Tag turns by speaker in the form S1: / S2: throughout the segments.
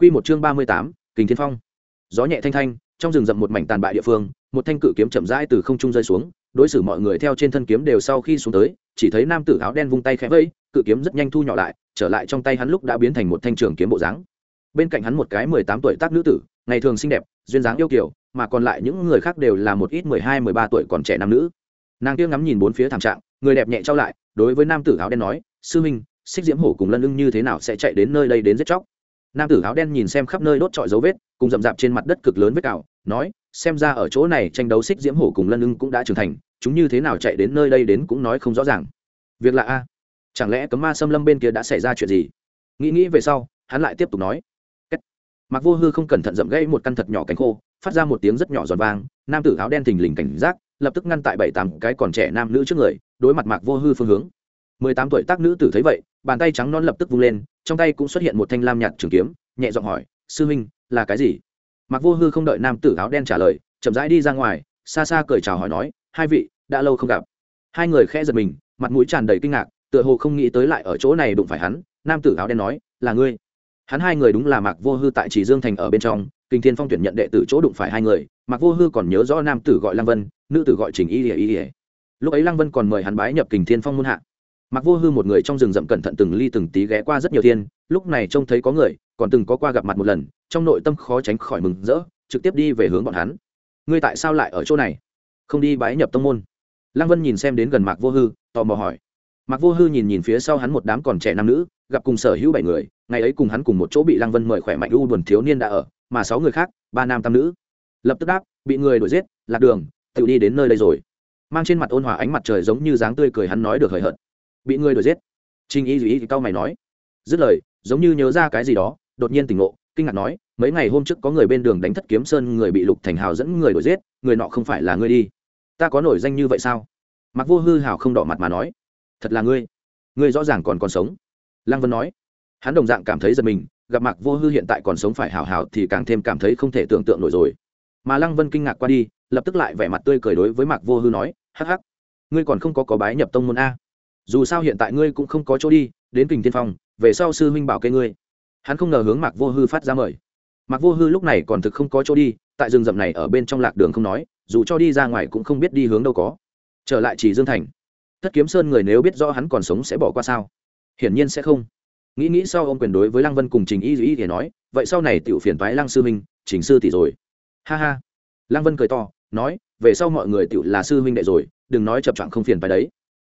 S1: Quy một chương ba mươi tám, Kình Thiên Phong. Gió nhẹ thanh thanh, trong rừng rậm một mảnh tàn bại địa phương, một thanh cự kiếm chậm rãi từ không trung rơi xuống, đối xử mọi người theo trên thân kiếm đều sau khi xuống tới, chỉ thấy nam tử áo đen vung tay khẽ vẫy, cự kiếm rất nhanh thu nhỏ lại, trở lại trong tay hắn lúc đã biến thành một thanh trường kiếm bộ dáng. Bên cạnh hắn một cái mười tám tuổi tác nữ tử, ngày thường xinh đẹp, duyên dáng yêu kiều, mà còn lại những người khác đều là một ít mười hai, mười ba tuổi còn trẻ nam nữ. Nàng kia ngắm nhìn bốn phía thảm trạng, người đẹp nhẹ trao lại, đối với nam tử áo đen nói, "Sư huynh, xích diễm hổ cùng lân ưng như thế nào sẽ chạy đến nơi đây đến giết chóc?" Nam tử áo đen nhìn xem khắp nơi đốt trọi dấu vết, cùng rậm rạp trên mặt đất cực lớn vết cào, nói, xem ra ở chỗ này tranh đấu xích diễm hổ cùng lân ưng cũng đã trưởng thành, chúng như thế nào chạy đến nơi đây đến cũng nói không rõ ràng. Việc là a. Chẳng lẽ cấm ma xâm lâm bên kia đã xảy ra chuyện gì? Nghĩ nghĩ về sau, hắn lại tiếp tục nói. Mặc vô hư không cẩn thận dậm gãy một căn thật nhỏ cánh khô, phát ra một tiếng rất nhỏ giòn vang, nam tử áo đen thình lình cảnh giác, lập tức ngăn tại bảy tám cái còn trẻ nam nữ trước người, đối mặt mạc vô hư phương hướng. Mười tám tuổi tác nữ tử thấy vậy, bàn tay trắng non lập tức vung lên trong tay cũng xuất hiện một thanh lam nhạt trường kiếm, nhẹ giọng hỏi, sư huynh, là cái gì? Mặc vô hư không đợi nam tử áo đen trả lời, chậm rãi đi ra ngoài, xa xa cười chào hỏi nói, hai vị, đã lâu không gặp. Hai người khẽ giật mình, mặt mũi tràn đầy kinh ngạc, tựa hồ không nghĩ tới lại ở chỗ này đụng phải hắn, nam tử áo đen nói, là ngươi. Hắn hai người đúng là mạc vô hư tại chỉ dương thành ở bên trong, kinh thiên phong tuyển nhận đệ tử chỗ đụng phải hai người, mạc vô hư còn nhớ rõ nam tử gọi lăng vân, nữ tử gọi trình y ỉa y ỉa lúc ấy lăng vân còn mời hắn bái nhập kình thiên phong muôn hạ mặc vô hư một người trong rừng rậm cẩn thận từng ly từng tí ghé qua rất nhiều thiên, lúc này trông thấy có người, còn từng có qua gặp mặt một lần, trong nội tâm khó tránh khỏi mừng rỡ, trực tiếp đi về hướng bọn hắn. Ngươi tại sao lại ở chỗ này? Không đi bái nhập tông môn? Lăng vân nhìn xem đến gần mạc vô hư, tò mò hỏi. Mạc vô hư nhìn nhìn phía sau hắn một đám còn trẻ nam nữ, gặp cùng sở hữu bảy người, ngày ấy cùng hắn cùng một chỗ bị lăng vân mời khỏe mạnh u buồn thiếu niên đã ở, mà sáu người khác, ba nam tam nữ. Lập tức đáp, bị người đuổi giết, lạc đường, tự đi đến nơi đây rồi. Mang trên mặt ôn hòa ánh mặt trời giống như dáng tươi cười hắn nói được hời hợt bị người đuổi giết. Trinh y duy cao mày nói, dứt lời, giống như nhớ ra cái gì đó, đột nhiên tỉnh ngộ, kinh ngạc nói, mấy ngày hôm trước có người bên đường đánh thất kiếm sơn người bị lục thành hào dẫn người đuổi giết, người nọ không phải là ngươi đi. Ta có nổi danh như vậy sao? Mặc vô hư hào không đỏ mặt mà nói, thật là ngươi. Ngươi rõ ràng còn còn sống. Lăng vân nói, hắn đồng dạng cảm thấy giật mình, gặp mặc vô hư hiện tại còn sống phải hào hào thì càng thêm cảm thấy không thể tưởng tượng nổi rồi. Mà lăng vân kinh ngạc qua đi, lập tức lại vẻ mặt tươi cười đối với mạc vô hư nói, hắc hắc, ngươi còn không có có bái nhập tông môn a dù sao hiện tại ngươi cũng không có chỗ đi, đến kình tiên phong, về sau sư huynh bảo kê ngươi. Hắn không ngờ hướng mạc vô hư phát ra mời. Mạc vô hư lúc này còn thực không có chỗ đi, tại rừng rậm này ở bên trong lạc đường không nói, dù cho đi ra ngoài cũng không biết đi hướng đâu có. Trở lại chỉ dương thành. Thất kiếm sơn người nếu biết rõ hắn còn sống sẽ bỏ qua sao? Hiển nhiên sẽ không. Nghĩ nghĩ sau ông quyền đối với lăng vân cùng trình y dù y thì nói, vậy sau này tiểu phiền thoái lăng sư minh trình sư tỷ rồi. Ha ha. Lăng vân cười to, nói, về sau mọi người tiểu là sư huynh đệ rồi, đừng nói chập choạng không phiền phải đấy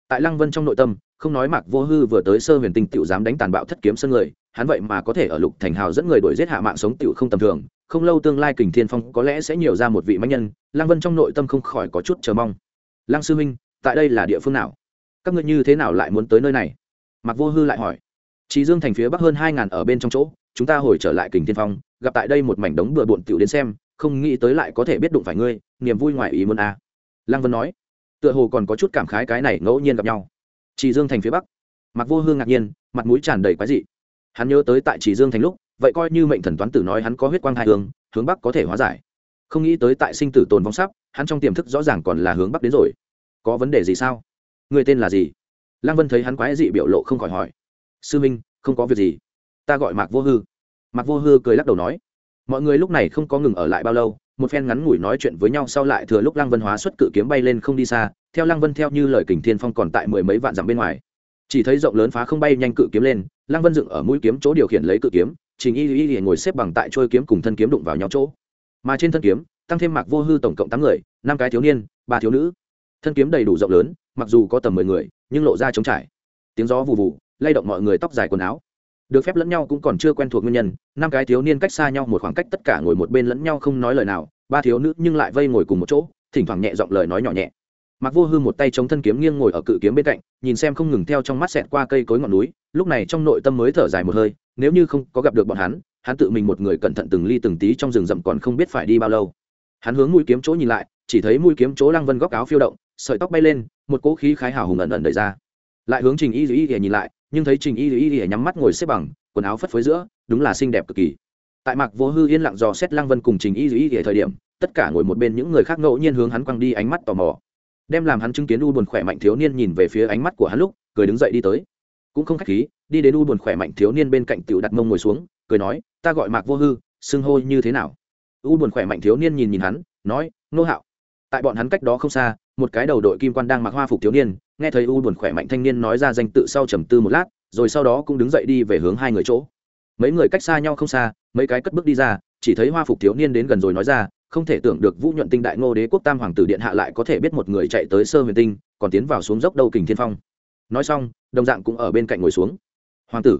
S1: tại lăng vân trong nội tâm, không nói mạc vô hư vừa tới sơ huyền tinh tiểu dám đánh tàn bạo thất kiếm sân người, hắn vậy mà có thể ở lục thành hào dẫn người đuổi giết hạ mạng sống tiểu không tầm thường, không lâu tương lai kình thiên phong có lẽ sẽ nhiều ra một vị mạnh nhân, lăng vân trong nội tâm không khỏi có chút chờ mong. Lăng sư minh tại đây là địa phương nào? Các ngươi như thế nào lại muốn tới nơi này? Mạc vô hư lại hỏi. Trí dương thành phía bắc hơn hai ngàn ở bên trong chỗ, chúng ta hồi trở lại kình thiên phong, gặp tại đây một mảnh đống bừa bộn tựu đến xem, không nghĩ tới lại có thể biết đụng phải ngươi, niềm vui ngoài ý muốn a. À. lăng vân nói tựa hồ còn có chút cảm khái cái này ngẫu nhiên gặp nhau. Chỉ dương thành phía bắc. Mặc vô hương ngạc nhiên, mặt mũi tràn đầy quái dị. Hắn nhớ tới tại chỉ dương thành lúc, vậy coi như mệnh thần toán tử nói hắn có huyết quang hai hướng hướng bắc có thể hóa giải. Không nghĩ tới tại sinh tử tồn vong sắp, hắn trong tiềm thức rõ ràng còn là hướng bắc đến rồi. Có vấn đề gì sao? Người tên là gì? Lăng vân thấy hắn quái dị biểu lộ không khỏi hỏi. Sư minh, không có việc gì. Ta gọi mạc vô hư. Mạc vô hư cười lắc đầu nói. Mọi người lúc này không có ngừng ở lại bao lâu một phen ngắn ngủi nói chuyện với nhau sau lại thừa lúc lăng vân hóa xuất cự kiếm bay lên không đi xa, theo lăng vân theo như lời kình thiên phong còn tại mười mấy vạn dặm bên ngoài. Chỉ thấy rộng lớn phá không bay nhanh cự kiếm lên, lăng vân dựng ở mũi kiếm chỗ điều khiển lấy cự kiếm, trình y y y ngồi xếp bằng tại trôi kiếm cùng thân kiếm đụng vào nhau chỗ. Mà trên thân kiếm, tăng thêm mạc vô hư tổng cộng tám người, năm cái thiếu niên, ba thiếu nữ. Thân kiếm đầy đủ rộng lớn, mặc dù có tầm mười người, nhưng lộ ra trống trải. Tiếng gió vù vù, lay động mọi người tóc dài quần áo được phép lẫn nhau cũng còn chưa quen thuộc nguyên nhân, năm cái thiếu niên cách xa nhau một khoảng cách tất cả ngồi một bên lẫn nhau không nói lời nào, ba thiếu nữ nhưng lại vây ngồi cùng một chỗ, thỉnh thoảng nhẹ giọng lời nói nhỏ nhẹ. Mặc vô hư một tay chống thân kiếm nghiêng ngồi ở cự kiếm bên cạnh, nhìn xem không ngừng theo trong mắt xẹt qua cây cối ngọn núi, lúc này trong nội tâm mới thở dài một hơi, nếu như không có gặp được bọn hắn hắn tự mình một người cẩn thận từng ly từng tí trong rừng rậm còn không biết phải đi bao lâu. Hắn hướng mũi kiếm chỗ nhìn lại, chỉ thấy mũi kiếm chỗ lăng vân góc áo phiêu động, sợi tóc bay lên, một cỗ khí khái hào hùng ẩn ẩn đầy ra. Lại hướng trình y dĩ nhìn lại nhưng thấy trình y y y để nhắm mắt ngồi xếp bằng, quần áo phất phới giữa, đúng là xinh đẹp cực kỳ. Tại mạc vô hư yên lặng dò xét lăng vân cùng trình y y y thời điểm, tất cả ngồi một bên những người khác ngẫu nhiên hướng hắn quăng đi ánh mắt tò mò. Đem làm hắn chứng kiến u buồn khỏe mạnh thiếu niên nhìn về phía ánh mắt của hắn lúc, cười đứng dậy đi tới. Cũng không khách khí, đi đến u buồn khỏe mạnh thiếu niên bên cạnh tiểu đặt mông ngồi xuống, cười nói, ta gọi mạc vô hư, xưng hô như thế nào? U buồn khỏe mạnh thiếu niên nhìn nhìn hắn, nói, nô hạo. Tại bọn hắn cách đó không xa, một cái đầu đội kim quan đang mặc hoa phục thiếu niên nghe thấy u buồn khỏe mạnh thanh niên nói ra danh tự sau trầm tư một lát, rồi sau đó cũng đứng dậy đi về hướng hai người chỗ. Mấy người cách xa nhau không xa, mấy cái cất bước đi ra, chỉ thấy hoa phục thiếu niên đến gần rồi nói ra, không thể tưởng được vũ nhuận tinh đại ngô đế quốc tam hoàng tử điện hạ lại có thể biết một người chạy tới sơ huyền tinh, còn tiến vào xuống dốc đâu kình thiên phong. Nói xong, đồng dạng cũng ở bên cạnh ngồi xuống. Hoàng tử.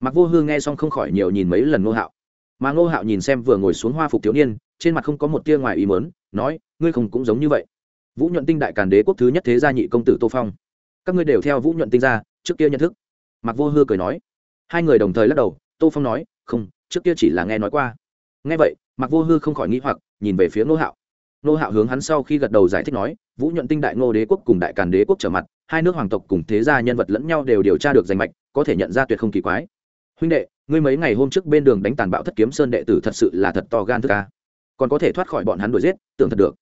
S1: Mặc vô hư nghe xong không khỏi nhiều nhìn mấy lần ngô hạo. Mà ngô hạo nhìn xem vừa ngồi xuống hoa phục thiếu niên, trên mặt không có một tia ngoài ý mớn nói, ngươi không cũng giống như vậy vũ nhuận tinh đại càn đế quốc thứ nhất thế gia nhị công tử tô phong. Các ngươi đều theo vũ nhuận tinh ra, trước kia nhận thức. Mặc vô hư cười nói. Hai người đồng thời lắc đầu, tô phong nói, không, trước kia chỉ là nghe nói qua. Nghe vậy mặc vô hư không khỏi nghĩ hoặc, nhìn về phía ngô hạo. Ngô hạo hướng hắn sau khi gật đầu giải thích nói, vũ nhuận tinh đại ngô đế quốc cùng đại càn đế quốc trở mặt, hai nước hoàng tộc cùng thế gia nhân vật lẫn nhau đều điều tra được danh mạch, có thể nhận ra tuyệt không kỳ quái. Huynh đệ, ngươi mấy ngày hôm trước bên đường đánh tàn bạo thất kiếm sơn đệ tử thật sự là thật to gan thức ca còn có thể thoát khỏi bọn hắn đuổi giết, tưởng thật được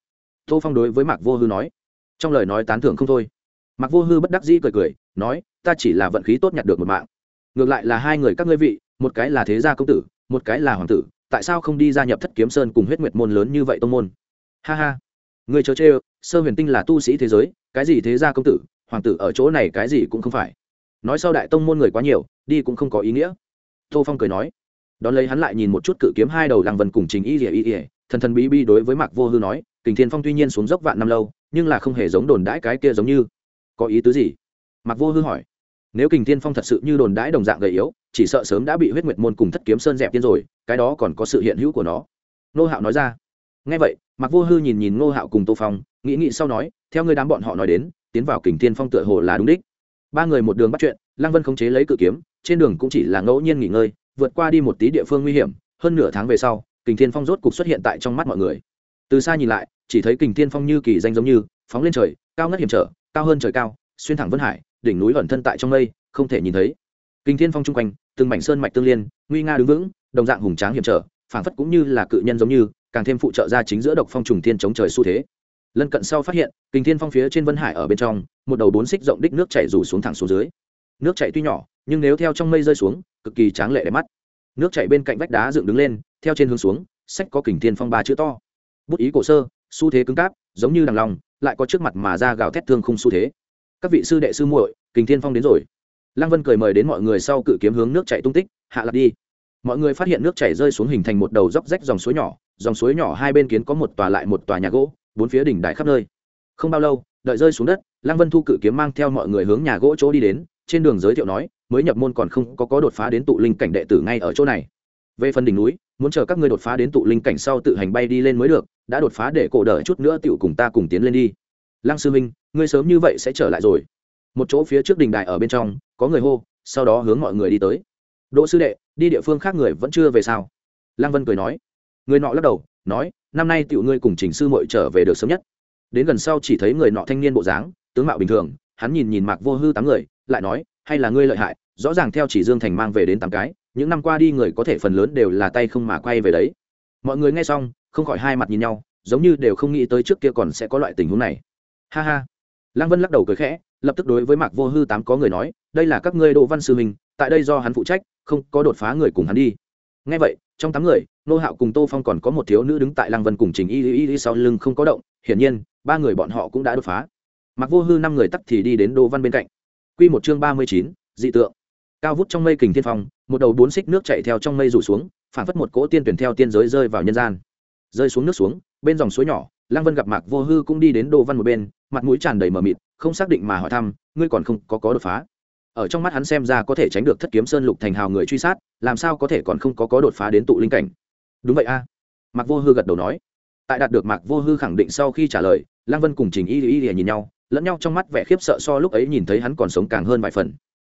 S1: tô phong đối với mạc vô hư nói, trong lời nói tán thưởng không thôi. Mạc vô hư bất đắc dĩ cười cười, nói, ta chỉ là vận khí tốt nhặt được một mạng. Ngược lại là hai người các ngươi vị, một cái là thế gia công tử, một cái là hoàng tử, tại sao không đi gia nhập thất kiếm sơn cùng huyết nguyệt môn lớn như vậy tông môn? Ha ha. Người chớ chê sơ huyền tinh là tu sĩ thế giới, cái gì thế gia công tử, hoàng tử ở chỗ này cái gì cũng không phải. Nói sau đại tông môn người quá nhiều, đi cũng không có ý nghĩa. Tô phong cười nói. Đón lấy hắn lại nhìn một chút cự kiếm hai đầu làng vần cùng trình y ỉa y ỉa thần thần bí bí đối với mạc vô hư nói kình thiên phong tuy nhiên xuống dốc vạn năm lâu, nhưng là không hề giống đồn đãi cái kia giống như. Có ý tứ gì? Mạc vô hư hỏi. Nếu kình thiên phong thật sự như đồn đãi đồng dạng gầy yếu, chỉ sợ sớm đã bị huyết nguyệt môn cùng thất kiếm sơn dẹp tiên rồi, cái đó còn có sự hiện hữu của nó. Nô hạo nói ra. Ngay vậy, mạc vô hư nhìn nhìn nô hạo cùng tô phong, nghĩ nghĩ sau nói, theo người đám bọn họ nói đến, tiến vào kình thiên phong tựa hồ là đúng đích. Ba người một đường bắt chuyện, lăng vân khống chế lấy cự kiếm, trên đường cũng chỉ là ngẫu nhiên nghỉ ngơi, vượt qua đi một tí địa phương nguy hiểm, hơn nửa tháng về sau, kình thiên phong rốt cục xuất hiện tại trong mắt mọi người. Từ xa nhìn lại chỉ thấy kình thiên phong như kỳ danh giống như, phóng lên trời, cao ngất hiểm trở, cao hơn trời cao, xuyên thẳng vân hải, đỉnh núi ẩn thân tại trong mây, không thể nhìn thấy. Kình thiên phong chung quanh, từng mảnh sơn mạch tương liên, nguy nga đứng vững, đồng dạng hùng tráng hiểm trở, phảng phất cũng như là cự nhân giống như, càng thêm phụ trợ ra chính giữa độc phong trùng thiên chống trời xu thế. Lân cận sau phát hiện, kình thiên phong phía trên vân hải ở bên trong, một đầu bốn xích rộng đích nước chảy rủ xuống thẳng xuống dưới. Nước chảy tuy nhỏ, nhưng nếu theo trong mây rơi xuống, cực kỳ tráng lệ đẹp mắt. Nước chảy bên cạnh vách đá dựng đứng lên, theo trên hướng xuống, sách có kình thiên phong ba chữ to. Bút ý cổ sơ xu thế cứng cáp, giống như đằng lòng lại có trước mặt mà ra gào thét thương khung xu thế. Các vị sư đệ sư muội, kình thiên phong đến rồi. Lăng vân cười mời đến mọi người sau cự kiếm hướng nước chảy tung tích, hạ lạc đi. Mọi người phát hiện nước chảy rơi xuống hình thành một đầu dốc rách dòng suối nhỏ, dòng suối nhỏ hai bên kiến có một tòa lại một tòa nhà gỗ, bốn phía đỉnh đài khắp nơi. Không bao lâu, đợi rơi xuống đất, lăng vân thu cự kiếm mang theo mọi người hướng nhà gỗ chỗ đi đến, trên đường giới thiệu nói, mới nhập môn còn không có có đột phá đến tụ linh cảnh đệ tử ngay ở chỗ này về phần đỉnh núi, muốn chờ các ngươi đột phá đến tụ linh cảnh sau tự hành bay đi lên mới được, đã đột phá để cổ đợi chút nữa tựu cùng ta cùng tiến lên đi. Lăng sư minh, ngươi sớm như vậy sẽ trở lại rồi. Một chỗ phía trước đình đài ở bên trong, có người hô, sau đó hướng mọi người đi tới. Đỗ sư đệ, đi địa phương khác người vẫn chưa về sao? Lăng vân cười nói. Người nọ lắc đầu, nói, năm nay tựu ngươi cùng trình sư mội trở về được sớm nhất. Đến gần sau chỉ thấy người nọ thanh niên bộ dáng, tướng mạo bình thường, hắn nhìn nhìn mạc vô hư tám người, lại nói, hay là ngươi lợi hại rõ ràng theo chỉ dương thành mang về đến tám cái, những năm qua đi người có thể phần lớn đều là tay không mà quay về đấy. Mọi người nghe xong, không khỏi hai mặt nhìn nhau, giống như đều không nghĩ tới trước kia còn sẽ có loại tình huống này. Ha ha. Lăng vân lắc đầu cười khẽ, lập tức đối với mạc vô hư tám có người nói, đây là các ngươi đỗ văn sư mình tại đây do hắn phụ trách, không có đột phá người cùng hắn đi. Ngay vậy, trong tám người, nô hạo cùng tô phong còn có một thiếu nữ đứng tại lăng vân cùng trình y y y sau lưng không có động, hiển nhiên, ba người bọn họ cũng đã đột phá. Mặc vô hư năm người tắt thì đi đến đỗ văn bên cạnh. Q một chương ba mươi chín, dị tượng cao vút trong mây kình thiên phong, một đầu bốn xích nước chạy theo trong mây rủ xuống, phản phất một cỗ tiên tuyển theo tiên giới rơi vào nhân gian. Rơi xuống nước xuống, bên dòng suối nhỏ, lăng vân gặp mạc vô hư cũng đi đến đồ văn một bên, mặt mũi tràn đầy mờ mịt, không xác định mà hỏi thăm, ngươi còn không có có đột phá? Ở trong mắt hắn xem ra có thể tránh được thất kiếm sơn lục thành hào người truy sát, làm sao có thể còn không có có đột phá đến tụ linh cảnh? Đúng vậy a. À. mạc vô hư gật đầu nói. Tại đạt được mạc vô hư khẳng định sau khi trả lời, lăng vân cùng trình y y y nhìn nhau, lẫn nhau trong mắt vẻ khiếp sợ so lúc ấy nhìn thấy hắn còn sống càng hơn vài phần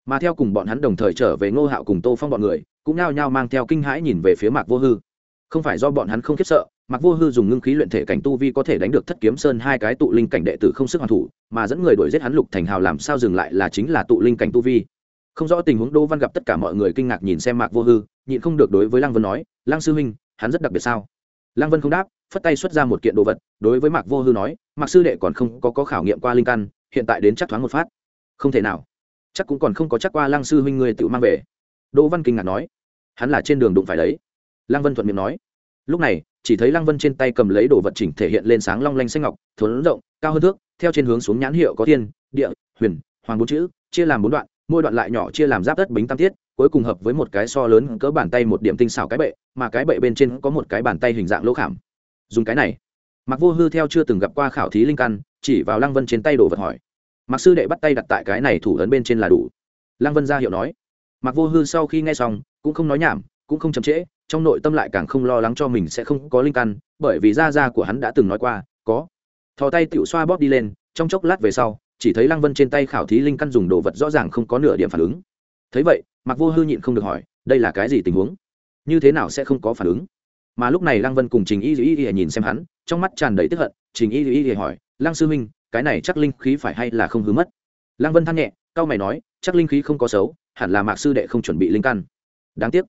S1: mà theo cùng bọn hắn đồng thời trở về ngô hạo cùng tô phong bọn người cũng nao nhao mang theo kinh hãi nhìn về phía mạc vô hư. Không phải do bọn hắn không khiếp sợ mạc vô hư dùng ngưng khí luyện thể cảnh tu vi có thể đánh được thất kiếm sơn hai cái tụ linh cảnh đệ tử không sức hoàn thủ mà dẫn người đuổi giết hắn lục thành hào làm sao dừng lại là chính là tụ linh cảnh tu vi. Không rõ tình huống đỗ văn gặp tất cả mọi người kinh ngạc nhìn xem mạc vô hư nhịn không được đối với lăng vân nói lăng sư huynh hắn rất đặc biệt sao? Lăng vân không đáp phất tay xuất ra một kiện đồ vật đối với mạc vô hư nói mạc sư đệ còn không có, có khảo nghiệm qua linh căn hiện tại đến chắc thoáng một phát. Không thể nào chắc cũng còn không có chắc qua lăng sư huynh người tự mang về. Đỗ văn kinh ngạc nói. Hắn là trên đường đụng phải đấy. Lăng vân thuận miệng nói. Lúc này, chỉ thấy lăng vân trên tay cầm lấy đồ vật chỉnh thể hiện lên sáng long lanh xanh ngọc thốn rộng, cao hơn thước, theo trên hướng xuống nhãn hiệu có thiên, địa, huyền, hoàng bốn chữ, chia làm bốn đoạn, mỗi đoạn lại nhỏ chia làm giáp đất bính tam tiết, cuối cùng hợp với một cái so lớn cỡ bàn tay một điểm tinh xảo cái bệ, mà cái bệ bên trên có một cái bàn tay hình dạng lỗ khảm. Dùng cái này. Mặc vô hư theo chưa từng gặp qua khảo thí linh căn, chỉ vào lăng vân trên tay đồ vật hỏi mặc sư đệ bắt tay đặt tại cái này thủ ấn bên trên là đủ. Lăng vân ra hiệu nói. Mặc vô hư sau khi nghe xong, cũng không nói nhảm, cũng không chậm trễ, trong nội tâm lại càng không lo lắng cho mình sẽ không có linh căn, bởi vì gia gia của hắn đã từng nói qua, có. Thò tay tựu xoa bóp đi lên, trong chốc lát về sau, chỉ thấy lăng vân trên tay khảo thí linh căn dùng đồ vật rõ ràng không có nửa điểm phản ứng. Thấy vậy mặc vô hư nhịn không được hỏi, đây là cái gì tình huống? Như thế nào sẽ không có phản ứng? Mà lúc này lăng vân cùng trình y y y nhìn xem hắn, trong mắt tràn đầy tức hận, trình y y y hỏi, lăng sư huynh cái này chắc linh khí phải hay là không hứa mất? Lăng vân than nhẹ cao mày nói, chắc linh khí không có xấu, hẳn là mạc sư đệ không chuẩn bị linh căn. Đáng tiếc.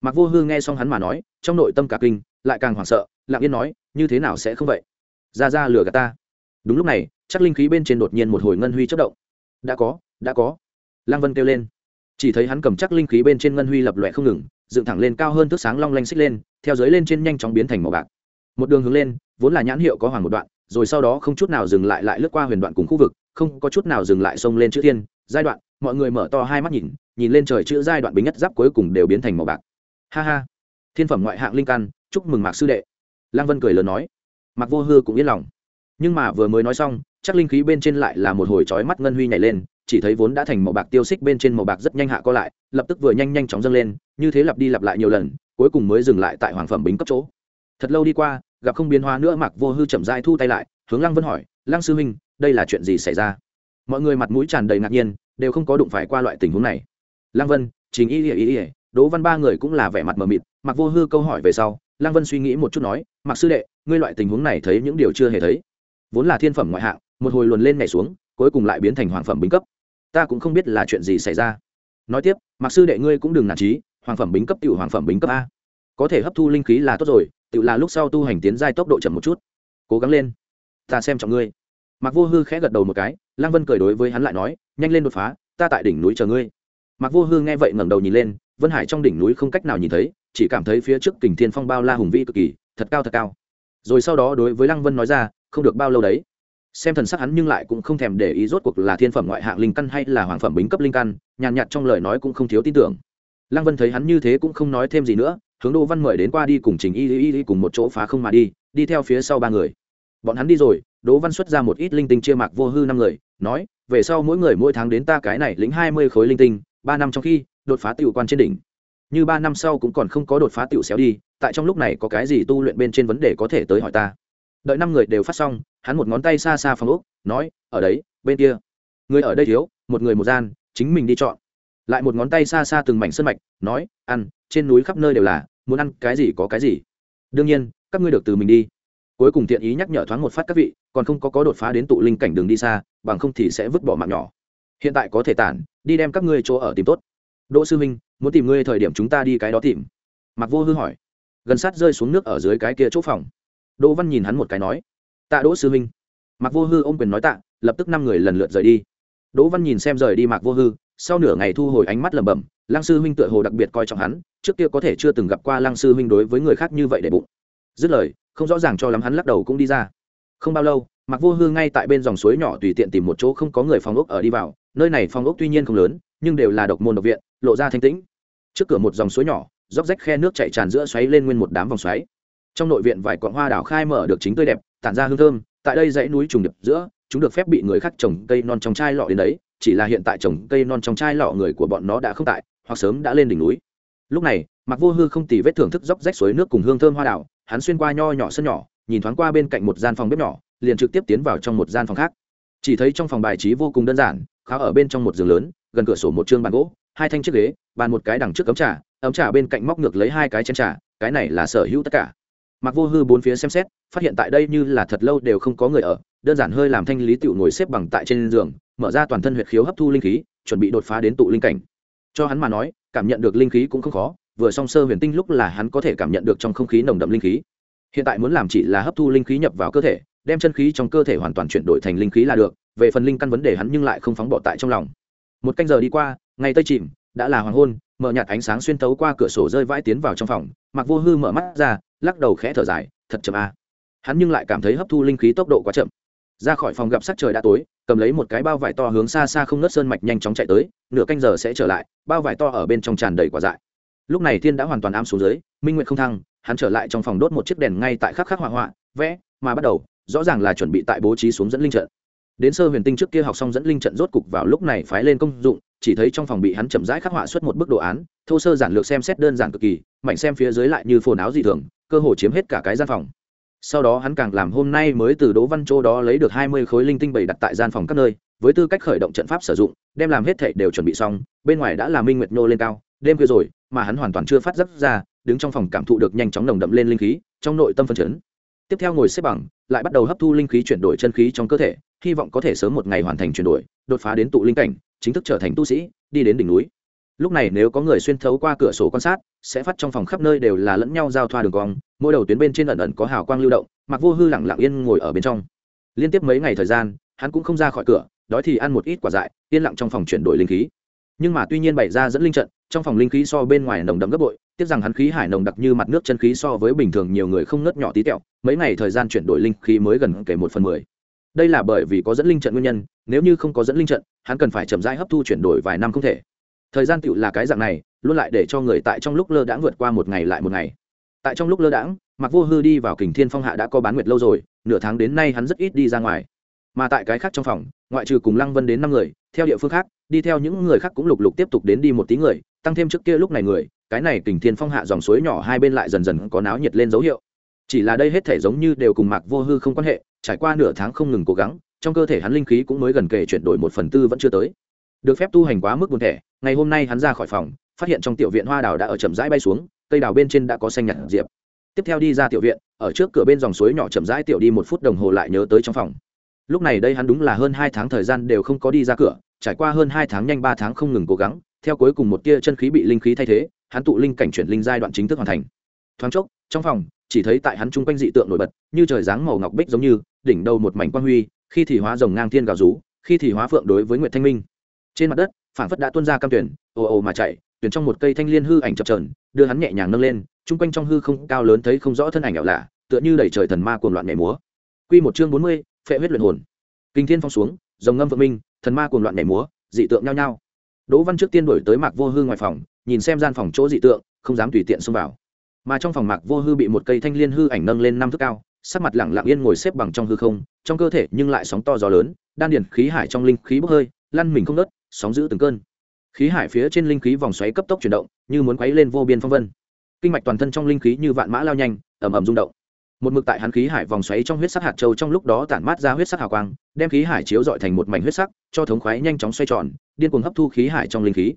S1: Mạc vô hư nghe xong hắn mà nói, trong nội tâm cả kinh, lại càng hoảng sợ, lặng yên nói, như thế nào sẽ không vậy? Ra ra lừa gạt ta. Đúng lúc này, chắc linh khí bên trên đột nhiên một hồi ngân huy chất động. Đã có đã có. Lăng vân kêu lên. Chỉ thấy hắn cầm chắc linh khí bên trên ngân huy lập lòe không ngừng, dựng thẳng lên cao hơn thước sáng long lanh xích lên, theo dưới lên trên nhanh chóng biến thành màu bạc. Một đường hướng lên, vốn là nhãn hiệu có hoàng một đoạn rồi sau đó không chút nào dừng lại lại lướt qua huyền đoạn cùng khu vực, không có chút nào dừng lại xông lên chữ thiên, giai đoạn, mọi người mở to hai mắt nhìn nhìn lên trời chữ giai đoạn bính nhất giáp cuối cùng đều biến thành màu bạc. Ha ha. Thiên phẩm ngoại hạng linh căn, chúc mừng mạc sư đệ. Lăng vân cười lớn nói. Mạc vô hư cũng yên lòng. Nhưng mà vừa mới nói xong, chắc linh khí bên trên lại là một hồi chói mắt ngân huy nhảy lên, chỉ thấy vốn đã thành màu bạc tiêu xích bên trên màu bạc rất nhanh hạ co lại, lập tức vừa nhanh nhanh chóng dâng lên, như thế lặp đi lặp lại nhiều lần, cuối cùng mới dừng lại tại hoàng phẩm bính cấp chỗ. Thật lâu đi qua gặp không biến hóa nữa mặc vô hư chậm dai thu tay lại, hướng lăng vân hỏi, lăng sư huynh, đây là chuyện gì xảy ra? Mọi người mặt mũi tràn đầy ngạc nhiên, đều không có đụng phải qua loại tình huống này. Lăng vân chính y ỉa ý ỉa đỗ văn ba người cũng là vẻ mặt mờ mịt. Mặc vô hư câu hỏi về sau, lăng vân suy nghĩ một chút nói mặc sư đệ, ngươi loại tình huống này thấy những điều chưa hề thấy. Vốn là thiên phẩm ngoại hạng, một hồi luồn lên nhảy xuống, cuối cùng lại biến thành hoàng phẩm bính cấp. Ta cũng không biết là chuyện gì xảy ra. Nói tiếp mặc sư đệ ngươi cũng đừng nản trí hoàng phẩm bính cấp tiểu hoàng phẩm bính cấp a. Có thể hấp thu linh khí là tốt rồi tự là lúc sau tu hành tiến giai tốc độ chậm một chút. Cố gắng lên. Ta xem trọng ngươi. Mặc vô hư khẽ gật đầu một cái, lăng vân cười đối với hắn lại nói, nhanh lên đột phá, ta tại đỉnh núi chờ ngươi. Mặc vô hư nghe vậy ngẩng đầu nhìn lên, vân hải trong đỉnh núi không cách nào nhìn thấy, chỉ cảm thấy phía trước kình thiên phong bao la hùng vĩ cực kỳ, thật cao thật cao. Rồi sau đó đối với lăng vân nói ra, không được bao lâu đấy. Xem thần sắc hắn nhưng lại cũng không thèm để ý rốt cuộc là thiên phẩm ngoại hạng linh căn hay là hoàng phẩm bính cấp linh căn, nhàn nhạt trong lời nói cũng không thiếu tin tưởng lăng vân thấy hắn như thế cũng không nói thêm gì nữa, hướng đỗ văn mời đến qua đi cùng trình y y y cùng một chỗ phá không mà đi đi theo phía sau ba người. Bọn hắn đi rồi, đỗ văn xuất ra một ít linh tinh chia mạc vô hư năm người, nói, về sau mỗi người mỗi tháng đến ta cái này lĩnh hai mươi khối linh tinh, ba năm trong khi, đột phá tiểu quan trên đỉnh. Như ba năm sau cũng còn không có đột phá tiểu xéo đi, tại trong lúc này có cái gì tu luyện bên trên vấn đề có thể tới hỏi ta. Đợi năm người đều phát xong, hắn một ngón tay xa xa phòng úc nói, ở đấy, bên kia. Người ở đây thiếu, một người một gian, chính mình đi chọn lại một ngón tay xa xa từng mảnh sân mạch, nói, ăn, trên núi khắp nơi đều là, muốn ăn cái gì có cái gì. Đương nhiên, các ngươi được từ mình đi. Cuối cùng tiện ý nhắc nhở thoáng một phát các vị, còn không có có đột phá đến tụ linh cảnh đường đi xa, bằng không thì sẽ vứt bỏ mạng nhỏ. Hiện tại có thể tản, đi đem các ngươi chỗ ở tìm tốt. Đỗ sư minh muốn tìm ngươi thời điểm chúng ta đi cái đó tìm. Mặc vô hư hỏi. Gần sát rơi xuống nước ở dưới cái kia chỗ phòng. Đỗ văn nhìn hắn một cái nói. Tạ đỗ sư minh mặc vô hư ôm quyền nói tạ, lập tức năm người lần lượt rời đi. Đỗ văn nhìn xem rời đi mặc vô hư sau nửa ngày thu hồi ánh mắt lẩm bẩm, lăng sư huynh tựa hồ đặc biệt coi trọng hắn, trước kia có thể chưa từng gặp qua lăng sư huynh đối với người khác như vậy để bụng. Dứt lời, không rõ ràng cho lắm hắn lắc đầu cũng đi ra. Không bao lâu mặc vô hư ngay tại bên dòng suối nhỏ tùy tiện tìm một chỗ không có người phòng ốc ở đi vào, nơi này phòng ốc tuy nhiên không lớn, nhưng đều là độc môn độc viện, lộ ra thanh tĩnh. Trước cửa một dòng suối nhỏ róc rách khe nước chạy tràn giữa xoáy lên nguyên một đám vòng xoáy. Trong nội viện vài quặng hoa đảo khai mở được chính tươi đẹp, tản ra hương thơm, tại đây dãy núi trùng điệp giữa chúng được phép bị người khác trồng cây non trong chai lọ đến đấy, chỉ là hiện tại trồng cây non trong chai lọ người của bọn nó đã không tại, hoặc sớm đã lên đỉnh núi. Lúc này mặc vô hư không tì vết thưởng thức dốc rách suối nước cùng hương thơm hoa đảo hắn xuyên qua nho nhỏ sân nhỏ, nhìn thoáng qua bên cạnh một gian phòng bếp nhỏ, liền trực tiếp tiến vào trong một gian phòng khác. Chỉ thấy trong phòng bài trí vô cùng đơn giản, khá ở bên trong một giường lớn, gần cửa sổ một chương bàn gỗ, hai thanh chiếc ghế, bàn một cái đằng trước ấm trà ấm trà bên cạnh móc ngược lấy hai cái chén trà, cái này là sở hữu tất cả mặc vô hư bốn phía xem xét, phát hiện tại đây như là thật lâu đều không có người ở, đơn giản hơi làm thanh lý tựu ngồi xếp bằng tại trên giường, mở ra toàn thân huyệt khiếu hấp thu linh khí, chuẩn bị đột phá đến tụ linh cảnh. Cho hắn mà nói, cảm nhận được linh khí cũng không khó, vừa song sơ huyền tinh lúc là hắn có thể cảm nhận được trong không khí nồng đậm linh khí. Hiện tại muốn làm chỉ là hấp thu linh khí nhập vào cơ thể, đem chân khí trong cơ thể hoàn toàn chuyển đổi thành linh khí là được, về phần linh căn vấn đề hắn nhưng lại không phóng bỏ tại trong lòng. Một canh giờ đi qua, ngày tây chìm, đã là hoàng hôn, mở nhạt ánh sáng xuyên tấu qua cửa sổ rơi vãi tiến vào trong phòng mặc vô hư mở mắt ra lắc đầu khẽ thở dài, thật chậm a. Hắn nhưng lại cảm thấy hấp thu linh khí tốc độ quá chậm. Ra khỏi phòng gặp sắc trời đã tối, cầm lấy một cái bao vải to hướng xa xa không ngớt sơn mạch nhanh chóng chạy tới, nửa canh giờ sẽ trở lại, bao vải to ở bên trong tràn đầy quả dại. Lúc này thiên đã hoàn toàn am xuống dưới, minh nguyện không thăng, hắn trở lại trong phòng đốt một chiếc đèn ngay tại khắc khắc hỏa họa, vẽ, mà bắt đầu, rõ ràng là chuẩn bị tại bố trí xuống dẫn linh trận. Đến sơ huyền tinh trước kia học xong dẫn linh trận rốt cục vào lúc này phái lên công dụng, chỉ thấy trong phòng bị hắn chậm rãi khắc họa xuất một bức đồ án, thô sơ giản lược xem xét đơn giản cực kỳ mạnh xem phía dưới lại như phồn áo dị thường cơ hồ chiếm hết cả cái gian phòng. Sau đó hắn càng làm hôm nay mới từ đỗ văn châu đó lấy được hai mươi khối linh tinh bảy đặt tại gian phòng các nơi, với tư cách khởi động trận pháp sử dụng, đem làm hết thảy đều chuẩn bị xong, bên ngoài đã là minh nguyệt nô lên cao, đêm khuya rồi, mà hắn hoàn toàn chưa phát giấc ra, đứng trong phòng cảm thụ được nhanh chóng nồng đậm lên linh khí, trong nội tâm phân chấn. Tiếp theo ngồi xếp bằng, lại bắt đầu hấp thu linh khí chuyển đổi chân khí trong cơ thể, hy vọng có thể sớm một ngày hoàn thành chuyển đổi, đột phá đến tụ linh cảnh, chính thức trở thành tu sĩ, đi đến đỉnh núi lúc này nếu có người xuyên thấu qua cửa sổ quan sát, sẽ phát trong phòng khắp nơi đều là lẫn nhau giao thoa đường cong, mỗi đầu tuyến bên trên ẩn ẩn có hào quang lưu động, mặc vô hư lẳng lặng yên ngồi ở bên trong. Liên tiếp mấy ngày thời gian, hắn cũng không ra khỏi cửa, đói thì ăn một ít quả dại, yên lặng trong phòng chuyển đổi linh khí. Nhưng mà tuy nhiên bày ra dẫn linh trận, trong phòng linh khí so bên ngoài nồng đậm gấp bội, tiếc rằng hắn khí hải nồng đặc như mặt nước chân khí so với bình thường nhiều người không nớt nhỏ tí tẹo, mấy ngày thời gian chuyển đổi linh khí mới gần kể một phần mười. Đây là bởi vì có dẫn linh trận nguyên nhân, nếu như không có dẫn linh trận, hắn cần phải chậm rãi hấp thu chuyển đổi vài năm không thể thời gian tựu là cái dạng này, luôn lại để cho người tại trong lúc lơ đãng vượt qua một ngày lại một ngày. Tại trong lúc lơ đãng mặc vô hư đi vào kình thiên phong hạ đã có bán nguyệt lâu rồi, nửa tháng đến nay hắn rất ít đi ra ngoài. Mà tại cái khác trong phòng, ngoại trừ cùng lăng vân đến năm người, theo địa phương khác, đi theo những người khác cũng lục lục tiếp tục đến đi một tí người, tăng thêm trước kia lúc này người, cái này kình thiên phong hạ dòng suối nhỏ hai bên lại dần dần có náo nhiệt lên dấu hiệu. Chỉ là đây hết thể giống như đều cùng mạc vô hư không quan hệ, trải qua nửa tháng không ngừng cố gắng, trong cơ thể hắn linh khí cũng mới gần kề chuyển đổi một phần tư vẫn chưa tới được phép tu hành quá mức buồn thẻ, ngày hôm nay hắn ra khỏi phòng, phát hiện trong tiểu viện hoa đào đã ở chậm rãi bay xuống, cây đào bên trên đã có xanh nhặt diệp. Tiếp theo đi ra tiểu viện, ở trước cửa bên dòng suối nhỏ chậm rãi tiểu đi một phút đồng hồ lại nhớ tới trong phòng. Lúc này đây hắn đúng là hơn hai tháng thời gian đều không có đi ra cửa, trải qua hơn hai tháng nhanh ba tháng không ngừng cố gắng, theo cuối cùng một tia chân khí bị linh khí thay thế, hắn tụ linh cảnh chuyển linh giai đoạn chính thức hoàn thành. Thoáng chốc, trong phòng, chỉ thấy tại hắn chung quanh dị tượng nổi bật, như trời dáng màu ngọc bích giống như, đỉnh đầu một mảnh quang huy, khi thì hóa rồng ngang thiên gào rú, khi thì hóa phượng đối với nguyệt thanh minh trên mặt đất phản phất đã tuôn ra cam tuyển, ồ ồ mà chạy, tuyển trong một cây thanh liên hư ảnh chập trờn đưa hắn nhẹ nhàng nâng lên, chung quanh trong hư không cao lớn thấy không rõ thân ảnh ảo lạ, tựa như đẩy trời thần ma cuồng loạn nhảy múa. Quy một chương bốn mươi, phệ huyết luyện hồn. Kinh thiên phong xuống dòng ngâm vượng minh, thần ma cuồng loạn nhảy múa, dị tượng nhao nhao. Đỗ văn trước tiên đổi tới mạc vô hư ngoài phòng, nhìn xem gian phòng chỗ dị tượng, không dám tùy tiện xông vào. Mà trong phòng mạc vô hư bị một cây thanh liên hư ảnh nâng lên năm thước cao, sắc mặt lẳng lặng yên ngồi xếp bằng trong hư không, trong cơ thể nhưng lại sóng to gió lớn, đan điền khí hải trong linh khí bốc hơi, lăn mình không nớt sóng giữ từng cơn. Khí hải phía trên linh khí vòng xoáy cấp tốc chuyển động, như muốn quấy lên vô biên phong vân. Kinh mạch toàn thân trong linh khí như vạn mã lao nhanh, ầm ầm rung động. Một mực tại hắn khí hải vòng xoáy trong huyết sắc hạt châu trong lúc đó tản mát ra huyết sắc hào quang, đem khí hải chiếu dọi thành một mảnh huyết sắc, cho thống khoái nhanh chóng xoay tròn, điên cuồng hấp thu khí hải trong linh khí.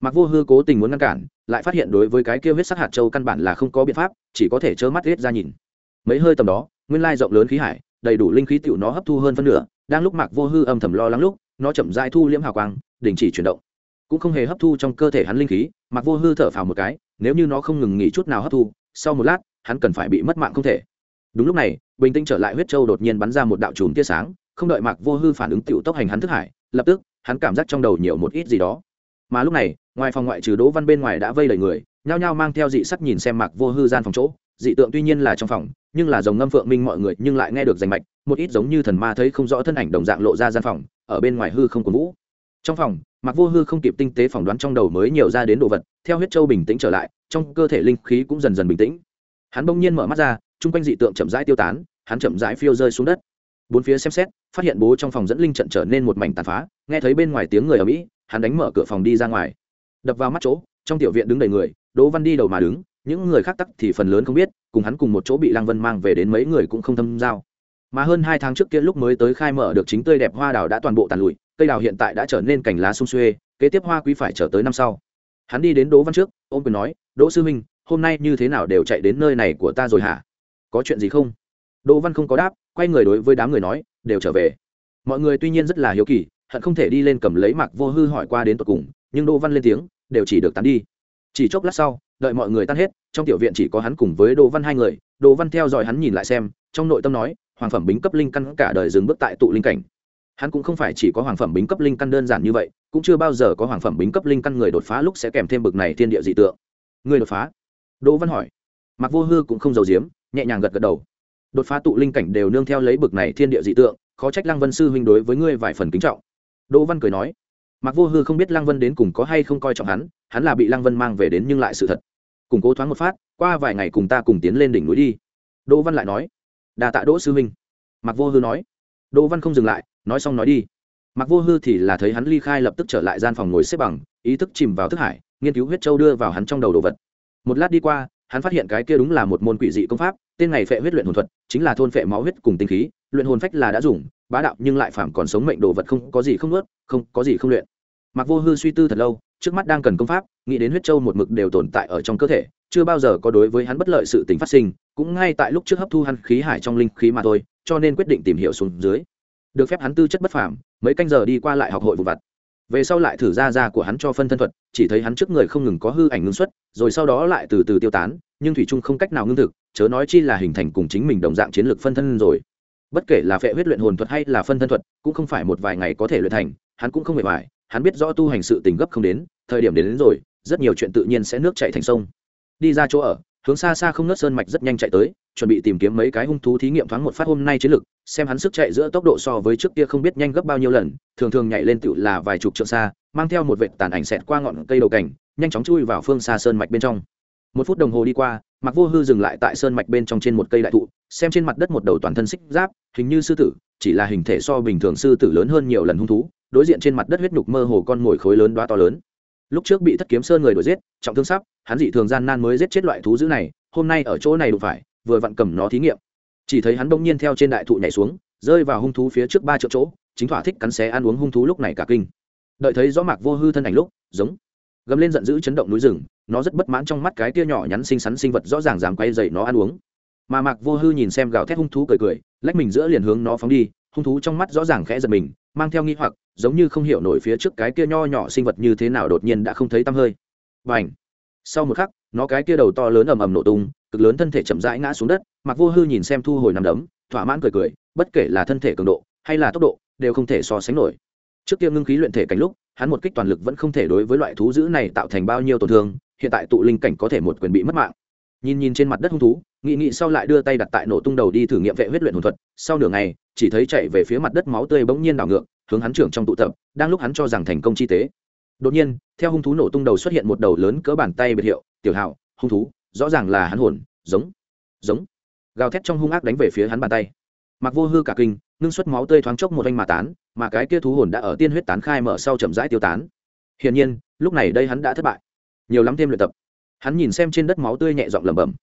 S1: Mặc vô hư cố tình muốn ngăn cản, lại phát hiện đối với cái kia huyết sắc hạt châu căn bản là không có biện pháp, chỉ có thể trơ mắt riết ra nhìn. Mấy hơi tầm đó, nguyên lai rộng lớn khí hải, đầy đủ linh khí tựu nó hấp thu hơn phân nửa, đang lúc mạc vô hư âm thầm lo lắng lúc, nó chậm dại thu liễm hào quang đình chỉ chuyển động. Cũng không hề hấp thu trong cơ thể hắn linh khí mặc vô hư thở phào một cái, nếu như nó không ngừng nghỉ chút nào hấp thu, sau một lát, hắn cần phải bị mất mạng không thể. Đúng lúc này, bình tĩnh trở lại huyết châu đột nhiên bắn ra một đạo chùm tia sáng, không đợi mạc vô hư phản ứng tựu tốc hành hắn thức hải, lập tức, hắn cảm giác trong đầu nhiều một ít gì đó. Mà lúc này, ngoài phòng ngoại trừ đỗ văn bên ngoài đã vây đầy người, nhao nhao mang theo dị sắc nhìn xem mạc vô hư gian phòng chỗ. Dị tượng tuy nhiên là trong phòng, nhưng là dòng ngâm phượng minh mọi người nhưng lại nghe được danh mạch, một ít giống như thần ma thấy không rõ thân ảnh đồng dạng lộ ra gian phòng, ở bên ngoài hư không có vũ trong phòng mặc vô hư không kịp tinh tế phỏng đoán trong đầu mới nhiều ra đến đồ vật, theo huyết châu bình tĩnh trở lại, trong cơ thể linh khí cũng dần dần bình tĩnh. Hắn bỗng nhiên mở mắt ra, chung quanh dị tượng chậm rãi tiêu tán, hắn chậm rãi phiêu rơi xuống đất. Bốn phía xem xét, phát hiện bố trong phòng dẫn linh trận trở nên một mảnh tàn phá, nghe thấy bên ngoài tiếng người ở mỹ hắn đánh mở cửa phòng đi ra ngoài. Đập vào mắt chỗ, trong tiểu viện đứng đầy người, đỗ văn đi đầu mà đứng, những người khác tắc thì phần lớn không biết, cùng hắn cùng một chỗ bị lăng vân mang về đến mấy người cũng không thâm giao. Mà hơn hai tháng trước kia lúc mới tới khai mở được chính tươi đẹp hoa đào đã toàn bộ tàn lụi cây đào hiện tại đã trở nên cành lá sung xuê, kế tiếp hoa quý phải trở tới năm sau. Hắn đi đến đỗ văn trước, ôm quyền nói, đỗ sư minh hôm nay như thế nào đều chạy đến nơi này của ta rồi hả? Có chuyện gì không? Đỗ văn không có đáp, quay người đối với đám người nói, đều trở về. Mọi người tuy nhiên rất là hiếu kỳ, hận không thể đi lên cầm lấy mặc vô hư hỏi qua đến tột cùng, nhưng đỗ văn lên tiếng, đều chỉ được tán đi. Chỉ chốc lát sau, đợi mọi người tan hết, trong tiểu viện chỉ có hắn cùng với đỗ văn hai người, đỗ văn theo dõi hắn nhìn lại xem, trong nội tâm nói, hoàng phẩm bính cấp linh căn cả đời dừng bước tại tụ linh cảnh hắn cũng không phải chỉ có hoàng phẩm bính cấp linh căn đơn giản như vậy, cũng chưa bao giờ có hoàng phẩm bính cấp linh căn người đột phá lúc sẽ kèm thêm bực này thiên địa dị tượng. Người đột phá? Đỗ văn hỏi. Mặc vô hư cũng không giàu diếm nhẹ nhàng gật gật đầu. Đột phá tụ linh cảnh đều nương theo lấy bực này thiên địa dị tượng, khó trách lăng vân sư huynh đối với ngươi vài phần kính trọng. Đỗ văn cười nói. Mặc vô hư không biết lăng vân đến cùng có hay không coi trọng hắn hắn là bị lăng vân mang về đến nhưng lại sự thật. Củng cố thoáng một phát, qua vài ngày cùng ta cùng tiến lên đỉnh núi đi. Đỗ văn lại nói. Đà tạ đỗ sư huynh. Mặc vô hư nói đỗ văn không dừng lại, nói xong nói đi. Mặc vô hư thì là thấy hắn ly khai lập tức trở lại gian phòng ngồi xếp bằng, ý thức chìm vào thức hải, nghiên cứu huyết châu đưa vào hắn trong đầu đồ vật. Một lát đi qua, hắn phát hiện cái kia đúng là một môn quỷ dị công pháp, tên này phệ huyết luyện hồn thuật, chính là thôn phệ máu huyết cùng tinh khí, luyện hồn phách là đã dùng, bá đạo nhưng lại phản còn sống mệnh đồ vật không có gì không ướt không có gì không luyện. Mặc vô hư suy tư thật lâu, trước mắt đang cần công pháp, nghĩ đến huyết châu một mực đều tồn tại ở trong cơ thể, chưa bao giờ có đối với hắn bất lợi sự tình phát sinh, cũng ngay tại lúc trước hấp thu hắn khí hải trong linh khí mà thôi cho nên quyết định tìm hiểu xuống dưới. Được phép hắn tư chất bất phàm mấy canh giờ đi qua lại học hội vụ vặt. Về sau lại thử ra ra của hắn cho phân thân thuật chỉ thấy hắn trước người không ngừng có hư ảnh ngưng xuất rồi sau đó lại từ từ tiêu tán nhưng thủy trung không cách nào ngưng thực chớ nói chi là hình thành cùng chính mình đồng dạng chiến lược phân thân rồi. Bất kể là phệ huyết luyện hồn thuật hay là phân thân thuật cũng không phải một vài ngày có thể luyện thành hắn cũng không hề hoài hắn biết rõ tu hành sự tình gấp không đến thời điểm đến, đến rồi rất nhiều chuyện tự nhiên sẽ nước chạy thành sông. Đi ra chỗ ở hướng xa xa không ngớt sơn mạch rất nhanh chạy tới, chuẩn bị tìm kiếm mấy cái hung thú thí nghiệm thoáng một phát hôm nay chiến lực xem hắn sức chạy giữa tốc độ so với trước kia không biết nhanh gấp bao nhiêu lần, thường thường nhảy lên tựu là vài chục trượng xa, mang theo một vệt tàn ảnh xẹt qua ngọn cây đầu cảnh, nhanh chóng chui vào phương xa sơn mạch bên trong. Một phút đồng hồ đi qua mặc vô hư dừng lại tại sơn mạch bên trong trên một cây đại thụ, xem trên mặt đất một đầu toàn thân xích giáp, hình như sư tử, chỉ là hình thể so bình thường sư tử lớn hơn nhiều lần hung thú, đối diện trên mặt đất huyết nhục mơ hồ con mồi khối lớn đoá to lớn. Lúc trước bị thất kiếm sơn người đuổi giết, trọng thương sắp hắn dị thường gian nan mới giết chết loại thú dữ này, hôm nay ở chỗ này đụng phải, vừa vặn cầm nó thí nghiệm. Chỉ thấy hắn bỗng nhiên theo trên đại thụ nhảy xuống, rơi vào hung thú phía trước ba triệu chỗ, chính thỏa thích cắn xé ăn uống hung thú lúc này cả kinh. Đợi thấy rõ mạc vô hư thân ảnh lúc, giống, gầm lên giận dữ chấn động núi rừng, nó rất bất mãn trong mắt cái tia nhỏ nhắn xinh xắn sinh vật rõ ràng dám quay dậy nó ăn uống. Mà mạc vô hư nhìn xem gào thét hung thú cười cười, lách mình giữa liền hướng nó phóng đi, hung thú trong mắt rõ ràng khẽ giật mình, mang theo nghi hoặc, giống như không hiểu nổi phía trước cái kia nho nhỏ sinh vật như thế nào đột nhiên đã không thấy tăm hơi. Và ảnh sau một khắc, nó cái kia đầu to lớn ầm ầm nổ tung, cực lớn thân thể chậm rãi ngã xuống đất mặc vô hư nhìn xem thu hồi nằm đấm, thỏa mãn cười cười, bất kể là thân thể cường độ hay là tốc độ, đều không thể so sánh nổi. Trước kia ngưng khí luyện thể cảnh lúc, hắn một kích toàn lực vẫn không thể đối với loại thú dữ này tạo thành bao nhiêu tổn thương, hiện tại tụ linh cảnh có thể một quyền bị mất mạng. Nhìn nhìn trên mặt đất hung thú nghị nghị sau lại đưa tay đặt tại nổ tung đầu đi thử nghiệm vệ huyết luyện hồn thuật, sau nửa ngày, chỉ thấy chạy về phía mặt đất máu tươi bỗng nhiên đảo ngược, hướng hắn trưởng trong tụ tập, đang lúc hắn cho rằng thành công chi tế đột nhiên, theo hung thú nổ tung đầu xuất hiện một đầu lớn cỡ bàn tay biệt hiệu, tiểu hạo, hung thú, rõ ràng là hắn hồn, giống giống. Gào thét trong hung ác đánh về phía hắn bàn tay. Mặc vô hư cả kinh, ngưng xuất máu tươi thoáng chốc một anh mà tán, mà cái kia thú hồn đã ở tiên huyết tán khai mở sau chậm rãi tiêu tán. Hiển nhiên, lúc này đây hắn đã thất bại. Nhiều lắm thêm luyện tập. Hắn nhìn xem trên đất máu tươi nhẹ giọng lẩm bẩm.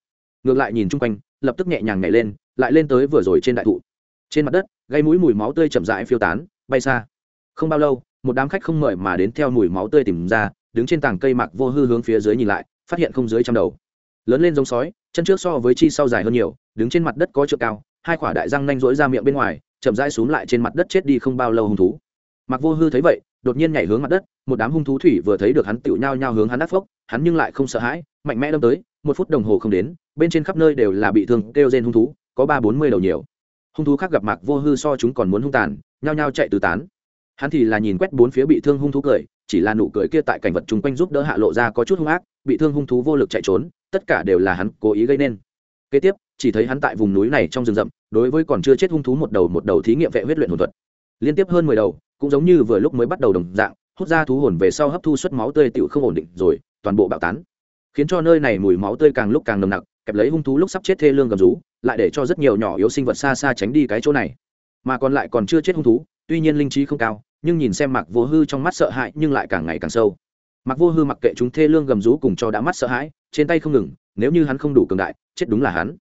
S1: Ngược lại nhìn chung quanh, lập tức nhẹ nhàng nhảy lên, lại lên tới vừa rồi trên đại thụ. Trên mặt đất gây mũi mùi máu tươi chậm rãi phiêu tán, bay xa. Không bao lâu một đám khách không mời mà đến theo mùi máu tươi tìm ra, đứng trên tảng cây mạc vô hư hướng phía dưới nhìn lại, phát hiện không dưới trăm đầu. Lớn lên giống sói, chân trước so với chi sau dài hơn nhiều, đứng trên mặt đất có chợ cao, hai quả đại răng nanh rỗi ra miệng bên ngoài, chậm rãi xuống lại trên mặt đất chết đi không bao lâu hung thú. Mặc vô hư thấy vậy, đột nhiên nhảy hướng mặt đất, một đám hung thú thủy vừa thấy được hắn tựu nhao nhao hướng hắn đắc phốc, hắn nhưng lại không sợ hãi, mạnh mẽ đâm tới, một phút đồng hồ không đến, bên trên khắp nơi đều là bị thương, kêu rên hung thú, có ba bốn mươi đầu nhiều. Hung thú khác gặp mạc vô hư so chúng còn muốn hung tàn, nhao nhao chạy tứ tán hắn thì là nhìn quét bốn phía bị thương hung thú cười, chỉ là nụ cười kia tại cảnh vật chung quanh giúp đỡ hạ lộ ra có chút hung ác, bị thương hung thú vô lực chạy trốn, tất cả đều là hắn cố ý gây nên. Kế tiếp, chỉ thấy hắn tại vùng núi này trong rừng rậm, đối với còn chưa chết hung thú một đầu một đầu thí nghiệm vệ huyết luyện hồn thuật. Liên tiếp hơn mười đầu, cũng giống như vừa lúc mới bắt đầu đồng dạng, hút ra thú hồn về sau hấp thu suất máu tươi tựu không ổn định rồi, toàn bộ bạo tán. Khiến cho nơi này mùi máu tươi càng lúc càng nồng nặc, kẹp lấy hung thú lúc sắp chết thê lương gầm rú, lại để cho rất nhiều nhỏ yếu sinh vật xa xa tránh đi cái chỗ này. Mà còn lại còn chưa chết hung thú tuy nhiên linh trí không cao, nhưng nhìn xem mặc vô hư trong mắt sợ hãi nhưng lại càng ngày càng sâu. Mặc vô hư mặc kệ chúng thê lương gầm rú cùng cho đã mắt sợ hãi, trên tay không ngừng, nếu như hắn không đủ cường đại, chết đúng là hắn.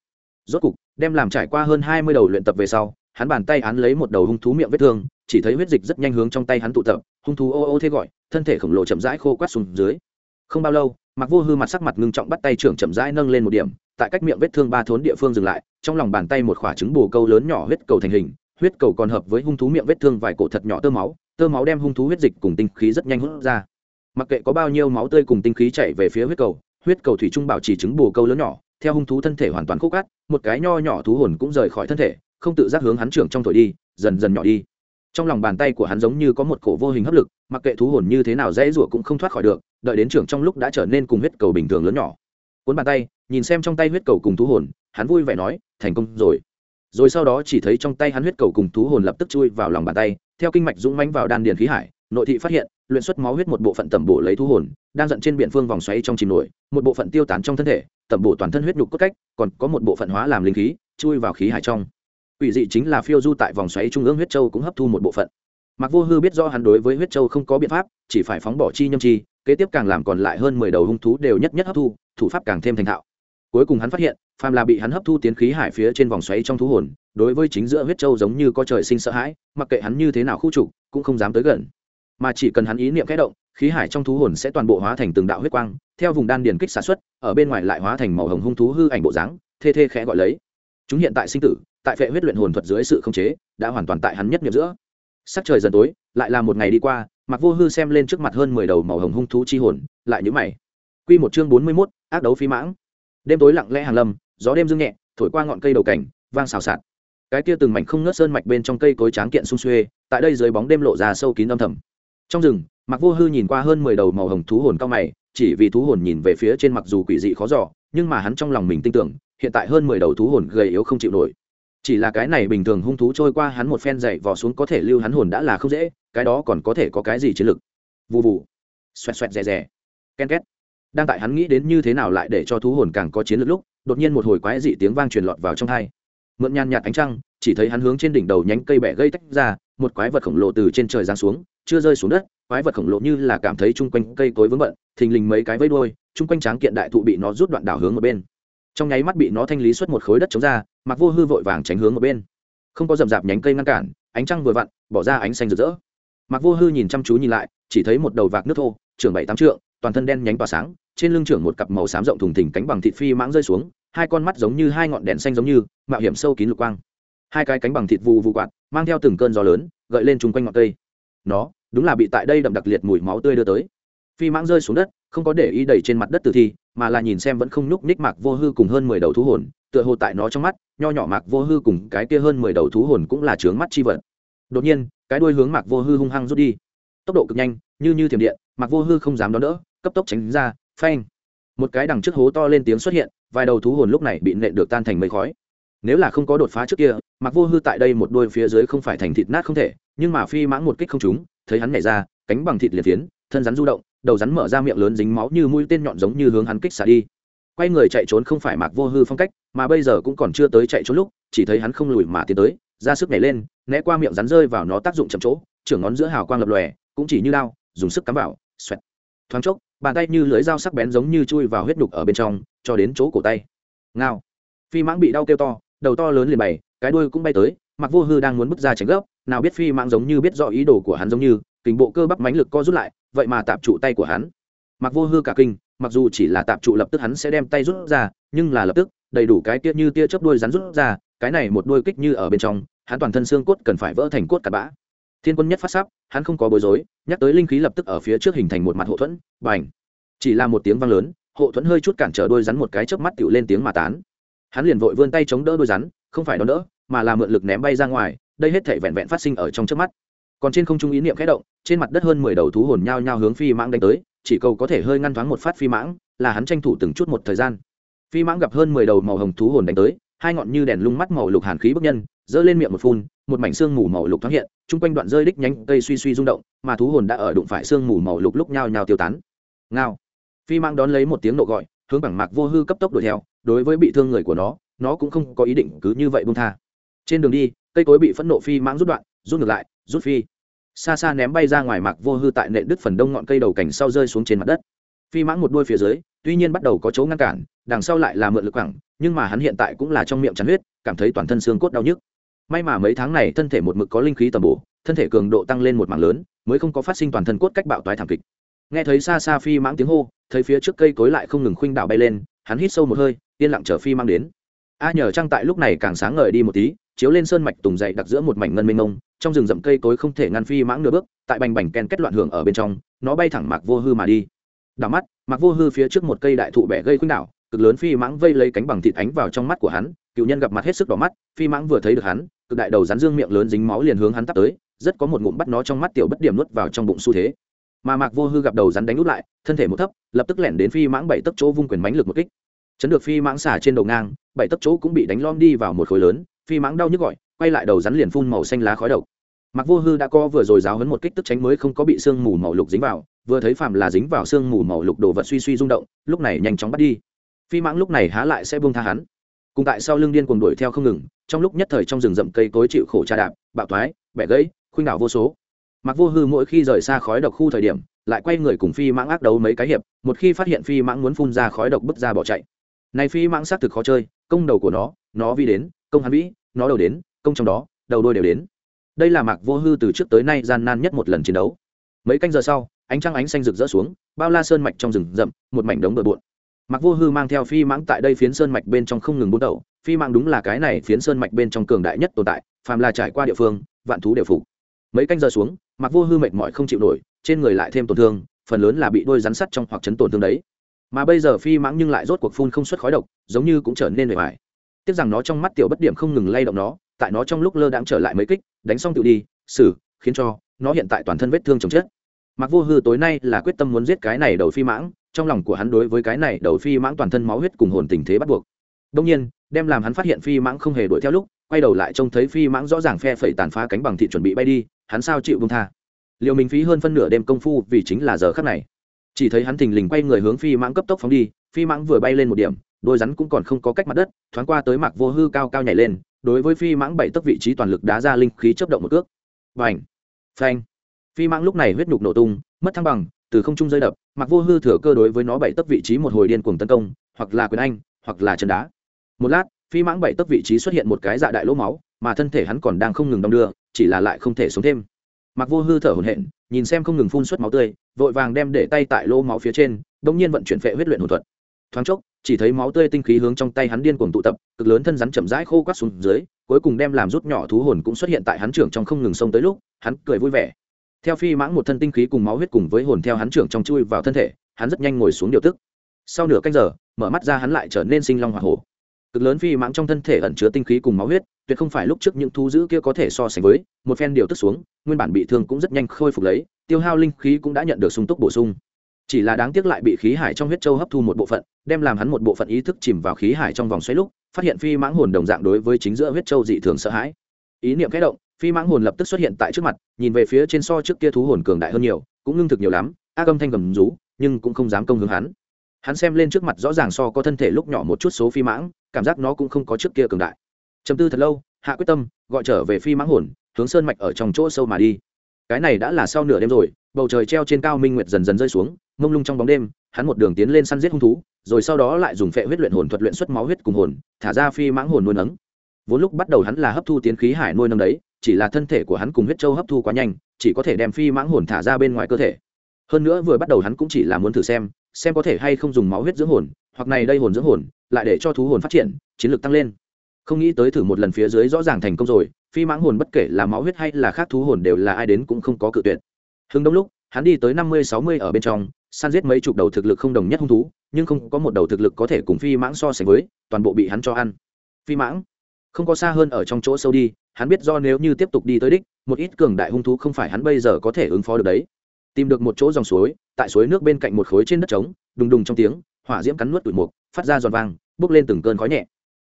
S1: Rốt cục, đem làm trải qua hơn hai mươi đầu luyện tập về sau, hắn bàn tay hắn lấy một đầu hung thú miệng vết thương, chỉ thấy huyết dịch rất nhanh hướng trong tay hắn tụ tập, hung thú ô ô thế gọi, thân thể khổng lồ chậm rãi khô quát xuống dưới. Không bao lâu mặc vô hư mặt sắc mặt ngưng trọng bắt tay trưởng chậm rãi nâng lên một điểm, tại cách miệng vết thương ba thốn địa phương dừng lại, trong lòng bàn tay một quả trứng bù câu lớn nhỏ huyết cầu thành hình huyết cầu còn hợp với hung thú miệng vết thương vài cổ thật nhỏ tơ máu tơ máu đem hung thú huyết dịch cùng tinh khí rất nhanh hút ra. Mặc kệ có bao nhiêu máu tươi cùng tinh khí chạy về phía huyết cầu huyết cầu thủy trung bảo trì trứng bù câu lớn nhỏ, theo hung thú thân thể hoàn toàn khúc cát, một cái nho nhỏ thú hồn cũng rời khỏi thân thể, không tự giác hướng hắn trưởng trong thổi đi, dần dần nhỏ đi. Trong lòng bàn tay của hắn giống như có một cổ vô hình hấp lực, mặc kệ thú hồn như thế nào dễ rủa cũng không thoát khỏi được, đợi đến trưởng trong lúc đã trở nên cùng huyết cầu bình thường lớn nhỏ. Cuốn bàn tay, nhìn xem trong tay huyết cầu cùng thú hồn, hắn vui vẻ nói, thành công rồi rồi sau đó chỉ thấy trong tay hắn huyết cầu cùng thú hồn lập tức chui vào lòng bàn tay, theo kinh mạch dũng mãnh vào đan điền khí hải, nội thị phát hiện, luyện xuất máu huyết một bộ phận tẩm bổ lấy thú hồn, đang giận trên biển phương vòng xoáy trong chìm nổi, một bộ phận tiêu tán trong thân thể, tẩm bổ toàn thân huyết nhục cốt cách, còn có một bộ phận hóa làm linh khí, chui vào khí hải trong. Ủy dị chính là phiêu du tại vòng xoáy trung ương huyết châu cũng hấp thu một bộ phận. Mặc vô hư biết do hắn đối với huyết châu không có biện pháp, chỉ phải phóng bỏ chi nhâm chi, kế tiếp càng làm còn lại hơn mười đầu hung thú đều nhất nhất hấp thu, thủ pháp càng thêm thành thạo. Cuối cùng hắn phát hiện phàm là bị hắn hấp thu tiến khí hải phía trên vòng xoáy trong thú hồn, đối với chính giữa huyết châu giống như có trời sinh sợ hãi, mặc kệ hắn như thế nào khu trục, cũng không dám tới gần. Mà chỉ cần hắn ý niệm kẽ động, khí hải trong thú hồn sẽ toàn bộ hóa thành từng đạo huyết quang, theo vùng đan điền kích sản xuất, ở bên ngoài lại hóa thành màu hồng hung thú hư ảnh bộ dáng, thê thê khẽ gọi lấy. Chúng hiện tại sinh tử, tại phệ huyết luyện hồn thuật dưới sự khống chế, đã hoàn toàn tại hắn nhất niệm giữa. Sắc trời dần tối, lại là một ngày đi qua mặc vô hư xem lên trước mặt hơn mười đầu màu hồng hung thú chi hồn, lại nhữ mày. Q một chương bốn mươi mốt, ác đấu phi mãng. Đêm tối lặng lẽ hàng lâm gió đêm dương nhẹ, thổi qua ngọn cây đầu cảnh vang xào xạc. Cái kia từng mảnh không ngớt sơn mạch bên trong cây cối tráng kiện sung xuê, tại đây dưới bóng đêm lộ ra sâu kín âm thầm. Trong rừng mặc vô hư nhìn qua hơn mười đầu màu hồng thú hồn cao mày, chỉ vì thú hồn nhìn về phía trên mặc dù quỷ dị khó giỏ nhưng mà hắn trong lòng mình tin tưởng, hiện tại hơn mười đầu thú hồn gầy yếu không chịu nổi. Chỉ là cái này bình thường hung thú trôi qua hắn một phen dậy vò xuống có thể lưu hắn hồn đã là không dễ, cái đó còn có thể có cái gì chiến lực. Vụ vụ xoẹt xoẹt rè rè. Ken két đang tại hắn nghĩ đến như thế nào lại để cho thú hồn càng có chiến lược lúc, đột nhiên một hồi quái dị tiếng vang truyền lọt vào trong thai mượn nhàn nhạt ánh trăng, chỉ thấy hắn hướng trên đỉnh đầu nhánh cây bẻ gây tách ra, một quái vật khổng lồ từ trên trời giáng xuống, chưa rơi xuống đất, quái vật khổng lồ như là cảm thấy chung quanh cây cối vướng bận, thình lình mấy cái vây đuôi, chung quanh tráng kiện đại thụ bị nó rút đoạn đảo hướng một bên. Trong nháy mắt bị nó thanh lý xuất một khối đất chống ra, mặc vô hư vội vàng tránh hướng một bên. Không có rậm rạp nhánh cây ngăn cản, ánh trăng vừa vặn, bỏ ra ánh xanh rực rỡ. Mặc vô hư nhìn chăm chú nhìn lại, chỉ thấy một đầu vạc nước thô, trưởng bảy tám trượng toàn thân đen nhánh tỏa sáng, trên lưng trưởng một cặp màu xám rộng thùng thình cánh bằng thịt phi mãng rơi xuống, hai con mắt giống như hai ngọn đèn xanh giống như, mạo hiểm sâu kín lục quang. Hai cái cánh bằng thịt vụ vụ quạt, mang theo từng cơn gió lớn, gợi lên chung quanh ngọn cây. Nó, đúng là bị tại đây đậm đặc liệt mùi máu tươi đưa tới. Phi mãng rơi xuống đất, không có để ý đẩy trên mặt đất tử thi, mà là nhìn xem vẫn không nhúc ních mạc vô hư cùng hơn mười đầu thú hồn, tựa hồ tại nó trong mắt, nho nhỏ mạc vô hư cùng cái kia hơn mười đầu thú hồn cũng là trướng mắt chi vật. Đột nhiên, cái đuôi hướng mạc vô hư hung hăng rút đi. Tốc độ cực nhanh, như như thiểm điện, mạc vô hư không dám đón đỡ cấp tốc tránh ra, phanh. Một cái đằng trước hố to lên tiếng xuất hiện, vài đầu thú hồn lúc này bị nện được tan thành mây khói. Nếu là không có đột phá trước kia mặc vô hư tại đây một đôi phía dưới không phải thành thịt nát không thể, nhưng mà phi mãng một kích không trúng, thấy hắn nhảy ra, cánh bằng thịt liệt tiến thân rắn du động, đầu rắn mở ra miệng lớn dính máu như mũi tên nhọn giống như hướng hắn kích xả đi. Quay người chạy trốn không phải mạc vô hư phong cách, mà bây giờ cũng còn chưa tới chạy trốn lúc, chỉ thấy hắn không lùi mà tiến tới, ra sức nhảy lên, né qua miệng rắn rơi vào nó tác dụng chậm chỗ, trưởng ngón giữa hào quang lập lòe, cũng chỉ như lao dùng sức cắm vào, xoẹt. Thoáng chốc bàn tay như lưới dao sắc bén giống như chui vào huyết đục ở bên trong, cho đến chỗ cổ tay. Ngao. Phi mãng bị đau kêu to, đầu to lớn liền bày, cái đuôi cũng bay tới, mặc vô hư đang muốn bước ra tránh gấp, nào biết phi mãng giống như biết rõ ý đồ của hắn giống như, kình bộ cơ bắp mánh lực co rút lại, vậy mà tạm trụ tay của hắn. Mặc vô hư cả kinh, mặc dù chỉ là tạm trụ lập tức hắn sẽ đem tay rút ra, nhưng là lập tức, đầy đủ cái tia như tia chớp đuôi rắn rút ra, cái này một đuôi kích như ở bên trong, hắn toàn thân xương cốt cần phải vỡ thành cốt cặn bã thiên quân nhất phát sắp, hắn không có bối rối, nhắc tới linh khí lập tức ở phía trước hình thành một mặt hộ thuẫn b à n h chỉ là một tiếng vang lớn, hộ thuẫn hơi chút cản trở đôi rắn một cái chớp mắt tựu lên tiếng mà tán. Hắn liền vội vươn tay chống đỡ đôi rắn, không phải đón đỡ, mà là mượn lực ném bay ra ngoài, đây hết thể vẹn vẹn phát sinh ở trong trước mắt. Còn trên không trung ý niệm khẽ động, trên mặt đất hơn mười đầu thú hồn nhao nhao hướng phi mãng đánh tới, chỉ cầu có thể hơi ngăn thoáng một phát phi mãng, là hắn tranh thủ từng chút một thời gian. Phi mãng gặp hơn mười đầu màu hồng thú hồn đánh tới, hai ngọn như đèn lung mắt màu lục hàn khí bức nhân, giơ lên miệng một phun một mảnh xương mù màu lục thoáng hiện, chung quanh đoạn rơi đích nhánh cây suy suy rung động, mà thú hồn đã ở đụng phải xương mù màu lục lúc nhao nhao tiêu tán. Ngao. Phi mang đón lấy một tiếng nộ gọi, hướng bằng mạc vô hư cấp tốc đuổi theo, đối với bị thương người của nó nó cũng không có ý định cứ như vậy bông tha. Trên đường đi, cây cối bị phẫn nộ phi mãng rút đoạn, rút ngược lại, rút phi. Xa xa ném bay ra ngoài mạc vô hư tại nệ đứt phần đông ngọn cây đầu cảnh sau rơi xuống trên mặt đất. Phi mãng một đuôi phía dưới, tuy nhiên bắt đầu có chỗ ngăn cản, đằng sau lại là mượn lực quẳng, nhưng mà hắn hiện tại cũng là trong miệng chắn huyết, cảm thấy toàn thân xương cốt đau nhức may mà mấy tháng này thân thể một mực có linh khí tầm bổ, thân thể cường độ tăng lên một mảng lớn, mới không có phát sinh toàn thân cốt cách bạo toái thảm kịch. Nghe thấy xa xa phi mãng tiếng hô, thấy phía trước cây cối lại không ngừng khuynh đảo bay lên, hắn hít sâu một hơi, yên lặng chờ phi mang đến. A nhờ trăng tại lúc này càng sáng ngời đi một tí, chiếu lên sơn mạch tùng dậy đặc giữa một mảnh ngân mênh mông, trong rừng rậm cây cối không thể ngăn phi mãng nửa bước, tại bành bành ken kết loạn hưởng ở bên trong, nó bay thẳng mạc vô hư mà đi. Đảo mắt, mạc vô hư phía trước một cây đại thụ bẻ gây khuynh đảo, cực lớn phi mãng vây lấy cánh bằng thịt ánh vào trong mắt của hắn cựu nhân gặp mặt hết sức đỏ mắt, phi mãng vừa thấy được hắn, cực đại đầu rắn dương miệng lớn dính máu liền hướng hắn tắt tới, rất có một ngụm bắt nó trong mắt tiểu bất điểm nuốt vào trong bụng xu thế. Mà mạc vô hư gặp đầu rắn đánh út lại, thân thể một thấp, lập tức lẻn đến phi mãng bảy tấc chỗ vung quyền mánh lực một kích. Chấn được phi mãng xả trên đầu ngang, bảy tấc chỗ cũng bị đánh lom đi vào một khối lớn, phi mãng đau nhức gọi, quay lại đầu rắn liền phun màu xanh lá khói độc. Mặc vô hư đã co vừa rồi giáo hấn một kích tức tránh mới không có bị sương mù màu lục dính vào, vừa thấy phạm là dính vào sương mù màu lục đồ vật suy suy rung động, lúc này nhanh chóng bắt đi. Phi mãng lúc này há lại sẽ buông tha hắn cùng tại sau lưng điên cuồng đuổi theo không ngừng, trong lúc nhất thời trong rừng rậm cây cối chịu khổ tra đạp, bạo thoái bẻ gãy, khuynh đảo vô số. Mặc vô hư mỗi khi rời xa khói độc khu thời điểm, lại quay người cùng phi mãng ác đấu mấy cái hiệp, một khi phát hiện phi mãng muốn phun ra khói độc bứt ra bỏ chạy. Này phi mãng xác thực khó chơi, công đầu của nó nó vi đến, công hắn vĩ, nó đầu đến, công trong đó, đầu đôi đều đến. Đây là mạc vô hư từ trước tới nay gian nan nhất một lần chiến đấu. Mấy canh giờ sau, ánh trăng ánh xanh rực rỡ xuống, bao la sơn mạch trong rừng rậm, một mảnh đống bờ bộn mạc vô hư mang theo phi mãng tại đây phiến sơn mạch bên trong không ngừng bút đầu phi mãng đúng là cái này phiến sơn mạch bên trong cường đại nhất tồn tại, phàm là trải qua địa phương, vạn thú đều phục. Mấy canh giờ xuống, mạc vô hư mệt mỏi không chịu nổi, trên người lại thêm tổn thương, phần lớn là bị đôi rắn sắt trong hoặc chấn tổn thương đấy. Mà bây giờ phi mãng nhưng lại rốt cuộc phun không xuất khói độc, giống như cũng trở nên bề mại tiếc rằng nó trong mắt tiểu bất điểm không ngừng lay động nó, tại nó trong lúc lơ đãng trở lại mấy kích, đánh xong tự đi xử khiến cho, nó hiện tại toàn thân vết thương chồng chết mặc vô hư tối nay là quyết tâm muốn giết cái này đầu phi mãng, trong lòng của hắn đối với cái này đầu phi mãng toàn thân máu huyết cùng hồn tình thế bắt buộc. Đông nhiên, đem làm hắn phát hiện phi mãng không hề đuổi theo lúc, quay đầu lại trông thấy phi mãng rõ ràng phe phẩy tàn phá cánh bằng thị chuẩn bị bay đi, hắn sao chịu bông tha? Liệu mình phí hơn phân nửa đêm công phu vì chính là giờ khắc này. Chỉ thấy hắn thình lình quay người hướng phi mãng cấp tốc phóng đi, phi mãng vừa bay lên một điểm, đôi rắn cũng còn không có cách mặt đất, thoáng qua tới mạc vô hư cao cao nhảy lên, đối với phi mãng bảy tấc vị trí toàn lực đá ra linh khí chấp động một cước. Và ảnh phanh! Phi mãng lúc này huyết nhục nổ tung, mất thăng bằng, từ không trung rơi đập, mặc vô hư thừa cơ đối với nó bảy tấc vị trí một hồi điên cuồng tấn công, hoặc là quyền anh, hoặc là chân đá. Một lát, phi mãng bảy tấc vị trí xuất hiện một cái dạ đại lỗ máu, mà thân thể hắn còn đang không ngừng đong đưa, chỉ là lại không thể sống thêm. Mặc vô hư thở hổn hển, nhìn xem không ngừng phun suất máu tươi, vội vàng đem để tay tại lỗ máu phía trên đông nhiên vận chuyển phệ huyết luyện hồn thuật. Thoáng chốc, chỉ thấy máu tươi tinh khí hướng trong tay hắn điên cuồng tụ tập, cực lớn thân rắn chậm rãi khô quát xuống dưới, cuối cùng đem làm rút nhỏ thú hồn cũng xuất hiện tại hắn trưởng trong không ngừng sông tới lúc, hắn cười vui vẻ theo phi mãng một thân tinh khí cùng máu huyết cùng với hồn theo hắn trưởng trong chui vào thân thể, hắn rất nhanh ngồi xuống điều tức. Sau nửa canh giờ, mở mắt ra hắn lại trở nên sinh long hoa hổ. Cực lớn phi mãng trong thân thể ẩn chứa tinh khí cùng máu huyết, tuyệt không phải lúc trước những thú dữ kia có thể so sánh với, một phen điều tức xuống, nguyên bản bị thương cũng rất nhanh khôi phục lấy, tiêu hao linh khí cũng đã nhận được sung túc bổ sung. Chỉ là đáng tiếc lại bị khí hải trong huyết châu hấp thu một bộ phận, đem làm hắn một bộ phận ý thức chìm vào khí hải trong vòng xoáy lúc, phát hiện phi mãng hồn đồng dạng đối với chính giữa huyết châu dị thường sợ hãi. Ý niệm kẽ động phi mãng hồn lập tức xuất hiện tại trước mặt, nhìn về phía trên so trước kia thú hồn cường đại hơn nhiều, cũng ngưng thực nhiều lắm ác âm thanh gầm rú, nhưng cũng không dám công hướng hắn. Hắn xem lên trước mặt rõ ràng so có thân thể lúc nhỏ một chút số phi mãng, cảm giác nó cũng không có trước kia cường đại. Chấm tư thật lâu, hạ quyết tâm gọi trở về phi mãng hồn, hướng sơn mạch ở trong chỗ sâu mà đi. Cái này đã là sau nửa đêm rồi, bầu trời treo trên cao minh nguyệt dần dần rơi xuống, mông lung trong bóng đêm, hắn một đường tiến lên săn giết hung thú, rồi sau đó lại dùng phệ huyết luyện hồn thuật luyện xuất máu huyết cùng hồn, thả ra phi mãng hồn nuôi nấng. Vốn lúc bắt đầu hắn là hấp thu tiến khí hải nuôi nấng đấy chỉ là thân thể của hắn cùng huyết châu hấp thu quá nhanh, chỉ có thể đem phi mãng hồn thả ra bên ngoài cơ thể. Hơn nữa vừa bắt đầu hắn cũng chỉ là muốn thử xem xem có thể hay không dùng máu huyết dưỡng hồn, hoặc này đây hồn dưỡng hồn, lại để cho thú hồn phát triển, chiến lược tăng lên. Không nghĩ tới thử một lần phía dưới rõ ràng thành công rồi, phi mãng hồn bất kể là máu huyết hay là khác thú hồn đều là ai đến cũng không có cự tuyệt. Hưng đông lúc, hắn đi tới năm mươi sáu mươi ở bên trong, săn giết mấy chục đầu thực lực không đồng nhất hung thú, nhưng không có một đầu thực lực có thể cùng phi mãng so sánh với, toàn bộ bị hắn cho ăn. Phi mãng không có xa hơn ở trong chỗ sâu đi, hắn biết do nếu như tiếp tục đi tới đích, một ít cường đại hung thú không phải hắn bây giờ có thể ứng phó được đấy. Tìm được một chỗ dòng suối, tại suối nước bên cạnh một khối trên đất trống, đùng đùng trong tiếng, hỏa diễm cắn nuốt tủi mục, phát ra giòn vàng bốc lên từng cơn khói nhẹ.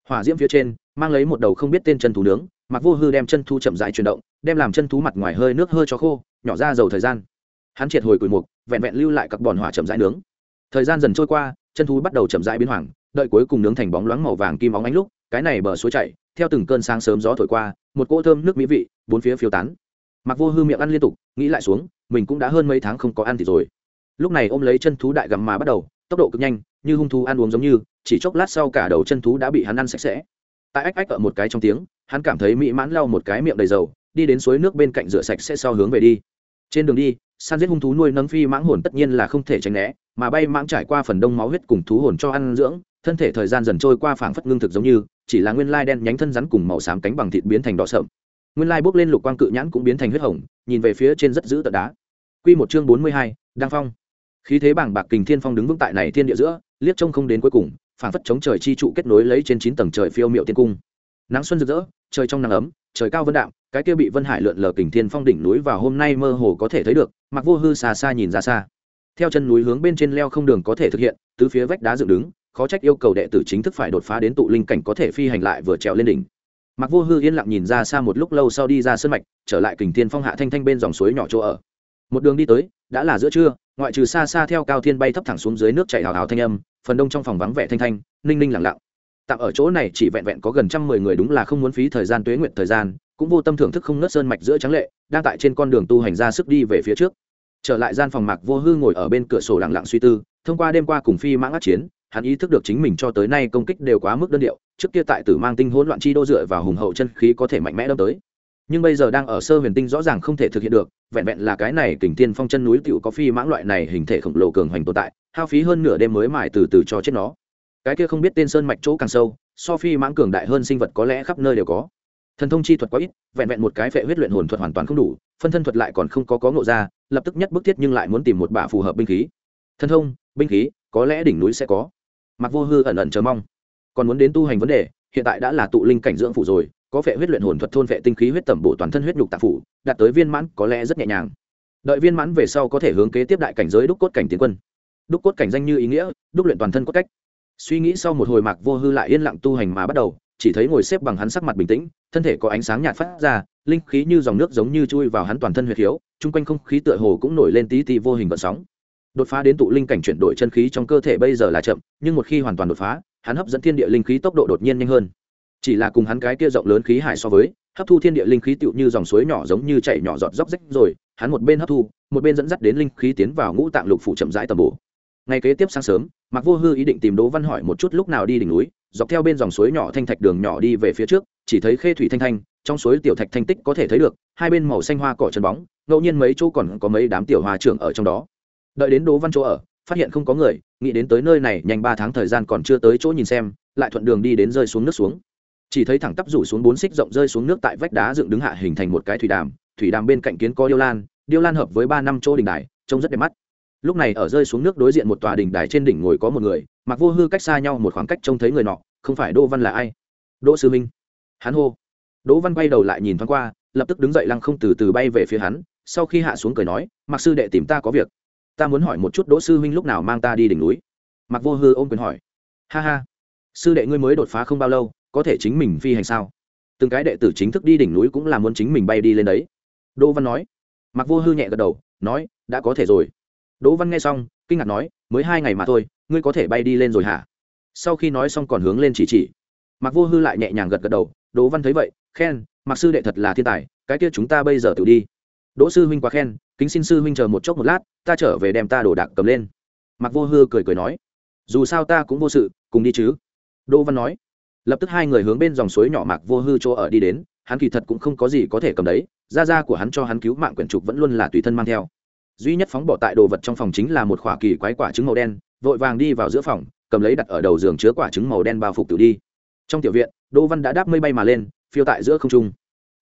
S1: Hỏa diễm phía trên, mang lấy một đầu không biết tên chân thú nướng mặc vô hư đem chân thú chậm rãi chuyển động, đem làm chân thú mặt ngoài hơi nước hơi cho khô, nhỏ ra dầu thời gian. Hắn triệt hồi củi mục, vẹn vẹn lưu lại các bòn hỏa chậm rãi nướng. Thời gian dần trôi qua, chân thú bắt đầu chậm rãi biến hoàng, đợi cuối cùng nướng thành bóng loáng màu vàng kim óng ánh lúc cái này bờ suối chảy, theo từng cơn sáng sớm gió thổi qua, một cỗ thơm nước mỹ vị, bốn phía phiêu tán. Mặc vô hư miệng ăn liên tục, nghĩ lại xuống, mình cũng đã hơn mấy tháng không có ăn thì rồi. Lúc này ôm lấy chân thú đại gặm mà bắt đầu, tốc độ cực nhanh, như hung thú ăn uống giống như, chỉ chốc lát sau cả đầu chân thú đã bị hắn ăn sạch sẽ. Tại ách ách ở một cái trong tiếng, hắn cảm thấy mỹ mãn lau một cái miệng đầy dầu, đi đến suối nước bên cạnh rửa sạch sẽ sau hướng về đi. Trên đường đi, săn giết hung thú nuôi nấng phi mãng hồn tất nhiên là không thể tránh né, mà bay mãng trải qua phần đông máu huyết cùng thú hồn cho ăn dưỡng, thân thể thời gian dần trôi qua phảng phất ngưng thực giống như chỉ là nguyên lai đen nhánh thân rắn cùng màu xám cánh bằng thịt biến thành đỏ sậm. Nguyên lai bốc lên lục quang cự nhãn cũng biến thành huyết hồng nhìn về phía trên rất giữ tận đá. Quy một chương bốn mươi hai, đăng phong. Khí thế bảng bạc kình thiên phong đứng vững tại này thiên địa giữa liếc trông không đến cuối cùng phảng phất chống trời chi trụ kết nối lấy trên chín tầng trời phiêu miệu tiên cung. Nắng xuân rực rỡ trời trong nắng ấm trời cao vân đạm cái kia bị vân hải lượn lờ kình thiên phong đỉnh núi vào hôm nay mơ hồ có thể thấy được mặc vô hư xa xa nhìn ra xa. Theo chân núi hướng bên trên leo không đường có thể thực hiện tứ phía vách đá dựng đứng khó trách yêu cầu đệ tử chính thức phải đột phá đến tụ linh cảnh có thể phi hành lại vừa trèo lên đỉnh. Mặc vô hư yên lặng nhìn ra xa một lúc lâu sau đi ra sân mạch, trở lại kình thiên phong hạ thanh thanh bên dòng suối nhỏ chỗ ở. Một đường đi tới, đã là giữa trưa, ngoại trừ xa xa theo cao thiên bay thấp thẳng xuống dưới nước chảy hào hào thanh âm, phần đông trong phòng vắng vẻ thanh thanh, ninh ninh lặng lặng. Tạm ở chỗ này chỉ vẹn vẹn có gần trăm mười người đúng là không muốn phí thời gian tuế nguyện thời gian, cũng vô tâm thưởng thức không nớt sơn mạch giữa trắng lệ, đang tại trên con đường tu hành ra sức đi về phía trước. Trở lại gian phòng mạc vô hư ngồi ở bên cửa sổ lặng lặng suy tư, thông qua đêm qua cùng phi mãng át chiến hắn ý thức được chính mình cho tới nay công kích đều quá mức đơn điệu, trước kia tại tử mang tinh hỗn loạn chi đô dựa vào hùng hậu chân khí có thể mạnh mẽ đâm tới. Nhưng bây giờ đang ở sơ huyền tinh rõ ràng không thể thực hiện được, vẹn vẹn là cái này kình tiên phong chân núi tựu có phi mãng loại này hình thể khổng lồ cường hoành tồn tại, hao phí hơn nửa đêm mới mài từ từ cho chết nó. Cái kia không biết tên sơn mạch chỗ càng sâu, so phi mãng cường đại hơn sinh vật có lẽ khắp nơi đều có. Thần thông chi thuật quá ít, vẹn vẹn một cái phệ huyết luyện hồn thuật hoàn toàn không đủ, phân thân thuật lại còn không có có ngộ ra, lập tức nhất bức thiết nhưng lại muốn tìm một bả phù hợp binh khí. Thần thông, binh khí, có lẽ đỉnh núi sẽ có mặc vô hư ẩn ẩn chờ mong. Còn muốn đến tu hành vấn đề, hiện tại đã là tụ linh cảnh dưỡng phủ rồi, có phệ huyết luyện hồn thuật thôn phệ tinh khí huyết tẩm bổ toàn thân huyết nhục tạp phủ, đạt tới viên mãn có lẽ rất nhẹ nhàng. Đợi viên mãn về sau có thể hướng kế tiếp đại cảnh giới đúc cốt cảnh tiến quân. Đúc cốt cảnh danh như ý nghĩa, đúc luyện toàn thân cốt cách. Suy nghĩ sau một hồi mạc vô hư lại yên lặng tu hành mà bắt đầu, chỉ thấy ngồi xếp bằng hắn sắc mặt bình tĩnh, thân thể có ánh sáng nhạt phát ra, linh khí như dòng nước giống như chui vào hắn toàn thân huyệt khiếu chung quanh không khí tựa hồ cũng nổi lên tí tí vô hình vận sóng đột phá đến tụ linh cảnh chuyển đổi chân khí trong cơ thể bây giờ là chậm, nhưng một khi hoàn toàn đột phá, hắn hấp dẫn thiên địa linh khí tốc độ đột nhiên nhanh hơn. Chỉ là cùng hắn cái kia rộng lớn khí hải so với, hấp thu thiên địa linh khí tựu như dòng suối nhỏ giống như chảy nhỏ giọt róc rách rồi, hắn một bên hấp thu, một bên dẫn dắt đến linh khí tiến vào ngũ tạng lục phủ chậm rãi tầm bổ. Ngày kế tiếp sáng sớm mặc vô hư ý định tìm đỗ văn hỏi một chút lúc nào đi đỉnh núi, dọc theo bên dòng suối nhỏ thanh thạch đường nhỏ đi về phía trước, chỉ thấy khê thủy thanh thanh, trong suối tiểu thạch thanh tích có thể thấy được, hai bên màu xanh hoa cỏ chân bóng, ngẫu nhiên mấy chỗ còn có mấy đám tiểu hoa trưởng ở trong đó đợi đến đỗ văn chỗ ở, phát hiện không có người, nghĩ đến tới nơi này nhanh ba tháng thời gian còn chưa tới chỗ nhìn xem, lại thuận đường đi đến rơi xuống nước xuống. Chỉ thấy thẳng tắp rủ xuống bốn xích rộng rơi xuống nước tại vách đá dựng đứng hạ hình thành một cái thủy đàm thủy đàm bên cạnh kiến có điêu lan điêu lan hợp với ba năm chỗ đình đài, trông rất đẹp mắt. Lúc này ở rơi xuống nước đối diện một tòa đình đài trên đỉnh ngồi có một người, mặc vô hư cách xa nhau một khoảng cách trông thấy người nọ, không phải đỗ văn là ai? Đỗ sư minh. Hắn hô. Đỗ văn quay đầu lại nhìn thoáng qua, lập tức đứng dậy lăng không từ từ bay về phía hắn, sau khi hạ xuống cười nói mặc sư đệ tìm ta có việc ta muốn hỏi một chút đỗ sư huynh lúc nào mang ta đi đỉnh núi? Mặc vô hư ôm quyền hỏi. Ha ha. Sư đệ ngươi mới đột phá không bao lâu, có thể chính mình phi hành sao? Từng cái đệ tử chính thức đi đỉnh núi cũng là muốn chính mình bay đi lên đấy. Đỗ văn nói. Mặc vô hư nhẹ gật đầu, nói, đã có thể rồi. Đỗ văn nghe xong, kinh ngạc nói, mới hai ngày mà thôi, ngươi có thể bay đi lên rồi hả? Sau khi nói xong còn hướng lên chỉ chỉ. Mặc vô hư lại nhẹ nhàng gật gật đầu, đỗ văn thấy vậy, khen mặc sư đệ thật là thiên tài, cái kia chúng ta bây giờ tự đi đỗ sư huynh quá khen, kính xin sư huynh chờ một chốc một lát, ta trở về đem ta đồ đạc cầm lên. Mặc vô hư cười cười nói, dù sao ta cũng vô sự, cùng đi chứ. Đỗ văn nói, lập tức hai người hướng bên dòng suối nhỏ mạc vô hư chỗ ở đi đến, hắn kỳ thật cũng không có gì có thể cầm đấy gia gia của hắn cho hắn cứu mạng quyển trục vẫn luôn là tùy thân mang theo. Duy nhất phóng bỏ tại đồ vật trong phòng chính là một khoả kỳ quái quả trứng màu đen, vội vàng đi vào giữa phòng, cầm lấy đặt ở đầu giường chứa quả trứng màu đen bao phục tự đi. Trong tiểu viện, đỗ văn đã đáp mây bay mà lên, phiêu tại giữa không trung.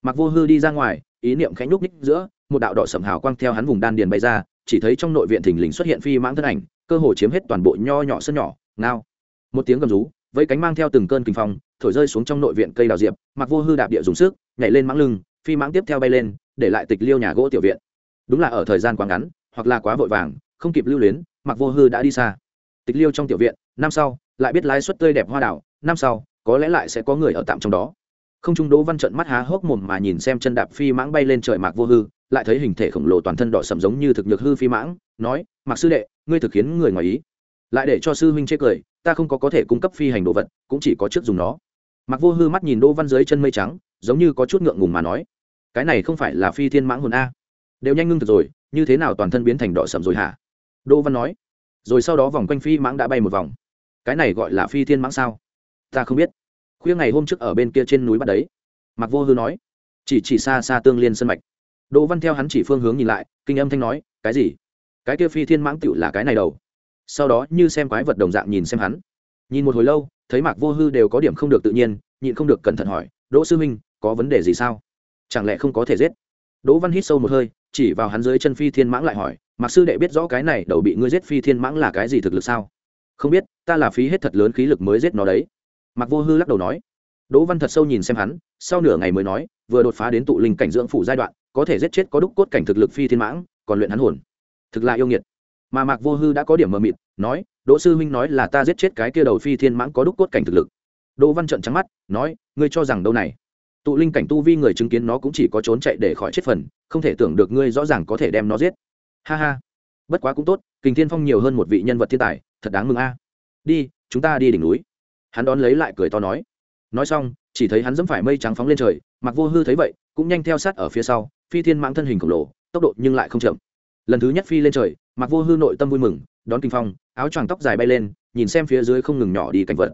S1: Mặc vô hư đi ra ngoài, ý niệm khánh nhúc ních giữa một đạo đỏ sầm hào quang theo hắn vùng đan điền bay ra, chỉ thấy trong nội viện thình lình xuất hiện phi mãng thân ảnh, cơ hồ chiếm hết toàn bộ nho nhỏ sân nhỏ, ngao. Một tiếng gầm rú vẫy cánh mang theo từng cơn kinh phong, thổi rơi xuống trong nội viện cây đào diệp, mặc vô hư đạp địa dùng sức, nhảy lên mãng lưng, phi mãng tiếp theo bay lên, để lại tịch liêu nhà gỗ tiểu viện. Đúng là ở thời gian quá ngắn, hoặc là quá vội vàng, không kịp lưu luyến, mặc vô hư đã đi xa. Tịch liêu trong tiểu viện, năm sau, lại biết lái suất tươi đẹp hoa đảo năm sau, có lẽ lại sẽ có người ở tạm trong đó. Không trung đỗ văn trận mắt há hốc mồm mà nhìn xem chân đạp phi mãng bay lên trời mạc vô hư lại thấy hình thể khổng lồ toàn thân đỏ sầm giống như thực nhược hư phi mãng, nói mặc sư đệ, ngươi thực khiến người ngoài ý. Lại để cho sư huynh chê cười, ta không có có thể cung cấp phi hành đồ vật, cũng chỉ có trước dùng nó. Mặc vô hư mắt nhìn đỗ văn dưới chân mây trắng, giống như có chút ngượng ngùng mà nói, cái này không phải là phi thiên mãng hồn a. Đều nhanh ngưng thực rồi, như thế nào toàn thân biến thành đỏ sầm rồi hả? Đỗ văn nói, rồi sau đó vòng quanh phi mãng đã bay một vòng. Cái này gọi là phi thiên mãng sao? Ta không biết. Khuya ngày hôm trước ở bên kia trên núi bắt đấy mặc vô hư nói, chỉ chỉ xa xa tương liên sân mạch đỗ văn theo hắn chỉ phương hướng nhìn lại, kinh âm thanh nói, cái gì? Cái kia phi thiên mãng tựu là cái này đầu. Sau đó như xem quái vật đồng dạng nhìn xem hắn. Nhìn một hồi lâu, thấy mạc vô hư đều có điểm không được tự nhiên, nhịn không được cẩn thận hỏi, đỗ sư minh có vấn đề gì sao? Chẳng lẽ không có thể giết? Đỗ văn hít sâu một hơi, chỉ vào hắn dưới chân phi thiên mãng lại hỏi, mạc sư đệ biết rõ cái này đầu bị ngươi giết phi thiên mãng là cái gì thực lực sao? Không biết, ta là phí hết thật lớn khí lực mới giết nó đấy. Mạc vô hư lắc đầu nói. Đỗ văn thật sâu nhìn xem hắn, sau nửa ngày mới nói, vừa đột phá đến tụ linh cảnh dưỡng phủ giai đoạn có thể giết chết có đúc cốt cảnh thực lực phi thiên mãng, còn luyện hắn hồn. Thực là yêu nghiệt. Mà mạc vô hư đã có điểm mờ mịt, nói, đỗ sư huynh nói là ta giết chết cái kia đầu phi thiên mãng có đúc cốt cảnh thực lực. Đỗ văn trận trắng mắt, nói, ngươi cho rằng đâu này? Tụ linh cảnh tu vi người chứng kiến nó cũng chỉ có trốn chạy để khỏi chết phần, không thể tưởng được ngươi rõ ràng có thể đem nó giết. Ha ha. Bất quá cũng tốt, kình thiên phong nhiều hơn một vị nhân vật thiên tài, thật đáng mừng a. Đi, chúng ta đi đỉnh núi. Hắn đón lấy lại cười to nói. Nói xong, chỉ thấy hắn dẫm phải mây trắng phóng lên trời mặc vô hư thấy vậy, cũng nhanh theo sát ở phía sau phi thiên mãng thân hình khổng lồ, tốc độ nhưng lại không chậm. Lần thứ nhất phi lên trời mặc vô hư nội tâm vui mừng, đón kinh phong, áo choàng tóc dài bay lên, nhìn xem phía dưới không ngừng nhỏ đi cảnh vật.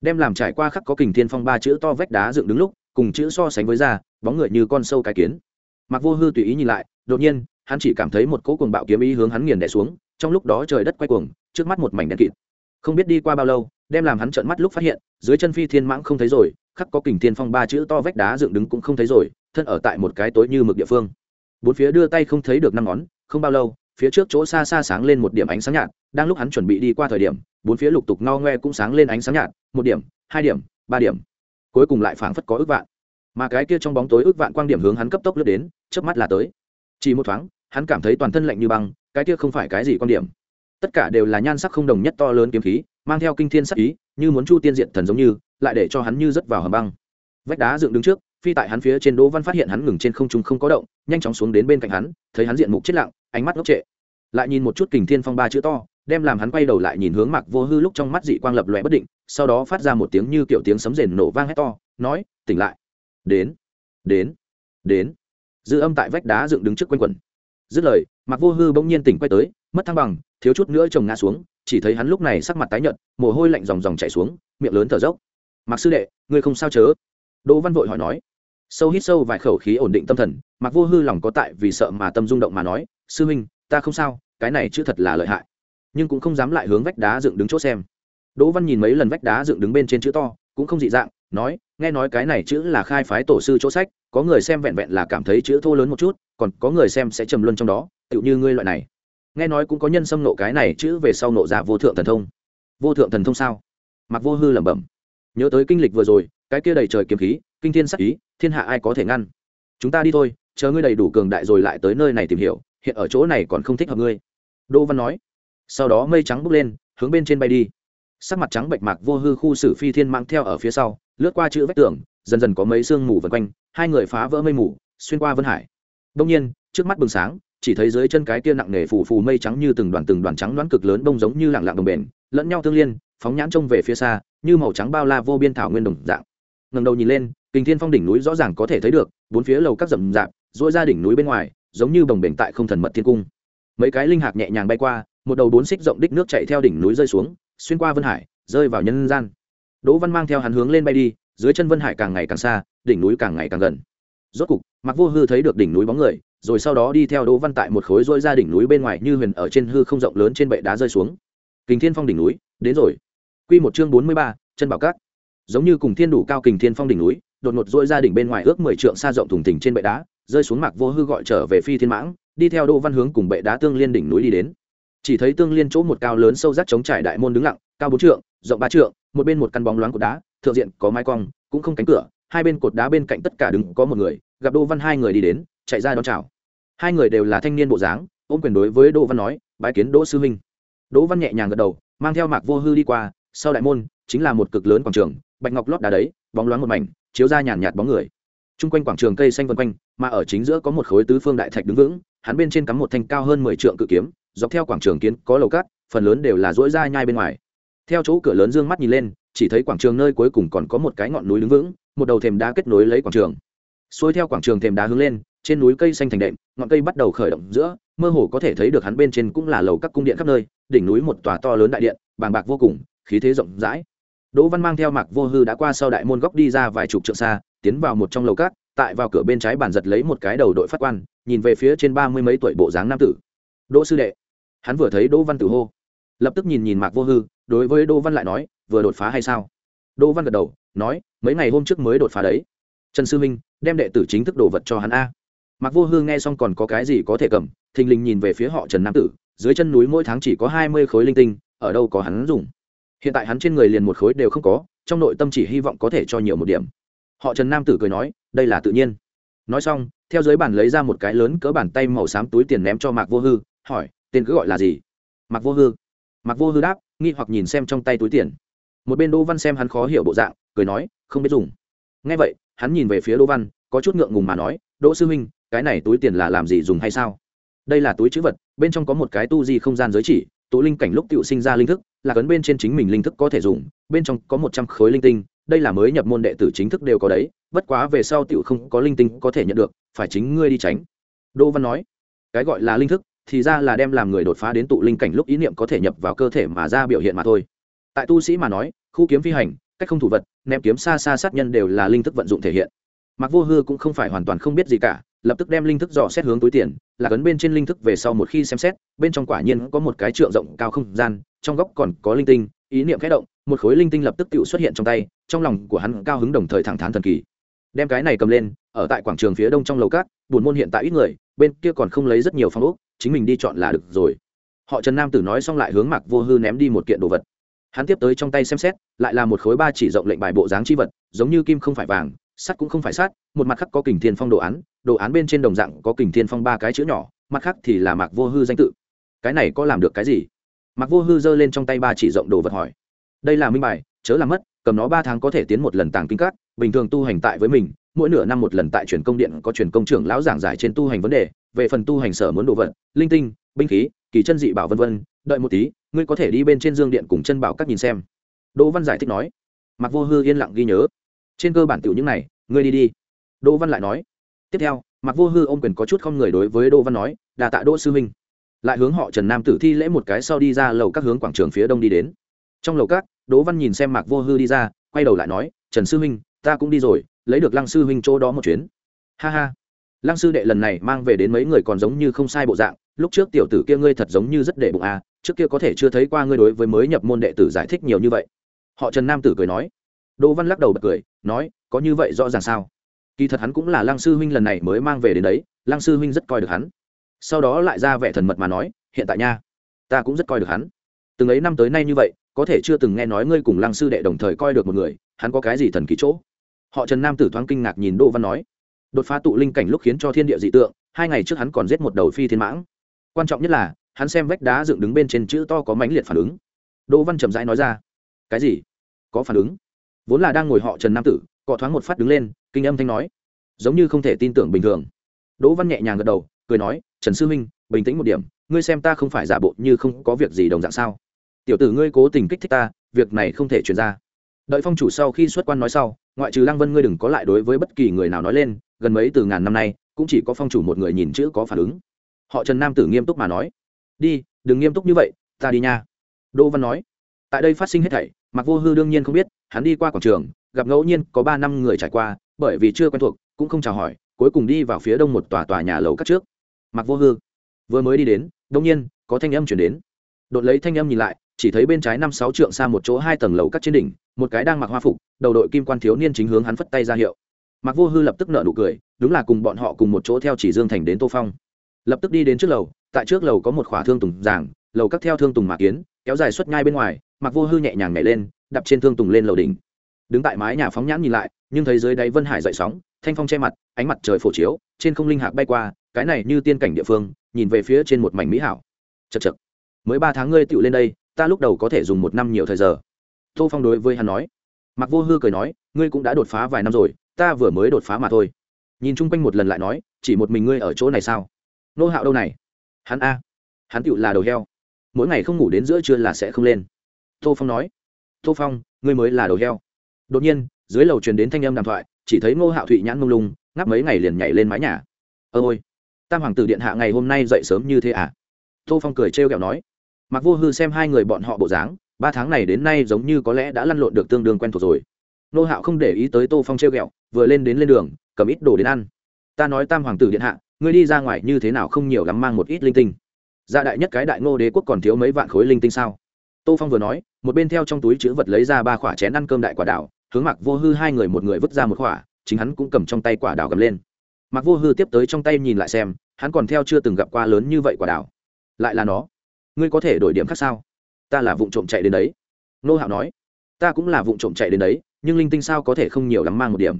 S1: Đem làm trải qua khắc có kình thiên phong ba chữ to vách đá dựng đứng lúc, cùng chữ so sánh với da, bóng người như con sâu cái kiến. Mặc vô hư tùy ý nhìn lại, đột nhiên, hắn chỉ cảm thấy một cỗ cuồng bạo kiếm ý hướng hắn nghiền đè xuống, trong lúc đó trời đất quay cuồng, trước mắt một mảnh đen kịt. Không biết đi qua bao lâu, đem làm hắn trợn mắt lúc phát hiện, dưới chân phi thiên mãng không thấy rồi, khắc có kình thiên phong ba chữ to vách đá dựng đứng cũng không thấy rồi thân ở tại một cái tối như mực địa phương. Bốn phía đưa tay không thấy được năm ngón, không bao lâu, phía trước chỗ xa xa sáng lên một điểm ánh sáng nhạt, đang lúc hắn chuẩn bị đi qua thời điểm, bốn phía lục tục no ngoe cũng sáng lên ánh sáng nhạt, một điểm, hai điểm, ba điểm. Cuối cùng lại phảng phất có ước vạn. Mà cái kia trong bóng tối ước vạn quang điểm hướng hắn cấp tốc lướt đến trước mắt là tới. Chỉ một thoáng, hắn cảm thấy toàn thân lạnh như băng, cái kia không phải cái gì quan điểm. Tất cả đều là nhan sắc không đồng nhất to lớn kiếm khí, mang theo kinh thiên sắc ý, như muốn chu tiên diện thần giống như, lại để cho hắn như rớt vào hầm băng. Vách đá dựng đứng trước phi tại hắn phía trên đỗ văn phát hiện hắn ngừng trên không trung không có động, nhanh chóng xuống đến bên cạnh hắn, thấy hắn diện mục chết lặng, ánh mắt ngốc trệ. Lại nhìn một chút kình thiên phong ba chữ to, đem làm hắn quay đầu lại nhìn hướng mặc vô hư lúc trong mắt dị quang lập lòe bất định, sau đó phát ra một tiếng như kiểu tiếng sấm rền nổ vang hét to, nói, tỉnh lại. Đến đến đến. Dư âm tại vách đá dựng đứng trước quanh quần dứt lời mặc vô hư bỗng nhiên tỉnh quay tới, mất thăng bằng, thiếu chút nữa chồng ngã xuống, chỉ thấy hắn lúc này sắc mặt tái nhợt, mồ hôi lạnh ròng ròng chảy xuống, miệng lớn thở dốc. Mặc sư đệ, ngươi không sao chớ đỗ văn vội hỏi nói, sâu hít sâu vài khẩu khí ổn định tâm thần mặc vô hư lòng có tại vì sợ mà tâm rung động mà nói, sư huynh, ta không sao, cái này chữ thật là lợi hại, nhưng cũng không dám lại hướng vách đá dựng đứng chỗ xem. Đỗ văn nhìn mấy lần vách đá dựng đứng bên trên chữ to, cũng không dị dạng, nói, nghe nói cái này chữ là khai phái tổ sư chỗ sách, có người xem vẹn vẹn là cảm thấy chữ thô lớn một chút, còn có người xem sẽ trầm luân trong đó, tựu như ngươi loại này. Nghe nói cũng có nhân xâm nộ cái này chữ về sau nộ ra vô thượng thần thông. Vô thượng thần thông sao? Mặc vô hư lẩm bẩm, nhớ tới kinh lịch vừa rồi cái kia đầy trời kiếm khí, kinh thiên sắc ý, thiên hạ ai có thể ngăn? Chúng ta đi thôi, chờ ngươi đầy đủ cường đại rồi lại tới nơi này tìm hiểu, hiện ở chỗ này còn không thích hợp ngươi. Đỗ văn nói. Sau đó mây trắng bốc lên, hướng bên trên bay đi. Sắc mặt trắng bạch mạc vô hư khu sử phi thiên mang theo ở phía sau, lướt qua chữ vách tường, dần dần có mấy sương mù vần quanh, hai người phá vỡ mây mù, xuyên qua vân hải. Đông nhiên, trước mắt bừng sáng, chỉ thấy dưới chân cái kia nặng nề phủ phù mây trắng như từng đoàn từng đoàn trắng đoán cực lớn bông giống như lạng lạng đồng bền, lẫn nhau tương liên, phóng nhãn trông về phía xa, như màu trắng bao la vô biên thảo nguyên đồng dạng ngầm đầu nhìn lên, kinh thiên phong đỉnh núi rõ ràng có thể thấy được, bốn phía lầu các rậm rạp dỗi ra đỉnh núi bên ngoài, giống như bồng bềnh tại không thần mật thiên cung. Mấy cái linh hạc nhẹ nhàng bay qua, một đầu bốn xích rộng đích nước chạy theo đỉnh núi rơi xuống, xuyên qua vân hải, rơi vào nhân gian. Đỗ văn mang theo hắn hướng lên bay đi, dưới chân vân hải càng ngày càng xa, đỉnh núi càng ngày càng gần. Rốt cục mặc vô hư thấy được đỉnh núi bóng người, rồi sau đó đi theo đỗ văn tại một khối rỗi ra đỉnh núi bên ngoài như huyền ở trên hư không rộng lớn trên bệ đá rơi xuống. Kình thiên phong đỉnh núi, đến rồi. Q một chương bốn mươi ba, chân bảo cát giống như cùng thiên đủ cao kình thiên phong đỉnh núi, đột ngột dỗi ra đỉnh bên ngoài ước mười trượng xa rộng thùng thình trên bệ đá, rơi xuống mạc vô hư gọi trở về phi thiên mãng, đi theo đỗ văn hướng cùng bệ đá tương liên đỉnh núi đi đến. Chỉ thấy tương liên chỗ một cao lớn sâu rác chống trải đại môn đứng lặng, cao bốn trượng, rộng ba trượng, một bên một căn bóng loáng của đá, thượng diện có mái cong, cũng không cánh cửa, hai bên cột đá bên cạnh tất cả đứng có một người, gặp đỗ văn hai người đi đến, chạy ra đón chào. Hai người đều là thanh niên bộ dáng, ôm quyền đối với đỗ văn nói, bái kiến đỗ sư huynh. Đỗ văn nhẹ nhàng gật đầu, mang theo mạc vô hư đi qua, sau đại môn, chính là một cực lớn quảng trường bạch ngọc lót đá đấy, bóng loáng một mảnh, chiếu ra nhàn nhạt bóng người. Chung quanh quảng trường cây xanh vân quanh, mà ở chính giữa có một khối tứ phương đại thạch đứng vững, hắn bên trên cắm một thanh cao hơn mười trượng cự kiếm, dọc theo quảng trường kiến có lầu cát, phần lớn đều là rỗi ra nhai bên ngoài. Theo chỗ cửa lớn dương mắt nhìn lên, chỉ thấy quảng trường nơi cuối cùng còn có một cái ngọn núi đứng vững, một đầu thềm đá kết nối lấy quảng trường. Xuôi theo quảng trường thềm đá hướng lên, trên núi cây xanh thành đệm, ngọn cây bắt đầu khởi động giữa, mơ hồ có thể thấy được hắn bên trên cũng là lầu các cung điện khắp nơi, đỉnh núi một tòa to lớn đại điện, bàng bạc vô cùng, khí thế rộng rãi đỗ văn mang theo mạc vô hư đã qua sau đại môn góc đi ra vài chục trượng xa, tiến vào một trong lầu cát tại vào cửa bên trái bàn giật lấy một cái đầu đội phát quan, nhìn về phía trên ba mươi mấy tuổi bộ dáng nam tử. Đỗ sư đệ. Hắn vừa thấy đỗ văn tử hô, lập tức nhìn nhìn mạc vô hư, đối với đỗ văn lại nói, vừa đột phá hay sao? Đỗ văn gật đầu, nói, mấy ngày hôm trước mới đột phá đấy. Trần sư minh đem đệ tử chính thức đồ vật cho hắn a. Mạc vô hư nghe xong còn có cái gì có thể cầm, thình lình nhìn về phía họ trần nam tử, dưới chân núi mỗi tháng chỉ có hai mươi khối linh tinh, ở đâu có hắn dùng hiện tại hắn trên người liền một khối đều không có, trong nội tâm chỉ hy vọng có thể cho nhiều một điểm. Họ trần nam tử cười nói, đây là tự nhiên. Nói xong, theo dưới bàn lấy ra một cái lớn cỡ bàn tay màu xám túi tiền ném cho mạc vô hư, hỏi, tên cứ gọi là gì? Mạc vô hư. Mạc vô hư đáp, nghi hoặc nhìn xem trong tay túi tiền. Một bên đỗ văn xem hắn khó hiểu bộ dạng, cười nói, không biết dùng. Ngay vậy, hắn nhìn về phía đỗ văn, có chút ngượng ngùng mà nói, đỗ sư huynh, cái này túi tiền là làm gì dùng hay sao? Đây là túi chữ vật, bên trong có một cái tu di không gian giới chỉ, tụ linh cảnh lúc tự sinh ra linh thức là cấn bên trên chính mình linh thức có thể dùng, bên trong có một trăm khối linh tinh, đây là mới nhập môn đệ tử chính thức đều có đấy, bất quá về sau tiểu không có linh tinh có thể nhận được, phải chính ngươi đi tránh. Đỗ văn nói. Cái gọi là linh thức, thì ra là đem làm người đột phá đến tụ linh cảnh lúc ý niệm có thể nhập vào cơ thể mà ra biểu hiện mà thôi. Tại tu sĩ mà nói, khu kiếm phi hành, cách không thủ vật, ném kiếm xa xa sát nhân đều là linh thức vận dụng thể hiện. Mặc vô hư cũng không phải hoàn toàn không biết gì cả, lập tức đem linh thức dò xét hướng túi tiền, là cấn bên trên linh thức về sau một khi xem xét, bên trong quả nhiên có một cái trượng rộng cao không gian trong góc còn có linh tinh, ý niệm khẽ động, một khối linh tinh lập tức tự xuất hiện trong tay, trong lòng của hắn cao hứng đồng thời thẳng thắn thần kỳ. Đem cái này cầm lên, ở tại quảng trường phía đông trong lầu cát, buồn môn hiện tại ít người, bên kia còn không lấy rất nhiều phong ốc, chính mình đi chọn là được rồi. Họ trần nam tử nói xong lại hướng mạc vô hư ném đi một kiện đồ vật. Hắn tiếp tới trong tay xem xét, lại là một khối ba chỉ rộng lệnh bài bộ dáng chi vật, giống như kim không phải vàng, sắt cũng không phải sắt, một mặt khác có kình thiên phong đồ án đồ án bên trên đồng dạng có kình thiên phong ba cái chữ nhỏ, mặt khác thì là mạc vô hư danh tự. Cái này có làm được cái gì? Mặc vô hư giơ lên trong tay ba chỉ rộng đồ vật hỏi. Đây là minh bài, chớ làm mất, cầm nó ba tháng có thể tiến một lần tàng kinh cát bình thường tu hành tại với mình, mỗi nửa năm một lần tại truyền công điện có truyền công trưởng lão giảng giải trên tu hành vấn đề, về phần tu hành sở muốn đồ vật, linh tinh, binh khí, kỳ chân dị bảo vân vân, đợi một tí, ngươi có thể đi bên trên dương điện cùng chân bảo các nhìn xem. Đỗ văn giải thích nói. Mặc vô hư yên lặng ghi nhớ. Trên cơ bản tiểu những này, ngươi đi đi. Đỗ văn lại nói. Tiếp theo mặc vô hư ôm quyền có chút không người đối với đỗ văn nói đà tạ đỗ sư minh lại hướng họ trần nam tử thi lễ một cái sau đi ra lầu các hướng quảng trường phía đông đi đến. Trong lầu các, đỗ văn nhìn xem mạc vô hư đi ra, quay đầu lại nói, trần sư huynh, ta cũng đi rồi, lấy được lăng sư huynh chỗ đó một chuyến. Ha ha. Lăng sư đệ lần này mang về đến mấy người còn giống như không sai bộ dạng, lúc trước tiểu tử kia ngươi thật giống như rất đệ bụng à trước kia có thể chưa thấy qua ngươi đối với mới nhập môn đệ tử giải thích nhiều như vậy. Họ trần nam tử cười nói. Đỗ văn lắc đầu bật cười, nói, có như vậy rõ ràng sao? Kỳ thật hắn cũng là lăng sư huynh lần này mới mang về đến đấy, lăng sư huynh rất coi được hắn sau đó lại ra vẻ thần mật mà nói, hiện tại nha, ta cũng rất coi được hắn. Từng ấy năm tới nay như vậy, có thể chưa từng nghe nói ngươi cùng lăng sư đệ đồng thời coi được một người, hắn có cái gì thần kỳ chỗ? Họ trần nam tử thoáng kinh ngạc nhìn đỗ văn nói, đột phá tụ linh cảnh lúc khiến cho thiên địa dị tượng, hai ngày trước hắn còn giết một đầu phi thiên mãng. Quan trọng nhất là, hắn xem vách đá dựng đứng bên trên chữ to có mãnh liệt phản ứng. Đỗ văn chậm rãi nói ra, cái gì? Có phản ứng? Vốn là đang ngồi họ trần nam tử, cọ thoáng một phát đứng lên, kinh âm thanh nói, giống như không thể tin tưởng bình thường. Đỗ văn nhẹ nhàng gật đầu, cười nói trần sư minh, bình tĩnh một điểm, ngươi xem ta không phải giả bộ như không có việc gì đồng dạng sao? Tiểu tử ngươi cố tình kích thích ta, việc này không thể truyền ra. Đợi phong chủ sau khi xuất quan nói sau, ngoại trừ lăng vân ngươi đừng có lại đối với bất kỳ người nào nói lên, gần mấy từ ngàn năm nay, cũng chỉ có phong chủ một người nhìn chữ có phản ứng. Họ trần nam tử nghiêm túc mà nói. Đi, đừng nghiêm túc như vậy, ta đi nha. Đỗ văn nói. Tại đây phát sinh hết thảy mặc vô hư đương nhiên không biết, hắn đi qua quảng trường, gặp ngẫu nhiên có ba năm người trải qua, bởi vì chưa quen thuộc, cũng không chào hỏi, cuối cùng đi vào phía đông một tòa tòa nhà lầu các trước mặc vô hư. Vừa mới đi đến đông nhiên, có thanh âm chuyển đến. Đột lấy thanh âm nhìn lại, chỉ thấy bên trái năm sáu trượng xa một chỗ hai tầng lầu cắt trên đỉnh, một cái đang mặc hoa phục, đầu đội kim quan thiếu niên chính hướng hắn phất tay ra hiệu. Mặc vô hư lập tức nợ nụ cười, đúng là cùng bọn họ cùng một chỗ theo chỉ dương thành đến tô phong. Lập tức đi đến trước lầu, tại trước lầu có một khỏa thương tùng giảng, lầu các theo thương tùng mạc kiến, kéo dài suốt ngay bên ngoài, mặc vô hư nhẹ nhàng nhảy lên đập trên thương tùng lên lầu đỉnh. Đứng tại mái nhà phóng nhãn nhìn lại, nhưng thấy dưới đáy vân hải dậy sóng, thanh phong che mặt, ánh mặt trời phổ chiếu, trên không linh hạc bay qua cái này như tiên cảnh địa phương, nhìn về phía trên một mảnh mỹ hảo. Chật chật mới ba tháng ngươi tựu lên đây, ta lúc đầu có thể dùng một năm nhiều thời giờ. Tô phong đối với hắn nói. Mặc vô hư cười nói, ngươi cũng đã đột phá vài năm rồi, ta vừa mới đột phá mà thôi. Nhìn chung quanh một lần lại nói, chỉ một mình ngươi ở chỗ này sao? Nô hạo đâu này? Hắn a. Hắn tựu là đầu heo. Mỗi ngày không ngủ đến giữa trưa là sẽ không lên. Tô phong nói. Tô phong, ngươi mới là đầu heo. Đột nhiên, dưới lầu truyền đến thanh âm đàm thoại, chỉ thấy ngô hạo thụy nhãn mông lung, ngáp mấy ngày liền nhảy lên mái nhà. Ơ ôi! Tam hoàng tử điện hạ ngày hôm nay dậy sớm như thế à? Tô phong cười trêu ghẹo nói. Mặc vô hư xem hai người bọn họ bộ dáng, ba tháng này đến nay giống như có lẽ đã lăn lộn được tương đương quen thuộc rồi. Nô hạo không để ý tới tô phong trêu ghẹo, vừa lên đến lên đường, cầm ít đồ đến ăn. Ta nói tam hoàng tử điện hạ, ngươi đi ra ngoài như thế nào không nhiều lắm mang một ít linh tinh. Gia đại nhất cái đại ngô đế quốc còn thiếu mấy vạn khối linh tinh sao? Tô phong vừa nói, một bên theo trong túi chữ vật lấy ra ba khoả chén ăn cơm đại quả đảo, hướng mặc vô hư hai người một người vứt ra một khoả chính hắn cũng cầm trong tay quả đảo cầm lên mặc vô hư tiếp tới trong tay nhìn lại xem, hắn còn theo chưa từng gặp qua lớn như vậy quả đảo. Lại là nó. Ngươi có thể đổi điểm khác sao? Ta là vụ trộm chạy đến đấy. Nô hạo nói. Ta cũng là vụ trộm chạy đến đấy, nhưng linh tinh sao có thể không nhiều lắm mang một điểm?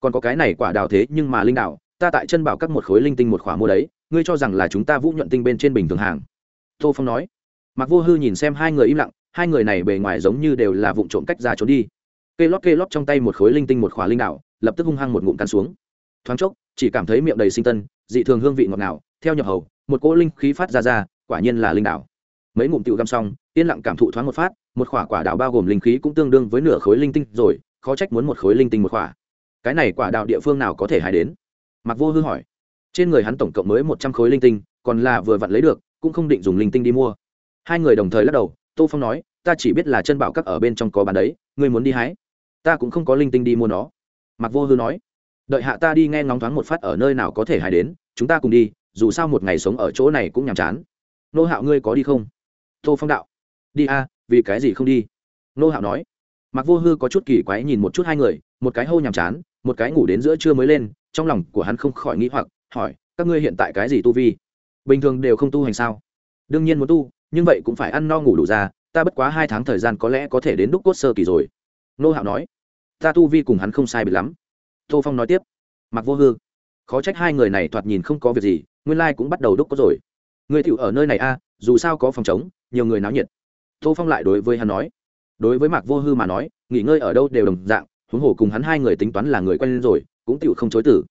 S1: Còn có cái này quả đào thế nhưng mà linh đạo ta tại chân bảo các một khối linh tinh một khỏa mua đấy, ngươi cho rằng là chúng ta vũ nhuận tinh bên trên bình thường hàng. Tô phong nói. Mặc vô hư nhìn xem hai người im lặng, hai người này bề ngoài giống như đều là vụ trộm cách ra trốn đi. Kê lót kê lót trong tay một khối linh tinh một khỏa linh đạo lập tức hung hăng một ngụm cắn xuống. Thoáng chốc chỉ cảm thấy miệng đầy sinh tân, dị thường hương vị ngọt ngào, theo nhập hầu, một cỗ linh khí phát ra ra, quả nhiên là linh đảo. mấy ngụm tiểu găm xong, yên lặng cảm thụ thoáng một phát, một khỏa quả đạo bao gồm linh khí cũng tương đương với nửa khối linh tinh rồi, khó trách muốn một khối linh tinh một khỏa. Cái này quả đạo địa phương nào có thể hài đến? Mặc vô hư hỏi. Trên người hắn tổng cộng mới một trăm khối linh tinh, còn là vừa vặn lấy được, cũng không định dùng linh tinh đi mua. Hai người đồng thời lắc đầu, tô phong nói, ta chỉ biết là chân bảo các ở bên trong có bán đấy, ngươi muốn đi hái. Ta cũng không có linh tinh đi mua nó. Mặc vô hư nói đợi hạ ta đi nghe ngóng thoáng một phát ở nơi nào có thể hài đến, chúng ta cùng đi, dù sao một ngày sống ở chỗ này cũng nhàm chán. Nô hạo ngươi có đi không? Tô phong đạo. Đi a, vì cái gì không đi? Nô hạo nói. Mặc vô hư có chút kỳ quái nhìn một chút hai người, một cái hô nhàm chán, một cái ngủ đến giữa trưa mới lên, trong lòng của hắn không khỏi nghĩ hoặc, hỏi, các ngươi hiện tại cái gì tu vi? Bình thường đều không tu hành sao? Đương nhiên muốn tu, nhưng vậy cũng phải ăn no ngủ đủ ra, ta bất quá hai tháng thời gian có lẽ có thể đến đúc cốt sơ kỳ rồi. Nô hạo nói. Ta tu vi cùng hắn không sai biệt lắm tô phong nói tiếp. Mặc vô hư, khó trách hai người này thoạt nhìn không có việc gì, nguyên lai cũng bắt đầu đúc có rồi. Người tựu ở nơi này a dù sao có phòng chống nhiều người náo nhiệt. Tô phong lại đối với hắn nói. Đối với mạc vô hư mà nói, nghỉ ngơi ở đâu đều đồng dạng, huống hồ cùng hắn hai người tính toán là người quen rồi, cũng tựu không chối tử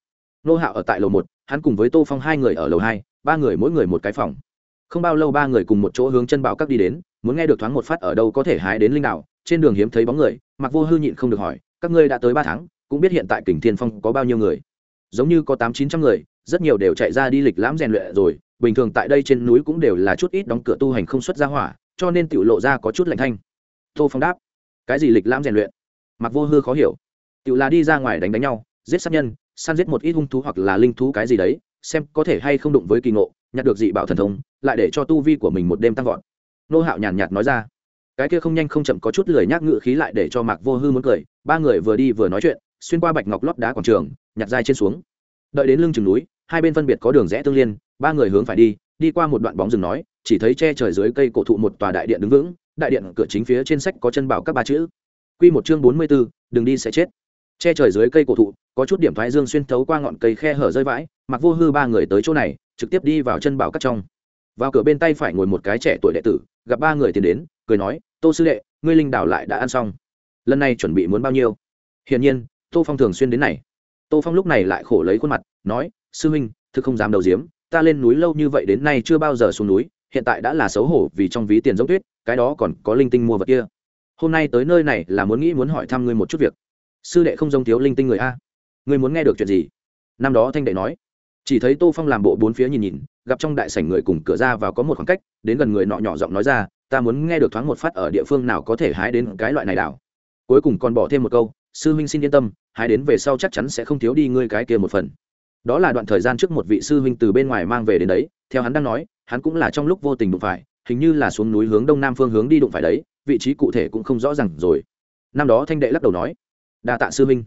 S1: nô hạo ở tại lầu một, hắn cùng với tô phong hai người ở lầu hai, ba người mỗi người một cái phòng. Không bao lâu ba người cùng một chỗ hướng chân bảo các đi đến, muốn nghe được thoáng một phát ở đâu có thể hái đến linh đạo, trên đường hiếm thấy bóng người mặc vô hư nhịn không được hỏi, các ngươi đã tới ba tháng cũng biết hiện tại kình thiên phong có bao nhiêu người. Giống như có tám chín trăm người, rất nhiều đều chạy ra đi lịch lãm rèn luyện rồi, bình thường tại đây trên núi cũng đều là chút ít đóng cửa tu hành không xuất ra hỏa, cho nên tiểu lộ ra có chút lạnh thanh. Tô phong đáp, cái gì lịch lãm rèn luyện? Mặc vô hư khó hiểu. Tiểu là đi ra ngoài đánh đánh nhau, giết sát nhân, săn giết một ít hung thú hoặc là linh thú cái gì đấy, xem có thể hay không đụng với kỳ ngộ, nhặt được dị bảo thần thông, lại để cho tu vi của mình một đêm tăng vọt. Nô hạo nhàn nhạt nói ra. Cái kia không nhanh không chậm có chút lười nhác ngự khí lại để cho mạc vô hư muốn cười, ba người vừa đi vừa nói chuyện xuyên qua bạch ngọc lót đá quảng trường, nhặt dai trên xuống. Đợi đến lưng chừng núi, hai bên phân biệt có đường rẽ tương liên, ba người hướng phải đi đi qua một đoạn bóng rừng nói, chỉ thấy che trời dưới cây cổ thụ một tòa đại điện đứng vững, đại điện cửa chính phía trên sách có chân bảo các ba chữ. Q một chương bốn mươi b ố đừng đi sẽ chết. Che trời dưới cây cổ thụ, có chút điểm thoái dương xuyên thấu qua ngọn cây khe hở rơi vãi, mặc vô hư ba người tới chỗ này, trực tiếp đi vào chân bảo các trong. Vào cửa bên tay phải ngồi một cái trẻ tuổi đệ tử, gặp ba người tiến đến, cười nói, tô sư đệ, ngươi linh đảo lại đã ăn xong. Lần này chuẩn bị muốn bao nhiêu? Hiển nhiên tô phong thường xuyên đến này. Tô phong lúc này lại khổ lấy khuôn mặt, nói, sư huynh, thực không dám đầu diếm, ta lên núi lâu như vậy đến nay chưa bao giờ xuống núi, hiện tại đã là xấu hổ vì trong ví tiền giống tuyết, cái đó còn có linh tinh mua vật kia. Hôm nay tới nơi này là muốn nghĩ muốn hỏi thăm ngươi một chút việc. Sư đệ không giống thiếu linh tinh người a. Ngươi muốn nghe được chuyện gì? Năm đó thanh đệ nói. Chỉ thấy tô phong làm bộ bốn phía nhìn nhìn, gặp trong đại sảnh người cùng cửa ra vào có một khoảng cách, đến gần người nọ nhỏ giọng nói ra, ta muốn nghe được thoáng một phát ở địa phương nào có thể hái đến cái loại này đảo. Cuối cùng còn bỏ thêm một câu sư huynh xin yên tâm hai đến về sau chắc chắn sẽ không thiếu đi ngươi cái kia một phần. Đó là đoạn thời gian trước một vị sư huynh từ bên ngoài mang về đến đấy, theo hắn đang nói, hắn cũng là trong lúc vô tình đụng phải, hình như là xuống núi hướng đông nam phương hướng đi đụng phải đấy, vị trí cụ thể cũng không rõ ràng rồi. Năm đó thanh đệ lắc đầu nói, đa tạ sư huynh.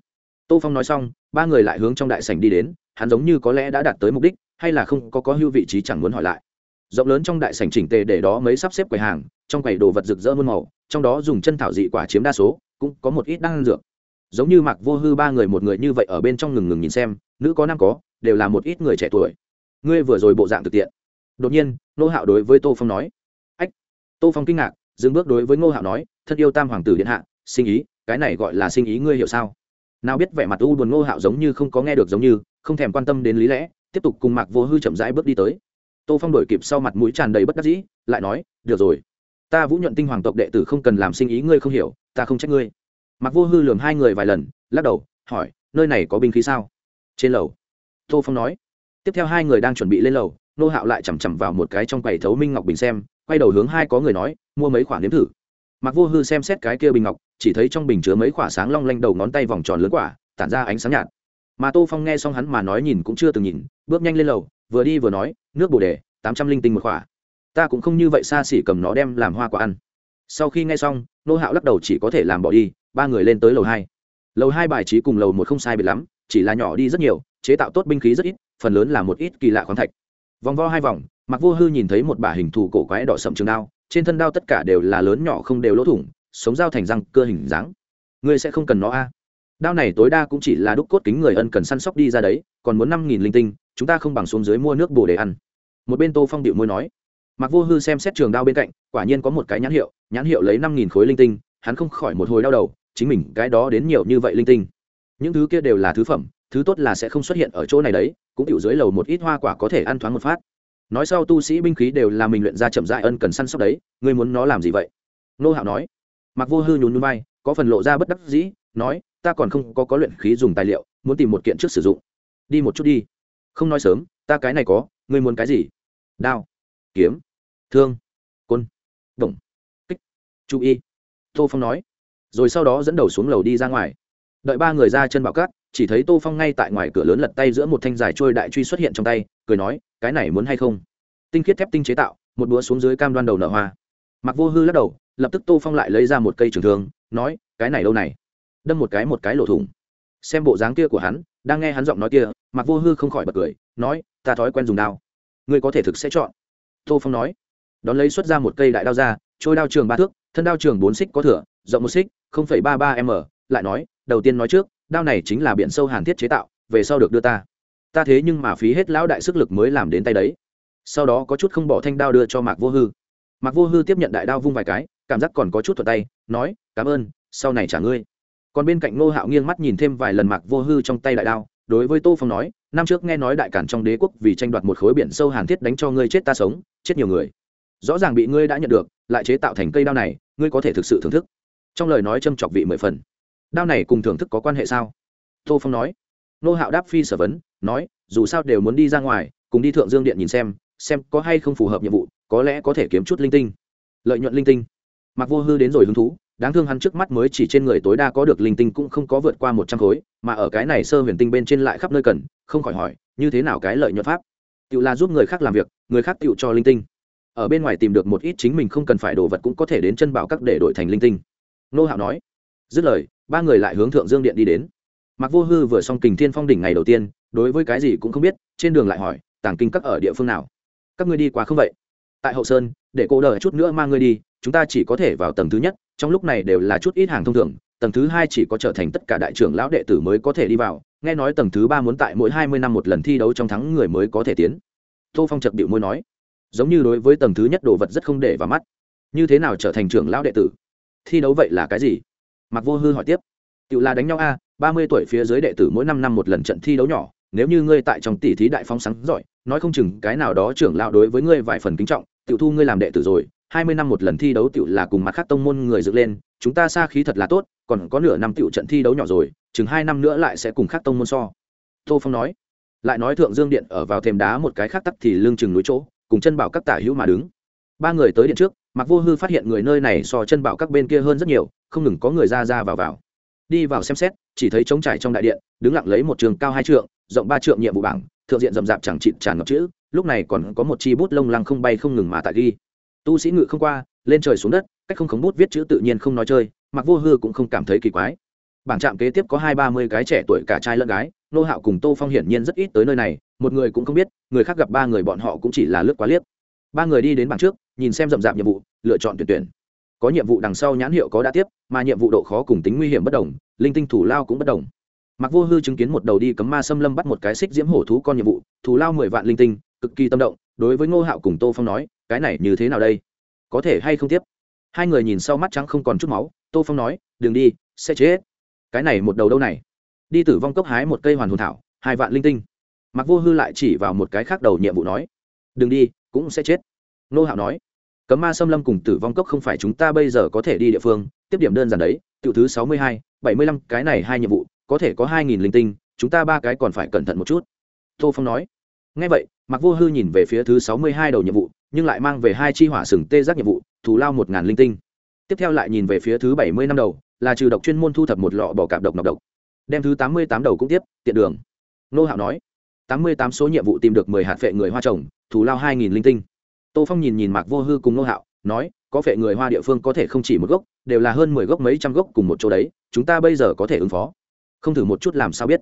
S1: Tô phong nói xong, ba người lại hướng trong đại sảnh đi đến, hắn giống như có lẽ đã đạt tới mục đích, hay là không có có hưu vị trí chẳng muốn hỏi lại. Rộng lớn trong đại sảnh chỉnh tề để đó mấy sắp xếp quầy hàng, trong quầy đồ vật rực rỡ muôn màu, trong đó dùng chân thảo dị quả chiếm đa số, cũng có một ít đan dược giống như mặc vô hư ba người một người như vậy ở bên trong ngừng ngừng nhìn xem, nữ có nam có, đều là một ít người trẻ tuổi. Ngươi vừa rồi bộ dạng thực tiện. Đột nhiên nô hạo đối với tô phong nói. Ách! Tô phong kinh ngạc, dừng bước đối với ngô hạo nói, thân yêu tam hoàng tử điện hạ, sinh ý, cái này gọi là sinh ý ngươi hiểu sao? Nào biết vẻ mặt u buồn ngô hạo giống như không có nghe được giống như, không thèm quan tâm đến lý lẽ, tiếp tục cùng mạc vô hư chậm rãi bước đi tới. Tô phong đổi kịp sau mặt mũi tràn đầy bất đắc dĩ, lại nói, được rồi. Ta vũ nhuận tinh hoàng tộc đệ tử không cần làm sinh ý ngươi không hiểu, ta không trách ngươi mặc vô hư lường hai người vài lần, lắc đầu, hỏi, nơi này có binh khí sao? Trên lầu. Tô phong nói. Tiếp theo hai người đang chuẩn bị lên lầu, nô hạo lại chằm chằm vào một cái trong quầy thấu minh ngọc bình xem, quay đầu hướng hai có người nói, mua mấy khoản nếm thử. Mặc vô hư xem xét cái kia bình ngọc, chỉ thấy trong bình chứa mấy quả sáng long lanh đầu ngón tay vòng tròn lớn quả, tản ra ánh sáng nhạt. Mà tô phong nghe xong hắn mà nói nhìn cũng chưa từng nhìn, bước nhanh lên lầu, vừa đi vừa nói, nước bồ đề, tám trăm linh tinh một quả. Ta cũng không như vậy xa xỉ cầm nó đem làm hoa quả ăn. Sau khi nghe xong, nô hạo lắc đầu chỉ có thể làm bỏ đi ba người lên tới lầu hai. Lầu hai bài trí cùng lầu một không sai biệt lắm, chỉ là nhỏ đi rất nhiều, chế tạo tốt binh khí rất ít, phần lớn là một ít kỳ lạ khoáng thạch. Vòng vo hai vòng mặc vô hư nhìn thấy một bả hình thù cổ quái đỏ sậm trường đao, trên thân đao tất cả đều là lớn nhỏ không đều lỗ thủng, sống dao thành răng, cơ hình dáng. Ngươi sẽ không cần nó a. Đao này tối đa cũng chỉ là đúc cốt kính người ân cần săn sóc đi ra đấy, còn muốn năm nghìn linh tinh, chúng ta không bằng xuống dưới mua nước bồ để ăn. Một bên tô phong điệu môi nói. Mặc vô hư xem xét trường đao bên cạnh, quả nhiên có một cái nhãn hiệu nhãn hiệu lấy năm nghìn khối linh tinh hắn không khỏi một hồi đau đầu, chính mình cái đó đến nhiều như vậy linh tinh. Những thứ kia đều là thứ phẩm, thứ tốt là sẽ không xuất hiện ở chỗ này đấy, cũng tiểu dưới lầu một ít hoa quả có thể ăn thoáng một phát. Nói sau tu sĩ binh khí đều là mình luyện ra chậm dại ân cần săn sóc đấy, ngươi muốn nó làm gì vậy? Nô hạo nói. Mặc vô hư nhún nhún bay có phần lộ ra bất đắc dĩ, nói, ta còn không có có luyện khí dùng tài liệu, muốn tìm một kiện trước sử dụng. Đi một chút đi. Không nói sớm, ta cái này có, ngươi muốn cái gì? Đao, kiếm, thương, côn, bổng, kích chú ý tô phong nói. Rồi sau đó dẫn đầu xuống lầu đi ra ngoài. Đợi ba người ra chân bảo cát, chỉ thấy tô phong ngay tại ngoài cửa lớn lật tay giữa một thanh dài trôi đại truy xuất hiện trong tay, cười nói, cái này muốn hay không? Tinh khiết thép tinh chế tạo, một búa xuống dưới cam đoan đầu nở hoa. Mặc vô hư lắc đầu, lập tức tô phong lại lấy ra một cây trường thương, nói, cái này đâu này? Đâm một cái một cái lỗ thủng. Xem bộ dáng kia của hắn, đang nghe hắn giọng nói kia, mặc vô hư không khỏi bật cười, nói, ta thói quen dùng đao. Ngươi có thể thực sẽ chọn. Tô phong nói. Đón lấy xuất ra một cây đại đao ra trôi đao trường ba thước, thân đao trường bốn xích có thửa rộng một xích ba ba m, lại nói, đầu tiên nói trước, đao này chính là biển sâu hàn thiết chế tạo, về sau được đưa ta. Ta thế nhưng mà phí hết lão đại sức lực mới làm đến tay đấy. Sau đó có chút không bỏ thanh đao đưa cho mạc vô hư. Mạc vô hư tiếp nhận đại đao vung vài cái, cảm giác còn có chút thuật tay, nói, cảm ơn, sau này trả ngươi. Còn bên cạnh ngô hạo nghiêng mắt nhìn thêm vài lần mạc vô hư trong tay đại đao, đối với tô phong nói, năm trước nghe nói đại cản trong đế quốc vì tranh đoạt một khối biển sâu hàn thiết đánh cho ngươi chết ta sống, chết nhiều người. Rõ ràng bị ngươi đã nhận được lại chế tạo thành cây đao này, ngươi có thể thực sự thưởng thức. Trong lời nói châm chọc vị mười phần. Đao này cùng thưởng thức có quan hệ sao? Tô phong nói. Nô hạo đáp phi sở vấn, nói, dù sao đều muốn đi ra ngoài, cùng đi thượng dương điện nhìn xem xem có hay không phù hợp nhiệm vụ, có lẽ có thể kiếm chút linh tinh. Lợi nhuận linh tinh. Mặc vô hư đến rồi hứng thú, đáng thương hắn trước mắt mới chỉ trên người tối đa có được linh tinh cũng không có vượt qua một trăm khối, mà ở cái này sơ huyền tinh bên trên lại khắp nơi cần, không khỏi hỏi, như thế nào cái lợi nhuận pháp? Tự là giúp người khác làm việc, người khác tự cho linh tinh ở bên ngoài tìm được một ít chính mình không cần phải đồ vật cũng có thể đến chân bảo các để đổi thành linh tinh. Nô hạo nói, dứt lời, ba người lại hướng thượng dương điện đi đến. Mặc vô hư vừa xong kình thiên phong đỉnh ngày đầu tiên, đối với cái gì cũng không biết, trên đường lại hỏi, tàng kinh các ở địa phương nào? Các ngươi đi qua không vậy? Tại hậu sơn, để cô đợi chút nữa mang ngươi đi, chúng ta chỉ có thể vào tầng thứ nhất, trong lúc này đều là chút ít hàng thông thường, tầng thứ hai chỉ có trở thành tất cả đại trưởng lão đệ tử mới có thể đi vào, nghe nói tầng thứ ba muốn tại mỗi hai mươi năm một lần thi đấu trong thắng người mới có thể tiến. Tô phong chật điệu môi nói giống như đối với tầng thứ nhất đồ vật rất không để vào mắt. Như thế nào trở thành trưởng lão đệ tử? Thi đấu vậy là cái gì? Mặc vô hư hỏi tiếp. Tự là đánh nhau a, ba mươi tuổi phía dưới đệ tử mỗi năm năm một lần trận thi đấu nhỏ, nếu như ngươi tại trong tỷ thí đại phong sáng giỏi, nói không chừng cái nào đó trưởng lão đối với ngươi vài phần kính trọng tự thu ngươi làm đệ tử rồi, hai mươi năm một lần thi đấu tự là cùng mặt khác tông môn người dựng lên, chúng ta xa khí thật là tốt, còn có nửa năm tự trận thi đấu nhỏ rồi, chừng hai năm nữa lại sẽ cùng khác tông môn so. Tô phong nói. Lại nói thượng dương điện ở vào thềm đá một cái khác tắt thì lương chừng núi chỗ cùng chân bảo các tả hữu mà đứng. Ba người tới điện trước mặc vô hư phát hiện người nơi này so chân bảo các bên kia hơn rất nhiều, không ngừng có người ra ra vào vào. Đi vào xem xét, chỉ thấy trống trải trong đại điện, đứng lặng lấy một trường cao hai trượng, rộng ba trượng nhiệm vụ bảng, thượng diện rậm rạp chẳng chịt tràn ngập chữ, lúc này còn có một chi bút lông lăng không bay không ngừng mà tại ghi. Tu sĩ ngự không qua, lên trời xuống đất, cách không khống bút viết chữ tự nhiên không nói chơi mặc vô hư cũng không cảm thấy kỳ quái. Bảng trạm kế tiếp có hai ba mươi cái trẻ tuổi cả trai lẫn gái, nô hạo cùng tô phong hiển nhiên rất ít tới nơi này một người cũng không biết, người khác gặp ba người bọn họ cũng chỉ là lướt quá liếc. Ba người đi đến bảng trước, nhìn xem rậm rạp nhiệm vụ, lựa chọn tuyển tuyển. Có nhiệm vụ đằng sau nhãn hiệu có đã tiếp, mà nhiệm vụ độ khó cùng tính nguy hiểm bất đồng, linh tinh thủ lao cũng bất đồng. Mặc vô hư chứng kiến một đầu đi cấm ma xâm lâm bắt một cái xích diễm hổ thú con nhiệm vụ, thủ lao mười vạn linh tinh, cực kỳ tâm động, đối với ngô hạo cùng tô phong nói, cái này như thế nào đây? Có thể hay không tiếp? Hai người nhìn sau mắt trắng không còn chút máu, tô phong nói, đừng đi, sẽ chết. Cái này một đầu đâu này? Đi tử vong cốc hái một cây hoàn hồn thảo, hai vạn linh tinh mặc vô hư lại chỉ vào một cái khác đầu nhiệm vụ nói, đừng đi, cũng sẽ chết. Nô hạo nói, cấm ma xâm lâm cùng tử vong cốc không phải chúng ta bây giờ có thể đi địa phương, tiếp điểm đơn giản đấy, tiểu thứ sáu mươi hai, bảy mươi lăm, cái này hai nhiệm vụ, có thể có hai nghìn linh tinh, chúng ta ba cái còn phải cẩn thận một chút. Tô phong nói. Ngay vậy mặc vô hư nhìn về phía thứ sáu mươi hai đầu nhiệm vụ, nhưng lại mang về hai chi hỏa sừng tê giác nhiệm vụ, thù lao một ngàn linh tinh. Tiếp theo lại nhìn về phía thứ bảy mươi năm đầu, là trừ độc chuyên môn thu thập một lọ bỏ cạp độc nọc độc. Đem thứ tám mươi tám đầu cũng tiếp, tiện đường. Nô hạo nói tám mươi tám số nhiệm vụ tìm được mười hạt phệ người hoa trồng, thù lao hai nghìn linh tinh. Tô phong nhìn nhìn mạc vô hư cùng nô hạo, nói, có phệ người hoa địa phương có thể không chỉ một gốc, đều là hơn mười gốc mấy trăm gốc cùng một chỗ đấy, chúng ta bây giờ có thể ứng phó. Không thử một chút làm sao biết?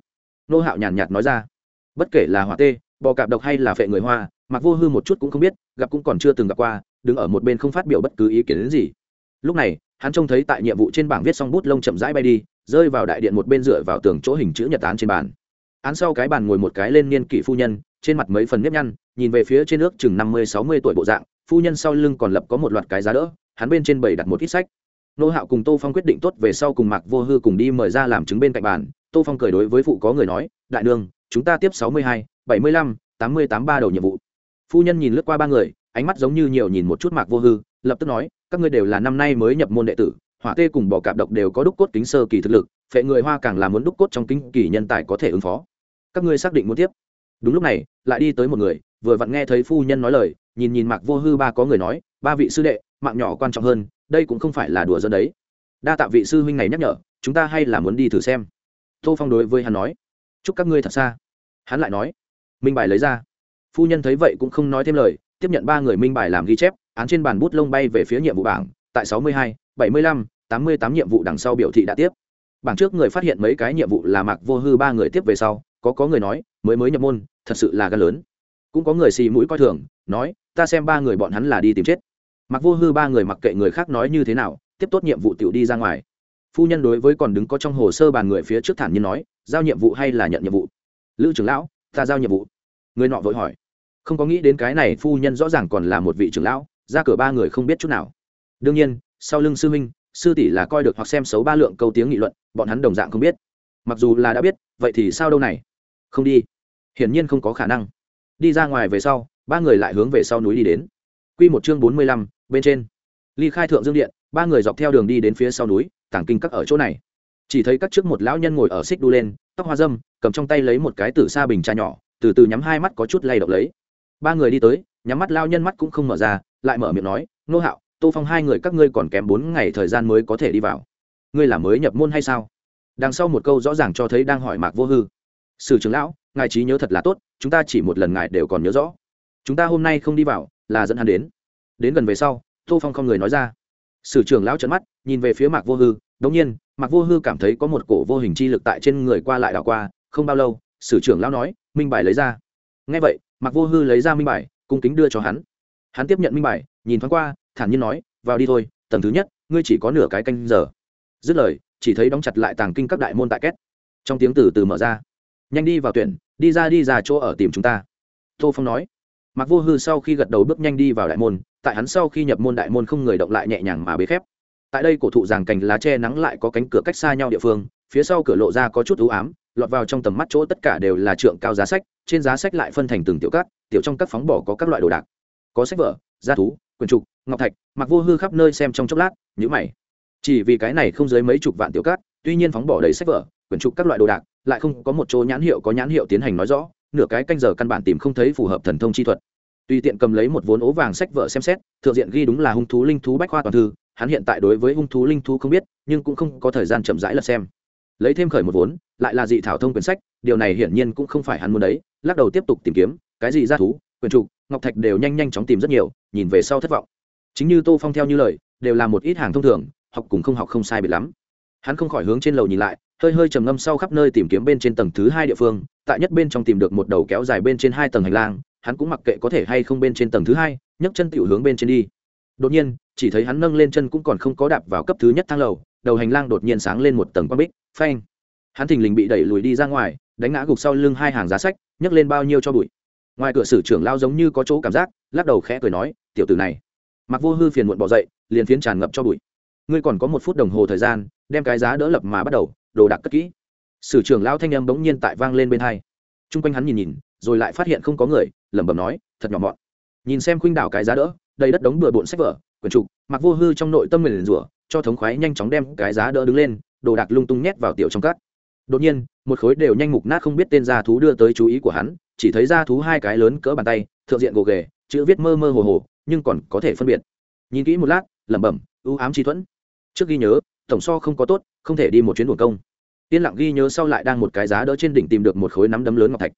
S1: Nô hạo nhàn nhạt nói ra. Bất kể là hỏa tê, bò cạp độc hay là phệ người hoa mặc vô hư một chút cũng không biết, gặp cũng còn chưa từng gặp qua, đứng ở một bên không phát biểu bất cứ ý kiến đến gì. Lúc này, hắn trông thấy tại nhiệm vụ trên bảng viết xong bút lông chậm rãi bay đi, rơi vào đại điện một bên dựa vào tường chỗ hình chữ nhật án trên bàn án sau cái bàn ngồi một cái lên niên kỷ phu nhân, trên mặt mấy phần nếp nhăn, nhìn về phía trên nước chừng năm mươi, sáu mươi tuổi bộ dạng, phu nhân sau lưng còn lập có một loạt cái giá đỡ, hắn bên trên bảy đặt một ít sách. Nô hạo cùng tô phong quyết định tốt về sau cùng mạc vô hư cùng đi mời ra làm chứng bên cạnh bàn, tô phong cười đối với phụ có người nói, đại nương, chúng ta tiếp sáu mươi hai, bảy mươi lăm, tám mươi tám ba đầu nhiệm vụ. Phu nhân nhìn lướt qua ba người, ánh mắt giống như nhiều nhìn một chút mạc vô hư, lập tức nói, các ngươi đều là năm nay mới nhập môn đệ tử, hỏa tê cùng bỏ cạp độc đều có đúc cốt kính sơ kỳ thực lực, phệ người hoa càng là muốn đúc cốt trong kính kỳ nhân tài có thể ứng phó các ngươi xác định muốn tiếp. Đúng lúc này, lại đi tới một người, vừa vặn nghe thấy phu nhân nói lời, nhìn nhìn mạc vô hư ba có người nói, ba vị sư đệ, mạng nhỏ quan trọng hơn, đây cũng không phải là đùa dân đấy. Đa tạ vị sư huynh này nhắc nhở, chúng ta hay là muốn đi thử xem. Tô phong đối với hắn nói, chúc các ngươi thật xa. Hắn lại nói, minh bài lấy ra. Phu nhân thấy vậy cũng không nói thêm lời, tiếp nhận ba người minh bài làm ghi chép, án trên bàn bút lông bay về phía nhiệm vụ bảng, tại sáu mươi hai, bảy mươi lăm, tám mươi tám nhiệm vụ đằng sau biểu thị đã tiếp. Bảng trước người phát hiện mấy cái nhiệm vụ là mạc vô hư ba người tiếp về sau có có người nói, mới mới nhập môn, thật sự là gan lớn. Cũng có người xì mũi coi thường, nói, ta xem ba người bọn hắn là đi tìm chết. Mặc vô hư ba người mặc kệ người khác nói như thế nào, tiếp tốt nhiệm vụ tiểu đi ra ngoài. Phu nhân đối với còn đứng có trong hồ sơ bàn người phía trước thản nhiên nói, giao nhiệm vụ hay là nhận nhiệm vụ? Lữ trưởng lão, ta giao nhiệm vụ. Người nọ vội hỏi. Không có nghĩ đến cái này phu nhân rõ ràng còn là một vị trưởng lão, ra cửa ba người không biết chút nào. Đương nhiên, sau lưng sư huynh, sư tỷ là coi được hoặc xem xấu ba lượng câu tiếng nghị luận, bọn hắn đồng dạng không biết. Mặc dù là đã biết, vậy thì sao đâu này? Không đi. Hiển nhiên không có khả năng. Đi ra ngoài về sau, ba người lại hướng về sau núi đi đến. Q một chương bốn mươi lăm, bên trên. Ly khai thượng dương điện, ba người dọc theo đường đi đến phía sau núi tảng kinh các ở chỗ này. Chỉ thấy các trước một lão nhân ngồi ở xích đu lên, tóc hoa dâm, cầm trong tay lấy một cái tử xa bình trà nhỏ, từ từ nhắm hai mắt có chút lay động lấy. Ba người đi tới, nhắm mắt lao nhân mắt cũng không mở ra, lại mở miệng nói, nô hạo, tô phong hai người các ngươi còn kém bốn ngày thời gian mới có thể đi vào. Ngươi là mới nhập môn hay sao? Đằng sau một câu rõ ràng cho thấy đang hỏi mạc vô hư sử trưởng lão, ngài trí nhớ thật là tốt, chúng ta chỉ một lần ngài đều còn nhớ rõ. Chúng ta hôm nay không đi vào, là dẫn hắn đến. Đến gần về sau, tô phong không người nói ra. Sử trưởng lão trận mắt, nhìn về phía mạc vô hư, đống nhiên, mạc vô hư cảm thấy có một cổ vô hình chi lực tại trên người qua lại đảo qua, không bao lâu, sử trưởng lão nói, minh bài lấy ra. Ngay vậy, mạc vô hư lấy ra minh bài, cung kính đưa cho hắn. Hắn tiếp nhận minh bài, nhìn thoáng qua, thản nhiên nói, vào đi thôi, tầng thứ nhất, ngươi chỉ có nửa cái canh giờ. Dứt lời, chỉ thấy đóng chặt lại tàng kinh các đại môn tại két. Trong tiếng từ từ mở ra nhanh đi vào tuyển, đi ra đi ra chỗ ở tìm chúng ta. Tô phong nói. Mặc vô hư sau khi gật đầu bước nhanh đi vào đại môn, tại hắn sau khi nhập môn đại môn không người động lại nhẹ nhàng mà bế khép. Tại đây cổ thụ giàng cành lá tre nắng lại có cánh cửa cách xa nhau địa phương, phía sau cửa lộ ra có chút ưu ám, lọt vào trong tầm mắt chỗ tất cả đều là trượng cao giá sách, trên giá sách lại phân thành từng tiểu cát tiểu trong các phóng bỏ có các loại đồ đạc. Có sách vở, gia thú quần trục, ngọc thạch mặc vô hư khắp nơi xem trong chốc lát nhữ mày. Chỉ vì cái này không dưới mấy chục vạn tiểu cát tuy nhiên phóng bỏ đầy sách vở quyển trục các loại đồ đạc, lại không có một chỗ nhãn hiệu có nhãn hiệu tiến hành nói rõ, nửa cái canh giờ căn bản tìm không thấy phù hợp thần thông chi thuật. Tùy tiện cầm lấy một vốn ố vàng sách vợ xem xét, thượng diện ghi đúng là hung thú linh thú bách khoa toàn thư, hắn hiện tại đối với hung thú linh thú không biết, nhưng cũng không có thời gian chậm rãi lật xem. Lấy thêm khởi một vốn, lại là dị thảo thông quyển sách, điều này hiển nhiên cũng không phải hắn muốn đấy, lắc đầu tiếp tục tìm kiếm, cái gì ra thú, quyển trục, ngọc thạch đều nhanh nhanh chóng tìm rất nhiều, nhìn về sau thất vọng. Chính như tô phong theo như lời, đều là một ít hàng thông thường, học cùng không học không sai biệt lắm hắn không khỏi hướng trên lầu nhìn lại, hơi hơi trầm ngâm sau khắp nơi tìm kiếm bên trên tầng thứ hai địa phương, tại nhất bên trong tìm được một đầu kéo dài bên trên hai tầng hành lang, hắn cũng mặc kệ có thể hay không bên trên tầng thứ hai, nhấc chân tiểu hướng bên trên đi. Đột nhiên, chỉ thấy hắn nâng lên chân cũng còn không có đạp vào cấp thứ nhất thang lầu, đầu hành lang đột nhiên sáng lên một tầng quang bích, phanh. Hắn thình lình bị đẩy lùi đi ra ngoài, đánh ngã gục sau lưng hai hàng giá sách, nhấc lên bao nhiêu cho bụi. Ngoài cửa sử trưởng lao giống như có chỗ cảm giác, lắc đầu khẽ cười nói, tiểu tử này. Mặc vô hư phiền muộn bỏ dậy, liền phiến tràn ngập cho bụi. Ngươi còn có một phút đồng hồ thời gian đem cái giá đỡ lập mà bắt đầu, đồ đạc cất kỹ. Sử trưởng lao thanh âm bỗng nhiên tại vang lên bên hai. T r u n g quanh hắn nhìn nhìn, rồi lại phát hiện không có người, lẩm bẩm nói, thật nhỏ mọn. Nhìn xem khuynh đảo cái giá đỡ, đầy đất đống bừa bộn sách vở quần trục, mặc vô hư trong nội tâm mình rủa, cho thống khoái nhanh chóng đem cái giá đỡ đứng lên, đồ đạc lung tung nhét vào tiểu trong cát. Đột nhiên, một khối đều nhanh mục nát không biết tên gia thú đưa tới chú ý của hắn, chỉ thấy gia thú hai cái lớn cỡ bàn tay, thượng diện gồ ghề, chữ viết mơ mơ hồ hồ, nhưng còn có thể phân biệt. Nhìn kỹ một lát, lẩm bẩm ưu ám trí thuẫn. Trước ghi nhớ tổng so không có tốt, không thể đi một chuyến buồn công. Yên lặng ghi nhớ sau lại đang một cái giá đỡ trên đỉnh tìm được một khối nắm đấm lớn ngọc thạch.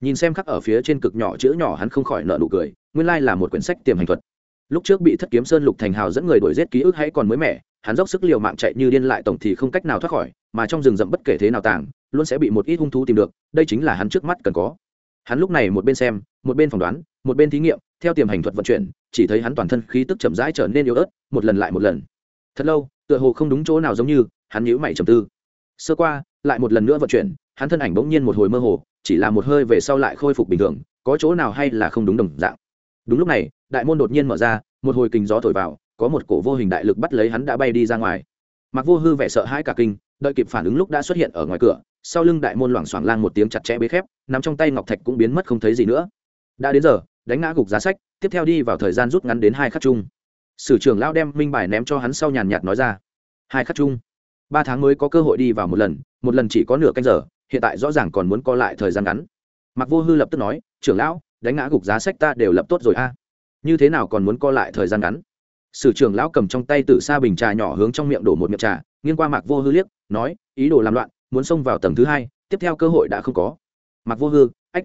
S1: Nhìn xem khắc ở phía trên cực nhỏ chữ nhỏ hắn không khỏi nợ nụ cười, nguyên lai là một quyển sách tiềm hành thuật. Lúc trước bị thất kiếm sơn lục thành hào dẫn người đuổi giết ký ức hãy còn mới mẻ, hắn dốc sức liều mạng chạy như điên lại tổng thì không cách nào thoát khỏi, mà trong rừng rậm bất kể thế nào tàng luôn sẽ bị một ít hung thú tìm được, đây chính là hắn trước mắt cần có. Hắn lúc này một bên xem, một bên phỏng đoán, một bên thí nghiệm, theo tiềm hành thuật vận chuyển, chỉ thấy hắn toàn thân khí tức chậm rãi trở nên yếu ớt, một lần lại một lần thật lâu, tựa hồ không đúng chỗ nào giống như, hắn nhíu mày trầm tư. Sơ qua, lại một lần nữa vận chuyển, hắn thân ảnh bỗng nhiên một hồi mơ hồ, chỉ là một hơi về sau lại khôi phục bình thường, có chỗ nào hay là không đúng đồng dạng. Đúng lúc này, đại môn đột nhiên mở ra, một hồi kinh gió thổi vào, có một cổ vô hình đại lực bắt lấy hắn đã bay đi ra ngoài. Mặc vô hư vẻ sợ hãi cả kinh, đợi kịp phản ứng lúc đã xuất hiện ở ngoài cửa, sau lưng đại môn loảng xoảng lang một tiếng chặt chẽ bế khép nằm trong tay ngọc thạch cũng biến mất không thấy gì nữa. Đã đến giờ, đánh ngã gục giá sách, tiếp theo đi vào thời gian rút ngắn đến hai khắc chung sử trưởng lão đem minh bài ném cho hắn sau nhàn nhạt nói ra. Hai khắc chung, ba tháng mới có cơ hội đi vào một lần một lần chỉ có nửa canh giờ, hiện tại rõ ràng còn muốn co lại thời gian ngắn. Mặc vô hư lập tức nói, trưởng lão, đánh ngã gục giá sách ta đều lập tốt rồi a. À, như thế nào còn muốn co lại thời gian ngắn? Sử trưởng lão cầm trong tay từ xa bình trà nhỏ hướng trong miệng đổ một miệng trà, nghiêng qua mạc vô hư liếc, nói, ý đồ làm loạn, muốn xông vào tầng thứ hai, tiếp theo cơ hội đã không có. Mạc vô hư, ách.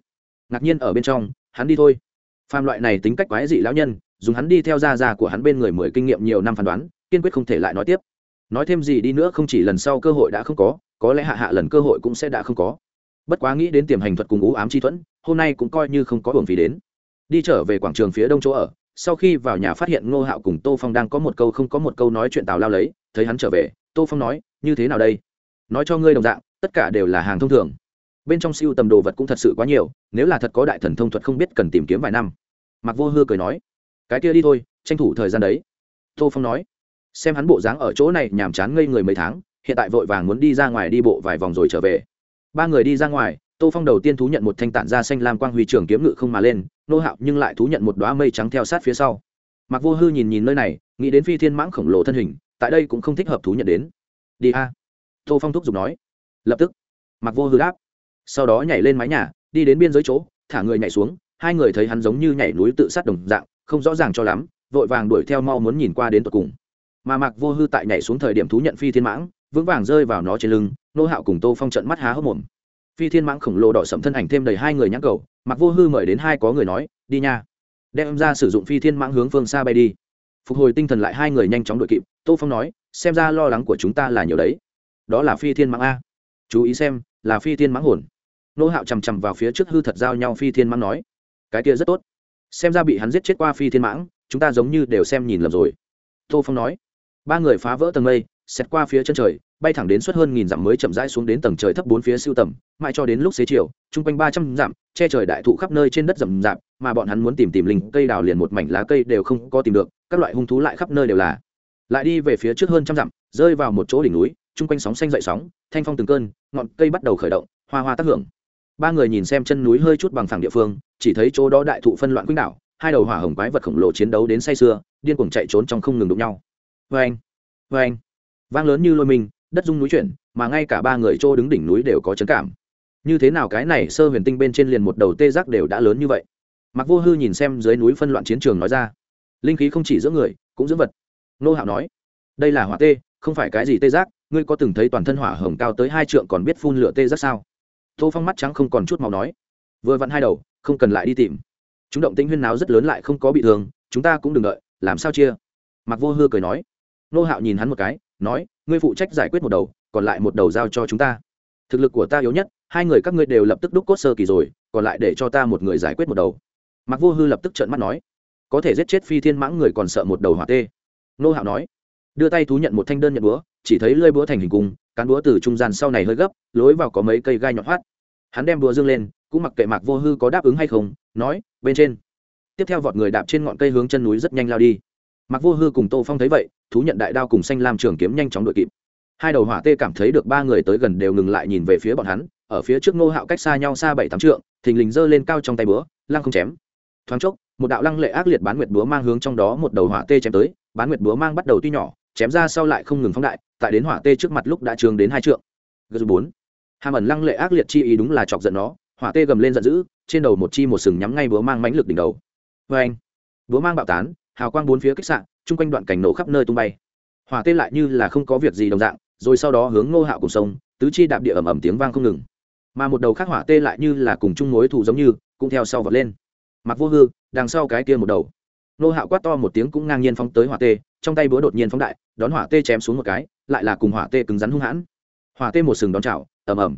S1: Ngạc nhiên ở bên trong, hắn đi thôi. Phàm loại này tính cách quái dị lão nhân dùng hắn đi theo gia gia của hắn bên người mười kinh nghiệm nhiều năm phán đoán, kiên quyết không thể lại nói tiếp. Nói thêm gì đi nữa không chỉ lần sau cơ hội đã không có có lẽ hạ hạ lần cơ hội cũng sẽ đã không có. Bất quá nghĩ đến tiềm hành thuật cùng ú ám chi thuẫn, hôm nay cũng coi như không có hưởng phí đến. Đi trở về quảng trường phía đông chỗ ở, sau khi vào nhà phát hiện ngô hạo cùng tô phong đang có một câu không có một câu nói chuyện tào lao lấy, thấy hắn trở về, tô phong nói, như thế nào đây? Nói cho ngươi đồng dạng, tất cả đều là hàng thông thường. Bên trong siêu tầm đồ vật cũng thật sự quá nhiều, nếu là thật có đại thần thông thuật không biết cần tìm kiếm vài năm. Mặc vô hư cười nói cái kia đi thôi, tranh thủ thời gian đấy. Tô phong nói. Xem hắn bộ dáng ở chỗ này, nhàm chán ngây người mấy tháng, hiện tại vội vàng muốn đi ra ngoài đi bộ vài vòng rồi trở về. Ba người đi ra ngoài, tô phong đầu tiên thú nhận một thanh tản da xanh lam quang huy trường kiếm ngự không mà lên, nô hạo nhưng lại thú nhận một đoá mây trắng theo sát phía sau. Mặc vô hư nhìn nhìn nơi này, nghĩ đến phi thiên mãng khổng lồ thân hình, tại đây cũng không thích hợp thú nhận đến. Đi a. Tô phong thúc giục nói. Lập tức mặc vô hư đáp. Sau đó nhảy lên mái nhà, đi đến biên giới chỗ, thả người nhảy xuống, hai người thấy hắn giống như nhảy núi tự sát đồng dạng không rõ ràng cho lắm, vội vàng đuổi theo mau muốn nhìn qua đến tận cùng. Mà mặc vô hư tại nhảy xuống thời điểm thú nhận phi thiên mãng, vững vàng rơi vào nó trên lưng, nô hạo cùng tô phong trận mắt há hốc mồm. Phi thiên mãng khổng lồ đỏ sậm thân ảnh thêm đầy hai người nhãn cầu mặc vô hư mời đến hai có người nói, đi nha. Đem ra sử dụng phi thiên mãng hướng phương xa bay đi. Phục hồi tinh thần lại hai người nhanh chóng đội kịp, tô phong nói, xem ra lo lắng của chúng ta là nhiều đấy. Đó là phi thiên mãng a. Chú ý xem, là phi thiên mãng hồn. Nô hạo chằm chằm vào phía trước hư thật giao nhau phi thiên mãng nói, cái kia rất tốt xem ra bị hắn giết chết qua phi thiên mãng, chúng ta giống như đều xem nhìn lầm rồi. Tô phong nói. Ba người phá vỡ tầng mây xét qua phía chân trời, bay thẳng đến suốt hơn nghìn dặm mới chậm rãi xuống đến tầng trời thấp bốn phía siêu tầm, mãi cho đến lúc xế chiều, chung quanh ba trăm dặm, che trời đại thụ khắp nơi trên đất rậm rạp, mà bọn hắn muốn tìm tìm linh cây đào liền một mảnh lá cây đều không có tìm được, các loại hung thú lại khắp nơi đều là. Lại đi về phía trước hơn trăm dặm, rơi vào một chỗ đỉnh núi, chung quanh sóng xanh dậy sóng, thanh phong từng cơn, ngọn cây bắt đầu khởi động, hoa hoa tác hưởng ba người nhìn xem chân núi hơi chút bằng phẳng địa phương, chỉ thấy chỗ đó đại thụ phân loạn quýnh đảo, hai đầu hỏa hồng quái vật khổng lồ chiến đấu đến say sưa, điên cuồng chạy trốn trong không ngừng đụng nhau. Vê anh vê anh vang lớn như lôi mình, đất rung núi chuyển, mà ngay cả ba người chỗ đứng đỉnh núi đều có chấn cảm. Như thế nào cái này sơ huyền tinh bên trên liền một đầu tê giác đều đã lớn như vậy? Mặc vô hư nhìn xem dưới núi phân loạn chiến trường nói ra. Linh khí không chỉ giữa người, cũng giữa vật. Nô hạo nói, đây là hỏa tê, không phải cái gì tê giác, ngươi có từng thấy toàn thân hỏa hồng cao tới hai trượng còn biết phun lửa tê giác sao? Tô phong mắt trắng không còn chút màu nói. Vừa vặn hai đầu, không cần lại đi tìm. Chúng động tĩnh huyên náo rất lớn lại không có bị thương, chúng ta cũng đừng đợi, làm sao chia? Mặc vô hư cười nói. Nô hạo nhìn hắn một cái, nói, ngươi phụ trách giải quyết một đầu, còn lại một đầu giao cho chúng ta. Thực lực của ta yếu nhất, hai người các ngươi đều lập tức đúc cốt sơ kỳ rồi, còn lại để cho ta một người giải quyết một đầu. Mặc vô hư lập tức trợn mắt nói. Có thể giết chết phi thiên mãng người còn sợ một đầu hỏa tê. Nô hạo nói. Đưa tay thú nhận một thanh đơn nhận búa, chỉ thấy lơi búa thành hình cung, cán búa từ trung gian sau này hơi gấp, lối vào có mấy cây gai nhọn hoắt hắn đem búa dương lên, cũng mặc kệ mạc vô hư có đáp ứng hay không, nói, bên trên. Tiếp theo vọt người đạp trên ngọn cây hướng chân núi rất nhanh lao đi. Mạc vô hư cùng tô phong thấy vậy, thú nhận đại đao cùng xanh lam trường kiếm nhanh chóng đội kịp. Hai đầu hỏa tê cảm thấy được ba người tới gần đều ngừng lại nhìn về phía bọn hắn, ở phía trước ngô hạo cách xa nhau xa bảy tám trượng, thình lình giơ lên cao trong tay búa, lăng không chém. Thoáng chốc, một đạo lăng lệ ác liệt bán nguyệt búa mang hướng trong đó một đầu hỏa tê chém tới, bán nguyệt búa mang bắt đầu tuy nhỏ, chém ra sau lại không ngừng phóng đại, tại đến hỏa tê trước mặt lúc đã trường đến hai trượng. Gờ bốn hàm ẩn lăng lệ ác liệt chi ý đúng là chọc giận nó, hỏa tê gầm lên giận dữ, trên đầu một chi một sừng nhắm ngay búa mang mãnh lực đỉnh đầu. Vê anh, búa mang bạo tán, hào quang bốn phía kích sạn chung quanh đoạn cảnh nổ khắp nơi tung bay. Hỏa tê lại như là không có việc gì đồng dạng, rồi sau đó hướng ngô hạo cùng sông, tứ chi đạp địa ầm ầm tiếng vang không ngừng. Mà một đầu khác hỏa tê lại như là cùng chung mối thù giống như, cũng theo sau vọt lên. Mặc vô hư, đằng sau cái kia một đầu. Ngô hạo quát to một tiếng cũng ngang nhiên phóng tới hỏa tê, trong tay búa đột nhiên phóng đại, đón hỏa tê chém xuống một cái, lại là cùng hỏa tê cứng rắn hung hãn. Hỏa tê một sừng đón chảo ầm ầm.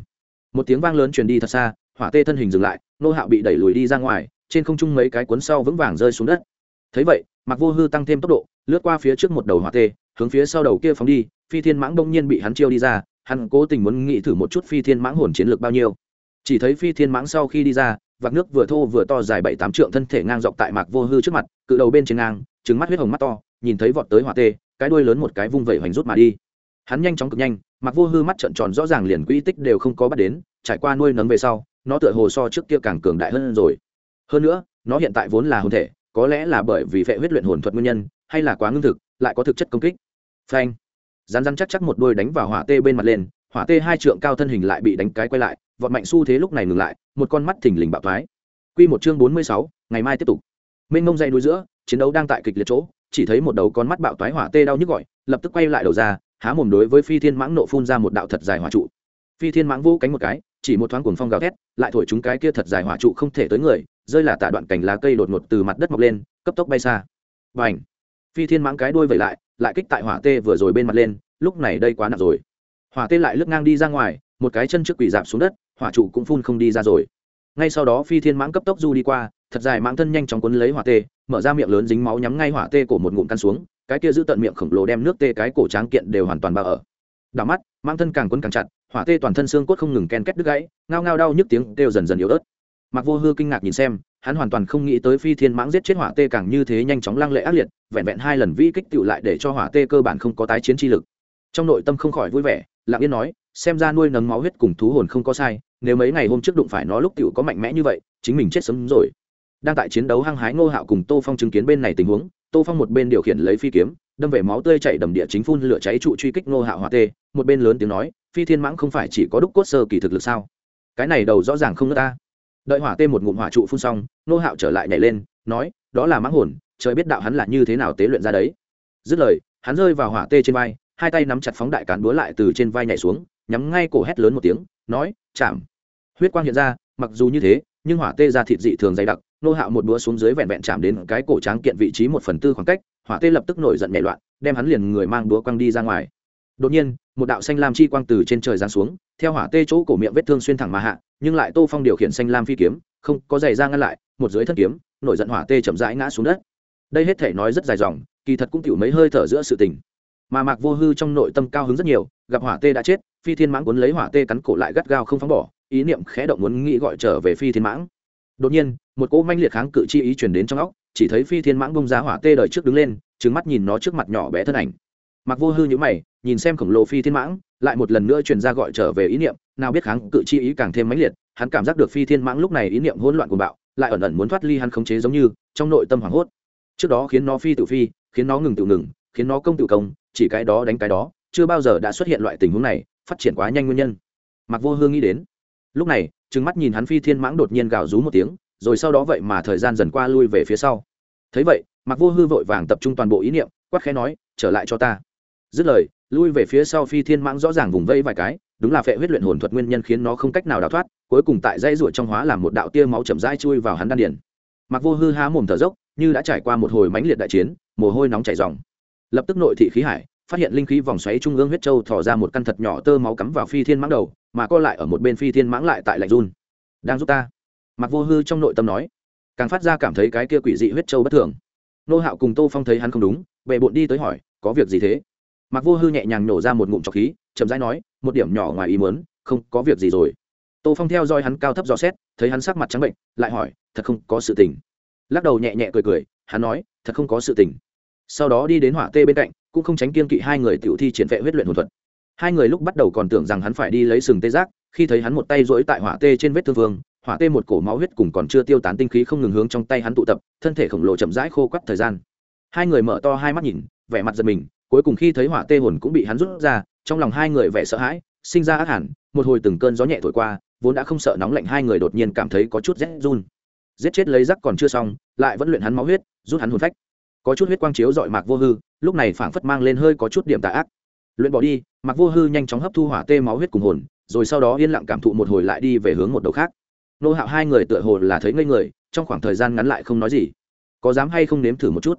S1: Một tiếng vang lớn truyền đi thật xa, hỏa tê thân hình dừng lại, nô hạo bị đẩy lùi đi ra ngoài, trên không trung mấy cái cuốn sau vững vàng rơi xuống đất. Thấy vậy mặc vô hư tăng thêm tốc độ, lướt qua phía trước một đầu hỏa tê, hướng phía sau đầu kia phóng đi, phi thiên mãng bỗng nhiên bị hắn chiêu đi ra, hắn cố tình muốn nghĩ thử một chút phi thiên mãng hồn chiến lược bao nhiêu. Chỉ thấy phi thiên mãng sau khi đi ra, vạc nước vừa thô vừa to dài bảy tám trượng thân thể ngang dọc tại mạc vô hư trước mặt, cự đầu bên trên ngang trứng mắt huyết hồng mắt to, nhìn thấy vọt tới hỏa tê, cái đuôi lớn một cái vung vẩy hoành rút mà đi hắn nhanh chóng cực nhanh, mặc vô hư mắt trợn tròn rõ ràng liền quỹ tích đều không có bắt đến, trải qua nuôi nấng về sau, nó tựa hồ so trước kia càng cường đại hơn rồi. Hơn nữa, nó hiện tại vốn là hồn thể, có lẽ là bởi vì phệ huyết luyện hồn thuật nguyên nhân, hay là quá ngưng thực, lại có thực chất công kích. Phanh. Rán rán chắc chắc một đôi đánh vào hỏa tê bên mặt lên, hỏa tê hai trượng cao thân hình lại bị đánh cái quay lại, vọt mạnh xu thế lúc này ngừng lại, một con mắt thình lình bạo thoái. Q một chương bốn mươi sáu, ngày mai tiếp tục. Minh mông dây núi giữa, chiến đấu đang tại kịch liệt chỗ, chỉ thấy một đầu con mắt bạo thoái hỏa tê đau nhức gọi, lập tức quay lại đầu ra há mồm đối với phi thiên mãng nộ phun ra một đạo thật dài hỏa trụ. Phi thiên mãng vô cánh một cái, chỉ một thoáng cuồng phong gào thét, lại thổi chúng cái kia thật dài hỏa trụ không thể tới người, rơi là tả đoạn cành lá cây đột ngột từ mặt đất mọc lên, cấp tốc bay xa. Và ảnh phi thiên mãng cái đuôi vẩy lại lại kích tại hỏa tê vừa rồi bên mặt lên, lúc này đây quá nặng rồi. Hỏa tê lại lướt ngang đi ra ngoài, một cái chân trước quỷ dạp xuống đất, hỏa trụ cũng phun không đi ra rồi. Ngay sau đó phi thiên mãng cấp tốc du đi qua, thật dài mãng thân nhanh chóng quấn lấy hỏa tê, mở ra miệng lớn dính máu nhắm ngay hỏa tê cổ một ngụm căn xuống cái kia giữ tận miệng khổng lồ đem nước tê cái cổ tráng kiện đều hoàn toàn bao ở. Đảo mắt, mang thân càng quấn càng chặt, hỏa tê toàn thân xương cốt không ngừng ken két đứt gãy, ngao ngao đau nhức tiếng kêu dần dần yếu ớt. Mặc vô hư kinh ngạc nhìn xem, hắn hoàn toàn không nghĩ tới phi thiên mãng giết chết hỏa tê càng như thế nhanh chóng lăng lệ ác liệt, vẹn vẹn hai lần vi kích tựu lại để cho hỏa tê cơ bản không có tái chiến chi lực. Trong nội tâm không khỏi vui vẻ, lặng yên nói, xem ra nuôi nấng máu huyết cùng thú hồn không có sai, nếu mấy ngày hôm trước đụng phải nó lúc tựu có mạnh mẽ như vậy, chính mình chết sớm rồi đang tại chiến đấu hăng hái ngô hạo cùng tô phong chứng kiến bên này tình huống, tô phong một bên điều khiển lấy phi kiếm, đâm về máu tươi chảy đầm địa chính phun lửa cháy trụ truy kích ngô hạo hỏa tê, một bên lớn tiếng nói, phi thiên mãng không phải chỉ có đúc cốt sơ kỳ thực lực sao? Cái này đầu rõ ràng không nước ta. Đợi hỏa tê một ngụm hỏa trụ phun xong, ngô hạo trở lại nhảy lên, nói, đó là mãng hồn, trời biết đạo hắn là như thế nào tế luyện ra đấy. Dứt lời, hắn rơi vào hỏa tê trên vai, hai tay nắm chặt phóng đại cán búa lại từ trên vai nhảy xuống, nhắm ngay cổ hét lớn một tiếng, nói chạm huyết quang hiện ra, mặc dù như thế, nhưng hỏa tê ra thịt dị thường dày đặc nô hạo một búa xuống dưới vẹn vẹn chạm đến cái cổ tráng kiện vị trí một phần tư khoảng cách, hỏa tê lập tức nổi giận nhảy loạn, đem hắn liền người mang búa quăng đi ra ngoài. Đột nhiên, một đạo xanh lam chi quang từ trên trời giáng xuống, theo hỏa tê chỗ cổ miệng vết thương xuyên thẳng mà hạ, nhưng lại tô phong điều khiển xanh lam phi kiếm, không có giày ra ngăn lại, một dưới thân kiếm, nổi giận hỏa tê chậm rãi ngã xuống đất. Đây hết thể nói rất dài dòng, kỳ thật cũng chịu mấy hơi thở giữa sự tình. Mà mạc vô hư trong nội tâm cao hứng rất nhiều, gặp hỏa tê đã chết, phi thiên mãng cuốn lấy hỏa tê cắn cổ lại gắt gao không phóng bỏ, ý niệm khẽ động muốn nghĩ gọi trở về phi thiên mãng đột nhiên, một cỗ manh liệt kháng cự chi ý truyền đến trong óc, chỉ thấy phi thiên mãng bông giá hỏa tê đời trước đứng lên trứng mắt nhìn nó trước mặt nhỏ bé thân ảnh. Mặc vô hư nhữ mày, nhìn xem khổng lồ phi thiên mãng, lại một lần nữa truyền ra gọi trở về ý niệm, nào biết kháng cự chi ý càng thêm mãnh liệt, hắn cảm giác được phi thiên mãng lúc này ý niệm hỗn loạn của bạo, lại ẩn ẩn muốn thoát ly hắn khống chế giống như, trong nội tâm hoảng hốt. Trước đó khiến nó phi tự phi, khiến nó ngừng tự ngừng, khiến nó công tự công, chỉ cái đó đánh cái đó, chưa bao giờ đã xuất hiện loại tình huống này, phát triển quá nhanh nguyên nhân. Mặc vô hương nghĩ đến. Lúc này trừng mắt nhìn hắn phi thiên mãng đột nhiên gào rú một tiếng, rồi sau đó vậy mà thời gian dần qua lui về phía sau. Thấy vậy mặc vô hư vội vàng tập trung toàn bộ ý niệm, quát khẽ nói, trở lại cho ta. Dứt lời, lui về phía sau phi thiên mãng rõ ràng vùng vây vài cái, đúng là phệ huyết luyện hồn thuật nguyên nhân khiến nó không cách nào đào thoát, cuối cùng tại dây ruột trong hóa làm một đạo tia máu chậm rãi chui vào hắn đan điền. Mặc vô hư há mồm thở dốc, như đã trải qua một hồi mãnh liệt đại chiến, mồ hôi nóng chảy ròng. Lập tức nội thị khí hải, phát hiện linh khí vòng xoáy trung ương huyết châu thò ra một căn thật nhỏ tơ máu cắm vào phi thiên mãng đầu mà co lại ở một bên phi thiên mãng lại tại lạnh run. Đang giúp ta. Mặc vô hư trong nội tâm nói, càng phát ra cảm thấy cái kia quỷ dị huyết châu bất thường. Nô hạo cùng tô phong thấy hắn không đúng về bộn đi tới hỏi, có việc gì thế? Mặc vô hư nhẹ nhàng nổ ra một ngụm trọc khí, chậm rãi nói, một điểm nhỏ ngoài ý mớn không có việc gì rồi. Tô phong theo dõi hắn cao thấp dò xét, thấy hắn sắc mặt trắng bệnh, lại hỏi, thật không có sự tình. Lắc đầu nhẹ nhẹ cười cười, hắn nói, thật không có sự tình. Sau đó đi đến hỏa tê bên cạnh, cũng không tránh kiên kỵ hai người tiểu thi triển vệ huyết luyện hồn thuật hai người lúc bắt đầu còn tưởng rằng hắn phải đi lấy sừng tê giác, khi thấy hắn một tay rỗi tại hỏa tê trên vết thương vương, hỏa tê một cổ máu huyết cùng còn chưa tiêu tán tinh khí không ngừng hướng trong tay hắn tụ tập, thân thể khổng lồ chậm rãi khô quắt thời gian. Hai người mở to hai mắt nhìn, vẻ mặt giật mình, cuối cùng khi thấy hỏa tê hồn cũng bị hắn rút ra, trong lòng hai người vẻ sợ hãi, sinh ra ác hẳn, một hồi từng cơn gió nhẹ thổi qua, vốn đã không sợ nóng lạnh, hai người đột nhiên cảm thấy có chút rét run. Giết chết lấy rắc còn chưa xong, lại vẫn luyện hắn máu huyết, rút hắn hồn phách. Có chút huyết quang chiếu dọi mạc vô hư, lúc này phảng phất mang lên hơi có chút điểm tà ác luyện bỏ đi mặc vô hư nhanh chóng hấp thu hỏa tê máu huyết cùng hồn, rồi sau đó yên lặng cảm thụ một hồi lại đi về hướng một đầu khác. Nô hạo hai người tựa hồ là thấy ngây người, trong khoảng thời gian ngắn lại không nói gì. Có dám hay không nếm thử một chút?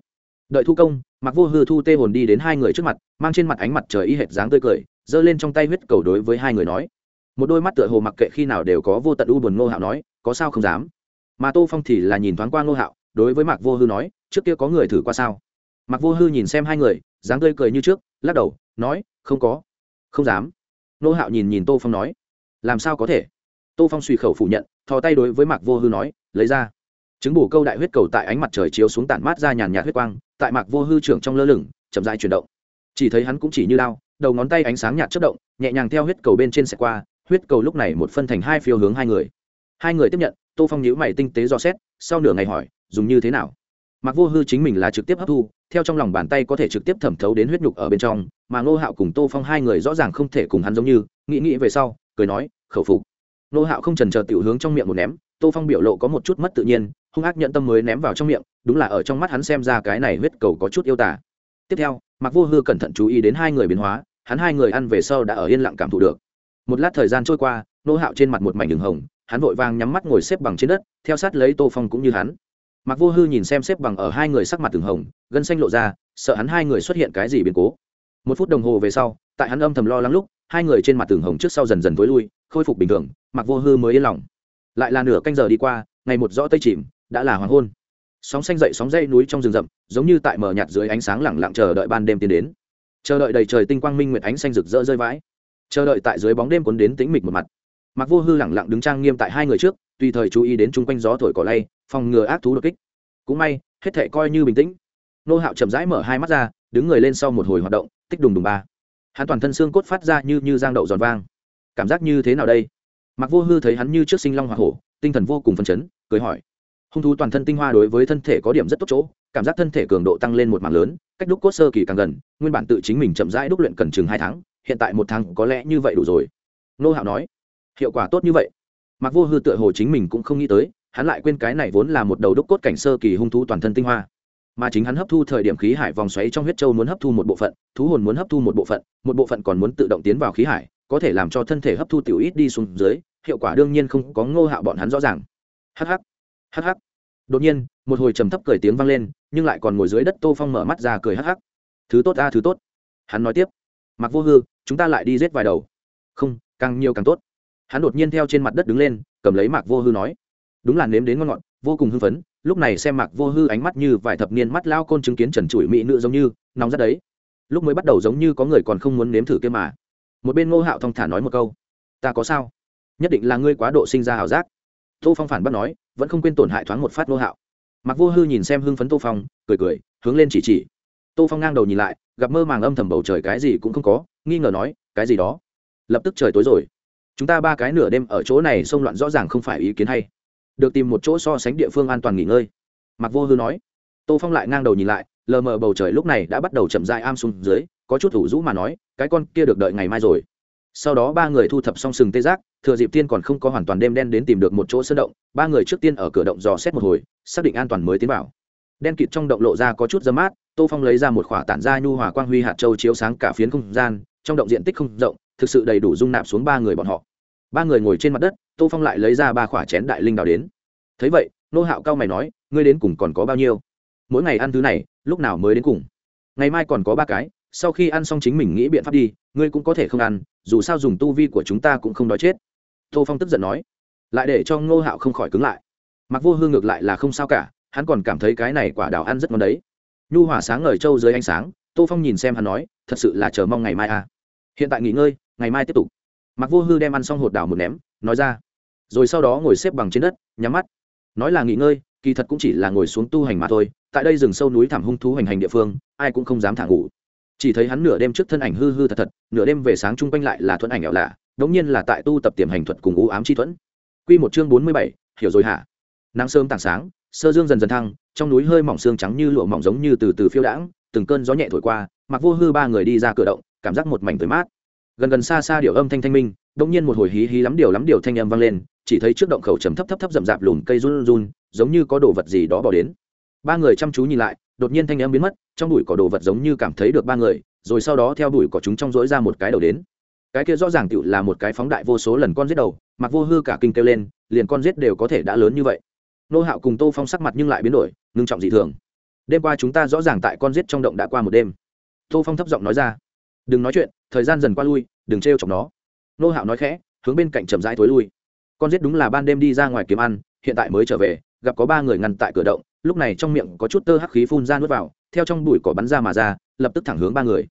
S1: Đợi thu công mặc vô hư thu tê hồn đi đến hai người trước mặt, mang trên mặt ánh mặt trời y hệt dáng tươi cười, giơ lên trong tay huyết cầu đối với hai người nói. Một đôi mắt tựa hồ mặc kệ khi nào đều có vô tận u buồn Nô hạo nói, có sao không dám? Mà tô phong thì là nhìn thoáng qua nô hạo, đối với mạc vô hư nói, trước kia có người thử qua sao? Mạc vô hư nhìn xem hai người, dáng tươi cười như trước lắc đầu, nói, không có. Không dám. Nô hạo nhìn nhìn tô phong nói, làm sao có thể? Tô phong suy khẩu phủ nhận, thò tay đối với mạc vô hư nói, lấy ra. Chứng bổ câu đại huyết cầu tại ánh mặt trời chiếu xuống tản mát ra nhàn nhạt huyết quang, tại mạc vô hư trưởng trong lơ lửng, chậm dại chuyển động. Chỉ thấy hắn cũng chỉ như lao đầu ngón tay ánh sáng nhạt chất động, nhẹ nhàng theo huyết cầu bên trên xẹt qua, huyết cầu lúc này một phân thành hai phiêu hướng hai người. Hai người tiếp nhận, tô phong nhữ mày tinh tế do xét, sau nửa ngày hỏi, dùng như thế nào? Mặc vô hư chính mình là trực tiếp hấp thu theo trong lòng bàn tay có thể trực tiếp thẩm thấu đến huyết nhục ở bên trong, mà ngô hạo cùng tô phong hai người rõ ràng không thể cùng hắn giống như, nghĩ nghĩ về sau, cười nói, khẩu phục. Ngô hạo không trần chờ tiểu hướng trong miệng một ném, tô phong biểu lộ có một chút mất tự nhiên, hung ác nhận tâm mới ném vào trong miệng, đúng là ở trong mắt hắn xem ra cái này huyết cầu có chút yêu tả tiếp theo mặc vô hư cẩn thận chú ý đến hai người biến hóa, hắn hai người ăn về sau đã ở yên lặng cảm thụ được. Một lát thời gian trôi qua nô hạo trên mặt một mảnh đường hồng, hắn vội vàng nhắm mắt ngồi xếp bằng trên đất, theo sát lấy tô phong cũng như hắn mặc vô hư nhìn xem xếp bằng ở hai người sắc mặt từng hồng, gân xanh lộ ra, sợ hắn hai người xuất hiện cái gì biến cố. Một phút đồng hồ về sau, tại hắn âm thầm lo lắng lúc, hai người trên mặt từng hồng trước sau dần dần t ố i lui, khôi phục bình thường mặc vô hư mới yên lòng. Lại là nửa canh giờ đi qua, ngày một rõ tây chìm, đã là hoàng hôn. Sóng xanh dậy sóng dây núi trong rừng rậm, giống như tại mở nhạt dưới ánh sáng lẳng lặng chờ đợi ban đêm tiến đến. Chờ đợi đầy trời tinh quang minh nguyệt ánh xanh rực rỡ rơi vãi. Chờ đợi tại dưới bóng đêm cuốn đến tĩnh mịch một mặt. Mặc vô hư lẳng lặng đứng trang nghiêm tại hai người trước tùy thời chú ý đến chung quanh gió thổi cỏ lay, phòng ngừa ác thú đột kích. Cũng may, hết thể coi như bình tĩnh. Nô hạo chậm rãi mở hai mắt ra, đứng người lên sau một hồi hoạt động, tích đùng đùng ba. Hắn toàn thân xương cốt phát ra như như giang đậu giòn vang. Cảm giác như thế nào đây? Mặc vô hư thấy hắn như trước sinh long hoa hổ, tinh thần vô cùng phấn chấn, cười hỏi. Hung thú toàn thân tinh hoa đối với thân thể có điểm rất tốt chỗ, cảm giác thân thể cường độ tăng lên một mạng lớn, cách đúc cốt sơ kỳ càng gần, nguyên bản tự chính mình chậm rãi đúc luyện cần chừng hai tháng, hiện tại một tháng có lẽ như vậy đủ rồi. Nô hạo nói. Hiệu quả tốt như vậy mặc vô hư tựa hồ chính mình cũng không nghĩ tới, hắn lại quên cái này vốn là một đầu đúc cốt cảnh sơ kỳ hung thú toàn thân tinh hoa. Mà chính hắn hấp thu thời điểm khí hải vòng xoáy trong huyết châu muốn hấp thu một bộ phận, thú hồn muốn hấp thu một bộ phận, một bộ phận còn muốn tự động tiến vào khí hải, có thể làm cho thân thể hấp thu tiểu ít đi xuống dưới, hiệu quả đương nhiên không có ngô hạo bọn hắn rõ ràng. Hh hh đột nhiên, một hồi trầm thấp cười tiếng vang lên, nhưng lại còn ngồi dưới đất tô phong mở mắt ra cười hh thứ tốt a, thứ tốt. Hắn nói tiếp. Mặc vô hư, chúng ta lại đi giết vài đầu. Không, càng nhiều càng tốt hắn đột nhiên theo trên mặt đất đứng lên, cầm lấy mạc vô hư nói, đúng là nếm đến ngon ngọt, vô cùng hưng phấn, lúc này xem mạc vô hư ánh mắt như vài thập niên mắt lao côn chứng kiến trần trụi mỹ nữ giống như, nóng rất đấy. Lúc mới bắt đầu giống như có người còn không muốn nếm thử kia mà. Một bên ngô hạo thong thả nói một câu, ta có sao? Nhất định là ngươi quá độ sinh ra h ảo giác. Tô phong phản bác nói, vẫn không quên tổn hại thoáng một phát ngô hạo. Mặc vô hư nhìn xem hưng phấn tô phong, cười cười, hướng lên chỉ chỉ. Tô phong ngang đầu nhìn lại, gặp mơ màng âm thầm bầu trời cái gì cũng không có, nghi ngờ nói, cái gì đó? Lập tức trời tối rồi chúng ta ba cái nửa đêm ở chỗ này xông loạn rõ ràng không phải ý kiến hay. Được tìm một chỗ so sánh địa phương an toàn nghỉ ngơi. Mặc vô hư nói. Tô phong lại ngang đầu nhìn lại, lờ mờ bầu trời lúc này đã bắt đầu chậm dại am xuống dưới, có chút thủ rũ mà nói, cái con kia được đợi ngày mai rồi. Sau đó ba người thu thập xong sừng tê giác, thừa dịp tiên còn không có hoàn toàn đêm đen đến tìm được một chỗ sơn động, ba người trước tiên ở cửa động dò xét một hồi, xác định an toàn mới tiến vào. Đen kịt trong động lộ ra có chút dấm mát, tô phong lấy ra một khỏa tản ra nhu hòa quang huy hạt châu chiếu sáng cả phiến không gian trong động diện tích không rộng, thực sự đầy đủ dung nạp xuống ba người bọn họ. Ba người ngồi trên mặt đất, tô phong lại lấy ra ba khỏa chén đại linh đào đến. Thấy vậy, nô hạo cao mày nói, ngươi đến cùng còn có bao nhiêu? Mỗi ngày ăn thứ này, lúc nào mới đến cùng? Ngày mai còn có ba cái, sau khi ăn xong chính mình nghĩ biện pháp đi, ngươi cũng có thể không ăn, dù sao dùng tu vi của chúng ta cũng không đói chết. Tô phong tức giận nói. Lại để cho ngô hạo không khỏi cứng lại. Mặc vô hương ngược lại là không sao cả, hắn còn cảm thấy cái này quả đào ăn rất ngon đấy. Nhu hỏa sáng ngời trâu dưới ánh sáng, tô phong nhìn xem hắn nói, thật sự là chờ mong ngày mai à hiện tại nghỉ ngơi, ngày mai tiếp tục. Mặc vô hư đem ăn xong hột đào một ném, nói ra. Rồi sau đó ngồi xếp bằng trên đất, nhắm mắt. Nói là nghỉ ngơi, kỳ thật cũng chỉ là ngồi xuống tu hành mà thôi. Tại đây rừng sâu núi thảm hung thú hành hành địa phương, ai cũng không dám thả ngủ. Chỉ thấy hắn nửa đêm trước thân ảnh hư hư thật thật, nửa đêm về sáng chung quanh lại là thuận ảnh ảo lạ, đống nhiên là tại tu tập tiềm hành thuật cùng u ám chi thuẫn. Quy một chương bốn mươi bảy, hiểu rồi hả? Nắng sớm tảng sáng, sơ dương dần dần thăng, trong núi hơi mỏng xương trắng như lụa mỏng giống như từ từ phiêu đãng, từng cơn gió nhẹ thổi qua mặc vô hư ba người đi ra cửa động cảm giác một mảnh tươi mát. Gần gần xa xa điều âm thanh thanh minh đông nhiên một hồi hí hí lắm điều lắm điều thanh âm vang lên, chỉ thấy trước động khẩu trầm thấp thấp thấp rậm rạp lùm cây run run, giống như có đồ vật gì đó bỏ đến. Ba người chăm chú nhìn lại, đột nhiên thanh âm biến mất, trong bụi có đồ vật giống như cảm thấy được ba người, rồi sau đó theo bụi cỏ chúng trong rỗi ra một cái đầu đến. Cái kia rõ ràng tựu là một cái phóng đại vô số lần con giết đầu, mặc vô hư cả kinh kêu lên, liền con giết đều có thể đã lớn như vậy. Nô hạo cùng tô phong sắc mặt nhưng lại biến đổi, ngưng trọng dị thường. Đêm qua chúng ta rõ ràng tại con giết trong động đã qua một đêm. Tô phong thấp giọng nói ra đừng nói chuyện, thời gian dần qua lui, đừng t r chọc nó. Nô hạo nói khẽ, hướng bên cạnh chậm rãi thối lui. Con giết đúng là ban đêm đi ra ngoài kiếm ăn, hiện tại mới trở về, gặp có ba người ngăn tại cửa động, lúc này trong miệng có chút tơ hắc khí phun ra nuốt vào, theo trong bụi cỏ bắn ra mà ra, lập tức thẳng hướng ba người.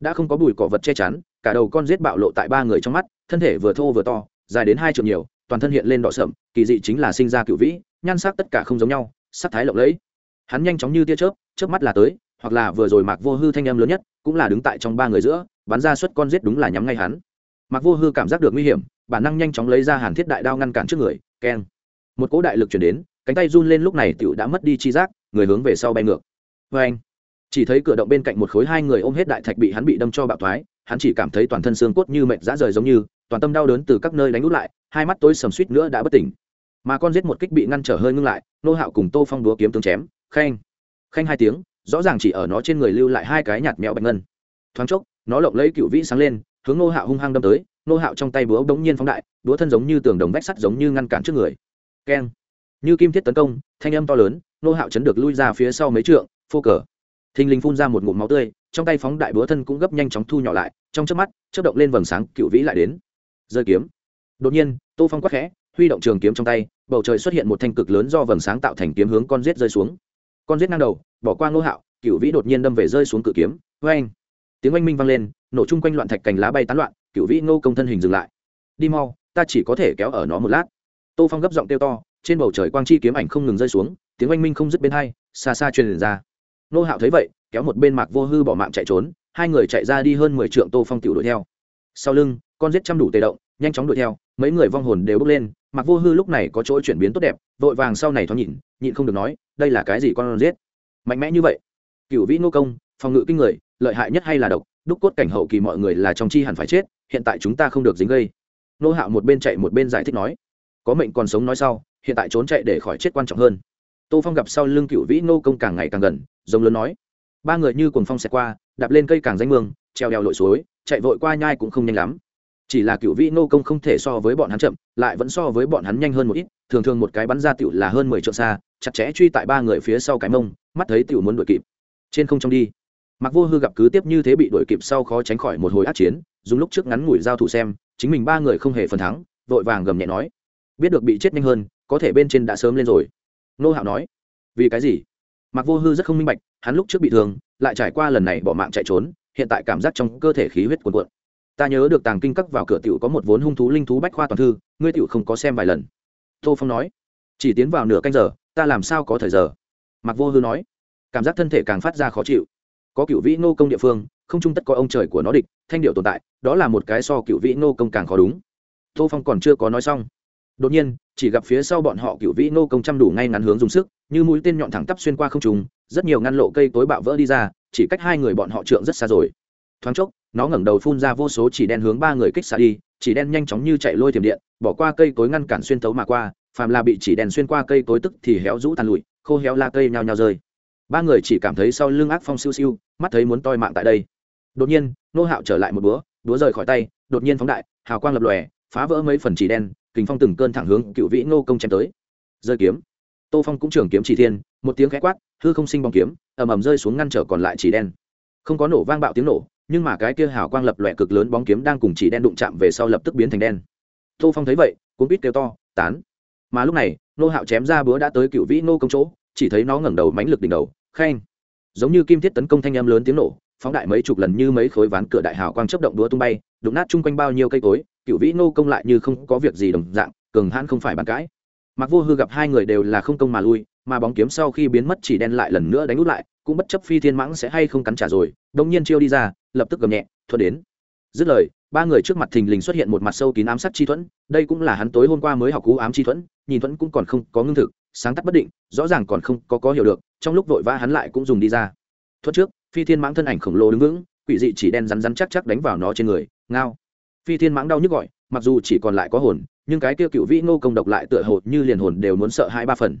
S1: Đã không có bụi cỏ vật che chắn, cả đầu con giết bạo lộ tại ba người trong mắt, thân thể vừa thô vừa to, dài đến hai trượng nhiều, toàn thân hiện lên đỏ sậm, kỳ dị chính là sinh ra cựu vĩ, nhan sắc tất cả không giống nhau, sắc thái lộng lẫy. Hắn nhanh chóng như tia chớp chớp mắt là tới, hoặc là vừa rồi mạc vô hư thanh em lớn nhất cũng là đứng tại trong ba người giữa, bắn ra suất con giết đúng là nhắm ngay hắn. Mặc vô hư cảm giác được nguy hiểm, bản năng nhanh chóng lấy ra hàn thiết đại đao ngăn cản trước người, keng. Một cỗ đại lực chuyển đến, cánh tay run lên lúc này tựu đã mất đi chi giác, người hướng về sau bay ngược. Vê anh chỉ thấy cửa động bên cạnh một khối hai người ôm hết đại thạch bị hắn bị đâm cho bạo thoái, hắn chỉ cảm thấy toàn thân xương cốt như mệt dã rời giống như, toàn tâm đau đớn từ các nơi đánh út lại, hai mắt tối sầm suýt nữa đã bất tỉnh. Mà con giết một kích bị ngăn trở hơi ngưng lại, nô hạo cùng tô phong đúa kiếm tướng chém khanh khanh hai tiếng rõ ràng chỉ ở nó trên người lưu lại hai cái nhạt mẹo bạch ngân. Thoáng chốc, nó lộng lấy cựu vĩ sáng lên, hướng nô hạo hung hăng đâm tới nô hạo trong tay búa bỗng nhiên phóng đại, búa thân giống như tường đồng vách sắt giống như ngăn cản trước người. Keng. Như kim thiết tấn công, thanh âm to lớn nô hạo chấn được lui ra phía sau mấy trượng, phô cờ. Thình lình phun ra một ngụm máu tươi, trong tay phóng đại búa thân cũng gấp nhanh chóng thu nhỏ lại, trong chớp mắt, chớp động lên vầng sáng, cựu vĩ lại đến. Rơi kiếm. Đột nhiên, tô phong quắc khẽ, huy động trường kiếm trong tay, bầu trời xuất hiện một thanh cực lớn do vầng sáng tạo thành kiếm hướng con rết rơi xuống con giết ngang đầu, bỏ qua ngô hạo cựu vĩ đột nhiên đâm về rơi xuống cự kiếm. Vê anh tiếng oanh minh vang lên, nổ chung quanh loạn thạch cành lá bay tán loạn cựu vĩ ngô công thân hình dừng lại. Đi mau, ta chỉ có thể kéo ở nó một lát. Tô phong gấp giọng kêu to, trên bầu trời quang chi kiếm ảnh không ngừng rơi xuống, tiếng oanh minh không dứt bên hai, xa xa truyền ra. Nô hạo thấy vậy, kéo một bên mạc vô hư bỏ mạng chạy trốn, hai người chạy ra đi hơn mười trượng tô phong tiểu đuổi theo. Sau lưng, con giết chăm đủ tề động, nhanh chóng đuổi theo, mấy người vong hồn đều bước lên mặc vô hư lúc này có chỗ chuyển biến tốt đẹp, vội vàng sau này thoáng nhịn nhịn không được nói, đây là cái gì con giết? Mạnh mẽ như vậy. Cựu vĩ nô công, phòng ngự kinh người, lợi hại nhất hay là độc, đúc cốt cảnh hậu kỳ mọi người là trong chi hẳn phải chết, hiện tại chúng ta không được dính gây. Nô hạo một bên chạy một bên giải thích nói, có mệnh còn sống nói sau, hiện tại trốn chạy để khỏi chết quan trọng hơn. Tô phong gặp sau lưng cựu vĩ nô công càng ngày càng gần, giống lớn nói, ba người như cuồng phong xẹt qua, đạp lên cây càng danh mương, treo đèo lội suối, chạy vội qua nhai cũng không nhanh lắm chỉ là cựu vĩ nô công không thể so với bọn hắn chậm, lại vẫn so với bọn hắn nhanh hơn một ít, thường thường một cái bắn ra tựu là hơn mười triệu xa, chặt chẽ truy tại ba người phía sau cái mông, mắt thấy tựu muốn đuổi kịp. Trên không trong đi mặc vô hư gặp cứ tiếp như thế bị đuổi kịp sau khó tránh khỏi một hồi át chiến, dùng lúc trước ngắn ngủi giao thủ xem, chính mình ba người không hề phần thắng, vội vàng gầm nhẹ nói. Biết được bị chết nhanh hơn, có thể bên trên đã sớm lên rồi. Nô hạo nói. Vì cái gì? Mặc vô hư rất không minh bạch, hắn lúc trước bị thương, lại trải qua lần này bỏ mạng chạy trốn, hiện tại cảm giác trong cơ thể khí huyết cuồn cuộn ta nhớ được tàng kinh cắt vào cửa tiểu có một vốn hung thú linh thú bách khoa toàn thư, ngươi tiểu không có xem vài lần. Tô phong nói, chỉ tiến vào nửa canh giờ, ta làm sao có thời giờ? Mặc vô hư nói, cảm giác thân thể càng phát ra khó chịu. Có cựu vĩ nô công địa phương, không trung tất có ông trời của nó địch, thanh điệu tồn tại, đó là một cái so cựu vĩ nô công càng khó đúng. Tô phong còn chưa có nói xong. Đột nhiên, chỉ gặp phía sau bọn họ cựu vĩ nô công chăm đủ ngay ngắn hướng dùng sức, như mũi tên nhọn thẳng tắp xuyên qua không trùng rất nhiều ngăn lộ cây tối bạo vỡ đi ra, chỉ cách hai người bọn họ trượng rất xa rồi. Thoáng chốc nó ngẩng đầu phun ra vô số chỉ đen hướng ba người kích xạ đi, chỉ đen nhanh chóng như chạy lôi thiểm điện, bỏ qua cây tối ngăn cản xuyên tấu mà qua, phàm là bị chỉ đen xuyên qua cây tối tức thì héo rũ tàn lụi, khô héo la cây nhao nhao rơi. Ba người chỉ cảm thấy sau lưng ác phong siêu siêu, mắt thấy muốn toi mạng tại đây. Đột nhiên, nô hạo trở lại một búa búa rời khỏi tay, đột nhiên phóng đại, hào quang lập lòe, phá vỡ mấy phần chỉ đen, kình phong từng cơn thẳng hướng cựu vĩ nô công chém tới. Rơi kiếm. Tô phong cũng trường kiếm chỉ thiên, một tiếng khẽ quát, hư không sinh bóng kiếm, ầm ầm rơi xuống ngăn trở còn lại chỉ đen. Không có nổ vang bạo tiếng nổ nhưng mà cái kia hào quang lập lòe cực lớn bóng kiếm đang cùng chỉ đen đụng chạm về sau lập tức biến thành đen. Tô phong thấy vậy cũng quýt kêu to, tán! Mà lúc này nô hạo chém ra búa đã tới cựu vĩ nô công chỗ, chỉ thấy nó ngẩng đầu mánh lực đỉnh đầu khen giống như kim thiết tấn công thanh em lớn tiếng nổ, phóng đại mấy chục lần như mấy khối ván cửa đại hào quang chấp động đúa tung bay, đụng nát chung quanh bao nhiêu cây cối, cựu vĩ nô công lại như không có việc gì đồng dạng, cường hãn không phải bàn cãi. Mặc vô hư gặp hai người đều là không công mà lui, mà bóng kiếm sau khi biến mất chỉ đen lại lần nữa đánh út lại, cũng bất chấp phi thiên mãng sẽ hay không cắn trả rồi đông nhiên chiêu đi ra lập tức gầm nhẹ, thuận đến. Dứt lời, ba người trước mặt thình lình xuất hiện một mặt sâu kín ám sát chi thuẫn, đây cũng là hắn tối hôm qua mới học cú ám chi thuẫn, nhìn thuẫn cũng còn không có ngưng thực, sáng tắt bất định, rõ ràng còn không có có hiểu được, trong lúc vội vã hắn lại cũng dùng đi ra. Thuẫn trước, phi thiên mãng thân ảnh khổng lồ đứng vững, quỷ dị chỉ đen rắn rắn chắc chắc đánh vào nó trên người, ngao. Phi thiên mãng đau nhức gọi, mặc dù chỉ còn lại có hồn, nhưng cái kia cựu vĩ ngô công độc lại tựa hồ như liền hồn đều muốn sợ hai ba phần.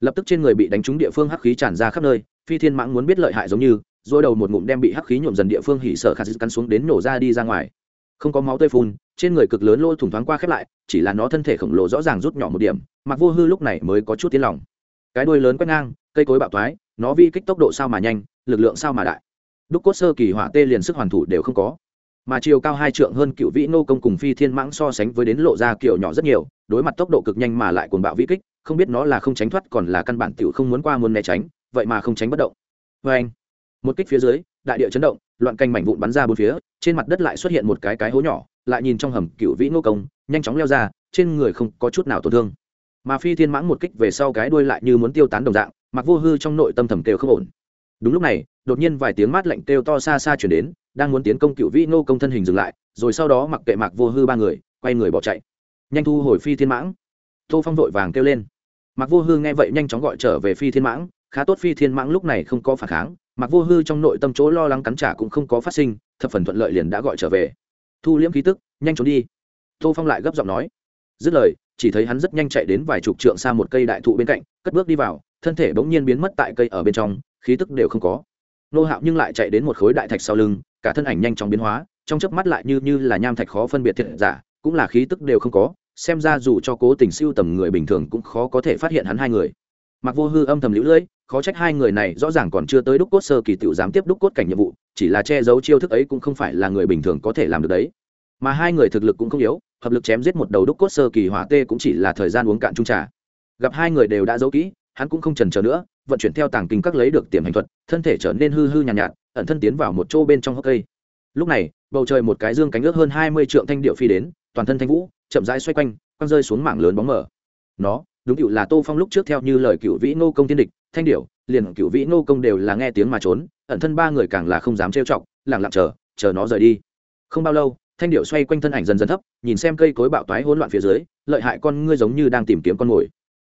S1: Lập tức trên người bị đánh trúng địa phương hắc khí tràn ra khắp nơi, phi thiên mãng muốn biết lợi hại giống như rồi đầu một ngụm đem bị hắc khí nhuộm dần địa phương hỉ sợ khả dĩ cắn xuống đến nổ ra đi ra ngoài. Không có máu tơi phun, trên người cực lớn lỗ thủng thoáng qua khép lại, chỉ là nó thân thể khổng lồ rõ ràng rút nhỏ một điểm, mặc vô hư lúc này mới có chút tiến lòng. Cái đuôi lớn quét ngang, cây cối bạo thoái nó vi kích tốc độ sao mà nhanh, lực lượng sao mà đại. Đúc cốt sơ kỳ hỏa tê liền sức hoàn thủ đều không có. Mà chiều cao hai trượng hơn cựu vĩ nô công cùng phi thiên mãng so sánh với đến lộ ra kiểu nhỏ rất nhiều, đối mặt tốc độ cực nhanh mà lại cuồng bạo vĩ kích, không biết nó là không tránh thoát còn là căn bản tiểu không muốn qua muốn né tránh, vậy mà không tránh bất động. Vê anh một kích phía dưới, đại địa chấn động, loạn canh mảnh vụn bắn ra bốn phía, trên mặt đất lại xuất hiện một cái cái hố nhỏ, lại nhìn trong hầm cựu vĩ ngô công, nhanh chóng leo ra, trên người không có chút nào tổn thương. Mà phi thiên mãng một kích về sau cái đuôi lại như muốn tiêu tán đồng dạng, mặc vô hư trong nội tâm thầm kêu không ổn. Đúng lúc này, đột nhiên vài tiếng mát lạnh kêu to xa xa chuyển đến, đang muốn tiến công cựu vĩ ngô công thân hình dừng lại, rồi sau đó mặc kệ mặc vô hư ba người, quay người bỏ chạy. Nhanh thu hồi phi thiên mãng. Tô phong vội vàng kêu lên. Mặc vô hư nghe vậy nhanh chóng gọi trở về phi thiên mãng, khá tốt phi thiên mãng lúc này không có phản kháng mặc vô hư trong nội tâm chỗ lo lắng cắn trả cũng không có phát sinh, thập phần thuận lợi liền đã gọi trở về. Thu liễm khí tức, nhanh trốn đi. Tô phong lại gấp giọng nói. Dứt lời, chỉ thấy hắn rất nhanh chạy đến vài chục trượng xa một cây đại thụ bên cạnh, cất bước đi vào, thân thể bỗng nhiên biến mất tại cây ở bên trong, khí tức đều không có. Nô hạo nhưng lại chạy đến một khối đại thạch sau lưng, cả thân ảnh nhanh chóng biến hóa, trong chớp mắt lại như như là nham thạch khó phân biệt thiệt giả, cũng là khí tức đều không có, xem ra dù cho cố tình siêu tầm người bình thường cũng khó có thể phát hiện hắn hai người mặc vô hư âm thầm lũ lưỡi khó trách hai người này rõ ràng còn chưa tới đúc cốt sơ kỳ tiểu dám tiếp đúc cốt cảnh nhiệm vụ chỉ là che giấu chiêu thức ấy cũng không phải là người bình thường có thể làm được đấy. Mà hai người thực lực cũng không yếu hợp lực chém giết một đầu đúc cốt sơ kỳ hỏa tê cũng chỉ là thời gian uống cạn chung trà. Gặp hai người đều đã giấu kỹ hắn cũng không trần chờ nữa vận chuyển theo tàng kinh các lấy được tiềm hành thuật thân thể trở nên hư hư nhàn nhạt, nhạt ẩn thân tiến vào một chỗ bên trong hốc cây. Lúc này bầu trời một cái dương cánh ước hơn hai mươi trượng thanh điệu phi đến toàn thân thanh vũ chậm rãi xoay quanh quăng rơi xuống mảng lớn bóng mờ. Nó đúng cựu là tô phong lúc trước theo như lời cựu vĩ nô công tiên địch, thanh điệu liền cựu vĩ nô công đều là nghe tiếng mà trốn, ẩn thân ba người càng là không dám trêu chọc lẳng lặng chờ chờ nó rời đi. Không bao lâu, thanh điệu xoay quanh thân ảnh dần dần thấp, nhìn xem cây cối bạo toái hỗn loạn phía dưới, lợi hại con ngươi giống như đang tìm kiếm con mồi.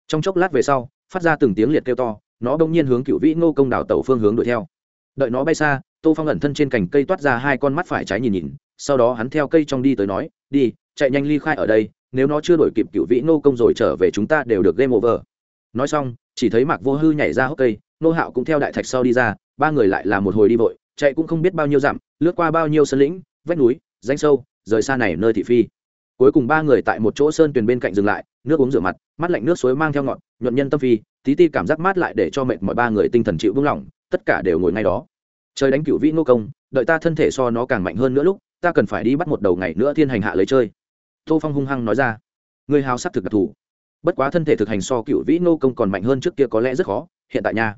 S1: Trong chốc lát về sau, phát ra từng tiếng liệt kêu to, nó bỗng nhiên hướng cựu vĩ ngô công đảo tàu phương hướng đuổi theo. Đợi nó bay xa, tô phong ẩn thân trên cành cây toát ra hai con mắt phải trái nhìn nhìn, sau đó hắn theo cây trong đi tới nói, đi, chạy nhanh ly khai ở đây nếu nó chưa đổi kịp cựu vĩ nô công rồi trở về chúng ta đều được game over. Nói xong, chỉ thấy mạc vô hư nhảy ra hốc cây, nô hạo cũng theo đại thạch sau đi ra, ba người lại là một hồi đi vội, chạy cũng không biết bao nhiêu dặm, lướt qua bao nhiêu sân lĩnh, vách núi danh sâu, rời xa này nơi thị phi. Cuối cùng ba người tại một chỗ sơn tuyền bên cạnh dừng lại, nước uống rửa mặt, mắt lạnh nước suối mang theo ngọn, nhuận nhân tâm phi, tí ti cảm giác mát lại để cho mệt mọi ba người tinh thần chịu vững lòng tất cả đều ngồi ngay đó. Trời đánh cựu vĩ ngô công, đợi ta thân thể so nó càng mạnh hơn nữa lúc, ta cần phải đi bắt một đầu ngày nữa thiên hành hạ lấy chơi tô phong hung hăng nói ra. Người hào sắc thực đặc thù. Bất quá thân thể thực hành so cựu vĩ nô công còn mạnh hơn trước kia có lẽ rất khó, hiện tại nha.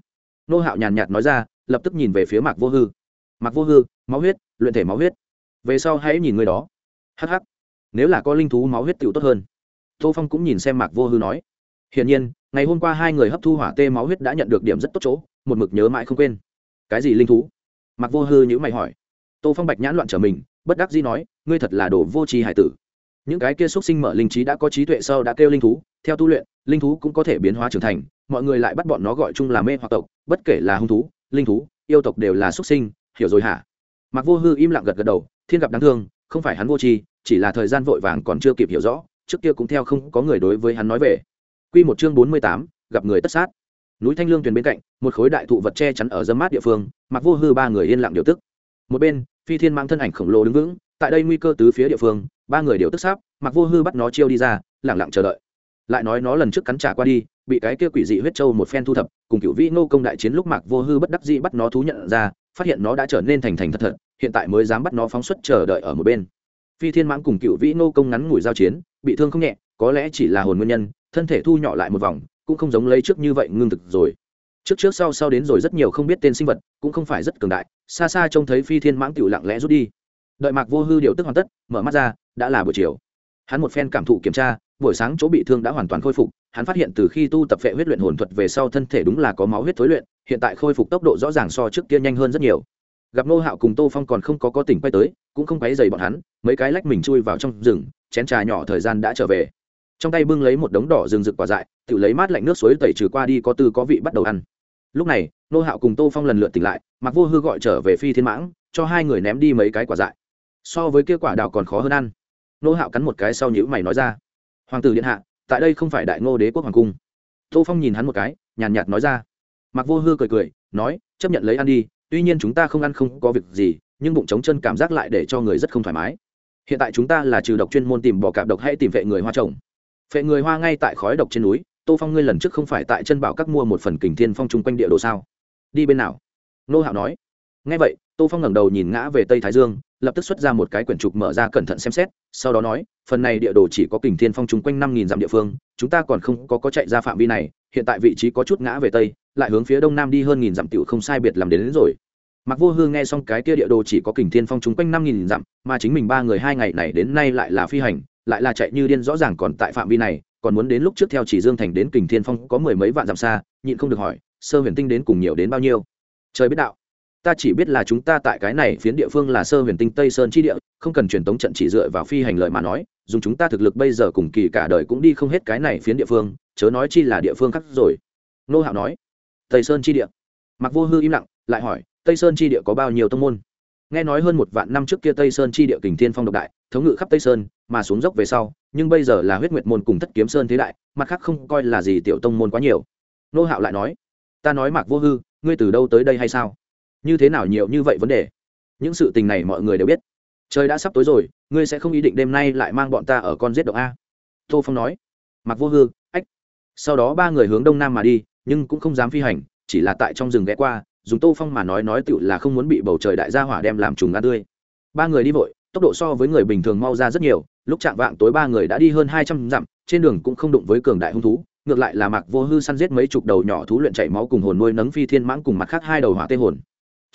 S1: Nô hạo nhàn nhạt nói ra, lập tức nhìn về phía mạc vô hư. Mạc vô hư, máu huyết, luyện thể máu huyết. Về sau hãy nhìn người đó. Hh nếu là có linh thú, máu huyết tựu tốt hơn. Tô phong cũng nhìn xem mạc vô hư nói. Hiển nhiên, ngày hôm qua hai người hấp thu hỏa tê máu huyết đã nhận được điểm rất tốt chỗ, một mực nhớ mãi không quên. Cái gì linh thú? Mạc vô hư nhữ mày hỏi. Tô phong bạch nhãn loạn trở mình, bất đắc dĩ nói, ngươi thật là đồ vô tri hải tử những cái kia x sinh mở linh trí đã có trí tuệ sâu đã kêu linh thú theo tu luyện linh thú cũng có thể biến hóa trưởng thành mọi người lại bắt bọn nó gọi chung là mê hoặc tộc bất kể là hung thú linh thú yêu tộc đều là x sinh hiểu rồi hả mặc vô hư im lặng gật gật đầu thiên gặp đáng thương không phải hắn vô tri chỉ là thời gian vội vàng còn chưa kịp hiểu rõ trước kia cũng theo không có người đối với hắn nói về Quy một chương bốn mươi tám, gặp người tất sát. Núi Thanh Lương thuyền bên cạnh, một khối đại thụ vật che chắn ở dâm mát địa phương, Mặc Vô Hư ba người yên lặng điều tức. Một bên, Phi Thiên mang thân ảnh khổng lồ đứng vững, tại đây nguy cơ tứ phía địa phương, ba người đều tức sáp, Mặc Vô Hư bắt nó chiêu đi ra, lặng lặng chờ đợi. Lại nói nó lần trước cắn trả qua đi, bị cái kia quỷ dị huyết châu một phen thu thập, cùng cựu vĩ nô công đại chiến lúc Mặc Vô Hư bất đắc dĩ bắt nó thú nhận ra, phát hiện nó đã trở nên thành thành thật thật, hiện tại mới dám bắt nó phóng xuất chờ đợi ở một bên. Phi thiên mãng cùng cựu vĩ nô công ngắn ngủi giao chiến bị thương không nhẹ có lẽ chỉ là hồn nguyên nhân thân thể thu nhỏ lại một vòng cũng không giống lấy trước như vậy ngưng thực rồi. Trước trước sau sau đến rồi rất nhiều không biết tên sinh vật cũng không phải rất cường đại xa xa trông thấy phi thiên mãng cựu lặng lẽ rút đi đợi mạc vô hư điều tức hoàn tất, mở mắt ra, đã là buổi chiều. Hắn một phen cảm thụ kiểm tra, buổi sáng chỗ bị thương đã hoàn toàn khôi phục, hắn phát hiện từ khi tu tập vệ huyết luyện hồn thuật về sau thân thể đúng là có máu huyết thối luyện, hiện tại khôi phục tốc độ rõ ràng so trước kia nhanh hơn rất nhiều. Gặp nô hạo cùng tô phong còn không có có tỉnh quay tới, cũng không quấy dày bọn hắn, mấy cái lách mình chui vào trong rừng, chén trà nhỏ thời gian đã trở về. Trong tay bưng lấy một đống đỏ rừng rực quả dại, tự lấy mát lạnh nước suối tẩy trừ qua đi có tư có vị bắt đầu ăn. Lúc này nô hạo cùng tô phong lần lượt tỉnh lại mặc vô hư gọi trở về phi thiên mãng, cho hai người ném đi mấy cái quả dại so với kia quả đào còn khó hơn ăn. Nô hạo cắn một cái sau nhữ mày nói ra, hoàng tử điện hạ, tại đây không phải đại ngô đế quốc hoàng cung. Tô phong nhìn hắn một cái, nhàn nhạt nói ra. Mặc vô hư cười cười, nói, chấp nhận lấy ăn đi, tuy nhiên chúng ta không ăn không có việc gì, nhưng bụng trống chân cảm giác lại để cho người rất không thoải mái. Hiện tại chúng ta là trừ độc chuyên môn tìm bỏ cạp độc hay tìm vệ người hoa trồng. Vệ người hoa ngay tại khói độc trên núi, tô phong ngươi lần trước không phải tại chân bảo các mua một phần kình thiên phong chung quanh địa đồ sao? Đi bên nào? Nô hạo nói. Ngay vậy tô phong ngẩng đầu nhìn ngã về tây thái dương lập tức xuất ra một cái quyển trục mở ra cẩn thận xem xét sau đó nói phần này địa đồ chỉ có kình thiên phong chung quanh năm nghìn dặm địa phương chúng ta còn không có có chạy ra phạm vi này hiện tại vị trí có chút ngã về tây lại hướng phía đông nam đi hơn nghìn dặm tiểu không sai biệt làm đến, đến rồi. Mặc vô hư nghe xong cái kia địa đồ chỉ có kình thiên phong chung quanh năm nghìn dặm mà chính mình ba người hai ngày này đến nay lại là phi hành lại là chạy như điên rõ ràng còn tại phạm vi này còn muốn đến lúc trước theo chỉ dương thành đến kình thiên phong có mười mấy vạn dặm xa nhịn không được hỏi sơ huyền tinh đến cùng nhiều đến bao nhiêu? Trời biết đạo ta chỉ biết là chúng ta tại cái này phiến địa phương là sơ huyền tinh tây sơn chi địa, không cần truyền tống trận chỉ dựa vào phi hành lợi mà nói, dùng chúng ta thực lực bây giờ cùng kỳ cả đời cũng đi không hết cái này phiến địa phương, chớ nói chi là địa phương khác rồi. Nô hạo nói. Tây sơn chi địa? Mặc vô hư im lặng, lại hỏi, tây sơn chi địa có bao nhiêu tông môn? Nghe nói hơn một vạn năm trước kia tây sơn chi địa kình thiên phong độc đại, thống ngự khắp tây sơn, mà xuống dốc về sau, nhưng bây giờ là huyết nguyệt môn cùng thất kiếm sơn thế đại, mặt khác không coi là gì tiểu tông môn quá nhiều. Nô hạo lại nói, ta nói mạc vô hư, ngươi từ đâu tới đây hay sao? Như thế nào nhiều như vậy vấn đề? Những sự tình này mọi người đều biết. Trời đã sắp tối rồi, ngươi sẽ không ý định đêm nay lại mang bọn ta ở con giết động a? Tô phong nói. Mặc vô hư, ách. Sau đó ba người hướng đông nam mà đi, nhưng cũng không dám phi hành, chỉ là tại trong rừng ghé qua, dùng tô phong mà nói nói tựu là không muốn bị bầu trời đại gia hỏa đem làm trùng ăn tươi. Ba người đi vội, tốc độ so với người bình thường mau ra rất nhiều, lúc chạm vạng tối ba người đã đi hơn hai trăm dặm, trên đường cũng không đụng với cường đại hung thú, ngược lại là mặc vô hư săn giết mấy chục đầu nhỏ thú luyện chảy máu cùng hồn nuôi nấng phi thiên mãng cùng mặt khác hai đầu hỏa tê hồn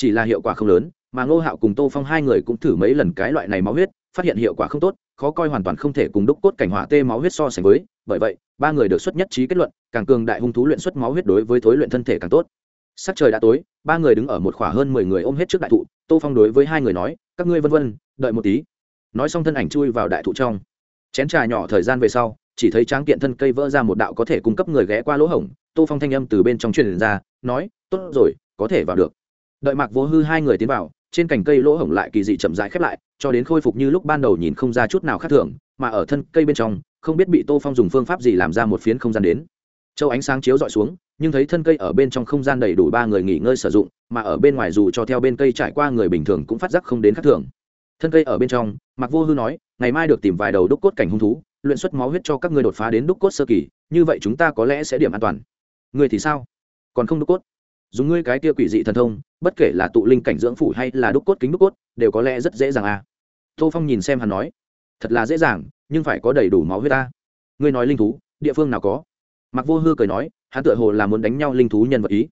S1: chỉ là hiệu quả không lớn, mà ngô hạo cùng tô phong hai người cũng thử mấy lần cái loại này máu huyết, phát hiện hiệu quả không tốt, khó coi hoàn toàn không thể cùng đúc cốt cảnh hỏa tê máu huyết so sánh với, bởi vậy, ba người được xuất nhất trí kết luận, càng cường đại hung thú luyện xuất máu huyết đối với thối luyện thân thể càng tốt. Sắc trời đã tối, ba người đứng ở một khoảng hơn mười người ôm hết trước đại thụ, tô phong đối với hai người nói, các ngươi vân vân, đợi một tí. Nói xong thân ảnh chui vào đại thụ trong. Chén trà nhỏ thời gian về sau, chỉ thấy tráng kiện thân cây vỡ ra một đạo có thể cung cấp người ghé qua lỗ hổng, tô phong thanh âm từ bên trong truyền ra, nói, tốt rồi, có thể vào được đợi mạc vô hư hai người tiến vào, trên cành cây lỗ hổng lại kỳ dị chậm rãi khép lại, cho đến khôi phục như lúc ban đầu nhìn không ra chút nào khác thường, mà ở thân cây bên trong, không biết bị tô phong dùng phương pháp gì làm ra một phiến không gian đến. Châu ánh sáng chiếu dọi xuống, nhưng thấy thân cây ở bên trong không gian đầy đủ ba người nghỉ ngơi sử dụng, mà ở bên ngoài dù cho theo bên cây trải qua người bình thường cũng phát giác không đến khác thường. Thân cây ở bên trong, mạc vô hư nói, ngày mai được tìm vài đầu đúc cốt cảnh hung thú, luyện xuất máu huyết cho các ngươi đột phá đến đúc cốt sơ kỳ, như vậy chúng ta có lẽ sẽ điểm an toàn. Người thì sao? Còn không đúc cốt? Dùng ngươi cái kia quỷ dị thần thông, bất kể là tụ linh cảnh dưỡng phủ hay là đúc cốt kính đúc cốt, đều có lẽ rất dễ dàng à. Tô phong nhìn xem hắn nói, thật là dễ dàng, nhưng phải có đầy đủ máu huyết ta. Ngươi nói linh thú, địa phương nào có? Mặc vô hư cười nói, hắn tựa hồ là muốn đánh nhau linh thú nhân vật ý.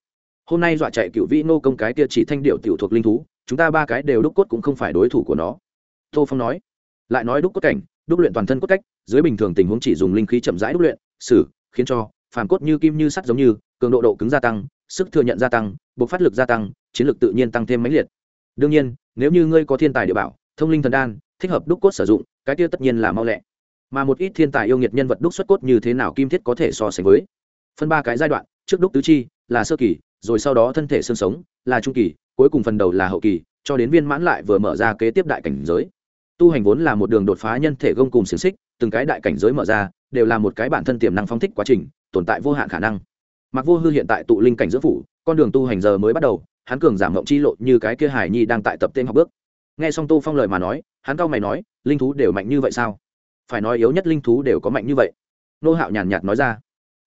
S1: Hôm nay dọa chạy cựu vĩ nô công cái kia chỉ thanh điệu tiểu thuộc linh thú, chúng ta ba cái đều đúc cốt cũng không phải đối thủ của nó. Tô phong nói, lại nói đúc cốt cảnh, đúc luyện toàn thân cốt cách, dưới bình thường tình huống chỉ dùng linh khí chậm rãi đúc luyện xử khiến cho phản cốt như kim như sắt giống như, cường độ độ cứng gia tăng sức thừa nhận gia tăng buộc phát lực gia tăng, chiến lược tự nhiên tăng thêm mãnh liệt. Đương nhiên, nếu như ngươi có thiên tài địa bảo, thông linh thần đan, thích hợp đúc cốt sử dụng, cái kia tất nhiên là mau lẹ. Mà một ít thiên tài yêu nghiệt nhân vật đúc xuất cốt như thế nào kim thiết có thể so sánh với? Phân ba cái giai đoạn, trước đúc tứ chi, là sơ kỳ, rồi sau đó thân thể xương sống, là trung kỳ, cuối cùng phần đầu là hậu kỳ, cho đến viên mãn lại vừa mở ra kế tiếp đại cảnh giới. Tu hành vốn là một đường đột phá nhân thể gông cùng xiềng xích, từng cái đại cảnh giới mở ra, đều là một cái bản thân tiềm năng phóng thích quá trình, tồn tại vô hạn khả năng mặc vô hư hiện tại tụ linh cảnh giữa phủ, con đường tu hành giờ mới bắt đầu, hắn cường giảm mộng chi lộ như cái kia hải nhi đang tại tập tên học bước. Nghe xong tô phong lời mà nói, hắn cao mày nói, linh thú đều mạnh như vậy sao? Phải nói yếu nhất linh thú đều có mạnh như vậy. Nô hạo nhàn nhạt nói ra.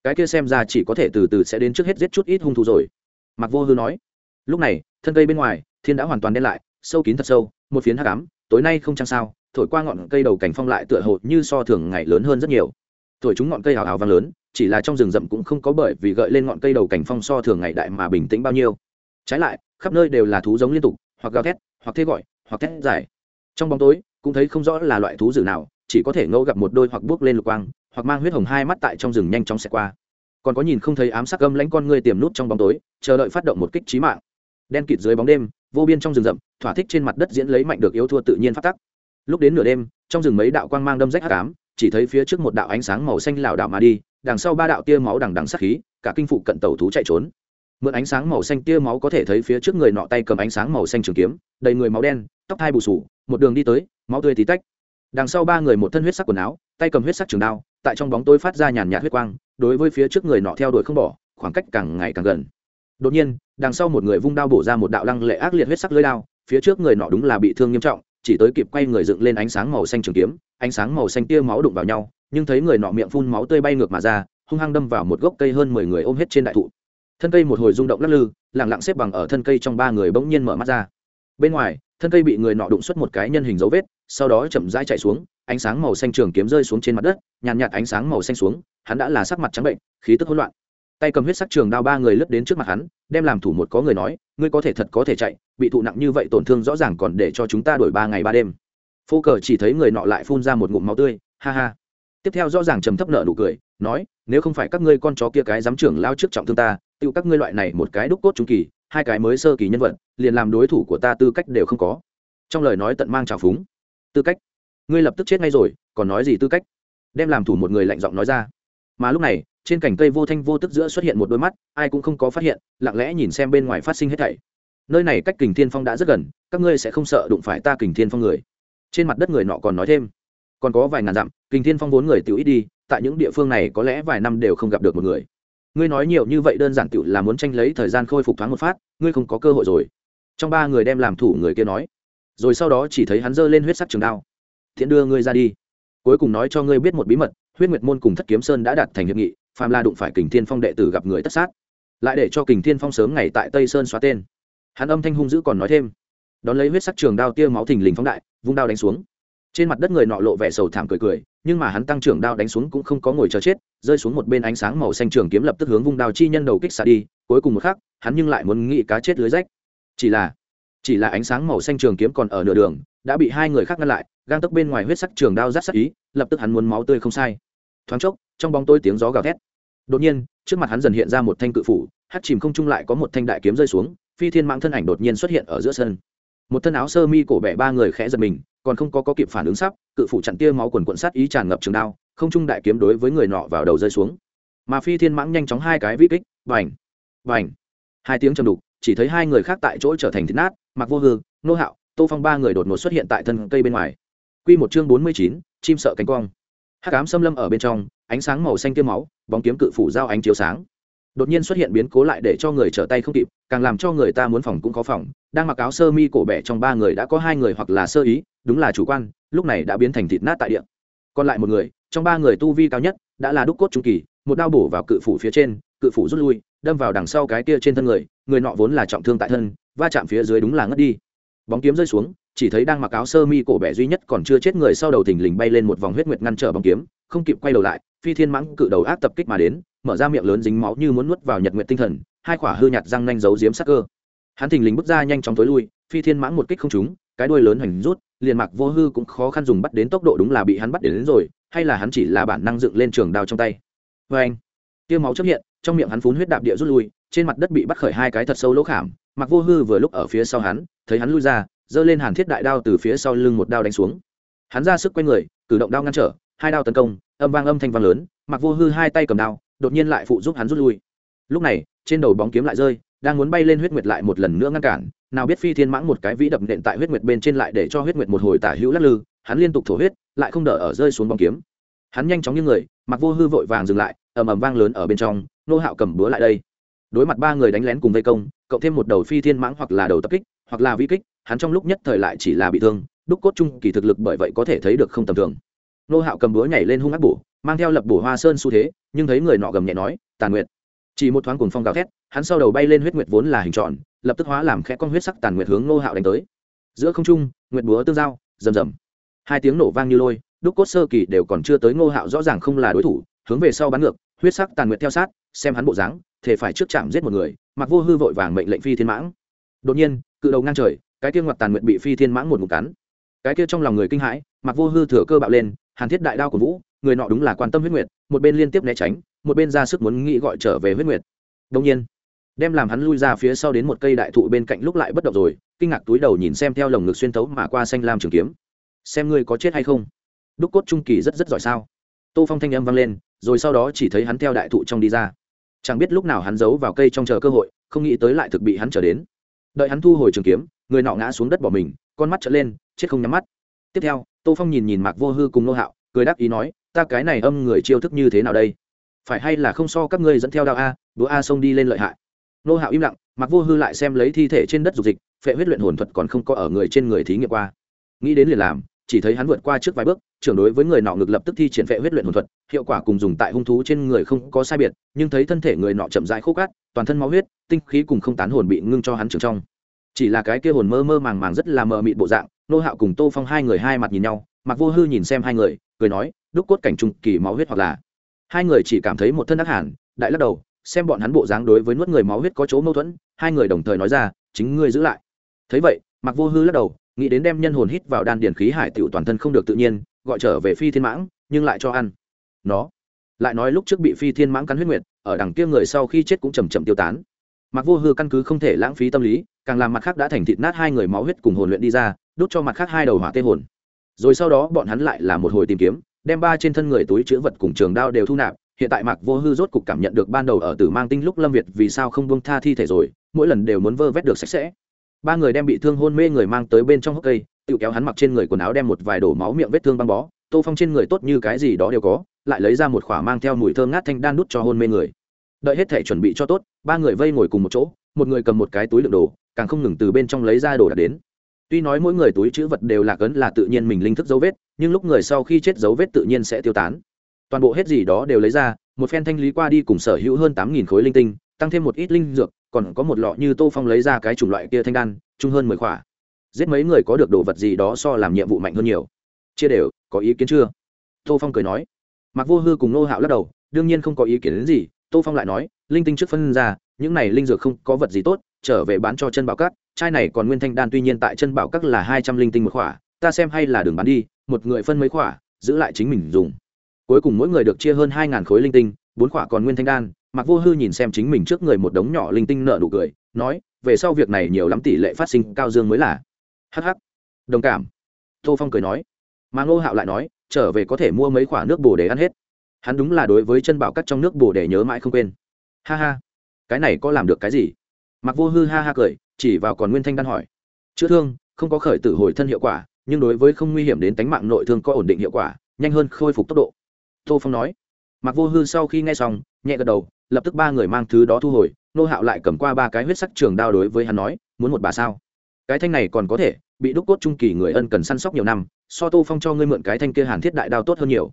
S1: Cái kia xem ra chỉ có thể từ từ sẽ đến trước hết giết chút ít hung thú rồi. Mặc vô hư nói. Lúc này, thân cây bên ngoài, thiên đã hoàn toàn đen lại, sâu kín thật sâu, một phiến hắc ám, tối nay không chăng sao, thổi qua ngọn cây đầu cảnh phong lại tựa hồ như so thường ngày lớn hơn rất nhiều. Thổi chúng ngọn cây hào hào vang lớn chỉ là trong rừng rậm cũng không có bởi vì gợi lên ngọn cây đầu cảnh phong so thường ngày đại mà bình tĩnh bao nhiêu. Trái lại, khắp nơi đều là thú giống liên tục, hoặc gào thét, hoặc thế gọi, hoặc thét dài. Trong bóng tối, cũng thấy không rõ là loại thú dữ nào, chỉ có thể ngẫu gặp một đôi hoặc bước lên lục quang, hoặc mang huyết hồng hai mắt tại trong rừng nhanh chóng xẹt qua. Còn có nhìn không thấy ám sắc gâm lãnh con người tiềm nút trong bóng tối, chờ đợi phát động một kích trí mạng. Đen kịt dưới bóng đêm, vô biên trong rừng rậm, thỏa thích trên mặt đất diễn lấy mạnh được yếu thua tự nhiên phát tắc. Lúc đến nửa đêm, trong rừng mấy đạo quang mang đâm rách hắc ám, chỉ thấy phía trước một đạo ánh sáng màu xanh lảo đảo mà đi đằng sau ba đạo tia máu đằng đằng sát khí, cả kinh phụ cận tàu thú chạy trốn. Mượn ánh sáng màu xanh tia máu có thể thấy phía trước người nọ tay cầm ánh sáng màu xanh trường kiếm, đầy người máu đen, tóc hai bù sù, một đường đi tới, máu tươi tí tách. Đằng sau ba người một thân huyết sắc quần áo, tay cầm huyết sắc trường đao, tại trong bóng tối phát ra nhàn nhạt huyết quang, đối với phía trước người nọ theo đuổi không bỏ, khoảng cách càng ngày càng gần. Đột nhiên, đằng sau một người vung đao bổ ra một đạo lăng lệ ác liệt huyết sắc lưỡi đao, phía trước người nọ đúng là bị thương nghiêm trọng, chỉ tới kịp quay người dựng lên ánh sáng màu xanh trường kiếm, ánh sáng màu xanh tia máu đụng vào nhau nhưng thấy người nọ miệng phun máu tươi bay ngược mà ra hung hăng đâm vào một gốc cây hơn mười người ôm hết trên đại thụ. Thân cây một hồi rung động lắc lư lẳng lặng xếp bằng ở thân cây trong ba người bỗng nhiên mở mắt ra. Bên ngoài thân cây bị người nọ đụng xuất một cái nhân hình dấu vết sau đó chậm rãi chạy xuống ánh sáng màu xanh trường kiếm rơi xuống trên mặt đất nhàn nhạt, nhạt ánh sáng màu xanh xuống hắn đã là sắc mặt trắng bệnh khí tức hỗn loạn. Tay cầm huyết sắc trường đao ba người lướt đến trước mặt hắn đem làm thủ một có người nói ngươi có thể thật có thể chạy bị thụ nặng như vậy tổn thương rõ ràng còn để cho chúng ta đổi ba ngày ba đêm. Phô cờ chỉ thấy người nọ lại phun ra một ngụm máu tươi ha ha tiếp theo rõ ràng trầm thấp nợ nụ cười, nói, nếu không phải các ngươi con chó kia cái dám trưởng lao trước trọng thương ta, tiêu các ngươi loại này một cái đúc cốt trung kỳ, hai cái mới sơ kỳ nhân vật, liền làm đối thủ của ta tư cách đều không có. Trong lời nói tận mang trào phúng. Tư cách? Ngươi lập tức chết ngay rồi, còn nói gì tư cách? Đem làm thủ một người lạnh giọng nói ra. Mà lúc này, trên cành cây vô thanh vô tức giữa xuất hiện một đôi mắt, ai cũng không có phát hiện, lặng lẽ nhìn xem bên ngoài phát sinh hết thảy. Nơi này cách kình thiên phong đã rất gần, các ngươi sẽ không sợ đụng phải ta kình thiên phong người. Trên mặt đất người nọ còn nói thêm còn có vài ngàn dặm, kình thiên phong vốn người tiểu ít đi, tại những địa phương này có lẽ vài năm đều không gặp được một người. Ngươi nói nhiều như vậy đơn giản tiểu là muốn tranh lấy thời gian khôi phục thoáng một phát, ngươi không có cơ hội rồi. Trong ba người đem làm thủ người kia nói. Rồi sau đó chỉ thấy hắn giơ lên huyết sắc trường đao. Thiện đưa ngươi ra đi. Cuối cùng nói cho ngươi biết một bí mật, huyết nguyệt môn cùng thất kiếm sơn đã đạt thành hiệp nghị, phàm la đụng phải kình thiên phong đệ tử gặp người tất sát. Lại để cho kình thiên phong sớm ngày tại tây sơn xóa tên. Hắn âm thanh hung dữ còn nói thêm. Đón lấy huyết sắc trường đao tia máu thình lình phóng đại, vung đao đánh xuống trên mặt đất người nọ lộ vẻ sầu thảm cười cười, nhưng mà hắn tăng trưởng đao đánh xuống cũng không có ngồi chờ chết, rơi xuống một bên ánh sáng màu xanh trường kiếm lập tức hướng vung đao chi nhân đầu kích xạ đi, cuối cùng một khắc, hắn nhưng lại muốn nghĩ cá chết lưới rách. Chỉ là chỉ là ánh sáng màu xanh trường kiếm còn ở nửa đường, đã bị hai người khác ngăn lại, gang tấc bên ngoài huyết sắc trường đao rát sắc ý, lập tức hắn muốn máu tươi không sai. Thoáng chốc, trong bóng tôi tiếng gió gào thét. Đột nhiên, trước mặt hắn dần hiện ra một thanh cự phủ hát chìm không trung lại có một thanh đại kiếm rơi xuống, phi thiên mãng thân ảnh đột nhiên xuất hiện ở giữa sân. Một thân áo sơ mi cổ bẻ ba người khẽ giật mình còn không có, có kịp phản ứng sắp cự phủ chặn tia máu quần quận sát ý tràn ngập trường đao không trung đại kiếm đối với người nọ vào đầu rơi xuống. Mà phi thiên mãng nhanh chóng hai cái vĩ kích vành vành hai tiếng trầm đục chỉ thấy hai người khác tại chỗ trở thành thịt nát mặc vô hư nô hạo tô phong ba người đột ngột xuất hiện tại thân cây bên ngoài. Q một chương bốn mươi chín chim sợ cánh quang hát cám xâm lâm ở bên trong ánh sáng màu xanh kiếm máu bóng kiếm cự phủ giao ánh chiếu sáng đột nhiên xuất hiện biến cố lại để cho người trở tay không kịp, càng làm cho người ta muốn phòng cũng có phòng. Đang mặc áo sơ mi cổ bẻ trong ba người đã có hai người hoặc là sơ ý, đúng là chủ quan, lúc này đã biến thành thịt nát tại địa. Còn lại một người, trong ba người tu vi cao nhất, đã là đúc cốt trung kỳ, một đao bổ vào cự phủ phía trên, cự phủ rút lui, đâm vào đằng sau cái kia trên thân người người nọ vốn là trọng thương tại thân, va chạm phía dưới đúng là ngất đi. Bóng kiếm rơi xuống, chỉ thấy đang mặc áo sơ mi cổ bẻ duy nhất còn chưa chết người sau đầu thình lình bay lên một vòng huyết nguyệt ngăn trở bóng kiếm, không kịp quay đầu lại phi thiên mãng cự đầu ác tập kích mà đến mở ra miệng lớn dính máu như muốn nuốt vào nhật nguyện tinh thần hai quả hư nhạt răng nanh giấu giếm sắc cơ. Hắn thình lình bước ra nhanh chóng tối lui phi thiên mãng một kích không trúng cái đuôi lớn hoành rút liền mặc vô hư cũng khó khăn dùng bắt đến tốc độ đúng là bị hắn bắt đến, đến rồi hay là hắn chỉ là bản năng dựng lên trường đao trong tay. Vâng. Vê anh tiêu máu chấp hiện trong miệng hắn phun huyết đạp địa rút lui trên mặt đất bị bắt khởi hai cái thật sâu lỗ khảm mặc vô hư vừa lúc ở phía sau hắn thấy hắn lui ra giơ lên hàn thiết đại đao từ phía sau lưng một đao đánh xuống. Hắn ra sức quay người cử động đao ngăn trở hai đao tấn công, âm vang âm thanh vang lớn mặc vô hư hai tay cầm đao, đột nhiên lại phụ giúp hắn rút lui. Lúc này, trên đầu bóng kiếm lại rơi, đang muốn bay lên huyết nguyệt lại một lần nữa ngăn cản, nào biết phi thiên mãng một cái vĩ đập nện tại huyết nguyệt bên trên lại để cho huyết nguyệt một hồi tả hữu lắc lư, hắn liên tục thổ huyết, lại không đỡ ở rơi xuống bóng kiếm. Hắn nhanh chóng như người mặc vô hư vội vàng dừng lại, ầm ầm vang lớn ở bên trong, nô hạo cầm búa lại đây. Đối mặt ba người đánh lén cùng vây công, cộng thêm một đầu phi thiên mãng hoặc là đầu tập kích, hoặc là vi kích, hắn trong lúc nhất thời lại chỉ là bị thương, đúc cốt trung kỳ thực lực bởi vậy có thể thấy được không tầm thường nô hạo cầm búa nhảy lên hung ác bổ, mang theo lập bổ hoa sơn xu thế, nhưng thấy người nọ gầm nhẹ nói, tàn nguyệt. Chỉ một thoáng cùng phong gào thét, hắn sau đầu bay lên huyết nguyệt vốn là hình tròn, lập tức hóa làm khẽ con huyết sắc tàn nguyệt hướng nô hạo đánh tới. Giữa không trung, nguyệt búa tương giao, rầm rầm. Hai tiếng nổ vang như lôi, đúc cốt sơ kỳ đều còn chưa tới ngô hạo rõ ràng không là đối thủ, hướng về sau bắn ngược, huyết sắc tàn nguyệt theo sát, xem hắn bộ dáng thể phải trước chạm giết một người, mặc vô hư vội vàng mệnh lệnh phi thiên mãng. Đột nhiên, cự đầu ngang trời, cái kia ngoặt tàn nguyệt bị phi thiên mãng một ngụm cắn. Cái kia trong lòng người kinh hãi, mặc vô hư thừa cơ bạo lên hàn thiết đại đao của vũ, người nọ đúng là quan tâm huyết nguyệt, một bên liên tiếp né tránh, một bên ra sức muốn nghĩ gọi trở về huyết nguyệt. Đông nhiên, đem làm hắn lui ra phía sau đến một cây đại thụ bên cạnh lúc lại bất động rồi, kinh ngạc túi đầu nhìn xem theo lồng ngực xuyên thấu mà qua xanh lam trường kiếm. Xem ngươi có chết hay không? Đúc cốt trung kỳ rất rất giỏi sao? Tô phong thanh âm vang lên, rồi sau đó chỉ thấy hắn theo đại thụ trong đi ra. Chẳng biết lúc nào hắn giấu vào cây trong chờ cơ hội, không nghĩ tới lại thực bị hắn trở đến. Đợi hắn thu hồi trường kiếm, người nọ ngã xuống đất bỏ mình, con mắt trở lên, chết không nhắm mắt. Tiếp theo tô phong nhìn nhìn mạc vô hư cùng nô hạo, cười đáp ý nói, ta cái này âm người chiêu thức như thế nào đây? Phải hay là không so các ngươi dẫn theo đạo a đũa a xông đi lên lợi hại? Nô hạo im lặng, mạc vô hư lại xem lấy thi thể trên đất dục dịch, phệ huyết luyện hồn thuật còn không có ở người trên người thí nghiệm qua. Nghĩ đến liền làm, chỉ thấy hắn vượt qua trước vài bước, trưởng đối với người nọ ngực lập tức thi triển phệ huyết luyện hồn thuật, hiệu quả cùng dùng tại hung thú trên người không có sai biệt, nhưng thấy thân thể người nọ chậm rãi khô cát toàn thân máu huyết, tinh khí cùng không tán hồn bị ngưng cho hắn trưởng trong. Chỉ là cái kia hồn mơ mơ màng màng rất là mờ mịt bộ dạng nô hạo cùng tô phong hai người hai mặt nhìn nhau mặc vô hư nhìn xem hai người, cười nói, đúc cốt cảnh trung kỳ máu huyết hoặc là hai người chỉ cảm thấy một thân ác hẳn, đại lắc đầu, xem bọn hắn bộ dáng đối với nuốt người máu huyết có chỗ mâu thuẫn, hai người đồng thời nói ra, chính ngươi giữ lại. Thấy vậy mặc vô hư lắc đầu, nghĩ đến đem nhân hồn hít vào đan điển khí hải tiểu toàn thân không được tự nhiên, gọi trở về phi thiên mãng, nhưng lại cho ăn. Nó lại nói lúc trước bị phi thiên mãng cắn huyết nguyệt, ở đằng kia người sau khi chết cũng chầm chậm tiêu tán. Mặc vô hư căn cứ không thể lãng phí tâm lý, càng làm mặt khác đã thành thịt nát hai người máu huyết cùng hồn luyện đi ra đút cho mặt khác hai đầu hỏa tê hồn. Rồi sau đó bọn hắn lại là một hồi tìm kiếm, đem ba trên thân người túi chữ vật cùng trường đao đều thu nạp. Hiện tại mạc vô hư rốt cục cảm nhận được ban đầu ở tử mang tinh lúc lâm việt vì sao không buông tha thi thể rồi, mỗi lần đều muốn vơ vét được sạch sẽ. Ba người đem bị thương hôn mê người mang tới bên trong hốc cây, tự kéo hắn mặc trên người quần áo đem một vài đổ máu miệng vết thương băng bó. Tô phong trên người tốt như cái gì đó đều có, lại lấy ra một khỏa mang theo mùi thơm ngát thanh đan đút cho hôn mê người. Đợi hết thể chuẩn bị cho tốt, ba người vây ngồi cùng một chỗ, một người cầm một cái túi đựng đồ, càng không ngừng từ bên trong lấy ra đồ đạc đến tuy nói mỗi người túi chữ vật đều là cấn là tự nhiên mình linh thức dấu vết, nhưng lúc người sau khi chết dấu vết tự nhiên sẽ tiêu tán. Toàn bộ hết gì đó đều lấy ra, một phen thanh lý qua đi cùng sở hữu hơn tám nghìn khối linh tinh, tăng thêm một ít linh dược, còn có một lọ như tô phong lấy ra cái chủng loại kia thanh đan, chung hơn mười khỏa. Giết mấy người có được đồ vật gì đó so làm nhiệm vụ mạnh hơn nhiều. Chia đều, có ý kiến chưa? Tô phong cười nói. Mặc vô hư cùng nô hạo lắc đầu, đương nhiên không có ý kiến đến gì. Tô phong lại nói, linh tinh trước phân ra, những này linh dược không có vật gì tốt, trở về bán cho chân bảo cát chai này còn nguyên thanh đan tuy nhiên tại chân bảo các là hai trăm linh tinh một khỏa, ta xem hay là đường bán đi, một người phân mấy khỏa, giữ lại chính mình dùng. Cuối cùng mỗi người được chia hơn hai ngàn khối linh tinh, bốn khỏa còn nguyên thanh đan mặc vô hư nhìn xem chính mình trước người một đống nhỏ linh tinh nợ nụ cười, nói, về sau việc này nhiều lắm tỷ lệ phát sinh cao dương mới là. Hh đồng cảm. Tô phong cười nói. Mà ngô hạo lại nói, trở về có thể mua mấy khoả nước bồ để ăn hết. Hắn đúng là đối với chân bảo cắt trong nước bồ để nhớ mãi không quên. Ha ha. Cái này có làm được cái gì? Mặc vô hư ha ha cười chỉ vào còn nguyên thanh đan hỏi. Chữa thương, không có khởi tử hồi thân hiệu quả, nhưng đối với không nguy hiểm đến tính mạng nội thương có ổn định hiệu quả, nhanh hơn khôi phục tốc độ. Tô phong nói. Mặc vô hư sau khi nghe xong, nhẹ gật đầu, lập tức ba người mang thứ đó thu hồi, nô hạo lại cầm qua ba cái huyết sắc trường đao đối với hắn nói, muốn một bà sao? Cái thanh này còn có thể, bị đúc cốt trung kỳ người ân cần săn sóc nhiều năm, so tô phong cho ngươi mượn cái thanh kia hàn thiết đại đao tốt hơn nhiều.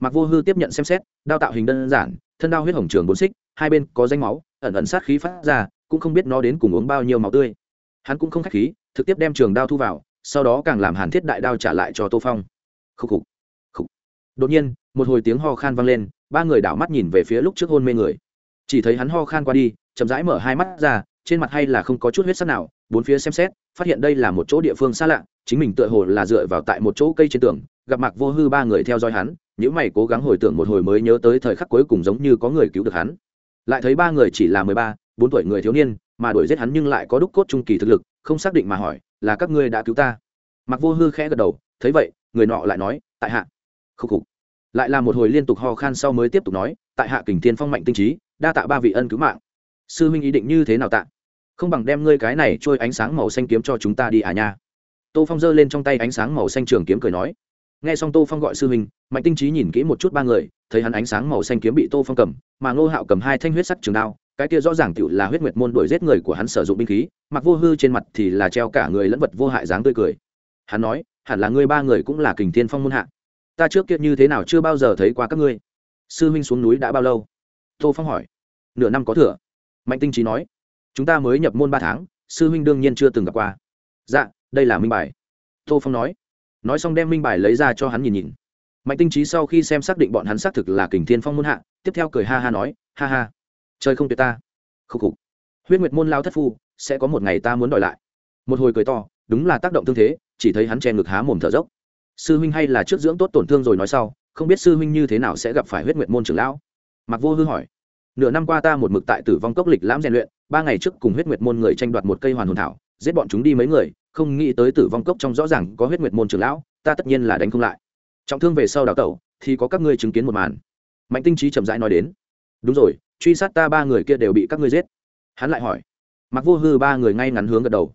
S1: Mặc vô hư tiếp nhận xem xét, đao tạo hình đơn giản, thân đao huyết hồng trường bốn xích, hai bên có danh máu, ẩn ẩn sát khí phát ra cũng không biết nó đến cùng uống bao nhiêu máu tươi. Hắn cũng không k h á c h khí, trực tiếp đem trường đao thu vào, sau đó càng làm hàn thiết đại đao trả lại cho tô phong. Khúc khục khục. Đột nhiên, một hồi tiếng ho khan vang lên, ba người đảo mắt nhìn về phía lúc trước hôn mê người. Chỉ thấy hắn ho khan qua đi, chậm rãi mở hai mắt ra, trên mặt hay là không có chút huyết sắc nào, bốn phía xem xét, phát hiện đây là một chỗ địa phương xa lạ, chính mình tựa hồ là dựa vào tại một chỗ cây trên tường, gặp mạc vô hư ba người theo dõi hắn những mày cố gắng hồi tưởng một hồi mới nhớ tới thời khắc cuối cùng giống như có người cứu được hắn. Lại thấy ba người chỉ là mười ba bốn tuổi người thiếu niên, mà đuổi giết hắn nhưng lại có đúc cốt trung kỳ thực lực, không xác định mà hỏi, là các ngươi đã cứu ta? Mặc vô hư khẽ gật đầu, thấy vậy, người nọ lại nói, tại hạ. Khúc khục. Lại là một hồi liên tục ho khan sau mới tiếp tục nói, tại hạ kình thiên phong mạnh tinh trí, đa tạ ba vị ân cứu mạng. Sư huynh ý định như thế nào tạ? Không bằng đem ngươi cái này trôi ánh sáng màu xanh kiếm cho chúng ta đi à nha. Tô phong giơ lên trong tay ánh sáng màu xanh trường kiếm cười nói. Nghe xong tô phong gọi sư huynh, mạnh tinh trí nhìn kỹ một chút ba người, thấy hắn ánh sáng màu xanh kiếm bị tô phong cầm, mà ngô hạo cầm hai thanh huyết sắc trường đao cái kia rõ ràng tựu là huyết nguyệt môn đuổi giết người của hắn sử dụng binh khí, mặc vô hư trên mặt thì là treo cả người lẫn vật vô hại dáng tươi cười. Hắn nói, hẳn là ngươi ba người cũng là kình thiên phong môn hạ. Ta trước kia như thế nào chưa bao giờ thấy qua các ngươi. Sư huynh xuống núi đã bao lâu? Tô phong hỏi. Nửa năm có thừa. Mạnh tinh trí nói. Chúng ta mới nhập môn ba tháng, sư huynh đương nhiên chưa từng gặp qua. Dạ đây là minh bài. Tô phong nói. Nói xong đem minh bài lấy ra cho hắn nhìn nhìn. Mạnh tinh trí sau khi xem xác định bọn hắn xác thực là kình thiên phong môn hạ, tiếp theo cười ha ha nói, ha ha chơi không tuyệt ta. Khúc khục. Huyết nguyệt môn lao thất phu, sẽ có một ngày ta muốn đòi lại. Một hồi cười to, đúng là tác động tương thế, chỉ thấy hắn che ngực há mồm thở dốc. Sư huynh hay là trước dưỡng tốt tổn thương rồi nói sau, không biết sư huynh như thế nào sẽ gặp phải huyết nguyệt môn trưởng lão. Mặc vô hư hỏi, nửa năm qua ta một mực tại tử vong cốc lịch lãm rèn luyện, ba ngày trước cùng huyết nguyệt môn người tranh đoạt một cây hoàn hồn thảo, giết bọn chúng đi mấy người, không nghĩ tới tử vong cốc trong rõ ràng có huyết nguyệt môn trưởng lão, ta tất nhiên là đánh không lại. Trọng thương về sau đào tẩu, thì có các ngươi chứng kiến một màn. Mạnh tinh trí chậm rãi nói đến, đúng rồi truy sát ta, ba người kia đều bị các ngươi giết. Hắn lại hỏi. Mặc vô hư, ba người ngay ngắn hướng gật đầu.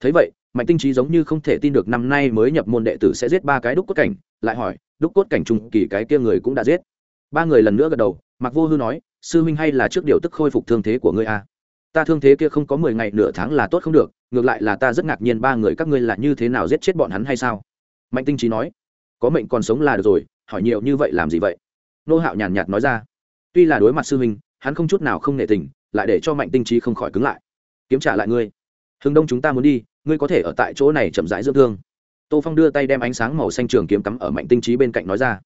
S1: Thấy vậy, mạnh tinh trí giống như không thể tin được năm nay mới nhập môn đệ tử sẽ giết ba cái đúc cốt cảnh, lại hỏi, đúc cốt cảnh trung kỳ cái kia người cũng đã giết. Ba người lần nữa gật đầu mặc vô hư nói, sư huynh hay là trước điều tức khôi phục thương thế của ngươi a. Ta thương thế kia không có mười ngày, nửa tháng là tốt không được, ngược lại là ta rất ngạc nhiên ba người các ngươi là như thế nào giết chết bọn hắn hay sao? Mạnh tinh trí nói, có mệnh còn sống là được rồi, hỏi nhiều như vậy làm gì vậy? Nô hạo nhàn nhạt nói ra, tuy là đối mặt sư huynh hắn không chút nào không nể tình, lại để cho mạnh tinh trí không khỏi cứng lại. Kiếm trả lại ngươi. Hừng đông chúng ta muốn đi, ngươi có thể ở tại chỗ này chậm rãi dưỡng thương. Tô phong đưa tay đem ánh sáng màu xanh trường kiếm cắm ở mạnh tinh trí bên cạnh nói ra.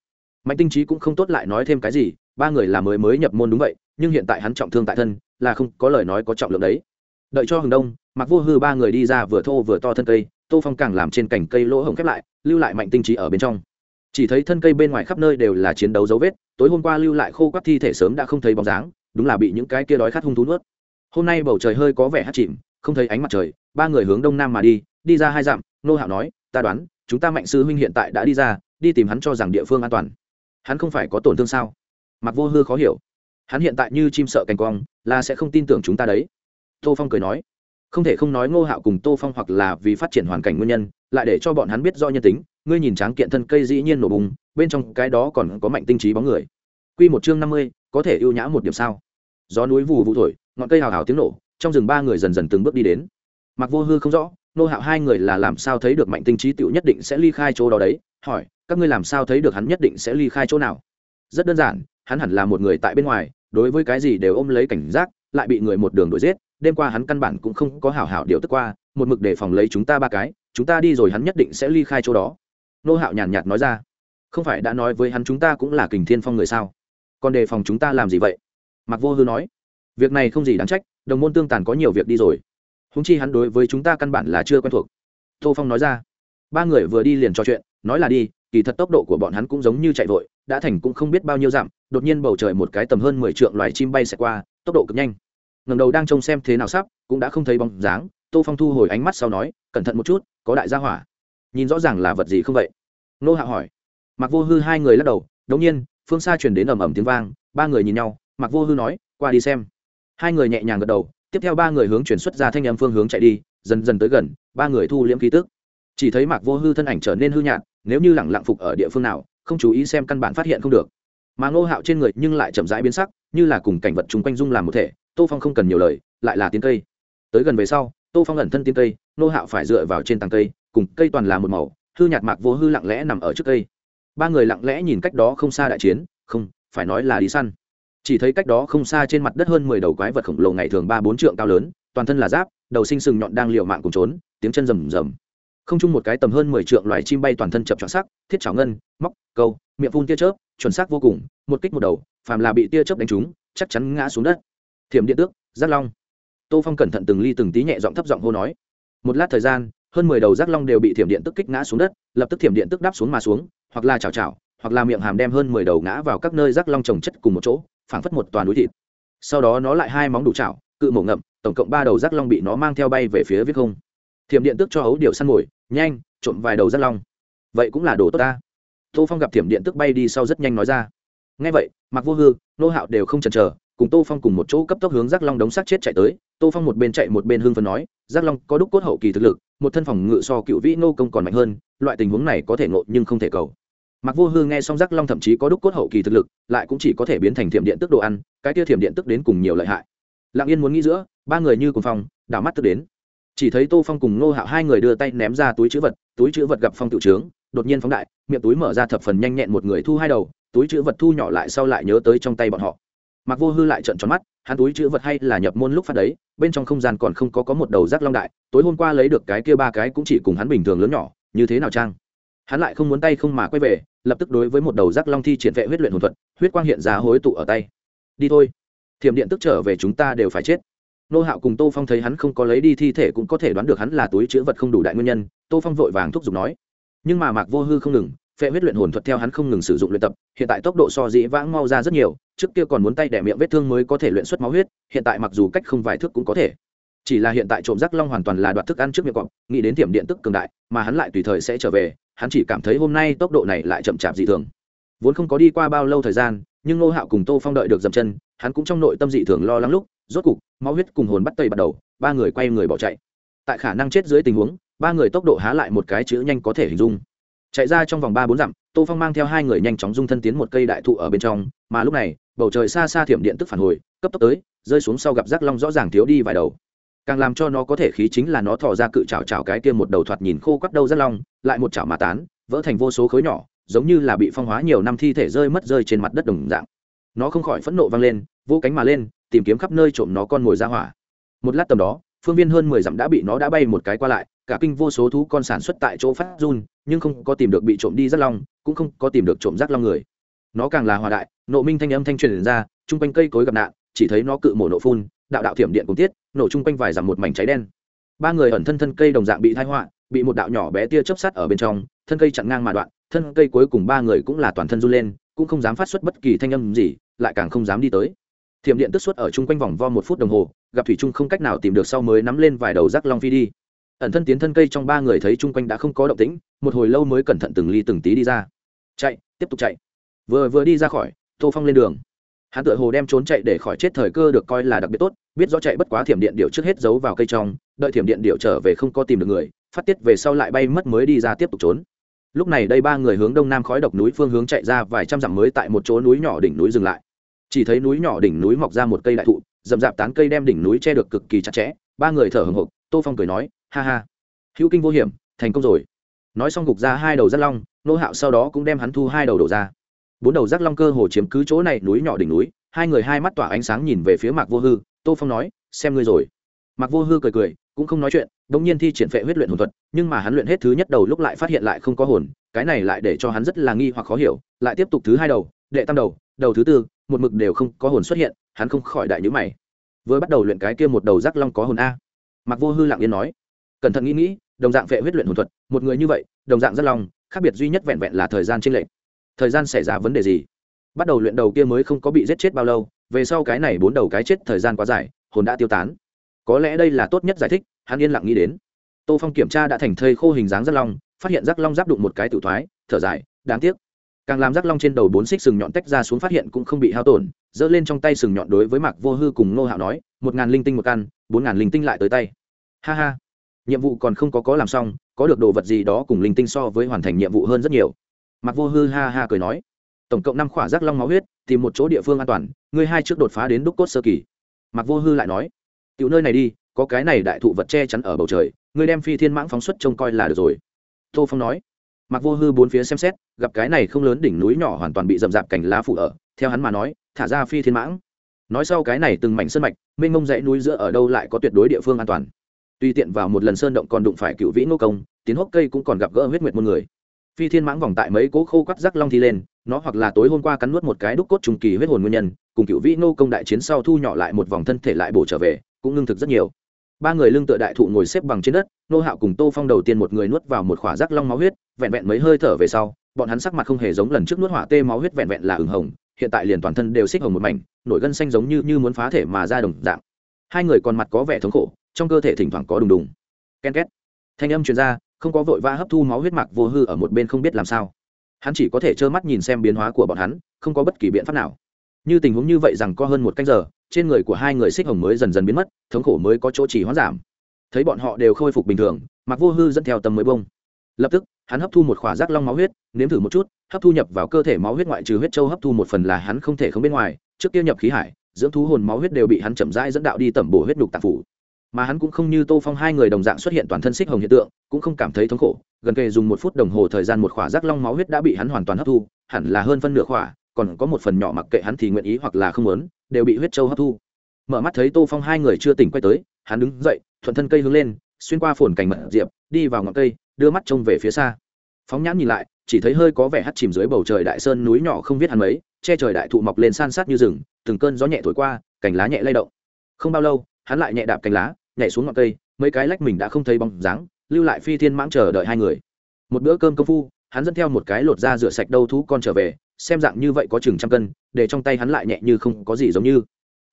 S1: Mạnh tinh trí cũng không tốt lại nói thêm cái gì, ba người là mới mới nhập môn đúng vậy, nhưng hiện tại hắn trọng thương tại thân, là không có lời nói có trọng lượng đấy. Đợi cho hừng đông, mặc vô hư ba người đi ra vừa thô vừa to thân cây, tô phong càng làm trên cành cây lỗ hổng khép lại, lưu lại mạnh tinh trí ở bên trong. Chỉ thấy thân cây bên ngoài khắp nơi đều là chiến đấu dấu vết, tối hôm qua lưu lại khô các thi thể sớm đã không thấy bóng dáng đúng là bị những cái kia đói khát hung thú nuốt. Hôm nay bầu trời hơi có vẻ hát chìm, không thấy ánh mặt trời, ba người hướng đông nam mà đi đi ra hai dặm, nô hạo nói, ta đoán, chúng ta mạnh sư huynh hiện tại đã đi ra, đi tìm hắn cho rằng địa phương an toàn. Hắn không phải có tổn thương sao? Mặc vô hư khó hiểu. Hắn hiện tại như chim sợ cành quong, là sẽ không tin tưởng chúng ta đấy. Tô phong cười nói. Không thể không nói ngô hạo cùng tô phong hoặc là vì phát triển hoàn cảnh nguyên nhân, lại để cho bọn hắn biết do nhân tính. Ngươi nhìn tráng kiện thân cây dĩ nhiên nổ bùng, bên trong cái đó còn có mạnh tinh trí bóng người. Q một chương năm mươi, có thể ưu nhã một điểm sao? Gió núi vù vụ thổi, ngọn cây hào hào tiếng nổ, trong rừng ba người dần dần từng bước đi đến. Mặc vô hư không rõ, nô hạo hai người là làm sao thấy được mạnh tinh trí tựu nhất định sẽ ly khai chỗ đó đấy, hỏi, các ngươi làm sao thấy được hắn nhất định sẽ ly khai chỗ nào? Rất đơn giản, hắn hẳn là một người tại bên ngoài, đối với cái gì đều ôm lấy cảnh giác, lại bị người một đường đuổi giết, đêm qua hắn căn bản cũng không có hảo hảo điều tức qua, một mực để phòng lấy chúng ta ba cái, chúng ta đi rồi hắn nhất định sẽ ly khai chỗ đó. Nô hạo nhàn nhạt nói ra, không phải đã nói với hắn chúng ta cũng là kình thiên phong người sao? Còn đề phòng chúng ta làm gì vậy? Mặc vô hư nói, việc này không gì đáng trách, đồng môn tương tàn có nhiều việc đi rồi. Húng chi hắn đối với chúng ta căn bản là chưa quen thuộc. Tô phong nói ra, ba người vừa đi liền trò chuyện, nói là đi, kỳ thật tốc độ của bọn hắn cũng giống như chạy vội, đã thành cũng không biết bao nhiêu dặm, đột nhiên bầu trời một cái tầm hơn mười trượng loài chim bay xẹt qua, tốc độ cực nhanh. Ngầm đầu đang trông xem thế nào sắp, cũng đã không thấy bóng dáng. Tô phong thu hồi ánh mắt sau nói, cẩn thận một chút, có đại gia hỏa. Nhìn rõ ràng là vật gì không vậy? Nô hạ hỏi. Mặc vô hư hai người lắc đầu đống nhiên, phương xa chuyển đến ầm ầm tiếng vang, ba người nhìn nhau mặc vô hư nói, qua đi xem. Hai người nhẹ nhàng gật đầu, tiếp theo ba người hướng chuyển xuất ra thanh em phương hướng chạy đi, dần dần tới gần, ba người thu liễm khí tức. Chỉ thấy mạc vô hư thân ảnh trở nên hư nhạt, nếu như lẳng lặng phục ở địa phương nào, không chú ý xem căn bản phát hiện không được. Mà ngô hạo trên người nhưng lại chậm rãi biến sắc, như là cùng cảnh vật chung quanh dung làm một thể, tô phong không cần nhiều lời, lại là tiến cây. Tới gần về sau, tô phong ẩn thân tiến cây, ngô hạo phải dựa vào trên tàng cây, cùng cây toàn là một màu, hư nhạt mạc vô hư lặng lẽ nằm ở trước cây. Ba người lặng lẽ nhìn cách đó không xa đại chiến, không, phải nói là đi săn chỉ thấy cách đó không xa trên mặt đất hơn mười đầu quái vật khổng lồ ngày thường ba bốn trượng cao lớn, toàn thân là giáp, đầu sinh sừng nhọn đang liều mạng cùng trốn, tiếng chân rầm rầm. Không chung một cái tầm hơn mười trượng loài chim bay toàn thân chập chọn sắc, thiết chảo ngân, móc, câu, miệng phun tia chớp, chuẩn xác vô cùng, một kích một đầu, phàm là bị tia chớp đánh trúng, chắc chắn ngã xuống đất. Thiểm điện tước, giác long. Tô phong cẩn thận từng ly từng tí nhẹ giọng thấp giọng hô nói. Một lát thời gian, hơn mười đầu giác long đều bị thiểm điện tức kích ngã xuống đất, lập tức thiểm điện tức đáp xuống mà xuống, hoặc là chảo chảo, hoặc là miệng hàm đem hơn mười đầu ngã vào các nơi giác long trồng chất cùng một chỗ phảng phất một toàn núi thịt. Sau đó nó lại hai móng đủ chảo, cự mổ ngậm, tổng cộng ba đầu rắc long bị nó mang theo bay về phía viết không. Thiểm điện tức cho ấu điều săn mồi, nhanh, trộm vài đầu rắc long. Vậy cũng là đồ tốt ta. Tô phong gặp thiểm điện tức bay đi sau rất nhanh nói ra. Ngay vậy mặc vô hư, nô hạo đều không chần chờ, cùng tô phong cùng một chỗ cấp tốc hướng giác long đống xác chết chạy tới. Tô phong một bên chạy một bên hưng phấn nói giác long có đúc cốt hậu kỳ thực lực, một thân phòng ngự so cựu vĩ nô công còn mạnh hơn, loại tình huống này có thể ngộ nhưng không thể cầu mặc vô hư nghe xong giác long thậm chí có đúc cốt hậu kỳ thực lực, lại cũng chỉ có thể biến thành thiểm điện tức đồ ăn, cái kia thiểm điện tức đến cùng nhiều lợi hại. Lặng yên muốn nghĩ giữa, ba người như cùng phong đảo mắt tức đến. Chỉ thấy tô phong cùng ngô hạo hai người đưa tay ném ra túi chữ vật, túi chữ vật gặp phong tự trướng, đột nhiên phóng đại, miệng túi mở ra thập phần nhanh nhẹn một người thu hai đầu, túi chữ vật thu nhỏ lại sau lại nhớ tới trong tay bọn họ. Mặc vô hư lại trận tròn mắt, hắn túi chữ vật hay là nhập môn lúc phát đấy, bên trong không gian còn không có có một đầu rác long đại, tối hôm qua lấy được cái kia ba cái cũng chỉ cùng hắn bình thường lớn nhỏ, như thế nào trang hắn lại không muốn tay không mà quay về, lập tức đối với một đầu rắc long thi triển vệ huyết luyện hồn thuật, huyết quang hiện ra hối tụ ở tay. Đi thôi. Thiểm điện tức trở về chúng ta đều phải chết. Nô hạo cùng tô phong thấy hắn không có lấy đi thi thể cũng có thể đoán được hắn là túi chữ vật không đủ đại nguyên nhân, tô phong vội vàng thúc giục nói. Nhưng mà mạc vô hư không ngừng phệ huyết luyện hồn thuật theo hắn không ngừng sử dụng luyện tập, hiện tại tốc độ so dĩ vãng mau ra rất nhiều, trước kia còn muốn tay đẻ miệng vết thương mới có thể luyện xuất máu huyết, hiện tại mặc dù cách không vài thước cũng có thể chỉ là hiện tại trộm rác long hoàn toàn là đoạt thức ăn trước miệng cọp, nghĩ đến tiệm điện tức cường đại, mà hắn lại tùy thời sẽ trở về, hắn chỉ cảm thấy hôm nay tốc độ này lại chậm chạp dị thường. Vốn không có đi qua bao lâu thời gian, nhưng ngô hạo cùng tô phong đợi được dậm chân, hắn cũng trong nội tâm dị thường lo lắng lúc, rốt cục, máu huyết cùng hồn bắt tây bắt đầu, ba người quay người bỏ chạy. Tại khả năng chết dưới tình huống, ba người tốc độ há lại một cái chữ nhanh có thể hình dung. Chạy ra trong vòng ba bốn dặm, tô phong mang theo hai người nhanh chóng dung thân tiến một cây đại thụ ở bên trong, mà lúc này, bầu trời xa xa thiểm điện tức phản hồi, cấp tốc tới, rơi xuống sau gặp rác long rõ ràng thiếu đi vài đầu càng làm cho nó có thể khí chính là nó thò ra cự chảo chảo cái kia một đầu thoạt nhìn khô quắt đâu rất long, lại một chảo mà tán, vỡ thành vô số khối nhỏ, giống như là bị phong hóa nhiều năm thi thể rơi mất rơi trên mặt đất đồng dạng. Nó không khỏi phẫn nộ vang lên vô cánh mà lên, tìm kiếm khắp nơi trộm nó con ngồi ra hỏa. Một lát tầm đó, phương viên hơn mười dặm đã bị nó đã bay một cái qua lại, cả kinh vô số thú con sản xuất tại chỗ phát run, nhưng không có tìm được bị trộm đi rất long, cũng không có tìm được trộm rác long người. Nó càng là hòa đại, nộ minh thanh âm thanh truyền ra, chung quanh cây cối gặp nạn, chỉ thấy nó cự mổ nộ phun đạo đạo thiểm điện cùng tiết, nổ chung quanh vài dặm một mảnh cháy đen. Ba người ẩn thân thân cây đồng dạng bị thai họa, bị một đạo nhỏ bé tia chớp sắt ở bên trong, thân cây chặn ngang mà đoạn, thân cây cuối cùng ba người cũng là toàn thân run lên, cũng không dám phát xuất bất kỳ thanh âm gì, lại càng không dám đi tới. Thiểm điện tức xuất ở chung quanh vòng vo một phút đồng hồ, gặp thủy trung không cách nào tìm được sau mới nắm lên vài đầu rác long phi đi. Ẩn thân tiến thân cây trong ba người thấy chung quanh đã không có động tĩnh, một hồi lâu mới cẩn thận từng ly từng tí đi ra. Chạy, tiếp tục chạy. Vừa vừa đi ra khỏi, tô phong lên đường hắn tự hồ đem trốn chạy để khỏi chết thời cơ được coi là đặc biệt tốt, biết rõ chạy bất quá thiểm điện điệu trước hết giấu vào cây trong, đợi thiểm điện điệu trở về không có tìm được người, phát tiết về sau lại bay mất mới đi ra tiếp tục trốn. Lúc này đây ba người hướng đông nam khói độc núi phương hướng chạy ra vài trăm dặm mới tại một chỗ núi nhỏ đỉnh núi dừng lại. Chỉ thấy núi nhỏ đỉnh núi mọc ra một cây đại thụ, rậm rạp tán cây đem đỉnh núi che được cực kỳ chặt chẽ. Ba người thở hồng hộc, tô phong cười nói, ha ha, hữu kinh vô hiểm, thành công rồi. Nói xong gục ra hai đầu rất long, nô hạo sau đó cũng đem hắn thu hai đầu đổ ra bốn đầu giác long cơ hồ chiếm cứ chỗ này núi nhỏ đỉnh núi, hai người hai mắt tỏa ánh sáng nhìn về phía mạc vô hư, tô phong nói, xem ngươi rồi. Mạc vô hư cười cười, cũng không nói chuyện đ ỗ n g nhiên thi triển phệ huyết luyện hồn thuật, nhưng mà hắn luyện hết thứ nhất đầu lúc lại phát hiện lại không có hồn, cái này lại để cho hắn rất là nghi hoặc khó hiểu, lại tiếp tục thứ hai đầu, đệ tam đầu đầu thứ tư, một mực đều không có hồn xuất hiện, hắn không khỏi đại nhữ mày. Vừa bắt đầu luyện cái kia một đầu giác long có hồn a. Mạc vô hư lặng yên nói, cẩn thận nghĩ nghĩ, đồng dạng phệ huyết luyện hồn thuật, một người như vậy, đồng dạng rác long, khác biệt duy nhất vẹn vẹn là thời gian t r ê n lệch thời gian xảy ra vấn đề gì? Bắt đầu luyện đầu kia mới không có bị giết chết bao lâu, về sau cái này bốn đầu cái chết thời gian quá dài, hồn đã tiêu tán. Có lẽ đây là tốt nhất giải thích, hắn yên lặng nghĩ đến. Tô phong kiểm tra đã thành thây khô hình dáng rắc long, phát hiện rắc long giáp đụng một cái tự thoái, thở dài, đáng tiếc. Càng làm rắc long trên đầu bốn xích sừng nhọn tách ra xuống phát hiện cũng không bị hao tổn, giơ lên trong tay sừng nhọn đối với mạc vô hư cùng nô hạo nói, một ngàn linh tinh một căn, bốn ngàn linh tinh lại tới tay. Ha ha. Nhiệm vụ còn không có có làm xong, có được đồ vật gì đó cùng linh tinh so với hoàn thành nhiệm vụ hơn rất nhiều mạc vô hư ha ha cười nói, tổng cộng năm khỏa rác long máu huyết, tìm một chỗ địa phương an toàn, ngươi hai trước đột phá đến đúc cốt sơ kỳ. Mặc vô hư lại nói, tiểu nơi này đi, có cái này đại thụ vật che chắn ở bầu trời, ngươi đem phi thiên mãng phóng xuất trông coi là được rồi. Tô phong nói. Mặc vô hư bốn phía xem xét, gặp cái này không lớn đỉnh núi nhỏ hoàn toàn bị rậm rạp cành lá phủ ở, theo hắn mà nói, thả ra phi thiên mãng. Nói sau cái này từng mảnh sơn mạch, mênh mông dãy núi giữa ở đâu lại có tuyệt đối địa phương an toàn. Tuy tiện vào một lần sơn động còn đụng phải cựu vĩ nô công, tiến hốc cây cũng còn gặp gỡ huyết nguyệt một người phi thiên mãng vòng tại mấy cố khô quắt rắc long thi lên, nó hoặc là tối hôm qua cắn nuốt một cái đúc cốt trùng kỳ huyết hồn nguyên nhân, cùng cựu vĩ nô công đại chiến sau thu nhỏ lại một vòng thân thể lại bổ trở về, cũng ngưng thực rất nhiều. Ba người lưng tựa đại thụ ngồi xếp bằng trên đất, nô hạo cùng tô phong đầu tiên một người nuốt vào một khỏa rắc long máu huyết, vẹn vẹn mấy hơi thở về sau, bọn hắn sắc mặt không hề giống lần trước nuốt hỏa tê máu huyết vẹn vẹn là ửng hồng, hiện tại liền toàn thân đều xích hồng một mảnh, nổi gân xanh giống như như muốn phá thể mà ra đồng dạng. Hai người còn mặt có vẻ thống khổ, trong cơ thể thỉnh thoảng có đùng đùng. Ken két. Thanh âm truyền ra không có vội vã hấp thu máu huyết mạc vô hư ở một bên không biết làm sao. Hắn chỉ có thể trơ mắt nhìn xem biến hóa của bọn hắn, không có bất kỳ biện pháp nào. Như tình huống như vậy rằng có hơn một canh giờ, trên người của hai người xích hồng mới dần dần biến mất, thống khổ mới có chỗ chỉ hóa giảm. Thấy bọn họ đều khôi phục bình thường mặc vô hư dẫn theo tầm mới bông. Lập tức, hắn hấp thu một khỏa rác long máu huyết, nếm thử một chút, hấp thu nhập vào cơ thể máu huyết ngoại trừ huyết châu hấp thu một phần là hắn không thể không bên ngoài, trước kia nhập khí hải, dưỡng thú hồn máu huyết đều bị hắn chậm rãi dẫn đạo đi tẩm bổ huyết đục tạp phủ mà hắn cũng không như tô phong hai người đồng dạng xuất hiện toàn thân xích hồng hiện tượng, cũng không cảm thấy thống khổ, gần kề dùng một phút đồng hồ thời gian một khỏa rác long máu huyết đã bị hắn hoàn toàn hấp thu, hẳn là hơn phân nửa khỏa, còn có một phần nhỏ mặc kệ hắn thì nguyện ý hoặc là không muốn, đều bị huyết châu hấp thu. Mở mắt thấy tô phong hai người chưa tỉnh quay tới, hắn đứng dậy, thuận thân cây hướng lên, xuyên qua phồn cành mật diệp, đi vào ngọn cây, đưa mắt trông về phía xa. Phóng nhãn nhìn lại, chỉ thấy hơi có vẻ hắt chìm dưới bầu trời đại sơn núi nhỏ không biết hắn mấy, che trời đại thụ mọc lên san sát như rừng, từng cơn gió nhẹ thổi qua, cành lá nhẹ lay động. Không bao lâu, hắn lại nhẹ đạp cành lá nhảy xuống ngọn cây, mấy cái lách mình đã không thấy bóng dáng, lưu lại phi thiên mãng chờ đợi hai người. Một bữa cơm công phu, hắn dẫn theo một cái lột da rửa sạch đâu thú con trở về, xem dạng như vậy có chừng trăm cân, để trong tay hắn lại nhẹ như không có gì giống như.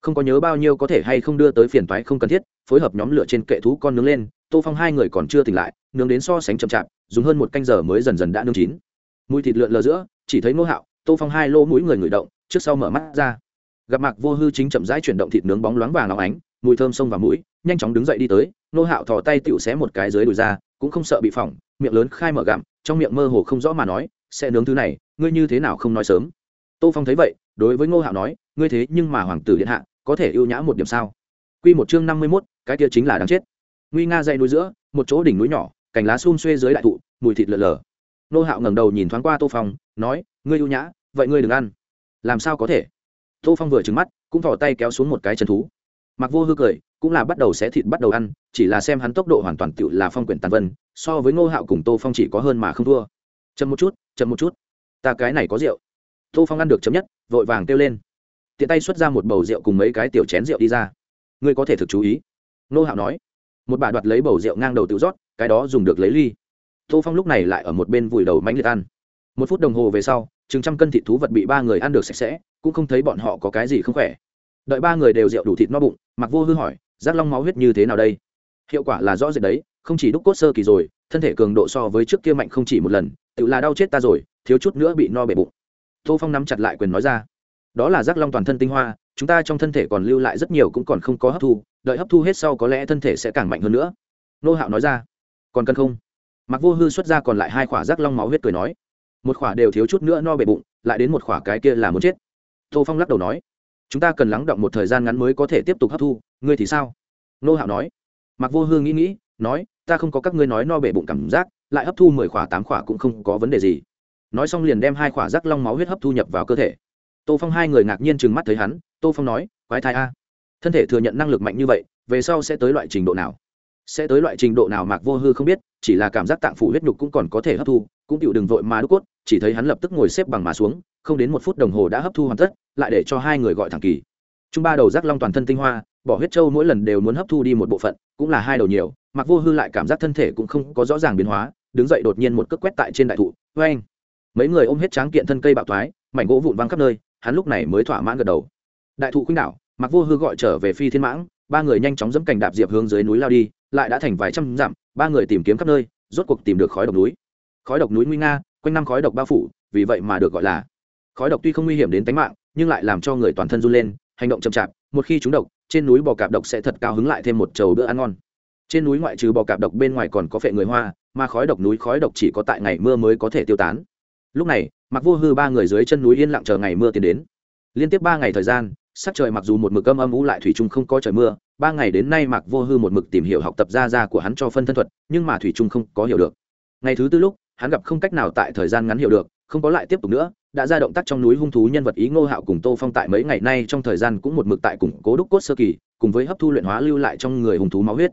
S1: Không có nhớ bao nhiêu có thể hay không đưa tới phiền toái không cần thiết, phối hợp nhóm lửa trên kệ thú con nướng lên, tô phong hai người còn chưa tỉnh lại, nướng đến so sánh chậm chạp, dùng hơn một canh giờ mới dần dần đã nướng chín. Mùi thịt lượn lờ giữa, chỉ thấy ngô hạo, tô phong hai lô mũi người ngửi động, trước sau mở mắt ra. Gặp mặt vô hư chính chậm rãi chuyển động thịt nướng bóng loáng vàng óng ánh, mùi thơm sông vào mũi nhanh chóng đứng dậy đi tới, nô hạo thò tay tựu xé một cái dưới đùi ra, cũng không sợ bị phỏng, miệng lớn khai mở gặm, trong miệng mơ hồ không rõ mà nói, sẽ nướng thứ này, ngươi như thế nào không nói sớm? Tô phong thấy vậy, đối với ngô hạo nói, ngươi thế nhưng mà hoàng tử điện hạ, có thể ưu nhã một điểm sao? Q một chương năm mươi mốt, cái kia chính là đáng chết. Nguy nga dây núi giữa, một chỗ đỉnh núi nhỏ, cành lá xum xuê dưới đại thụ, mùi thịt lờ lờ. Nô hạo ngẩng đầu nhìn thoáng qua tô phong, nói, ngươi ưu nhã, vậy ngươi đừng ăn. Làm sao có thể? Tô phong vừa trứng mắt, cũng thỏ tay kéo xuống một cái chân thú. Mặc vô hư cười cũng là bắt đầu xé thịt bắt đầu ăn, chỉ là xem hắn tốc độ hoàn toàn tự là phong quyển tàn vân, so với ngô hạo cùng tô phong chỉ có hơn mà không thua. Chậm một chút, chậm một chút, ta cái này có rượu. Tô phong ăn được chấm nhất, vội vàng kêu lên. Tiện tay xuất ra một bầu rượu cùng mấy cái tiểu chén rượu đi ra. Ngươi có thể thực chú ý, ngô hạo nói. Một bà đoạt lấy bầu rượu ngang đầu tự rót, cái đó dùng được lấy ly. Tô phong lúc này lại ở một bên vùi đầu mánh liệt ăn. Một phút đồng hồ về sau, chừng trăm cân thịt thú vật bị ba người ăn được sạch sẽ, cũng không thấy bọn họ có cái gì không khỏe. Đợi ba người đều rượu đủ thịt no bụng mặc vô hư hỏi giác long máu huyết như thế nào đây? Hiệu quả là rõ rệt đấy, không chỉ đúc cốt sơ kỳ rồi, thân thể cường độ so với trước kia mạnh không chỉ một lần, tự là đau chết ta rồi, thiếu chút nữa bị no bể bụng. Tô phong nắm chặt lại quyền nói ra. Đó là giác long toàn thân tinh hoa, chúng ta trong thân thể còn lưu lại rất nhiều cũng còn không có hấp thu, đợi hấp thu hết sau có lẽ thân thể sẽ càng mạnh hơn nữa. Nô hạo nói ra. Còn cần không? Mặc vô hư xuất ra còn lại hai khỏa giác long máu huyết cười nói. Một khỏa đều thiếu chút nữa no bể bụng, lại đến một khỏa cái kia là muốn chết. Tô phong lắc đầu nói. Chúng ta cần lắng động một thời gian ngắn mới có thể tiếp tục hấp thu ngươi thì sao? Nô hạo nói. Mặc vô hương nghĩ nghĩ, nói, ta không có các ngươi nói no bể bụng cảm giác, lại hấp thu mười khỏa, tám khỏa cũng không có vấn đề gì. Nói xong liền đem hai khỏa rắc long máu huyết hấp thu nhập vào cơ thể. Tô phong hai người ngạc nhiên chừng mắt thấy hắn, tô phong nói, quái thai a. Thân thể thừa nhận năng lực mạnh như vậy, về sau sẽ tới loại trình độ nào? Sẽ tới loại trình độ nào mạc vô hư không biết, chỉ là cảm giác tạng phủ huyết nhục cũng còn có thể hấp thu, cũng chịu đừng vội mà đúc cốt, chỉ thấy hắn lập tức ngồi xếp bằng mà xuống, không đến một phút đồng hồ đã hấp thu hoàn tất, lại để cho hai người gọi thẳng kỳ. Trung ba đầu rác long toàn thân tinh hoa bỏ huyết châu mỗi lần đều muốn hấp thu đi một bộ phận, cũng là hai đầu nhiều, mặc vô hư lại cảm giác thân thể cũng không có rõ ràng biến hóa, đứng dậy đột nhiên một cước quét tại trên đại thụ vê anh mấy người ôm hết tráng kiện thân cây bạo thoái, mảnh gỗ vụn văng khắp nơi, hắn lúc này mới thỏa mãn gật đầu. Đại thụ khuynh đảo, mặc vô hư gọi trở về phi thiên mãng, ba người nhanh chóng dẫm cành đạp diệp hướng dưới núi lao đi, lại đã thành vài trăm dặm, ba người tìm kiếm khắp nơi, rốt cuộc tìm được khói độc núi. Khói độc núi nguy nga, quanh năm khói độc bao phủ, vì vậy mà được gọi là. Khói độc tuy không nguy hiểm đến tính mạng, nhưng lại làm cho người toàn thân run lên, hành động chậm chạp, một khi chúng độc trên núi bò cạp độc sẽ thật cao hứng lại thêm một chầu bữa ăn ngon. Trên núi ngoại trừ bò cạp độc bên ngoài còn có phệ người hoa, mà khói độc núi khói độc chỉ có tại ngày mưa mới có thể tiêu tán. Lúc này, mặc vô hư ba người dưới chân núi yên lặng chờ ngày mưa tiến đến. Liên tiếp ba ngày thời gian, sắc trời mặc dù một mực âm âm ú lại thủy trung không có trời mưa, ba ngày đến nay mặc vô hư một mực tìm hiểu học tập ra ra của hắn cho phân thân thuật, nhưng mà thủy trung không có hiểu được. Ngày thứ tư lúc, hắn gặp không cách nào tại thời gian ngắn hiểu được, không có lại tiếp tục nữa đã ra động tác trong núi hung thú nhân vật ý ngô hạo cùng tô phong tại mấy ngày nay trong thời gian cũng một mực tại củng cố đúc cốt sơ kỳ, cùng với hấp thu luyện hóa lưu lại trong người hung thú máu huyết.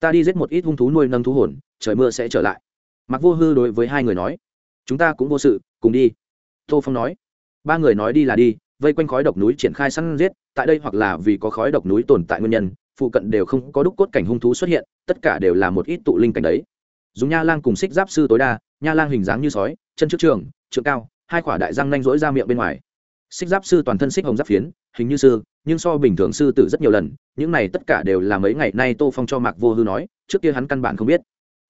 S1: Ta đi giết một ít hung thú nuôi nâng thú hồn, trời mưa sẽ trở lại. Mặc vô hư đối với hai người nói, chúng ta cũng vô sự, cùng đi. Tô phong nói, ba người nói đi là đi, vây quanh khói độc núi triển khai săn giết, tại đây hoặc là vì có khói độc núi tồn tại nguyên nhân, phụ cận đều không có đúc cốt cảnh hung thú xuất hiện, tất cả đều là một ít tụ linh cảnh đấy. Dùng nha lang cùng xích giáp sư tối đa, nha lang hình dáng như sói, chân trước trường, trượng cao hai quả đại răng nanh rỗi ra miệng bên ngoài. Xích giáp sư toàn thân xích hồng giáp phiến, hình như sư, nhưng so bình thường sư tử rất nhiều lần, những này tất cả đều là mấy ngày nay tô phong cho mạc vô hư nói, trước kia hắn căn bản không biết.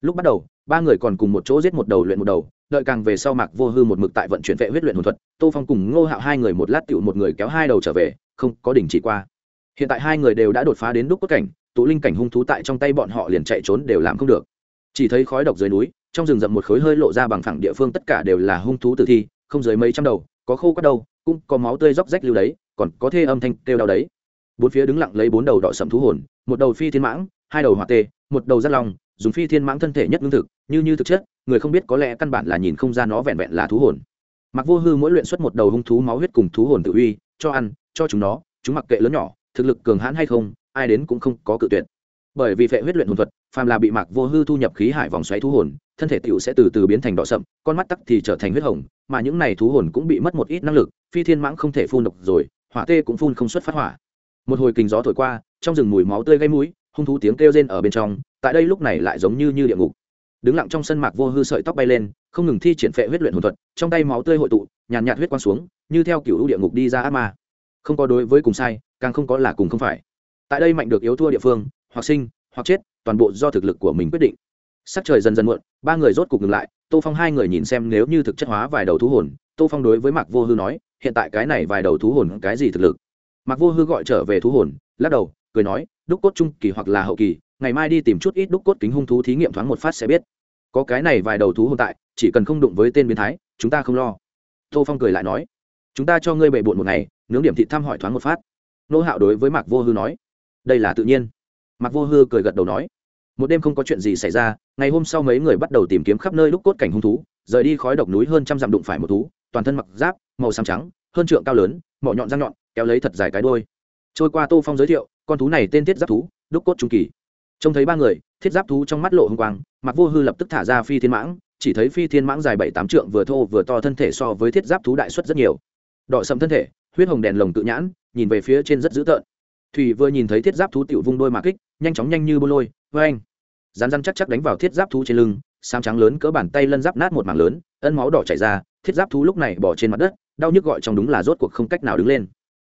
S1: Lúc bắt đầu, ba người còn cùng một chỗ giết một đầu luyện một đầu, đợi càng về sau mạc vô hư một mực tại vận chuyển vệ huyết luyện hồn thuật, tô phong cùng ngô hạo hai người một lát tựu một người kéo hai đầu trở về, không có đình chỉ qua. Hiện tại hai người đều đã đột phá đến đúc cốt cảnh, tụ linh cảnh hung thú tại trong tay bọn họ liền chạy trốn đều làm không được. Chỉ thấy khói độc dưới núi, trong rừng rậm một khối hơi lộ ra bằng phẳng địa phương tất cả đều là hung thú tử thi không dưới mấy trăm đầu, có khô cắt đầu cũng có máu tươi róc rách lưu đấy, còn có thê âm thanh kêu đau đấy. Bốn phía đứng lặng lấy bốn đầu đỏ sầm thú hồn, một đầu phi thiên mãng, hai đầu hỏa tê, một đầu rất lòng dùng phi thiên mãng thân thể nhất lương thực, như như thực chất, người không biết có lẽ căn bản là nhìn không ra nó vẹn vẹn là thú hồn. Mặc vô hư mỗi luyện xuất một đầu hung thú máu huyết cùng thú hồn tự uy, cho ăn, cho chúng nó, chúng mặc kệ lớn nhỏ, thực lực cường hãn hay không, ai đến cũng không có cự tuyệt bởi vì phệ huyết luyện hồn thuật, phàm là bị mạc vô hư thu nhập khí hải vòng xoáy thú hồn, thân thể tựu sẽ từ từ biến thành đỏ sậm, con mắt tắc thì trở thành huyết hồng, mà những này thú hồn cũng bị mất một ít năng lực, phi thiên mãng không thể phun độc rồi, hỏa tê cũng phun không xuất phát hỏa. Một hồi kình gió thổi qua, trong rừng mùi máu tươi gây mũi, hung thú tiếng kêu rên ở bên trong, tại đây lúc này lại giống như như địa ngục. Đứng lặng trong sân mạc vô hư sợi tóc bay lên, không ngừng thi triển phệ huyết luyện hồn thuật, trong tay máu tươi hội tụ, nhàn nhạt huyết quang xuống, như theo kiểu địa ngục đi ra ác ma. Không có đối với cùng sai, càng không có là cùng không phải. Tại đây mạnh được yếu thua địa phương hoặc sinh, hoặc chết, toàn bộ do thực lực của mình quyết định. Sắc trời dần dần muộn, ba người rốt cục ngừng lại, tô phong hai người nhìn xem nếu như thực chất hóa vài đầu thú hồn, tô phong đối với mạc vô hư nói, hiện tại cái này vài đầu thú hồn cái gì thực lực? Mạc vô hư gọi trở về thú hồn, lắc đầu, cười nói, đúc cốt trung kỳ hoặc là hậu kỳ, ngày mai đi tìm chút ít đúc cốt kính hung thú thí nghiệm thoáng một phát sẽ biết. Có cái này vài đầu thú hồn tại, chỉ cần không đụng với tên biến thái, chúng ta không lo. Tô phong cười lại nói, chúng ta cho ngươi bệ bộn một ngày, nướng điểm thị thăm hỏi thoáng một phát. Nô hạo đối với mạc vô hư nói, đây là tự nhiên mặc vô hư cười gật đầu nói, một đêm không có chuyện gì xảy ra, ngày hôm sau mấy người bắt đầu tìm kiếm khắp nơi lúc cốt cảnh hung thú, rời đi khói độc núi hơn trăm dặm đụng phải một thú, toàn thân mặc giáp, màu xám trắng, hơn trượng cao lớn, mỏ nhọn răng nhọn, kéo lấy thật dài cái đôi trôi qua tô phong giới thiệu, con thú này tên thiết giáp thú, đúc cốt trung kỳ. Trông thấy ba người, thiết giáp thú trong mắt lộ h ư n g quang mặc vô hư lập tức thả ra phi thiên mãng, chỉ thấy phi thiên mãng dài bảy tám trượng vừa thô vừa to thân thể so với thiết giáp thú đại xuất rất nhiều. Đỏ sầm thân thể, huyết hồng đèn lồng tự nhãn, nhìn về phía trên rất dữ tợn. Thủy vừa nhìn thấy thiết giáp thú tiểu vung đôi mà kích nhanh chóng nhanh như bô lôi vê anh. Rán rán chắc chắc đánh vào thiết giáp thú trên lưng sam trắng lớn cỡ bàn tay lân giáp nát một mảng lớn, ân máu đỏ chảy ra, thiết giáp thú lúc này bỏ trên mặt đất, đau nhức gọi trong đúng là rốt cuộc không cách nào đứng lên.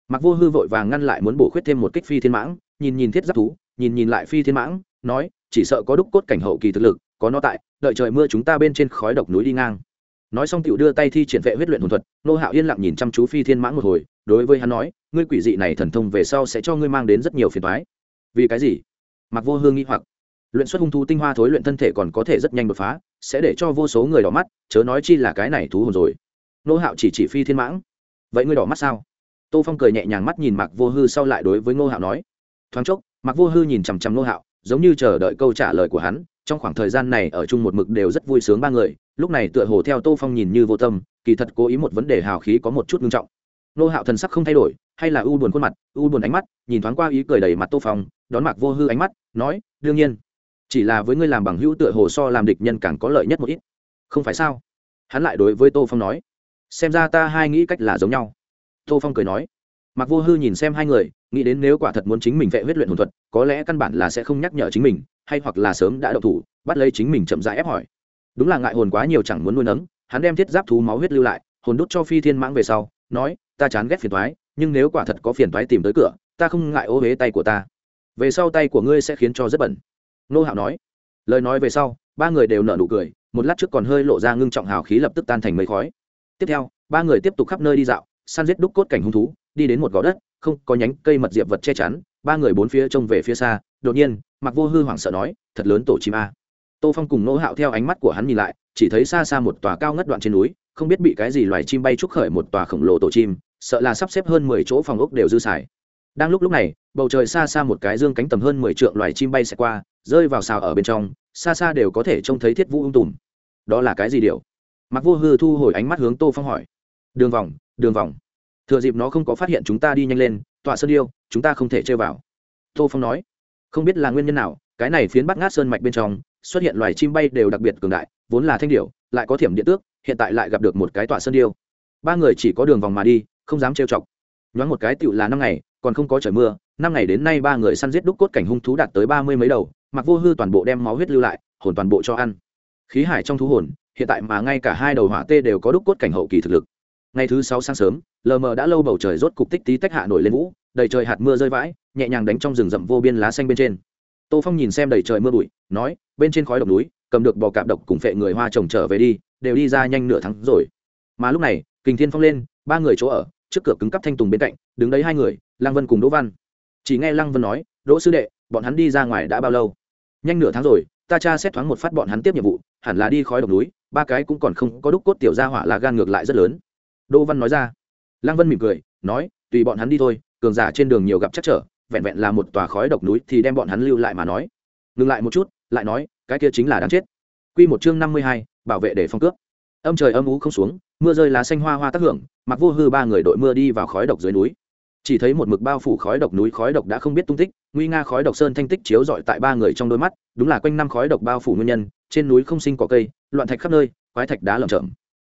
S1: Mặc vô hư vội vàng ngăn lại muốn bổ khuyết thêm một kích phi thiên mãng, nhìn nhìn thiết giáp thú, nhìn nhìn lại phi thiên mãng, nói, chỉ sợ có đúc cốt cảnh hậu kỳ thực lực, có nó tại, đợi trời mưa chúng ta bên trên khói độc núi đi ngang. Nói xong tựu đưa tay thi triển vệ huyết luyện hồn thuật, nô hạo yên lặng nhìn chăm chú phi thiên mãng một hồi, đối với hắn nói, ngươi quỷ dị này thần thông về sau sẽ cho ngươi mang đến rất nhiều phiền toái. Vì cái gì? Mặc vô hương nghi hoặc. Luyện xuất hung thú tinh hoa thối luyện thân thể còn có thể rất nhanh đột phá, sẽ để cho vô số người đỏ mắt, chớ nói chi là cái này thú hồn rồi. Nô hạo chỉ chỉ phi thiên mãng. Vậy ngươi đỏ mắt sao? Tô phong cười nhẹ nhàng mắt nhìn mạc vô hư sau lại đối với ngô hạo nói. Thoáng chốc, mạc vô hư nhìn chằm chằm ngô hạo, giống như chờ đợi câu trả lời của hắn. Trong khoảng thời gian này ở chung một mực đều rất vui sướng ba người, lúc này tựa hồ theo tô phong nhìn như vô tâm, kỳ thật cố ý một vấn đề hào khí có một chút nghiêm trọng. Ngô hạo thần sắc không thay đổi, hay là u buồn khuôn mặt, u buồn ánh mắt, nhìn thoáng qua ý cười đầy mặt tô phong đón mạc vô hư ánh mắt, nói, đương nhiên, chỉ là với ngươi làm bằng hữu tựa hồ so làm địch nhân càng có lợi nhất một ít. Không phải sao? Hắn lại đối với tô phong nói, xem ra ta hai nghĩ cách là giống nhau. Tô phong cười nói mặc vô hư nhìn xem hai người, nghĩ đến nếu quả thật muốn chính mình vệ huyết luyện hồn thuật, có lẽ căn bản là sẽ không nhắc nhở chính mình, hay hoặc là sớm đã đậu thủ, bắt lấy chính mình chậm rãi ép hỏi. Đúng là ngại hồn quá nhiều chẳng muốn nuôi nấng, hắn đem thiết giáp thú máu huyết lưu lại, hồn đốt cho phi thiên mãng về sau, nói, ta chán ghét phiền thoái nhưng nếu quả thật có phiền thoái tìm tới cửa, ta không ngại ô huế tay của ta về sau tay của ngươi sẽ khiến cho rất bẩn. Nô hạo nói. Lời nói về sau, ba người đều nở nụ cười, một lát trước còn hơi lộ ra ngưng trọng hào khí lập tức tan thành mây khói. Tiếp theo, ba người tiếp tục khắp nơi đi dạo, săn giết đúc cốt cảnh hung thú, đi đến một gò đất, không có nhánh cây mật diệp vật che chắn, ba người bốn phía trông về phía xa, đột nhiên mặc vô hư hoảng sợ nói, thật lớn tổ chim a. Tô phong cùng nô hạo theo ánh mắt của hắn nhìn lại, chỉ thấy xa xa một tòa cao ngất đoạn trên núi, không biết bị cái gì loài chim bay trúc khởi một tòa khổng lồ tổ chim, sợ là sắp xếp hơn mười chỗ phòng ốc đều dư xài đang lúc lúc này, bầu trời xa xa một cái dương cánh tầm hơn mười trượng loài chim bay xẹt qua, rơi vào xào ở bên trong, xa xa đều có thể trông thấy thiết vũ ung tùm. Đó là cái gì điều? Mặc vô hư thu hồi ánh mắt hướng tô phong hỏi. Đường vòng đường vòng. Thừa dịp nó không có phát hiện chúng ta đi nhanh lên tọa sơn điêu, chúng ta không thể chơi vào. Tô phong nói. Không biết là nguyên nhân nào, cái này phiến bắt ngát sơn mạch bên trong, xuất hiện loài chim bay đều đặc biệt cường đại, vốn là thanh điệu lại có thiểm điện tước, hiện tại lại gặp được một cái tọa sơn điêu. Ba người chỉ có đường vòng mà đi, không dám trêu chọc. Nhoáng một cái tựu là năm ngày còn không có trời mưa, năm ngày đến nay ba người săn giết đúc cốt cảnh hung thú đạt tới ba mươi mấy đầu, mặc vô hư toàn bộ đem máu huyết lưu lại, hồn toàn bộ cho ăn. Khí hải trong thú hồn, hiện tại mà ngay cả hai đầu hỏa tê đều có đúc cốt cảnh hậu kỳ thực lực. Ngày thứ sáu sáng sớm, lờ mờ đã lâu bầu trời rốt cục tích tí tách hạ nổi lên vũ, đầy trời hạt mưa rơi vãi, nhẹ nhàng đánh trong rừng rậm vô biên lá xanh bên trên. Tô phong nhìn xem đầy trời mưa bụi, nói, bên trên khói độc núi, cầm được bò cạp độc cùng phệ người hoa trồng trở về đi, đều đi ra nhanh nửa tháng rồi. Mà lúc này, kình thiên phong lên, ba người chỗ ở trước cửa cứng cắp thanh tùng bên cạnh đứng đấy hai người lăng vân cùng đỗ văn. Chỉ nghe lăng vân nói đỗ sư đệ bọn hắn đi ra ngoài đã bao lâu? Nhanh nửa tháng rồi ta cha xét thoáng một phát bọn hắn tiếp nhiệm vụ hẳn là đi khói độc núi ba cái cũng còn không có đúc cốt tiểu ra hỏa là gan ngược lại rất lớn. Đỗ văn nói ra. Lăng vân mỉm cười nói tùy bọn hắn đi thôi cường giả trên đường nhiều gặp chắc trở vẹn vẹn là một tòa khói độc núi thì đem bọn hắn lưu lại mà nói. Ngừng lại một chút lại nói cái kia chính là đáng chết. Quy một chương năm mươi hai, bảo vệ để phong cướp. Âm trời âm ú không xuống, mưa rơi lá xanh hoa hoa tác hưởng, Mặc Vô Hư ba người đội mưa đi vào khói độc dưới núi. Chỉ thấy một mực bao phủ khói độc núi khói độc đã không biết tung tích, nguy nga khói độc sơn thanh tích chiếu rọi tại ba người trong đôi mắt, đúng là quanh năm khói độc bao phủ nguyên nhân, trên núi không sinh cỏ cây, loạn thạch khắp nơi, quái thạch đá lởm chởm.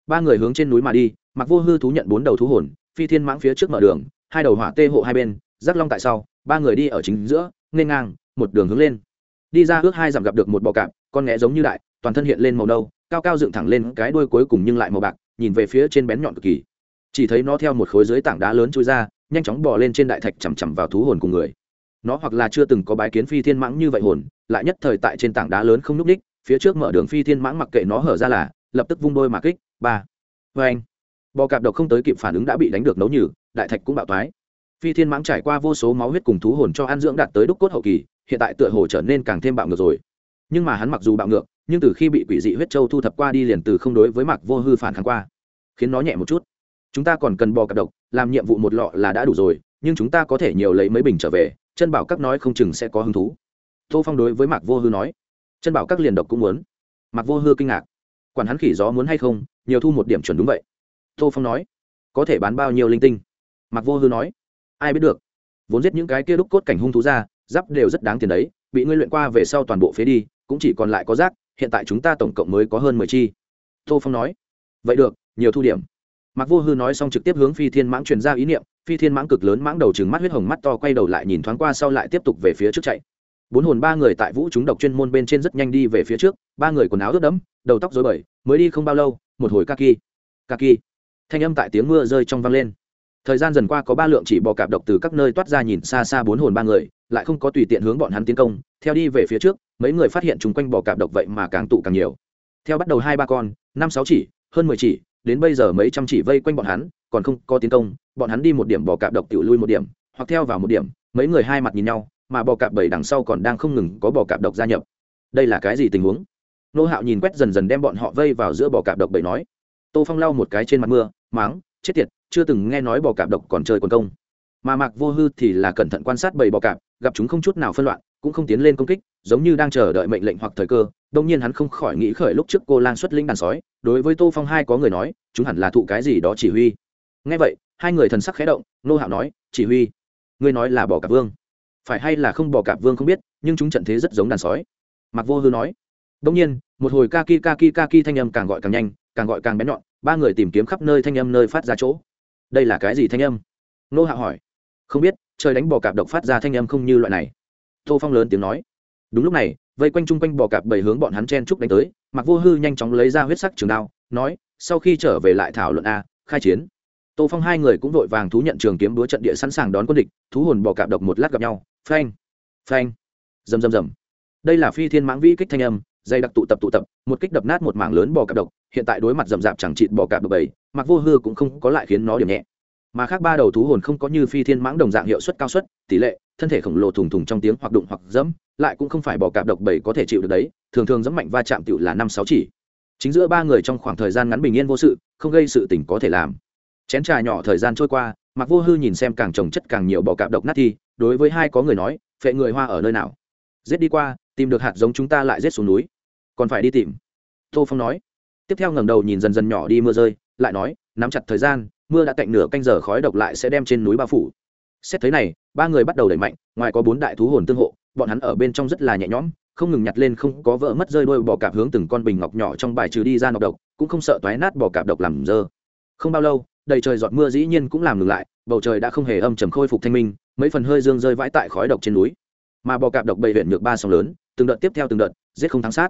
S1: Ba người hướng trên núi mà đi, Mặc Vô Hư thú nhận bốn đầu thú hồn, phi thiên mãng phía trước mở đường, hai đầu hỏa tê hộ hai bên, giác long tại sau, ba người đi ở chính giữa, nên ngang, một đường hướng lên. Đi ra ước hai dặm gặp được một bò cạp, con nghẽ giống như đại, toàn thân hiện lên màu nâu cao cao dựng thẳng lên cái đuôi cuối cùng nhưng lại màu bạc, nhìn về phía trên bén nhọn cực kỳ. Chỉ thấy nó theo một khối dưới tảng đá lớn chui ra, nhanh chóng bò lên trên đại thạch chằm chằm vào thú hồn cùng người. Nó hoặc là chưa từng có bái kiến phi thiên mãng như vậy hồn, lại nhất thời tại trên tảng đá lớn không n ú c đích phía trước mở đường phi thiên mãng mặc kệ nó hở ra là, lập tức vung đôi mà kích, ba. Vê anh bò cạp độc không tới kịp phản ứng đã bị đánh được nấu nhử đại thạch cũng bạo thoái. Phi thiên mãng trải qua vô số máu huyết cùng thú hồn cho ăn dưỡng đạt tới đúc cốt hậu kỳ, hiện tại tựa hồ trở nên càng thêm bạo ngược rồi nhưng mà hắn mặc dù bạo ngược, nhưng từ khi bị quỷ dị huyết châu thu thập qua đi liền từ không đối với mặc vô hư phản kháng qua, khiến nó nhẹ một chút. Chúng ta còn cần bò cặp độc, làm nhiệm vụ một lọ là đã đủ rồi, nhưng chúng ta có thể nhiều lấy mấy bình trở về, chân bảo các nói không chừng sẽ có hứng thú. Tô phong đối với mạc vô hư nói. Chân bảo các liền độc cũng muốn. Mạc vô hư kinh ngạc. Quản hắn khỉ gió muốn hay không, nhiều thu một điểm chuẩn đúng vậy. Tô phong nói. Có thể bán bao nhiêu linh tinh? Mạc vô hư nói. Ai biết được. Vốn giết những cái kia đúc cốt cảnh hung thú ra, giáp đều rất đáng tiền đấy, bị ngươi luyện qua về sau toàn bộ phế đi cũng chỉ còn lại có rác, hiện tại chúng ta tổng cộng mới có hơn mười chi. Tô phong nói, vậy được, nhiều thu điểm. Mặc vô hư nói xong trực tiếp hướng phi thiên mãng truyền ra ý niệm, phi thiên mãng cực lớn mãng đầu trừng mắt huyết hồng mắt to quay đầu lại nhìn thoáng qua sau lại tiếp tục về phía trước chạy. Bốn hồn ba người tại vũ chúng độc chuyên môn bên trên rất nhanh đi về phía trước, ba người quần áo ướt đẫm, đầu tóc rối bời, mới đi không bao lâu, một hồi kaki. Kaki. Thanh âm tại tiếng mưa rơi trong vang lên thời gian dần qua có ba lượng chỉ bò cạp độc từ các nơi toát ra nhìn xa xa bốn hồn ba người, lại không có tùy tiện hướng bọn hắn tiến công. Theo đi về phía trước, mấy người phát hiện chung quanh bò cạp độc vậy mà càng tụ càng nhiều. Theo bắt đầu hai ba con, năm sáu chỉ, hơn mười chỉ, đến bây giờ mấy trăm chỉ vây quanh bọn hắn, còn không có tiến công. Bọn hắn đi một điểm bò cạp độc tự lui một điểm, hoặc theo vào một điểm, mấy người hai mặt nhìn nhau, mà bò cạp bảy đằng sau còn đang không ngừng có bò cạp độc gia nhập. Đây là cái gì tình huống? Nô hạo nhìn quét dần dần đem bọn họ vây vào giữa bò cạp độc bảy nói. Tô phong lau một cái trên mặt mưa máng chết tiệt, chưa từng nghe nói bò cạp độc còn chơi quần công. Mà mạc vô hư thì là cẩn thận quan sát bầy bò cạp, gặp chúng không chút nào phân loạn, cũng không tiến lên công kích, giống như đang chờ đợi mệnh lệnh hoặc thời cơ. Đông nhiên hắn không khỏi nghĩ khởi lúc trước cô lang xuất linh đàn sói, đối với tô phong hai có người nói, chúng hẳn là thụ cái gì đó chỉ huy. Ngay vậy, hai người thần sắc khé động, nô hạo nói, chỉ huy, ngươi nói là bò cạp vương. Phải hay là không bò cạp vương không biết, nhưng chúng trận thế rất giống đàn sói. Mạc vô hư nói. Đông nhiên, một hồi ka ki ka ki ka ki thanh âm càng gọi càng nhanh càng gọi càng bén nhọn, ba người tìm kiếm khắp nơi thanh âm nơi phát ra chỗ. Đây là cái gì thanh âm? Nô hạ hỏi. Không biết, trời đánh bò cạp độc phát ra thanh âm không như loại này. Tô phong lớn tiếng nói. Đúng lúc này, vây quanh chung quanh bò cạp bảy hướng bọn hắn chen trúc đánh tới mặc vô hư nhanh chóng lấy ra huyết sắc trường đao, nói, sau khi trở về lại thảo luận a, khai chiến. Tô phong hai người cũng vội vàng thú nhận trường kiếm đúa trận địa sẵn sàng đón quân địch, thú hồn bò cạp độc một lát gặp nhau. Phanh! Phanh! Rầm rầm rầm. Đây là phi thiên mãng vĩ kích thanh âm, dây đặc tụ tập tụ tập, một kích đập nát một mảng lớn bò cạp độc hiện tại đối mặt rậm rạp chẳng chịt bỏ cả bờ bảy, mặc vô hư cũng không có lại khiến nó điểm nhẹ. Mà khác ba đầu thú hồn không có như phi thiên mãng đồng dạng hiệu suất cao suất, tỷ lệ, thân thể khổng lồ thùng thùng trong tiếng hoặc đụng hoặc dẫm, lại cũng không phải bỏ cạp độc bảy có thể chịu được đấy, thường thường dẫm mạnh va chạm tựu là năm sáu chỉ. Chính giữa ba người trong khoảng thời gian ngắn bình yên vô sự, không gây sự tình có thể làm. Chén trà nhỏ thời gian trôi qua, mặc vô hư nhìn xem càng trồng chất càng nhiều bỏ cạp độc nát thi, đối với hai có người nói, phệ người hoa ở nơi nào? Giết đi qua, tìm được hạt giống chúng ta lại giết xuống núi. Còn phải đi tìm. Tô phong nói tiếp theo ngẩng đầu nhìn dần dần nhỏ đi mưa rơi, lại nói, nắm chặt thời gian, mưa đã cạnh nửa canh giờ khói độc lại sẽ đem trên núi bao phủ. Xét thấy này, ba người bắt đầu đẩy mạnh, ngoài có bốn đại thú hồn tương hộ, bọn hắn ở bên trong rất là nhẹ nhõm, không ngừng nhặt lên không có vỡ mất rơi đôi bò cạp hướng từng con bình ngọc nhỏ trong bài trừ đi ra nọc độc, cũng không sợ toái nát bò cạp độc làm dơ. Không bao lâu, đầy trời giọt mưa dĩ nhiên cũng làm ngừng lại, bầu trời đã không hề âm trầm khôi phục thanh minh, mấy phần hơi dương rơi vãi tại khói độc trên núi. Mà bò cạp độc bầy huyện nhược ba sông lớn, từng đợt tiếp theo từng đợt, giết không thắng sát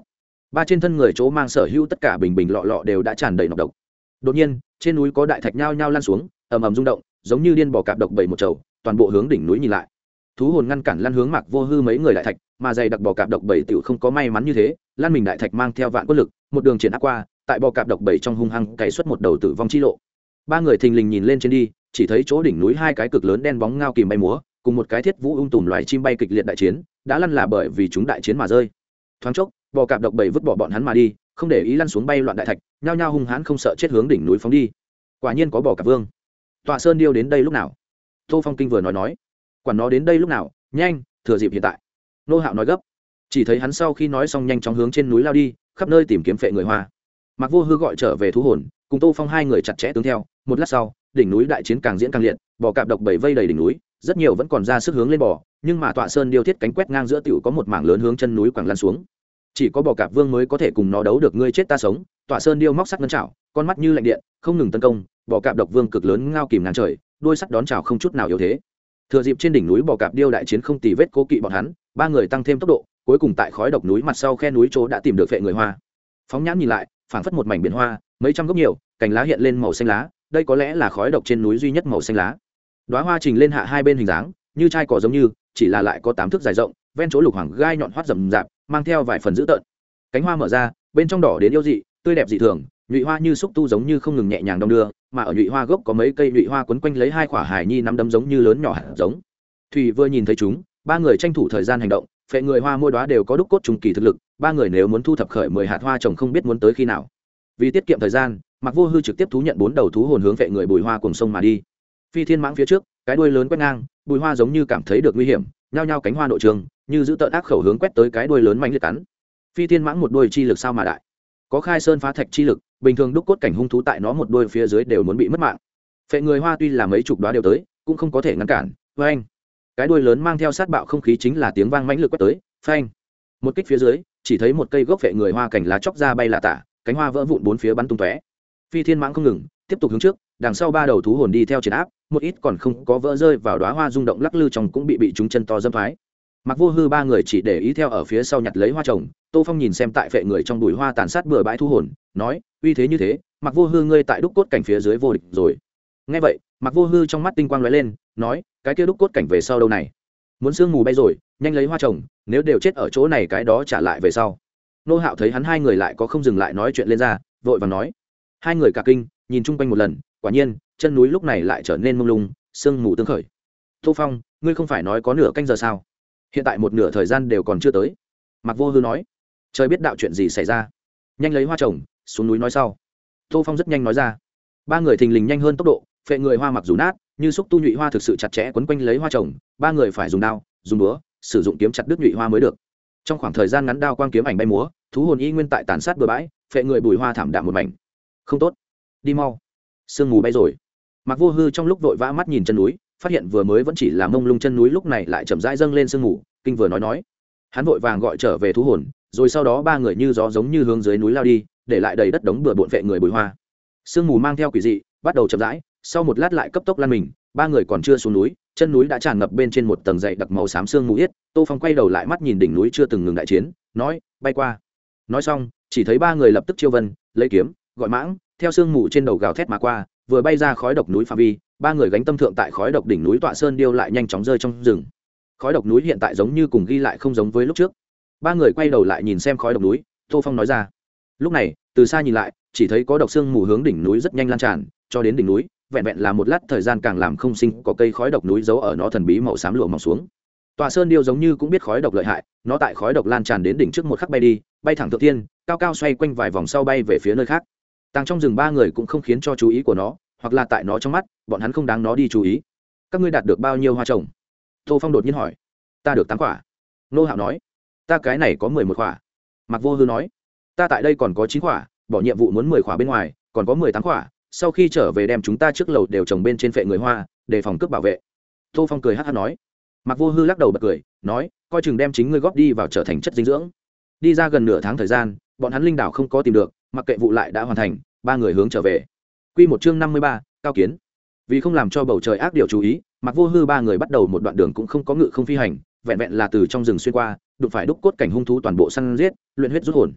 S1: ba trên thân người chỗ mang sở hữu tất cả bình bình lọ lọ đều đã tràn đầy nọc độc. Đột nhiên, trên núi có đại thạch nhao nhao lan xuống, ầm ầm rung động, giống như điên bò cạp độc bảy một chầu, toàn bộ hướng đỉnh núi nhìn lại. Thú hồn ngăn cản lan hướng mặc vô hư mấy người đại thạch, mà dày đặc bò cạp độc bảy tiểu không có may mắn như thế, lan mình đại thạch mang theo vạn quân lực, một đường triển áp qua, tại bò cạp độc bảy trong hung hăng cày xuất một đầu tử vong chi lộ. Ba người thình lình nhìn lên trên đi, chỉ thấy chỗ đỉnh núi hai cái cực lớn đen bóng ngao kìm bay múa, cùng một cái thiết vũ ung tùm loài chim bay kịch liệt đại chiến, đã lăn là bởi vì chúng đại chiến mà rơi. Thoáng chốc bò cạp độc bảy vứt bỏ bọn hắn mà đi, không để ý lăn xuống bay loạn đại thạch, nhao nhao hung hãn không sợ chết hướng đỉnh núi phóng đi. Quả nhiên có bò cạp vương. Tọa sơn điêu đến đây lúc nào? Tô phong kinh vừa nói nói. Quản nó đến đây lúc nào? Nhanh, thừa dịp hiện tại. Nô hạo nói gấp. Chỉ thấy hắn sau khi nói xong nhanh chóng hướng trên núi lao đi, khắp nơi tìm kiếm phệ người hoa. Mặc vô hư gọi trở về thú hồn, cùng tô phong hai người chặt chẽ tướng theo. Một lát sau, đỉnh núi đại chiến càng diễn càng liệt, bò cạp độc bảy vây đầy đỉnh núi, rất nhiều vẫn còn ra sức hướng lên bò, nhưng mà tọa sơn điêu thiết cánh quét ngang giữa tiểu có một mảng lớn hướng chân núi quẳng lăn xuống chỉ có bò cạp vương mới có thể cùng nó đấu được ngươi chết ta sống. Tọa sơn điêu móc sắt ngân trào con mắt như lạnh điện, không ngừng tấn công. Bò cạp độc vương cực lớn ngao kìm ngàn trời đuôi sắt đón chào không chút nào yếu thế. Thừa dịp trên đỉnh núi bò cạp điêu đại chiến không tì vết cố kỵ bọn hắn, ba người tăng thêm tốc độ, cuối cùng tại khói độc núi mặt sau khe núi chỗ đã tìm được vệ người hoa. Phóng nhãn nhìn lại, phảng phất một mảnh biển hoa, mấy trăm gốc nhiều, cành lá hiện lên màu xanh lá, đây có lẽ là khói độc trên núi duy nhất màu xanh lá. Đoá hoa trình lên hạ hai bên hình dáng, như chai cỏ giống như, chỉ là lại có tám thước dài rộng ven chỗ lục hoàng gai nhọn hoắt rầm rạp, mang theo vài phần dữ tợn. Cánh hoa mở ra, bên trong đỏ đến yêu dị, tươi đẹp dị thường, nhụy hoa như xúc tu giống như không ngừng nhẹ nhàng đong đưa, mà ở nhụy hoa gốc có mấy cây nhụy hoa quấn quanh lấy hai quả hải nhi nắm đấm giống như lớn nhỏ hạt giống. Thùy vừa nhìn thấy chúng, ba người tranh thủ thời gian hành động, phệ người hoa môi đoá đều có đúc cốt trùng kỳ thực lực, ba người nếu muốn thu thập khởi mười hạt hoa trồng không biết muốn tới khi nào. Vì tiết kiệm thời gian mặc vô hư trực tiếp thú nhận bốn đầu thú hồn hướng vệ người bùi hoa cùng sông mà đi. Phi thiên mãng phía trước, cái đuôi lớn quét ngang, bùi hoa giống như cảm thấy được nguy hiểm nhao nhao cánh hoa nội trường như giữ tợn ác khẩu hướng quét tới cái đuôi lớn mạnh liệt cắn. Phi thiên mãng một đuôi chi lực sao mà đại? Có khai sơn phá thạch chi lực bình thường đúc cốt cảnh hung thú tại nó một đuôi phía dưới đều muốn bị mất mạng. Phệ người hoa tuy là mấy chục đoá đều tới cũng không có thể ngăn cản. Phanh, anh cái đuôi lớn mang theo sát bạo không khí chính là tiếng vang mãnh lực quét tới. Phanh! Một kích phía dưới chỉ thấy một cây gốc phệ người hoa cảnh lá chóc ra bay là tả cánh hoa vỡ vụn bốn phía bắn tung tóe. Phi thiên mãng không ngừng tiếp tục hướng trước đằng sau ba đầu thú hồn đi theo triển áp một ít còn không có vỡ rơi vào đóa hoa rung động lắc lư trong cũng bị bị chúng chân to dâm thoái. Mặc vô hư ba người chỉ để ý theo ở phía sau nhặt lấy hoa trồng, tô phong nhìn xem tại vệ người trong bụi hoa tàn sát bừa bãi thu hồn, nói, uy thế như thế, mặc vô hư ngươi tại đúc cốt cảnh phía dưới vô địch rồi. Ngay vậy, mặc vô hư trong mắt tinh quang lóe lên, nói, cái kia đúc cốt cảnh về sau đâu này? Muốn sương mù bay rồi, nhanh lấy hoa trồng, nếu đều chết ở chỗ này cái đó trả lại về sau. Nô hạo thấy hắn hai người lại có không dừng lại nói chuyện lên ra, vội và nói, hai người cả kinh, nhìn chung quanh một lần quả nhiên, chân núi lúc này lại trở nên mông lung, sương mù tương khởi. Tô phong, ngươi không phải nói có nửa canh giờ sao? Hiện tại một nửa thời gian đều còn chưa tới. Mặc vô hư nói. Trời biết đạo chuyện gì xảy ra. Nhanh lấy hoa trồng, xuống núi nói sau. Tô phong rất nhanh nói ra. Ba người thình lình nhanh hơn tốc độ, phệ người hoa mặc dù nát, như xúc tu nhụy hoa thực sự chặt chẽ quấn quanh lấy hoa trồng, ba người phải dùng đao, dùng búa, sử dụng kiếm chặt đứt nhụy hoa mới được. Trong khoảng thời gian ngắn đao quang kiếm ảnh bay múa, thú hồn y nguyên tại tàn sát bừa bãi, phệ người bùi hoa thảm đạm một mảnh. Không tốt. Đi mau sương mù bay rồi. Mặc vô hư trong lúc vội vã mắt nhìn chân núi, phát hiện vừa mới vẫn chỉ là mông lung chân núi lúc này lại chậm rãi dâng lên sương mù, kinh vừa nói nói. Hắn vội vàng gọi trở về thú hồn, rồi sau đó ba người như gió giống như hướng dưới núi lao đi, để lại đầy đất đống bừa bộn vệ người bụi hoa. Sương mù mang theo quỷ dị, bắt đầu chậm rãi, sau một lát lại cấp tốc lan mình, ba người còn chưa xuống núi, chân núi đã tràn ngập bên trên một tầng dày đặc màu xám sương mù yết, tô phong quay đầu lại mắt nhìn đỉnh núi chưa từng ngừng đại chiến, nói, bay qua. Nói xong, chỉ thấy ba người lập tức chiêu vân, lấy kiếm, gọi mãng theo sương mù trên đầu gào thét mà qua, vừa bay ra khói độc núi phạm vi, ba người gánh tâm thượng tại khói độc đỉnh núi tọa sơn điêu lại nhanh chóng rơi trong rừng. Khói độc núi hiện tại giống như cùng ghi lại không giống với lúc trước. Ba người quay đầu lại nhìn xem khói độc núi, tô phong nói ra. Lúc này, từ xa nhìn lại, chỉ thấy có độc xương mù hướng đỉnh núi rất nhanh lan tràn, cho đến đỉnh núi, vẹn vẹn là một lát thời gian càng làm không sinh có cây khói độc núi giấu ở nó thần bí màu xám lụa mỏng xuống. Tòa sơn điêu giống như cũng biết khói độc lợi hại, nó tại khói độc lan tràn đến đỉnh trước một khắc bay đi, bay thẳng thượng thiên, cao cao xoay quanh vài vòng sau bay về phía nơi khác tàng trong rừng ba người cũng không khiến cho chú ý của nó, hoặc là tại nó trong mắt, bọn hắn không đáng nó đi chú ý. Các ngươi đạt được bao nhiêu hoa trồng? Tô phong đột nhiên hỏi. Ta được tám quả. Nô hạo nói. Ta cái này có mười một quả. Mặc vô hư nói. Ta tại đây còn có chín quả, bỏ nhiệm vụ muốn mười quả bên ngoài, còn có mười tám quả. Sau khi trở về đem chúng ta trước lầu đều trồng bên trên phệ người hoa, để phòng cướp bảo vệ. Tô phong cười hát hát nói. Mặc vô hư lắc đầu bật cười, nói, coi chừng đem chính ngươi góp đi vào trở thành chất dinh dưỡng. Đi ra gần nửa tháng thời gian, bọn hắn linh đảo không có tìm được mặc kệ vụ lại đã hoàn thành, ba người hướng trở về. Q một chương năm mươi ba, cao kiến. Vì không làm cho bầu trời ác điều chú ý mặc vô hư ba người bắt đầu một đoạn đường cũng không có ngự không phi hành, vẹn vẹn là từ trong rừng xuyên qua, đụng phải đúc cốt cảnh hung thú toàn bộ săn giết, luyện huyết rút hồn.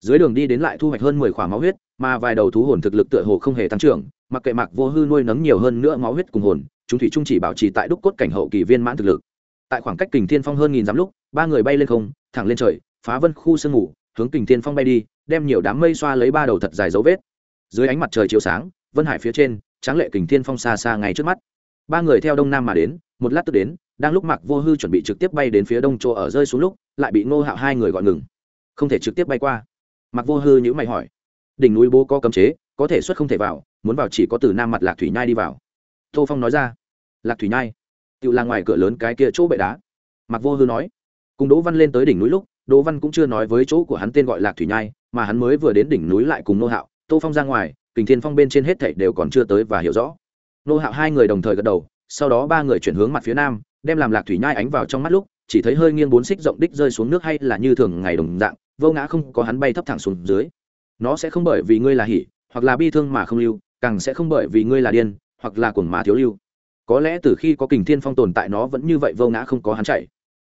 S1: Dưới đường đi đến lại thu hoạch hơn mười k h ỏ a máu huyết, mà vài đầu thú hồn thực lực tựa hồ không hề tăng trưởng, mặc kệ mặc vô hư nuôi nấng nhiều hơn nữa máu huyết cùng hồn, chúng thủy trung chỉ bảo trì tại đúc cốt cảnh hậu kỳ viên mãn thực lực. Tại khoảng cách kình thiên phong hơn nghìn dặm lúc, ba người bay lên không, thẳng lên trời, phá vân khu sương ngủ hướng kình thiên phong bay đi đem nhiều đám mây xoa lấy ba đầu thật dài dấu vết. Dưới ánh mặt trời chiếu sáng, vân hải phía trên, tráng lệ kình thiên phong xa xa ngay trước mắt. Ba người theo đông nam mà đến, một lát tức đến, đang lúc mạc vô hư chuẩn bị trực tiếp bay đến phía đông chỗ ở rơi xuống lúc, lại bị ngô hạo hai người gọi ngừng. Không thể trực tiếp bay qua. Mạc vô hư nhữ mày hỏi. Đỉnh núi bố có cấm chế, có thể xuất không thể vào, muốn vào chỉ có từ nam mặt lạc thủy nhai đi vào. Tô phong nói ra. Lạc thủy nhai? Tự là ngoài cửa lớn cái kia chỗ bệ đá. Mạc vô hư nói. Cùng đỗ văn lên tới đỉnh núi lúc, đỗ văn cũng chưa nói với chỗ của hắn tên gọi lạc thủy nhai mà hắn mới vừa đến đỉnh núi lại cùng nô hạo, tô phong ra ngoài, kình thiên phong bên trên hết thảy đều còn chưa tới và hiểu rõ. Nô hạo hai người đồng thời gật đầu, sau đó ba người chuyển hướng mặt phía nam, đem làm lạc thủy nhai ánh vào trong mắt lúc, chỉ thấy hơi nghiêng bốn xích rộng đích rơi xuống nước hay là như thường ngày đồng dạng, vô ngã không có hắn bay thấp thẳng xuống dưới. Nó sẽ không bởi vì ngươi là hỉ, hoặc là bi thương mà không lưu, càng sẽ không bởi vì ngươi là điên, hoặc là cuồng mà thiếu lưu. Có lẽ từ khi có kình thiên phong tồn tại nó vẫn như vậy vô ngã không có hắn chạy.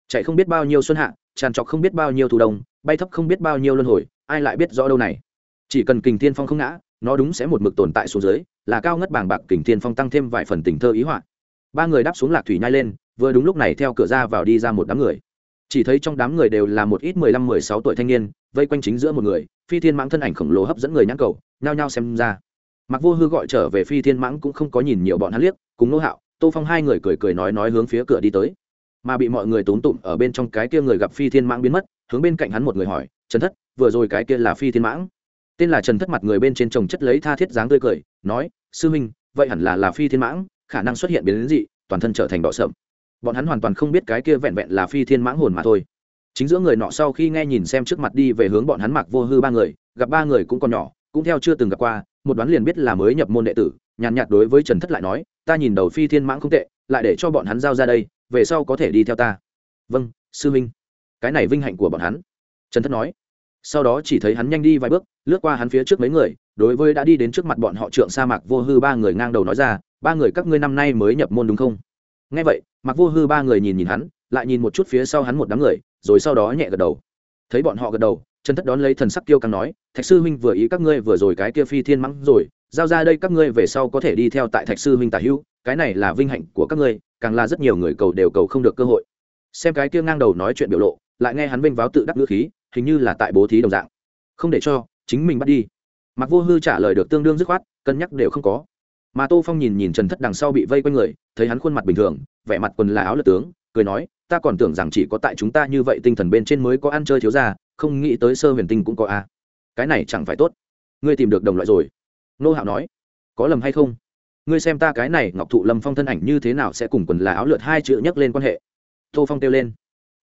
S1: Chạy không biết bao nhiêu xuân hạ, tràn trọc không biết bao nhiêu thu đông, bay thấp không biết bao nhiêu luân hồi ai lại biết rõ đâu này? Chỉ cần kình thiên phong không ngã, nó đúng sẽ một mực tồn tại xuống dưới, là cao ngất bàng bạc kình thiên phong tăng thêm vài phần tình thơ ý họa. Ba người đáp xuống lạc thủy nhai lên, vừa đúng lúc này theo cửa ra vào đi ra một đám người. Chỉ thấy trong đám người đều là một ít mười lăm, mười sáu tuổi thanh niên, vây quanh chính giữa một người, phi thiên mãng thân ảnh khổng lồ hấp dẫn người nhãn cầu, nhao nhao xem ra. Mặc vô hư gọi trở về phi thiên mãng cũng không có nhìn nhiều bọn hắn liếc, cùng nô hạo, tô phong hai người cười cười nói nói hướng phía cửa đi tới. Mà bị mọi người tốn tụm ở bên trong cái kia người gặp phi thiên mãng biến mất, hướng bên cạnh hắn một người hỏi, trần thất vừa rồi cái kia là phi thiên mãng. Tên là trần thất mặt người bên trên trồng chất lấy tha thiết dáng tươi cười, nói, sư huynh, vậy hẳn là là phi thiên mãng, khả năng xuất hiện biến đến dị, toàn thân trở thành đỏ sợm bọn hắn hoàn toàn không biết cái kia vẹn vẹn là phi thiên mãng hồn mà thôi. Chính giữa người nọ sau khi nghe nhìn xem trước mặt đi về hướng bọn hắn mặc vô hư ba người, gặp ba người cũng còn nhỏ, cũng theo chưa từng gặp qua, một đoán liền biết là mới nhập môn đệ tử, nhàn nhạt đối với trần thất lại nói, ta nhìn đầu phi thiên mãng không tệ, lại để cho bọn hắn giao ra đây, về sau có thể đi theo ta. Vâng sư minh cái này vinh hạnh của bọn hắn. Trần thất nói sau đó chỉ thấy hắn nhanh đi vài bước, lướt qua hắn phía trước mấy người, đối với đã đi đến trước mặt bọn họ trượng sa mạc vô hư ba người ngang đầu nói ra, ba người các ngươi năm nay mới nhập môn đúng không? Nghe vậy mặc vô hư ba người nhìn nhìn hắn, lại nhìn một chút phía sau hắn một đám người, rồi sau đó nhẹ gật đầu. Thấy bọn họ gật đầu trần thất đón lấy thần sắc tiêu căng nói, thạch sư huynh vừa ý các ngươi vừa rồi cái kia phi thiên mắng rồi, giao ra đây các ngươi về sau có thể đi theo tại thạch sư huynh tả hữu, cái này là vinh hạnh của các ngươi, càng là rất nhiều người cầu đều cầu không được cơ hội. Xem cái kia ngang đầu nói chuyện biểu lộ, lại nghe hắn vinh váo tự đắc ngữ khí hình như là tại bố thí đồng dạng. Không để cho, chính mình bắt đi. Mặc vô hư trả lời được tương đương dứt khoát, cân nhắc đều không có. Mà tô phong nhìn nhìn trần thất đằng sau bị vây quanh người, thấy hắn khuôn mặt bình thường, vẻ mặt quần là áo lật tướng, cười nói, ta còn tưởng rằng chỉ có tại chúng ta như vậy tinh thần bên trên mới có ăn chơi thiếu ra không nghĩ tới sơ huyền tinh cũng có a. Cái này chẳng phải tốt. Ngươi tìm được đồng loại rồi. Nô hạo nói, có lầm hay không? Ngươi xem ta cái này ngọc thụ lâm phong thân ảnh như thế nào sẽ cùng quần là áo lượt hai chữ nhắc lên quan hệ. Tô phong kêu lên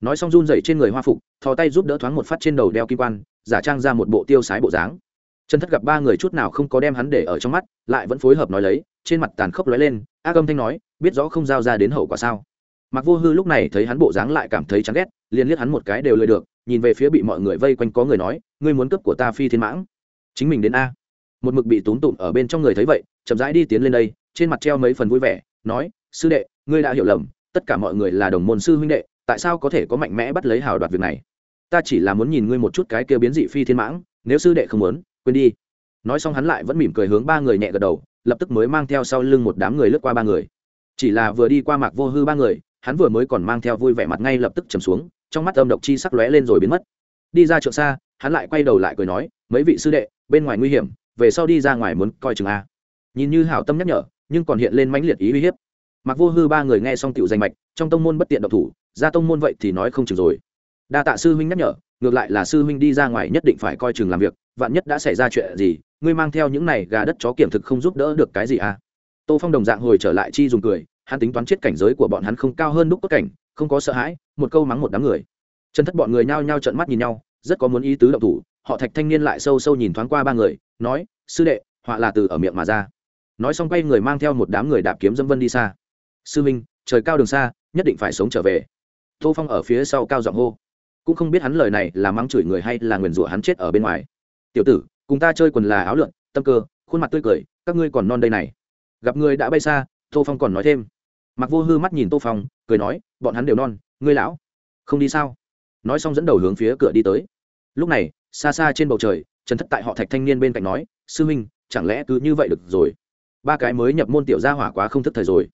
S1: nói xong run dậy trên người hoa phục, thò tay giúp đỡ thoáng một phát trên đầu đeo kim quan, giả trang ra một bộ tiêu sái bộ dáng. Chân thất gặp ba người chút nào không có đem hắn để ở trong mắt, lại vẫn phối hợp nói lấy, trên mặt tàn khốc lóe lên, ác âm thanh nói, biết rõ không giao ra đến hậu quả sao. Mặc vô hư lúc này thấy hắn bộ dáng lại cảm thấy chán ghét, liền liếc hắn một cái đều lười được, nhìn về phía bị mọi người vây quanh có người nói, ngươi muốn cướp của ta phi thiên mãng? Chính mình đến a. Một mực bị tốn tụm ở bên trong người thấy vậy, chậm rãi đi tiến lên đây, trên mặt treo mấy phần vui vẻ, nói, sư đệ, ngươi đã hiểu lầm, tất cả mọi người là đồng môn sư huynh đệ tại sao có thể có mạnh mẽ bắt lấy hào đoạt việc này? Ta chỉ là muốn nhìn ngươi một chút cái kia biến dị phi thiên mãng, nếu sư đệ không muốn, quên đi. Nói xong hắn lại vẫn mỉm cười hướng ba người nhẹ gật đầu, lập tức mới mang theo sau lưng một đám người lướt qua ba người. Chỉ là vừa đi qua mạc vô hư ba người, hắn vừa mới còn mang theo vui vẻ mặt ngay lập tức trầm xuống, trong mắt âm độc chi sắc lóe lên rồi biến mất. Đi ra trượng xa, hắn lại quay đầu lại cười nói, mấy vị sư đệ, bên ngoài nguy hiểm, về sau đi ra ngoài muốn coi chừng a. Nhìn như hảo tâm nhắc nhở, nhưng còn hiện lên mãnh liệt ý uy hiếp. Mặc vô hư ba người nghe xong tiểu danh mạch, trong tông môn bất tiện độc thủ ra tông môn vậy thì nói không chừng rồi. Đa tạ sư huynh nhắc nhở, ngược lại là sư huynh đi ra ngoài nhất định phải coi chừng làm việc, vạn nhất đã xảy ra chuyện gì, ngươi mang theo những này gà đất chó kiểm thực không giúp đỡ được cái gì à? Tô phong đồng dạng hồi trở lại chi dùng cười, hắn tính toán chết cảnh giới của bọn hắn không cao hơn đúc cốt cảnh, không có sợ hãi, một câu mắng một đám người. Chân thất bọn người nhao nhao trợn mắt nhìn nhau, rất có muốn ý tứ động thủ, họ thạch thanh niên lại sâu sâu nhìn thoáng qua ba người, nói, sư đệ, họa là từ ở miệng mà ra. Nói xong quay người mang theo một đám người đạp kiếm dâm vân đi xa. Sư minh trời cao đường xa, nhất định phải sống trở về tô phong ở phía sau cao giọng hô. Cũng không biết hắn lời này là mắng chửi người hay là nguyền rủa hắn chết ở bên ngoài. Tiểu tử, cùng ta chơi quần là áo lượn, tâm cơ, khuôn mặt tươi cười, các ngươi còn non đây này. Gặp người đã bay xa, tô phong còn nói thêm. Mặc vô hư mắt nhìn tô phong, cười nói, bọn hắn đều non, ngươi lão, không đi sao? Nói xong dẫn đầu hướng phía cửa đi tới. Lúc này, xa xa trên bầu trời, trần thất tại họ thạch thanh niên bên cạnh nói, sư huynh chẳng lẽ cứ như vậy được rồi? Ba cái mới nhập môn tiểu gia hỏa quá không thức thời rồi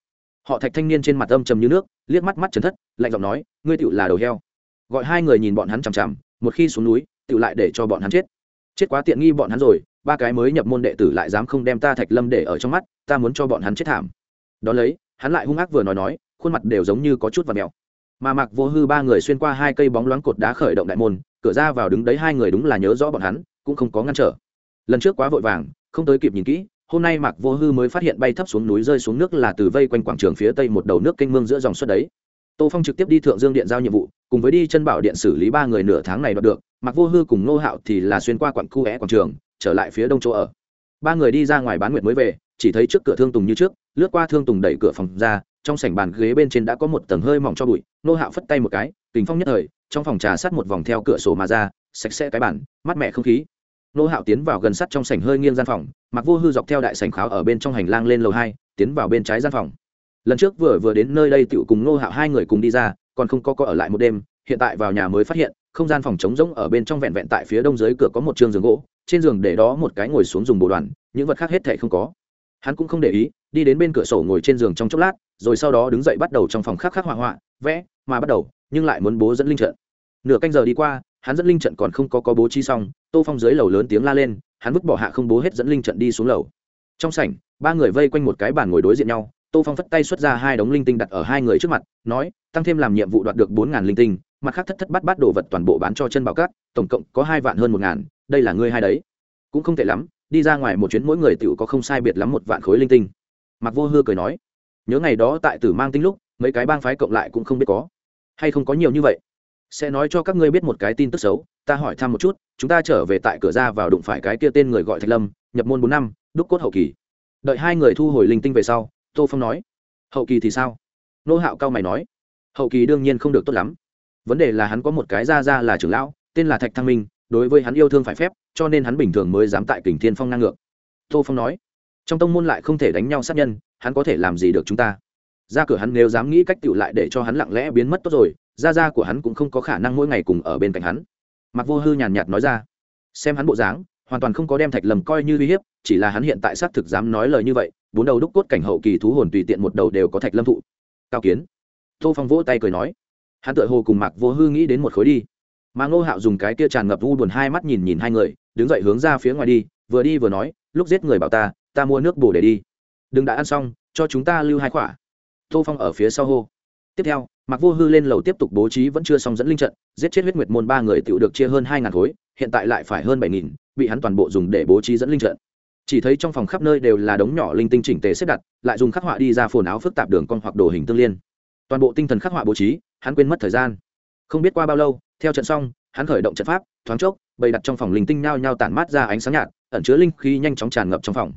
S1: họ thạch thanh niên trên mặt âm trầm như nước, liếc mắt mắt chấn thất, lạnh giọng nói, ngươi tựu là đầu heo. Gọi hai người nhìn bọn hắn chằm chằm, một khi xuống núi tựu lại để cho bọn hắn chết. Chết quá tiện nghi bọn hắn rồi, ba cái mới nhập môn đệ tử lại dám không đem ta thạch lâm để ở trong mắt, ta muốn cho bọn hắn chết thảm. Đón lấy, hắn lại hung ác vừa nói nói, khuôn mặt đều giống như có chút và mèo. Mà mặc vô hư ba người xuyên qua hai cây bóng loáng cột đá khởi động đại môn, cửa ra vào đứng đấy hai người đúng là nhớ rõ bọn hắn, cũng không có ngăn trở. Lần trước quá vội vàng, không tới kịp nhìn kỹ hôm nay mạc vô hư mới phát hiện bay thấp xuống núi rơi xuống nước là từ vây quanh quảng trường phía tây một đầu nước kênh mương giữa dòng suất đấy. Tô phong trực tiếp đi thượng dương điện giao nhiệm vụ, cùng với đi chân bảo điện xử lý ba người nửa tháng này đoạt được. Mạc vô hư cùng nô hạo thì là xuyên qua quặng khu é quảng trường, trở lại phía đông chỗ ở. Ba người đi ra ngoài bán nguyệt mới về, chỉ thấy trước cửa thương tùng như trước, lướt qua thương tùng đẩy cửa phòng ra, trong sảnh bàn ghế bên trên đã có một tầng hơi mỏng cho bụi. Nô hạo phất tay một cái kính phong nhất thời, trong phòng trà sát một vòng theo cửa sổ mà ra, sạch sẽ cái bản mát mẻ không khí nô hạo tiến vào gần sắt trong sảnh hơi nghiêng gian phòng mặc vô hư dọc theo đại sảnh kháo ở bên trong hành lang lên lầu hai, tiến vào bên trái gian phòng. Lần trước vừa vừa đến nơi đây tựu cùng nô hạo hai người cùng đi ra, còn không có có ở lại một đêm, hiện tại vào nhà mới phát hiện, không gian phòng trống rỗng ở bên trong vẹn vẹn tại phía đông dưới cửa có một trường giường gỗ, trên giường để đó một cái ngồi xuống dùng bộ đoàn, những vật khác hết thể không có. Hắn cũng không để ý, đi đến bên cửa sổ ngồi trên giường trong chốc lát, rồi sau đó đứng dậy bắt đầu trong phòng khác khác họa họa, vẽ, mà bắt đầu, nhưng lại muốn bố dẫn linh trận. Nửa canh giờ đi qua, hắn dẫn linh trận còn không có có bố chi xong tô phong dưới lầu lớn tiếng la lên, hắn vứt bỏ hạ không bố hết dẫn linh trận đi xuống lầu. Trong sảnh, ba người vây quanh một cái bàn ngồi đối diện nhau, tô phong phất tay xuất ra hai đống linh tinh đặt ở hai người trước mặt, nói, tăng thêm làm nhiệm vụ đoạt được bốn ngàn linh tinh, mặt khác thất thất bắt bắt đồ vật toàn bộ bán cho chân bảo cát tổng cộng có hai vạn hơn một ngàn, đây là ngươi hai đấy. Cũng không tệ lắm, đi ra ngoài một chuyến mỗi người tựu có không sai biệt lắm một vạn khối linh tinh. Mặc vô hư cười nói, nhớ ngày đó tại tử mang tinh lúc, mấy cái bang phái cộng lại cũng không biết có hay không có nhiều như vậy sẽ nói cho các ngươi biết một cái tin tức xấu, ta hỏi thăm một chút, chúng ta trở về tại cửa ra vào đụng phải cái kia tên người gọi thạch lâm, nhập môn bốn năm, đúc cốt hậu kỳ. Đợi hai người thu hồi linh tinh về sau, tô phong nói, hậu kỳ thì sao? Nô hạo cao mày nói, hậu kỳ đương nhiên không được tốt lắm. Vấn đề là hắn có một cái ra ra là trưởng lão, tên là thạch thăng minh, đối với hắn yêu thương phải phép, cho nên hắn bình thường mới dám tại kình thiên phong ngang ngược. Tô phong nói, trong tông môn lại không thể đánh nhau sát nhân, hắn có thể làm gì được chúng ta? Ra cửa hắn nếu dám nghĩ cách tựu lại để cho hắn lặng lẽ biến mất tốt rồi gia gia của hắn cũng không có khả năng mỗi ngày cùng ở bên cạnh hắn. Mặc vô hư nhàn nhạt nói ra. Xem hắn bộ dáng, hoàn toàn không có đem thạch lầm coi như uy hiếp, chỉ là hắn hiện tại xác thực dám nói lời như vậy, bốn đầu đúc cốt cảnh hậu kỳ thú hồn tùy tiện một đầu đều có thạch lâm thụ. Cao kiến. Tô phong vỗ tay cười nói. Hắn tự hồ cùng mạc vô hư nghĩ đến một khối đi. Mà ngô hạo dùng cái kia tràn ngập u buồn hai mắt nhìn nhìn hai người, đứng dậy hướng ra phía ngoài đi, vừa đi vừa nói, lúc giết người bảo ta ta mua nước bổ để đi. Đừng đã ăn xong, cho chúng ta lưu hai khỏa tô phong ở phía sau hô. Tiếp theo mặc vô hư lên lầu tiếp tục bố trí vẫn chưa xong dẫn linh trận, giết chết huyết nguyệt môn ba người tựu được chia hơn hai ngàn khối, hiện tại lại phải hơn bảy nghìn, bị hắn toàn bộ dùng để bố trí dẫn linh trận. Chỉ thấy trong phòng khắp nơi đều là đống nhỏ linh tinh chỉnh tề xếp đặt, lại dùng khắc họa đi ra phồn áo phức tạp đường con hoặc đồ hình tương liên. Toàn bộ tinh thần khắc họa bố trí, hắn quên mất thời gian. Không biết qua bao lâu, theo trận xong, hắn khởi động trận pháp, thoáng chốc, bày đặt trong phòng linh tinh nhao nhao tản mát ra ánh sáng nhạt, ẩn chứa linh khí nhanh chóng tràn ngập trong phòng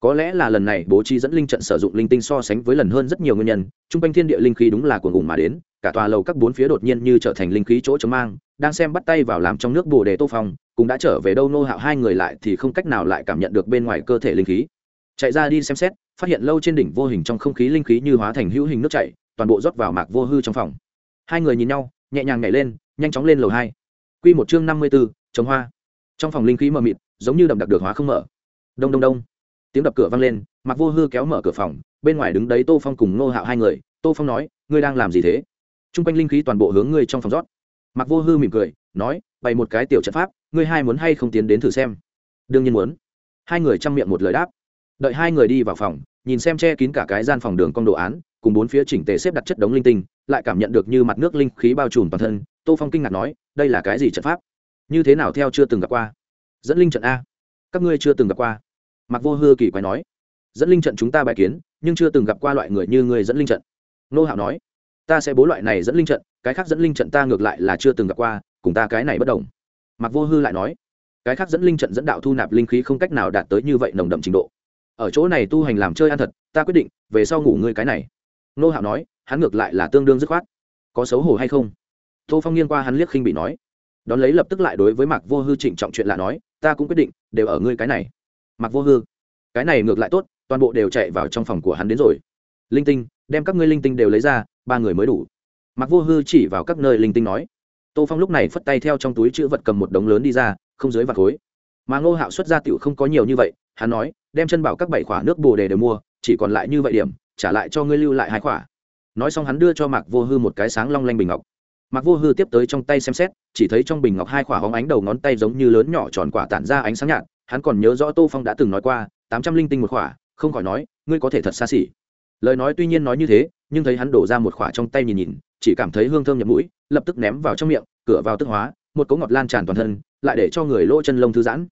S1: có lẽ là lần này bố trí dẫn linh trận sử dụng linh tinh so sánh với lần hơn rất nhiều nguyên nhân, trung quanh thiên địa linh khí đúng là cuồng ngùng mà đến, cả tòa lầu các bốn phía đột nhiên như trở thành linh khí chỗ chống mang, đang xem bắt tay vào làm trong nước bồ đề tô phong, cũng đã trở về đâu nô hạo hai người lại thì không cách nào lại cảm nhận được bên ngoài cơ thể linh khí. Chạy ra đi xem xét, phát hiện lâu trên đỉnh vô hình trong không khí linh khí như hóa thành hữu hình nước chảy, toàn bộ rót vào mạc vô hư trong phòng. Hai người nhìn nhau, nhẹ nhàng nhảy lên, nhanh chóng lên lầu hai. Q một chương năm mươi b ố trồng hoa. Trong phòng linh khí mờ mịt, giống như đậm đặc được hóa không mở. Đông đông đông tiếng đập cửa vang lên Mặc vô hư kéo mở cửa phòng, bên ngoài đứng đấy tô phong cùng ngô hạo hai người, tô phong nói, ngươi đang làm gì thế? T r u n g quanh linh khí toàn bộ hướng ngươi trong phòng rót. Mặc vô hư mỉm cười, nói, bày một cái tiểu trận pháp, ngươi hai muốn hay không tiến đến thử xem? Đương nhiên muốn. Hai người chăm miệng một lời đáp. Đợi hai người đi vào phòng, nhìn xem che kín cả cái gian phòng đường cong đồ án, cùng bốn phía chỉnh tề xếp đặt chất đống linh tinh, lại cảm nhận được như mặt nước linh khí bao trùm toàn thân, tô phong kinh ngạc nói, đây là cái gì trận pháp? Như thế nào theo chưa từng gặp qua? Dẫn linh trận a. Các ngươi chưa từng gặp qua mặc vô hư kỳ quái nói, dẫn linh trận chúng ta bài kiến, nhưng chưa từng gặp qua loại người như người dẫn linh trận. Nô hạo nói, ta sẽ bố loại này dẫn linh trận, cái khác dẫn linh trận ta ngược lại là chưa từng gặp qua, cùng ta cái này bất đồng. Mặc vô hư lại nói, cái khác dẫn linh trận dẫn đạo thu nạp linh khí không cách nào đạt tới như vậy nồng đậm trình độ. Ở chỗ này tu hành làm chơi ăn thật, ta quyết định, về sau ngủ ngươi cái này. Nô hạo nói, hắn ngược lại là tương đương dứt khoát. Có xấu hổ hay không? Tô phong nghiêng qua hắn liếc khinh bị nói. Đón lấy lập tức lại đối với mạc vô hư trịnh trọng chuyện lạ nói, ta cũng quyết định, đều ở ngươi cái này mạc vô hư. Cái này ngược lại tốt, toàn bộ đều chạy vào trong phòng của hắn đến rồi. Linh tinh, đem các ngươi linh tinh đều lấy ra, ba người mới đủ. Mạc vô hư chỉ vào các nơi linh tinh nói. Tô phong lúc này phất tay theo trong túi chữ vật cầm một đống lớn đi ra, không dưới vạt khối. Mà ngô hạo xuất ra tiểu không có nhiều như vậy, hắn nói, đem chân bảo các bảy khỏa nước bồ đề đều mua, chỉ còn lại như vậy điểm, trả lại cho ngươi lưu lại hai khỏa. Nói xong hắn đưa cho mạc vô hư một cái sáng long lanh bình ngọc. Mạc vô hư tiếp tới trong tay xem xét, chỉ thấy trong bình ngọc hai khỏa hóng ánh đầu ngón tay giống như lớn nhỏ tròn quả tản ra ánh sáng nhạt hắn còn nhớ rõ tô phong đã từng nói qua tám trăm linh tinh một khỏa, không khỏi nói ngươi có thể thật xa xỉ. Lời nói tuy nhiên nói như thế nhưng thấy hắn đổ ra một khỏa trong tay nhìn nhìn chỉ cảm thấy hương thơm nhập mũi lập tức ném vào trong miệng cửa vào tức hóa một cỗ ngọt lan tràn toàn thân lại để cho người lỗ chân lông thư giãn.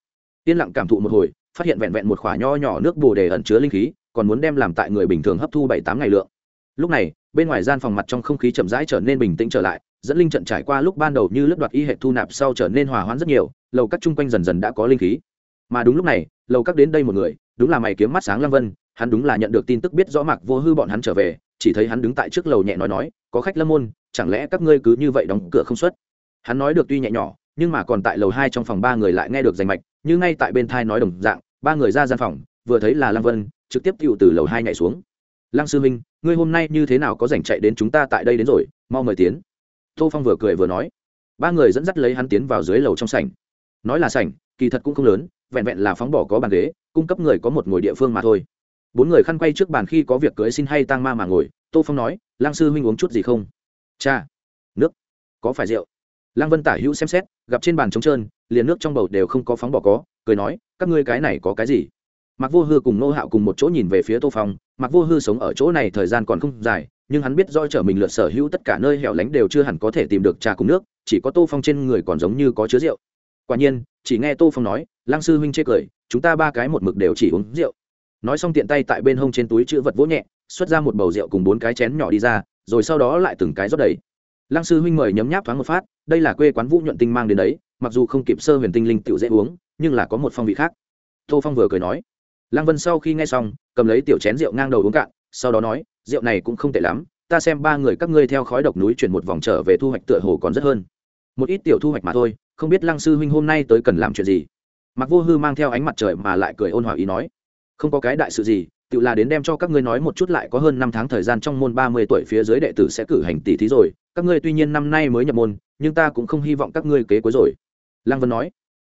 S1: Yên lặng cảm thụ một hồi phát hiện vẹn vẹn một khỏa nho nhỏ nước bồ đề ẩn chứa linh khí còn muốn đem làm tại người bình thường hấp thu bảy tám ngày lượng. Lúc này bên ngoài gian phòng mặt trong không khí chậm rãi trở nên bình tĩnh trở lại dẫn linh trận trải qua lúc ban đầu như lướt đoạt y hệ thu nạp sau trở nên hòa hoãn rất nhiều lầu các chung quanh dần dần đã có linh khí mà đúng lúc này, lầu các đến đây một người, đúng là mày kiếm mắt sáng lăng vân, hắn đúng là nhận được tin tức biết rõ mạc vô hư bọn hắn trở về, chỉ thấy hắn đứng tại trước lầu nhẹ nói nói, có khách lâm môn, chẳng lẽ các ngươi cứ như vậy đóng cửa không xuất? Hắn nói được tuy nhẹ nhỏ, nhưng mà còn tại lầu hai trong phòng ba người lại nghe được danh mạch, như ngay tại bên thai nói đồng dạng, ba người ra gian phòng, vừa thấy là lăng vân, trực tiếp tựu từ lầu hai nhảy xuống. Lăng sư minh ngươi hôm nay như thế nào có rảnh chạy đến chúng ta tại đây đến rồi, mau mời tiến. Tô phong vừa cười vừa nói. Ba người dẫn dắt lấy hắn tiến vào dưới lầu trong sảnh. Nói là sảnh, kỳ thật cũng không lớn vẹn vẹn là phóng bỏ có bàn ghế, cung cấp người có một ngồi địa phương mà thôi. Bốn người khăn quay trước bàn khi có việc cưới xin hay tang ma mà ngồi, tô phong nói lang sư huynh uống chút gì không? Cha. Nước. Có phải rượu? Lăng vân tả hữu xem xét, gặp trên bàn trống trơn, liền nước trong bầu đều không có phóng bỏ có, cười nói, các ngươi cái này có cái gì? Mặc vô hư cùng nô hạo cùng một chỗ nhìn về phía tô phong mặc vô hư sống ở chỗ này thời gian còn không dài, nhưng hắn biết do trở mình lượt sở hữu tất cả nơi hẻo lánh đều chưa hẳn có thể tìm được trà cùng nước, chỉ có tô phong trên người còn giống như có chứa rượu. Quả nhiên chỉ nghe tô phong nói, lăng sư huynh chê cười, chúng ta ba cái một mực đều chỉ uống rượu. Nói xong tiện tay tại bên hông trên túi chữ vật vỗ nhẹ, xuất ra một bầu rượu cùng bốn cái chén nhỏ đi ra, rồi sau đó lại từng cái rót đầy. Lăng sư huynh mời nhấm nháp thoáng một phát, đây là quê quán vũ nhuận tinh mang đến đấy, mặc dù không kịp sơ huyền tinh linh tiểu dễ uống, nhưng là có một phong vị khác. Tô phong vừa cười nói, lăng vân sau khi nghe xong, cầm lấy tiểu chén rượu ngang đầu uống cạn, sau đó nói, rượu này cũng không tệ lắm, ta xem ba người các ngươi theo khói độc núi chuyển một vòng trở về thu hoạch tựa hồ còn rất hơn một ít tiểu thu hoạch mà thôi, không biết lăng sư huynh hôm nay tới cần làm chuyện gì. Mặc vô hư mang theo ánh mặt trời mà lại cười ôn hòa ý nói, không có cái đại sự gì, tự là đến đem cho các ngươi nói một chút lại có hơn năm tháng thời gian trong môn ba mươi tuổi phía dưới đệ tử sẽ cử hành tỷ thí rồi, các ngươi tuy nhiên năm nay mới nhập môn, nhưng ta cũng không hy vọng các ngươi kế cuối rồi. Lăng vân nói,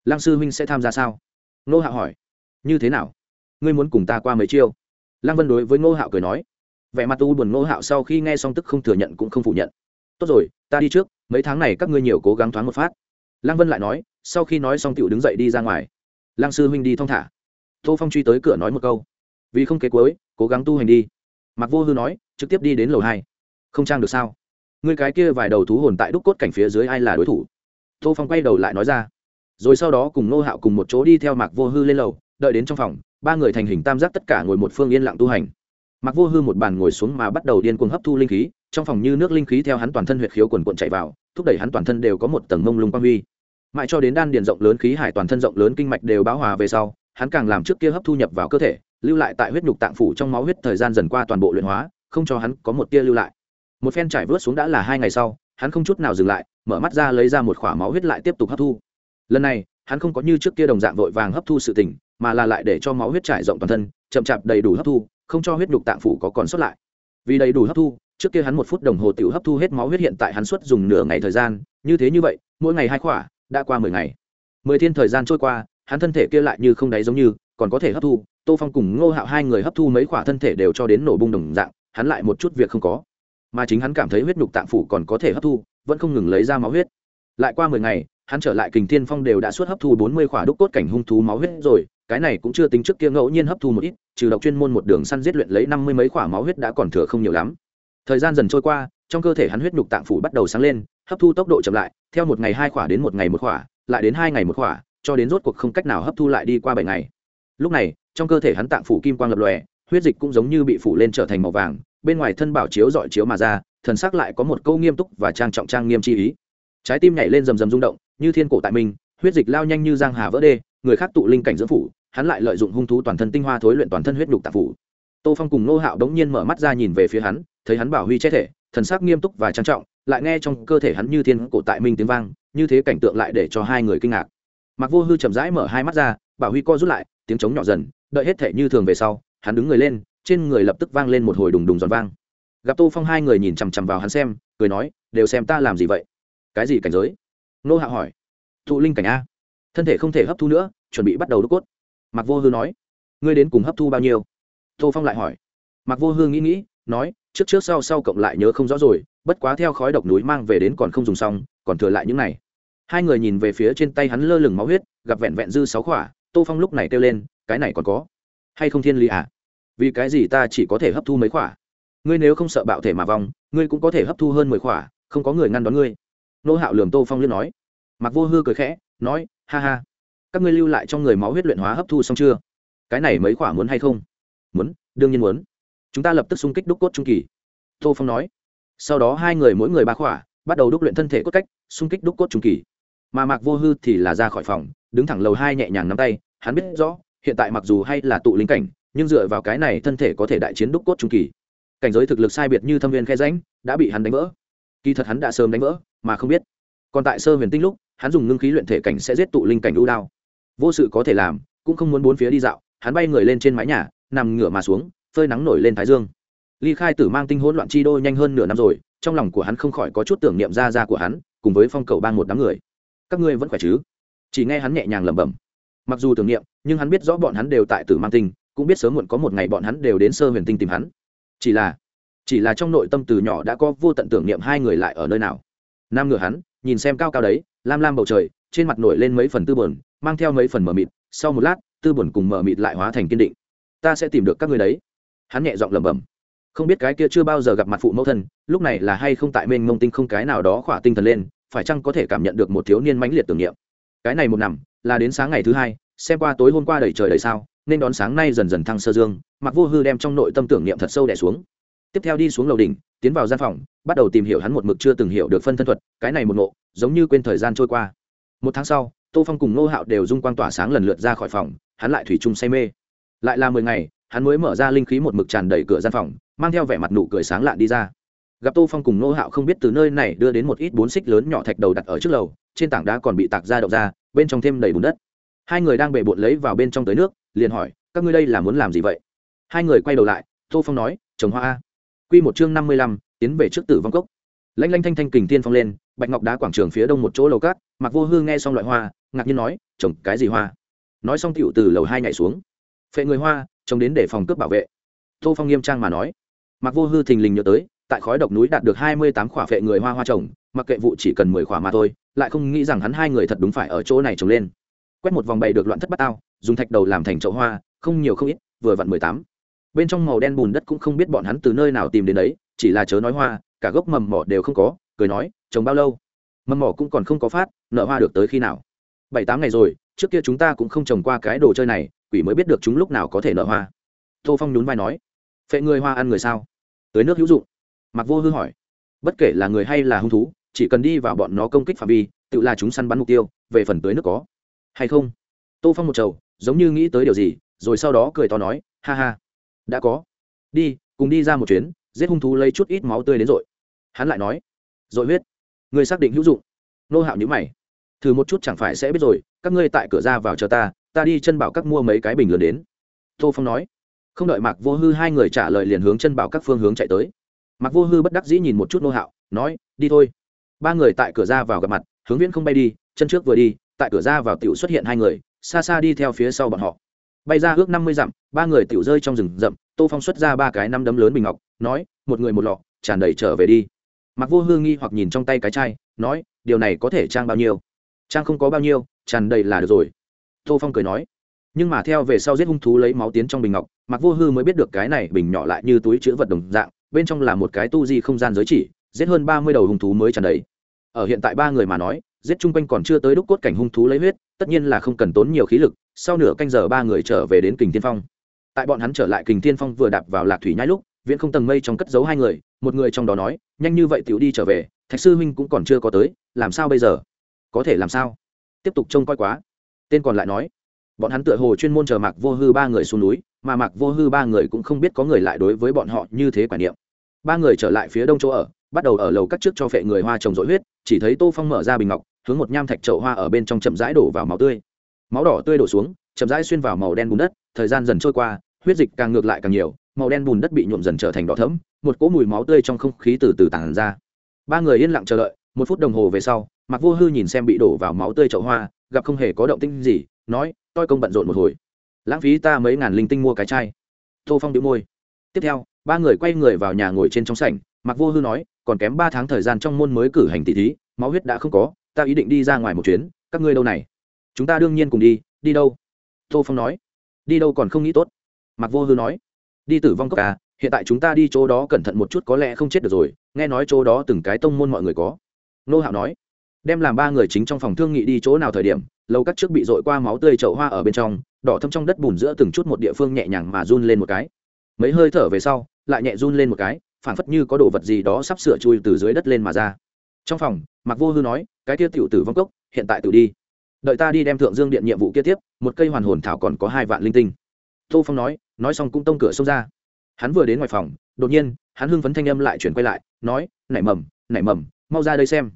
S1: lăng sư huynh sẽ tham gia sao? Nô hạo hỏi, như thế nào? Ngươi muốn cùng ta qua mấy chiêu? Lăng vân đối với ngô hạo cười nói, vẻ mặt u buồn ngô hạo sau khi nghe xong tức không thừa nhận cũng không phủ nhận tốt rồi, ta đi trước, mấy tháng này các ngươi nhiều cố gắng thoáng một phát. Lăng vân lại nói, sau khi nói xong tựu đứng dậy đi ra ngoài. Lăng sư huynh đi thong thả. Tô phong truy tới cửa nói một câu. Vì không kế cuối, cố gắng tu hành đi. Mặc vô hư nói, trực tiếp đi đến lầu hai. Không trang được sao? Người cái kia vài đầu thú hồn tại đúc cốt cảnh phía dưới ai là đối thủ? Tô phong quay đầu lại nói ra. Rồi sau đó cùng nô hạo cùng một chỗ đi theo mạc vô hư lên lầu, đợi đến trong phòng, ba người thành hình tam giác tất cả ngồi một phương yên lặng tu hành. Mạc vô hư một bàn ngồi xuống mà bắt đầu điên cuồng hấp thu linh khí trong phòng như nước linh khí theo hắn toàn thân huyệt khiếu quần quận chạy vào, thúc đẩy hắn toàn thân đều có một tầng mông lung quang huy. Mãi cho đến đan điền rộng lớn khí hải toàn thân rộng lớn kinh mạch đều báo hòa về sau, hắn càng làm trước kia hấp thu nhập vào cơ thể, lưu lại tại huyết nhục tạng phủ trong máu huyết thời gian dần qua toàn bộ luyện hóa, không cho hắn có một tia lưu lại. Một phen trải vớt xuống đã là hai ngày sau, hắn không chút nào dừng lại, mở mắt ra lấy ra một khỏa máu huyết lại tiếp tục hấp thu. Lần này, hắn không có như trước kia đồng dạng vội vàng hấp thu sự tỉnh mà là lại để cho máu huyết trải rộng toàn thân, chậm chạp đầy đủ hấp thu, không cho huyết nhục tạng phủ có còn sót lại. Vì đầy đủ hấp thu trước kia hắn một phút đồng hồ tiểu hấp thu hết máu huyết hiện tại hắn suốt dùng nửa ngày thời gian, như thế như vậy, mỗi ngày hai khỏa, đã qua mười ngày. Mười thiên thời gian trôi qua, hắn thân thể kia lại như không đáy giống như, còn có thể hấp thu. Tô phong cùng ngô hạo hai người hấp thu mấy khỏa thân thể đều cho đến nổ bung đồng dạng, hắn lại một chút việc không có. Mà chính hắn cảm thấy huyết nhục tạng phủ còn có thể hấp thu, vẫn không ngừng lấy ra máu huyết. Lại qua mười ngày, hắn trở lại kình thiên phong đều đã suốt hấp thu bốn mươi khỏa đúc cốt cảnh hung thú máu huyết rồi, cái này cũng chưa tính trước kia ngẫu nhiên hấp thu một ít, trừ độc chuyên môn một đường săn giết luyện lấy năm mươi mấy khỏa máu huyết đã còn thừa không nhiều lắm thời gian dần trôi qua, trong cơ thể hắn huyết nhục tạng phủ bắt đầu sáng lên, hấp thu tốc độ chậm lại, theo một ngày hai khỏa đến một ngày một khỏa, lại đến hai ngày một khỏa, cho đến rốt cuộc không cách nào hấp thu lại đi qua bảy ngày. Lúc này, trong cơ thể hắn tạng phủ kim quang lập lòe, huyết dịch cũng giống như bị phủ lên trở thành màu vàng, bên ngoài thân bảo chiếu dọi chiếu mà ra, thần sắc lại có một câu nghiêm túc và trang trọng trang nghiêm chi ý. Trái tim nhảy lên rầm rầm rung động, như thiên cổ tại mình, huyết dịch lao nhanh như giang hà vỡ đê, người khác tụ linh cảnh dưỡng phủ, hắn lại lợi dụng hung thú toàn thân tinh hoa thối luyện toàn thân huyết nhục tạp phủ tô phong cùng nô hạo đống nhiên mở mắt ra nhìn về phía hắn, thấy hắn bảo huy che thể, thần sắc nghiêm túc và trang trọng, lại nghe trong cơ thể hắn như thiên cổ tại minh tiếng vang, như thế cảnh tượng lại để cho hai người kinh ngạc. Mặc vô hư chậm rãi mở hai mắt ra, bảo huy co rút lại, tiếng trống nhỏ dần, đợi hết thể như thường về sau, hắn đứng người lên, trên người lập tức vang lên một hồi đùng đùng giòn vang. Gặp tô phong hai người nhìn chằm chằm vào hắn xem, cười nói, đều xem ta làm gì vậy? Cái gì cảnh giới? Nô hạ hỏi. Thụ linh cảnh a. Thân thể không thể hấp thu nữa, chuẩn bị bắt đầu đúc cốt. Mặc vô hư nói. Ngươi đến cùng hấp thu bao nhiêu? Tô phong lại hỏi. Mặc vô hư nghĩ nghĩ, nói, trước trước sau sau cộng lại nhớ không rõ rồi, bất quá theo khói độc núi mang về đến còn không dùng xong, còn thừa lại những này. Hai người nhìn về phía trên tay hắn lơ lửng máu huyết, gặp vẹn vẹn dư sáu khỏa, tô phong lúc này kêu lên, cái này còn có. Hay không thiên lý à? Vì cái gì ta chỉ có thể hấp thu mấy khỏa? Ngươi nếu không sợ bạo thể mà vong, ngươi cũng có thể hấp thu hơn mười khỏa, không có người ngăn đón ngươi. Nô hạo lường tô phong liên nói. Mặc vô hư cười khẽ, nói, ha ha. Các ngươi lưu lại trong người máu huyết luyện hóa hấp thu xong chưa? Cái này mấy khỏa muốn hay không? Muốn, đương nhiên muốn. Chúng ta lập tức xung kích đúc cốt trung kỳ. Tô phong nói. Sau đó hai người mỗi người ba khỏa, bắt đầu đúc luyện thân thể cốt cách, xung kích đúc cốt trung kỳ. Mà mạc vô hư thì là ra khỏi phòng, đứng thẳng lầu hai nhẹ nhàng nắm tay, hắn biết rõ, hiện tại mặc dù hay là tụ linh cảnh, nhưng dựa vào cái này thân thể có thể đại chiến đúc cốt trung kỳ. Cảnh giới thực lực sai biệt như thâm viên khe ránh đã bị hắn đánh vỡ. Kỳ thật hắn đã sớm đánh vỡ, mà không biết. Còn tại sơ huyền tinh lúc, hắn dùng ngưng khí luyện thể cảnh sẽ giết tụ linh cảnh ưu đao. Vô sự có thể làm, cũng không muốn bốn phía đi dạo, hắn bay người lên trên mái nhà nằm ngửa mà xuống, phơi nắng nổi lên thái dương. Ly khai tử mang tinh hỗn loạn chi đô nhanh hơn nửa năm rồi, trong lòng của hắn không khỏi có chút tưởng niệm ra ra của hắn, cùng với phong cầu bang một đám người. Các ngươi vẫn khỏe chứ? Chỉ nghe hắn nhẹ nhàng lẩm bẩm. Mặc dù tưởng niệm, nhưng hắn biết rõ bọn hắn đều tại tử mang tinh, cũng biết sớm muộn có một ngày bọn hắn đều đến sơ huyền tinh tìm hắn. Chỉ là chỉ là trong nội tâm từ nhỏ đã có vô tận tưởng niệm hai người lại ở nơi nào. Nam ngựa hắn, nhìn xem cao cao đấy, lam lam bầu trời, trên mặt nổi lên mấy phần tư buồn, mang theo mấy phần mờ mịt, sau một lát, tư buồn cùng mờ mịt lại hóa thành kiên định ta sẽ tìm được các người đấy. Hắn nhẹ giọng lẩm bẩm. Không biết cái kia chưa bao giờ gặp mặt phụ mẫu thân lúc này là hay không tại mênh mông tinh không cái nào đó khỏa tinh thần lên phải chăng có thể cảm nhận được một thiếu niên mãnh liệt tưởng niệm. Cái này một nằm, là đến sáng ngày thứ hai xem qua tối hôm qua đầy trời đầy sao nên đón sáng nay dần dần thăng sơ dương mặc vô hư đem trong nội tâm tưởng niệm thật sâu đẻ xuống. Tiếp theo đi xuống lầu đỉnh tiến vào gian phòng bắt đầu tìm hiểu hắn một mực chưa từng hiểu được phân thân thuật cái này một ngộ giống như quên thời gian trôi qua. Một tháng sau tô phong cùng nô hạo đều dung quang tỏa sáng lần lượt ra khỏi phòng hắn lại thủy chung say mê lại là mười ngày, hắn mới mở ra linh khí một mực tràn đầy cửa gian phòng, mang theo vẻ mặt nụ cười sáng lạn đi ra. Gặp tô phong cùng nô hạo không biết từ nơi này đưa đến một ít bốn xích lớn nhỏ thạch đầu đặt ở trước lầu, trên tảng đá còn bị tạc ra đậu ra, bên trong thêm đầy bùn đất. Hai người đang bề bộn lấy vào bên trong tới nước, liền hỏi, các ngươi đây là muốn làm gì vậy? Hai người quay đầu lại, tô phong nói, trồng hoa a. Q một chương năm mươi lăm, tiến về trước tử vong cốc. Lanh lanh thanh thanh kình tiên phong lên, bạch ngọc đá quảng trường phía đông một chỗ lầu cát mặc vô hư nghe xong loại hoa, ngạc nhiên nói, trồng cái gì hoa? Nói xong tựu từ lầu hai nhảy xuống phệ người hoa trồng đến để phòng cướp bảo vệ. Tô phong nghiêm trang mà nói. Mặc vô hư thình lình nhớ tới, tại khói độc núi đạt được hai mươi tám khỏa phệ người hoa hoa trồng, mặc kệ vụ chỉ cần mười khỏa mà thôi, lại không nghĩ rằng hắn hai người thật đúng phải ở chỗ này trồng lên. Quét một vòng bày được loạn thất bát tao dùng thạch đầu làm thành chậu hoa, không nhiều không ít, vừa vặn mười tám. Bên trong màu đen bùn đất cũng không biết bọn hắn từ nơi nào tìm đến đấy, chỉ là chớ nói hoa, cả gốc mầm mỏ đều không có, cười nói, trồng bao lâu? Mầm mỏ cũng còn không có phát, nợ hoa được tới khi nào? Bảy tám ngày rồi, trước kia chúng ta cũng không trồng qua cái đồ chơi này quỷ mới biết được chúng lúc nào có thể nở hoa. Tô phong nhún vai nói, phệ người hoa ăn người sao? Tới nước hữu dụng. Mặc vô hư hỏi, bất kể là người hay là hung thú, chỉ cần đi vào bọn nó công kích phạm vi, tự là chúng săn bắn mục tiêu, về phần tới nước có hay không? Tô phong một trầu, giống như nghĩ tới điều gì, rồi sau đó cười to nói, ha ha, đã có. Đi, cùng đi ra một chuyến, giết hung thú lấy chút ít máu tươi đến rồi. Hắn lại nói, rồi huyết, người xác định hữu dụng. Nô hạo nhữ mày thử một chút chẳng phải sẽ biết rồi, các ngươi tại cửa ra vào chờ ta ta đi chân bảo các mua mấy cái bình lớn đến. Tô phong nói. Không đợi mạc vô hư hai người trả lời liền hướng chân bảo các phương hướng chạy tới. Mạc vô hư bất đắc dĩ nhìn một chút nô hạo, nói, đi thôi. Ba người tại cửa ra vào gặp mặt, hướng viễn không bay đi, chân trước vừa đi, tại cửa ra vào tiểu xuất hiện hai người, xa xa đi theo phía sau bọn họ. Bay ra ước năm mươi dặm, ba người tiểu rơi trong rừng rậm, tô phong xuất ra ba cái năm đấm lớn bình ngọc, nói, một người một lọ, tràn đầy trở về đi. Mặc vô hư nghi hoặc nhìn trong tay cái chai, nói, điều này có thể trang bao nhiêu? Trang không có bao nhiêu, tràn đầy là được rồi. Tô phong cười nói. Nhưng mà theo về sau giết hung thú lấy máu tiến trong bình ngọc mặc vô hư mới biết được cái này bình nhỏ lại như túi chữ vật đồng dạng, bên trong là một cái tu di không gian giới chỉ, giết hơn ba mươi đầu hung thú mới tràn đầy. Ở hiện tại ba người mà nói, giết chung quanh còn chưa tới đúc cốt cảnh hung thú lấy huyết, tất nhiên là không cần tốn nhiều khí lực, sau nửa canh giờ ba người trở về đến kình tiên phong. Tại bọn hắn trở lại kình tiên phong vừa đạp vào lạc thủy nhai lúc, viễn không tầng mây trong cất giấu hai người, một người trong đó nói, nhanh như vậy tiểu đi trở về, thạch sư huynh cũng còn chưa có tới, làm sao bây giờ? Có thể làm sao? Tiếp tục trông coi quá. Tên còn lại nói, bọn hắn tựa hồ chuyên môn chờ mạc vô hư ba người xuống núi, mà mạc vô hư ba người cũng không biết có người lại đối với bọn họ như thế quả niệm. Ba người trở lại phía đông chỗ ở, bắt đầu ở lầu cắt trước cho phệ người hoa trồng dội huyết, chỉ thấy tô phong mở ra bình ngọc, hướng một nham thạch trậu hoa ở bên trong chậm rãi đổ vào máu tươi. Máu đỏ tươi đổ xuống, chậm rãi xuyên vào màu đen bùn đất, thời gian dần trôi qua, huyết dịch càng ngược lại càng nhiều, màu đen bùn đất bị nhuộm dần trở thành đỏ thẫm, một cỗ mùi máu tươi trong không khí từ từ tàn ra. Ba người yên lặng chờ đợi, một phút đồng hồ về sau mặc vô hư nhìn xem bị đổ vào máu tươi chậu hoa, gặp không hề có động tinh gì, nói tôi công bận rộn một hồi. Lãng phí ta mấy ngàn linh tinh mua cái chai. Tô phong đĩu môi. Tiếp theo, ba người quay người vào nhà ngồi trên trong sảnh. Mặc vô hư nói, còn kém ba tháng thời gian trong môn mới cử hành tỷ thí, máu huyết đã không có, ta ý định đi ra ngoài một chuyến, các ngươi đâu này? Chúng ta đương nhiên cùng đi đi đâu? Tô phong nói. Đi đâu còn không nghĩ tốt. Mặc vô hư nói. Đi tử vong cốc à hiện tại chúng ta đi chỗ đó cẩn thận một chút có lẽ không chết được rồi, nghe nói chỗ đó từng cái tông môn mọi người có. Nô hạo nói đem làm ba người chính trong phòng thương nghị đi chỗ nào thời điểm lâu cắt trước bị dội qua máu tươi chậu hoa ở bên trong, đỏ thâm trong đất bùn giữa từng chút một địa phương nhẹ nhàng mà run lên một cái. Mấy hơi thở về sau, lại nhẹ run lên một cái phản phất như có đồ vật gì đó sắp sửa chui từ dưới đất lên mà ra. Trong phòng mặc vô hư nói, cái kia tiểu tử vong cốc, hiện tại tự đi. Đợi ta đi đem thượng dương điện nhiệm vụ kia tiếp, một cây hoàn hồn thảo còn có hai vạn linh tinh. Tô phong nói nói xong cũng tông cửa xông ra. Hắn vừa đến ngoài phòng, đột nhiên, hắn hưng phấn thanh âm lại chuyển quay lại, nói, nảy mầm nảy mầm, mau ra đây xem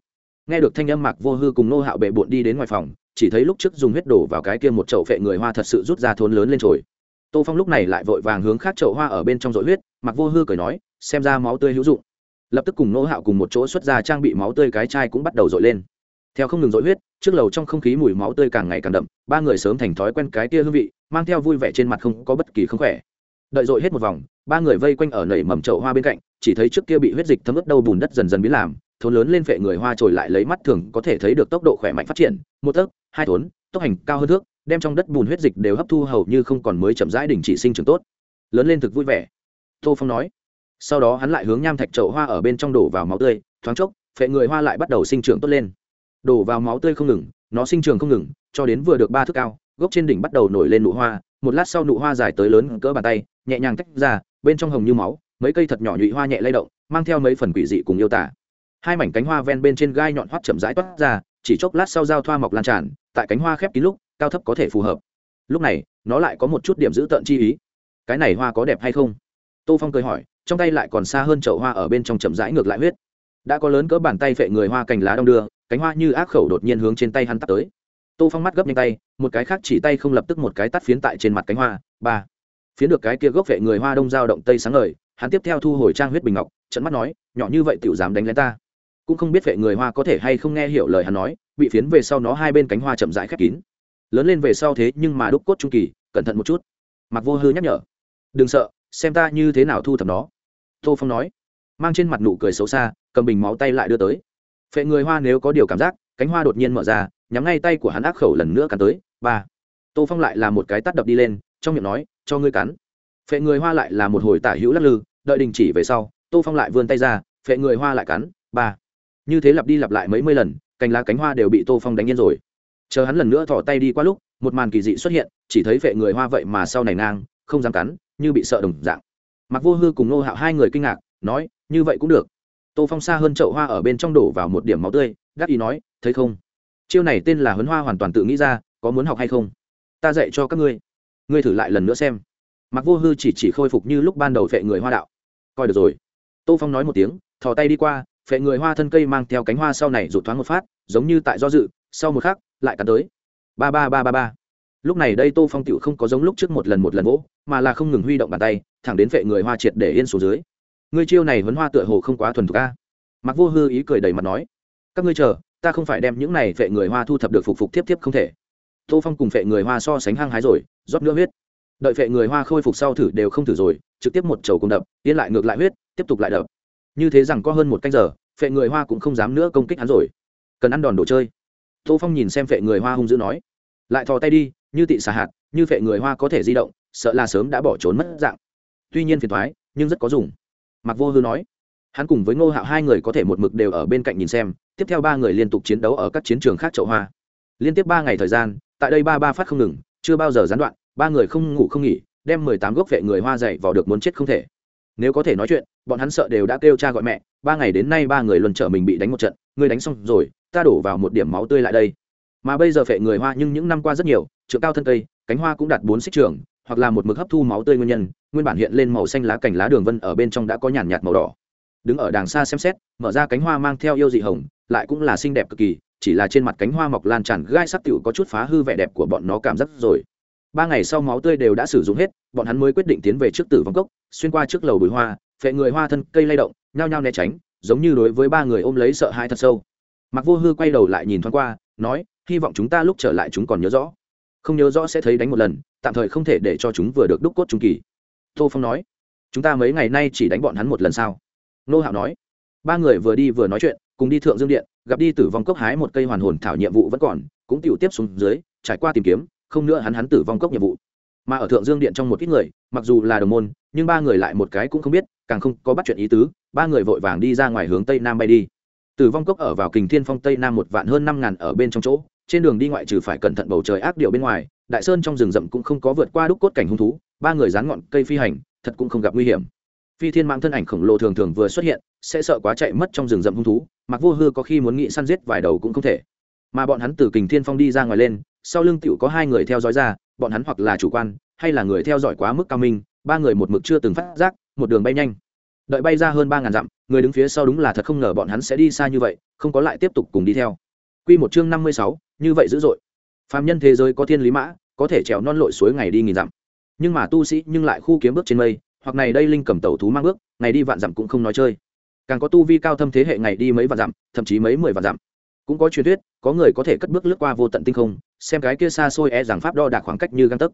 S1: nghe được thanh âm mạc vô hư cùng nô hạo bệ bộn đi đến ngoài phòng, chỉ thấy lúc trước dùng huyết đổ vào cái kia một chậu phệ người hoa thật sự rút ra thốn lớn lên trồi tô phong lúc này lại vội vàng hướng khác chậu hoa ở bên trong dội huyết, mạc vô hư cười nói, xem ra máu tươi hữu dụng. Lập tức cùng nô hạo cùng một chỗ xuất ra trang bị máu tươi cái chai cũng bắt đầu dội lên. Theo không ngừng dội huyết, trước lầu trong không khí mùi máu tươi càng ngày càng đậm, ba người sớm thành thói quen cái kia hương vị, mang theo vui vẻ trên mặt không có bất kỳ không khỏe. Đợi dội hết một vòng, ba người vây quanh ở nảy mầm chậu hoa bên cạnh, chỉ thấy trước kia bị huyết dịch thấm ướt đâu bùn đất dần dần biến làm thốn lớn lên phệ người hoa trồi lại lấy mắt thường có thể thấy được tốc độ khỏe mạnh phát triển, một tấc, hai thốn, tốc hành cao hơn thước, đem trong đất bùn huyết dịch đều hấp thu hầu như không còn mới chậm rãi đình chỉ sinh trưởng tốt. Lớn lên thực vui vẻ. Tô phong nói. Sau đó hắn lại hướng nham thạch chậu hoa ở bên trong đổ vào máu tươi, thoáng chốc phệ người hoa lại bắt đầu sinh trưởng tốt lên. Đổ vào máu tươi không ngừng, nó sinh trưởng không ngừng, cho đến vừa được ba thước cao, gốc trên đỉnh bắt đầu nổi lên nụ hoa, một lát sau nụ hoa dài tới lớn cỡ bàn tay, nhẹ nhàng tách ra, bên trong hồng như máu, mấy cây thật nhỏ nhụy hoa nhẹ lay động, mang theo mấy phần quỷ dị cùng yêu tả hai mảnh cánh hoa ven bên trên gai nhọn hoắt chậm rãi toát ra, chỉ chốc lát sau giao thoa mọc lan tràn, tại cánh hoa khép kín lúc, cao thấp có thể phù hợp. Lúc này, nó lại có một chút điểm giữ tợn chi ý. Cái này hoa có đẹp hay không? Tô phong cười hỏi, trong tay lại còn xa hơn chậu hoa ở bên trong chậm rãi ngược lại huyết. Đã có lớn cỡ bàn tay phệ người hoa cành lá đông đưa, cánh hoa như ác khẩu đột nhiên hướng trên tay hắn tắt tới. Tô phong mắt gấp nhanh tay, một cái khác chỉ tay không lập tức một cái tắt phiến tại trên mặt cánh hoa. Ba. Phiến được cái kia gốc vệ người hoa đông giao động tây sáng ngời, hắn tiếp theo thu hồi trang huyết bình ngọc trận mắt nói, nhỏ như vậy tiểu dám đánh lén ta cũng không biết vệ người hoa có thể hay không nghe hiểu lời hắn nói, bị phiến về sau nó hai bên cánh hoa chậm rãi khép kín. Lớn lên về sau thế nhưng mà đúc cốt trung kỳ, cẩn thận một chút. Mặc vô hư nhắc nhở. Đừng sợ, xem ta như thế nào thu thập nó. Tô phong nói. Mang trên mặt nụ cười xấu xa, cầm bình máu tay lại đưa tới. Phệ người hoa nếu có điều cảm giác, cánh hoa đột nhiên mở ra, nhắm ngay tay của hắn ác khẩu lần nữa cắn tới. Ba. Tô phong lại là một cái tắt đập đi lên, trong miệng nói, cho ngươi cắn. Phệ người hoa lại là một hồi tả hữu lắc lư, đợi đình chỉ về sau, tô phong lại vươn tay ra phệ người hoa lại cắn. Ba như thế lặp đi lặp lại mấy mươi lần, cành lá cánh hoa đều bị tô phong đánh yên rồi. Chờ hắn lần nữa thỏ tay đi qua lúc, một màn kỳ dị xuất hiện, chỉ thấy vệ người hoa vậy mà sau này ngang, không dám cắn, như bị sợ đồng dạng. Mặc vô hư cùng nô hạo hai người kinh ngạc, nói, như vậy cũng được. Tô phong xa hơn chậu hoa ở bên trong đổ vào một điểm máu tươi gác ý nói, thấy không? Chiêu này tên là huấn hoa hoàn toàn tự nghĩ ra, có muốn học hay không? Ta dạy cho các ngươi. Ngươi thử lại lần nữa xem. Mặc vô hư chỉ chỉ khôi phục như lúc ban đầu vệ người hoa đạo. Coi được rồi. Tô phong nói một tiếng, thò tay đi qua phệ người hoa thân cây mang theo cánh hoa sau này rụt thoáng một phát, giống như tại do dự, sau một khắc, lại cắn tới. Ba ba ba ba ba. Lúc này đây tô phong tịu không có giống lúc trước một lần một lần vỗ, mà là không ngừng huy động bàn tay, thẳng đến phệ người hoa triệt để yên xuống dưới. Ngươi chiêu này vấn hoa tựa hồ không quá thuần thục a. Mặc vô hư ý cười đầy mặt nói, các ngươi chờ, ta không phải đem những này phệ người hoa thu thập được phục phục tiếp tiếp không thể. Tô phong cùng phệ người hoa so sánh hăng hái rồi, rót nữa huyết. Đợi phệ người hoa khôi phục sau thử đều không thử rồi, trực tiếp một chầu cùng đập, yên lại ngược lại huyết, tiếp tục lại đập như thế rằng có hơn một canh giờ, phệ người hoa cũng không dám nữa công kích hắn rồi. Cần ăn đòn đồ chơi. Tô phong nhìn xem phệ người hoa hung dữ nói, lại thò tay đi, như tị xà hạt, như phệ người hoa có thể di động, sợ là sớm đã bỏ trốn mất dạng. Tuy nhiên phiền thoái nhưng rất có dùng. Mặc vô hư nói, hắn cùng với ngô hạo hai người có thể một mực đều ở bên cạnh nhìn xem, tiếp theo ba người liên tục chiến đấu ở các chiến trường khác chậu hoa. Liên tiếp ba ngày thời gian, tại đây ba ba phát không ngừng, chưa bao giờ gián đoạn, ba người không ngủ không nghỉ, đem mười tám gốc vệ người hoa dạy vào được muốn chết không thể nếu có thể nói chuyện, bọn hắn sợ đều đã kêu cha gọi mẹ, ba ngày đến nay ba người luân trở mình bị đánh một trận, ngươi đánh xong rồi, ta đổ vào một điểm máu tươi lại đây. Mà bây giờ phệ người hoa nhưng những năm qua rất nhiều, trượng cao thân cây, cánh hoa cũng đạt bốn xích trường, hoặc là một mực hấp thu máu tươi nguyên nhân, nguyên bản hiện lên màu xanh lá cành lá đường vân ở bên trong đã có nhàn nhạt màu đỏ. Đứng ở đàng xa xem xét, mở ra cánh hoa mang theo yêu dị hồng, lại cũng là xinh đẹp cực kỳ, chỉ là trên mặt cánh hoa mọc lan tràn gai sắc tiểu có chút phá hư vẻ đẹp của bọn nó cảm giác rồi. Ba ngày sau máu tươi đều đã sử dụng hết, bọn hắn mới quyết định tiến về trước tử vong cốc xuyên qua trước lầu bụi hoa, phệ người hoa thân cây lay động, nhao nhao né tránh, giống như đối với ba người ôm lấy sợ hãi thật sâu. Mặc vô hư quay đầu lại nhìn thoáng qua, nói, hy vọng chúng ta lúc trở lại chúng còn nhớ rõ. Không nhớ rõ sẽ thấy đánh một lần, tạm thời không thể để cho chúng vừa được đúc cốt trung kỳ. Tô phong nói, chúng ta mấy ngày nay chỉ đánh bọn hắn một lần sao? Nô hạo nói, ba người vừa đi vừa nói chuyện, cùng đi thượng dương điện, gặp đi tử vong cốc hái một cây hoàn hồn thảo nhiệm vụ vẫn còn, cũng tiểu tiếp xuống dưới, trải qua tìm kiếm, không nữa hắn hắn tử vong cốc nhiệm vụ mà ở thượng dương điện trong một ít người, mặc dù là đồng môn, nhưng ba người lại một cái cũng không biết, càng không có bắt chuyện ý tứ, ba người vội vàng đi ra ngoài hướng tây nam bay đi. Tử vong cốc ở vào kình thiên phong tây nam một vạn hơn năm ngàn ở bên trong chỗ, trên đường đi ngoại trừ phải cẩn thận bầu trời ác điệu bên ngoài, đại sơn trong rừng rậm cũng không có vượt qua đúc cốt cảnh hung thú, ba người dán ngọn cây phi hành, thật cũng không gặp nguy hiểm. Phi thiên mang thân ảnh khổng lồ thường thường vừa xuất hiện, sẽ sợ quá chạy mất trong rừng rậm hung thú, mặc vô hư có khi muốn nghĩ săn giết vài đầu cũng không thể. Mà bọn hắn từ kình thiên phong đi ra ngoài lên, sau lưng tựu có hai người theo dõi ra bọn hắn hoặc là chủ quan, hay là người theo dõi quá mức cao minh, ba người một mực chưa từng phát giác, một đường bay nhanh. Đợi bay ra hơn ba ngàn dặm, người đứng phía sau đúng là thật không ngờ bọn hắn sẽ đi xa như vậy, không có lại tiếp tục cùng đi theo. Q một chương năm mươi sáu, như vậy dữ dội. Phạm nhân thế giới có thiên lý mã, có thể trèo non lội suối ngày đi nghìn dặm. Nhưng mà tu sĩ nhưng lại khu kiếm bước trên mây, hoặc này đây linh cầm tẩu thú mang bước, ngày đi vạn dặm cũng không nói chơi. Càng có tu vi cao thâm thế hệ ngày đi mấy vạn dặm, thậm chí mấy mười vạn dặm. Cũng có truyền thuyết, có người có thể cất bước lướt qua vô tận tinh không xem cái kia xa xôi e rằng pháp đo đạc khoảng cách như găng tấc.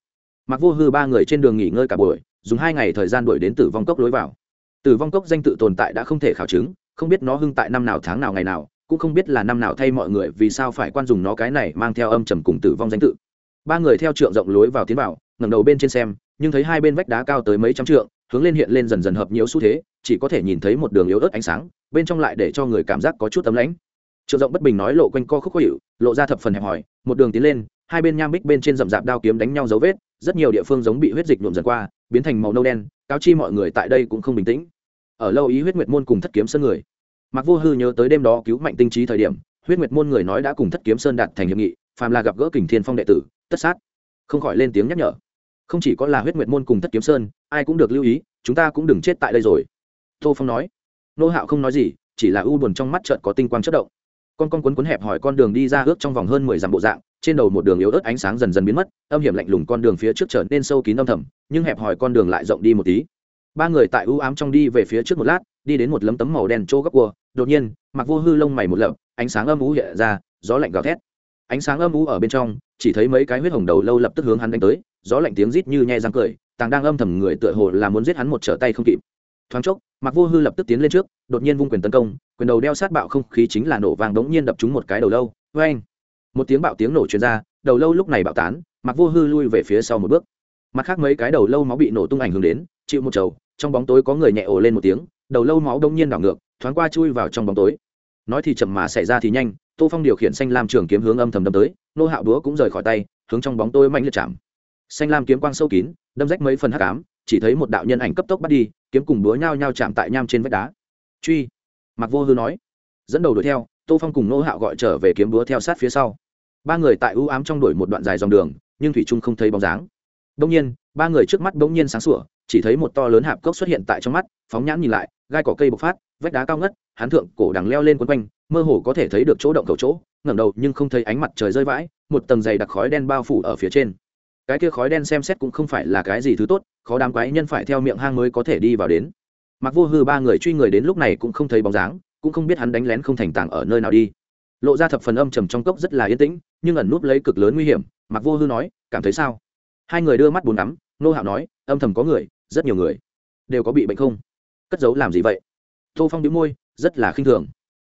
S1: Mặc vô hư ba người trên đường nghỉ ngơi cả buổi, dùng hai ngày thời gian đuổi đến tử vong cốc lối vào. Tử vong cốc danh tự tồn tại đã không thể khảo chứng, không biết nó hưng tại năm nào tháng nào ngày nào, cũng không biết là năm nào thay mọi người vì sao phải quan dùng nó cái này mang theo âm trầm cùng tử vong danh tự. Ba người theo trượng rộng lối vào tiến vào, ngẩng đầu bên trên xem, nhưng thấy hai bên vách đá cao tới mấy trăm trượng, hướng lên hiện lên dần dần hợp nhiều xu thế, chỉ có thể nhìn thấy một đường yếu ớt ánh sáng, bên trong lại để cho người cảm giác có chút tấm lãnh trượng rộng bất bình nói lộ quanh co khúc khó hiệu lộ ra thập phần hẹp hòi, một đường tiến lên, hai bên nham bích bên trên rậm rạp đao kiếm đánh nhau dấu vết, rất nhiều địa phương giống bị huyết dịch nhuộm dần qua, biến thành màu nâu đen, cáo chi mọi người tại đây cũng không bình tĩnh. Ở lâu ý huyết nguyệt môn cùng thất kiếm sơn người. Mặc vô hư nhớ tới đêm đó cứu mạnh tinh trí thời điểm, huyết nguyệt môn người nói đã cùng thất kiếm sơn đạt thành hiệp nghị, phàm là gặp gỡ kình thiên phong đệ tử, tất sát. Không khỏi lên tiếng nhắc nhở. Không chỉ có là huyết nguyệt môn cùng thất kiếm sơn, ai cũng được lưu ý, chúng ta cũng đừng chết tại đây rồi. Tô phong nói. Nô hạo không nói gì, chỉ là u buồn trong mắt chợt có tinh quang chất động con con quấn quấn hẹp hỏi con đường đi ra ước trong vòng hơn mười dặm bộ dạng, trên đầu một đường yếu ớt ánh sáng dần dần biến mất, âm hiểm lạnh lùng con đường phía trước trở nên sâu kín âm thầm, nhưng hẹp hỏi con đường lại rộng đi một tí. Ba người tại ưu ám trong đi về phía trước một lát, đi đến một lấm tấm màu đen chỗ góc cua, đột nhiên, mặc vô hư lông mày một lợp, ánh sáng âm ú hiện ra, gió lạnh gào thét. Ánh sáng âm ú ở bên trong, chỉ thấy mấy cái huyết hồng đầu lâu lập tức hướng hắn đánh tới, gió lạnh tiếng rít như nhe răng cười, tàng đang âm thầm người tựa hồ là muốn giết hắn một trở tay không kịp thoáng chốc mặc vô hư lập tức tiến lên trước, đột nhiên vung quyền tấn công, quyền đầu đeo sát bạo không khí chính là nổ vàng đống nhiên đập trúng một cái đầu lâu vê anh một tiếng bạo tiếng nổ chuyên ra, đầu lâu lúc này bạo tán mặc vô hư lui về phía sau một bước. Mặt khác mấy cái đầu lâu máu bị nổ tung ảnh hưởng đến, chịu một trầu trong bóng tối có người nhẹ ồ lên một tiếng, đầu lâu máu đông nhiên đảo ngược, thoáng qua chui vào trong bóng tối. Nói thì chậm mà xảy ra thì nhanh, tô phong điều khiển xanh lam trường kiếm hướng âm thầm đâm tới, nô hạo đúa cũng rời khỏi tay, hướng trong bóng tối mạnh liệt chạm. Xanh lam kiếm quang sâu kín, đâm rách mấy phần hắc ám chỉ thấy một đạo nhân ảnh cấp tốc bắt đi, kiếm cùng búa nhao nhao chạm tại nham trên vách đá. Truy mặc vô hư nói. Dẫn đầu đuổi theo, tô phong cùng nô hạo gọi trở về kiếm búa theo sát phía sau. Ba người tại ưu ám trong đuổi một đoạn dài dòng đường, nhưng thủy trung không thấy bóng dáng. Đông nhiên, ba người trước mắt bỗng nhiên sáng sủa, chỉ thấy một to lớn hạp cốc xuất hiện tại trong mắt, phóng nhãn nhìn lại, gai cỏ cây bộc phát, vách đá cao ngất, hán thượng cổ đằng leo lên quấn quanh, mơ hồ có thể thấy được chỗ động cầu chỗ, ngẩng đầu nhưng không thấy ánh mặt trời rơi vãi, một tầng dày đặc khói đen bao phủ ở phía trên cái kia khói đen xem xét cũng không phải là cái gì thứ tốt, khó đám quái nhân phải theo miệng hang mới có thể đi vào đến. Mặc vô hư ba người truy người đến lúc này cũng không thấy bóng dáng, cũng không biết hắn đánh lén không thành tảng ở nơi nào đi. Lộ ra thập phần âm trầm trong cốc rất là yên tĩnh, nhưng ẩn núp lấy cực lớn nguy hiểm, mặc vô hư nói, cảm thấy sao? Hai người đưa mắt buồn ngắm nô hạo nói, âm thầm có người, rất nhiều người đều có bị bệnh không? Cất giấu làm gì vậy? Tô phong đĩu môi, rất là khinh thường.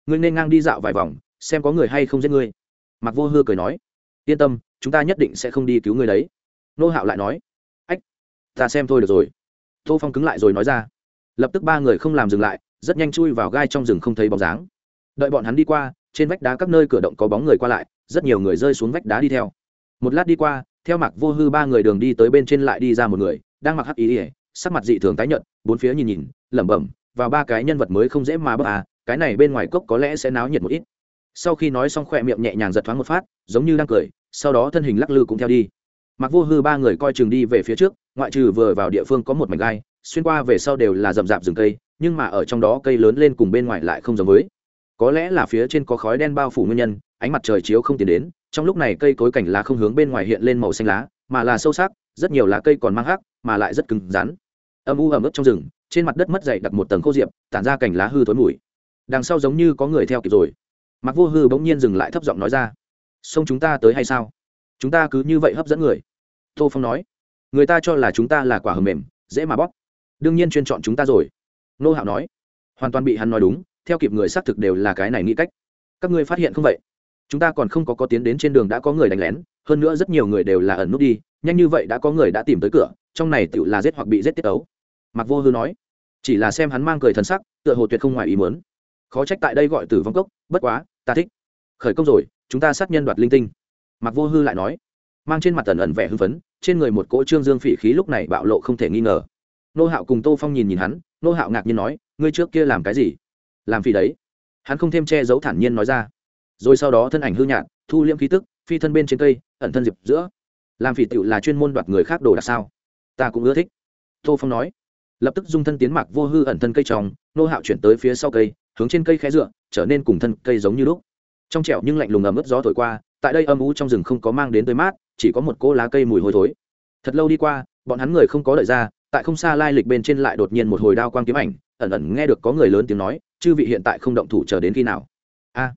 S1: Ngươi nên ngang đi dạo vài vòng, xem có người hay không giết ngươi. Mặc vô hư cười nói, yên tâm, chúng ta nhất định sẽ không đi cứu ngươi đấy nô hạo lại nói, ách, ta xem thôi được rồi. Tô phong cứng lại rồi nói ra. Lập tức ba người không làm dừng lại, rất nhanh chui vào gai trong rừng không thấy bóng dáng. Đợi bọn hắn đi qua, trên vách đá các nơi cửa động có bóng người qua lại, rất nhiều người rơi xuống vách đá đi theo. Một lát đi qua, theo mặc vô hư ba người đường đi tới bên trên lại đi ra một người, đang mặc hắc ý ỉa sắc mặt dị thường tái nhợt, bốn phía nhìn nhìn, lẩm bẩm và ba cái nhân vật mới không dễ mà bất à cái này bên ngoài cốc có lẽ sẽ náo nhiệt một ít. Sau khi nói xong khỏe miệng nhẹ nhàng giật thoáng một phát, giống như đang cười, sau đó thân hình lắc lư cũng theo đi mặc vô hư ba người coi chừng đi về phía trước, ngoại trừ vừa vào địa phương có một mảnh gai, xuyên qua về sau đều là rậm rạp rừng cây, nhưng mà ở trong đó cây lớn lên cùng bên ngoài lại không giống với. Có lẽ là phía trên có khói đen bao phủ nguyên nhân, ánh mặt trời chiếu không tiến đến, trong lúc này cây cối cảnh lá không hướng bên ngoài hiện lên màu xanh lá, mà là sâu sắc, rất nhiều lá cây còn mang hắc, mà lại rất cứng rắn. Âm u ẩm ướt trong rừng, trên mặt đất mất dày đặt một tầng khô diệp, tản ra cảnh lá hư thối mùi. Đằng sau giống như có người theo kịp rồi. Mặc vô hư bỗng nhiên dừng lại thấp giọng nói ra, sông chúng ta tới hay sao? Chúng ta cứ như vậy hấp dẫn người. Tô phong nói. Người ta cho là chúng ta là quả hầm mềm, dễ mà bóp. Đương nhiên chuyên chọn chúng ta rồi. Nô hạo nói. Hoàn toàn bị hắn nói đúng, theo kịp người xác thực đều là cái này nghĩ cách. Các ngươi phát hiện không vậy? Chúng ta còn không có có tiến đến trên đường đã có người đánh lén, hơn nữa rất nhiều người đều là ẩn nút đi, nhanh như vậy đã có người đã tìm tới cửa, trong này tự là giết hoặc bị giết tiết ấu. Mặc vô hư nói. Chỉ là xem hắn mang cười thần sắc, tựa hồ tuyệt không ngoài ý muốn. Khó trách tại đây gọi tử vong cốc, bất quá, ta thích. Khởi công rồi, chúng ta sát nhân đoạt linh tinh mặc vô hư lại nói, mang trên mặt ẩn ẩn vẻ hưng phấn, trên người một cỗ trương dương phỉ khí lúc này bạo lộ không thể nghi ngờ. Nô hạo cùng tô phong nhìn nhìn hắn, nô hạo ngạc nhiên nói, ngươi trước kia làm cái gì? Làm phỉ đấy. Hắn không thêm che giấu thản nhiên nói ra. Rồi sau đó thân ảnh hư nhạt, thu liễm khí tức, phi thân bên trên cây, ẩn thân diệp giữa. Làm phỉ tựu là chuyên môn đoạt người khác đồ đạc sao? Ta cũng ưa thích. Tô phong nói, lập tức dung thân tiến mạc vô hư ẩn thân cây tròng, nô hạo chuyển tới phía sau cây, hướng trên cây khé dựa, trở nên cùng thân cây giống như lúc. Trong trẻo nhưng lạnh lùng ấm ướt gió thổi qua tại đây âm u trong rừng không có mang đến tới mát, chỉ có một cỗ lá cây mùi hôi thối. Thật lâu đi qua, bọn hắn người không có đợi ra, tại không xa lai lịch bên trên lại đột nhiên một hồi đao quang kiếm ảnh, ẩn ẩn nghe được có người lớn tiếng nói, chư vị hiện tại không động thủ chờ đến khi nào? A.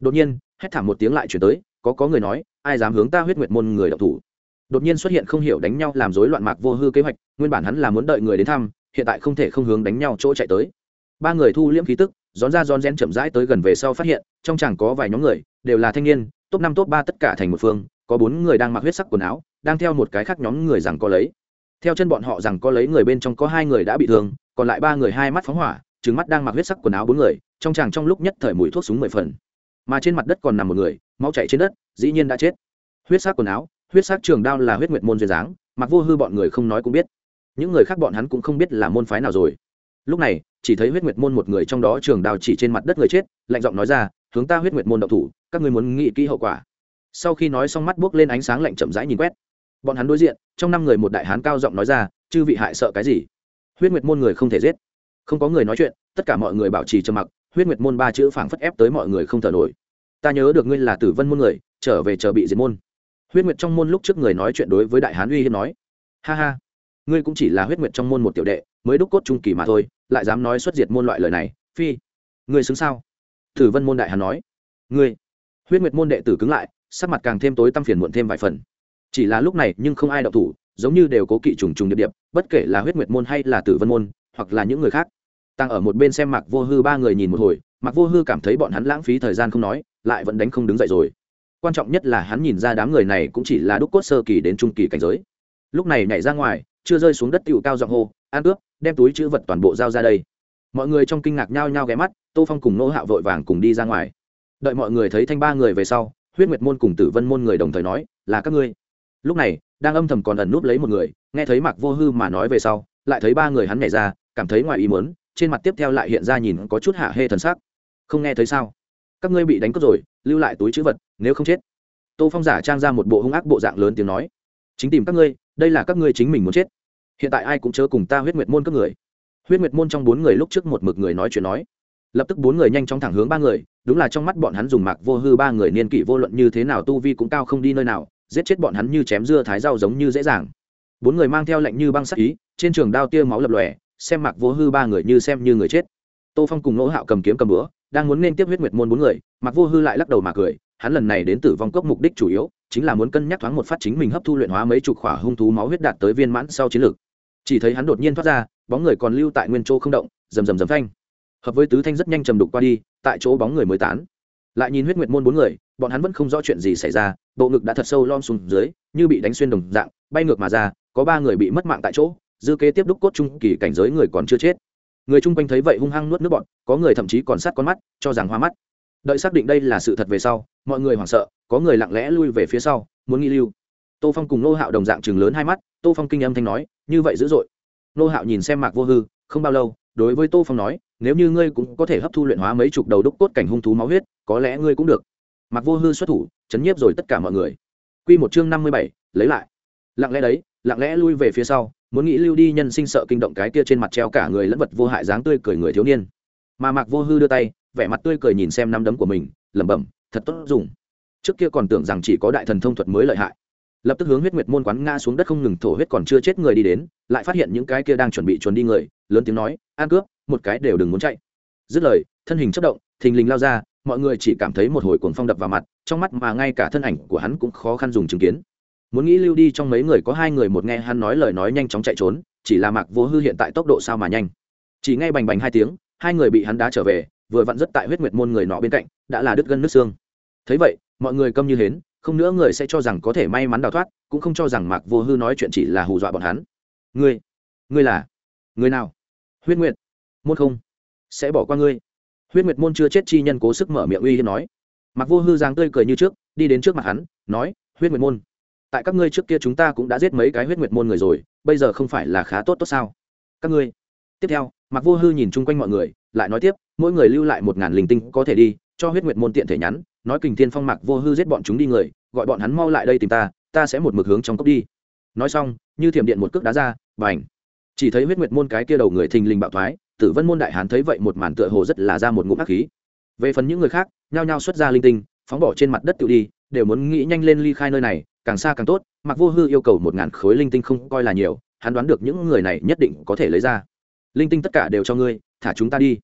S1: Đột nhiên, hét thảm một tiếng lại chuyển tới, có có người nói, ai dám hướng ta huyết nguyệt môn người động thủ? Đột nhiên xuất hiện không hiểu đánh nhau làm rối loạn mạc vô hư kế hoạch, nguyên bản hắn là muốn đợi người đến thăm, hiện tại không thể không hướng đánh nhau chỗ chạy tới. Ba người thu liễm khí tức rón ra rón rén chậm rãi tới gần về sau phát hiện, trong chàng có vài nhóm người, đều là thanh niên top năm, top ba tất cả thành một phương, có bốn người đang mặc huyết sắc quần áo, đang theo một cái khác nhóm người rằng có lấy. Theo chân bọn họ rằng có lấy người bên trong có hai người đã bị thương, còn lại ba người hai mắt phóng hỏa trứng mắt đang mặc huyết sắc quần áo bốn người, trong chàng trong lúc nhất thời mùi thuốc súng mười phần. Mà trên mặt đất còn nằm một người, máu chảy trên đất, dĩ nhiên đã chết. Huyết sắc quần áo, huyết sắc trường đao là huyết nguyệt môn duyên dáng, mặc vô hư bọn người không nói cũng biết. Những người khác bọn hắn cũng không biết là môn phái nào rồi. Lúc này, chỉ thấy huyết nguyệt môn một người trong đó trường đao chỉ trên mặt đất người chết, lạnh giọng nói ra, hướng ta huyết nguyệt môn động thủ các người muốn nghĩ kỹ hậu quả. Sau khi nói xong mắt buốc lên ánh sáng lạnh chậm rãi nhìn quét. Bọn hắn đối diện, trong năm người một đại hán cao giọng nói ra, chư vị hại sợ cái gì? Huyết nguyệt môn người không thể giết. Không có người nói chuyện, tất cả mọi người bảo trì trầm mặc, huyết nguyệt môn ba chữ phảng phất ép tới mọi người không thở nổi. Ta nhớ được ngươi là tử vân môn người, trở về chờ bị diệt môn. Huyết nguyệt trong môn lúc trước người nói chuyện đối với đại hán uy hiếp nói, ha ha, ngươi cũng chỉ là huyết nguyệt trong môn một tiểu đệ, mới đúc cốt trung kỳ mà thôi, lại dám nói xuất diệt môn loại lời này, phi, ngươi xứng sao? Tử vân môn đại hán nói, ngươi huyết nguyệt môn đệ tử cứng lại, sắc mặt càng thêm tối tăm phiền muộn thêm vài phần. Chỉ là lúc này nhưng không ai đậu thủ, giống như đều cố kỵ trùng trùng điệp điệp, bất kể là huyết nguyệt môn hay là tử vân môn, hoặc là những người khác. Tăng ở một bên xem mạc vô hư ba người nhìn một hồi, mạc vô hư cảm thấy bọn hắn lãng phí thời gian không nói, lại vẫn đánh không đứng dậy rồi. Quan trọng nhất là hắn nhìn ra đám người này cũng chỉ là đúc cốt sơ kỳ đến trung kỳ cảnh giới. Lúc này nhảy ra ngoài, chưa rơi xuống đất tựu cao giọng hô, an cướp đem túi chữ vật toàn bộ giao ra đây. Mọi người trong kinh ngạc nhao nhao ghé mắt, tô phong cùng nô hạo vội vàng cùng đi ra ngoài đợi mọi người thấy thanh ba người về sau, huyết nguyệt môn cùng tử vân môn người đồng thời nói, là các ngươi. Lúc này, đang âm thầm còn ẩn núp lấy một người, nghe thấy mạc vô hư mà nói về sau, lại thấy ba người hắn nhảy ra, cảm thấy ngoài ý muốn, trên mặt tiếp theo lại hiện ra nhìn có chút hạ hê thần sắc. Không nghe thấy sao? Các ngươi bị đánh cướp rồi, lưu lại túi chữ vật, nếu không chết. Tô phong giả trang ra một bộ hung ác bộ dạng lớn tiếng nói, chính tìm các ngươi, đây là các ngươi chính mình muốn chết. Hiện tại ai cũng chớ cùng ta huyết nguyệt môn các người. Huyết nguyệt môn trong bốn người lúc trước một mực người nói chuyện nói lập tức bốn người nhanh chóng thẳng hướng ba người, đúng là trong mắt bọn hắn dùng mạc vô hư ba người niên kỷ vô luận như thế nào tu vi cũng cao không đi nơi nào, giết chết bọn hắn như chém dưa thái rau giống như dễ dàng. Bốn người mang theo lệnh như băng sắc ý, trên trường đao tia máu lập lòe, xem mạc vô hư ba người như xem như người chết. Tô phong cùng nỗ hạo cầm kiếm cầm bữa đang muốn nên tiếp huyết nguyệt môn bốn người, mạc vô hư lại lắc đầu mà cười, hắn lần này đến tử vong cốc mục đích chủ yếu, chính là muốn cân nhắc thoáng một phát chính mình hấp thu luyện hóa mấy chục khỏa hung thú máu huyết đạt tới viên mãn sau chiến lược. Chỉ thấy hắn đột nhiên thoát ra, bóng người còn lưu tại nguyên chỗ không động, rầm rầm rầm thanh hợp với tứ thanh rất nhanh trầm đục qua đi, tại chỗ bóng người mới tán. Lại nhìn huyết nguyệt môn bốn người, bọn hắn vẫn không rõ chuyện gì xảy ra, bộ ngực đã thật sâu lom xuống dưới, như bị đánh xuyên đồng dạng, bay ngược mà ra, có ba người bị mất mạng tại chỗ, dư kế tiếp đúc cốt trung kỳ cảnh giới người còn chưa chết. Người chung quanh thấy vậy hung hăng nuốt nước bọn, có người thậm chí còn sát con mắt, cho rằng hoa mắt. Đợi xác định đây là sự thật về sau, mọi người hoảng sợ, có người lặng lẽ lui về phía sau, muốn nghi lưu. Tô phong cùng nô hạo đồng dạng chừng lớn hai mắt, tô phong kinh âm thanh nói, như vậy dữ dội. Nô hạo nhìn xem mạc vô hư, không bao lâu đối với tô phong nói, nếu như ngươi cũng có thể hấp thu luyện hóa mấy chục đầu đúc cốt cảnh hung thú máu huyết, có lẽ ngươi cũng được. Mặc vô hư xuất thủ, chấn nhiếp rồi tất cả mọi người. Q một chương năm mươi bảy, lấy lại. Lặng lẽ đấy, lặng lẽ lui về phía sau, muốn nghĩ lưu đi nhân sinh sợ kinh động cái kia trên mặt treo cả người lẫn vật vô hại dáng tươi cười người thiếu niên. Mà mạc vô hư đưa tay, vẻ mặt tươi cười nhìn xem năm đấm của mình, lẩm bẩm, thật tốt dùng. Trước kia còn tưởng rằng chỉ có đại thần thông thuật mới lợi hại lập tức hướng huyết nguyệt môn quán nga xuống đất không ngừng thổ huyết còn chưa chết người đi đến, lại phát hiện những cái kia đang chuẩn bị trốn đi người, lớn tiếng nói, an cướp, một cái đều đừng muốn chạy. Dứt lời, thân hình chất động, thình lình lao ra, mọi người chỉ cảm thấy một hồi cuồng phong đập vào mặt, trong mắt mà ngay cả thân ảnh của hắn cũng khó khăn dùng chứng kiến. Muốn nghĩ lưu đi trong mấy người có hai người một nghe hắn nói lời nói nhanh chóng chạy trốn, chỉ là mạc vô hư hiện tại tốc độ sao mà nhanh. Chỉ ngay bành bành hai tiếng, hai người bị hắn đá trở về, vừa vặn rất tại huyết nguyệt môn người nọ bên cạnh, đã là đứt gân nước xương. Thấy vậy, mọi người câm như hến không nữa người sẽ cho rằng có thể may mắn đào thoát, cũng không cho rằng mạc vô hư nói chuyện chỉ là hù dọa bọn hắn. Ngươi ngươi là, người nào? Huyết nguyệt môn không? Sẽ bỏ qua ngươi. Huyết nguyệt môn chưa chết chi nhân cố sức mở miệng uy hiếp nói. Mặc vô hư giang tươi cười như trước, đi đến trước mặt hắn, nói, huyết nguyệt môn, tại các ngươi trước kia chúng ta cũng đã giết mấy cái huyết nguyệt môn người rồi, bây giờ không phải là khá tốt tốt sao? Các ngươi. Tiếp theo mặc vô hư nhìn chung quanh mọi người, lại nói tiếp, mỗi người lưu lại một ngàn linh tinh có thể đi cho huyết nguyệt môn tiện thể nhắn, nói kình thiên phong mạc vô hư giết bọn chúng đi người, gọi bọn hắn mau lại đây tìm ta ta sẽ một mực hướng trong cốc đi. Nói xong, như thiểm điện một cước đá ra và ảnh chỉ thấy huyết nguyệt môn cái kia đầu người thình lình bạo thoái, tử vân môn đại hán thấy vậy một màn tựa hồ rất là ra một ngụm ác khí. Về phần những người khác, nhao nhao xuất ra linh tinh, phóng bỏ trên mặt đất tự đi, đều muốn nghĩ nhanh lên ly khai nơi này, càng xa càng tốt mặc vô hư yêu cầu một ngàn khối linh tinh không coi là nhiều, hắn đoán được những người này nhất định có thể lấy ra. Linh tinh tất cả đều cho ngươi, thả chúng ta đi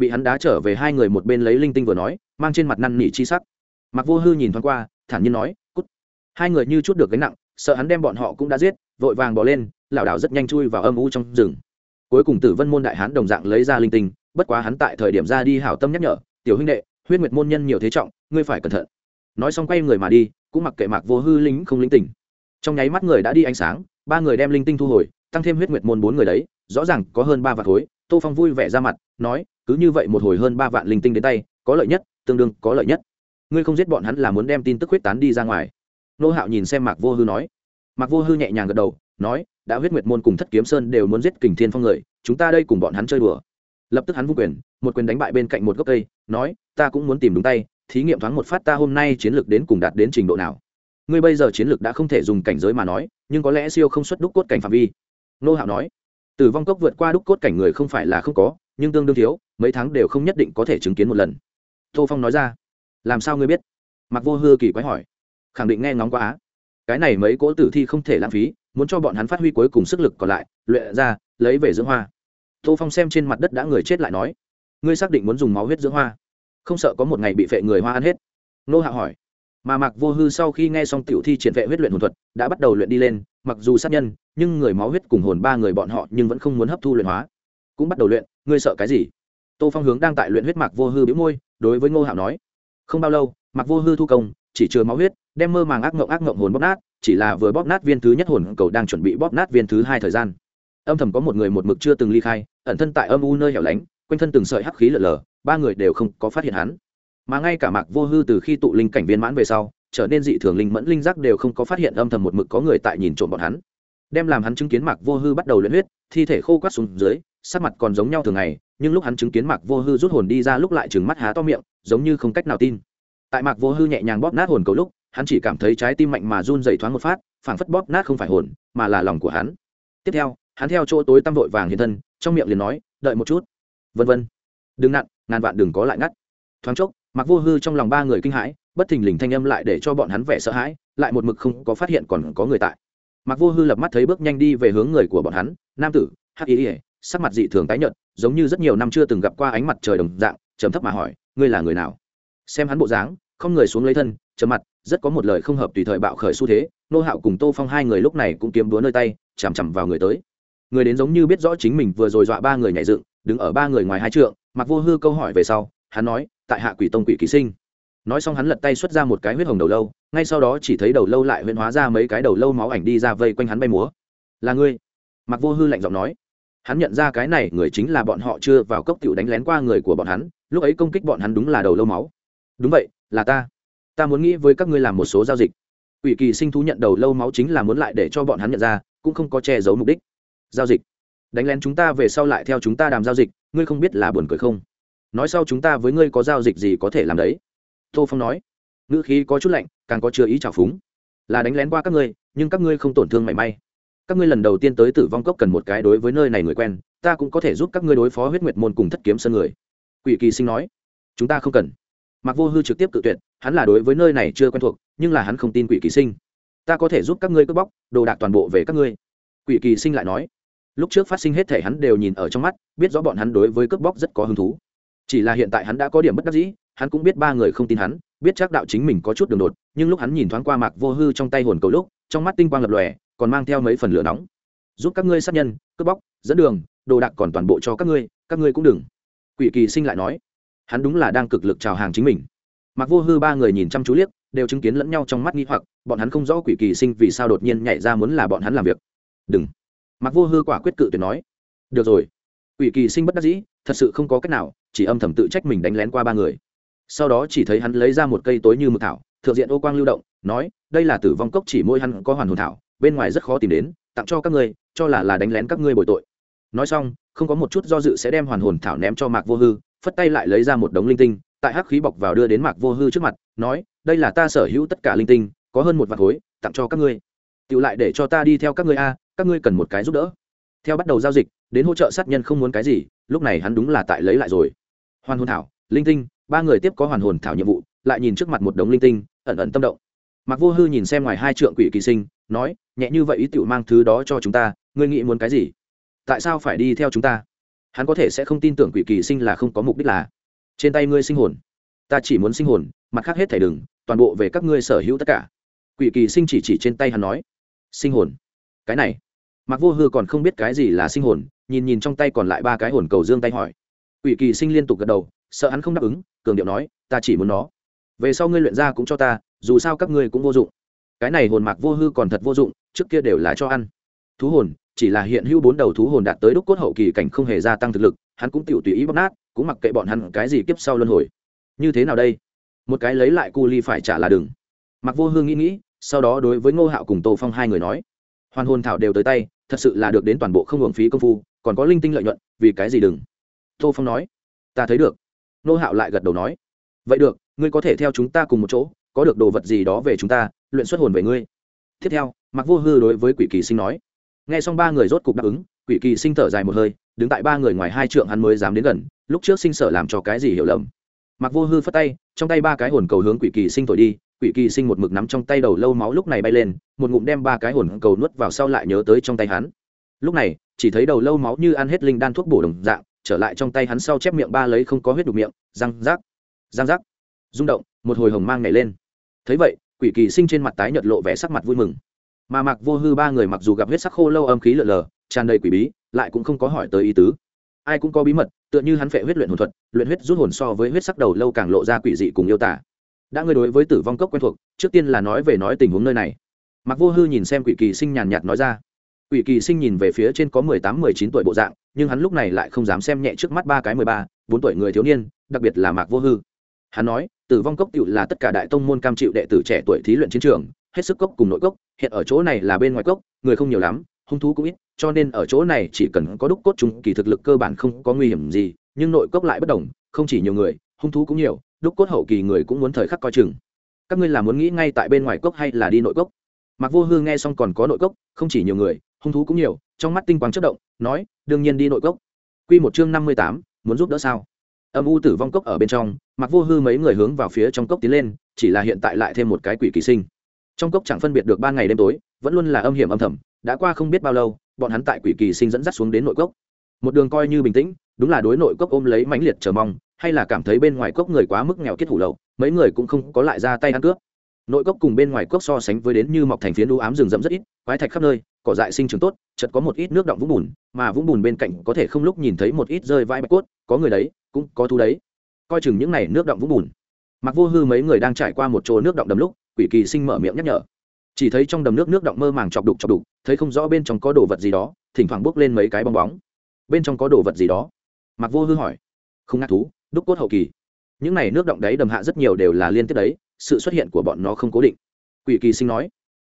S1: bị hắn đá trở về hai người một bên lấy linh tinh vừa nói, mang trên mặt năn nỉ chi sắc. Mặc vô hư nhìn thoáng qua, thản nhiên nói, cút. Hai người như chút được gánh nặng, sợ hắn đem bọn họ cũng đã giết, vội vàng bỏ lên, lảo đảo rất nhanh chui vào âm u trong rừng. Cuối cùng tử vân môn đại hán đồng dạng lấy ra linh tinh, bất quá hắn tại thời điểm ra đi hảo tâm nhắc nhở, tiểu huynh đệ, huyết nguyệt môn nhân nhiều thế trọng, ngươi phải cẩn thận. Nói xong quay người mà đi, cũng mặc kệ mạc vô hư lính không linh tinh trong nháy mắt người đã đi ánh sáng, ba người đem linh tinh thu hồi, tăng thêm huyết nguyệt môn bốn người đấy, rõ ràng có hơn ba vạt khối. Tô phong vui vẻ ra mặt, nói cứ như vậy một hồi hơn ba vạn linh tinh đến tay, có lợi nhất, tương đương có lợi nhất. Ngươi không giết bọn hắn là muốn đem tin tức huyết tán đi ra ngoài. Nô hạo nhìn xem mạc vô hư nói. Mạc vô hư nhẹ nhàng gật đầu, nói, đã huyết nguyệt môn cùng thất kiếm sơn đều muốn giết kình thiên phong người, chúng ta đây cùng bọn hắn chơi đùa. Lập tức hắn vung quyền, một quyền đánh bại bên cạnh một gốc cây, nói, ta cũng muốn tìm đúng tay, thí nghiệm thoáng một phát ta hôm nay chiến lược đến cùng đạt đến trình độ nào. Ngươi bây giờ chiến lược đã không thể dùng cảnh giới mà nói, nhưng có lẽ siêu không xuất đúc cốt cảnh phạm vi. Nô hạo nói, tử vong cốc vượt qua đúc cốt cảnh người không phải là không có, nhưng tương đương thiếu mấy tháng đều không nhất định có thể chứng kiến một lần. Tô phong nói ra, làm sao ngươi biết? Mặc vô hư kỳ quái hỏi, khẳng định nghe ngóng quá á. Cái này mấy cỗ tử thi không thể lãng phí, muốn cho bọn hắn phát huy cuối cùng sức lực còn lại, luyện ra, lấy về dưỡng hoa. Tô phong xem trên mặt đất đã người chết lại nói, ngươi xác định muốn dùng máu huyết dưỡng hoa? Không sợ có một ngày bị phệ người hoa ăn hết? Nô hạ hỏi, mà mặc vô hư sau khi nghe xong tiểu thi triển vệ huyết luyện hồn thuật, đã bắt đầu luyện đi lên, mặc dù sát nhân, nhưng người máu huyết cùng hồn ba người bọn họ nhưng vẫn không muốn hấp thu luyện hóa. Cũng bắt đầu luyện, ngươi sợ cái gì? Tô phong hướng đang tại luyện huyết mạc vô hư biếu môi, đối với ngô hạo nói, không bao lâu, mạc vô hư thu công, chỉ chừa máu huyết, đem mơ màng ác ngộng ác ngộng hồn bóp nát, chỉ là vừa bóp nát viên thứ nhất hồn cầu đang chuẩn bị bóp nát viên thứ hai thời gian. Âm thầm có một người một mực chưa từng ly khai, ẩn thân tại âm u nơi hẻo lánh, quanh thân từng sợi hắc khí lở lở ba người đều không có phát hiện hắn. Mà ngay cả mạc vô hư từ khi tụ linh cảnh viên mãn về sau, trở nên dị thường linh mẫn linh giác đều không có phát hiện âm thầm một mực có người tại nhìn trộm bọn hắn. Đem làm hắn chứng kiến mạc vô hư bắt đầu luyện huyết, thi thể khô quát xuống dưới, sắc mặt còn giống nhau thường ngày nhưng lúc hắn chứng kiến mạc vô hư rút hồn đi ra lúc lại trừng mắt há to miệng, giống như không cách nào tin. Tại mạc vô hư nhẹ nhàng bóp nát hồn cầu lúc, hắn chỉ cảm thấy trái tim mạnh mà run dày thoáng một phát, phảng phất bóp nát không phải hồn, mà là lòng của hắn. Tiếp theo, hắn theo chỗ tối tăm vội vàng hiện thân, trong miệng liền nói, đợi một chút. Vân vân. Đừng nặn ngàn vạn đừng có lại ngắt. Thoáng chốc mặc vô hư trong lòng ba người kinh hãi, bất thình lình thanh âm lại để cho bọn hắn vẻ sợ hãi, lại một mực không có phát hiện còn có người tại. Mặc vô hư lập mắt thấy bước nhanh đi về hướng người của bọn hắn, nam tử, hắc ý ỉa sắc mặt dị thường tái nhợt, giống như rất nhiều năm chưa từng gặp qua ánh mặt trời đồng dạng, trầm thấp mà hỏi, ngươi là người nào? Xem hắn bộ dáng, không người xuống lấy thân, trầm mặt, rất có một lời không hợp tùy thời bạo khởi xu thế, nô hạo cùng tô phong hai người lúc này cũng kiếm đúa nơi tay, chằm chằm vào người tới. Người đến giống như biết rõ chính mình vừa rồi dọa ba người nhảy dựng, đứng ở ba người ngoài hai trượng, mặc vô hư câu hỏi về sau, hắn nói, tại hạ quỷ tông quỷ ký sinh. Nói xong hắn lật tay xuất ra một cái huyết hồng đầu lâu, ngay sau đó chỉ thấy đầu lâu lại huyễn hóa ra mấy cái đầu lâu máu ảnh đi ra vây quanh hắn bay múa. Là ngươi? Mặc vô hư lạnh giọng nói hắn nhận ra cái này người chính là bọn họ chưa vào cốc tiểu đánh lén qua người của bọn hắn, lúc ấy công kích bọn hắn đúng là đầu lâu máu. Đúng vậy, là ta. Ta muốn nghĩ với các ngươi làm một số giao dịch. Ủy kỳ sinh thú nhận đầu lâu máu chính là muốn lại để cho bọn hắn nhận ra, cũng không có che giấu mục đích. Giao dịch. Đánh lén chúng ta về sau lại theo chúng ta đàm giao dịch, ngươi không biết là buồn cười không? Nói sau chúng ta với ngươi có giao dịch gì có thể làm đấy? Tô phong nói. Ngữ khí có chút lạnh, càng có chưa ý trào phúng. Là đánh lén qua các ngươi, nhưng các ngươi không tổn thương mảy may các ngươi lần đầu tiên tới tử vong cốc cần một cái đối với nơi này người quen, ta cũng có thể giúp các ngươi đối phó huyết nguyệt môn cùng thất kiếm sân người. Quỷ kỳ sinh nói. Chúng ta không cần. Mặc vô hư trực tiếp tự tuyệt, hắn là đối với nơi này chưa quen thuộc, nhưng là hắn không tin quỷ kỳ sinh. Ta có thể giúp các ngươi cướp bóc, đồ đạc toàn bộ về các ngươi. Quỷ kỳ sinh lại nói. Lúc trước phát sinh hết thể hắn đều nhìn ở trong mắt, biết rõ bọn hắn đối với cướp bóc rất có hứng thú. Chỉ là hiện tại hắn đã có điểm bất đắc dĩ, hắn cũng biết ba người không tin hắn, biết chắc đạo chính mình có chút đường đột, nhưng lúc hắn nhìn thoáng qua mạc vô hư trong tay hồn cầu lúc, trong mắt tinh quang lập lòe còn mang theo mấy phần lửa nóng. Giúp các ngươi sát nhân, cướp bóc, dẫn đường, đồ đạc còn toàn bộ cho các ngươi các ngươi cũng đừng. Quỷ kỳ sinh lại nói, hắn đúng là đang cực lực chào hàng chính mình. Mặc vô hư ba người nhìn chăm chú liếc, đều chứng kiến lẫn nhau trong mắt nghi hoặc, bọn hắn không rõ quỷ kỳ sinh vì sao đột nhiên nhảy ra muốn là bọn hắn làm việc. Đừng. Mặc vô hư quả quyết cự tuyệt nói, được rồi. Quỷ kỳ sinh bất đắc dĩ, thật sự không có cách nào, chỉ âm thầm tự trách mình đánh lén qua ba người. Sau đó chỉ thấy hắn lấy ra một cây tối như mực thảo, thượng diện ô quang lưu động, nói, đây là tử vong cốc chỉ môi hắn có hoàn hồn thảo bên ngoài rất khó tìm đến, tặng cho các ngươi, cho là là đánh lén các ngươi bồi tội. Nói xong, không có một chút do dự sẽ đem hoàn hồn thảo ném cho mạc vô hư, phất tay lại lấy ra một đống linh tinh, tại hắc khí bọc vào đưa đến mạc vô hư trước mặt, nói, đây là ta sở hữu tất cả linh tinh, có hơn một vạt khối, tặng cho các ngươi. Tự lại để cho ta đi theo các ngươi a, các ngươi cần một cái giúp đỡ. Theo bắt đầu giao dịch, đến hỗ trợ sát nhân không muốn cái gì, lúc này hắn đúng là tại lấy lại rồi. Hoàn hồn thảo, linh tinh, ba người tiếp có hoàn hồn thảo nhiệm vụ, lại nhìn trước mặt một đống linh tinh, ẩn ẩn tâm động. Mặc vô hư nhìn xem ngoài hai trượng quỷ kỳ sinh, nói nhẹ như vậy ý tiểu mang thứ đó cho chúng ta, ngươi nghĩ muốn cái gì? Tại sao phải đi theo chúng ta? Hắn có thể sẽ không tin tưởng quỷ kỳ sinh là không có mục đích là. Trên tay ngươi sinh hồn. Ta chỉ muốn sinh hồn, mặt khác hết thảy đừng, toàn bộ về các ngươi sở hữu tất cả. Quỷ kỳ sinh chỉ chỉ trên tay hắn nói. Sinh hồn. Cái này. Mặc vô hư còn không biết cái gì là sinh hồn, nhìn nhìn trong tay còn lại ba cái hồn cầu dương tay hỏi. Quỷ kỳ sinh liên tục gật đầu, sợ hắn không đáp ứng, cường điệu nói, ta chỉ muốn nó. Về sau ngươi luyện ra cũng cho ta, dù sao các ngươi cũng vô dụng cái này hồn mạc vô hư còn thật vô dụng, trước kia đều là cho ăn. Thú hồn, chỉ là hiện hữu bốn đầu thú hồn đạt tới đúc cốt hậu kỳ cảnh không hề gia tăng thực lực, hắn cũng tiểu tùy ý bóc nát, cũng mặc kệ bọn hắn cái gì kiếp sau luân hồi. Như thế nào đây? Một cái lấy lại cu ly phải trả là đừng. Mặc vô hương nghĩ nghĩ, sau đó đối với ngô hạo cùng tô phong hai người nói, hoàn hồn thảo đều tới tay, thật sự là được đến toàn bộ không hưởng phí công phu, còn có linh tinh lợi nhuận, vì cái gì đừng? Tô phong nói, ta thấy được. Ngô hạo lại gật đầu nói, vậy được, ngươi có thể theo chúng ta cùng một chỗ có được đồ vật gì đó về chúng ta, luyện xuất hồn về ngươi. Tiếp theo mặc vô hư đối với quỷ kỳ sinh nói. Nghe xong ba người rốt cục đáp ứng, quỷ kỳ sinh thở dài một hơi, đứng tại ba người ngoài hai trượng hắn mới dám đến gần, lúc trước sinh sở làm cho cái gì hiểu lầm. Mặc vô hư phất tay, trong tay ba cái hồn cầu hướng quỷ kỳ sinh thổi đi, quỷ kỳ sinh một mực nắm trong tay đầu lâu máu lúc này bay lên, một ngụm đem ba cái hồn cầu nuốt vào sau lại nhớ tới trong tay hắn. Lúc này, chỉ thấy đầu lâu máu như ăn hết linh đan thuốc bổ đồng dạng, trở lại trong tay hắn sau chép miệng ba lấy không có huyết đục miệng, răng rác răng rác. Rung động, một hồi hồng mang nhảy lên thấy vậy, quỷ kỳ sinh trên mặt tái nhợt lộ vẻ sắc mặt vui mừng. Mà mặc vô hư ba người mặc dù gặp huyết sắc khô lâu âm khí lợn lờ, tràn đầy quỷ bí, lại cũng không có hỏi tới ý tứ. Ai cũng có bí mật, tựa như hắn phệ huyết luyện hồn thuật, luyện huyết rút hồn so với huyết sắc đầu lâu càng lộ ra quỷ dị cùng yêu tả đã ngươi đối với tử vong cốc quen thuộc, trước tiên là nói về nói tình huống nơi này. Mặc vô hư nhìn xem quỷ kỳ sinh nhàn nhạt nói ra. Quỷ kỳ sinh nhìn về phía trên có mười tám, mười chín tuổi bộ dạng, nhưng hắn lúc này lại không dám xem nhẹ trước mắt ba cái mười ba, bốn tuổi người thiếu niên, đặc biệt là mạc vô hư. Hắn nói tử vong cốc tựu là tất cả đại tông môn cam chịu đệ tử trẻ tuổi thí luyện chiến trường, hết sức cốc cùng nội cốc, hiện ở chỗ này là bên ngoài cốc, người không nhiều lắm, hung thú cũng ít, cho nên ở chỗ này chỉ cần có đúc cốt trung kỳ thực lực cơ bản không có nguy hiểm gì, nhưng nội cốc lại bất đồng, không chỉ nhiều người, hung thú cũng nhiều, đúc cốt hậu kỳ người cũng muốn thời khắc coi chừng. Các ngươi là muốn nghĩ ngay tại bên ngoài cốc hay là đi nội cốc? Mặc vô hư nghe xong còn có nội cốc, không chỉ nhiều người, hung thú cũng nhiều, trong mắt tinh quang chất động, nói, đương nhiên đi nội cốc. Q một chương năm mươi tám, muốn giúp đỡ sao? Âm u tử vong cốc ở bên trong mặc vô hư mấy người hướng vào phía trong cốc tiến lên, chỉ là hiện tại lại thêm một cái quỷ kỳ sinh. Trong cốc chẳng phân biệt được ban ngày đêm tối, vẫn luôn là âm hiểm âm thầm, đã qua không biết bao lâu, bọn hắn tại quỷ kỳ sinh dẫn dắt xuống đến nội cốc. Một đường coi như bình tĩnh, đúng là đối nội cốc ôm lấy mãnh liệt chờ mong, hay là cảm thấy bên ngoài cốc người quá mức nghèo kết hủ lậu, mấy người cũng không có lại ra tay ăn cướp. Nội cốc cùng bên ngoài cốc so sánh với đến như mọc thành phiến đũ ám rừng rậm rất ít, quái thạch khắp nơi cỏ dại sinh trưởng tốt chật có một ít nước động vũng bùn, mà vũng bùn bên cạnh có thể không lúc nhìn thấy một ít rơi vãi bạch cốt, có người đấy, cũng có thu đấy. Coi chừng những này nước động vũng bùn. Mặc vô hư mấy người đang trải qua một chỗ nước động đầm lúc, quỷ kỳ sinh mở miệng nhắc nhở. Chỉ thấy trong đầm nước nước động mơ màng chọc đục chọc đục, thấy không rõ bên trong có đồ vật gì đó, thỉnh thoảng bước lên mấy cái bong bóng. Bên trong có đồ vật gì đó? Mặc vô hư hỏi. Không ngạc thú, đúc cốt hậu kỳ. Những này nước động đấy đầm hạ rất nhiều đều là liên tiếp đấy, sự xuất hiện của bọn nó không cố định. Quỷ kỳ sinh nói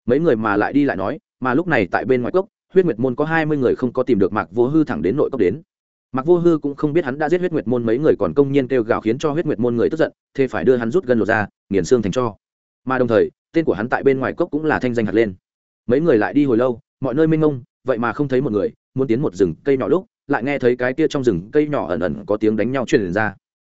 S1: mấy người mà lại đi lại nói, mà lúc này tại bên ngoài cốc, huyết nguyệt môn có hai mươi người không có tìm được mạc vô hư thẳng đến nội cốc đến. Mạc vô hư cũng không biết hắn đã giết huyết nguyệt môn mấy người còn công nhiên kêu gào khiến cho huyết nguyệt môn người tức giận, thế phải đưa hắn rút gân lột ra nghiền xương thành cho. Mà đồng thời, tên của hắn tại bên ngoài cốc cũng là thanh danh hạt lên. Mấy người lại đi hồi lâu, mọi nơi mênh mông, vậy mà không thấy một người, muốn tiến một rừng cây nhỏ lúc, lại nghe thấy cái kia trong rừng cây nhỏ ẩn ẩn có tiếng đánh nhau truyền ra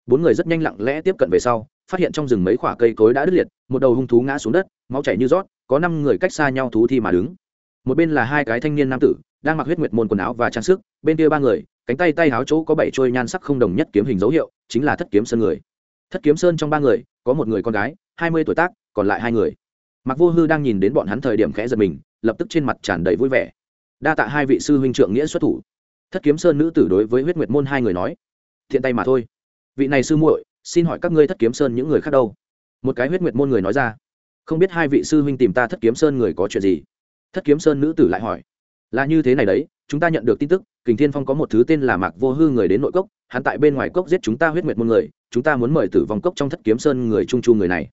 S1: bốn người rất nhanh lặng lẽ tiếp cận về sau, phát hiện trong rừng mấy khoả cây cối đã đứt liệt, một đầu hung thú ngã xuống đất, máu chảy như rót, có năm người cách xa nhau thú thi mà đứng. Một bên là hai cái thanh niên nam tử, đang mặc huyết nguyệt môn quần áo và trang sức, bên kia ba người, cánh tay tay háo chỗ có bảy trôi nhan sắc không đồng nhất kiếm hình dấu hiệu, chính là thất kiếm sơn người. Thất kiếm sơn trong ba người, có một người con gái, hai mươi tuổi tác, còn lại hai người. Mặc vô hư đang nhìn đến bọn hắn thời điểm khẽ giật mình, lập tức trên mặt tràn đầy vui vẻ. Đa tạ hai vị sư huynh trượng nghĩa xuất thủ. Thất kiếm sơn nữ tử đối với huyết nguyệt môn hai người nói, thiện tay mà thôi vị này sư muội, xin hỏi các ngươi thất kiếm sơn những người khác đâu? Một cái huyết nguyệt môn người nói ra. Không biết hai vị sư huynh tìm ta thất kiếm sơn người có chuyện gì? Thất kiếm sơn nữ tử lại hỏi. Là như thế này đấy, chúng ta nhận được tin tức, kình thiên phong có một thứ tên là mạc vô hư người đến nội cốc, hắn tại bên ngoài cốc giết chúng ta huyết nguyệt môn người, chúng ta muốn mời tử vong cốc trong thất kiếm sơn người trung chu người này.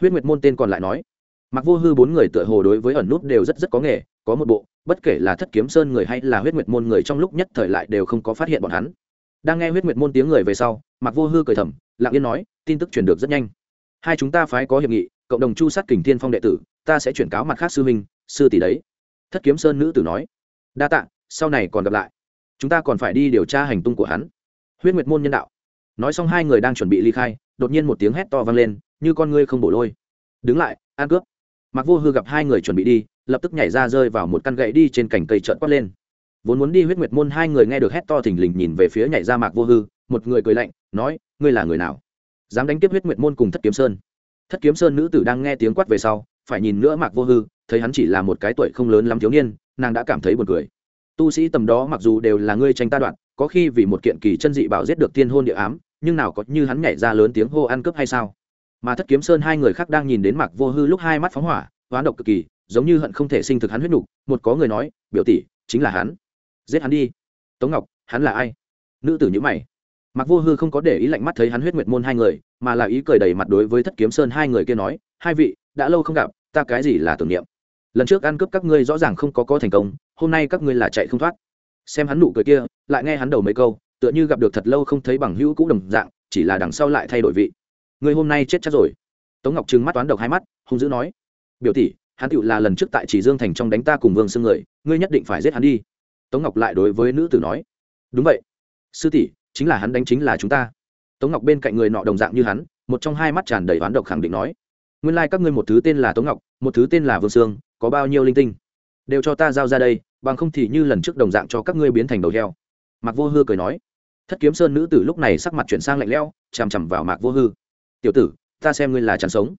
S1: Huyết nguyệt môn tên còn lại nói. Mạc vô hư bốn người tựa hồ đối với ẩn nút đều rất rất có nghề, có một bộ, bất kể là thất kiếm sơn người hay là huyết nguyệt môn người trong lúc nhất thời lại đều không có phát hiện bọn hắn đang nghe huyết nguyệt môn tiếng người về sau mặc vô hư cười thầm, lặng yên nói, tin tức truyền được rất nhanh. Hai chúng ta phái có hiệp nghị, cộng đồng chu sát kình thiên phong đệ tử, ta sẽ chuyển cáo mặt khác sư minh sư tỷ đấy. Thất kiếm sơn nữ tử nói. Đa tạ, sau này còn gặp lại. Chúng ta còn phải đi điều tra hành tung của hắn. Huyết nguyệt môn nhân đạo. Nói xong hai người đang chuẩn bị ly khai, đột nhiên một tiếng hét to vang lên, như con ngươi không bổ lôi. Đứng lại an cướp. Mặc vô hư gặp hai người chuẩn bị đi, lập tức nhảy ra rơi vào một căn gậy đi trên cành cây trợn quát lên vốn muốn đi huyết nguyệt môn, hai người nghe được hét to thình lình nhìn về phía nhảy ra mạc vô hư, một người cười lạnh, nói, ngươi là người nào? Dám đánh tiếp huyết nguyệt môn cùng thất kiếm sơn? Thất kiếm sơn nữ tử đang nghe tiếng quát về sau, phải nhìn nữa mạc vô hư, thấy hắn chỉ là một cái tuổi không lớn lắm thiếu niên, nàng đã cảm thấy buồn cười. Tu sĩ tầm đó mặc dù đều là ngươi tranh ta đoạn có khi vì một kiện kỳ chân dị bảo giết được tiên hôn địa ám, nhưng nào có như hắn nhảy ra lớn tiếng hô ăn cướp hay sao? Mà thất kiếm sơn hai người khác đang nhìn đến mạc vô hư lúc hai mắt phóng hỏa, hoán độc cực kỳ, giống như hận không thể sinh thực hắn huyết nục một có người nói, biểu tỷ, chính là hắn giết hắn đi. Tống ngọc, hắn là ai? Nữ tử nhữ mày. Mặc vô hư không có để ý lạnh mắt thấy hắn huyết nguyệt môn hai người, mà là ý cười đầy mặt đối với thất kiếm sơn hai người kia nói, hai vị, đã lâu không gặp, ta cái gì là tưởng niệm? Lần trước ăn cướp các ngươi rõ ràng không có có thành công, hôm nay các ngươi là chạy không thoát. Xem hắn nụ cười kia, lại nghe hắn đầu mấy câu, tựa như gặp được thật lâu không thấy bằng hữu cũ đồng dạng, chỉ là đằng sau lại thay đổi vị. Người hôm nay chết chắc rồi. Tống ngọc trừng mắt toán độc hai mắt, hung dữ nói, biểu tỷ, hắn tựu là lần trước tại chỉ dương thành trong đánh ta cùng vương xương người, ngươi nhất định phải giết hắn đi tống ngọc lại đối với nữ tử nói, đúng vậy. Sư tỷ, chính là hắn đánh chính là chúng ta. Tống ngọc bên cạnh người nọ đồng dạng như hắn, một trong hai mắt tràn đầy oán độc khẳng định nói, nguyên lai、like、các ngươi một thứ tên là tống ngọc, một thứ tên là vương sương, có bao nhiêu linh tinh? Đều cho ta giao ra đây, bằng không thì như lần trước đồng dạng cho các ngươi biến thành đầu heo. Mạc vô hư cười nói, thất kiếm sơn nữ tử lúc này sắc mặt chuyển sang lạnh lẽo, chằm chằm vào mạc vô hư. Tiểu tử, ta xem ngươi là chẳng sống.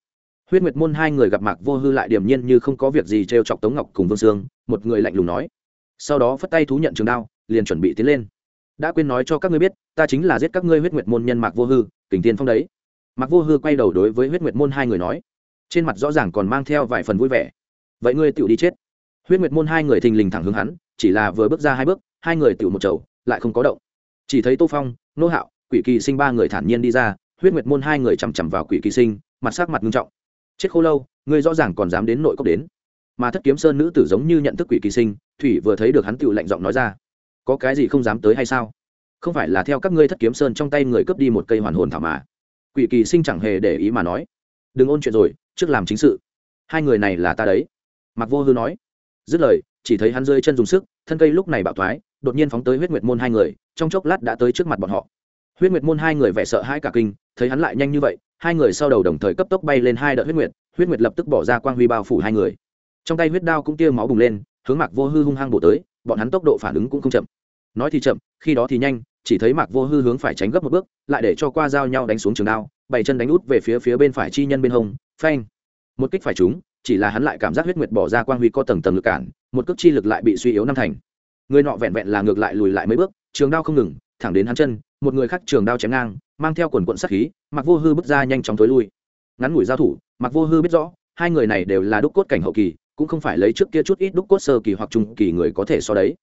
S1: Huyết nguyệt môn hai người gặp mạc vô hư lại điềm nhiên như không có việc gì t r e o chọc tống ngọc cùng vương sương, một người lạnh lùng nói sau đó phất tay thú nhận trường đao, liền chuẩn bị tiến lên. Đã quên nói cho các ngươi biết, ta chính là giết các ngươi huyết nguyệt môn nhân mạc vô hư, kình tiên phong đấy. Mạc vô hư quay đầu đối với huyết nguyệt môn hai người nói. Trên mặt rõ ràng còn mang theo vài phần vui vẻ. Vậy ngươi tựu đi chết. Huyết nguyệt môn hai người thình lình thẳng hướng hắn, chỉ là vừa bước ra hai bước, hai người tựu một chầu, lại không có động. Chỉ thấy tô phong, nô hạo, quỷ kỳ sinh ba người thản nhiên đi ra, huyết nguyệt môn hai người chằm chằm vào quỷ kỳ sinh, mặt sắc mặt nghiêm trọng. Chết khô lâu, ngươi rõ ràng còn dám đến nội cốc đến mà thất kiếm sơn nữ tử giống như nhận thức quỷ kỳ sinh, thủy vừa thấy được hắn tựu lạnh giọng nói ra, có cái gì không dám tới hay sao? Không phải là theo các ngươi thất kiếm sơn trong tay người cướp đi một cây hoàn hồn thảo mà. Quỷ kỳ sinh chẳng hề để ý mà nói, đừng ôn chuyện rồi, trước làm chính sự. Hai người này là ta đấy. Mặc vô hư nói, dứt lời, chỉ thấy hắn rơi chân dùng sức, thân cây lúc này bạo thoái, đột nhiên phóng tới huyết nguyệt môn hai người, trong chốc lát đã tới trước mặt bọn họ. Huyết nguyệt môn hai người vẻ sợ hãi cả kinh, thấy hắn lại nhanh như vậy, hai người sau đầu đồng thời cấp tốc bay lên hai đợt huyết nguyệt huyết nguyệt lập tức bỏ ra quang huy bao phủ hai người trong tay huyết đao cũng tia máu bùng lên, hướng mạc vô hư hung hăng bổ tới, bọn hắn tốc độ phản ứng cũng không chậm. Nói thì chậm, khi đó thì nhanh, chỉ thấy mạc vô hư hướng phải tránh gấp một bước, lại để cho qua dao nhau đánh xuống trường đao bảy chân đánh út về phía phía bên phải chi nhân bên hông, phanh. Một kích phải trúng, chỉ là hắn lại cảm giác huyết nguyệt bỏ ra quang huy có tầng tầng lực cản, một cước chi lực lại bị suy yếu năm thành. Người nọ vẹn vẹn là ngược lại lùi lại mấy bước, trường đao không ngừng, thẳng đến hắn chân, một người khác trường đao chém ngang, mang theo quần quận sát khí mặc vô hư bước ra nhanh chóng tối lui. Ngắn ngủi giao thủ mặc vô hư biết rõ, hai người này đều là đúc cốt cảnh hậu kỳ cũng không phải lấy trước kia chút ít đúc cốt sơ kỳ hoặc trung kỳ người có thể so đấy.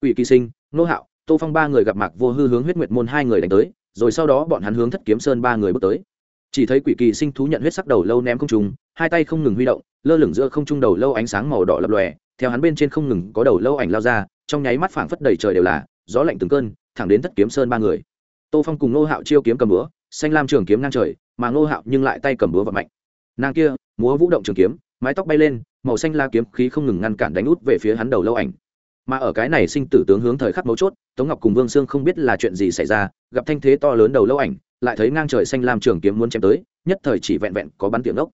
S1: Ủy kỳ sinh, nô hạo, tô phong ba người gặp mạc vô hư hướng huyết nguyệt môn hai người đánh tới, rồi sau đó bọn hắn hướng thất kiếm sơn ba người bước tới. Chỉ thấy quỷ kỳ sinh thú nhận huyết sắc đầu lâu ném không trùng hai tay không ngừng huy động, lơ lửng giữa không trung đầu lâu ánh sáng màu đỏ lập lòe, theo hắn bên trên không ngừng có đầu lâu ảnh lao ra, trong nháy mắt phảng phất đầy trời đều là, gió lạnh từng cơn, thẳng đến thất kiếm sơn ba người. Tô phong cùng Nô hạo chiêu kiếm cầm búa, xanh lam trường kiếm ngang trời, mà Nô hạo nhưng lại tay cầm búa và mạnh. Nàng kia, múa vũ động trường kiếm, mái tóc bay lên màu xanh la kiếm khí không ngừng ngăn cản đánh út về phía hắn đầu lâu ảnh. Mà ở cái này sinh tử tướng hướng thời khắc mấu chốt, tống ngọc cùng vương sương không biết là chuyện gì xảy ra, gặp thanh thế to lớn đầu lâu ảnh, lại thấy ngang trời xanh lam trường kiếm muốn chém tới, nhất thời chỉ vẹn vẹn có bắn tiếng ốc.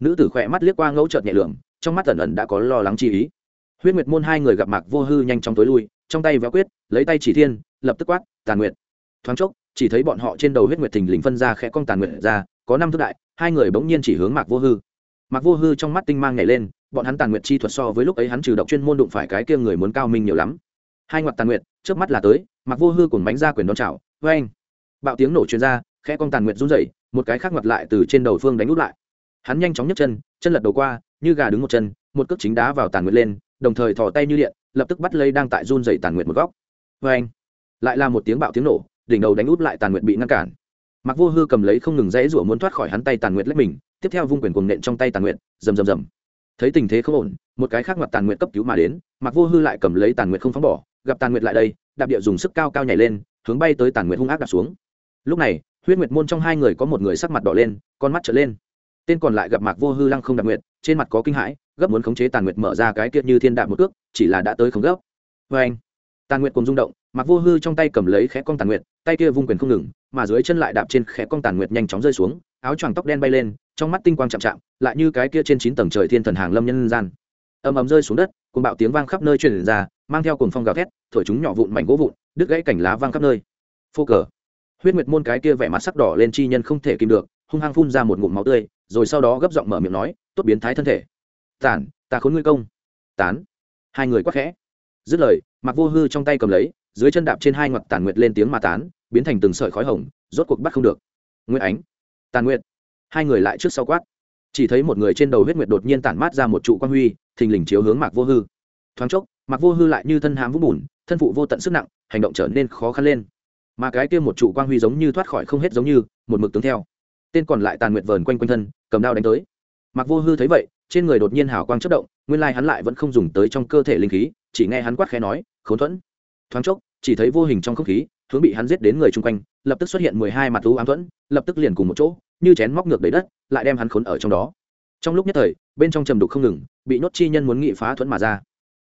S1: Nữ tử khỏe mắt liếc qua ngẫu trợt nhẹ lượng trong mắt ẩn ẩn đã có lo lắng chi ý. Huyết nguyệt môn hai người gặp mạc vô hư nhanh chóng tối lui, trong tay véo quyết, lấy tay chỉ thiên, lập tức quát, tàn nguyệt. Thoáng chốc, chỉ thấy bọn họ trên đầu huyết nguyệt thình lình phân ra khẽ cong tàn nguyệt ra, có năm thước đại, hai người bỗng nhiên chỉ hướng mạc vô hư. Mạc vô hư trong mắt tinh mang nhảy lên bọn hắn tàn nguyệt chi thuật so với lúc ấy hắn trừ độc chuyên môn đụng phải cái kia người muốn cao minh nhiều lắm. Hai ngoặt tàn nguyệt trước mắt là tới, mặc vô hư cùng bánh ra quyền đón chảo vê anh bạo tiếng nổ chuyên ra, khẽ cong tàn nguyệt run rẩy, một cái khác ngoặt lại từ trên đầu phương đánh út lại. Hắn nhanh chóng nhấc chân chân lật đầu qua, như gà đứng một chân, một cước chính đá vào tàn nguyệt lên, đồng thời thò tay như điện, lập tức bắt lấy đang tại run dậy tàn nguyệt một góc. Vê anh lại là một tiếng bạo tiếng nổ, đỉnh đầu đánh út lại tàn nguyệt bị ngăn cản. Mặc vô hư cầm lấy không ngừng dãy rủa muốn thoát khỏi hắn tay tàn nguyệt lấy mình, tiếp theo vung quyền cuồng nện trong tay tàn nguyệt rầm rầm rầm thấy tình thế không ổn, một cái khác mặt tàn nguyệt cấp cứu mà đến mặc vô hư lại cầm lấy tàn nguyệt không phóng bỏ, gặp tàn nguyệt lại đây, đạp địa dùng sức cao cao nhảy lên, hướng bay tới tàn nguyệt hung ác đạp xuống. Lúc này, huyết nguyệt môn trong hai người có một người sắc mặt đỏ lên, con mắt trở lên. Tên còn lại gặp mạc vô hư lăng không đạp nguyệt, trên mặt có kinh hãi, gấp muốn khống chế tàn nguyệt mở ra cái kiệt như thiên đạp một cước, chỉ là đã tới không gấp. Vê anh tàn nguyệt cùng rung động, mạc vô hư trong tay cầm lấy khẽ con tàn nguyệt, tay kia vung quyền không ngừng, mà dưới chân lại đạp trên khẽ con tàn nguyệt nhanh chóng rơi xuống, áo choàng tóc đen bay lên, trong mắt tinh quang chạm chạm lại như cái kia trên chín tầng trời thiên thần hàng lâm nhân gian. Ầm ầm rơi xuống đất cùng bạo tiếng vang khắp nơi truyền ra, mang theo cồn phong gào thét, thổi chúng nhỏ vụn mảnh gỗ vụn, đứt gãy cảnh lá vang khắp nơi. Phô cờ. Huyết nguyệt môn cái kia vẻ mặt sắc đỏ lên chi nhân không thể kìm được, hung hăng phun ra một ngụm máu tươi, rồi sau đó gấp giọng mở miệng nói, tốt biến thái thân thể. Tản, ta khốn ngươi công. Tán. Hai người quắc khẽ. Dứt lời mặc vô hư trong tay cầm lấy, dưới chân đạp trên hai ngoặt tàn nguyệt lên tiếng mà tán, biến thành từng sợi khói hồng, rốt cuộc bắt không được. Nguyệt ánh. Tàn nguyệt. Hai người lại trước sau quát chỉ thấy một người trên đầu huyết nguyệt đột nhiên tản mát ra một trụ quan huy, thình lình chiếu hướng mạc vô hư. Thoáng chốc, mạc vô hư lại như thân hám vũng bùn, thân phụ vô tận sức nặng, hành động trở nên khó khăn lên. Mà cái kia một trụ quang huy giống như thoát khỏi không hết giống như, một mực tướng theo. Tên còn lại tàn nguyệt vờn quanh quanh thân, cầm đao đánh tới. Mặc vô hư thấy vậy, trên người đột nhiên hào quang chất động, nguyên lai hắn lại vẫn không dùng tới trong cơ thể linh khí, chỉ nghe hắn quát khẽ nói, khốn thuẫn. Thoáng chốc, chỉ thấy vô hình trong không khí, hướng bị hắn giết đến người chung quanh, lập tức xuất hiện mười hai mặt thú ám thuẫn, lập tức liền cùng một chỗ như chén móc ngược đầy đất, lại đem hắn khốn ở trong đó. Trong lúc nhất thời, bên trong trầm đục không ngừng, bị nhốt chi nhân muốn nghị phá thuẫn mà ra.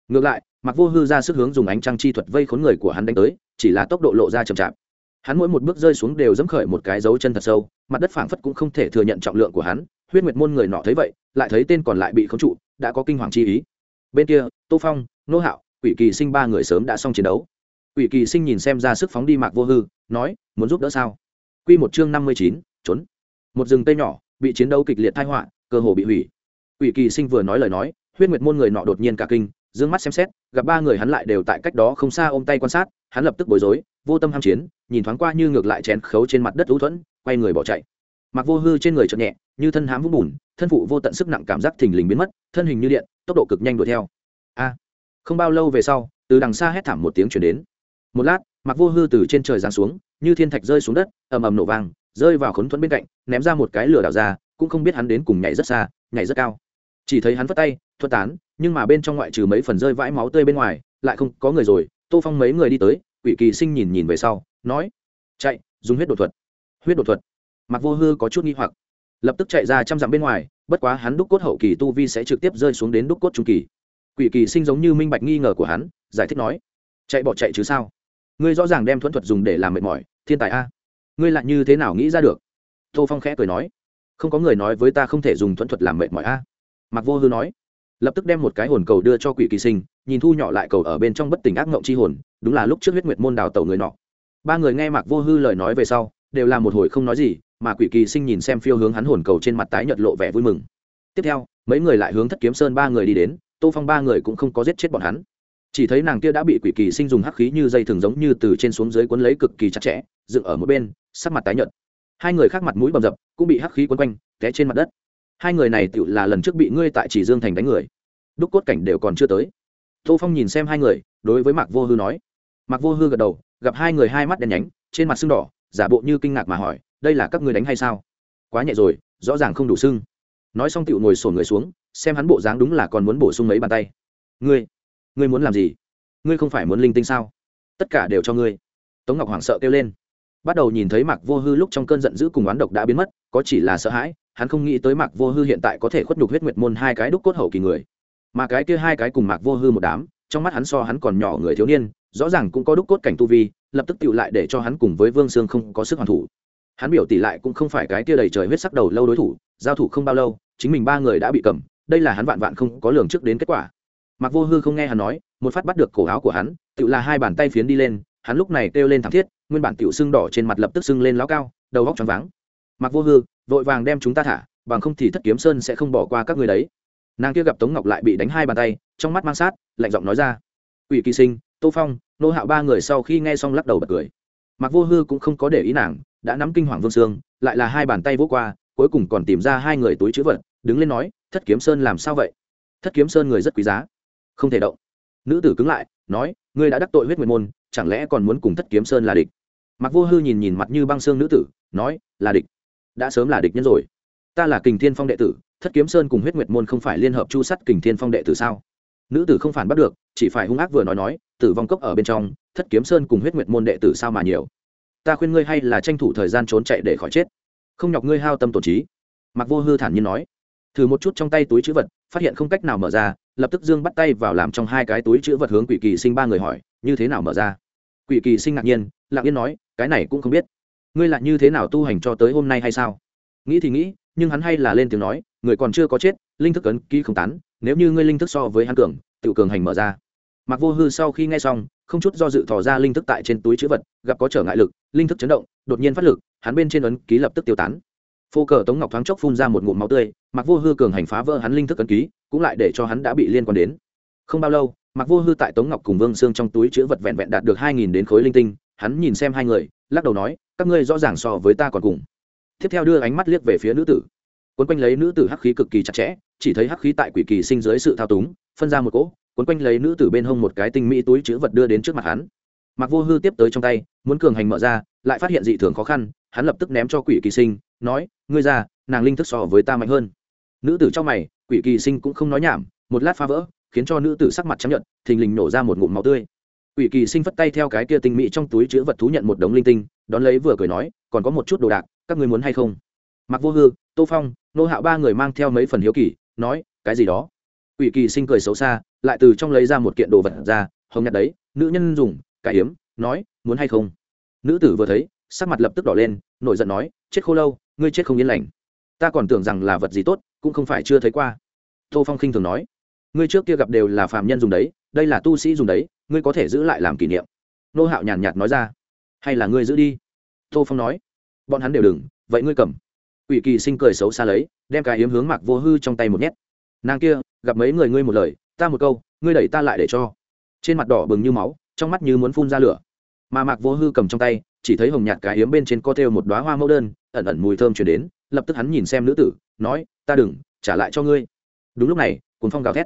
S1: Ngược lại mặc vô hư ra sức hướng dùng ánh trăng chi thuật vây khốn người của hắn đánh tới, chỉ là tốc độ lộ ra chậm chạp. Hắn mỗi một bước rơi xuống đều dẫm khởi một cái dấu chân thật sâu, mặt đất phảng phất cũng không thể thừa nhận trọng lượng của hắn, huyết nguyệt môn người nọ thấy vậy, lại thấy tên còn lại bị khống trụ, đã có kinh hoàng chi ý. Bên kia, tô phong, nô hạo, quỷ kỳ sinh ba người sớm đã xong chiến đấu. Quỷ kỳ sinh nhìn xem ra sức phóng đi mạc vô hư, nói, muốn giúp đỡ sao? Q một chương năm mươi chín, trốn một rừng tây nhỏ, bị chiến đấu kịch liệt thai họa, cơ hồ bị hủy. Quỷ kỳ sinh vừa nói lời nói, huyết nguyệt môn người nọ đột nhiên cả kinh d ư ơ n g mắt xem xét, gặp ba người hắn lại đều tại cách đó không xa ôm tay quan sát, hắn lập tức bối rối, vô tâm ham chiến, nhìn thoáng qua như ngược lại chén khấu trên mặt đất lũ thuẫn, quay người bỏ chạy. Mặc vô hư trên người chợt nhẹ, như thân hám vũng bùn, thân phụ vô tận sức nặng cảm giác thình lình biến mất, thân hình như điện, tốc độ cực nhanh đuổi theo. A! Không bao lâu về sau, từ đằng xa hét thảm một tiếng chuyển đến. Một lát mặc vô hư từ trên trời giáng xuống, như thiên thạch rơi xuống đất, ầm ầm nổ vang rơi vào khốn thuẫn bên cạnh, ném ra một cái lửa đảo ra, cũng không biết hắn đến cùng nhảy rất xa, nhảy rất cao. Chỉ thấy hắn vất tay, thuật tán, nhưng mà bên trong ngoại trừ mấy phần rơi vãi máu tươi bên ngoài, lại không có người rồi. Tô phong mấy người đi tới, quỷ kỳ sinh nhìn nhìn về sau, nói, chạy, dùng huyết đột thuật. Huyết đột thuật? Mặc vô hư có chút nghi hoặc. Lập tức chạy ra trăm dặm bên ngoài, bất quá hắn đúc cốt hậu kỳ tu vi sẽ trực tiếp rơi xuống đến đúc cốt trung kỳ. Quỷ kỳ sinh giống như minh bạch nghi ngờ của hắn, giải thích nói, chạy bỏ chạy chứ sao? Ngươi rõ ràng đem thuẫn thuật dùng để làm mệt mỏi, thiên tài a ngươi lại như thế nào nghĩ ra được? Tô phong khẽ cười nói, không có người nói với ta không thể dùng thuẫn thuật làm mệt mỏi a. Mặc vô hư nói, lập tức đem một cái hồn cầu đưa cho quỷ kỳ sinh, nhìn thu nhỏ lại cầu ở bên trong bất tỉnh ác ngộng chi hồn, đúng là lúc trước huyết nguyệt môn đào tẩu người nọ. Ba người nghe mặc vô hư lời nói về sau, đều là một hồi không nói gì, mà quỷ kỳ sinh nhìn xem phiêu hướng hắn hồn cầu trên mặt tái nhợt lộ vẻ vui mừng. Tiếp theo, mấy người lại hướng thất kiếm sơn ba người đi đến, tô phong ba người cũng không có giết chết bọn hắn. Chỉ thấy nàng kia đã bị quỷ kỳ sinh dùng hắc khí như dây thường giống như từ trên xuống dưới quấn lấy cực kỳ chặt chẽ, dựng ở mỗi bên sắc mặt tái nhợt. Hai người khác mặt mũi bầm dập, cũng bị hắc khí quấn quanh, té trên mặt đất. Hai người này tựu là lần trước bị ngươi tại chỉ dương thành đánh người. Đúc cốt cảnh đều còn chưa tới. Tô phong nhìn xem hai người, đối với mạc vô hư nói. Mạc vô hư gật đầu, gặp hai người hai mắt đen nhánh, trên mặt sưng đỏ, giả bộ như kinh ngạc mà hỏi, đây là các ngươi đánh hay sao? Quá nhẹ rồi, rõ ràng không đủ sưng. Nói xong tựu ngồi xổm người xuống, xem hắn bộ dáng đúng là còn muốn bổ sung mấy bàn tay. Ngươi ngươi muốn làm gì? Ngươi không phải muốn linh tinh sao? Tất cả đều cho ngươi. Tống ngọc hoảng sợ kêu lên bắt đầu nhìn thấy mạc vô hư lúc trong cơn giận dữ cùng oán độc đã biến mất, có chỉ là sợ hãi, hắn không nghĩ tới mạc vô hư hiện tại có thể khuất nhục huyết nguyệt môn hai cái đúc cốt hậu kỳ người. Mà cái kia hai cái cùng mạc vô hư một đám, trong mắt hắn so hắn còn nhỏ người thiếu niên, rõ ràng cũng có đúc cốt cảnh tu vi, lập tức tựu lại để cho hắn cùng với vương sương không có sức hoàn thủ. Hắn biểu tỷ lại cũng không phải cái kia đầy trời huyết sắc đầu lâu đối thủ, giao thủ không bao lâu, chính mình ba người đã bị cầm, đây là hắn vạn vạn không có lường trước đến kết quả. Mạc vô hư không nghe hắn nói, một phát bắt được cổ áo của hắn tự là hai bàn tay phiến đi lên hắn lúc này kêu lên thảm thiết, nguyên bản tiểu sưng đỏ trên mặt lập tức sưng lên lão cao, đầu góc choáng váng. Mặc vô hư, vội vàng đem chúng ta thả, bằng không thì thất kiếm sơn sẽ không bỏ qua các người đấy. Nàng kia gặp tống ngọc lại bị đánh hai bàn tay, trong mắt mang sát, lạnh giọng nói ra. Ủy kỳ sinh, tô phong, nô hạo ba người sau khi nghe xong lắc đầu bật cười. Mặc vô hư cũng không có để ý nàng, đã nắm kinh hoàng vương sương lại là hai bàn tay vỗ qua, cuối cùng còn tìm ra hai người túi chữ vật, đứng lên nói, thất kiếm sơn làm sao vậy? Thất kiếm sơn người rất quý giá. Không thể động. Nữ tử cứng lại, nói ngươi đã đắc tội huyết nguyệt môn, chẳng lẽ còn muốn cùng thất kiếm sơn là địch? Mặc vô hư nhìn nhìn mặt như băng xương nữ tử, nói, là địch. Đã sớm là địch nhân rồi. Ta là kình thiên phong đệ tử, thất kiếm sơn cùng huyết nguyệt môn không phải liên hợp chu sắt kình thiên phong đệ tử sao? Nữ tử không phản bắt được, chỉ phải hung ác vừa nói nói, tử vong cốc ở bên trong, thất kiếm sơn cùng huyết nguyệt môn đệ tử sao mà nhiều? Ta khuyên ngươi hay là tranh thủ thời gian trốn chạy để khỏi chết. Không nhọc ngươi hao tâm tổn trí. Mặc vô hư thản nhiên nói. Thử một chút trong tay túi chữ vật, phát hiện không cách nào mở ra lập tức dương bắt tay vào làm trong hai cái túi chữ vật hướng quỷ kỳ sinh ba người hỏi, như thế nào mở ra? Quỷ kỳ sinh ngạc nhiên, lặng yên nói, cái này cũng không biết. Ngươi lại như thế nào tu hành cho tới hôm nay hay sao? Nghĩ thì nghĩ, nhưng hắn hay là lên tiếng nói, người còn chưa có chết, linh thức ấn ký không tán, nếu như ngươi linh thức so với hắn cường tự cường hành mở ra. Mặc vô hư sau khi nghe xong, không chút do dự thò ra linh thức tại trên túi chữ vật, gặp có trở ngại lực, linh thức chấn động, đột nhiên phát lực, hắn bên trên ấn ký lập tức tiêu tán phô cờ tống ngọc thoáng chốc phun ra một ngụm máu tươi mặc vô hư cường hành phá vỡ hắn linh thức ấn ký, cũng lại để cho hắn đã bị liên quan đến. Không bao lâu mặc vô hư tại tống ngọc cùng vương xương trong túi chữ vật vẹn vẹn đạt được hai nghìn đến khối linh tinh, hắn nhìn xem hai người, lắc đầu nói, các ngươi rõ ràng so với ta còn cùng. Tiếp theo đưa ánh mắt liếc về phía nữ tử. Quấn quanh lấy nữ tử hắc khí cực kỳ chặt chẽ, chỉ thấy hắc khí tại quỷ kỳ sinh dưới sự thao túng, phân ra một cỗ quấn quanh lấy nữ tử bên hông một cái tinh mỹ túi chữ vật đưa đến trước mặt hắn. Mặc vô hư tiếp tới trong tay, muốn cường hành mở ra, lại phát hiện dị thường khó khăn, hắn lập tức ném cho quỷ kỳ sinh nói, ngươi ra, nàng linh thức so với ta mạnh hơn. Nữ tử trong mày, quỷ kỳ sinh cũng không nói nhảm, một lát phá vỡ, khiến cho nữ tử sắc mặt chấp nhận thình lình nổ ra một ngụm máu tươi. Quỷ kỳ sinh phất tay theo cái kia tinh mỹ trong túi chứa vật thú nhận một đống linh tinh, đón lấy vừa cười nói, còn có một chút đồ đạc, các ngươi muốn hay không? Mặc vô hư, tô phong, nô hạo ba người mang theo mấy phần hiếu kỳ, nói, cái gì đó? Quỷ kỳ sinh cười xấu xa, lại từ trong lấy ra một kiện đồ vật ra, hồng nhặt đấy, nữ nhân dùng, cải hiếm nói, muốn hay không? Nữ tử vừa thấy, sắc mặt lập tức đỏ lên, nổi giận nói, chết khô lâu ngươi chết không yên lành. Ta còn tưởng rằng là vật gì tốt, cũng không phải chưa thấy qua. Tô phong khinh thường nói. Ngươi trước kia gặp đều là phạm nhân dùng đấy, đây là tu sĩ dùng đấy, ngươi có thể giữ lại làm kỷ niệm. Nô hạo nhàn nhạt nói ra. Hay là ngươi giữ đi. Tô phong nói. Bọn hắn đều đừng, vậy ngươi cầm. Ủy kỳ sinh cười xấu xa lấy, đem cái hiếm hướng mạc vô hư trong tay một nhét. Nàng kia, gặp mấy người ngươi một lời, ta một câu, ngươi đẩy ta lại để cho. Trên mặt đỏ bừng như máu, trong mắt như muốn phun ra lửa. Mà mạc vô hư cầm trong tay chỉ thấy hồng nhạt cái yếm bên trên co thêu một đoá hoa mẫu đơn ẩn ẩn mùi thơm chuyển đến lập tức hắn nhìn xem nữ tử nói ta đừng trả lại cho ngươi. Đúng lúc này cuốn phong gào thét.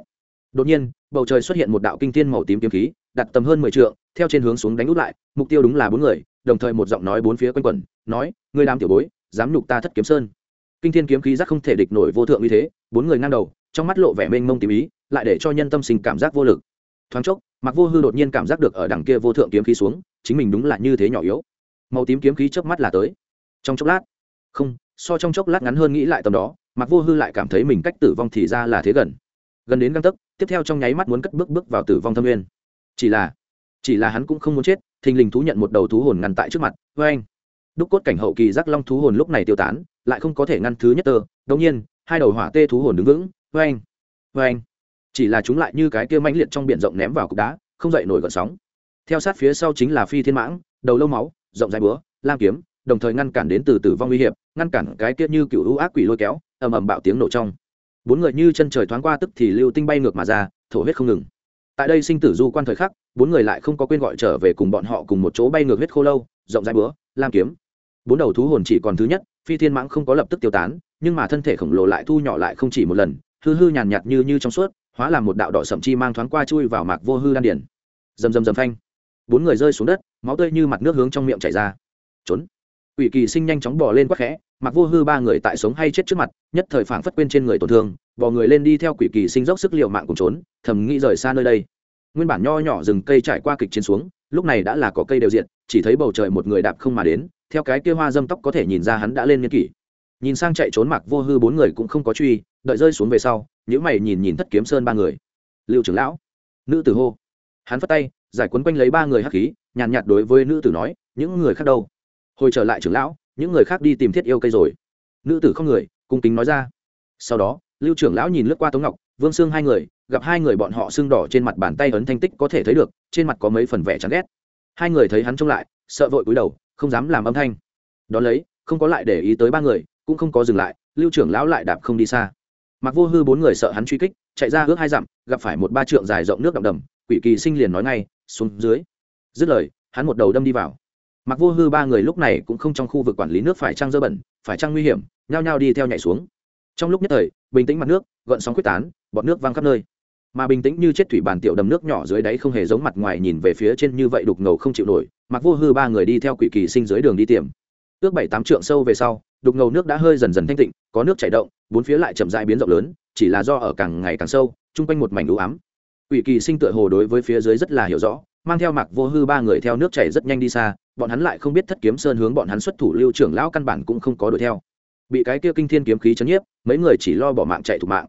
S1: Đột nhiên bầu trời xuất hiện một đạo kinh thiên màu tím kiếm khí đặt tầm hơn mười trượng, theo trên hướng xuống đánh út lại mục tiêu đúng là bốn người đồng thời một giọng nói bốn phía quanh quẩn nói ngươi đám tiểu bối dám nhục ta thất kiếm sơn. Kinh thiên kiếm khí giác không thể địch nổi vô thượng như thế bốn người ngang đầu trong mắt lộ vẻ mênh mông tím ý lại để cho nhân tâm sinh cảm giác vô lực. Thoáng chốc mặc vô hư đột nhiên cảm giác được ở đằng kia vô thượng kiếm khí xuống chính mình đúng là như thế nhỏ yếu màu tím kiếm khí chớp mắt là tới. Trong chốc lát, không, so trong chốc lát ngắn hơn nghĩ lại tầm đó mặc vô hư lại cảm thấy mình cách tử vong thì ra là thế gần. Gần đến găng tấc, tiếp theo trong nháy mắt muốn cất bước bước vào tử vong thâm nguyên. Chỉ là chỉ là hắn cũng không muốn chết, thình lình thú nhận một đầu thú hồn ngăn tại trước mặt vê anh đúc cốt cảnh hậu kỳ giác long thú hồn lúc này tiêu tán, lại không có thể ngăn thứ nhất tơ. Đống nhiên, hai đầu hỏa tê thú hồn đứng vững vê anh vê anh chỉ là chúng lại như cái kia mãnh liệt trong biển rộng ném vào cục đá, không dậy nổi gợn sóng. Theo sát phía sau chính là phi thiên mãng, đầu lâu máu rộng dài búa, lam kiếm, đồng thời ngăn cản đến từ tử vong nguy hiểm ngăn cản cái kia như cựu ưu ác quỷ lôi kéo, ầm ầm bạo tiếng nổ trong. Bốn người như chân trời thoáng qua tức thì lưu tinh bay ngược mà ra, thổ huyết không ngừng. Tại đây sinh tử du quan thời khắc, bốn người lại không có quên gọi trở về cùng bọn họ cùng một chỗ bay ngược huyết khô lâu, rộng rãi búa, lam kiếm. Bốn đầu thú hồn chỉ còn thứ nhất, phi thiên mãng không có lập tức tiêu tán, nhưng mà thân thể khổng lồ lại thu nhỏ lại không chỉ một lần, hư hư nhàn nhạt như như trong suốt, hóa làm một đạo đỏ sậm chi mang thoáng qua chui vào mạc vô hư đan điển rầm rầm rầm phanh. Bốn người rơi xuống đất máu tươi như mặt nước hướng trong miệng chảy ra. Trốn. Quỷ kỳ sinh nhanh chóng bỏ lên quắc khẽ, mặc vô hư ba người tại sống hay chết trước mặt, nhất thời phảng phất quên trên người tổn thương bỏ người lên đi theo quỷ kỳ sinh dốc sức liều mạng cùng trốn, thầm nghĩ rời xa nơi đây. Nguyên bản nho nhỏ rừng cây trải qua kịch chiến xuống, lúc này đã là có cây đều diện chỉ thấy bầu trời một người đạp không mà đến, theo cái kia hoa dâm tóc có thể nhìn ra hắn đã lên niên kỷ. Nhìn sang chạy trốn mặc vô hư bốn người cũng không có truy, đợi rơi xuống về sau những mày nhìn nhìn thất kiếm sơn ba người. Lưu trưởng lão. Nữ tử hô. Hắn phất tay giải quấn quanh lấy ba người hắc khí, nhàn nhạt đối với nữ tử nói, những người khác đâu? Hồi trở lại trưởng lão, những người khác đi tìm thiết yêu cây rồi. Nữ tử không người, cung kính nói ra. Sau đó, lưu trưởng lão nhìn lướt qua tống ngọc, vương sương hai người, gặp hai người bọn họ sưng đỏ trên mặt bàn tay ấn thanh tích có thể thấy được, trên mặt có mấy phần vẻ chán ghét. Hai người thấy hắn trông lại, sợ vội cúi đầu, không dám làm âm thanh. Đón lấy, không có lại để ý tới ba người, cũng không có dừng lại, lưu trưởng lão lại đạp không đi xa. Mặc vô hư bốn người sợ hắn truy kích, chạy ra ước hai dặm, gặp phải một ba trượng dài rộng nước đậm đầm, quỷ kỳ sinh liền nói ngay xuống dưới. Dứt lời, hắn một đầu đâm đi vào. Mặc vô hư ba người lúc này cũng không trong khu vực quản lý nước phải trăng dơ bẩn, phải trăng nguy hiểm, nhao nhao đi theo nhảy xuống. Trong lúc nhất thời, bình tĩnh mặt nước, gợn sóng quyết tán, bọt nước văng khắp nơi. Mà bình tĩnh như chết thủy bàn tiểu đầm nước nhỏ dưới đáy không hề giống mặt ngoài nhìn về phía trên như vậy đục ngầu không chịu nổi, mặc vô hư ba người đi theo quỷ kỳ sinh dưới đường đi tiềm ước bảy tám trượng sâu về sau, đục ngầu nước đã hơi dần dần thanh tịnh, có nước chảy động, bốn phía lại chậm dại biến rộng lớn, chỉ là do ở càng ngày càng sâu, chung quanh một mảnh ưu ám quỷ kỳ sinh tựa hồ đối với phía dưới rất là hiểu rõ, mang theo mặc vô hư ba người theo nước chảy rất nhanh đi xa, bọn hắn lại không biết thất kiếm sơn hướng bọn hắn xuất thủ lưu trưởng lão căn bản cũng không có đuổi theo. Bị cái kia kinh thiên kiếm khí chấn nhiếp, mấy người chỉ lo bỏ mạng chạy thủ mạng.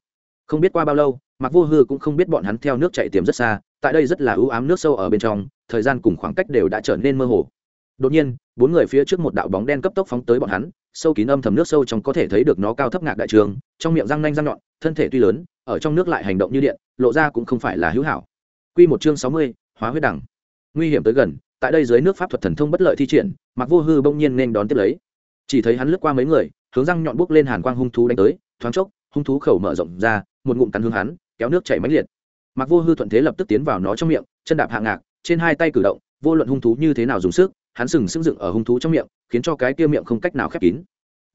S1: Không biết qua bao lâu mặc vô hư cũng không biết bọn hắn theo nước chạy tiềm rất xa, tại đây rất là ưu ám nước sâu ở bên trong, thời gian cùng khoảng cách đều đã trở nên mơ hồ. Đột nhiên, bốn người phía trước một đạo bóng đen cấp tốc phóng tới bọn hắn, sâu kín âm thầm nước sâu trong có thể thấy được nó cao thấp ngạc đại trường, trong miệng răng nanh răng nhọn, thân thể tuy lớn ở trong nước lại hành động như điện lộ ra cũng không phải là hữu hảo Quy một chương sáu mươi, hóa huyết đẳng. Nguy hiểm tới gần, tại đây dưới nước pháp thuật thần thông bất lợi thi triển, Mặc Vô Hư bỗng nhiên nên đón tiếp lấy. Chỉ thấy hắn lướt qua mấy người, hướng răng nhọn bước lên hàn quang hung thú đánh tới, thoáng chốc, hung thú khẩu mở rộng ra, một ngụm cắn hướng hắn, kéo nước chảy mãnh liệt. Mặc Vô Hư thuận thế lập tức tiến vào nó trong miệng, chân đạp hạ ngạc, trên hai tay cử động, vô luận hung thú như thế nào dùng sức, hắn sừng sững dựng ở hung thú trong miệng, khiến cho cái kia miệng không cách nào khép kín.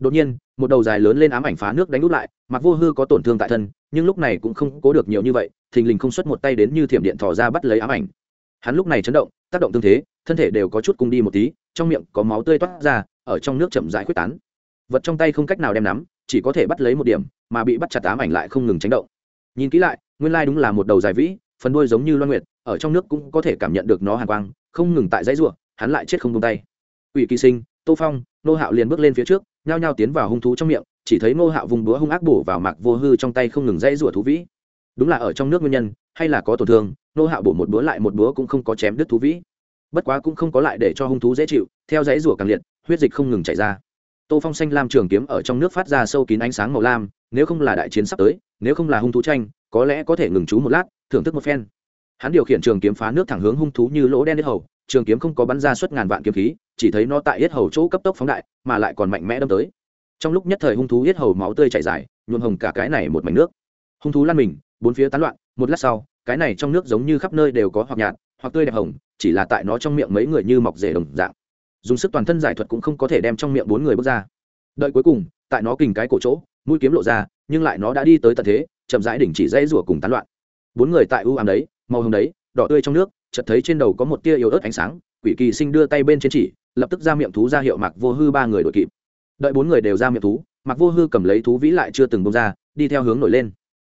S1: Đột nhiên, một đầu dài lớn lên ám ảnh phá nước đánh úp lại, Mặc Vô Hư có tổn thương tại thân, nhưng lúc này cũng không cố được nhiều như vậy, thình lình không xuất một tay đến như thiểm điện thò ra bắt lấy ám ảnh. Hắn lúc này chấn động, tác động tương thế, thân thể đều có chút cung đi một tí, trong miệng có máu tươi toát ra, ở trong nước chậm rãi khuếch tán. Vật trong tay không cách nào đem nắm, chỉ có thể bắt lấy một điểm, mà bị bắt chặt ám ảnh lại không ngừng chấn động. Nhìn kỹ lại, nguyên lai đúng là một đầu dài vĩ, phần đuôi giống như loan nguyệt, ở trong nước cũng có thể cảm nhận được nó hàn quang, không ngừng tại dãy rủa, hắn lại chết không buông tay. ủy Kỳ Sinh, Tô Phong, Nô Hạo liền bước lên phía trước, nhao nhao tiến vào hung thú trong miệng, chỉ thấy ngô hạo vùng búa hung ác bổ vào mạc vô hư trong tay không ngừng dãy rủa thú vĩ. Đúng là ở trong nước nguyên nhân hay là có tổn thương ngô hạo bổ một búa lại một búa cũng không có chém đứt thú vĩ. Bất quá cũng không có lại để cho hung thú dễ chịu theo dãy rủa càng liệt huyết dịch không ngừng chảy ra. Tô phong xanh lam trường kiếm ở trong nước phát ra sâu kín ánh sáng màu lam nếu không là đại chiến sắp tới nếu không là hung thú tranh có lẽ có thể ngừng trú một lát thưởng thức một phen. Hắn điều khiển trường kiếm phá nước thẳng hướng hung thú như lỗ đen yết hầu trường kiếm không có bắn ra suốt ngàn vạn kiếm khí, chỉ thấy nó tại yết hầu chỗ cấp tốc phóng đại, mà lại còn mạnh mẽ đâm tới. Trong lúc nhất thời hung thú yết hầu máu tươi chảy dài, nhuộm hồng cả cái này một mảnh nước. Hung thú lăn mình, bốn phía tán loạn, một lát sau, cái này trong nước giống như khắp nơi đều có hoặc nhạt, hoặc tươi đẹp hồng, chỉ là tại nó trong miệng mấy người như mọc rể đồng dạng. Dùng sức toàn thân giải thuật cũng không có thể đem trong miệng bốn người bước ra. Đợi cuối cùng, tại nó kình cái cổ chỗ, mũi kiếm lộ ra, nhưng lại nó đã đi tới tận thế, chậm rãi đỉnh chỉ dãy rủa cùng tán loạn. Bốn người tại u ám đấy, màu hồng đấy, đỏ tươi trong nước chợt thấy trên đầu có một tia yếu ớt ánh sáng, quỷ kỳ sinh đưa tay bên trên chỉ, lập tức ra miệng thú ra hiệu mạc vô hư ba người đội kịp. Đợi bốn người đều ra miệng thú, mạc vô hư cầm lấy thú vĩ lại chưa từng bông ra, đi theo hướng nổi lên.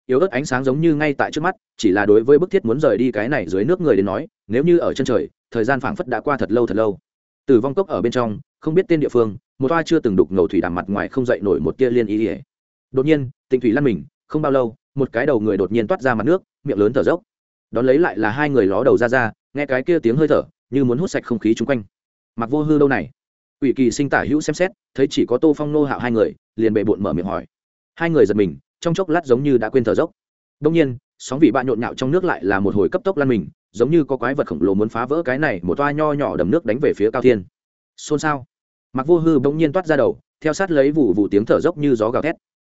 S1: Yếu ớt ánh sáng giống như ngay tại trước mắt, chỉ là đối với bức thiết muốn rời đi cái này dưới nước người đến nói, nếu như ở chân trời, thời gian phảng phất đã qua thật lâu thật lâu. Tử vong cốc ở bên trong, không biết tên địa phương, một toa chưa từng đục ngầu thủy đàm mặt ngoài không dậy nổi một tia liên ý. Ỉa đột nhiên, tịnh thủy lăn mình, không bao lâu, một cái đầu người đột nhiên toát ra mặt nước, miệng lớn thở dốc đón lấy lại là hai người ló đầu ra ra, nghe cái kia tiếng hơi thở, như muốn hút sạch không khí chung quanh. Mặc vô hư đâu này? Ủy kỳ sinh tả hữu xem xét, thấy chỉ có tô phong nô hạo hai người, liền bệ bộn mở miệng hỏi. Hai người giật mình, trong chốc lát giống như đã quên thở dốc. Đông nhiên, sóng vị bạn nhộn nhạo trong nước lại là một hồi cấp tốc lăn mình, giống như có quái vật khổng lồ muốn phá vỡ cái này một toa nho nhỏ đầm nước đánh về phía cao thiên. Xôn xao. Mặc vô hư bỗng nhiên toát ra đầu, theo sát lấy vụ vụ tiếng thở dốc như gió gào thét.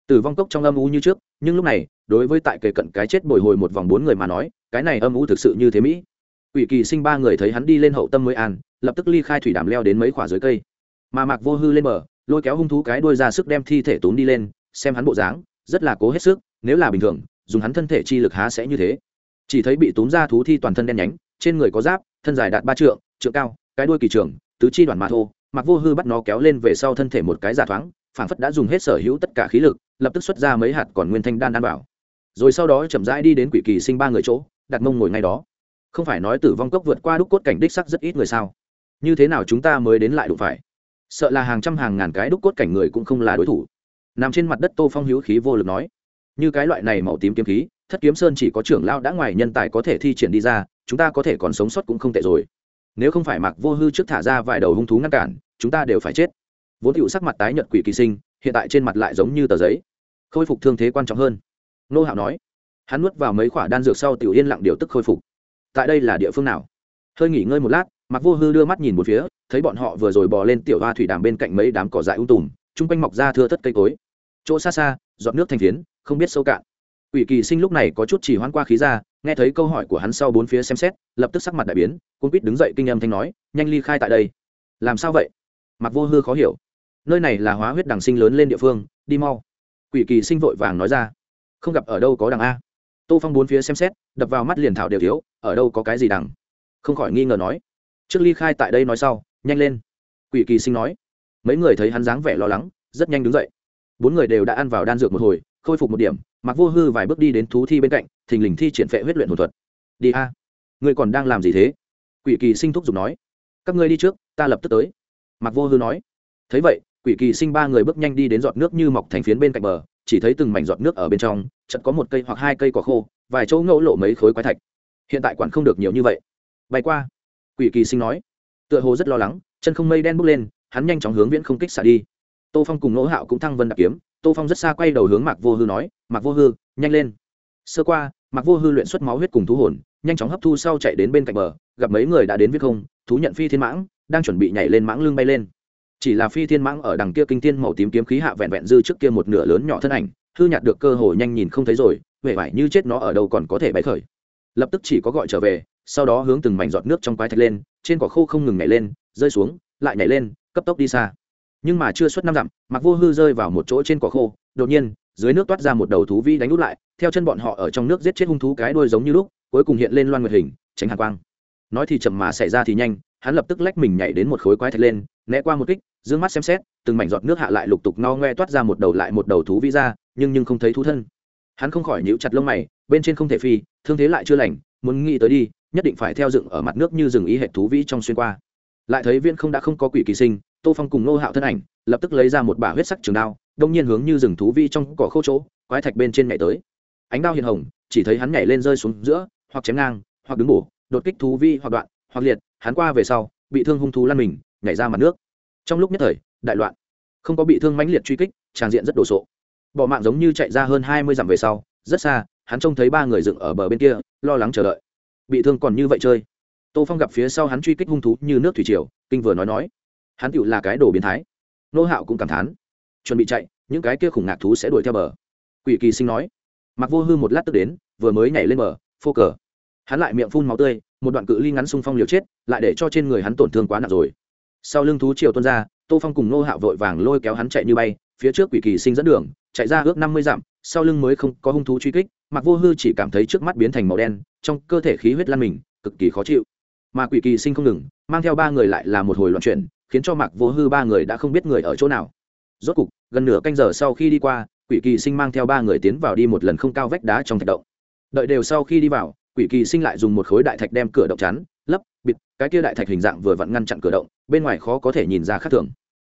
S1: Tử vong cốc trong âm u như trước, nhưng lúc này, đối với tại kề cận cái chết bồi hồi một vòng bốn người mà nói cái này âm u thực sự như thế mỹ. Ủy kỳ sinh ba người thấy hắn đi lên hậu tâm mới an, lập tức ly khai thủy đàm leo đến mấy khỏa dưới cây. Mà mạc vô hư lên bờ, lôi kéo hung thú cái đuôi ra sức đem thi thể tốn đi lên, xem hắn bộ dáng, rất là cố hết sức, nếu là bình thường, dùng hắn thân thể chi lực há sẽ như thế. Chỉ thấy bị tốn ra thú thi toàn thân đen nhánh, trên người có giáp, thân dài đạt ba trượng trượng cao, cái đuôi kỳ trường, tứ chi đoàn mà thô. Mặc vô hư bắt nó kéo lên về sau thân thể một cái giả thoáng phảng phất đã dùng hết sở hữu tất cả khí lực, lập tức xuất ra mấy hạt còn nguyên thanh đan đan bảo rồi sau đó chậm rãi đi đến quỷ kỳ sinh ba người chỗ đặt mông ngồi ngay đó. Không phải nói tử vong cốc vượt qua đúc cốt cảnh đích sắc rất ít người sao? Như thế nào chúng ta mới đến lại đụng phải? Sợ là hàng trăm hàng ngàn cái đúc cốt cảnh người cũng không là đối thủ. Nằm trên mặt đất tô phong hữu khí vô lực nói, như cái loại này màu tím kiếm khí, thất kiếm sơn chỉ có trưởng lao đã ngoài nhân tài có thể thi triển đi ra, chúng ta có thể còn sống sót cũng không tệ rồi. Nếu không phải mặc vô hư trước thả ra vài đầu hung thú ngăn cản, chúng ta đều phải chết. Vốn tựu sắc mặt tái nhợt quỷ kỳ sinh, hiện tại trên mặt lại giống như tờ giấy. Khôi phục thương thế quan trọng hơn. Nô hạo nói hắn nuốt vào mấy khoả đan dược sau tiểu yên lặng điều tức khôi phục. Tại đây là địa phương nào? Hơi nghỉ ngơi một lát mặc vô hư đưa mắt nhìn một phía, thấy bọn họ vừa rồi bò lên tiểu hoa thủy đàm bên cạnh mấy đám cỏ dại ung tùm, chung quanh mọc ra thưa thất cây cối. Chỗ xa xa, giọt nước thành phiến, không biết sâu cạn. Quỷ kỳ sinh lúc này có chút chỉ hoan qua khí ra, nghe thấy câu hỏi của hắn sau bốn phía xem xét, lập tức sắc mặt đại biến cung quýt đứng dậy kinh âm thanh nói, nhanh ly khai tại đây. Làm sao vậy? Mặc vô hư khó hiểu. Nơi này là hóa huyết đằng sinh lớn lên địa phương, đi mau. Quỷ kỳ sinh vội vàng nói ra. Không gặp ở đâu có đằng a tô phong bốn phía xem xét, đập vào mắt liền thảo đều thiếu, ở đâu có cái gì đằng. Không khỏi nghi ngờ nói. Trước ly khai tại đây nói sau, nhanh lên. Quỷ kỳ sinh nói. Mấy người thấy hắn dáng vẻ lo lắng, rất nhanh đứng dậy. Bốn người đều đã ăn vào đan dược một hồi, khôi phục một điểm mặc vô hư vài bước đi đến thú thi bên cạnh, thình lình thi triển phệ huyết luyện hồn thuật. Đi a. Ngươi còn đang làm gì thế? Quỷ kỳ sinh thúc giục nói. Các ngươi đi trước, ta lập tức tới. Mặc vô hư nói. Thấy vậy, quỷ kỳ sinh ba người bước nhanh đi đến giọt nước như mọc thành phiến bên cạnh bờ chỉ thấy từng mảnh giọt nước ở bên trong chật có một cây hoặc hai cây cỏ khô, vài chỗ ngẫu lộ mấy khối quái thạch. Hiện tại quản không được nhiều như vậy. Bay qua. Quỷ kỳ sinh nói. Tựa hồ rất lo lắng, chân không mây đen bốc lên, hắn nhanh chóng hướng viễn không kích xả đi. Tô phong cùng nỗ hạo cũng thăng vân đặc kiếm, tô phong rất xa quay đầu hướng mạc vô hư nói, mạc vô hư, nhanh lên. Sơ qua, mạc vô hư luyện xuất máu huyết cùng thú hồn, nhanh chóng hấp thu sau chạy đến bên cạnh bờ, gặp mấy người đã đến viết không, thú nhận phi thiên mãng, đang chuẩn bị nhảy lên mãng lưng bay lên chỉ là phi thiên mãng ở đằng kia kinh thiên màu tím kiếm khí hạ vẹn vẹn dư trước kia một nửa lớn nhỏ thân ảnh, hư nhạt được cơ hội nhanh nhìn không thấy rồi, vẻ vải như chết nó ở đâu còn có thể bay khởi. Lập tức chỉ có gọi trở về, sau đó hướng từng mảnh giọt nước trong quái thạch lên, trên quả khô không ngừng nhảy lên, rơi xuống, lại nhảy lên, cấp tốc đi xa. Nhưng mà chưa suốt năm dặm mặc vô hư rơi vào một chỗ trên quả khô, đột nhiên, dưới nước toát ra một đầu thú vĩ đánh út lại, theo chân bọn họ ở trong nước giết chết hung thú cái đuôi giống như lúc, cuối cùng hiện lên loan nguyệt hình, tránh hàn quang. Nói thì chậm mà xảy ra thì nhanh, hắn lập tức lách mình nhảy đến một khối quái thạch lên, né qua một kích d ư ơ n g mắt xem xét, từng mảnh giọt nước hạ lại lục tục no ngoe toát ra một đầu lại một đầu thú vĩ ra, nhưng nhưng không thấy thú thân. Hắn không khỏi nhíu chặt lông mày, bên trên không thể phi, thương thế lại chưa lành, muốn nghĩ tới đi, nhất định phải theo dựng ở mặt nước như rừng ý hệ thú vĩ trong xuyên qua. Lại thấy viên không đã không có quỷ kỳ sinh, tô phong cùng nô hạo thân ảnh, lập tức lấy ra một bả huyết sắc trường đao, đông nhiên hướng như rừng thú vi trong cỏ khô chỗ, quái thạch bên trên nhảy tới. Ánh đao hiện hồng, chỉ thấy hắn nhảy lên rơi xuống giữa, hoặc chém ngang, hoặc đứng bổ, đột kích thú vi hoặc đoạn, hoặc liệt, hắn qua về sau, bị thương hung thú lăn mình, nhảy ra mặt nước trong lúc nhất thời, đại loạn. Không có bị thương mãnh liệt truy kích, tràng diện rất đồ sộ. Bỏ mạng giống như chạy ra hơn hai mươi dặm về sau, rất xa, hắn trông thấy ba người dựng ở bờ bên kia, lo lắng chờ đợi. Bị thương còn như vậy chơi. Tô phong gặp phía sau hắn truy kích hung thú như nước thủy triều, kinh vừa nói nói. Hắn tựu là cái đồ biến thái. Nô hạo cũng cảm thán. Chuẩn bị chạy, những cái kia khủng ngạc thú sẽ đuổi theo bờ. Quỷ kỳ sinh nói. Mặc vô hư một lát tức đến, vừa mới nhảy lên bờ, phô cờ. Hắn lại miệng phun máu tươi, một đoạn cự ly ngắn xung phong liều chết, lại để cho trên người hắn tổn thương quá nặng rồi sau lưng thú triều tuôn ra, tô phong cùng nô hạo vội vàng lôi kéo hắn chạy như bay, phía trước quỷ kỳ sinh dẫn đường, chạy ra ước năm mươi dặm, sau lưng mới không có hung thú truy kích, mặc vô hư chỉ cảm thấy trước mắt biến thành màu đen, trong cơ thể khí huyết lan mình, cực kỳ khó chịu. Mà quỷ kỳ sinh không ngừng, mang theo ba người lại là một hồi loạn chuyển, khiến cho mặc vô hư ba người đã không biết người ở chỗ nào. Rốt cục, gần nửa canh giờ sau khi đi qua, quỷ kỳ sinh mang theo ba người tiến vào đi một lần không cao vách đá trong thạch động. Đợi đều sau khi đi vào quỷ kỳ sinh lại dùng một khối đại thạch đem cửa động chắn, lấp, bịt, cái kia đại thạch hình dạng vừa vặn ngăn chặn cửa động, bên ngoài khó có thể nhìn ra khác thường.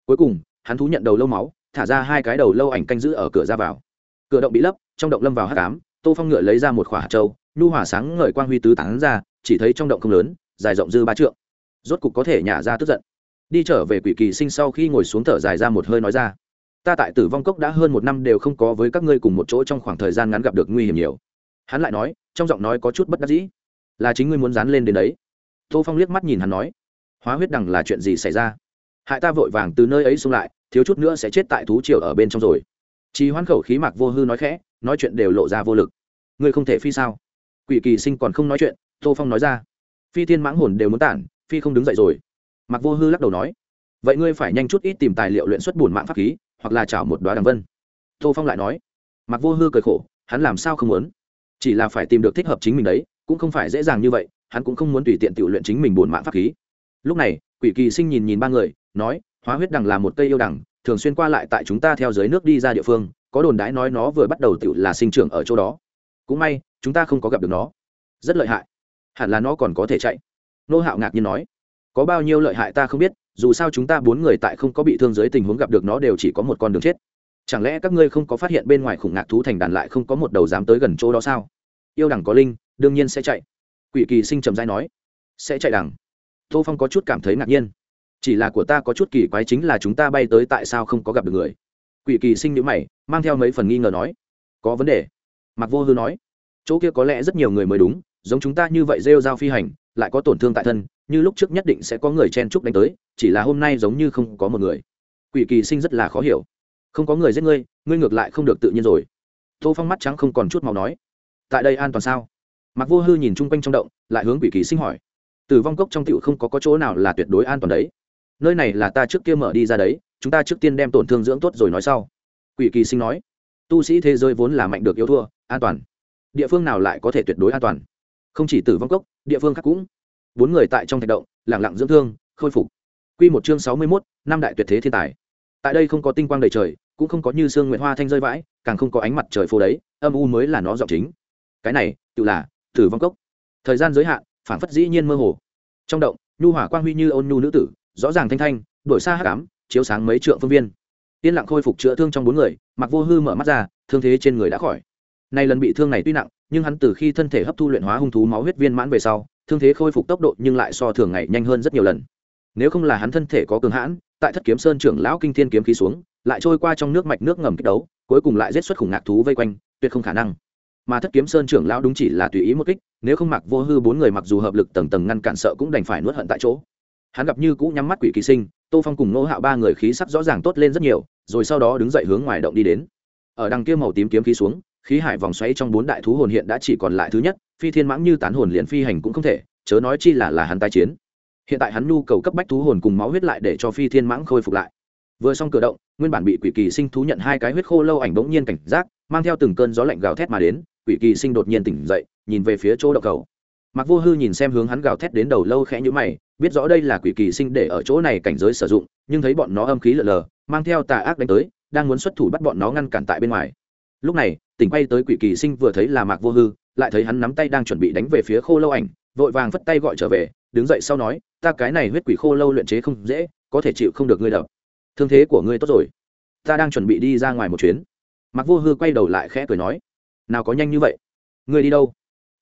S1: Cuối cùng, hắn thú nhận đầu lâu máu, thả ra hai cái đầu lâu ảnh canh giữ ở cửa ra vào. Cửa động bị lấp, trong động lâm vào hát cám tô phong ngựa lấy ra một khỏa hạt trâu nhu hỏa sáng ngời quang huy tứ tán ra, chỉ thấy trong động không lớn, dài rộng dư ba trượng. Rốt cục có thể nhả ra tức giận. Đi trở về quỷ kỳ sinh sau khi ngồi xuống thở dài ra một hơi nói ra, ta tại tử vong cốc đã hơn một năm đều không có với các ngươi cùng một chỗ trong khoảng thời gian ngắn gặp được nguy hiểm nhiều hắn lại nói, trong giọng nói có chút bất đắc dĩ. Là chính ngươi muốn dán lên đến đấy. Tô phong liếc mắt nhìn hắn nói, hóa huyết đằng là chuyện gì xảy ra? Hại ta vội vàng từ nơi ấy xuống lại, thiếu chút nữa sẽ chết tại thú triều ở bên trong rồi. Chỉ hoán khẩu khí mạc vô hư nói khẽ, nói chuyện đều lộ ra vô lực. Ngươi không thể phi sao? Quỷ kỳ sinh còn không nói chuyện, tô phong nói ra. Phi thiên mãng hồn đều muốn tản, phi không đứng dậy rồi. Mạc vô hư lắc đầu nói, vậy ngươi phải nhanh chút ít tìm tài liệu luyện xuất bùn mạng pháp khí, hoặc là chảo một đoá đằng vân. Tô phong lại nói, mạc vô hư cười khổ, hắn làm sao không muốn? Chỉ là phải tìm được thích hợp chính mình đấy, cũng không phải dễ dàng như vậy, hắn cũng không muốn tùy tiện tự luyện chính mình bổn mạng pháp khí. Lúc này, quỷ kỳ sinh nhìn nhìn ba người, nói, hóa huyết đằng là một cây yêu đằng, thường xuyên qua lại tại chúng ta theo dưới nước đi ra địa phương, có đồn đãi nói nó vừa bắt đầu tự là sinh trưởng ở chỗ đó. Cũng may, chúng ta không có gặp được nó. Rất lợi hại. Hẳn là nó còn có thể chạy. Nô hạo ngạc nhiên nói. Có bao nhiêu lợi hại ta không biết, dù sao chúng ta bốn người tại không có bị thương dưới tình huống gặp được nó đều chỉ có một con đường chết chẳng lẽ các ngươi không có phát hiện bên ngoài khủng ngạc thú thành đàn lại không có một đầu dám tới gần chỗ đó sao? Yêu đẳng có linh, đương nhiên sẽ chạy. Quỷ kỳ sinh trầm dai nói. Sẽ chạy đằng. Tô phong có chút cảm thấy ngạc nhiên. Chỉ là của ta có chút kỳ quái chính là chúng ta bay tới tại sao không có gặp được người? Quỷ kỳ sinh nhữ mày, mang theo mấy phần nghi ngờ nói. Có vấn đề. Mặc vô hư nói. Chỗ kia có lẽ rất nhiều người mới đúng, giống chúng ta như vậy rêu dao phi hành, lại có tổn thương tại thân, như lúc trước nhất định sẽ có người chen trúc đánh tới, chỉ là hôm nay giống như không có một người. Quỷ kỳ sinh rất là khó hiểu không có người giết ngươi ngươi ngược lại không được tự nhiên rồi. Tô phong mắt trắng không còn chút màu nói. Tại đây an toàn sao? Mặc vô hư nhìn chung quanh trong động lại hướng quỷ kỳ sinh hỏi. Tử vong cốc trong tựu không có, có chỗ nào là tuyệt đối an toàn đấy. Nơi này là ta trước kia mở đi ra đấy chúng ta trước tiên đem tổn thương dưỡng tốt rồi nói sau. Quỷ kỳ sinh nói. Tu sĩ thế giới vốn là mạnh được yêu thua an toàn. Địa phương nào lại có thể tuyệt đối an toàn? Không chỉ tử vong cốc địa phương khác cũng. Bốn người tại trong thạch động lẳng lặng dưỡng thương khôi phục. Q một chương sáu mươi mốt năm đại tuyệt thế thiên tài tại đây không có tinh quang đầy trời, cũng không có như sương nguyện hoa thanh rơi vãi, càng không có ánh mặt trời phô đấy, âm u mới là nó giọng chính. Cái này, tự là, tử vong cốc. Thời gian giới hạn phản phất dĩ nhiên mơ hồ. Trong động, nhu hỏa quang huy như ôn nhu nữ tử, rõ ràng thanh thanh, đổi xa hát cám chiếu sáng mấy trượng phương viên. Yên lặng khôi phục chữa thương trong bốn người mặc vô hư mở mắt ra, thương thế trên người đã khỏi. Nay lần bị thương này tuy nặng, nhưng hắn từ khi thân thể hấp thu luyện hóa hung thú máu huyết viên mãn về sau, thương thế khôi phục tốc độ nhưng lại so thường ngày nhanh hơn rất nhiều lần. Nếu không là hắn thân thể có cường hãn tại thất kiếm sơn trưởng lão kinh thiên kiếm khí xuống, lại trôi qua trong nước mạch nước ngầm kích đấu, cuối cùng lại giết xuất khủng ngạc thú vây quanh, tuyệt không khả năng. Mà thất kiếm sơn trưởng lão đúng chỉ là tùy ý một kích, nếu không mặc vô hư bốn người mặc dù hợp lực tầng tầng ngăn cản sợ cũng đành phải nuốt hận tại chỗ. Hắn gặp như cũ nhắm mắt quỷ kỳ sinh, tô phong cùng nô hạo ba người khí sắc rõ ràng tốt lên rất nhiều, rồi sau đó đứng dậy hướng ngoài động đi đến. Ở đằng kia màu tím kiếm khí xuống, khí hải vòng xoáy trong bốn đại thú hồn hiện đã chỉ còn lại thứ nhất, phi thiên mãng như tán hồn liền phi hành cũng không thể, chớ nói chi là là hắn tai chiến hiện tại hắn nhu cầu cấp bách thú hồn cùng máu huyết lại để cho phi thiên mãng khôi phục lại. Vừa xong cửa động, nguyên bản bị quỷ kỳ sinh thú nhận hai cái huyết khô lâu ảnh bỗng nhiên cảnh giác, mang theo từng cơn gió lạnh gào thét mà đến, quỷ kỳ sinh đột nhiên tỉnh dậy, nhìn về phía chỗ động cầu. Mặc vô hư nhìn xem hướng hắn gào thét đến đầu lâu khẽ nhũ mày, biết rõ đây là quỷ kỳ sinh để ở chỗ này cảnh giới sử dụng, nhưng thấy bọn nó âm khí lờ lờ, mang theo tà ác đánh tới, đang muốn xuất thủ bắt bọn nó ngăn cản tại bên ngoài. Lúc này, tỉnh quay tới quỷ kỳ sinh vừa thấy là mạc vô hư, lại thấy hắn nắm tay đang chuẩn bị đánh về phía khô lâu ảnh, vội vàng phất tay gọi trở về đứng dậy sau nói, ta cái này huyết quỷ khô lâu luyện chế không dễ, có thể chịu không được ngươi đập. Thương thế của ngươi tốt rồi. Ta đang chuẩn bị đi ra ngoài một chuyến. Mặc vô hư quay đầu lại khẽ cười nói, nào có nhanh như vậy? Ngươi đi đâu?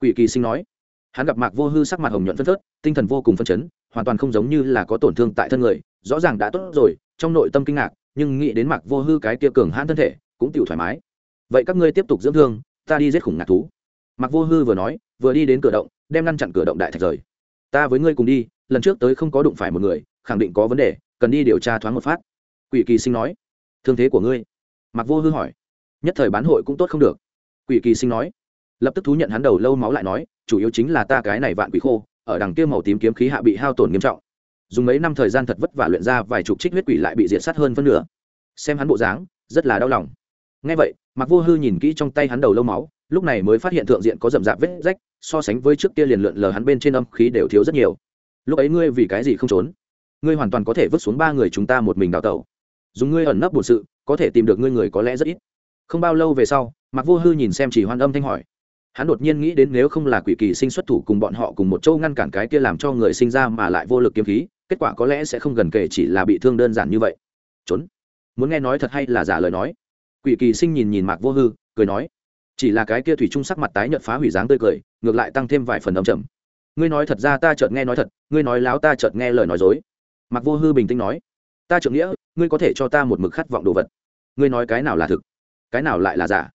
S1: Quỷ kỳ sinh nói. Hắn gặp mạc vô hư sắc mặt hồng nhuận phân phớt, tinh thần vô cùng phân chấn, hoàn toàn không giống như là có tổn thương tại thân người, rõ ràng đã tốt rồi, trong nội tâm kinh ngạc, nhưng nghĩ đến mạc vô hư cái kia cường hãn thân thể, cũng tự thoải mái. Vậy các ngươi tiếp tục dưỡng thương, ta đi giết khủng ngạc thú. Mạc vô hư vừa nói, vừa đi đến cửa động, đem ngăn chặn cửa động đại thạch rời ta với ngươi cùng đi, lần trước tới không có đụng phải một người, khẳng định có vấn đề, cần đi điều tra thoáng một phát. Quỷ kỳ sinh nói. Thương thế của ngươi? Mặc vô hư hỏi. Nhất thời bán hội cũng tốt không được. Quỷ kỳ sinh nói. Lập tức thú nhận hắn đầu lâu máu lại nói, chủ yếu chính là ta cái này vạn quỷ khô, ở đằng kia màu tím kiếm khí hạ bị hao tổn nghiêm trọng. Dùng mấy năm thời gian thật vất vả luyện ra vài chục trích huyết quỷ lại bị diệt sát hơn phân nửa. Xem hắn bộ dáng, rất là đau lòng. Ngay vậy mặc vô hư nhìn kỹ trong tay hắn đầu lâu máu lúc này mới phát hiện thượng diện có rậm rạp vết rách, so sánh với trước kia liền lượn lờ hắn bên trên âm khí đều thiếu rất nhiều. Lúc ấy ngươi vì cái gì không trốn? Ngươi hoàn toàn có thể vứt xuống ba người chúng ta một mình đào tẩu. Dùng ngươi ẩn nấp bổn sự, có thể tìm được ngươi người có lẽ rất ít. Không bao lâu về sau mặc vô hư nhìn xem chỉ hoan âm thanh hỏi. Hắn đột nhiên nghĩ đến nếu không là quỷ kỳ sinh xuất thủ cùng bọn họ cùng một châu ngăn cản cái kia làm cho người sinh ra mà lại vô lực kiếm khí, kết quả có lẽ sẽ không gần kể chỉ là bị thương đơn giản như vậy. Trốn. Muốn nghe nói thật hay là giả lời nói? Quỷ kỳ sinh nhìn nhìn mạc vô hư, cười nói chỉ là cái kia thủy trung sắc mặt tái nhợt phá hủy dáng tươi cười, ngược lại tăng thêm vài phần đ trầm. Ngươi nói thật ra ta chợt nghe nói thật, ngươi nói láo ta chợt nghe lời nói dối. Mặc vô hư bình tĩnh nói, ta trượng nghĩa, ngươi có thể cho ta một mực khát vọng đồ vật. Ngươi nói cái nào là thực, cái nào lại là giả?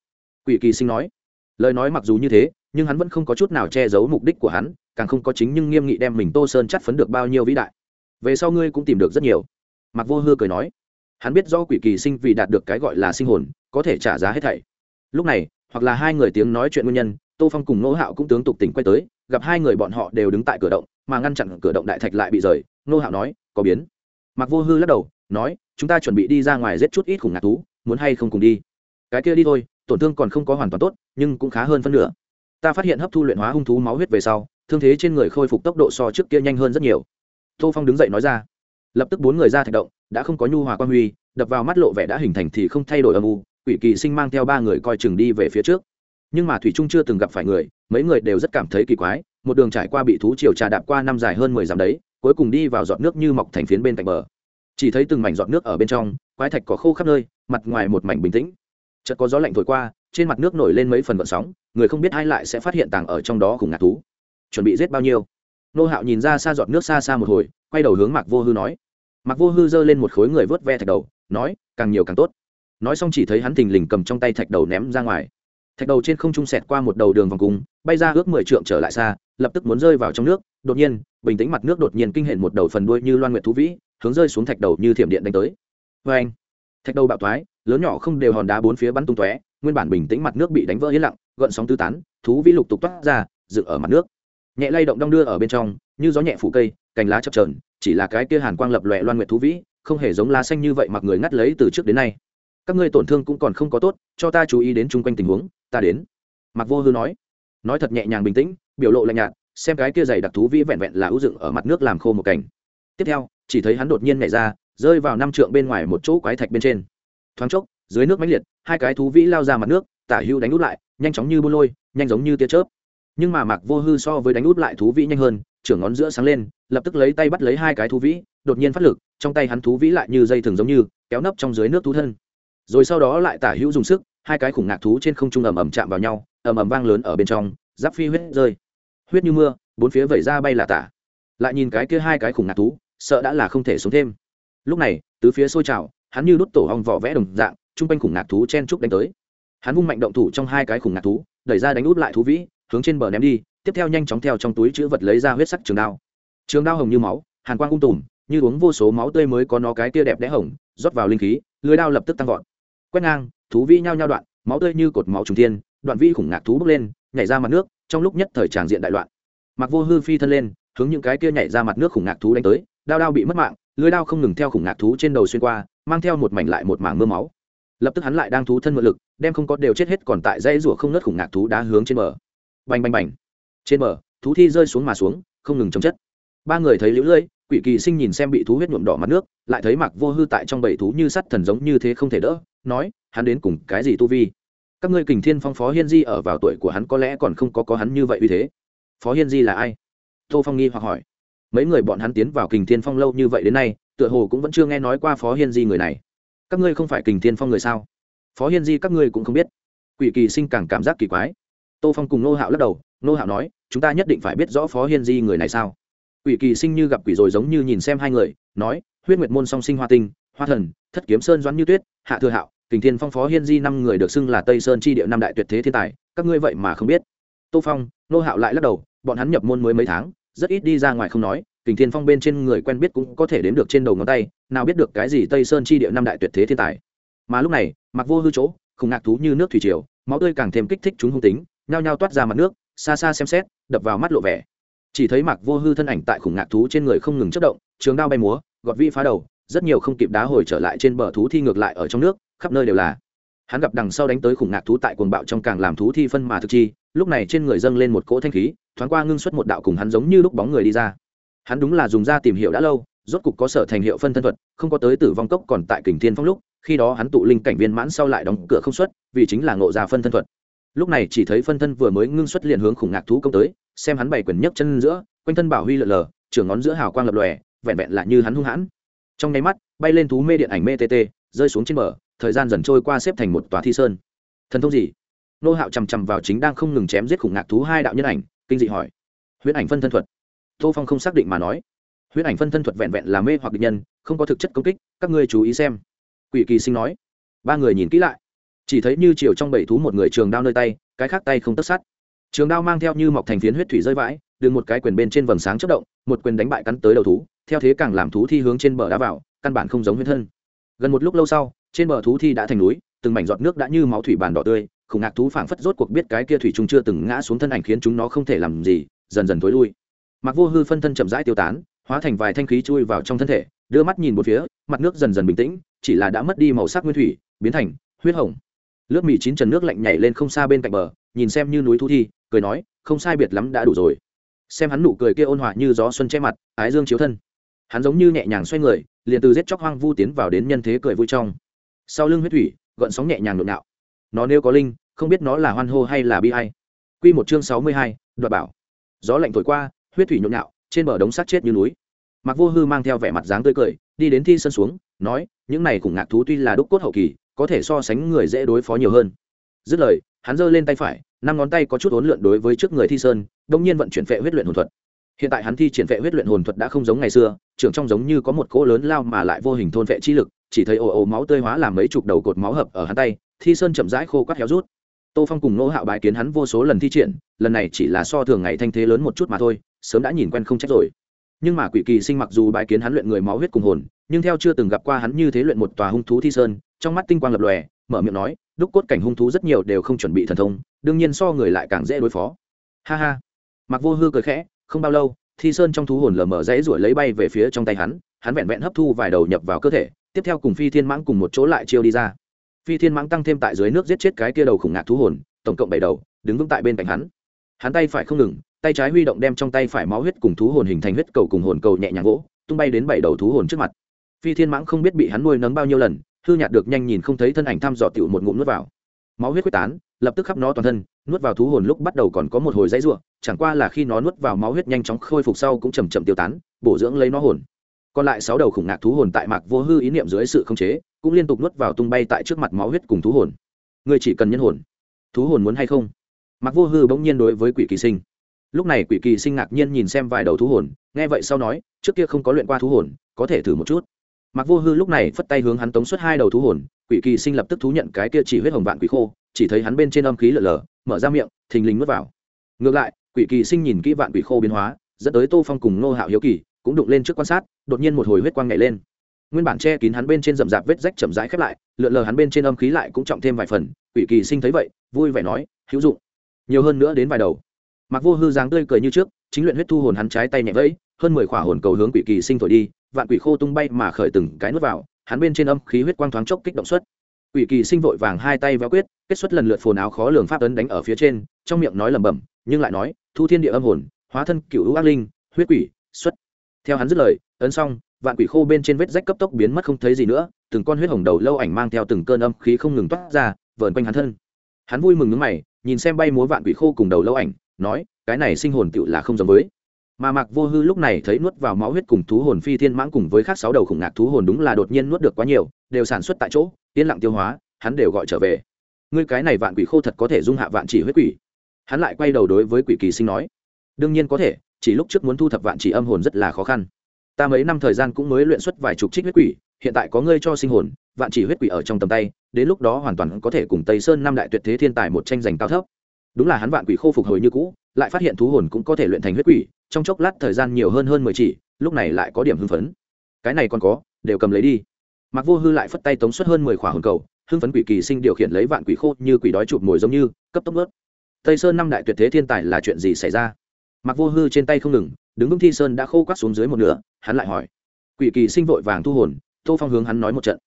S1: Quỷ kỳ sinh nói, lời nói mặc dù như thế, nhưng hắn vẫn không có chút nào che giấu mục đích của hắn, càng không có chính nhưng nghiêm nghị đem mình tô sơn chắt phấn được bao nhiêu vĩ đại. Về sau ngươi cũng tìm được rất nhiều. Mặc vô hư cười nói, hắn biết do quỷ kỳ sinh vì đạt được cái gọi là sinh hồn, có thể trả giá hết thảy. Lúc này hoặc là hai người tiếng nói chuyện nguyên nhân, tô phong cùng nô hạo cũng tướng tục tỉnh quay tới, gặp hai người bọn họ đều đứng tại cửa động, mà ngăn chặn cửa động đại thạch lại bị rời. Nô hạo nói, có biến. Mặc vô hư lắc đầu, nói, chúng ta chuẩn bị đi ra ngoài giết chút ít khủng ngạc thú, muốn hay không cùng đi? Cái kia đi thôi, tổn thương còn không có hoàn toàn tốt, nhưng cũng khá hơn phân nửa. Ta phát hiện hấp thu luyện hóa hung thú máu huyết về sau, thương thế trên người khôi phục tốc độ so trước kia nhanh hơn rất nhiều. Tô phong đứng dậy nói ra. Lập tức bốn người ra thạch động, đã không có nhu hòa quan huy, đập vào mắt lộ vẻ đã hình thành thì không thay đổi âm u quỷ kỳ sinh mang theo ba người coi chừng đi về phía trước. Nhưng mà thủy trung chưa từng gặp phải người, mấy người đều rất cảm thấy kỳ quái, một đường trải qua bị thú chiều trà đạp qua năm dài hơn mười dặm đấy, cuối cùng đi vào giọt nước như mọc thành phiến bên cạnh bờ. Chỉ thấy từng mảnh giọt nước ở bên trong, quái thạch có khô khắp nơi, mặt ngoài một mảnh bình tĩnh. Chợt có gió lạnh thổi qua, trên mặt nước nổi lên mấy phần vận sóng, người không biết ai lại sẽ phát hiện tàng ở trong đó cùng ngạc thú. Chuẩn bị giết bao nhiêu? Nô hạo nhìn ra xa giọt nước xa xa một hồi, quay đầu hướng mạc vô hư nói. Mạc vô hư giơ lên một khối người vớt ve thạch đầu, nói, càng nhiều càng tốt nói xong chỉ thấy hắn thình lình cầm trong tay thạch đầu ném ra ngoài. Thạch đầu trên không trung sẹt qua một đầu đường vòng cung, bay ra ước mười trượng trở lại xa, lập tức muốn rơi vào trong nước. Đột nhiên, bình tĩnh mặt nước đột nhiên kinh hiện một đầu phần đuôi như loan nguyệt thú vĩ, hướng rơi xuống thạch đầu như thiểm điện đánh tới. Vê anh, thạch đầu bạo thoái, lớn nhỏ không đều hòn đá bốn phía bắn tung tóe, nguyên bản bình tĩnh mặt nước bị đánh vỡ yên lặng, gợn sóng tứ tán, thú vĩ lục tục toát ra, dựng ở mặt nước. Nhẹ lay động đong đưa ở bên trong, như gió nhẹ phủ cây, cành lá chập trờn chỉ là cái kia hàn quang lập lòe loan nguyệt thú vĩ, không hề giống lá xanh như vậy mặc người ngắt lấy từ trước đến nay các ngươi tổn thương cũng còn không có tốt, cho ta chú ý đến chung quanh tình huống, ta đến. Mặc vô hư nói. Nói thật nhẹ nhàng bình tĩnh, biểu lộ lạnh nhạt, xem cái kia dày đặc thú vĩ vẹn vẹn là ưu dựng ở mặt nước làm khô một cảnh. Tiếp theo, chỉ thấy hắn đột nhiên nhảy ra, rơi vào năm trượng bên ngoài một chỗ quái thạch bên trên. Thoáng chốc, dưới nước mãnh liệt, hai cái thú vĩ lao ra mặt nước, tả hưu đánh út lại, nhanh chóng như bô lôi, nhanh giống như tia chớp. Nhưng mà mạc vô hư so với đánh út lại thú vĩ nhanh hơn, trưởng ngón giữa sáng lên, lập tức lấy tay bắt lấy hai cái thú vĩ, đột nhiên phát lực, trong tay hắn thú vĩ lại như dây thường giống như, kéo nấp trong dưới nước thú thân rồi sau đó lại tả hữu dùng sức, hai cái khủng ngạc thú trên không trung ầm ầm chạm vào nhau, ầm ầm vang lớn ở bên trong, giáp phi huyết rơi. Huyết như mưa, bốn phía vẩy ra bay là tả. Lại nhìn cái kia hai cái khủng ngạc thú, sợ đã là không thể sống thêm. Lúc này, tứ phía sôi trào, hắn như đốt tổ hong vỏ vẽ đồng dạng, chung quanh khủng ngạc thú chen trúc đánh tới. Hắn vung mạnh động thủ trong hai cái khủng ngạc thú, đẩy ra đánh út lại thú vĩ, hướng trên bờ ném đi, tiếp theo nhanh chóng theo trong túi chữ vật lấy ra huyết sắc trường đao. Trường đao hồng như máu, hàn quang ung tùm, như uống vô số máu tươi mới có nó cái kia đẹp đẽ hồng, rót vào linh khí, lưới đao lập tức tăng vọt quét ngang, thú vi nhao nhao đoạn, máu tươi như cột máu trùng thiên, đoạn vi khủng ngạc thú bốc lên, nhảy ra mặt nước, trong lúc nhất thời tràng diện đại loạn. Mặc vô hư phi thân lên, hướng những cái kia nhảy ra mặt nước khủng ngạc thú đánh tới, đao đao bị mất mạng, lưới đao không ngừng theo khủng ngạc thú trên đầu xuyên qua, mang theo một mảnh lại một mảng mưa máu. Lập tức hắn lại đang thú thân mượn lực, đem không có đều chết hết còn tại dây rủa không nớt khủng ngạc thú đá hướng trên bờ. Bành bành bành. Trên bờ, thú thi rơi xuống mà xuống, không ngừng chống chất. Ba người thấy lũ lưỡi quỷ kỳ sinh nhìn xem bị thú huyết nhuộm đỏ mặt nước, lại thấy mặc vô hư tại trong bầy thú như sắt thần giống như thế không thể đỡ nói, hắn đến cùng cái gì tu vi? Các ngươi kình thiên phong phó hiên di ở vào tuổi của hắn có lẽ còn không có có hắn như vậy uy thế. Phó hiên di là ai? Tô phong nghi hoặc hỏi. Mấy người bọn hắn tiến vào kình thiên phong lâu như vậy đến nay, tựa hồ cũng vẫn chưa nghe nói qua phó hiên di người này. Các ngươi không phải kình thiên phong người sao? Phó hiên di các ngươi cũng không biết. Quỷ kỳ sinh càng cảm giác kỳ quái. Tô phong cùng nô hạo lắc đầu nô hạo nói, chúng ta nhất định phải biết rõ phó hiên di người này sao? Quỷ kỳ sinh như gặp quỷ rồi giống như nhìn xem hai người, nói, huyết nguyệt môn song sinh hoa tinh hoa thần, thất kiếm sơn doãn như tuyết, hạ thừa hạo, kình thiên phong phó hiên di năm người được xưng là tây sơn tri địa năm đại tuyệt thế thiên tài, các ngươi vậy mà không biết. Tô phong, nô hạo lại lắc đầu, bọn hắn nhập môn mới mấy tháng, rất ít đi ra ngoài không nói, kình thiên phong bên trên người quen biết cũng có thể đếm được trên đầu ngón tay, nào biết được cái gì tây sơn tri địa năm đại tuyệt thế thiên tài. Mà lúc này, mặc vô hư chỗ, khủng ngạc thú như nước thủy triều, máu tươi càng thêm kích thích chúng hung tính, nhao nhao toát ra mặt nước, xa xa xem xét, đập vào mắt lộ vẻ. Chỉ thấy mặc vô hư thân ảnh tại khủng ngạc thú trên người không ngừng chất động, trường đao bay múa, gọt vi phá đầu rất nhiều không kịp đá hồi trở lại trên bờ thú thi ngược lại ở trong nước, khắp nơi đều là. Hắn gặp đằng sau đánh tới khủng ngạc thú tại cuồng bạo trong càng làm thú thi phân mà thực chi, lúc này trên người dâng lên một cỗ thanh khí, thoáng qua ngưng xuất một đạo cùng hắn giống như lúc bóng người đi ra. Hắn đúng là dùng ra tìm hiểu đã lâu, rốt cục có sở thành hiệu phân thân thuật, không có tới tử vong cốc còn tại kình thiên phong lúc, khi đó hắn tụ linh cảnh viên mãn sau lại đóng cửa không xuất, vì chính là ngộ ra phân thân thuật. Lúc này chỉ thấy phân thân vừa mới ngưng xuất liền hướng khủng ngạc thú công tới, xem hắn bày quyền nhấc chân giữa, quanh thân bảo huy lượn lờ, trưởng ngón giữa hào quang lập lòe, vẹn vẹn lại như hắn hung hãn trong nháy mắt, bay lên thú mê điện ảnh mê tt rơi xuống trên bờ, thời gian dần trôi qua xếp thành một tòa thi sơn. Thần thông gì? Nô hạo chằm chằm vào chính đang không ngừng chém giết khủng ngạc thú hai đạo nhân ảnh, kinh dị hỏi. Huyễn ảnh phân thân thuật. Tô phong không xác định mà nói. Huyễn ảnh phân thân thuật vẹn vẹn là mê hoặc địch nhân, không có thực chất công kích, các ngươi chú ý xem. Quỷ kỳ sinh nói. Ba người nhìn kỹ lại. Chỉ thấy như chiều trong bảy thú một người trường đao nơi tay, cái khác tay không tất sát. Trường đao mang theo như mọc thành phiến huyết thủy rơi vãi, đường một cái quyền bên trên vầng sáng chất động, một quyền đánh bại cắn tới đầu thú theo thế càng làm thú thi hướng trên bờ đá vào, căn bản không giống huyết thân. Gần một lúc lâu sau, trên bờ thú thi đã thành núi, từng mảnh giọt nước đã như máu thủy bàn đỏ tươi, khủng ngạc thú phảng phất rốt cuộc biết cái kia thủy trung chưa từng ngã xuống thân ảnh khiến chúng nó không thể làm gì, dần dần tối lui. Mặc vô hư phân thân chậm rãi tiêu tán, hóa thành vài thanh khí chui vào trong thân thể, đưa mắt nhìn một phía, mặt nước dần dần bình tĩnh, chỉ là đã mất đi màu sắc nguyên thủy, biến thành huyết hồng. Lướt mì chín trần nước lạnh nhảy lên không xa bên cạnh bờ, nhìn xem như núi thú thi, cười nói, không sai biệt lắm đã đủ rồi. Xem hắn nụ cười kia ôn hòa như gió xuân che mặt, ái dương chiếu thân hắn giống như nhẹ nhàng xoay người, liền từ giết chóc hoang vu tiến vào đến nhân thế cười vui trong. Sau lưng huyết thủy, gợn sóng nhẹ nhàng nhộn nhạo nó nếu có linh, không biết nó là hoan hô hay là bi hay q một chương sáu mươi hai, đoạt bảo. Gió lạnh thổi qua, huyết thủy nhộn nhạo trên bờ đống sát chết như núi. Mặc vô hư mang theo vẻ mặt dáng tươi cười, đi đến thi sân xuống, nói, những này cùng ngạc thú tuy là đúc cốt hậu kỳ, có thể so sánh người dễ đối phó nhiều hơn. Dứt lời, hắn giơ lên tay phải, năm ngón tay có chút ốn lượn đối với trước người thi sơn, đông nhiên vận chuyển phệ huyết luyện hồn thuật hiện tại hắn thi triển vệ huyết luyện hồn thuật đã không giống ngày xưa, trưởng trong giống như có một cỗ lớn lao mà lại vô hình thôn vệ chi lực, chỉ thấy ồ ồ máu tươi hóa làm mấy chục đầu cột máu hợp ở hắn tay, thi sơn chậm rãi khô quắt héo rút. Tô phong cùng nô hạo bái kiến hắn vô số lần thi triển, lần này chỉ là so thường ngày thanh thế lớn một chút mà thôi, sớm đã nhìn quen không trách rồi. Nhưng mà quỷ kỳ sinh mặc dù bái kiến hắn luyện người máu huyết cùng hồn, nhưng theo chưa từng gặp qua hắn như thế luyện một tòa hung thú thi sơn, trong mắt tinh quang lập lòe, mở miệng nói, đúc cốt cảnh hung thú rất nhiều đều không chuẩn bị thần thông, đương nhiên so người lại càng dễ đối phó. Ha ha. Mặc vô hư cười khẽ không bao lâu, thi sơn trong thú hồn lờ mờ dãy ruổi lấy bay về phía trong tay hắn hắn vẹn vẹn hấp thu vài đầu nhập vào cơ thể, tiếp theo cùng phi thiên mãng cùng một chỗ lại chiêu đi ra. Phi thiên mãng tăng thêm tại dưới nước giết chết cái kia đầu khủng ngạc thú hồn, tổng cộng bảy đầu, đứng vững tại bên cạnh hắn. Hắn tay phải không ngừng, tay trái huy động đem trong tay phải máu huyết cùng thú hồn hình thành huyết cầu cùng hồn cầu nhẹ nhàng gỗ tung bay đến bảy đầu thú hồn trước mặt. Phi thiên mãng không biết bị hắn nuôi nấng bao nhiêu lần, hư nhạt được nhanh nhìn không thấy thân ảnh thăm dò tiểu một ngụm nuốt vào. Máu huyết quyết tán, lập tức khắp nó toàn thân nuốt vào thú hồn lúc bắt đầu còn có một hồi dãy ruộng chẳng qua là khi nó nuốt vào máu huyết nhanh chóng khôi phục sau cũng chầm chậm tiêu tán, bổ dưỡng lấy nó hồn. Còn lại sáu đầu khủng ngạc thú hồn tại mạc vô hư ý niệm dưới sự khống chế, cũng liên tục nuốt vào tung bay tại trước mặt máu huyết cùng thú hồn. Người chỉ cần nhân hồn. Thú hồn muốn hay không? Mạc vô hư bỗng nhiên đối với quỷ kỳ sinh. Lúc này quỷ kỳ sinh ngạc nhiên nhìn xem vài đầu thú hồn, nghe vậy sau nói, trước kia không có luyện qua thú hồn, có thể thử một chút. Mạc vô hư lúc này phất tay hướng hắn tống xuất hai đầu thú hồn quỷ kỳ sinh lập tức thú nhận cái kia chỉ huyết hồng vạn quỷ khô, chỉ thấy hắn bên trên âm khí lở lở, mở ra miệng, thình lình nuốt vào. Ngược lại, quỷ kỳ sinh nhìn kỹ vạn quỷ khô biến hóa, dẫn tới tô phong cùng nô hạo hiếu kỳ cũng đụng lên trước quan sát, đột nhiên một hồi huyết quang nhảy lên. Nguyên bản che kín hắn bên trên rậm rạp vết rách chậm rãi khép lại, lượn lờ hắn bên trên âm khí lại cũng trọng thêm vài phần, quỷ kỳ sinh thấy vậy, vui vẻ nói, hữu dụng. Nhiều hơn nữa đến vài đầu. Mặc vô hư dáng tươi cười như trước, chính luyện huyết thu hồn hắn trái tay nhẹ vẫy, hơn mười khỏa hồn cầu hướng quỷ kỳ sinh thổi đi, vạn quỷ khô tung bay mà khởi từng cái nuốt vào hắn bên trên âm khí huyết quang thoáng chốc kích động xuất. Quỷ kỳ sinh vội vàng hai tay véo quyết, kết xuất lần lượt phồn áo khó lường pháp ấn đánh ở phía trên, trong miệng nói lẩm bẩm, nhưng lại nói, thu thiên địa âm hồn, hóa thân cựu u ác linh, huyết quỷ, xuất. Theo hắn dứt lời, ấn xong, vạn quỷ khô bên trên vết rách cấp tốc biến mất không thấy gì nữa, từng con huyết hồng đầu lâu ảnh mang theo từng cơn âm khí không ngừng toát ra, vờn quanh hắn thân. Hắn vui mừng nhướng mày, nhìn xem bay múa vạn quỷ khô cùng đầu lâu ảnh, nói, cái này sinh hồn tựu là không giống với mà mạc vô hư lúc này thấy nuốt vào máu huyết cùng thú hồn phi thiên mãng cùng với khác sáu đầu khủng ngạc thú hồn đúng là đột nhiên nuốt được quá nhiều, đều sản xuất tại chỗ, yên lặng tiêu hóa, hắn đều gọi trở về. Ngươi cái này vạn quỷ khô thật có thể dung hạ vạn chỉ huyết quỷ. Hắn lại quay đầu đối với quỷ kỳ sinh nói, đương nhiên có thể, chỉ lúc trước muốn thu thập vạn chỉ âm hồn rất là khó khăn. Ta mấy năm thời gian cũng mới luyện xuất vài chục trích huyết quỷ, hiện tại có ngươi cho sinh hồn, vạn chỉ huyết quỷ ở trong tầm tay, đến lúc đó hoàn toàn có thể cùng tây sơn năm đại tuyệt thế thiên tài một tranh giành cao thấp. Đúng là hắn vạn quỷ khô phục hồi như cũ, lại phát hiện thú hồn cũng có thể luyện thành huyết quỷ trong chốc lát thời gian nhiều hơn hơn mười chỉ, lúc này lại có điểm hưng phấn. Cái này còn có, đều cầm lấy đi. Mặc vô hư lại phất tay tống suất hơn mười khỏa hồn cầu, hưng phấn quỷ kỳ sinh điều khiển lấy vạn quỷ khô như quỷ đói chụp mồi giống như, cấp tốc ướt tây sơn năm đại tuyệt thế thiên tài là chuyện gì xảy ra? Mặc vô hư trên tay không ngừng, đứng vững thi sơn đã khô quát xuống dưới một nửa, hắn lại hỏi. Quỷ kỳ sinh vội vàng thu hồn, tô phong hướng hắn nói một trận.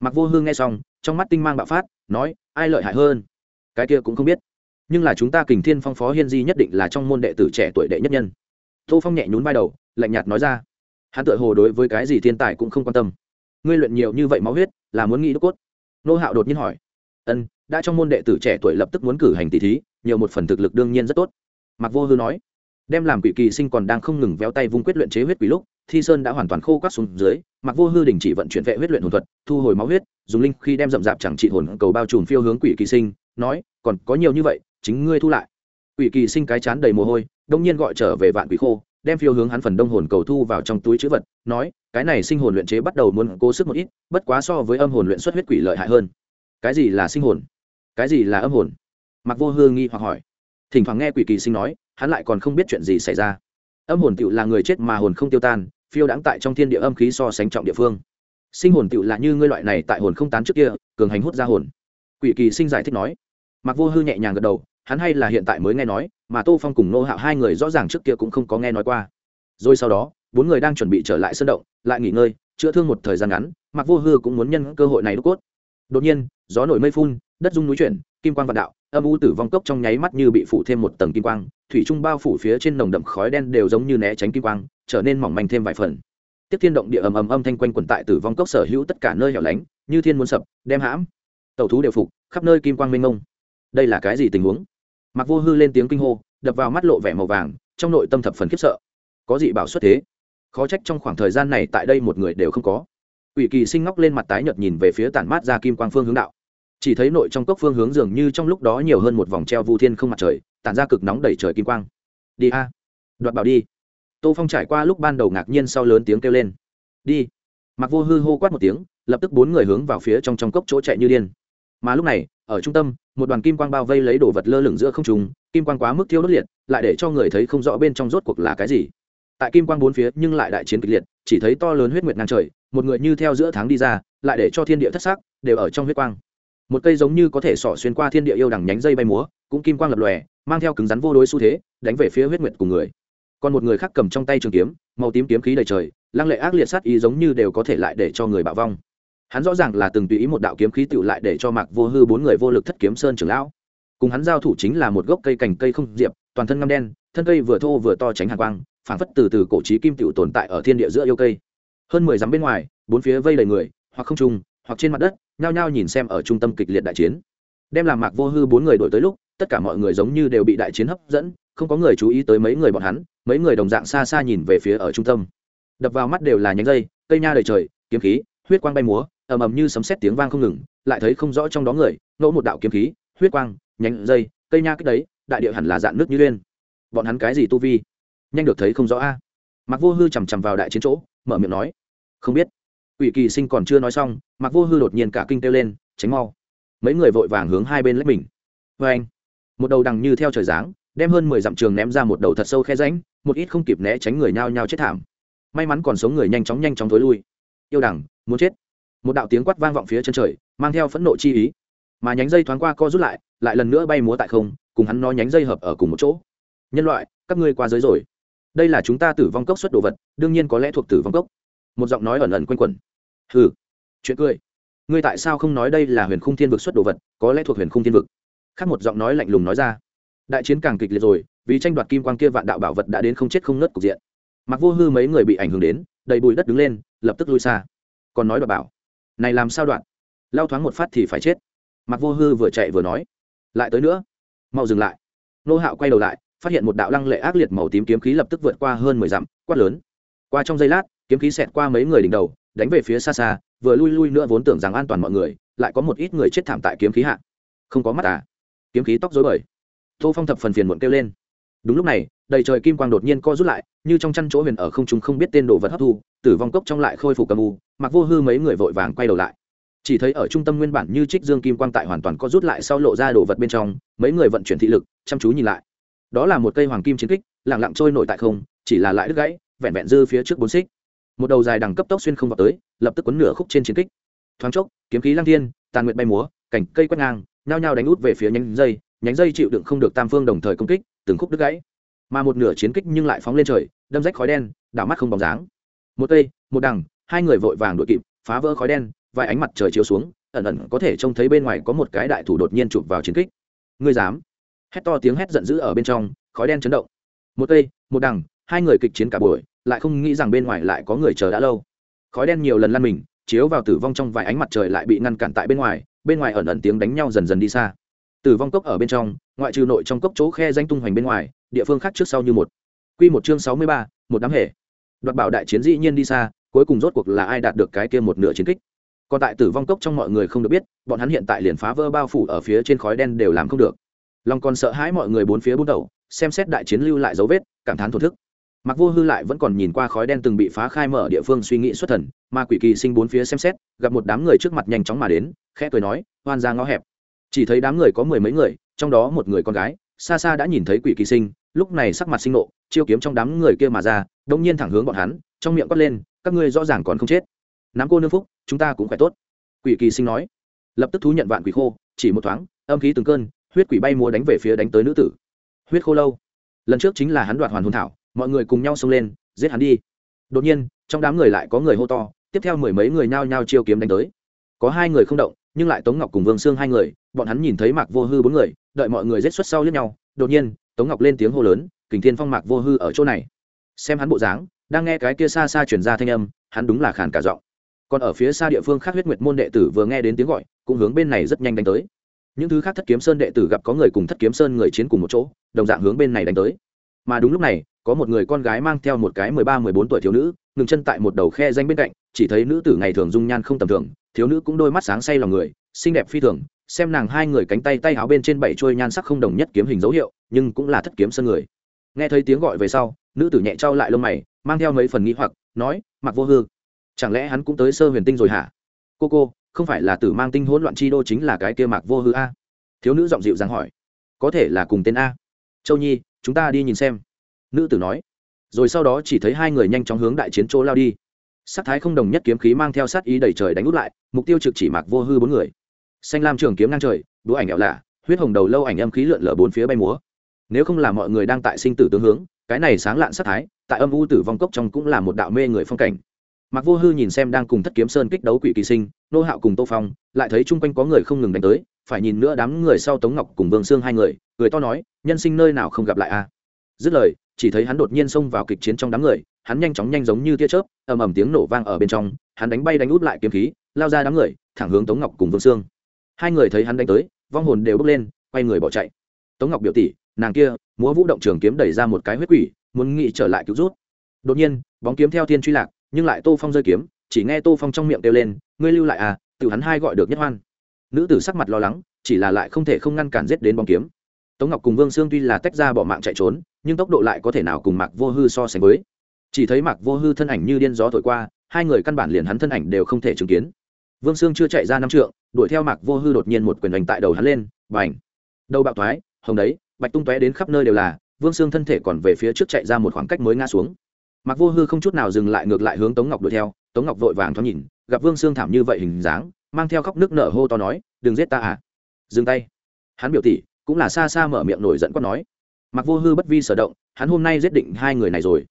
S1: Mặc vô hư nghe xong, trong mắt tinh mang bạo phát, nói, ai lợi hại hơn? Cái kia cũng không biết. Nhưng là chúng ta kình thiên phong phó hiên di nhất định là trong môn đệ tử trẻ tuổi đệ nhất nhân tô phong nhẹ nhún vai đầu, lạnh nhạt nói ra. Hắn tự hồ đối với cái gì thiên tài cũng không quan tâm. Ngươi luyện nhiều như vậy máu huyết, là muốn nghĩ đúc cốt. Nô hạo đột nhiên hỏi. Ân, đã trong môn đệ tử trẻ tuổi lập tức muốn cử hành tỷ thí, nhiều một phần thực lực đương nhiên rất tốt. Mặc vô hư nói. Đem làm quỷ kỳ sinh còn đang không ngừng véo tay vung quyết luyện chế huyết quỷ lúc, thi sơn đã hoàn toàn khô quát xuống dưới mặc vô hư đình chỉ vận chuyển vệ huyết luyện hồn thuật, thu hồi máu huyết, dùng linh khi đem rậm rạp chẳng trị hồn cầu bao trùm phiêu hướng quỷ kỳ sinh, nói, còn có nhiều như vậy, chính ngươi thu lại quỷ kỳ sinh cái chán đầy mồ hôi, đông nhiên gọi trở về vạn quỷ khô, đem phiêu hướng hắn phần đông hồn cầu thu vào trong túi chữ vật, nói, cái này sinh hồn luyện chế bắt đầu muốn cố sức một ít, bất quá so với âm hồn luyện xuất huyết quỷ lợi hại hơn. Cái gì là sinh hồn? Cái gì là âm hồn? Mặc vô hương nghi hoặc hỏi. Thỉnh thoảng nghe quỷ kỳ sinh nói, hắn lại còn không biết chuyện gì xảy ra. Âm hồn tựu là người chết mà hồn không tiêu tan, phiêu đãng tại trong thiên địa âm khí so sánh trọng địa phương. Sinh hồn tựu là như ngươi loại này tại hồn không tán trước kia, cường hành hút ra hồn. Quỷ kỳ sinh giải thích nói. Mặc vô hư nhẹ nhàng gật đầu hắn hay là hiện tại mới nghe nói, mà tô phong cùng nô hạo hai người rõ ràng trước kia cũng không có nghe nói qua. Rồi sau đó, bốn người đang chuẩn bị trở lại sân động, lại nghỉ ngơi, chữa thương một thời gian ngắn mặc vô hư cũng muốn nhân cơ hội này đốt cốt. Đột nhiên, gió nổi mây phun, đất rung núi chuyển, kim quan g vạn đạo, âm u tử vong cốc trong nháy mắt như bị phủ thêm một tầng kim quang, thủy trung bao phủ phía trên nồng đậm khói đen đều giống như né tránh kim quang, trở nên mỏng manh thêm vài phần. Tiếp thiên động địa ầm ầm âm thanh quanh quần tại tử vong cốc sở hữu tất cả nơi hẻo lánh, như thiên muốn sập, đem hãm. Tẩu thú đều phục, khắp nơi kim quang mênh mông. Đây là cái gì tình huống? Mặc vô hư lên tiếng kinh hô, đập vào mắt lộ vẻ màu vàng, trong nội tâm thập phần khiếp sợ. Có gì bảo xuất thế? Khó trách trong khoảng thời gian này tại đây một người đều không có. Ủy kỳ sinh ngóc lên mặt tái nhợt nhìn về phía tản mát ra kim quang phương hướng đạo. Chỉ thấy nội trong cốc phương hướng dường như trong lúc đó nhiều hơn một vòng treo vu thiên không mặt trời, tản ra cực nóng đẩy trời kim quang. Đi a. Đoạt bảo đi. Tô phong trải qua lúc ban đầu ngạc nhiên sau lớn tiếng kêu lên. Đi. Mặc vô hư hô quát một tiếng, lập tức bốn người hướng vào phía trong trong cốc chỗ chạy như điên. Mà lúc này ở trung tâm, một đoàn kim quang bao vây lấy đồ vật lơ lửng giữa không trùng kim quang quá mức thiêu đốt liệt, lại để cho người thấy không rõ bên trong rốt cuộc là cái gì. Tại kim quang bốn phía, nhưng lại đại chiến kịch liệt, chỉ thấy to lớn huyết nguyệt ngang trời, một người như theo giữa tháng đi ra, lại để cho thiên địa thất xác đều ở trong huyết quang. Một cây giống như có thể xỏ xuyên qua thiên địa yêu đằng nhánh dây bay múa, cũng kim quang lập lòe, mang theo cứng rắn vô đối xu thế, đánh về phía huyết nguyệt của người. Còn một người khác cầm trong tay trường kiếm, màu tím kiếm khí đầy trời, lăng lệ ác liệt sát ý giống như đều có thể lại để cho người bạo vong hắn rõ ràng là từng tùy ý một đạo kiếm khí tựu lại để cho mạc vô hư bốn người vô lực thất kiếm sơn trưởng lão. Cùng hắn giao thủ chính là một gốc cây cành cây không diệp, toàn thân ngăm đen, thân cây vừa thô vừa to tránh hàng quang, phảng phất từ từ cổ trí kim tựu tồn tại ở thiên địa giữa yêu cây. Hơn mười dặm bên ngoài, bốn phía vây đầy người, hoặc không trung, hoặc trên mặt đất, nhao nhao nhìn xem ở trung tâm kịch liệt đại chiến. Đem làm mạc vô hư bốn người đổi tới lúc, tất cả mọi người giống như đều bị đại chiến hấp dẫn, không có người chú ý tới mấy người bọn hắn, mấy người đồng dạng xa xa nhìn về phía ở trung tâm. Đập vào mắt đều là nhánh dây, cây nha đầy trời, kiếm khí, huyết quang bay múa ầm ầm như sấm sét tiếng vang không ngừng, lại thấy không rõ trong đó người, ngẫu một đạo kiếm khí, huyết quang, nhánh dây, cây nha kích đấy, đại địa hẳn là dạn nước như liên bọn hắn cái gì tu vi? Nhanh được thấy không rõ a. Mặc vô hư chằm chằm vào đại chiến chỗ, mở miệng nói. Không biết. Ủy kỳ sinh còn chưa nói xong mặc vô hư đột nhiên cả kinh kêu lên, tránh mau. Mấy người vội vàng hướng hai bên lách mình. Vê anh, một đầu đằng như theo trời dáng đem hơn mười dặm trường ném ra một đầu thật sâu khe ránh một ít không kịp né tránh người nhao nhao chết thảm. May mắn còn sống người nhanh chóng nhanh chóng thối lui. Yêu đằng, muốn chết một đạo tiếng quát vang vọng phía chân trời, mang theo phẫn nộ chi ý. Mà nhánh dây thoáng qua co rút lại lại lần nữa bay múa tại không, cùng hắn nói nhánh dây hợp ở cùng một chỗ. Nhân loại, các ngươi qua giới rồi. Đây là chúng ta tử vong cốc xuất đồ vật, đương nhiên có lẽ thuộc tử vong cốc. Một giọng nói ẩn ẩn quanh quẩn. Hừ, chuyện cười. Ngươi tại sao không nói đây là huyền khung thiên vực xuất đồ vật, có lẽ thuộc huyền khung thiên vực? Khác một giọng nói lạnh lùng nói ra. Đại chiến càng kịch liệt rồi, vì tranh đoạt kim quan kia vạn đạo bảo vật đã đến không chết không nớt cục diện. Mặc vô hư mấy người bị ảnh hưởng đến, đầy bụi đất đứng lên, lập tức lui xa. Còn nói đoạt bảo này làm sao đoạn? Lao thoáng một phát thì phải chết. Mặc vô hư vừa chạy vừa nói. Lại tới nữa. Mau dừng lại. Nô hạo quay đầu lại, phát hiện một đạo lăng lệ ác liệt màu tím kiếm khí lập tức vượt qua hơn mười dặm, quát lớn. Qua trong giây lát, kiếm khí xẹt qua mấy người đỉnh đầu, đánh về phía xa xa, vừa lui lui nữa vốn tưởng rằng an toàn mọi người, lại có một ít người chết thảm tại kiếm khí hạ. Không có mắt à? Kiếm khí tóc dối bời. Tô phong thập phần phiền muộn kêu lên. Đúng lúc này, đầy trời kim quang đột nhiên co rút lại, như trong chăn chỗ huyền ở không trung không biết tên đồ vật hấp thu, tử vong cốc trong lại khôi phục cầm u mặc vô hư mấy người vội vàng quay đầu lại. Chỉ thấy ở trung tâm nguyên bản như trích dương kim quang tại hoàn toàn có rút lại sau lộ ra đồ vật bên trong, mấy người vận chuyển thị lực, chăm chú nhìn lại. Đó là một cây hoàng kim chiến kích lẳng lặng trôi nổi tại không, chỉ là lại đứt gãy, vẹn vẹn dư phía trước bốn xích. Một đầu dài đằng cấp tốc xuyên không vào tới, lập tức quấn nửa khúc trên chiến kích. Thoáng chốc, kiếm khí lang thiên, tàn nguyện bay múa, cảnh cây quét ngang, nhao nhao đánh út về phía nhánh dây nhánh dây chịu đựng không được tam phương đồng thời công kích, từng khúc đứt gãy. Mà một nửa chiến kích nhưng lại phóng lên trời, đâm rách khói đen, đảo mắt không bóng dáng. Một cây, một đằng hai người vội vàng đội kịp, phá vỡ khói đen, vài ánh mặt trời chiếu xuống, ẩn ẩn có thể trông thấy bên ngoài có một cái đại thủ đột nhiên chụp vào chiến kích. Ngươi dám? Hét to tiếng hét giận dữ ở bên trong, khói đen chấn động. Một cây, một đằng, hai người kịch chiến cả buổi, lại không nghĩ rằng bên ngoài lại có người chờ đã lâu. Khói đen nhiều lần lăn mình, chiếu vào tử vong trong vài ánh mặt trời lại bị ngăn cản tại bên ngoài bên ngoài ẩn ẩn tiếng đánh nhau dần dần đi xa. Tử vong cốc ở bên trong, ngoại trừ nội trong cốc chỗ khe danh tung hoành bên ngoài, địa phương khác trước sau như một. Q một chương sáu mươi ba, một đám hệ đoạt bảo đại chiến dĩ nhiên đi xa cuối cùng rốt cuộc là ai đạt được cái kia một nửa chiến kích. Còn tại tử vong cốc trong mọi người không được biết, bọn hắn hiện tại liền phá vỡ bao phủ ở phía trên khói đen đều làm không được. Long còn sợ hãi mọi người bốn phía bút đầu, xem xét đại chiến lưu lại dấu vết, cảm thán thổ thức. Mặc vô hư lại vẫn còn nhìn qua khói đen từng bị phá khai mở địa phương suy nghĩ xuất thần mà quỷ kỳ sinh bốn phía xem xét, gặp một đám người trước mặt nhanh chóng mà đến, khẽ cười nói hoan ra ngõ hẹp. Chỉ thấy đám người có mười mấy người, trong đó một người con gái, xa xa đã nhìn thấy quỷ kỳ sinh, lúc này sắc mặt sinh nộ, chiêu kiếm trong đám người kia mà ra đông nhiên thẳng hướng bọn hắn, trong miệng quát lên các ngươi rõ ràng còn không chết. Nắm cô nương phúc, chúng ta cũng khỏe tốt. Quỷ kỳ sinh nói. Lập tức thú nhận vạn quỷ khô, chỉ một thoáng, âm khí từng cơn, huyết quỷ bay múa đánh về phía đánh tới nữ tử. Huyết khô lâu. Lần trước chính là hắn đoạt hoàn hồn thảo, mọi người cùng nhau xông lên, giết hắn đi. Đột nhiên, trong đám người lại có người hô to, tiếp theo mười mấy người nhao nhao chiêu kiếm đánh tới. Có hai người không động, nhưng lại tống ngọc cùng vương sương hai người, bọn hắn nhìn thấy mạc vô hư bốn người, đợi mọi người giết xuất sau lướt nhau, đột nhiên, tống ngọc lên tiếng hô lớn, kình thiên phong mạc vô hư ở chỗ này, xem hắn bộ dáng đang nghe cái kia xa xa chuyển ra thanh âm, hắn đúng là khàn cả giọng. Còn ở phía xa địa phương khác huyết nguyệt môn đệ tử vừa nghe đến tiếng gọi, cũng hướng bên này rất nhanh đánh tới. Những thứ khác thất kiếm sơn đệ tử gặp có người cùng thất kiếm sơn người chiến cùng một chỗ, đồng dạng hướng bên này đánh tới. Mà đúng lúc này, có một người con gái mang theo một cái mười ba, mười bốn tuổi thiếu nữ, ngừng chân tại một đầu khe danh bên cạnh, chỉ thấy nữ tử ngày thường dung nhan không tầm thường, thiếu nữ cũng đôi mắt sáng say lòng người, xinh đẹp phi thường, xem nàng hai người cánh tay tay áo bên trên bảy trôi nhan sắc không đồng nhất kiếm hình dấu hiệu, nhưng cũng là thất kiếm sơn người. Nghe thấy tiếng gọi về sau, nữ tử nhẹ trao lại lông mày mang theo mấy phần nghĩ hoặc, nói mặc vô hư, chẳng lẽ hắn cũng tới sơ huyền tinh rồi hả? Cô cô, không phải là tử mang tinh hỗn loạn chi đô chính là cái kia mạc vô hư a? Thiếu nữ giọng dịu dàng hỏi, có thể là cùng tên a. Châu nhi, chúng ta đi nhìn xem. Nữ tử nói. Rồi sau đó chỉ thấy hai người nhanh chóng hướng đại chiến chỗ lao đi. Sắc thái không đồng nhất kiếm khí mang theo sát ý đầy trời đánh út lại, mục tiêu trực chỉ mạc vô hư bốn người. Xanh lam trường kiếm ngang trời, đũa ảnh ẹo lạ, huyết hồng đầu lâu ảnh âm khí lượn lở bốn phía bay múa. Nếu không là mọi người đang tại sinh tử tướng hướng cái này sáng lạn sắc thái, tại âm u tử vong cốc trong cũng là một đạo mê người phong cảnh. Mặc vô hư nhìn xem đang cùng thất kiếm sơn kích đấu quỷ kỳ sinh, nô hạo cùng tô phong, lại thấy chung quanh có người không ngừng đánh tới, phải nhìn nữa đám người sau tống ngọc cùng vương sương hai người người to nói, nhân sinh nơi nào không gặp lại a? Dứt lời, chỉ thấy hắn đột nhiên xông vào kịch chiến trong đám người, hắn nhanh chóng nhanh giống như tia chớp, ầm ầm tiếng nổ vang ở bên trong, hắn đánh bay đánh út lại kiếm khí, lao ra đám người, thẳng hướng tống ngọc cùng vương sương. Hai người thấy hắn đánh tới, vong hồn đều bước lên, quay người bỏ chạy. Tống ngọc biểu tỷ nàng kia, múa vũ động trường kiếm đẩy ra một cái huyết quỷ, muốn nghĩ trở lại cứu rút. Đột nhiên, bóng kiếm theo thiên truy lạc, nhưng lại tô phong rơi kiếm, chỉ nghe tô phong trong miệng kêu lên, ngươi lưu lại à tự hắn hai gọi được nhất hoan. Nữ tử sắc mặt lo lắng, chỉ là lại không thể không ngăn cản giết đến bóng kiếm. Tống ngọc cùng vương sương tuy là tách ra bỏ mạng chạy trốn, nhưng tốc độ lại có thể nào cùng mạc vô hư so sánh với? Chỉ thấy mạc vô hư thân ảnh như điên gió thổi qua, hai người căn bản liền hắn thân ảnh đều không thể chứng kiến. Vương sương chưa chạy ra năm trượng, đuổi theo mạc vô hư đột nhiên một quyền đánh tại đầu hắn lên và ảnh đầu bạo thoái, hồng đấy bạch tung tóe đến khắp nơi đều là, vương sương thân thể còn về phía trước chạy ra một khoảng cách mới ngã xuống. Mặc vô hư không chút nào dừng lại ngược lại hướng tống ngọc đuổi theo, tống ngọc vội vàng thoáng nhìn, gặp vương sương thảm như vậy hình dáng, mang theo khóc nước nở hô to nói, đừng giết ta à. Dừng tay. Hắn biểu tỷ cũng là xa xa mở miệng nổi giận quát nói. Mặc vô hư bất vi sở động, hắn hôm nay giết định hai người này rồi.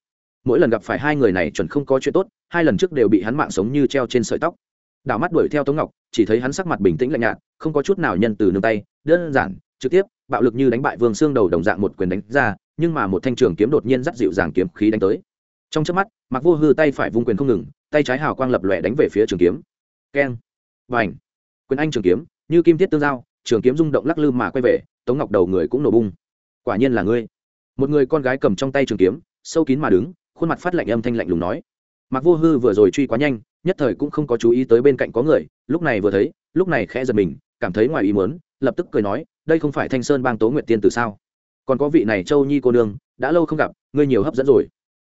S1: Mỗi lần gặp phải hai người này chuẩn không có chuyện tốt, hai lần trước đều bị hắn mạng sống như treo trên sợi tóc. Đảo mắt đuổi theo tống ngọc, chỉ thấy hắn sắc mặt bình tĩnh lạnh nhạt, không có chút nào nhân từ nương tay, đơn giản, trực tiếp bạo lực như đánh bại vương xương đầu đồng dạng một quyền đánh ra, nhưng mà một thanh trường kiếm đột nhiên dắt dịu dàng kiếm khí đánh tới. Trong trước mắt mặc vô hư tay phải vung quyền không ngừng, tay trái hào quang lập lòe đánh về phía trường kiếm. Keng. Và ảnh quyền anh trường kiếm, như kim thiết tương giao, trường kiếm rung động lắc lư mà quay về, tống ngọc đầu người cũng nổ bung. Quả nhiên là ngươi. Một người con gái cầm trong tay trường kiếm, sâu kín mà đứng, khuôn mặt phát lạnh âm thanh lạnh lùng nói. Mặc vô hư vừa rồi truy quá nhanh, nhất thời cũng không có chú ý tới bên cạnh có người, lúc này vừa thấy, lúc này khẽ giật mình, cảm thấy ngoài ý muốn, lập tức cười nói đây không phải thanh sơn bang tố nguyệt tiên từ sao? Còn có vị này châu nhi cô nương, đã lâu không gặp, ngươi nhiều hấp dẫn rồi.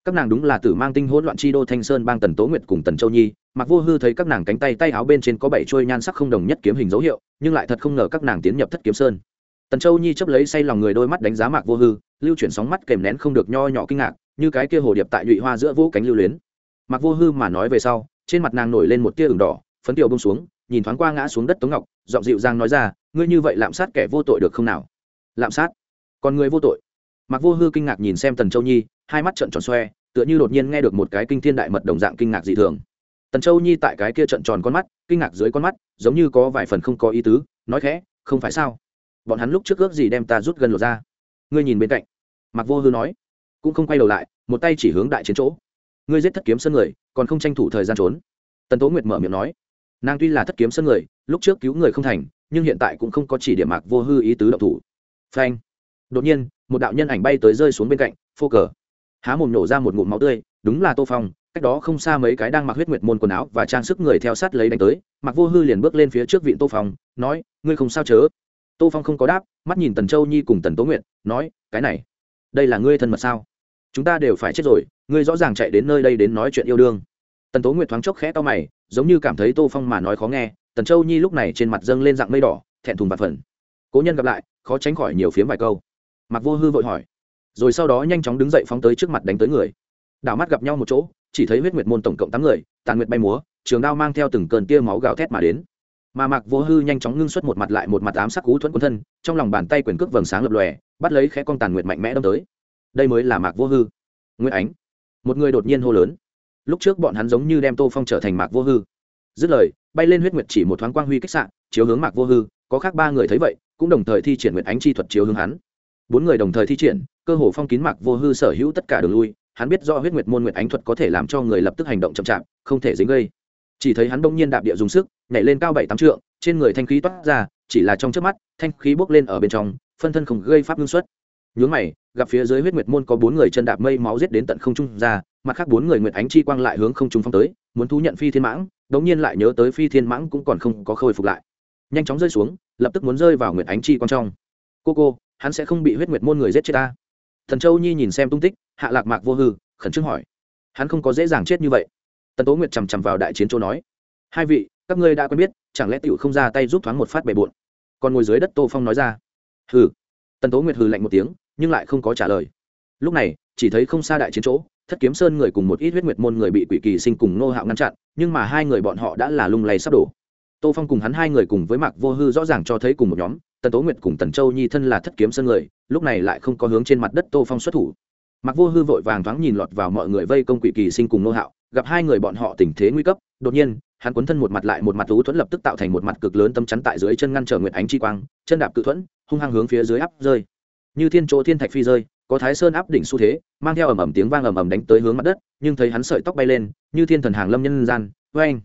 S1: Các nàng đúng là tử mang tinh hỗn loạn chi đô thanh sơn bang tần tố nguyệt cùng tần châu nhi, mặc vô hư thấy các nàng cánh tay tay áo bên trên có bảy trôi nhan sắc không đồng nhất kiếm hình dấu hiệu, nhưng lại thật không ngờ các nàng tiến nhập thất kiếm sơn. Tần châu nhi chấp lấy say lòng người đôi mắt đánh giá mạc vô hư, lưu chuyển sóng mắt kèm nén không được nho nhỏ kinh ngạc, như cái kia hồ điệp tại nhụy hoa giữa vũ cánh lưu luyến. Mạc vô hư mà nói về sau, trên mặt nàng nổi lên một tia ửng đỏ, phấn tiểu bông xuống nhìn thoáng qua ngã xuống đất tống ngọc, giọng dịu dàng nói ra, ngươi như vậy lạm sát kẻ vô tội được không nào? Lạm sát? Còn người vô tội? Mặc vô hư kinh ngạc nhìn xem tần châu nhi, hai mắt trận tròn xoe, tựa như đột nhiên nghe được một cái kinh thiên đại mật đồng dạng kinh ngạc dị thường. Tần châu nhi tại cái kia trận tròn con mắt, kinh ngạc dưới con mắt, giống như có vài phần không có ý tứ, nói khẽ, không phải sao? Bọn hắn lúc trước ước gì đem ta rút gần lột ra? Ngươi nhìn bên cạnh. Mặc vô hư nói. Cũng không quay đầu lại, một tay chỉ hướng đại chiến chỗ. Ngươi giết thất kiếm sân người, còn không tranh thủ thời gian trốn. Tần tố nguyệt mở miệng nói nàng tuy là thất kiếm sân người, lúc trước cứu người không thành, nhưng hiện tại cũng không có chỉ điểm mạc vô hư ý tứ độc thủ. Phanh. Đột nhiên, một đạo nhân ảnh bay tới rơi xuống bên cạnh, phô cờ. Há mồm nổ ra một ngụm máu tươi, đúng là tô phong, cách đó không xa mấy cái đang mặc huyết nguyệt môn quần áo và trang sức người theo sát lấy đánh tới. Mặc vô hư liền bước lên phía trước vịn tô phong, nói, ngươi không sao chớ? Tô phong không có đáp, mắt nhìn tần châu nhi cùng tần tố nguyện nói, cái này, đây là ngươi thân mật sao? Chúng ta đều phải chết rồi, ngươi rõ ràng chạy đến nơi đây đến nói chuyện yêu đương. Tần tố nguyệt thoáng chốc khẽ to mày giống như cảm thấy tô phong mà nói khó nghe, tần châu nhi lúc này trên mặt dâng lên dạng mây đỏ, thẹn thùng và phần cố nhân gặp lại, khó tránh khỏi nhiều phiếm vài câu. Mặc vô hư vội hỏi. Rồi sau đó nhanh chóng đứng dậy phóng tới trước mặt đánh tới người. Đảo mắt gặp nhau một chỗ, chỉ thấy huyết nguyệt môn tổng cộng tám người, tàn nguyệt bay múa, trường đao mang theo từng cơn tia máu gào thét mà đến. Mà mạc vô hư nhanh chóng ngưng xuất một mặt lại một mặt ám sắc cú thuẫn quân thân, trong lòng bàn tay quyền cước vầng sáng lập lòe, bắt lấy khẽ con tàn nguyệt mạnh mẽ đâm tới. Đây mới là mạc vô hư. Nguyễn ánh. Một người đột nhiên hô lớn lúc trước bọn hắn giống như đem tô phong trở thành mạc vô hư. Dứt lời, bay lên huyết nguyệt chỉ một thoáng quang huy kích sạn chiếu hướng mạc vô hư, có khác ba người thấy vậy, cũng đồng thời thi triển nguyệt ánh chi thuật chiếu hướng hắn. Bốn người đồng thời thi triển, cơ hồ phong kín mạc vô hư sở hữu tất cả đường lui, hắn biết do huyết nguyệt môn nguyệt ánh thuật có thể làm cho người lập tức hành động chậm chạp, không thể dính gây. Chỉ thấy hắn đông nhiên đạp địa dùng sức, nhảy lên cao bảy tám trượng, trên người thanh khí toát ra, chỉ là trong trước mắt, thanh khí bốc lên ở bên trong, phân thân không gây pháp ngưng xuất. Nhướng mày, gặp phía dưới huyết nguyệt môn có bốn người chân đạp mây máu giết đến tận không trung ra mặt khác bốn người nguyệt ánh chi quang lại hướng không trung phong tới, muốn thú nhận phi thiên mãng, đống nhiên lại nhớ tới phi thiên mãng cũng còn không có khôi phục lại. Nhanh chóng rơi xuống, lập tức muốn rơi vào nguyệt ánh chi quang trong. Cô cô, hắn sẽ không bị huyết nguyệt môn người giết chết ta. Thần châu nhi nhìn xem tung tích, hạ lạc mạc vô hư, khẩn trương hỏi. Hắn không có dễ dàng chết như vậy. Tần tố nguyệt chằm chằm vào đại chiến chỗ nói. Hai vị, các ngươi đã quen biết, chẳng lẽ tiểu không ra tay giúp thoáng một phát bề bộn? Còn ngồi dưới đất tô phong nói ra. Hừ. Tần tố nguyệt hừ lạnh một tiếng, nhưng lại không có trả lời. Lúc này, chỉ thấy không xa đại chiến chỗ thất kiếm sơn người cùng một ít huyết nguyệt môn người bị quỷ kỳ sinh cùng nô hạo ngăn chặn, nhưng mà hai người bọn họ đã là lung lay sắp đổ. Tô phong cùng hắn hai người cùng với mạc vô hư rõ ràng cho thấy cùng một nhóm, tần tố nguyệt cùng tần châu nhi thân là thất kiếm sơn người, lúc này lại không có hướng trên mặt đất tô phong xuất thủ. Mạc vô hư vội vàng thoáng nhìn lọt vào mọi người vây công quỷ kỳ sinh cùng nô hạo, gặp hai người bọn họ tình thế nguy cấp, đột nhiên, hắn cuốn thân một mặt lại một mặt thú thuẫn lập tức tạo thành một mặt cực lớn tâm chắn tại dưới chân ngăn trở nguyệt ánh chi quang, chân đạp cự thuẫn, hung hăng hướng phía dưới áp rơi. Như thiên chỗ thiên thạch phi rơi có thái sơn áp đỉnh xu thế, mang theo ầm ầm tiếng vang ầm ầm đánh tới hướng mặt đất, nhưng thấy hắn sợi tóc bay lên, như thiên thần hàng lâm nhân gian vang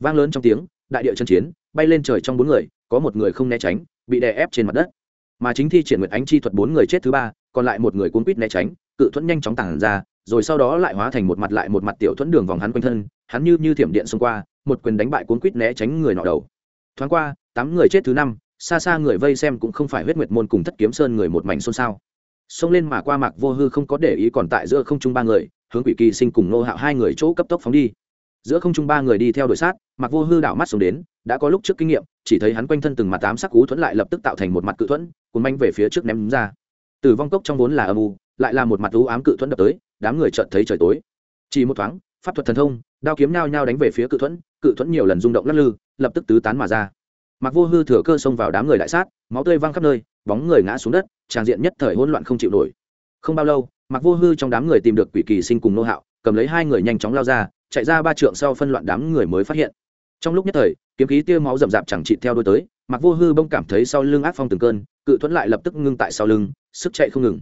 S1: vang lớn trong tiếng, đại địa chân chiến, bay lên trời trong bốn người, có một người không né tránh, bị đè ép trên mặt đất. Mà chính thi triển nguyệt ánh chi thuật bốn người chết thứ ba, còn lại một người cuốn quýt né tránh, cự thuẫn nhanh chóng tản ra, rồi sau đó lại hóa thành một mặt lại một mặt tiểu thuẫn đường vòng hắn quanh thân, hắn như như thiểm điện xông qua, một quyền đánh bại cuốn quýt né tránh người nọ đầu. Thoáng qua, tám người chết thứ năm, xa xa người vây xem cũng không phải huyết nguyệt môn cùng thất kiếm sơn người một mảnh xôn xao xông lên mà qua mạc vô hư không có để ý còn tại giữa không trung ba người, hướng quỷ kỳ sinh cùng nô hạo hai người chỗ cấp tốc phóng đi. Giữa không trung ba người đi theo đội sát, mạc vô hư đảo mắt xuống đến, đã có lúc trước kinh nghiệm, chỉ thấy hắn quanh thân từng mặt tám sắc cú thuẫn lại lập tức tạo thành một mặt cự thuẫn, cuốn manh về phía trước ném ra. Từ vong cốc trong vốn là âm u, lại là một mặt u ám cự thuẫn đập tới, đám người chợt thấy trời tối. Chỉ một thoáng, pháp thuật thần thông, đao kiếm nhao nhao đánh về phía cự thuẫn cự thuẫn nhiều lần rung động lắc lư, lập tức tứ tán mà ra. Mặc vô hư thừa cơ xông vào đám người đại sát, máu tươi văng khắp nơi, bóng người ngã xuống đất tràng diện nhất thời hỗn loạn không chịu nổi. Không bao lâu mặc vô hư trong đám người tìm được quỷ kỳ sinh cùng nô hạo, cầm lấy hai người nhanh chóng lao ra, chạy ra ba trượng sau phân loạn đám người mới phát hiện. Trong lúc nhất thời, kiếm khí tia máu rậm rạp chẳng trị theo đôi tới mặc vô hư bông cảm thấy sau lưng ác phong từng cơn, cự thuẫn lại lập tức ngưng tại sau lưng, sức chạy không ngừng.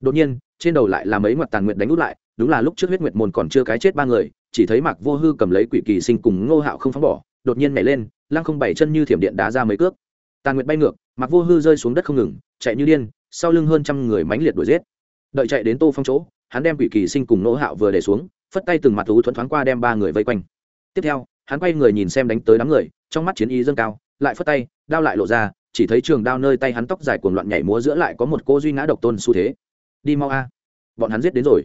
S1: Đột nhiên, trên đầu lại là mấy mặt tàn nguyện đánh út lại, đúng là lúc trước huyết nguyệt môn còn chưa cái chết ba người, chỉ thấy mặc vô hư cầm lấy quỷ kỳ sinh cùng ngô hạo không phóng bỏ, đột nhiên nhảy lên, lăng không bảy chân như thiểm điện đá ra mấy cước. Tàn nguyệt bay ngược mặc vô hư rơi xuống đất không ngừng, chạy như điên sau lưng hơn trăm người mãnh liệt đuổi giết. Đợi chạy đến tô phong chỗ, hắn đem quỷ kỳ sinh cùng nỗ hạo vừa để xuống, phất tay từng mặt thú thuẫn thoáng qua đem ba người vây quanh. Tiếp theo, hắn quay người nhìn xem đánh tới đám người, trong mắt chiến ý dâng cao, lại phất tay, đao lại lộ ra, chỉ thấy trường đao nơi tay hắn tóc dài cuồng loạn nhảy múa giữa lại có một cô duy ngã độc tôn xu thế. Đi mau a. Bọn hắn giết đến rồi.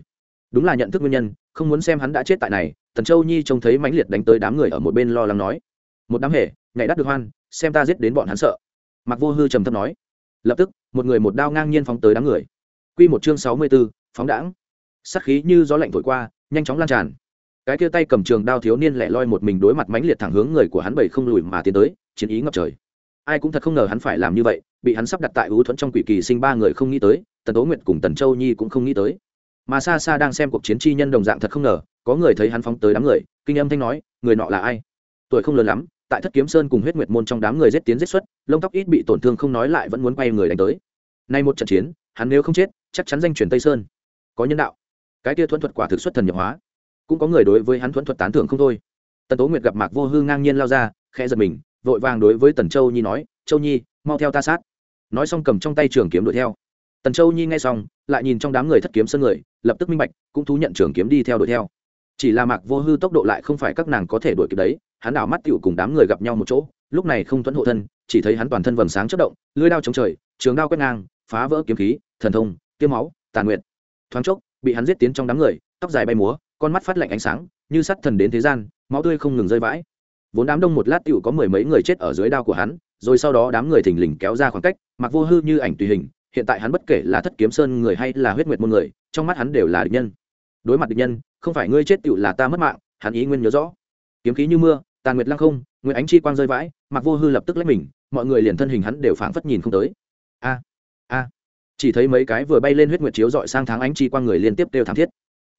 S1: Đúng là nhận thức nguyên nhân, không muốn xem hắn đã chết tại này, tần châu nhi trông thấy mãnh liệt đánh tới đám người ở một bên lo lắng nói. Một đám hề, nhảy đắt được hoan, xem ta giết đến bọn hắn sợ. Mặc vô hư trầm thấp nói lập tức, một người một đao ngang nhiên phóng tới đám người. Q một chương sáu mươi b ố phóng đãng. Sắt khí như gió lạnh thổi qua, nhanh chóng lan tràn. Cái kia tay cầm trường đao thiếu niên lẻ loi một mình đối mặt mãnh liệt thẳng hướng người của hắn bảy không lùi mà tiến tới, chiến ý ngập trời. Ai cũng thật không ngờ hắn phải làm như vậy, bị hắn sắp đặt tại ưu thuẫn trong quỷ kỳ sinh ba người không nghĩ tới, tần tố nguyệt cùng tần châu nhi cũng không nghĩ tới. Mà xa xa đang xem cuộc chiến chi nhân đồng dạng thật không ngờ, có người thấy hắn phóng tới đám người, kinh âm thanh nói, người nọ là ai? Tuổi không lớn lắm tại thất kiếm sơn cùng huyết nguyệt môn trong đám người giết tiến giết xuất, lông tóc ít bị tổn thương không nói lại vẫn muốn quay người đánh tới. Nay một trận chiến, hắn nếu không chết, chắc chắn danh truyền tây sơn. Có nhân đạo. Cái tia thuẫn thuật quả thực xuất thần nhập hóa. Cũng có người đối với hắn thuẫn thuật tán thưởng không thôi. Tần tố nguyệt gặp mạc vô hư ngang nhiên lao ra, khẽ giật mình, vội vàng đối với tần châu nhi nói, châu nhi, mau theo ta sát. Nói xong cầm trong tay trường kiếm đuổi theo. Tần châu nhi nghe xong, lại nhìn trong đám người thất kiếm sơn người, lập tức minh bạch, cũng thú nhận trường kiếm đi theo đuổi theo. Chỉ là mạc vô hư tốc độ lại không phải các nàng có thể đuổi kịp đấy hắn đảo mắt tựu cùng đám người gặp nhau một chỗ, lúc này không thuẫn hộ thân, chỉ thấy hắn toàn thân vầng sáng chất động lưới đao chống trời, trường đao quét ngang, phá vỡ kiếm khí, thần thông, kiếm máu, tàn nguyện thoáng chốc, bị hắn giết tiến trong đám người, tóc dài bay múa, con mắt phát lạnh ánh sáng, như sắt thần đến thế gian, máu tươi không ngừng rơi vãi. Vốn đám đông một lát tựu có mười mấy người chết ở dưới đao của hắn, rồi sau đó đám người thình lình kéo ra khoảng cách, mặc vô hư như ảnh tùy hình, hiện tại hắn bất kể là thất kiếm sơn người hay là huyết nguyệt môn người, trong mắt hắn đều là địch nhân. Đối mặt địch nhân, không phải ngươi chết tựu là ta mất mạng, hắn ý nguyên nhớ rõ kiếm khí như mưa, tàn nguyệt lăng không, nguyệt ánh chi quang rơi vãi, mặc vô hư lập tức lấy mình, mọi người liền thân hình hắn đều phảng phất nhìn không tới. A a, chỉ thấy mấy cái vừa bay lên huyết nguyệt chiếu dọi sang tháng ánh chi quang người liên tiếp đều thảm thiết.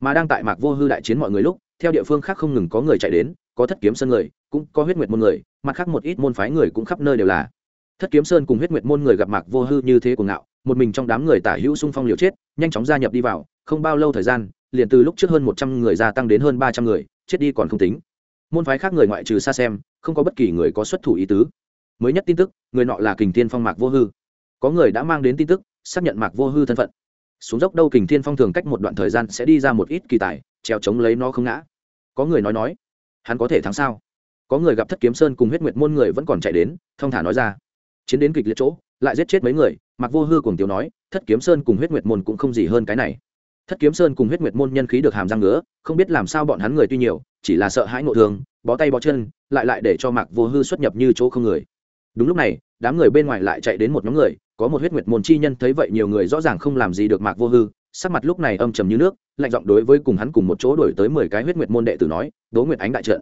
S1: Mà đang tại mạc vô hư đại chiến mọi người lúc, theo địa phương khác không ngừng có người chạy đến, có thất kiếm sơn người, cũng có huyết nguyệt môn người, mặt khác một ít môn phái người cũng khắp nơi đều là. Thất kiếm sơn cùng huyết nguyệt môn người gặp mạc vô hư như thế của ngạo, một mình trong đám người tả hữu xung phong liều chết, nhanh chóng gia nhập đi vào, không bao lâu thời gian, liền từ lúc trước hơn một trăm người gia tăng đến hơn ba trăm người, chết đi còn không tính môn phái khác người ngoại trừ xa xem, không có bất kỳ người có xuất thủ ý tứ. Mới nhất tin tức, người nọ là kình thiên phong mạc vô hư. Có người đã mang đến tin tức, xác nhận mạc vô hư thân phận. Xuống dốc đâu kình thiên phong thường cách một đoạn thời gian sẽ đi ra một ít kỳ tài treo chống lấy nó không ngã. Có người nói nói, hắn có thể thắng sao? Có người gặp thất kiếm sơn cùng huyết nguyệt môn người vẫn còn chạy đến, thong thả nói ra. Chiến đến kịch liệt chỗ, lại giết chết mấy người mặc vô hư cùng tiểu nói, thất kiếm sơn cùng huyết nguyệt môn cũng không gì hơn cái này. Thất kiếm sơn cùng huyết nguyệt môn nhân khí được hàm răng ngứa, không biết làm sao bọn hắn người tuy nhiều chỉ là sợ hãi ngộ thường bó tay bó chân, lại lại để cho mạc vô hư xuất nhập như chỗ không người. Đúng lúc này, đám người bên ngoài lại chạy đến một nhóm người, có một huyết nguyệt môn chi nhân thấy vậy nhiều người rõ ràng không làm gì được mạc vô hư, sắc mặt lúc này âm trầm như nước, lạnh giọng đối với cùng hắn cùng một chỗ đổi tới mười cái huyết nguyệt môn đệ tử nói đố nguyệt ánh đại trận.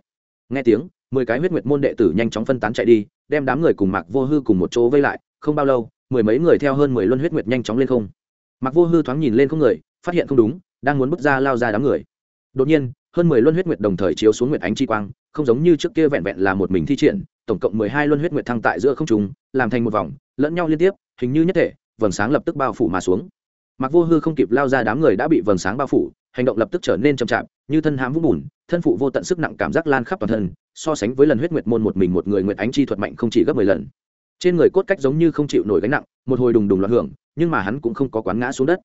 S1: Nghe tiếng, mười cái huyết nguyệt môn đệ tử nhanh chóng phân tán chạy đi, đem đám người cùng mạc vô hư cùng một chỗ vây lại, không bao lâu, mười mấy người theo hơn mười luân huyết nguyệt nhanh chóng lên không. Mạc vô hư thoáng nhìn lên không người, phát hiện không đúng, đang muốn bước ra lao ra đám người. Đột nhiên hơn mười luân huyết nguyệt đồng thời chiếu xuống nguyệt ánh chi quang, không giống như trước kia vẹn vẹn là một mình thi triển, tổng cộng mười hai luân huyết nguyệt thăng tại giữa không trung, làm thành một vòng, lẫn nhau liên tiếp, hình như nhất thể, vầng sáng lập tức bao phủ mà xuống. Mặc vô hư không kịp lao ra đám người đã bị vầng sáng bao phủ, hành động lập tức trở nên chậm chạp, như thân hãm vũng bùn, thân phụ vô tận sức nặng cảm giác lan khắp toàn thân, so sánh với lần huyết nguyệt môn một mình một người nguyệt ánh chi thuật mạnh không chỉ gấp mười lần. Trên người cốt cách giống như không chịu nổi gánh nặng, một hồi đùng đùng loạn hưởng, nhưng mà hắn cũng không có quán ngã xuống đất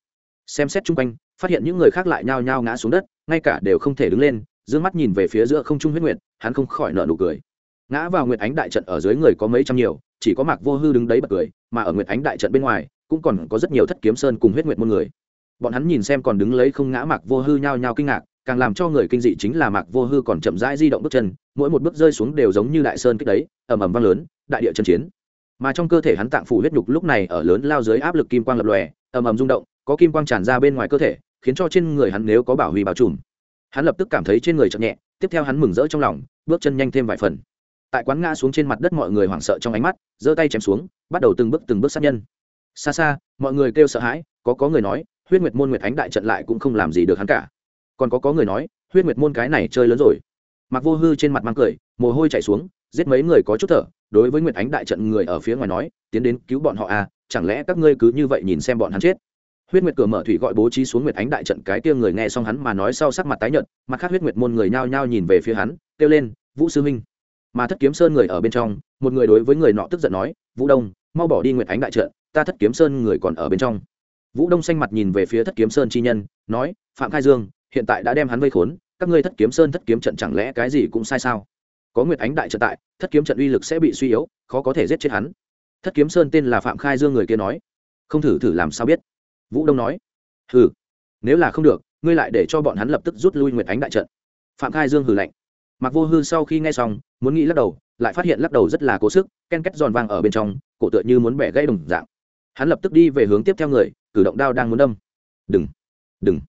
S1: xem xét chung quanh, phát hiện những người khác lại nhao nhao ngã xuống đất, ngay cả đều không thể đứng lên d ư ơ n g mắt nhìn về phía giữa không trung huyết nguyệt, hắn không khỏi nợ nụ cười. Ngã vào nguyệt ánh đại trận ở dưới người có mấy trăm nhiều, chỉ có mạc vô hư đứng đấy bật cười, mà ở nguyệt ánh đại trận bên ngoài, cũng còn có rất nhiều thất kiếm sơn cùng huyết nguyệt môn người. Bọn hắn nhìn xem còn đứng lấy không ngã mạc vô hư nhao nhao kinh ngạc, càng làm cho người kinh dị chính là mạc vô hư còn chậm rãi di động bước chân, mỗi một bước rơi xuống đều giống như đại sơn kích đấy, ầm ầm vang lớn, đại địa chân chiến. Mà trong cơ thể hắn tạng phủ huyết nhục lúc này ở lớn lao dưới áp lực kim quang lập lòe, ầm ầm rung động có kim quang tràn ra bên ngoài cơ thể, khiến cho trên người hắn nếu có bảo huy bảo trùm. Hắn lập tức cảm thấy trên người chậm nhẹ, tiếp theo hắn mừng rỡ trong lòng, bước chân nhanh thêm vài phần. Tại quán ngã xuống trên mặt đất mọi người hoảng sợ trong ánh mắt, giơ tay chém xuống, bắt đầu từng bước từng bước sát nhân. Xa xa, mọi người kêu sợ hãi, có có người nói, huyết nguyệt môn nguyệt ánh đại trận lại cũng không làm gì được hắn cả. Còn có có người nói, huyết nguyệt môn cái này chơi lớn rồi. Mặc vô hư trên mặt mang cười, mồ hôi chảy xuống, giết mấy người có chút thở, đối với nguyệt ánh đại trận người ở phía ngoài nói, tiến đến cứu bọn họ à chẳng lẽ các ngươi cứ như vậy nhìn xem bọn hắn chết? Huyết nguyệt cửa mở thủy gọi bố trí xuống nguyệt ánh đại trận, cái kia người nghe xong hắn mà nói sau sắc mặt tái nhợt, mặt khác huyết nguyệt môn người nhao nhao nhìn về phía hắn, kêu lên, vũ sư minh mà thất kiếm sơn người ở bên trong, một người đối với người nọ tức giận nói, vũ đông, mau bỏ đi nguyệt ánh đại trận, ta thất kiếm sơn người còn ở bên trong. Vũ đông xanh mặt nhìn về phía thất kiếm sơn chi nhân, nói, phạm khai dương, hiện tại đã đem hắn vây khốn, các ngươi thất kiếm sơn, thất kiếm trận chẳng lẽ cái gì cũng sai sao? Có nguyệt ánh đại trận tại, thất kiếm trận uy lực sẽ bị suy yếu, khó có thể giết chết hắn. Thất kiếm sơn tên là phạm khai dương người kia nói, không thử thử làm sao biết vũ đông nói. Hừ, nếu là không được, ngươi lại để cho bọn hắn lập tức rút lui nguyệt ánh đại trận. Phạm khai dương hừ lạnh. Mặc vô hư sau khi nghe xong, muốn nghĩ lắc đầu, lại phát hiện lắc đầu rất là cố sức, ken két giòn vang ở bên trong, cổ tựa như muốn bẻ gãy đồng dạng. Hắn lập tức đi về hướng tiếp theo người, cử động đao đang muốn đâm. Đừng đừng,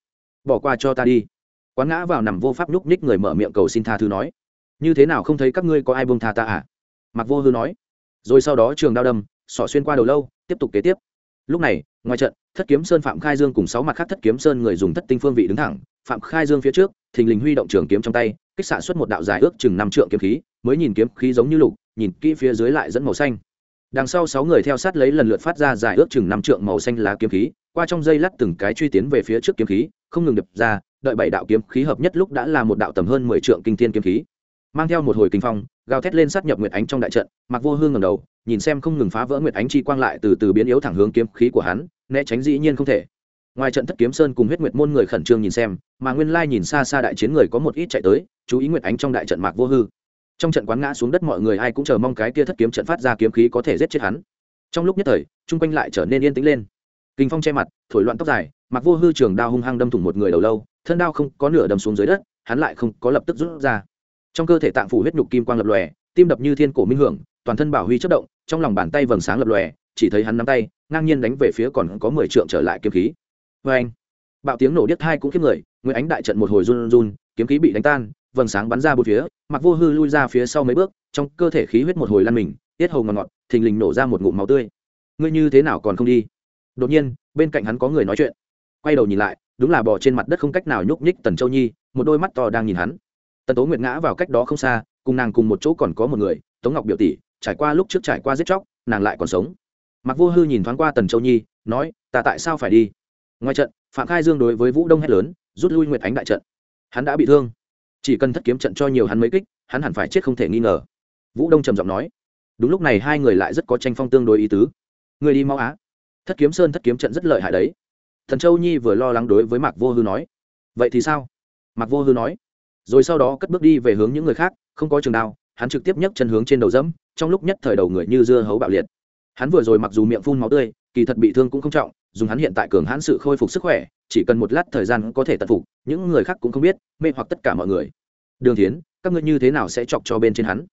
S1: bỏ qua cho ta đi. Quán ngã vào nằm vô pháp nhúc nhích người mở miệng cầu xin tha thứ nói. Như thế nào không thấy các ngươi có ai bông tha ta à? Mặc vô hư nói. Rồi sau đó trường đao đâm sỏ xuyên qua đầu lâu, tiếp tục kế tiếp lúc này, ngoài trận, thất kiếm sơn, phạm khai dương cùng sáu mặt khác thất kiếm sơn người dùng thất tinh phương vị đứng thẳng. Phạm khai dương phía trước, thình lình huy động trường kiếm trong tay, kích xạ xuất một đạo dài ước chừng năm trượng kiếm khí, mới nhìn kiếm khí giống như lục, nhìn kỹ phía dưới lại dẫn màu xanh. Đằng sau sáu người theo sát lấy lần lượt phát ra dài ước chừng năm trượng màu xanh lá kiếm khí, qua trong dây lát từng cái truy tiến về phía trước kiếm khí, không ngừng đập ra, đợi bảy đạo kiếm khí hợp nhất lúc đã là một đạo tầm hơn mười trượng kinh thiên kiếm khí. Mang theo một hồi kinh phong gào thét lên sát nhập nguyệt ánh trong đại trận mặc vô hương ngầm đầu, nhìn xem không ngừng phá vỡ nguyệt ánh chi quang lại từ từ biến yếu thẳng hướng kiếm khí của hắn, né tránh dĩ nhiên không thể. Ngoài trận thất kiếm sơn cùng huyết nguyệt môn người khẩn trương nhìn xem, mà nguyên lai nhìn xa xa đại chiến người có một ít chạy tới, chú ý nguyệt ánh trong đại trận mạc vô hư. Trong trận quán ngã xuống đất mọi người ai cũng chờ mong cái kia thất kiếm trận phát ra kiếm khí có thể giết chết hắn. Trong lúc nhất thời, chung quanh lại trở nên yên tĩnh lên. Kinh phong che mặt, thổi loạn tóc dài mặc vô hư trường đao hung hăng đâm thủng một người đầu lâu, thân đao không có nửa đâm xuống dưới đất, hắn lại không có lập tức rút ra trong cơ thể tạng phủ huyết nhục kim quang lập lòe, tim đập như thiên cổ minh hưởng, toàn thân bảo huy chất động, trong lòng bàn tay vầng sáng lập lòe, chỉ thấy hắn nắm tay, ngang nhiên đánh về phía còn có mười trượng trở lại kiếm khí. Vê anh, bạo tiếng nổ điếc hai cũng kiếp người nguyễn ánh đại trận một hồi run run, kiếm khí bị đánh tan, vầng sáng bắn ra bốn phía, mặc vô hư lui ra phía sau mấy bước, trong cơ thể khí huyết một hồi lăn mình, tiết hầu ngọt ngọt, thình lình nổ ra một ngụm máu tươi. Ngươi như thế nào còn không đi? Đột nhiên, bên cạnh hắn có người nói chuyện. Quay đầu nhìn lại, đúng là bỏ trên mặt đất không cách nào nhúc nhích tần châu nhi, một đôi mắt to đang nhìn hắn tần tố nguyệt ngã vào cách đó không xa cùng nàng cùng một chỗ còn có một người tống ngọc biểu tỷ trải qua lúc trước trải qua giết chóc nàng lại còn sống mặc vô hư nhìn thoáng qua tần châu nhi nói ta tại sao phải đi ngoài trận phạm khai dương đối với vũ đông hét lớn rút lui nguyệt ánh đại trận hắn đã bị thương chỉ cần thất kiếm trận cho nhiều hắn mấy kích hắn hẳn phải chết không thể nghi ngờ vũ đông trầm giọng nói đúng lúc này hai người lại rất có tranh phong tương đối ý tứ người đi mau á thất kiếm sơn thất kiếm trận rất lợi hại đấy thần châu nhi vừa lo lắng đối với mạc vô hư nói vậy thì sao mạc vô hư nói rồi sau đó cất bước đi về hướng những người khác, không có trường đao, hắn trực tiếp nhấc chân hướng trên đầu dẫm, trong lúc nhất thời đầu người như dưa hấu bạo liệt. Hắn vừa rồi mặc dù miệng phun máu tươi, kỳ thật bị thương cũng không trọng, dùng hắn hiện tại cường hãn sự khôi phục sức khỏe, chỉ cần một lát thời gian có thể tận phục, những người khác cũng không biết, mê hoặc tất cả mọi người. Đường thiến, các ngươi như thế nào sẽ chọc cho bên trên hắn?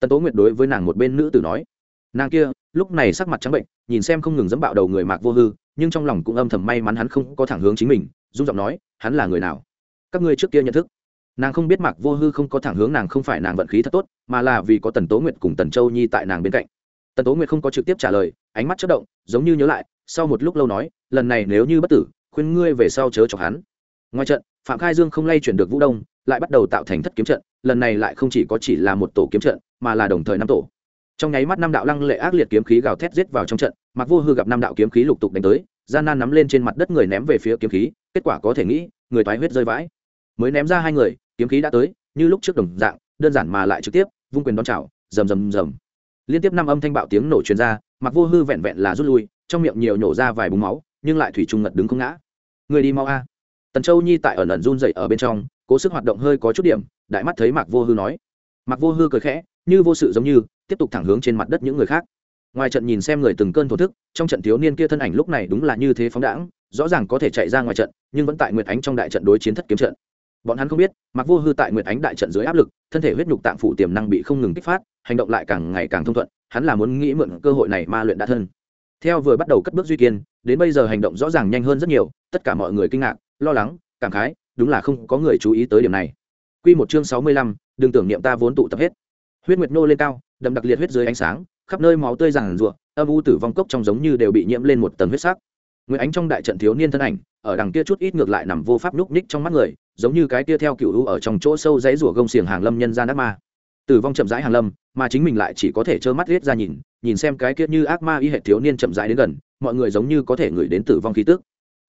S1: Tần tố nguyệt đối với nàng một bên nữ tử nói. Nàng kia, lúc này sắc mặt trắng bệnh, nhìn xem không ngừng dẫm bạo đầu người mạc vô hư, nhưng trong lòng cũng âm thầm may mắn hắn không có thẳng hướng chính mình dung giọng nói, hắn là người nào? Các ngươi trước kia nhận thức? Nàng không biết mạc vô hư không có thẳng hướng nàng không phải nàng vận khí thật tốt, mà là vì có tần tố nguyệt cùng tần châu nhi tại nàng bên cạnh. Tần tố nguyệt không có trực tiếp trả lời, ánh mắt chất động, giống như nhớ lại, sau một lúc lâu nói, lần này nếu như bất tử, khuyên ngươi về sau chớ chọc hắn. Ngoài trận, phạm khai dương không lay chuyển được vũ đông, lại bắt đầu tạo thành thất kiếm trận, lần này lại không chỉ có chỉ là một tổ kiếm trận, mà là đồng thời năm tổ. Trong nháy mắt năm đạo lăng lệ ác liệt kiếm khí gào thét giết vào trong trận mặc vô hư gặp năm đạo kiếm khí lục tục đánh tới, gian nan nắm lên trên mặt đất người ném về phía kiếm khí, kết quả có thể nghĩ, người toái huyết rơi vãi. Mới ném ra hai người kiếm khí đã tới, như lúc trước đồng dạng, đơn giản mà lại trực tiếp, vung quyền đón chào, rầm rầm rầm. Liên tiếp năm âm thanh bạo tiếng nổ truyền ra, mặc vô hư vẹn vẹn là rút lui, trong miệng nhiều nhổ ra vài búng máu, nhưng lại thủy trung ngật đứng không ngã. Người đi mau a. Tần châu nhi tại ở ẩn run dậy ở bên trong, cố sức hoạt động hơi có chút điểm, đại mắt thấy mạc vô hư nói. Mạc vô hư cười khẽ, như vô sự giống như, tiếp tục thẳng hướng trên mặt đất những người khác. Ngoài trận nhìn xem người từng cơn thổ thức, trong trận thiếu niên kia thân ảnh lúc này đúng là như thế phóng đãng, rõ ràng có thể chạy ra ngoài trận, nhưng vẫn tại nguyệt ánh trong đại trận đối chiến thất kiếm trận bọn hắn không biết mặc vô hư tại nguyệt ánh đại trận dưới áp lực thân thể huyết nhục tạng phủ tiềm năng bị không ngừng kích phát hành động lại càng ngày càng thông thuận hắn là muốn nghĩ mượn cơ hội này ma luyện đã thân theo vừa bắt đầu cất bước duy kiên đến bây giờ hành động rõ ràng nhanh hơn rất nhiều tất cả mọi người kinh ngạc lo lắng cảm khái đúng là không có người chú ý tới điểm này Quy một chương sáu mươi lăm, đừng tưởng niệm ta vốn tụ tập hết. Huyết nguyệt nô lên cao, đậm đặc liệt huyết dưới ánh sáng, khắp nơi máu tươi ràng rụa, âm u tử vong cốc trong giống như đều bị nhiễm lên một tầng huyết sắc. Nguyệt ánh trong đại trận thiếu niên thân ảnh, ở đằng kia chút ít ngược lại nằm vô pháp núc ních trong mắt người, giống như cái kia theo cựu u ở trong chỗ sâu dãy rủa gông xiềng hàng lâm nhân gian ác ma. Tử vong chậm rãi hàng lâm, mà chính mình lại chỉ có thể trơ mắt liếc ra nhìn, nhìn xem cái kia như ác ma y hệ thiếu niên chậm rãi đến gần, mọi người giống như có thể ngửi đến tử vong khí tức.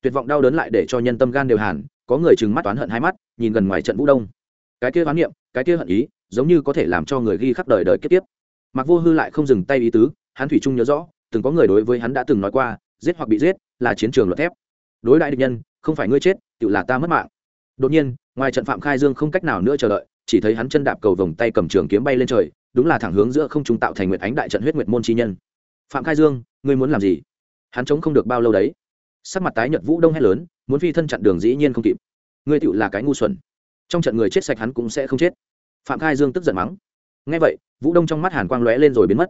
S1: Tuyệt vọng đau đớn lại để cho nhân tâm gan đều hàn, có người trừng mắt toán hận hai mắt, nhìn gần ngoài trận Vũ Đông. Cái kia oán niệm, cái kia hận ý, giống như có thể làm cho người ghi khắc đời đời kết tiếp. Mặc Vô Hư lại không dừng tay ý tứ, hắn thủy trung nhớ rõ, từng có người đối với hắn đã từng nói qua, giết hoặc bị giết, là chiến trường luật thép. đối đại địch nhân không phải ngươi chết tự là ta mất mạng đột nhiên, ngoài trận phạm khai dương không cách nào nữa chờ đợi, chỉ thấy hắn chân đạp cầu vòng tay cầm trường kiếm bay lên trời, đúng là thẳng hướng giữa không trung tạo thành nguyện ánh đại trận huyết nguyệt môn chi nhân. Phạm khai dương, ngươi muốn làm gì? Hắn chống không được bao lâu đấy. Sắc mặt tái nhợt vũ đông hét lớn, muốn phi thân chặn đường dĩ nhiên không kịp. Ngươi tựu là cái ngu xuẩn. Trong trận người chết sạch hắn cũng sẽ không chết. Phạm khai dương tức giận mắng. Ngay vậy, vũ đông trong mắt hàn quang lóe lên rồi biến mất.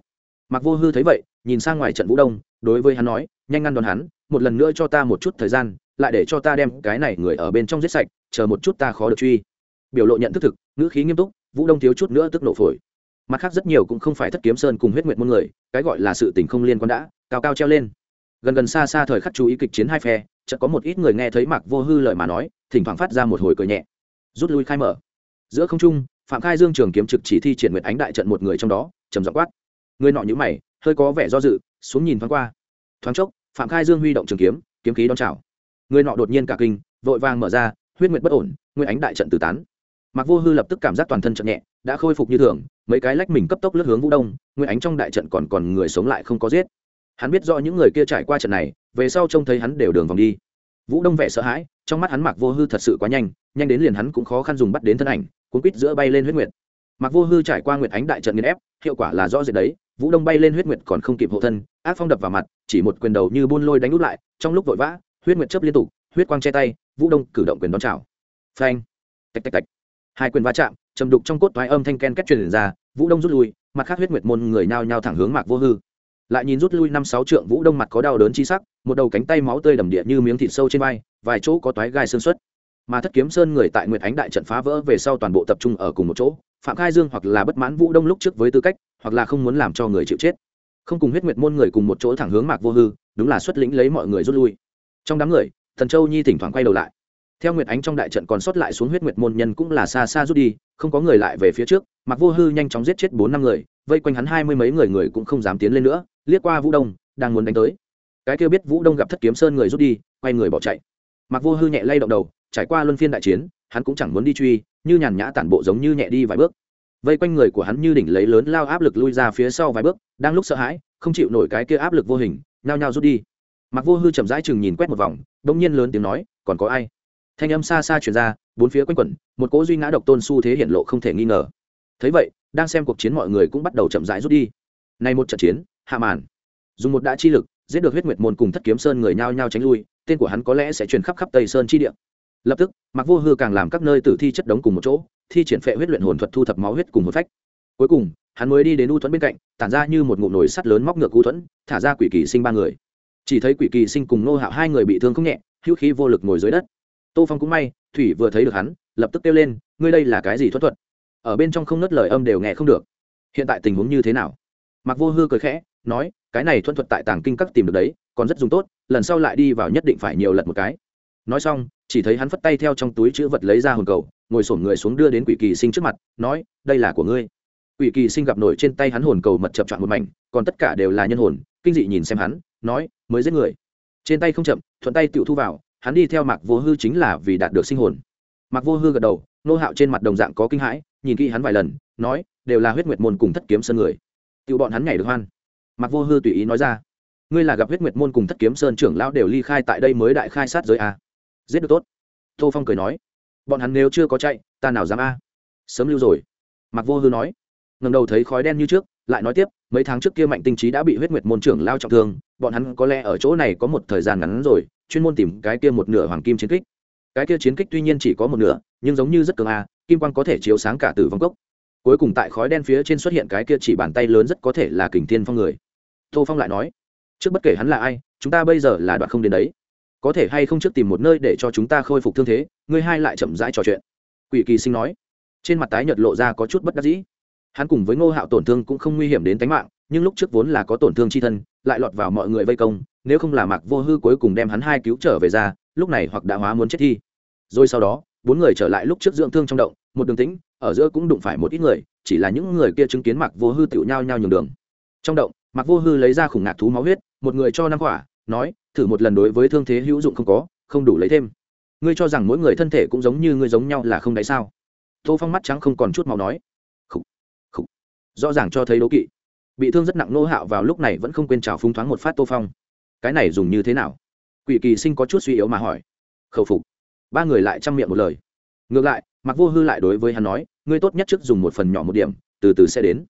S1: Mặc vô hư thấy vậy, nhìn sang ngoài trận vũ đông, đối với hắn nói, nhanh ngăn đón hắn, một lần nữa cho ta một chút thời gian lại để cho ta đem cái này người ở bên trong giết sạch, chờ một chút ta khó được truy. Biểu lộ nhận thức thực, ngữ khí nghiêm túc, vũ đông thiếu chút nữa tức nổ phổi. Mặt khác rất nhiều cũng không phải thất kiếm sơn cùng huyết nguyệt môn người, cái gọi là sự tình không liên quan đã, cao cao treo lên. Gần gần xa xa thời khắc chú ý kịch chiến hai phe, chợt có một ít người nghe thấy mạc vô hư lời mà nói, thỉnh thoảng phát ra một hồi cười nhẹ. Rút lui khai mở. Giữa không trung, phạm khai dương trường kiếm trực chỉ thi triển nguyệt ánh đại trận một người trong đó, trầm giọng quát. Người nọ nhữ mày, hơi có vẻ do dự, xuống nhìn thoáng qua. Thoáng chốc, phạm khai dương huy động trường kiếm kiếm khí đón chào người nọ đột nhiên cả kinh, vội vàng mở ra, huyết nguyệt bất ổn, nguyên ánh đại trận từ tán. Mặc vô hư lập tức cảm giác toàn thân chậm nhẹ, đã khôi phục như thường, mấy cái lách mình cấp tốc lướt hướng vũ đông, nguyên ánh trong đại trận còn còn người sống lại không có giết. Hắn biết do những người kia trải qua trận này, về sau trông thấy hắn đều đường vòng đi. Vũ đông vẻ sợ hãi, trong mắt hắn mặc vô hư thật sự quá nhanh nhanh đến liền hắn cũng khó khăn dùng bắt đến thân ảnh, cuốn quýt giữa bay lên huyết nguyệt. Mặc vô hư trải qua nguyệt ánh đại trận nghiên ép, hiệu quả là rõ rệt đấy, vũ đông bay lên huyết nguyệt còn không kịp hộ thân, ác phong đập vào mặt, chỉ một quyền đầu như buôn lôi đánh úp lại, trong lúc vội vã huyết nguyệt chấp liên tục, huyết quang che tay, vũ đông cử động quyền đón chào. Phanh, tạch tạch tạch. Hai quyền va chạm chầm đục trong cốt toái âm thanh ken kết truyền ra, vũ đông rút lui, mặt khác huyết nguyệt môn người nhao nhao thẳng hướng mạc vô hư. Lại nhìn rút lui năm sáu trượng, vũ đông mặt có đau đớn chi sắc, một đầu cánh tay máu tươi đầm địa như miếng thịt sâu trên vai, vài chỗ có toái gai xương xuất. Mà thất kiếm sơn người tại nguyệt ánh đại trận phá vỡ về sau toàn bộ tập trung ở cùng một chỗ, phạm khai dương hoặc là bất mãn vũ đông lúc trước với tư cách, hoặc là không muốn làm cho người chịu chết. Không cùng huyết nguyệt môn người cùng một chỗ thẳng hướng mạc vô hư, đúng là xuất lĩnh lấy mọi người rút lui trong đám người, thần châu nhi thỉnh thoảng quay đầu lại. Theo nguyệt ánh trong đại trận còn sót lại xuống huyết nguyệt môn nhân cũng là xa xa rút đi, không có người lại về phía trước mặc vô hư nhanh chóng giết chết bốn năm người, vây quanh hắn hai mươi mấy người người cũng không dám tiến lên nữa, liếc qua vũ đông, đang muốn đánh tới. Cái kia biết vũ đông gặp thất kiếm sơn người rút đi, quay người bỏ chạy. Mặc vô hư nhẹ lay động đầu, trải qua luân phiên đại chiến, hắn cũng chẳng muốn đi truy, như nhàn nhã tản bộ giống như nhẹ đi vài bước. Vây quanh người của hắn như đỉnh lấy lớn lao áp lực lui ra phía sau vài bước, đang lúc sợ hãi, không chịu nổi cái kia áp lực vô hình, nhao nhao rút đi mặc vô hư chậm rãi chừng nhìn quét một vòng đông nhiên lớn tiếng nói, còn có ai? Thanh âm xa xa chuyển ra, bốn phía quanh quẩn, một cỗ duy ngã độc tôn xu thế hiện lộ không thể nghi ngờ. Thấy vậy, đang xem cuộc chiến mọi người cũng bắt đầu chậm rãi rút đi. Nay một trận chiến, hạ màn. Dùng một đã chi lực, giết được huyết nguyệt môn cùng thất kiếm sơn người nhao nhao tránh lui, tên của hắn có lẽ sẽ truyền khắp khắp tây sơn chi địa. Lập tức mặc vô hư càng làm các nơi tử thi chất đống cùng một chỗ, thi triển phệ huyết luyện hồn thuật thu thập máu huyết cùng một phách. Cuối cùng, hắn mới đi đến u thuẫn bên cạnh, tản ra như một ngụm nồi sắt lớn móc ngược u thuẫn, thả ra quỷ kỳ sinh ba người chỉ thấy quỷ kỳ sinh cùng nô hạo hai người bị thương không nhẹ, hữu khí vô lực ngồi dưới đất. Tô phong cũng may, thủy vừa thấy được hắn, lập tức kêu lên, ngươi đây là cái gì thuật thuật? Ở bên trong không nớt lời âm đều nghe không được. Hiện tại tình huống như thế nào? Mặc vô hư cười khẽ, nói, cái này thuận thuật tại tàng kinh các tìm được đấy, còn rất dùng tốt, lần sau lại đi vào nhất định phải nhiều lần một cái. Nói xong, chỉ thấy hắn phất tay theo trong túi chữ vật lấy ra hồn cầu, ngồi sổm người xuống đưa đến quỷ kỳ sinh trước mặt, nói, đây là của ngươi. Quỷ kỳ sinh gặp nổi trên tay hắn hồn cầu mật chập chọn một mảnh, còn tất cả đều là nhân hồn kinh dị nhìn xem hắn, nói, mới giết người. Trên tay không chậm, thuận tay tự thu vào, hắn đi theo mạc vô hư chính là vì đạt được sinh hồn. Mạc vô hư gật đầu, nô hạo trên mặt đồng dạng có kinh hãi, nhìn kỹ hắn vài lần, nói, đều là huyết nguyệt môn cùng thất kiếm sơn người. Tự bọn hắn nhảy được hoan. Mạc vô hư tùy ý nói ra, ngươi là gặp huyết nguyệt môn cùng thất kiếm sơn trưởng lão đều ly khai tại đây mới đại khai sát giới a. Giết được tốt. Tô phong cười nói, bọn hắn nếu chưa có chạy, ta nào dám a? Sớm lưu rồi. Mặc vô hư nói ngầm đầu thấy khói đen như trước lại nói tiếp, mấy tháng trước kia mạnh tinh trí đã bị huyết nguyệt môn trưởng lao trọng thương, bọn hắn có lẽ ở chỗ này có một thời gian ngắn rồi, chuyên môn tìm cái kia một nửa hoàng kim chiến kích. Cái kia chiến kích tuy nhiên chỉ có một nửa, nhưng giống như rất cường a, kim quang có thể chiếu sáng cả tử vong cốc. Cuối cùng tại khói đen phía trên xuất hiện cái kia chỉ bàn tay lớn rất có thể là kình thiên phong người. Tô phong lại nói, trước bất kể hắn là ai, chúng ta bây giờ là đoạn không đến đấy. Có thể hay không trước tìm một nơi để cho chúng ta khôi phục thương thế, ngươi hai lại chậm rãi trò chuyện. Quỷ kỳ sinh nói. Trên mặt tái nhợt lộ ra có chút bất đắc dĩ hắn cùng với ngô hạo tổn thương cũng không nguy hiểm đến tính mạng, nhưng lúc trước vốn là có tổn thương chi thân, lại lọt vào mọi người vây công, nếu không là mạc vô hư cuối cùng đem hắn hai cứu trở về ra, lúc này hoặc đã hóa muốn chết thi. Rồi sau đó, bốn người trở lại lúc trước dưỡng thương trong động, một đường tĩnh, ở giữa cũng đụng phải một ít người, chỉ là những người kia chứng kiến mạc vô hư tựu nhau nhau nhường đường. Trong động, mạc vô hư lấy ra khủng ngạc thú máu huyết, một người cho năm quả, nói, thử một lần đối với thương thế hữu dụng không có, không đủ lấy thêm. Ngươi cho rằng mỗi người thân thể cũng giống như ngươi giống nhau là không đáy sao? Tô phong mắt trắng không còn chút màu nói rõ ràng cho thấy đố kỵ. Bị thương rất nặng nô hạo vào lúc này vẫn không quên trào phúng thoáng một phát tô phong. Cái này dùng như thế nào? Quỷ kỳ sinh có chút suy yếu mà hỏi. Khẩu phục. Ba người lại chăm miệng một lời. Ngược lại mặc vô hư lại đối với hắn nói, ngươi tốt nhất trước dùng một phần nhỏ một điểm, từ từ sẽ đến.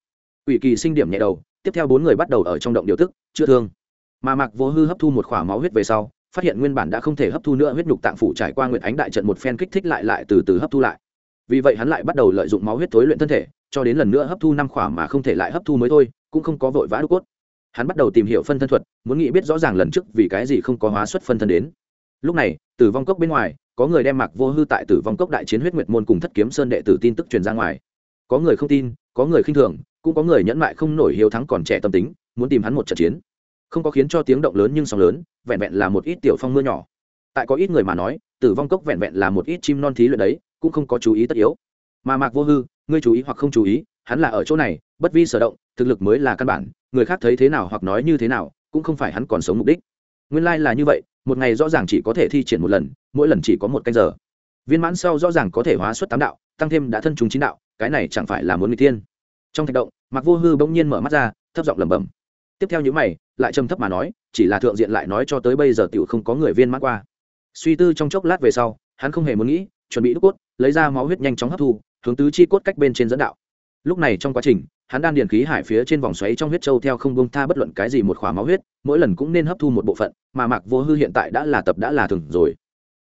S1: Quỷ kỳ sinh điểm nhẹ đầu, tiếp theo bốn người bắt đầu ở trong động điều tức, chữa thương. Mà mặc vô hư hấp thu một k h ỏ a máu huyết về sau, phát hiện nguyên bản đã không thể hấp thu nữa huyết nhục tạng phủ trải qua nguyện ánh đại trận một phen kích thích lại lại từ từ hấp thu lại. Vì vậy hắn lại bắt đầu lợi dụng máu huyết thối luyện thân thể cho đến lần nữa hấp thu năm khỏa mà không thể lại hấp thu mới thôi, cũng không có vội vã đúc cốt. Hắn bắt đầu tìm hiểu phân thân thuật, muốn nghĩ biết rõ ràng lần trước vì cái gì không có hóa xuất phân thân đến. Lúc này, tử vong cốc bên ngoài, có người đem mặc vô hư tại tử vong cốc đại chiến huyết nguyệt môn cùng thất kiếm sơn đệ tử tin tức truyền ra ngoài. Có người không tin, có người khinh thường, cũng có người nhẫn mại không nổi hiếu thắng còn trẻ tâm tính, muốn tìm hắn một trận chiến. Không có khiến cho tiếng động lớn nhưng sóng lớn, vẹn vẹn là một ít tiểu phong mưa nhỏ. Tại có ít người mà nói, tử vong cốc vẹn vẹn là một ít chim non thí luyện đấy, cũng không có chú ý tất yếu. Mà mạc vô hư ngươi chú ý hoặc không chú ý, hắn là ở chỗ này, bất vi sở động, thực lực mới là căn bản, người khác thấy thế nào hoặc nói như thế nào, cũng không phải hắn còn sống mục đích. Nguyên lai、like、là như vậy, một ngày rõ ràng chỉ có thể thi triển một lần, mỗi lần chỉ có một canh giờ. Viên mãn sau rõ ràng có thể hóa xuất tám đạo, tăng thêm đã thân chúng chín đạo, cái này chẳng phải là muốn người tiên trong thạch động mặc vô hư bỗng nhiên mở mắt ra, thấp giọng lẩm bẩm. Tiếp theo những mày, lại trầm thấp mà nói, chỉ là thượng diện lại nói cho tới bây giờ t i ể u không có người viên mãn qua. Suy tư trong chốc lát về sau, hắn không hề muốn nghĩ, chuẩn bị đúc cốt, lấy ra máu huyết nhanh chóng hấp thu hướng tứ chi cốt cách bên trên dẫn đạo. Lúc này trong quá trình, hắn đan điền khí hải phía trên vòng xoáy trong huyết châu theo không bông tha bất luận cái gì một khỏa máu huyết, mỗi lần cũng nên hấp thu một bộ phận, mà mạc vô hư hiện tại đã là tập đã là thường rồi.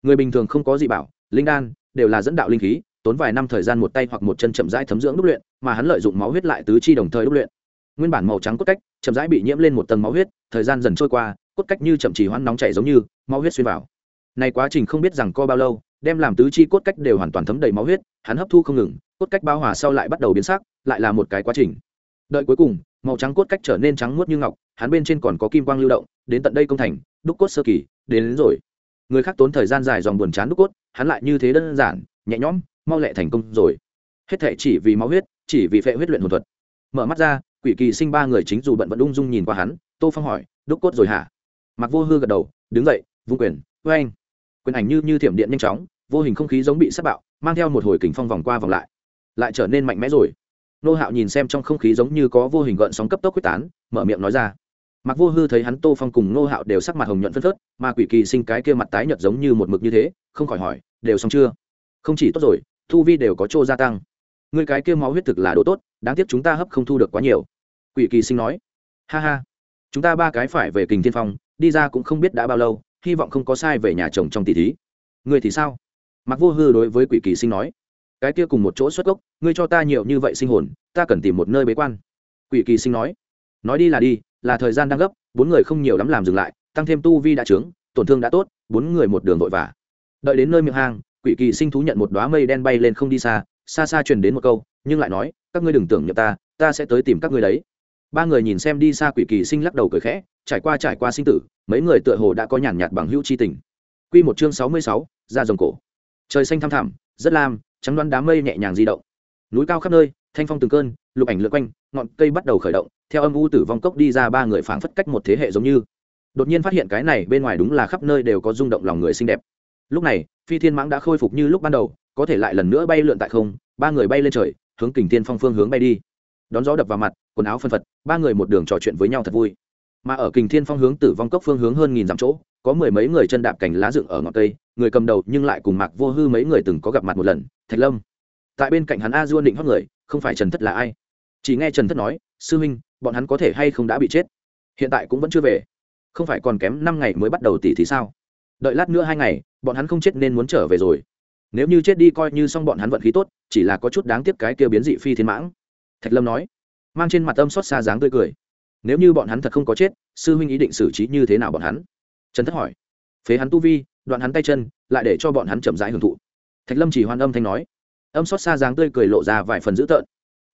S1: Người bình thường không có gì bảo, linh đan, đều là dẫn đạo linh khí, tốn vài năm thời gian một tay hoặc một chân chậm rãi thấm dưỡng đúc luyện, mà hắn lợi dụng máu huyết lại tứ chi đồng thời đúc luyện. Nguyên bản màu trắng cốt cách, chậm rãi bị nhiễm lên một tầng máu huyết, thời gian dần trôi qua, cốt cách như chậm chỉ hoãn nóng chảy giống như, máu huyết xuyên vào. Này quá trình không biết rằng co bao lâu đem làm tứ chi cốt cách đều hoàn toàn thấm đầy máu huyết hắn hấp thu không ngừng cốt cách bao hòa sau lại bắt đầu biến sắc lại là một cái quá trình. Đợi cuối cùng màu trắng cốt cách trở nên trắng muốt như ngọc hắn bên trên còn có kim quang lưu động đến tận đây công thành đúc cốt sơ kỳ đến, đến rồi. Người khác tốn thời gian dài dòng buồn chán đúc cốt hắn lại như thế đơn giản nhẹ nhõm mau lẹ thành công rồi. Hết thệ chỉ vì máu huyết chỉ vì phệ huyết luyện hồn thuật. Mở mắt ra quỷ kỳ sinh ba người chính dù bận vẫn ung dung nhìn qua hắn tô phong hỏi đúc cốt rồi hả? Mặc vô hư gật đầu đứng dậy vung quyền vê anh quyền ảnh như như thiểm điện nhanh chóng, vô hình không khí giống bị sát bạo, mang theo một hồi kình phong vòng qua vòng lại. Lại trở nên mạnh mẽ rồi. Nô hạo nhìn xem trong không khí giống như có vô hình gợn sóng cấp tốc quyết tán, mở miệng nói ra. Mặc vô hư thấy hắn, tô phong cùng nô hạo đều sắc mặt hồng nhuận phân phớt, mà quỷ kỳ sinh cái kia mặt tái nhợt giống như một mực như thế, không khỏi hỏi, đều xong chưa? Không chỉ tốt rồi, thu vi đều có chỗ gia tăng. Người cái kia máu huyết thực là đồ tốt, đáng tiếc chúng ta hấp không thu được quá nhiều. Quỷ kỳ sinh nói. Ha ha, chúng ta ba cái phải về kình thiên phong, đi ra cũng không biết đã bao lâu hy vọng không có sai về nhà chồng trong tỷ thí. Người thì sao? Mặc vô hư đối với quỷ kỳ sinh nói. Cái kia cùng một chỗ xuất gốc, ngươi cho ta nhiều như vậy sinh hồn, ta cần tìm một nơi bế quan. Quỷ kỳ sinh nói. Nói đi là đi, là thời gian đang gấp, bốn người không nhiều lắm làm dừng lại, tăng thêm tu vi đã trướng tổn thương đã tốt, bốn người một đường vội vã. Đợi đến nơi miệng hang, quỷ kỳ sinh thú nhận một đoá mây đen bay lên không đi xa xa xa truyền đến một câu, nhưng lại nói, các ngươi đừng tưởng nhập ta ta sẽ tới tìm các ngươi đấy ba người nhìn xem đi xa quỷ kỳ sinh lắc đầu cười khẽ, trải qua trải qua sinh tử, mấy người tựa hồ đã có nhàn nhạt bằng hữu c h i tình. Q một chương sáu mươi sáu, ra rồng cổ. Trời xanh thăm thẳm, rất lam, trắng đoán đám mây nhẹ nhàng di động. Núi cao khắp nơi, thanh phong từng cơn, lục ảnh lượn quanh, ngọn cây bắt đầu khởi động, theo âm u tử vong cốc đi ra ba người phảng phất cách một thế hệ giống như. Đột nhiên phát hiện cái này bên ngoài đúng là khắp nơi đều có rung động lòng người xinh đẹp. Lúc này, phi thiên mãng đã khôi phục như lúc ban đầu, có thể lại lần nữa bay lượn tại không, ba người bay lên trời, hướng kình thiên phong phương hướng bay đi. Đón gió đập vào mặt quần áo phân phật, ba người một đường trò chuyện với nhau thật vui. Mà ở kình thiên phong hướng tử vong cốc phương hướng hơn nghìn dặm chỗ, có mười mấy người chân đạp cành lá dựng ở ngọn cây, người cầm đầu nhưng lại cùng mạc vô hư mấy người từng có gặp mặt một lần, thạch lâm. Tại bên cạnh hắn a duôn định hót người, không phải trần thất là ai? Chỉ nghe trần thất nói, sư huynh, bọn hắn có thể hay không đã bị chết? Hiện tại cũng vẫn chưa về. Không phải còn kém năm ngày mới bắt đầu tỉ thì sao? Đợi lát nữa hai ngày, bọn hắn không chết nên muốn trở về rồi. Nếu như chết đi coi như xong bọn hắn vận khí tốt, chỉ là có chút đáng tiếc cái kia biến dị phi thiên mãng. Thạch lâm nói mang trên mặt âm xót xa dáng tươi cười. Nếu như bọn hắn thật không có chết sư huynh ý định xử trí như thế nào bọn hắn? Trần thất hỏi. Phế hắn tu vi đoạn hắn tay chân lại để cho bọn hắn chậm rãi hưởng thụ. Thạch lâm chỉ hoan âm thanh nói. Âm xót xa dáng tươi cười lộ ra vài phần dữ tợn.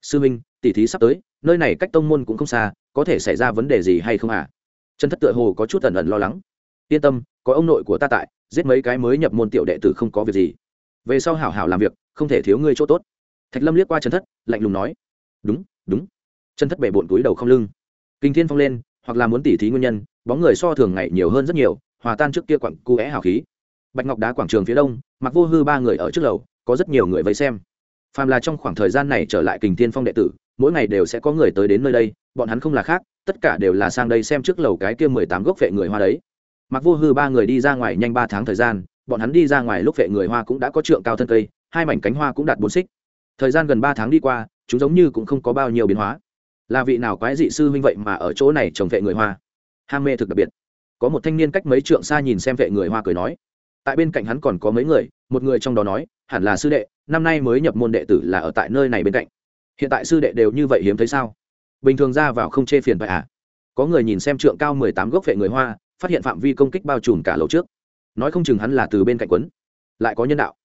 S1: Sư huynh, tỉ thí sắp tới nơi này cách tông môn cũng không xa có thể xảy ra vấn đề gì hay không à trần thất tựa hồ có chút ẩn ẩn lo lắng. Yên tâm có ông nội của ta tại giết mấy cái mới nhập môn tiểu đệ tử không có việc gì. Về sau hảo hảo làm việc không thể thiếu ngươi chỗ tốt. Thạch lâm liếc qua trần thất lạnh lùng nói. Đúng đúng chân thất bể bộn túi đầu không lưng. Kinh thiên phong lên, hoặc là muốn tỉ thí nguyên nhân, bóng người so thường ngày nhiều hơn rất nhiều, hòa tan trước kia quặng cu é hào khí. Bạch ngọc đá quảng trường phía đông, mặc vô hư ba người ở trước lầu, có rất nhiều người vây xem. Phàm là trong khoảng thời gian này trở lại kình thiên phong đệ tử, mỗi ngày đều sẽ có người tới đến nơi đây, bọn hắn không là khác, tất cả đều là sang đây xem trước lầu cái kia mười tám gốc vệ người hoa đấy. Mặc vô hư ba người đi ra ngoài nhanh ba tháng thời gian, bọn hắn đi ra ngoài lúc vệ người hoa cũng đã có trượng cao thân cây, hai mảnh cánh hoa cũng đạt bốn xích. Thời gian gần ba tháng đi qua, chúng giống như cũng không có bao nhiêu biến hóa là vị nào quái dị sư huynh vậy mà ở chỗ này trồng vệ người hoa? Ham mê thực đặc biệt. Có một thanh niên cách mấy trượng xa nhìn xem vệ người hoa cười nói. Tại bên cạnh hắn còn có mấy người, một người trong đó nói, hẳn là sư đệ, năm nay mới nhập môn đệ tử là ở tại nơi này bên cạnh. Hiện tại sư đệ đều như vậy hiếm thấy sao? Bình thường ra vào không chê phiền vậy à? Có người nhìn xem trượng cao mười tám gốc vệ người hoa, phát hiện phạm vi công kích bao trùm cả lầu trước. Nói không chừng hắn là từ bên cạnh quấn. Lại có nhân đạo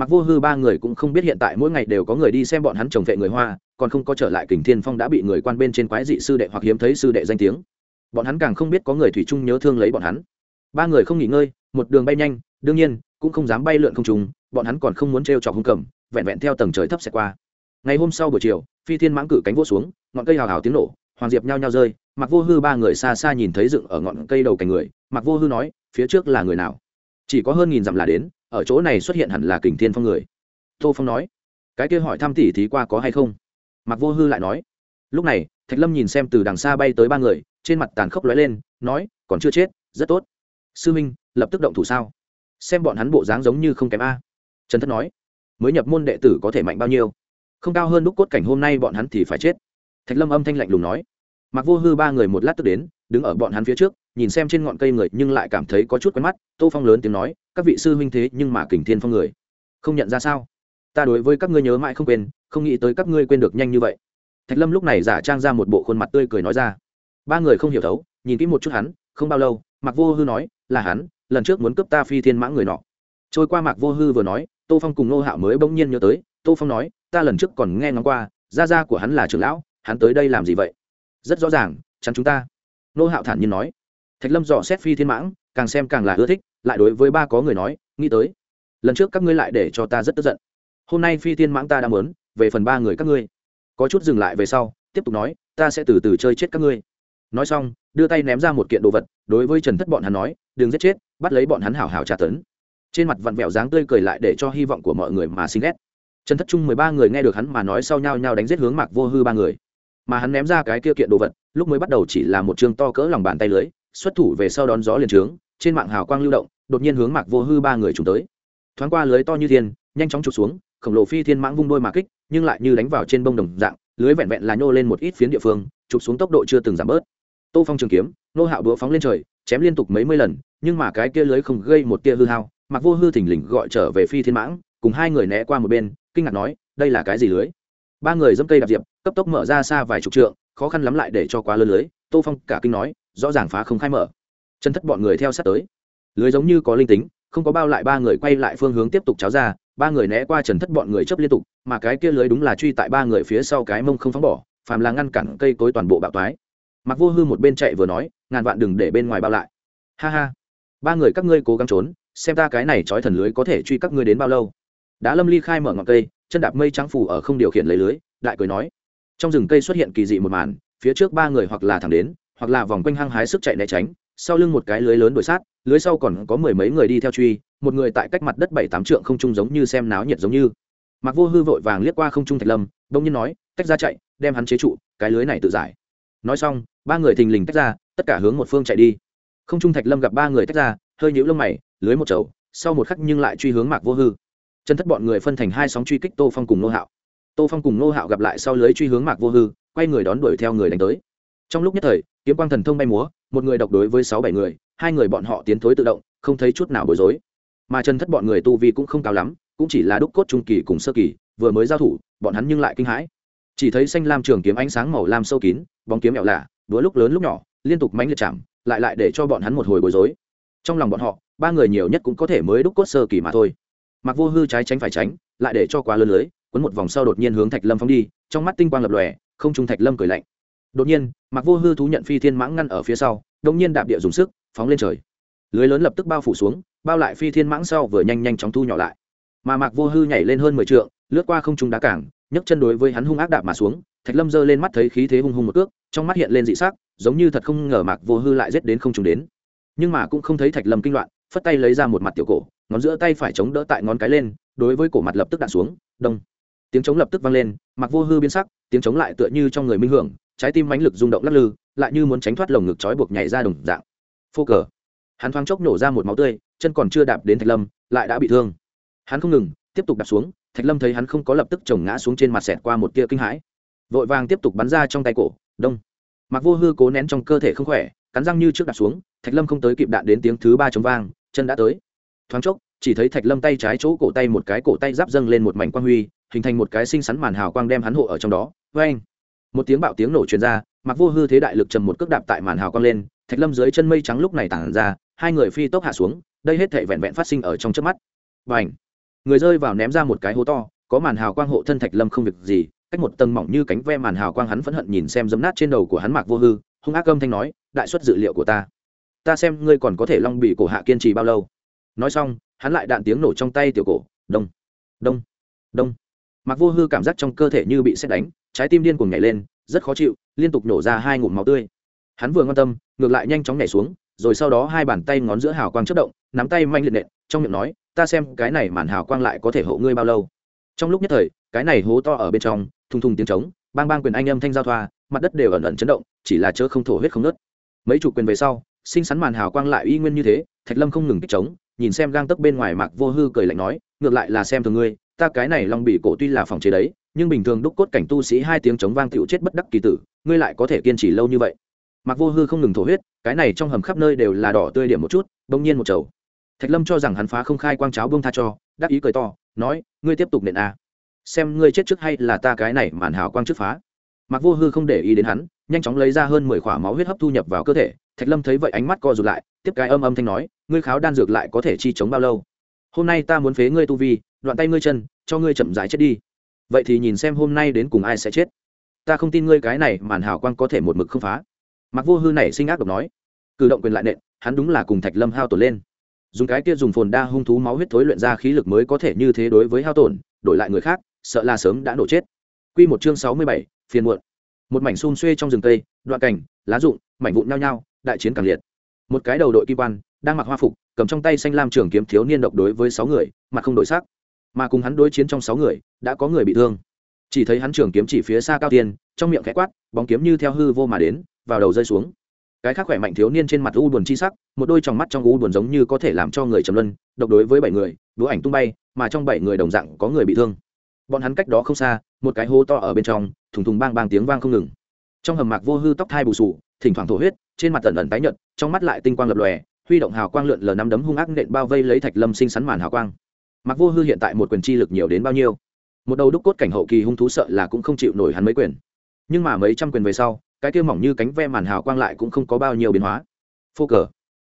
S1: mặc vô hư ba người cũng không biết hiện tại mỗi ngày đều có người đi xem bọn hắn trồng vệ người hoa, còn không có trở lại kình thiên phong đã bị người quan bên trên quái dị sư đệ hoặc hiếm thấy sư đệ danh tiếng. Bọn hắn càng không biết có người thủy chung nhớ thương lấy bọn hắn. Ba người không nghỉ ngơi, một đường bay nhanh, đương nhiên, cũng không dám bay lượn không trùng bọn hắn còn không muốn t r e o trọc hung cầm, vẹn vẹn theo tầng trời thấp xẹt qua. Ngày hôm sau buổi chiều, phi thiên mãng cử cánh vỗ xuống, ngọn cây hào hào tiếng nổ, hoàng diệp nhao nhao rơi, mặc vô hư ba người xa xa nhìn thấy dựng ở ngọn cây đầu cành người, mặc vô hư nói, phía trước là người nào? Chỉ có hơn nghìn dặm là đến ở chỗ này xuất hiện hẳn là kình thiên phong người. Tô phong nói, cái kia hỏi thăm tỉ thí qua có hay không? Mặc vô hư lại nói, lúc này, thạch lâm nhìn xem từ đằng xa bay tới ba người, trên mặt tàn khốc lóe lên, nói, còn chưa chết, rất tốt. Sư minh, lập tức động thủ sao? Xem bọn hắn bộ dáng giống như không kém a. Trần thất nói, mới nhập môn đệ tử có thể mạnh bao nhiêu? Không cao hơn đúc cốt cảnh hôm nay bọn hắn thì phải chết. Thạch lâm âm thanh lạnh lùng nói. Mặc vô hư ba người một lát tức đến, đứng ở bọn hắn phía trước, nhìn xem trên ngọn cây người, nhưng lại cảm thấy có chút quen mắt. Tô phong lớn tiếng nói các vị sư huynh thế nhưng mà kình thiên phong người. Không nhận ra sao? Ta đối với các ngươi nhớ mãi không quên, không nghĩ tới các ngươi quên được nhanh như vậy. Thạch lâm lúc này giả trang ra một bộ khuôn mặt tươi cười nói ra. Ba người không hiểu thấu, nhìn kỹ một chút hắn, không bao lâu, mạc vô hư nói, là hắn, lần trước muốn cướp ta phi thiên mã người nọ. Trôi qua mạc vô hư vừa nói, tô phong cùng nô hạo mới bỗng nhiên nhớ tới, tô phong nói, ta lần trước còn nghe ngóng qua, gia gia của hắn là trưởng lão, hắn tới đây làm gì vậy? Rất rõ ràng, chắn chúng ta. Nô hạo thản nhiên nói thạch lâm dò xét phi thiên mãng, càng xem càng là ưa thích, lại đối với ba có người nói, nghĩ tới, lần trước các ngươi lại để cho ta rất tức giận. Hôm nay phi thiên mãng ta đã mớn về phần ba người các ngươi. Có chút dừng lại về sau, tiếp tục nói, ta sẽ từ từ chơi chết các ngươi. Nói xong, đưa tay ném ra một kiện đồ vật, đối với trần thất bọn hắn nói, đừng giết chết, bắt lấy bọn hắn hảo hảo trả tấn. Trên mặt vặn vẹo dáng tươi cười lại để cho hy vọng của mọi người mà sinh ghét. Trần thất trung mười ba người nghe được hắn mà nói sau nhau nhau đánh giết hướng mạc vô hư ba người. Mà hắn ném ra cái kia kiện đồ vật, lúc mới bắt đầu chỉ là một chương to cỡ lòng bàn tay lưới xuất thủ về sau đón gió liền trướng, trên mạng hào quang lưu động, đột nhiên hướng mạc vô hư ba người chúng tới. Thoáng qua lưới to như thiên, nhanh chóng trục xuống, khổng lồ phi thiên mãng vung đôi mà kích, nhưng lại như đánh vào trên bông đồng dạng, lưới vẹn vẹn là nhô lên một ít phiến địa phương, trục xuống tốc độ chưa từng giảm bớt. Tô phong trường kiếm, nô hạo đũa phóng lên trời, chém liên tục mấy mươi lần, nhưng mà cái kia lưới không gây một tia hư hao mặc vô hư thình lình gọi trở về phi thiên mãng, cùng hai người né qua một bên, kinh ngạc nói, đây là cái gì lưới? Ba người dẫm cây đạp diệp, cấp tốc mở ra xa vài chục trượng, khó khăn lắm lại để cho quá lớn lưới, tô phong cả kinh nói rõ ràng phá không khai mở. Chân thất bọn người theo sát tới. Lưới giống như có linh tính, không có bao lại ba người quay lại phương hướng tiếp tục cháo ra, ba người né qua trần thất bọn người chấp liên tục, mà cái kia lưới đúng là truy tại ba người phía sau cái mông không phóng bỏ, phàm là ngăn cản cây cối toàn bộ bạo toái. Mặc vô hư một bên chạy vừa nói, ngàn vạn đừng để bên ngoài bao lại. Ha ha. Ba người các ngươi cố gắng trốn, xem ta cái này trói thần lưới có thể truy các ngươi đến bao lâu. Đã lâm ly khai mở ngọn cây, chân đạp mây trắng phủ ở không điều khiển lấy lưới, đại cười nói. Trong rừng cây xuất hiện kỳ dị một màn, phía trước ba người hoặc là thẳng đến hoặc là vòng quanh hăng hái sức chạy né tránh, sau lưng một cái lưới lớn đuổi sát, lưới sau còn có mười mấy người đi theo truy, một người tại cách mặt đất bảy tám trượng không trung giống như xem náo nhiệt giống như. Mặc vô hư vội vàng liếc qua không trung thạch lâm đông nhiên nói, tách ra chạy, đem hắn chế trụ, cái lưới này tự giải. Nói xong, ba người thình lình tách ra, tất cả hướng một phương chạy đi. Không trung thạch lâm gặp ba người tách ra, hơi nhũ lông mày, lưới một chậu sau một khắc nhưng lại truy hướng mạc vô hư. Chân thất bọn người phân thành hai sóng truy kích tô phong cùng nô hạo. Tô phong cùng nô hạo gặp lại sau lưới truy hướng mạc vô hư, quay người đón đuổi theo người đánh tới trong lúc nhất thời, kiếm quang thần thông bay múa, một người độc đối với sáu bảy người, hai người bọn họ tiến thối tự động, không thấy chút nào bối rối. Mà chân thất bọn người tu vi cũng không cao lắm, cũng chỉ là đúc cốt trung kỳ cùng sơ kỳ, vừa mới giao thủ, bọn hắn nhưng lại kinh hãi. Chỉ thấy xanh lam trường kiếm ánh sáng màu lam sâu kín, bóng kiếm mẹo lạ đũa lúc lớn lúc nhỏ, liên tục mánh liệt chạm, lại lại để cho bọn hắn một hồi bối rối. Trong lòng bọn họ, ba người nhiều nhất cũng có thể mới đúc cốt sơ kỳ mà thôi. Mặc vô hư trái tránh phải tránh, lại để cho quá lớn lưới quấn một vòng sau đột nhiên hướng thạch lâm phóng đi, trong mắt tinh quang lập lòe, không trung thạch lâm cười lạnh đột nhiên mặc vô hư thú nhận phi thiên mãng ngăn ở phía sau đông nhiên đạp địa dùng sức, phóng lên trời. Lưới lớn lập tức bao phủ xuống, bao lại phi thiên mãng sau vừa nhanh nhanh chóng thu nhỏ lại. Mà mạc vô hư nhảy lên hơn mười trượng, lướt qua không trung đá cảng, nhấc chân đối với hắn hung ác đạp mà xuống, thạch lâm giơ lên mắt thấy khí thế hung hung một cước, trong mắt hiện lên dị sắc, giống như thật không ngờ mạc vô hư lại giết đến không trùng đến. Nhưng mà cũng không thấy thạch lâm kinh loạn, phất tay lấy ra một mặt tiểu cổ, ngón giữa tay phải chống đỡ tại ngón cái lên, đối với cổ mặt lập tức đạn xuống, đông. Tiếng chống lập tức vang lên mặc vô hư biến sắc, tiếng chống lại tựa như trong người minh hưởng trái tim mãnh lực rung động lắc lư, lại như muốn tránh thoát lồng ngực trói buộc nhảy ra đồng dạng. Phô cờ. Hắn thoáng chốc nổ ra một máu tươi, chân còn chưa đạp đến thạch lâm, lại đã bị thương. Hắn không ngừng, tiếp tục đạp xuống, thạch lâm thấy hắn không có lập tức chồng ngã xuống trên mặt sẹt qua một tia kinh hãi. Vội vàng tiếp tục bắn ra trong tay cổ, đông. Mặc vô hư cố nén trong cơ thể không khỏe, cắn răng như trước đạp xuống, thạch lâm không tới kịp đạn đến tiếng thứ ba chống vang, chân đã tới. Thoáng chốc, chỉ thấy thạch lâm tay trái chỗ cổ tay một cái cổ tay giáp dâng lên một mảnh quang huy, hình thành một cái xinh xắn màn hào quang đem hắn hộ ở trong đó. Vê anh một tiếng bạo tiếng nổ truyền ra, mặc vô hư thế đại lực trầm một cước đạp tại màn hào quang lên, thạch lâm dưới chân mây trắng lúc này tản ra, hai người phi tốc hạ xuống, đây hết thể vẹn vẹn phát sinh ở trong trước mắt. Và ảnh người rơi vào ném ra một cái hố to, có màn hào quang hộ thân thạch lâm không việc gì, cách một tầng mỏng như cánh ve màn hào quang hắn phẫn hận nhìn xem dấm nát trên đầu của hắn mạc vô hư, hung ác âm thanh nói, đại xuất dự liệu của ta. Ta xem ngươi còn có thể long bị cổ hạ kiên trì bao lâu. Nói xong, hắn lại đạn tiếng nổ trong tay tiểu cổ, đông đông đông. Mặc vô hư cảm giác trong cơ thể như bị xét đánh trái tim điên cuồng nhảy lên, rất khó chịu, liên tục nổ ra hai ngụm máu tươi. Hắn vừa ngon tâm, ngược lại nhanh chóng nhảy xuống, rồi sau đó hai bàn tay ngón giữa hào quang chất động, nắm tay manh liệt nện, trong miệng nói, ta xem cái này màn hào quang lại có thể hộ ngươi bao lâu. Trong lúc nhất thời, cái này hố to ở bên trong, thùng thùng tiếng trống, bang bang quyền anh âm thanh giao thoa, mặt đất đều ẩn ẩn chấn động, chỉ là chớ không thổ huyết không nớt mấy chủ quyền về sau sinh sắn màn hào quang lại uy nguyên như thế, thạch lâm không ngừng kích trống, nhìn xem gang tấc bên ngoài mạc vô hư cười lạnh nói, ngược lại là xem thường ngươi ta cái này long bị cổ tuy là phòng chế đấy, nhưng bình thường đúc cốt cảnh tu sĩ hai tiếng chống vang tựu chết bất đắc kỳ tử, ngươi lại có thể kiên trì lâu như vậy. Mặc vô hư không ngừng thổ huyết, cái này trong hầm khắp nơi đều là đỏ tươi điểm một chút, bỗng nhiên một chầu. Thạch lâm cho rằng hắn phá không khai quang cháo bông tha cho, đắc ý cười to, nói, ngươi tiếp tục nện a. Xem ngươi chết trước hay là ta cái này màn hào quang trước phá. Mặc vô hư không để ý đến hắn, nhanh chóng lấy ra hơn mười khỏa máu huyết hấp thu nhập vào cơ thể. Thạch lâm thấy vậy ánh mắt co rụt lại, tiếp cái âm âm thanh nói, ngươi kháo đan dược lại có thể chi chống bao lâu? Hôm nay ta muốn phế ngươi tu vi đoạn tay ngươi chân cho ngươi chậm rãi chết đi vậy thì nhìn xem hôm nay đến cùng ai sẽ chết ta không tin ngươi cái này màn hào quang có thể một mực không phá mặc vô hư này sinh ác độc nói cử động quyền lại nện hắn đúng là cùng thạch lâm hao tổn lên dùng cái kia dùng phồn đa hung thú máu huyết thối luyện ra khí lực mới có thể như thế đối với hao tổn đổi lại người khác sợ là sớm đã nổ chết Quy một chương sáu mươi bảy, phiền muộn. Một mảnh xun xuê trong rừng cây, đoạn cảnh, lá rụng, mảnh vụn nhao nhao, đại chiến càng liệt. Một cái đầu đội kim quan, đang mặc hoa phục, cầm trong tay xanh lam trường kiếm thiếu niên độc đối với sáu người, mặt không đổi sắc. Mà cùng hắn đối chiến trong sáu người, đã có người bị thương. Chỉ thấy hắn trường kiếm chỉ phía xa cao tiên, trong miệng khẽ quát, bóng kiếm như theo hư vô mà đến, vào đầu rơi xuống. Cái khác khỏe mạnh thiếu niên trên mặt u buồn chi sắc một đôi tròng mắt trong u buồn giống như có thể làm cho người trầm luân độc đối với bảy người đũa ảnh tung bay mà trong bảy người đồng dạng có người bị thương. Bọn hắn cách đó không xa một cái hố to ở bên trong thùng thùng bang bang tiếng vang không ngừng. Trong hầm mạc vô hư tóc thai bù sù thỉnh thoảng thổ huyết trên mặt tần ẩn tái nhợt trong mắt lại tinh quang lập lòe huy động hào quang lượn lờ năm đấm hung ác nện bao vây lấy thạch lâm sinh sắn màn hào quang mạc vô hư hiện tại một quyền chi lực nhiều đến bao nhiêu? Một đầu đúc cốt cảnh hậu kỳ hung thú sợ là cũng không chịu nổi hắn mấy quyền. Nhưng mà mấy trăm quyền về sau, cái kia mỏng như cánh ve màn hào quang lại cũng không có bao nhiêu biến hóa. Phô cờ.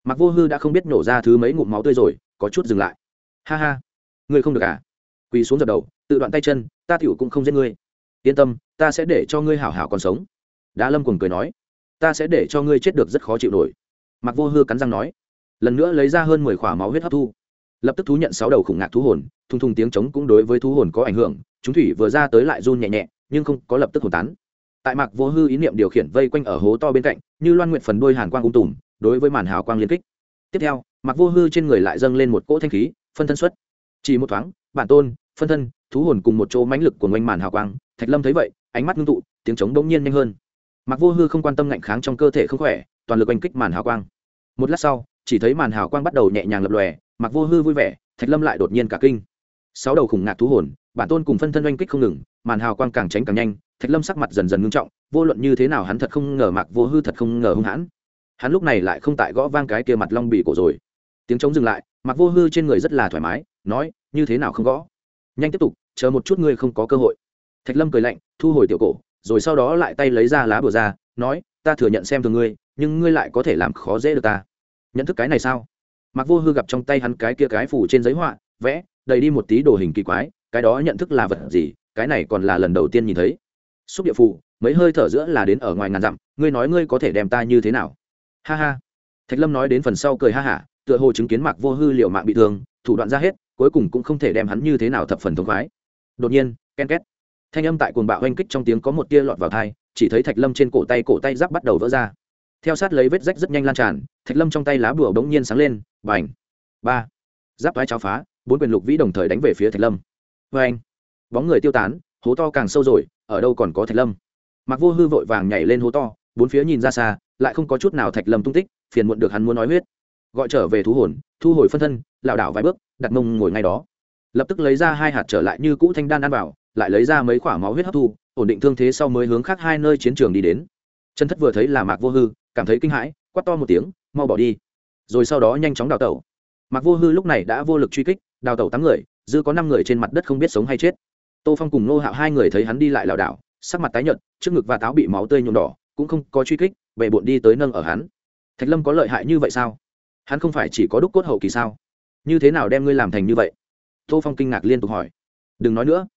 S1: Mặc vô hư đã không biết nổ ra thứ mấy ngụm máu tươi rồi, có chút dừng lại. Ha ha. Ngươi không được à? Quỳ xuống dập đầu, tự đoạn tay chân, ta tiểu cũng không giết ngươi. Yên tâm, ta sẽ để cho ngươi hảo hảo còn sống. Đá lâm cùng cười nói, ta sẽ để cho ngươi chết được rất khó chịu nổi. Mặc vô hư cắn răng nói, lần nữa lấy ra hơn mười k h ỏ a máu huyết hấp thu lập tức thú nhận sáu đầu khủng ngạc thú hồn, thùng thùng tiếng trống cũng đối với thú hồn có ảnh hưởng, chúng thủy vừa ra tới lại run nhẹ nhẹ, nhưng không có lập tức hồn tán. Tại mạc vô hư ý niệm điều khiển vây quanh ở hố to bên cạnh, như loan nguyện phần đôi hàn quang ung tùm, đối với màn hào quang liên kích. Tiếp theo, mạc vô hư trên người lại dâng lên một cỗ thanh khí, phân thân xuất. Chỉ một thoáng, bản tôn, phân thân, thú hồn cùng một chỗ mãnh lực của ngoanh màn hào quang, thạch lâm thấy vậy, ánh mắt ngưng tụ, tiếng trống bỗng nhiên nhanh hơn. Mạc vô hư không quan tâm ngạnh kháng trong cơ thể không khỏe, toàn lực oanh kích màn hào quang. Một lát sau, chỉ thấy màn hào quang bắt đầu nhẹ nhàng lập lòe mặc vô hư vui vẻ, thạch lâm lại đột nhiên cả kinh. Sáu đầu khủng ngạc thú hồn, bản tôn cùng phân thân oanh kích không ngừng, màn hào quang càng tránh càng nhanh, thạch lâm sắc mặt dần dần ngưng trọng, vô luận như thế nào hắn thật không ngờ mặc vô hư thật không ngờ hung hãn. Hắn lúc này lại không tại gõ vang cái kia mặt long bị cổ rồi. Tiếng trống dừng lại mặc vô hư trên người rất là thoải mái, nói, như thế nào không gõ? Nhanh tiếp tục, chờ một chút ngươi không có cơ hội. Thạch lâm cười lạnh, thu hồi tiểu cổ, rồi sau đó lại tay lấy ra lá bùa ra, nói, ta thừa nhận xem thường ngươi, nhưng ngươi lại có thể làm khó dễ được ta. Nhận thức cái này sao? Mặc vô hư gặp trong tay hắn cái kia cái phủ trên giấy họa, vẽ, đầy đi một tí đồ hình kỳ quái, cái đó nhận thức là vật gì, cái này còn là lần đầu tiên nhìn thấy. Xúc địa phù, mấy hơi thở giữa là đến ở ngoài ngàn dặm, ngươi nói ngươi có thể đem ta như thế nào? Ha ha. Thạch lâm nói đến phần sau cười ha hả, tựa hồ chứng kiến mạc vô hư liệu mạng bị thương, thủ đoạn ra hết, cuối cùng cũng không thể đem hắn như thế nào thập phần thống khoái. Đột nhiên, ken két. Thanh âm tại cuồng bạo oanh kích trong tiếng có một tia lọt vào thai chỉ thấy thạch lâm trên cổ tay cổ tay giáp bắt đầu vỡ ra. Theo sát lấy vết rách rất nhanh lan tràn, thạch lâm trong tay lá bùa bỗng nhiên sáng lên b à n h ba. Giáp vai cháo phá, bốn quyền lục vĩ đồng thời đánh về phía thạch lâm. Vê anh bóng người tiêu tán, hố to càng sâu rồi, ở đâu còn có thạch lâm? Mặc vô hư vội vàng nhảy lên hố to, bốn phía nhìn ra xa, lại không có chút nào thạch lâm tung tích, phiền muộn được hắn muốn nói huyết. Gọi trở về thú hồn, thu hồi phân thân, lảo đảo vài bước, đặt mông ngồi ngay đó. Lập tức lấy ra hai hạt trở lại như cũ thanh đan ăn vào, lại lấy ra mấy khoả máu huyết hấp thu, ổn định thương thế sau mới hướng khác hai nơi chiến trường đi đến. Chân thất vừa thấy là mạc vô hư, cảm thấy kinh hãi, quát to một tiếng, mau bỏ đi rồi sau đó nhanh chóng đào tẩu. Mặc vô hư lúc này đã vô lực truy kích, đào tẩu tám người, dư có năm người trên mặt đất không biết sống hay chết. Tô phong cùng nô hạo hai người thấy hắn đi lại lảo đảo, sắc mặt tái nhợt, trước ngực và táo bị máu tươi nhuộm đỏ, cũng không có truy kích về bộn đi tới nâng ở hắn. Thạch lâm có lợi hại như vậy sao? Hắn không phải chỉ có đúc cốt hậu kỳ sao? Như thế nào đem ngươi làm thành như vậy? Tô phong kinh ngạc liên tục hỏi. Đừng nói nữa.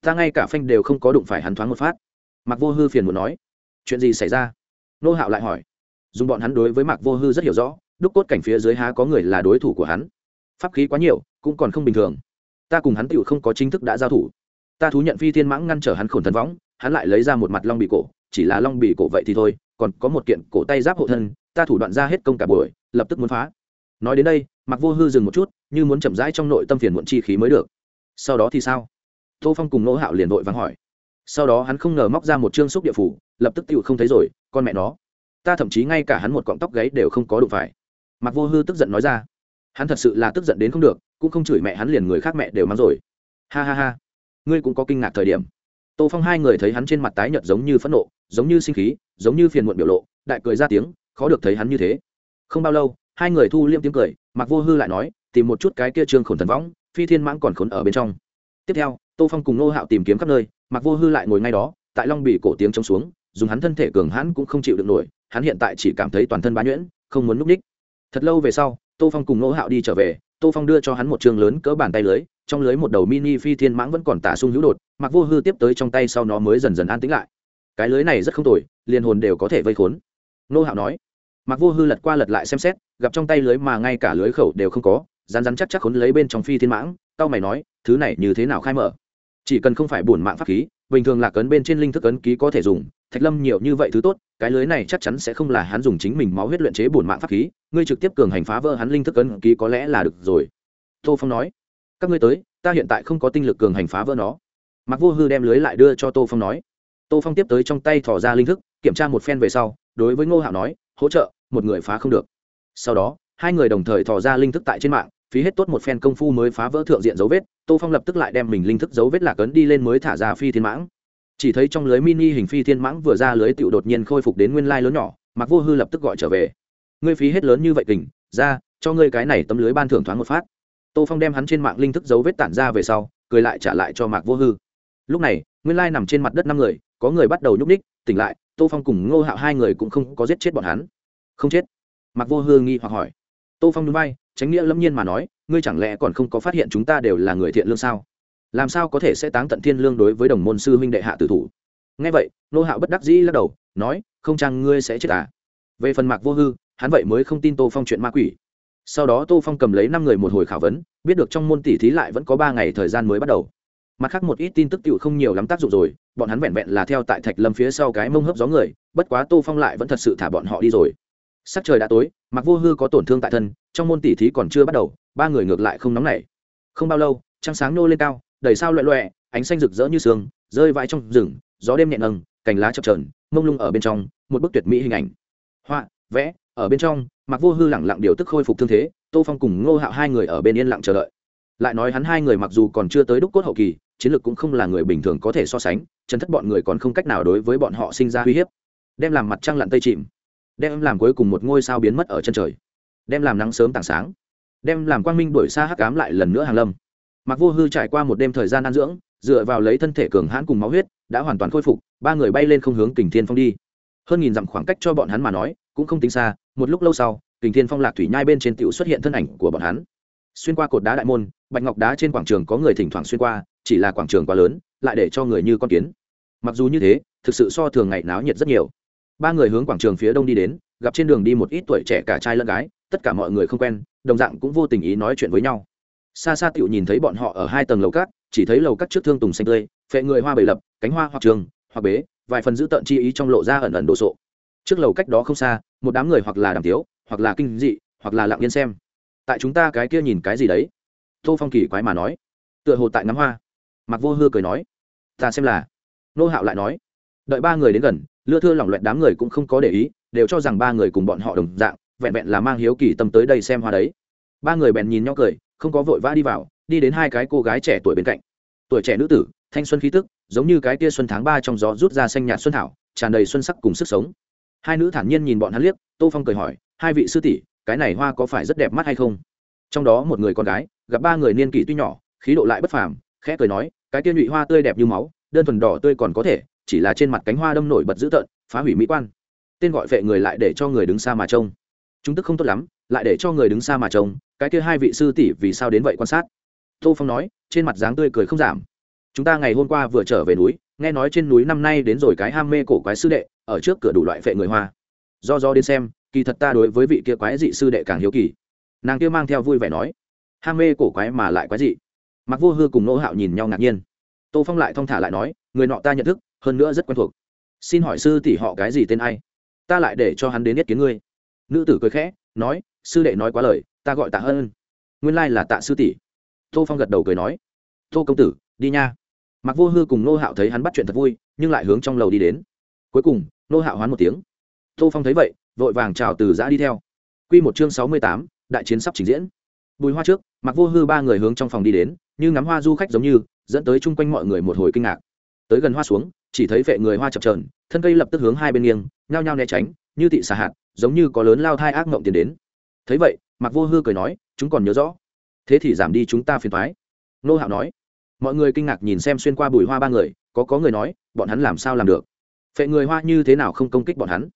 S1: Ta ngay cả phanh đều không có đụng phải hắn thoáng một phát. Mặc vô hư phiền muốn nói. Chuyện gì xảy ra? Nô hạo lại hỏi. Dùng bọn hắn đối với mạc vô hư rất hiểu rõ đúc cốt cảnh phía dưới há có người là đối thủ của hắn. Pháp khí quá nhiều, cũng còn không bình thường. Ta cùng hắn tựu không có chính thức đã giao thủ. Ta thú nhận phi thiên mãng ngăn trở hắn khổn thần võng, hắn lại lấy ra một mặt long bị cổ, chỉ là long bị cổ vậy thì thôi, còn có một kiện cổ tay giáp hộ thân, ta thủ đoạn ra hết công cả buổi, lập tức muốn phá. Nói đến đây mặc vô hư dừng một chút, như muốn chậm rãi trong nội tâm phiền muộn chi khí mới được. Sau đó thì sao? Tô phong cùng nỗ hạo liền vội vắng hỏi. Sau đó hắn không ngờ móc ra một chương xúc địa phủ, lập tức tựu không thấy rồi, con mẹ nó. Ta thậm chí ngay cả hắn một cọng tóc gáy đều không có đụng phải mặc vô hư tức giận nói ra. Hắn thật sự là tức giận đến không được, cũng không chửi mẹ hắn liền người khác mẹ đều mắng rồi. Ha ha ha. Ngươi cũng có kinh ngạc thời điểm. Tô phong hai người thấy hắn trên mặt tái nhợt giống như phẫn nộ, giống như sinh khí, giống như phiền muộn biểu lộ, đại cười ra tiếng, khó được thấy hắn như thế. Không bao lâu, hai người thu liêm tiếng cười mặc vô hư lại nói, tìm một chút cái kia trương khổn thần võng, phi thiên mãng còn khốn ở bên trong. Tiếp theo, tô phong cùng nô hạo tìm kiếm khắp nơi mặc vô hư lại ngồi ngay đó, tại long bị cổ tiếng trống xuống, dùng hắn thân thể cường hãn cũng không chịu được nổi, hắn hiện tại chỉ cảm thấy toàn thân bá nhuyễn, không muốn núp ních thật lâu về sau, tô phong cùng nô hạo đi trở về, tô phong đưa cho hắn một trường lớn cỡ bàn tay lưới, trong lưới một đầu mini phi thiên mãng vẫn còn tả sung hữu đột, mặc vô hư tiếp tới trong tay sau nó mới dần dần an tĩnh lại. Cái lưới này rất không tồi, liền hồn đều có thể vây khốn. Nô hạo nói, mặc vô hư lật qua lật lại xem xét, gặp trong tay lưới mà ngay cả lưới khẩu đều không có rán rán chắc chắc khốn lấy bên trong phi thiên mãng, tao mày nói, thứ này như thế nào khai mở? Chỉ cần không phải bổn mạng pháp khí bình thường là cấn bên trên linh thức ấn ký có thể dùng, thạch lâm nhiều như vậy thứ tốt, cái lưới này chắc chắn sẽ không là hắn dùng chính mình máu huyết luyện chế bổn mạng pháp khí, ngươi trực tiếp cường hành phá vỡ hắn linh thức ấn ký có lẽ là được rồi. Tô phong nói, các ngươi tới, ta hiện tại không có tinh lực cường hành phá vỡ nó. Mặc vô hư đem lưới lại đưa cho tô phong nói. Tô phong tiếp tới trong tay thỏ ra linh thức, kiểm tra một phen về sau, đối với ngô hạo nói, hỗ trợ, một người phá không được. Sau đó, hai người đồng thời thò ra linh thức tại trên mạng phí hết tốt một phen công phu mới phá vỡ thượng diện dấu vết, tô phong lập tức lại đem mình linh thức dấu vết lạc ấn đi lên mới thả ra phi thiên mãng. Chỉ thấy trong lưới mini hình phi thiên mãng vừa ra lưới tựu đột nhiên khôi phục đến nguyên lai lớn nhỏ mặc vô hư lập tức gọi trở về. Ngươi phí hết lớn như vậy kình, ra, cho ngươi cái này tấm lưới ban thưởng thoáng một phát. Tô phong đem hắn trên mạng linh thức dấu vết tản ra về sau, cười lại trả lại cho mạc vô hư. Lúc này, nguyên lai nằm trên mặt đất năm người, có người bắt đầu nhúc ních tỉnh lại, tô phong cùng ngô hạo hai người cũng không có giết chết bọn hắn. Không chết? Mạc vô hư nghi hoặc hỏi. Tô phong núi bay tránh nghĩa lâm nhiên mà nói, ngươi chẳng lẽ còn không có phát hiện chúng ta đều là người thiện lương sao? Làm sao có thể sẽ táng tận thiên lương đối với đồng môn sư huynh đệ hạ tử thủ? Nghe vậy, nô hạo bất đắc dĩ lắc đầu, nói, không chăng ngươi sẽ chết à? Về phần mạc vô hư, hắn vậy mới không tin tô phong chuyện ma quỷ. Sau đó tô phong cầm lấy năm người một hồi khảo vấn, biết được trong môn tỷ thí lại vẫn có ba ngày thời gian mới bắt đầu. Mặt khác một ít tin tức tựu không nhiều lắm tác dụng rồi, bọn hắn vẹn vẹn là theo tại thạch lâm phía sau cái mông hấp gió người, bất quá tô phong lại vẫn thật sự thả bọn họ đi rồi sắc trời đã tối mặc vô hư có tổn thương tại thân, trong môn tỷ thí còn chưa bắt đầu, ba người ngược lại không nóng nảy. Không bao lâu, trăng sáng nô lên cao, đầy sao loẹ loẹ, ánh xanh rực rỡ như sương, rơi vãi trong rừng, gió đêm nhẹ nâng cành lá chập trờn mông lung ở bên trong, một bức tuyệt mỹ hình ảnh. Họa vẽ, ở bên trong mặc vô hư lẳng lặng điều tức khôi phục thương thế, tô phong cùng ngô hạo hai người ở bên yên lặng chờ đợi. Lại nói hắn hai người mặc dù còn chưa tới đúc cốt hậu kỳ, chiến lược cũng không là người bình thường có thể so sánh, chân thất bọn người còn không cách nào đối với bọn họ sinh ra uy hiếp. Đem làm mặt trăng lặn tây chìm đem làm cuối cùng một ngôi sao biến mất ở chân trời, đem làm nắng sớm tảng sáng, đem làm quang minh đổi xa hắc cám lại lần nữa hàng lâm. Mặc vô hư trải qua một đêm thời gian ăn dưỡng, dựa vào lấy thân thể cường hãn cùng máu huyết, đã hoàn toàn khôi phục, ba người bay lên không hướng kình thiên phong đi. Hơn nghìn dặm khoảng cách cho bọn hắn mà nói, cũng không tính xa, một lúc lâu sau, kình thiên phong lạc thủy nhai bên trên tiểu xuất hiện thân ảnh của bọn hắn. Xuyên qua cột đá đại môn, bạch ngọc đá trên quảng trường có người thỉnh thoảng xuyên qua, chỉ là quảng trường quá lớn, lại để cho người như con kiến. Mặc dù như thế, thực sự so thường ngày náo nhiệt rất nhiều ba người hướng quảng trường phía đông đi đến, gặp trên đường đi một ít tuổi trẻ cả trai lẫn gái, tất cả mọi người không quen, đồng dạng cũng vô tình ý nói chuyện với nhau. Xa xa tựu nhìn thấy bọn họ ở hai tầng lầu cát, chỉ thấy lầu cát trước thương tùng xanh tươi, phệ người hoa bầy lập, cánh hoa hoặc trường, hoặc bế, vài phần giữ tợn chi ý trong lộ ra ẩn ẩn đồ sộ. Trước lầu cách đó không xa, một đám người hoặc là đàm tiếu, hoặc là kinh dị, hoặc là lặng yên xem. Tại chúng ta cái kia nhìn cái gì đấy? Tô phong kỳ quái mà nói. Tựa hồ tại ngắm hoa. Mặc vô hư cười nói. Ta xem là. Nô hạo lại nói. Đợi ba người đến gần lưa thưa lỏng loẹt đám người cũng không có để ý, đều cho rằng ba người cùng bọn họ đồng dạng, vẹn vẹn là mang hiếu kỳ tâm tới đây xem hoa đấy. Ba người bèn nhìn nhau cười, không có vội vã đi vào, đi đến hai cái cô gái trẻ tuổi bên cạnh. Tuổi trẻ nữ tử, thanh xuân khí tức, giống như cái tia xuân tháng ba trong gió rút ra xanh nhạt xuân thảo, tràn đầy xuân sắc cùng sức sống. Hai nữ thản nhiên nhìn bọn hắn liếc, tô phong cười hỏi, hai vị sư tỷ, cái này hoa có phải rất đẹp mắt hay không? Trong đó một người con gái, gặp ba người niên kỷ tuy nhỏ, khí độ lại bất phàm, khẽ cười nói, cái tiên nhụy hoa tươi đẹp như máu, đơn thuần đỏ tươi còn có thể chỉ là trên mặt cánh hoa đâm nổi bật dữ tợn, phá hủy mỹ quan. Tên gọi vệ người lại để cho người đứng xa mà trông. Chúng tức không tốt lắm, lại để cho người đứng xa mà trông, cái kia hai vị sư tỷ vì sao đến vậy quan sát? Tô phong nói, trên mặt dáng tươi cười không giảm. Chúng ta ngày hôm qua vừa trở về núi, nghe nói trên núi năm nay đến rồi cái ham mê cổ quái sư đệ, ở trước cửa đủ loại vệ người hoa. Do do đến xem, kỳ thật ta đối với vị kia quái dị sư đệ càng hiếu kỳ. Nàng kia mang theo vui vẻ nói, ham mê cổ quái mà lại quái dị. Mặc vô hư cùng nô hạo nhìn nhau ngạc nhiên. Tô phong lại thong thả lại nói, người nọ ta nhận thức hơn nữa rất quen thuộc. Xin hỏi sư tỷ họ cái gì tên ai? Ta lại để cho hắn đến nhất kiến ngươi. Nữ tử cười khẽ, nói, sư đệ nói quá lời, ta gọi tạ hơn nguyên lai là tạ sư tỷ. Tô phong gật đầu cười nói, tô công tử, đi nha. Mặc vô hư cùng nô hạo thấy hắn bắt chuyện thật vui, nhưng lại hướng trong lầu đi đến. Cuối cùng, nô hạo hoán một tiếng. Tô phong thấy vậy, vội vàng chào từ giã đi theo. Q một chương sáu mươi tám, đại chiến sắp trình diễn. Bùi hoa trước mặc vô hư ba người hướng trong phòng đi đến, như ngắm hoa du khách giống như, dẫn tới chung quanh mọi người một hồi kinh ngạc tới gần hoa xuống, chỉ thấy vệ người hoa chập trờn thân cây lập tức hướng hai bên nghiêng, nhao nhao né tránh, như tị xà hạt, giống như có lớn lao thai ác mộng tiến đến. Thấy vậy mặc vô hư cười nói, chúng còn nhớ rõ. Thế thì giảm đi chúng ta phiền thoái nô hạo nói. Mọi người kinh ngạc nhìn xem xuyên qua bùi hoa ba người, có có người nói, bọn hắn làm sao làm được? Phệ người hoa như thế nào không công kích bọn hắn?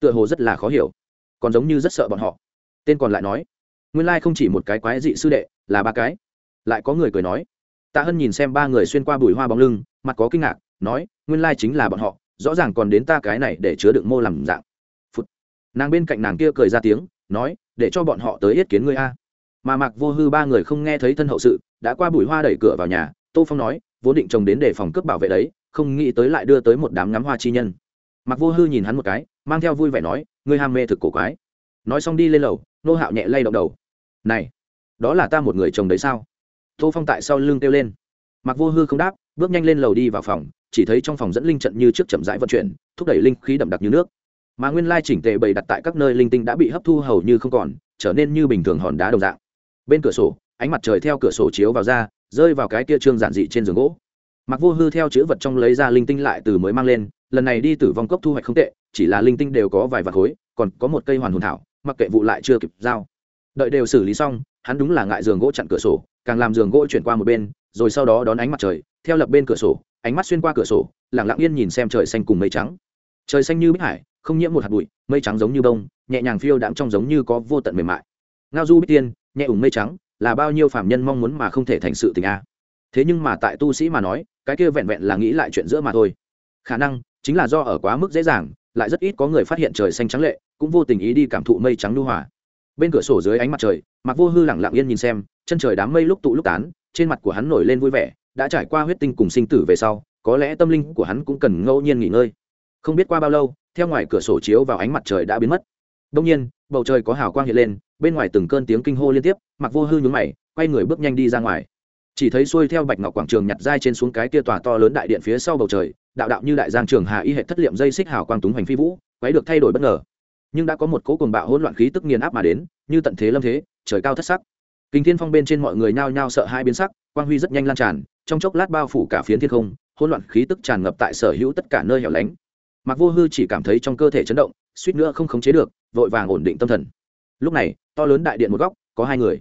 S1: Tựa hồ rất là khó hiểu, còn giống như rất sợ bọn họ. Tên còn lại nói, nguyên lai không chỉ một cái quái dị sư đệ, là ba cái. Lại có người cười nói, tạ hân nhìn xem ba người xuyên qua bùi hoa bóng lưng mặt có kinh ngạc, nói, nguyên lai chính là bọn họ, rõ ràng còn đến ta cái này để chứa đựng mô làm dạng. Phụt. nàng bên cạnh nàng kia cười ra tiếng, nói, để cho bọn họ tới yết kiến ngươi a. Mà mặc vô hư ba người không nghe thấy thân hậu sự, đã qua bùi hoa đẩy cửa vào nhà, tô phong nói, vốn định chồng đến để phòng cướp bảo vệ đấy, không nghĩ tới lại đưa tới một đám ngắm hoa chi nhân. Mặc vô hư nhìn hắn một cái, mang theo vui vẻ nói, ngươi ham mê thực cổ quái. Nói xong đi lên lầu, nô hạo nhẹ lay động đầu. Này, đó là ta một người chồng đấy sao? Tô phong tại sau lưng kêu lên. Mặc vô hư không đáp bước nhanh lên lầu đi vào phòng, chỉ thấy trong phòng dẫn linh trận như trước chậm rãi vận chuyển, thúc đẩy linh khí đậm đặc như nước. Mà nguyên lai chỉnh tề bày đặt tại các nơi linh tinh đã bị hấp thu hầu như không còn, trở nên như bình thường hòn đá đồng dạng. Bên cửa sổ, ánh mặt trời theo cửa sổ chiếu vào ra, rơi vào cái kia trương giản dị trên giường gỗ. Mặc vô hư theo chữ vật trong lấy ra linh tinh lại từ mới mang lên, lần này đi tử vong cốc thu hoạch không tệ, chỉ là linh tinh đều có vài vạt khối, còn có một cây hoàn hồn thảo, mặc kệ vụ lại chưa kịp giao. Đợi đều xử lý xong, hắn đúng là ngại giường gỗ chặn cửa sổ, càng làm giường gỗ chuyển qua một bên rồi sau đó đón ánh mặt trời, theo lập bên cửa sổ, ánh mắt xuyên qua cửa sổ lẳng lặng yên nhìn xem trời xanh cùng mây trắng. Trời xanh như bích hải, không nhiễm một hạt bụi, mây trắng giống như bông, nhẹ nhàng phiêu đạm trong giống như có vô tận mềm mại. Ngao du bích tiên, nhẹ ủng mây trắng, là bao nhiêu phạm nhân mong muốn mà không thể thành sự tình a? Thế nhưng mà tại tu sĩ mà nói, cái kia vẹn vẹn là nghĩ lại chuyện giữa mà thôi. Khả năng, chính là do ở quá mức dễ dàng, lại rất ít có người phát hiện trời xanh trắng lệ, cũng vô tình ý đi cảm thụ mây trắng lưu hòa bên cửa sổ dưới ánh mặt trời mặc vô hư lẳng lặng yên nhìn xem, chân trời đám mây lúc tụ lúc tán, trên mặt của hắn nổi lên vui vẻ, đã trải qua huyết tinh cùng sinh tử về sau, có lẽ tâm linh của hắn cũng cần ngẫu nhiên nghỉ ngơi. Không biết qua bao lâu, theo ngoài cửa sổ chiếu vào ánh mặt trời đã biến mất. Đông nhiên, bầu trời có hào quang hiện lên, bên ngoài từng cơn tiếng kinh hô liên tiếp mặc vô hư nhún mày, quay người bước nhanh đi ra ngoài. Chỉ thấy xuôi theo bạch ngọc quảng trường nhặt dai trên xuống cái kia tòa to lớn đại điện phía sau bầu trời, đạo đạo như đại giang trường hà y hệ thất liệm dây xích hào quang túng hoành phi vũ, quấy được thay đổi bất ngờ nhưng đã có một cố cùng bạo hỗn loạn khí tức nghiền áp mà đến, như tận thế lâm thế, trời cao thất sắc. Kinh thiên phong bên trên mọi người nhao nhao sợ hai biến sắc, quang huy rất nhanh lan tràn, trong chốc lát bao phủ cả phiến thiên không, hỗn loạn khí tức tràn ngập tại sở hữu tất cả nơi hẻo lánh. Mặc vô hư chỉ cảm thấy trong cơ thể chấn động, suýt nữa không khống chế được, vội vàng ổn định tâm thần. Lúc này, to lớn đại điện một góc, có hai người.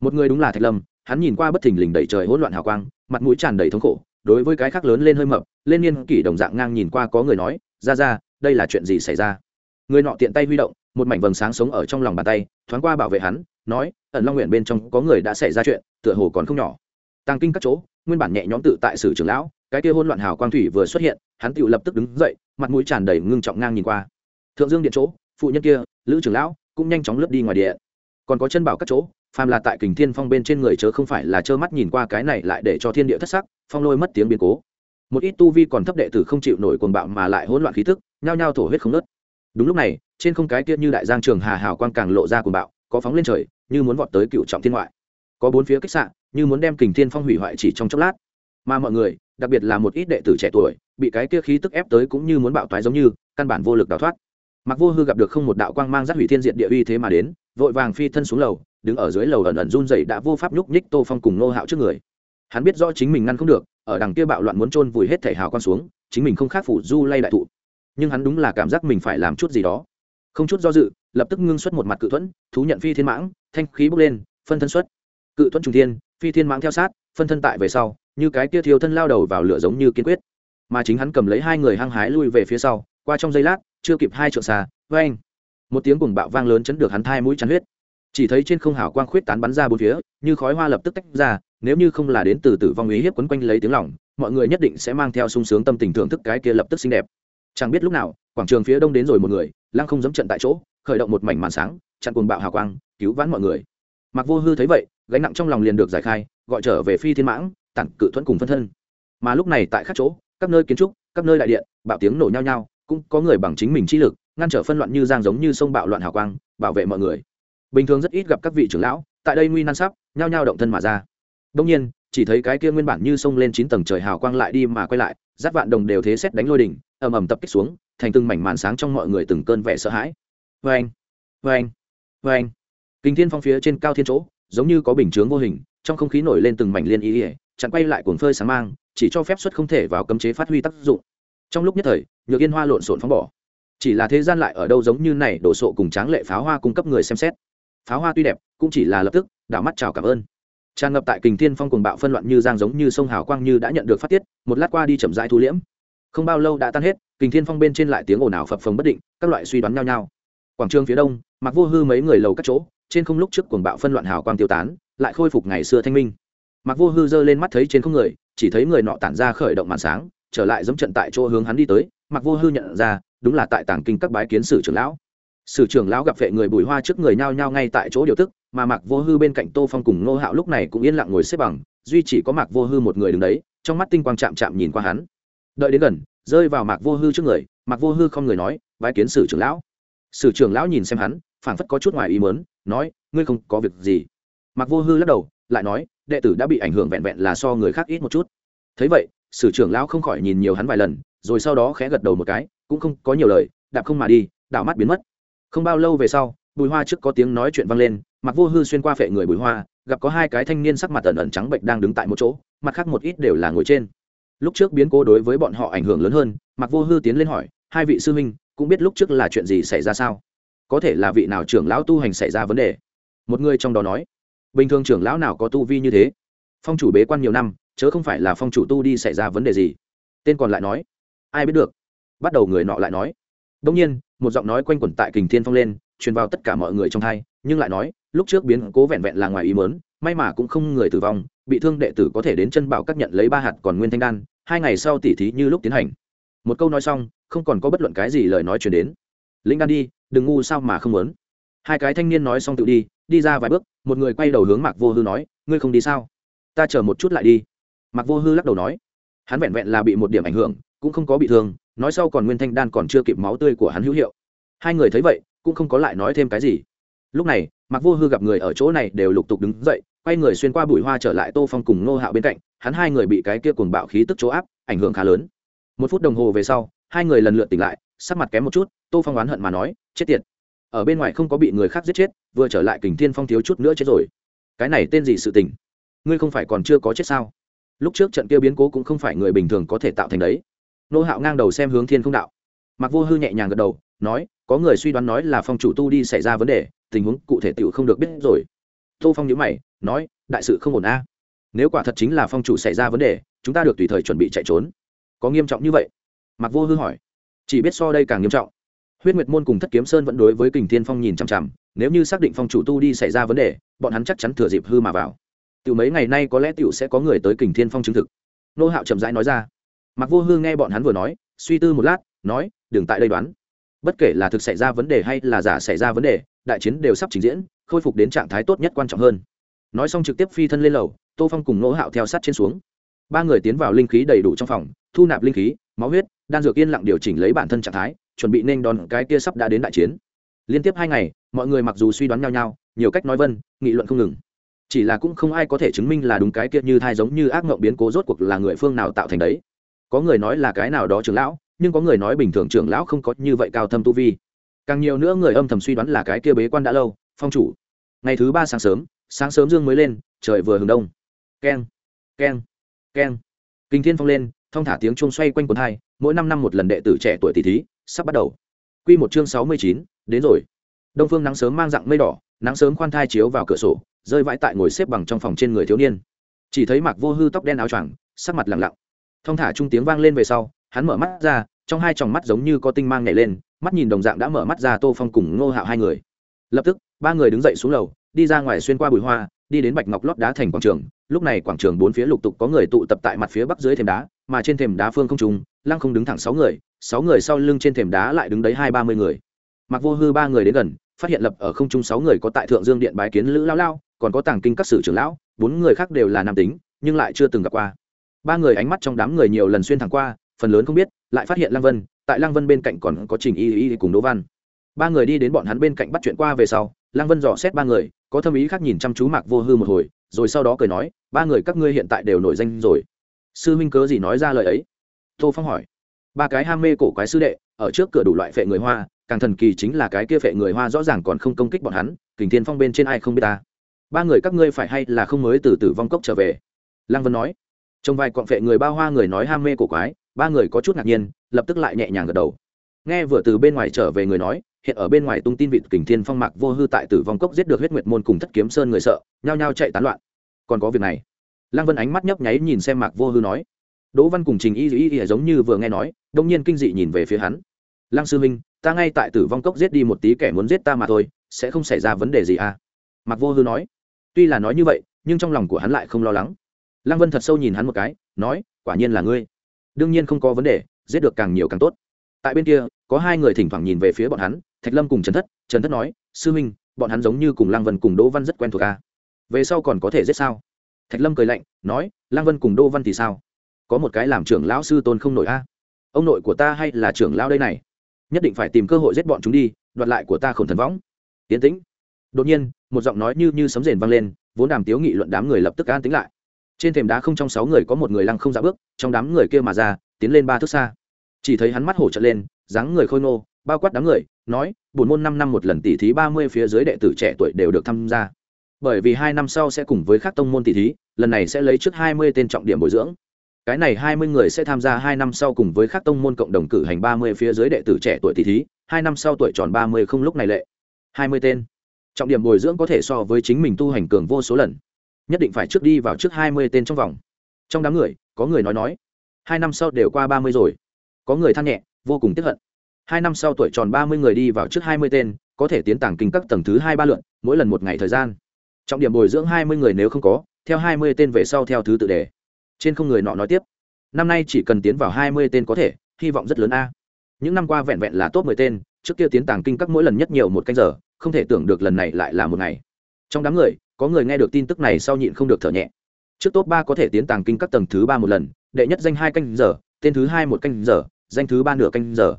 S1: Một người đúng là thạch lâm, hắn nhìn qua bất thình lình đầy trời hỗn loạn hào quang, mặt mũi tràn đầy thống khổ, đối với cái khác lớn lên hơi mập, lên niên kỷ đồng dạng ngang nhìn qua có người nói, ra ra, đây là chuyện gì xảy ra? Người nọ tiện tay huy động một mảnh vầng sáng sống ở trong lòng bàn tay thoáng qua bảo vệ hắn nói ẩn long nguyện bên trong có người đã xảy ra chuyện tựa hồ còn không nhỏ. Tăng kinh các chỗ nguyên bản nhẹ nhõm tự tại sử trưởng lão cái kia hôn loạn hào quang thủy vừa xuất hiện hắn tự lập tức đứng dậy mặt mũi tràn đầy ngưng trọng ngang nhìn qua. Thượng dương điện chỗ phụ nhân kia lữ trưởng lão cũng nhanh chóng lướt đi ngoài địa, còn có chân bảo các chỗ phàm là tại kình thiên phong bên trên người chớ không phải là trơ mắt nhìn qua cái này lại để cho thiên địa thất sắc phong lôi mất tiếng biến cố. Một ít tu vi còn thấp đệ tử không chịu nổi cuồng bạo mà lại hỗn loạn khí thức nhao nhao thổ huyết không nớt đúng lúc này, trên không cái kia như đại giang trường hà hào quang càng lộ ra cuồng bạo, có phóng lên trời, như muốn vọt tới cựu trọng thiên ngoại. Có bốn phía kích sạn như muốn đem kình thiên phong hủy hoại chỉ trong chốc lát. Mà mọi người, đặc biệt là một ít đệ tử trẻ tuổi, bị cái kia khí tức ép tới cũng như muốn bạo toái giống như, căn bản vô lực đào thoát. Mặc vô hư gặp được không một đạo quang mang giác hủy thiên diện địa uy thế mà đến, vội vàng phi thân xuống lầu, đứng ở dưới lầu ẩn ẩn run dậy đã vô pháp nhúc nhích tô phong cùng nô hạo trước người. Hắn biết rõ chính mình ngăn không được, ở đằng kia bạo loạn muốn trôn vùi hết thể hào quang xuống, chính mình không khác phủ du lay đại thụ nhưng hắn đúng là cảm giác mình phải làm chút gì đó. Không chút do dự, lập tức ngưng xuất một mặt cự thuẫn, thú nhận phi thiên mãng, thanh khí bốc lên, phân thân xuất. Cự thuẫn trung thiên, phi thiên mãng theo sát, phân thân tại về sau, như cái kia thiếu thân lao đầu vào lửa giống như kiên quyết. Mà chính hắn cầm lấy hai người hăng hái lui về phía sau, qua trong giây lát, chưa kịp hai trượng xa vê anh một tiếng cùng bạo vang lớn chấn được hắn thai mũi chắn huyết. Chỉ thấy trên không hào quang khuyết tán bắn ra bốn phía, như khói hoa lập tức tách ra, nếu như không là đến từ tử vong ý hiếp quấn quanh lấy tiếng lỏng mọi người nhất định sẽ mang theo sung sướng tâm tình thưởng thức cái kia lập tức xinh đẹp chẳng biết lúc nào, quảng trường phía đông đến rồi một người, lăng không dẫm trận tại chỗ, khởi động một mảnh màn sáng, chặn cuồng bạo hào quang, cứu vãn mọi người. Mặc vô hư thấy vậy, gánh nặng trong lòng liền được giải khai, gọi trở về phi thiên mãng tặng cự thuẫn cùng phân thân. Mà lúc này tại các chỗ, các nơi kiến trúc, các nơi đại điện, bạo tiếng nổ nhau nhau cũng có người bằng chính mình chi lực, ngăn trở phân loạn như giang giống như sông bạo loạn hào quang, bảo vệ mọi người. Bình thường rất ít gặp các vị trưởng lão, tại đây nguy nan sắp, nhao nhao động thân mà ra. Đông nhiên, chỉ thấy cái kia nguyên bản như sông lên chín tầng trời hào quang lại đi mà quay lại giáp vạn đồng đều thế xét đánh lôi đỉnh ầm ầm tập kích xuống, thành từng mảnh màn sáng trong mọi người từng cơn vẻ sợ hãi. Vê anh vê anh vê anh kinh thiên phong phía trên cao thiên chỗ, giống như có bình chướng vô hình, trong không khí nổi lên từng mảnh liên ý ỉa chặn quay lại cuồng phơi sáng mang, chỉ cho phép xuất không thể vào cấm chế phát huy tác dụng. Trong lúc nhất thời, nhược yên hoa lộn xộn phóng bỏ. Chỉ là thế gian lại ở đâu giống như này, đổ sộ cùng tráng lệ pháo hoa cung cấp người xem xét. Pháo hoa tuy đẹp, cũng chỉ là lập tức, đảo mắt chào cảm ơn. Tràn ngập tại kình thiên phong cùng bạo phân loạn như giang giống như sông hào quang như đã nhận được phát tiết, một lát qua đi chậm rãi thu liễm không bao lâu đã tan hết, kình thiên phong bên trên lại tiếng ồn ào phập phồng bất định, các loại suy đoán nhau nhau. Quảng trường phía đông, mặc vô hư mấy người lầu các chỗ, trên không lúc trước cuồng bạo phân loạn hào quang tiêu tán, lại khôi phục ngày xưa thanh minh. Mặc vô hư giơ lên mắt thấy trên không người, chỉ thấy người nọ tản ra khởi động màn sáng, trở lại dẫm trận tại chỗ hướng hắn đi tới, mặc vô hư nhận ra, đúng là tại tàng kinh các bái kiến sử trưởng lão. Sử trưởng lão gặp vệ người bùi hoa trước người nhao nhao ngay tại chỗ điều tức, mà mặc vô hư bên cạnh tô phong cùng ngô hạo lúc này cũng yên lặng ngồi xếp bằng, duy chỉ có mặc vô hư một người đứng đấy, trong mắt tinh quang chạm chạm nhìn qua hắn đợi đến gần, rơi vào mạc vô hư trước người, mạc vô hư không người nói, bái kiến sử trưởng lão. Sử trưởng lão nhìn xem hắn, phảng phất có chút ngoài ý mớn nói, ngươi không có việc gì. Mạc vô hư lắc đầu, lại nói, đệ tử đã bị ảnh hưởng vẹn vẹn là so người khác ít một chút. Thấy vậy, sử trưởng lão không khỏi nhìn nhiều hắn vài lần, rồi sau đó khẽ gật đầu một cái, cũng không có nhiều lời, đạp không mà đi, đảo mắt biến mất. Không bao lâu về sau, bùi hoa trước có tiếng nói chuyện vang lên mặc vô hư xuyên qua phệ người bùi hoa, gặp có hai cái thanh niên sắc mặt ẩn ẩn trắng bệnh đang đứng tại một chỗ, mặt khác một ít đều là ngồi trên lúc trước biến cố đối với bọn họ ảnh hưởng lớn hơn mặc vô hư tiến lên hỏi, hai vị sư minh cũng biết lúc trước là chuyện gì xảy ra sao? Có thể là vị nào trưởng lão tu hành xảy ra vấn đề? Một người trong đó nói, bình thường trưởng lão nào có tu vi như thế? Phong chủ bế quan nhiều năm, chớ không phải là phong chủ tu đi xảy ra vấn đề gì. Tên còn lại nói, ai biết được. Bắt đầu người nọ lại nói đông nhiên, một giọng nói quanh quẩn tại kình thiên phong lên, truyền vào tất cả mọi người trong thai nhưng lại nói, lúc trước biến cố vẹn vẹn là ngoài ý mớn may mà cũng không người tử vong bị thương đệ tử có thể đến chân bảo các nhận lấy ba hạt còn nguyên thanh đan, hai ngày sau tỉ thí như lúc tiến hành. Một câu nói xong, không còn có bất luận cái gì lời nói chuyển đến. Lĩnh đan đi, đừng ngu sao mà không muốn. Hai cái thanh niên nói xong tự đi đi ra vài bước, một người quay đầu hướng mạc vô hư nói, ngươi không đi sao? Ta chờ một chút lại đi. Mạc vô hư lắc đầu nói. Hắn vẹn vẹn là bị một điểm ảnh hưởng, cũng không có bị thương, nói sau còn nguyên thanh đan còn chưa kịp máu tươi của hắn hữu hiệu. Hai người thấy vậy, cũng không có lại nói thêm cái gì. Lúc này, mạc vô hư gặp người ở chỗ này đều lục tục đứng dậy quay người xuyên qua bụi hoa trở lại tô phong cùng ngô hạo bên cạnh, hắn hai người bị cái kia cuồng bạo khí tức chỗ áp, ảnh hưởng khá lớn. Một phút đồng hồ về sau, hai người lần lượt tỉnh lại, sắc mặt kém một chút, tô phong oán hận mà nói, chết tiệt. Ở bên ngoài không có bị người khác giết chết, vừa trở lại kình thiên phong thiếu chút nữa chết rồi. Cái này tên gì sự tình? Ngươi không phải còn chưa có chết sao? Lúc trước trận kia biến cố cũng không phải người bình thường có thể tạo thành đấy. Nô hạo ngang đầu xem hướng thiên không đạo. Mặc vô hư nhẹ nhàng gật đầu, nói, có người suy đoán nói là phong chủ tu đi xảy ra vấn đề, tình huống cụ thể tựu không được biết rồi. Tô phong nhữ mày nói, đại sự không ổn a. Nếu quả thật chính là phong chủ xảy ra vấn đề, chúng ta được tùy thời chuẩn bị chạy trốn. Có nghiêm trọng như vậy? Mặc vô hư hỏi. Chỉ biết so đây càng nghiêm trọng. Huyết nguyệt môn cùng thất kiếm sơn vẫn đối với kình thiên phong nhìn chằm chằm, nếu như xác định phong chủ tu đi xảy ra vấn đề, bọn hắn chắc chắn thừa dịp hư mà vào. Tiểu mấy ngày nay có lẽ tiểu sẽ có người tới kình thiên phong chứng thực. Nô hạo chậm rãi nói ra. Mặc vô hư nghe bọn hắn vừa nói, suy tư một lát, nói, đừng tại đây đoán. Bất kể là thực xảy ra vấn đề hay là giả xảy ra vấn đề, đại chiến đều sắp trình diễn, khôi phục đến trạng thái tốt nhất quan trọng hơn nói xong trực tiếp phi thân lên lầu, tô phong cùng nỗ hạo theo sát trên xuống. Ba người tiến vào linh khí đầy đủ trong phòng, thu nạp linh khí, máu huyết, đan dược yên lặng điều chỉnh lấy bản thân trạng thái, chuẩn bị nên đòn cái kia sắp đã đến đại chiến. Liên tiếp hai ngày, mọi người mặc dù suy đoán nhau nhau, nhiều cách nói vân, nghị luận không ngừng. Chỉ là cũng không ai có thể chứng minh là đúng cái kia như thai giống như ác mộng biến cố rốt cuộc là người phương nào tạo thành đấy. Có người nói là cái nào đó trưởng lão, nhưng có người nói bình thường trưởng lão không có như vậy cao thâm tu vi. Càng nhiều nữa người âm thầm suy đoán là cái kia bế quan đã lâu, phong chủ. Ngày thứ ba sáng sớm sáng sớm dương mới lên, trời vừa hừng đông. Keng keng keng. Kinh thiên phong lên, thong thả tiếng chuông xoay quanh quần hai, mỗi năm năm một lần đệ tử trẻ tuổi tỷ thí, sắp bắt đầu. Q một chương sáu mươi chín, đến rồi. Đông phương nắng sớm mang dạng mây đỏ, nắng sớm khoan thai chiếu vào cửa sổ, rơi vãi tại ngồi xếp bằng trong phòng trên người thiếu niên. Chỉ thấy mặc vô hư tóc đen áo choàng, sắc mặt lặng lặng. Thong thả trung tiếng vang lên về sau, hắn mở mắt ra, trong hai tròng mắt giống như có tinh mang nhảy lên, mắt nhìn đồng dạng đã mở mắt ra tô phong cùng ngô hạo hai người. Lập tức, ba người đứng dậy xuống lầu đi ra ngoài xuyên qua bụi hoa, đi đến bạch ngọc lót đá thành quảng trường. Lúc này quảng trường bốn phía lục tục có người tụ tập tại mặt phía bắc dưới thềm đá, mà trên thềm đá phương không trùng lăng không đứng thẳng sáu người sáu người sau lưng trên thềm đá lại đứng đấy hai ba mươi người. Mặc vô hư ba người đến gần, phát hiện lập ở không trung sáu người có tại thượng dương điện bái kiến lữ lao lao, còn có tàng kinh các sử trưởng lão, bốn người khác đều là nam tính, nhưng lại chưa từng gặp qua. Ba người ánh mắt trong đám người nhiều lần xuyên thẳng qua, phần lớn không biết, lại phát hiện lăng vân, tại lăng vân bên cạnh còn có trình y y cùng đỗ văn. Ba người đi đến bọn hắn bên cạnh bắt chuyện qua về sau, lăng vân dò xét ba người có thâm ý khác nhìn chăm chú mạc vô hư một hồi, rồi sau đó cười nói, ba người các ngươi hiện tại đều nổi danh rồi. Sư huynh cớ gì nói ra lời ấy? Tô phong hỏi. Ba cái ham mê cổ quái sư đệ, ở trước cửa đủ loại phệ người hoa, càng thần kỳ chính là cái kia phệ người hoa rõ ràng còn không công kích bọn hắn, kình thiên phong bên trên ai không biết ta? Ba người các ngươi phải hay là không mới từ tử vong cốc trở về? Lăng vân nói. Trong vài quọn phệ người bao hoa người nói ham mê cổ quái, ba người có chút ngạc nhiên, lập tức lại nhẹ nhàng gật đầu. Nghe vừa từ bên ngoài trở về người nói hiện ở bên ngoài tung tin vịt kình thiên phong mạc vô hư tại tử vong cốc giết được huyết nguyệt môn cùng thất kiếm sơn người sợ, nhao nhao chạy tán loạn. Còn có việc này. Lăng vân ánh mắt nhấp nháy nhìn xem mạc vô hư nói. Đỗ văn cùng trình y y y giống như vừa nghe nói, đông nhiên kinh dị nhìn về phía hắn. Lăng sư minh ta ngay tại tử vong cốc giết đi một tí kẻ muốn giết ta mà thôi, sẽ không xảy ra vấn đề gì à? Mạc vô hư nói. Tuy là nói như vậy, nhưng trong lòng của hắn lại không lo lắng. Lăng vân thật sâu nhìn hắn một cái, nói, quả nhiên là ngươi. Đương nhiên không có vấn đề, giết được càng nhiều càng tốt. Tại bên kia, có hai người thỉnh thoảng nhìn về phía bọn hắn thạch lâm cùng trần thất trần thất nói, sư minh bọn hắn giống như cùng Lang vân cùng đỗ văn rất quen thuộc à? về sau còn có thể giết sao? Thạch lâm cười lạnh, nói Lang vân cùng đỗ văn thì sao? Có một cái làm trưởng lão sư tôn không nổi a à? ông nội của ta hay là trưởng lão đây này? Nhất định phải tìm cơ hội giết bọn chúng đi, đoạt lại của ta khổn thần võng. Tiến tĩnh. Đột nhiên, một giọng nói như như sấm rền vang lên, vốn đàm tiếu nghị luận đám người lập tức an tính lại. Trên thềm đá không trong sáu người có một người lăng không dạ bước, trong đám người kia mà ra, tiến lên ba thước xa. Chỉ thấy hắn mắt hổ trợn lên, dáng người khôi nô bao quát đám người, nói buồn môn năm năm một lần tỷ thí ba mươi phía dưới đệ tử trẻ tuổi đều được tham gia. Bởi vì hai năm sau sẽ cùng với các tông môn tỷ thí, lần này sẽ lấy trước hai mươi tên trọng điểm bồi dưỡng. Cái này hai mươi người sẽ tham gia hai năm sau cùng với các tông môn cộng đồng cử hành ba mươi phía dưới đệ tử trẻ tuổi tỷ thí, hai năm sau tuổi tròn ba mươi không lúc này lệ. Hai mươi tên. Trọng điểm bồi dưỡng có thể so với chính mình tu hành cường vô số lần. Nhất định phải trước đi vào trước hai mươi tên trong vòng. Trong đám người, có người nói nói, hai năm sau đều qua ba mươi rồi. Có người than nhẹ, vô cùng tiếp hận hai năm sau tuổi tròn ba mươi người đi vào trước hai mươi tên, có thể tiến tàng kinh các tầng thứ hai ba lượn mỗi lần một ngày thời gian. Trọng điểm bồi dưỡng hai mươi người nếu không có, theo hai mươi tên về sau theo thứ tự đề. Trên không người nọ nói tiếp, năm nay chỉ cần tiến vào hai mươi tên có thể, hy vọng rất lớn a. Những năm qua vẹn vẹn là top mười tên, trước kia tiến tàng kinh các mỗi lần nhất nhiều một canh giờ, không thể tưởng được lần này lại là một ngày. Trong đám người, có người nghe được tin tức này sau nhịn không được thở nhẹ. Trước top ba có thể tiến tàng kinh các tầng thứ ba một lần, đệ nhất danh hai canh giờ, tên thứ hai một canh giờ, danh thứ ba nửa canh giờ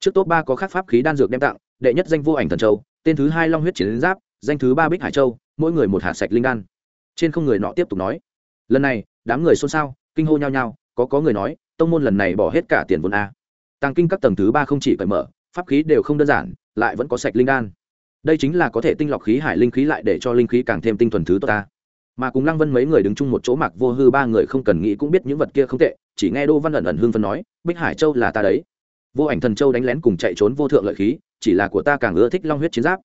S1: trước top ba có khắc pháp khí đan dược đem tặng, đệ nhất danh vô ảnh thần châu, tên thứ hai long huyết chiến giáp, danh thứ ba bích hải châu, mỗi người một hạt sạch linh đan. Trên không người nọ tiếp tục nói, lần này, đám người xôn xao, kinh hô nhao nhao, có có người nói, tông môn lần này bỏ hết cả tiền vốn a. Tàng kinh các tầng thứ ba không chỉ cởi mở, pháp khí đều không đơn giản, lại vẫn có sạch linh đan. Đây chính là có thể tinh lọc khí hải linh khí lại để cho linh khí càng thêm tinh thuần thứ tốt ta. Mà cùng lăng vân mấy người đứng chung một chỗ mặc vô hư ba người không cần nghĩ cũng biết những vật kia không tệ, chỉ nghe đô văn ẩn ẩn hương phân nói, bích hải châu là ta đấy vô ảnh thần châu đánh lén cùng chạy trốn vô thượng lợi khí chỉ là của ta càng ưa thích long huyết chiến giáp.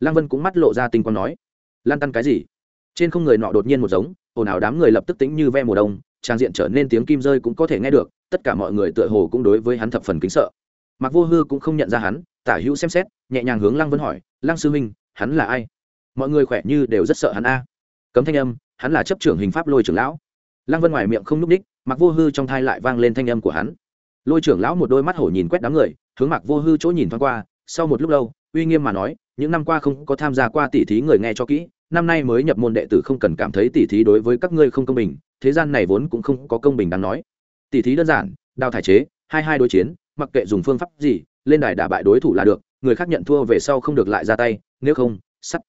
S1: Lăng vân cũng mắt lộ ra tinh quang nói lan tăn cái gì? Trên không người nọ đột nhiên một giống ồn ào đám người lập tức tính như ve mùa đông trang diện trở nên tiếng kim rơi cũng có thể nghe được tất cả mọi người tựa hồ cũng đối với hắn thập phần kính sợ. Mặc vô hư cũng không nhận ra hắn tả hữu xem xét nhẹ nhàng hướng lăng vân hỏi lăng sư minh hắn là ai? Mọi người khỏe như đều rất sợ hắn a. Cấm thanh âm hắn là chấp trưởng hình pháp lôi trưởng lão. Lăng vân ngoài miệng không núc ních, mặc vô hư trong thai lại vang lên thanh âm của hắn lôi trưởng lão một đôi mắt hổ nhìn quét đám người, hướng mặc vô hư chỗ nhìn thoáng qua, sau một lúc lâu, uy nghiêm mà nói, những năm qua không có tham gia qua tỷ thí người nghe cho kỹ, năm nay mới nhập môn đệ tử không cần cảm thấy tỷ thí đối với các ngươi không công bình, thế gian này vốn cũng không có công bình đáng nói. Tỷ thí đơn giản, đào thải chế, hai hai đối chiến, mặc kệ dùng phương pháp gì, lên đài đả bại đối thủ là được, người khác nhận thua về sau không được lại ra tay, nếu không, sắt.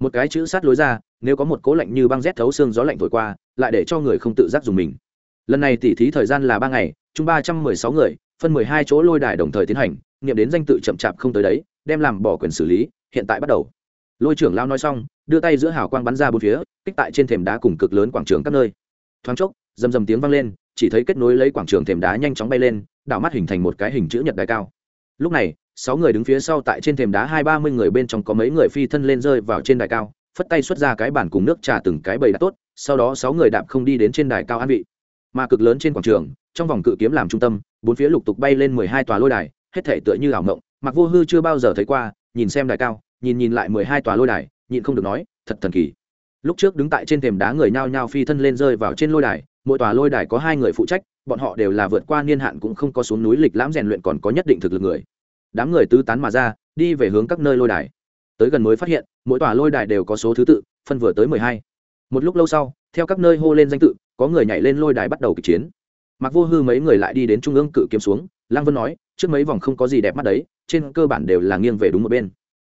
S1: Một cái chữ sắt lối ra, nếu có một cố lạnh như băng rét thấu xương gió lạnh thổi qua, lại để cho người không tự giác dùng mình. Lần này tỉ thí thời gian là ba ngày chung ba trăm mười sáu người, phân mười hai chỗ lôi đài đồng thời tiến hành, nghiệm đến danh tự chậm chạp không tới đấy, đem làm bỏ quyền xử lý, hiện tại bắt đầu. Lôi trưởng lao nói xong, đưa tay giữa hào quang bắn ra bốn phía, kích tại trên thềm đá cùng cực lớn quảng trường các nơi. Thoáng chốc, rầm rầm tiếng vang lên, chỉ thấy kết nối lấy quảng trường thềm đá nhanh chóng bay lên, đảo mắt hình thành một cái hình chữ nhật đài cao. Lúc này, sáu người đứng phía sau tại trên thềm đá hai ba mươi người bên trong có mấy người phi thân lên rơi vào trên đài cao, phất tay xuất ra cái bản cùng nước trà từng cái bầy đã tốt, sau đó sáu người đạp không đi đến trên đài cao an vị. Mà cực lớn trên quảng trường trong vòng cự kiếm làm trung tâm, bốn phía lục tục bay lên mười hai tòa lôi đài, hết thể tựa như ảo mộng mặc vô hư chưa bao giờ thấy qua, nhìn xem đài cao, nhìn nhìn lại mười hai tòa lôi đài, nhịn không được nói, thật thần kỳ. Lúc trước đứng tại trên thềm đá người nhao nhao phi thân lên rơi vào trên lôi đài, mỗi tòa lôi đài có hai người phụ trách, bọn họ đều là vượt qua niên hạn cũng không có xuống núi lịch lãm rèn luyện còn có nhất định thực lực người. Đám người tứ tán mà ra, đi về hướng các nơi lôi đài. Tới gần mới phát hiện, mỗi tòa lôi đài đều có số thứ tự, phân vừa tới mười hai. Một lúc lâu sau, theo các nơi hô lên danh tự, có người nhảy lên lôi đài bắt đầu kịch chiến mặc vô hư mấy người lại đi đến trung ương cự kiếm xuống, lăng vân nói, trước mấy vòng không có gì đẹp mắt đấy, trên cơ bản đều là nghiêng về đúng một bên.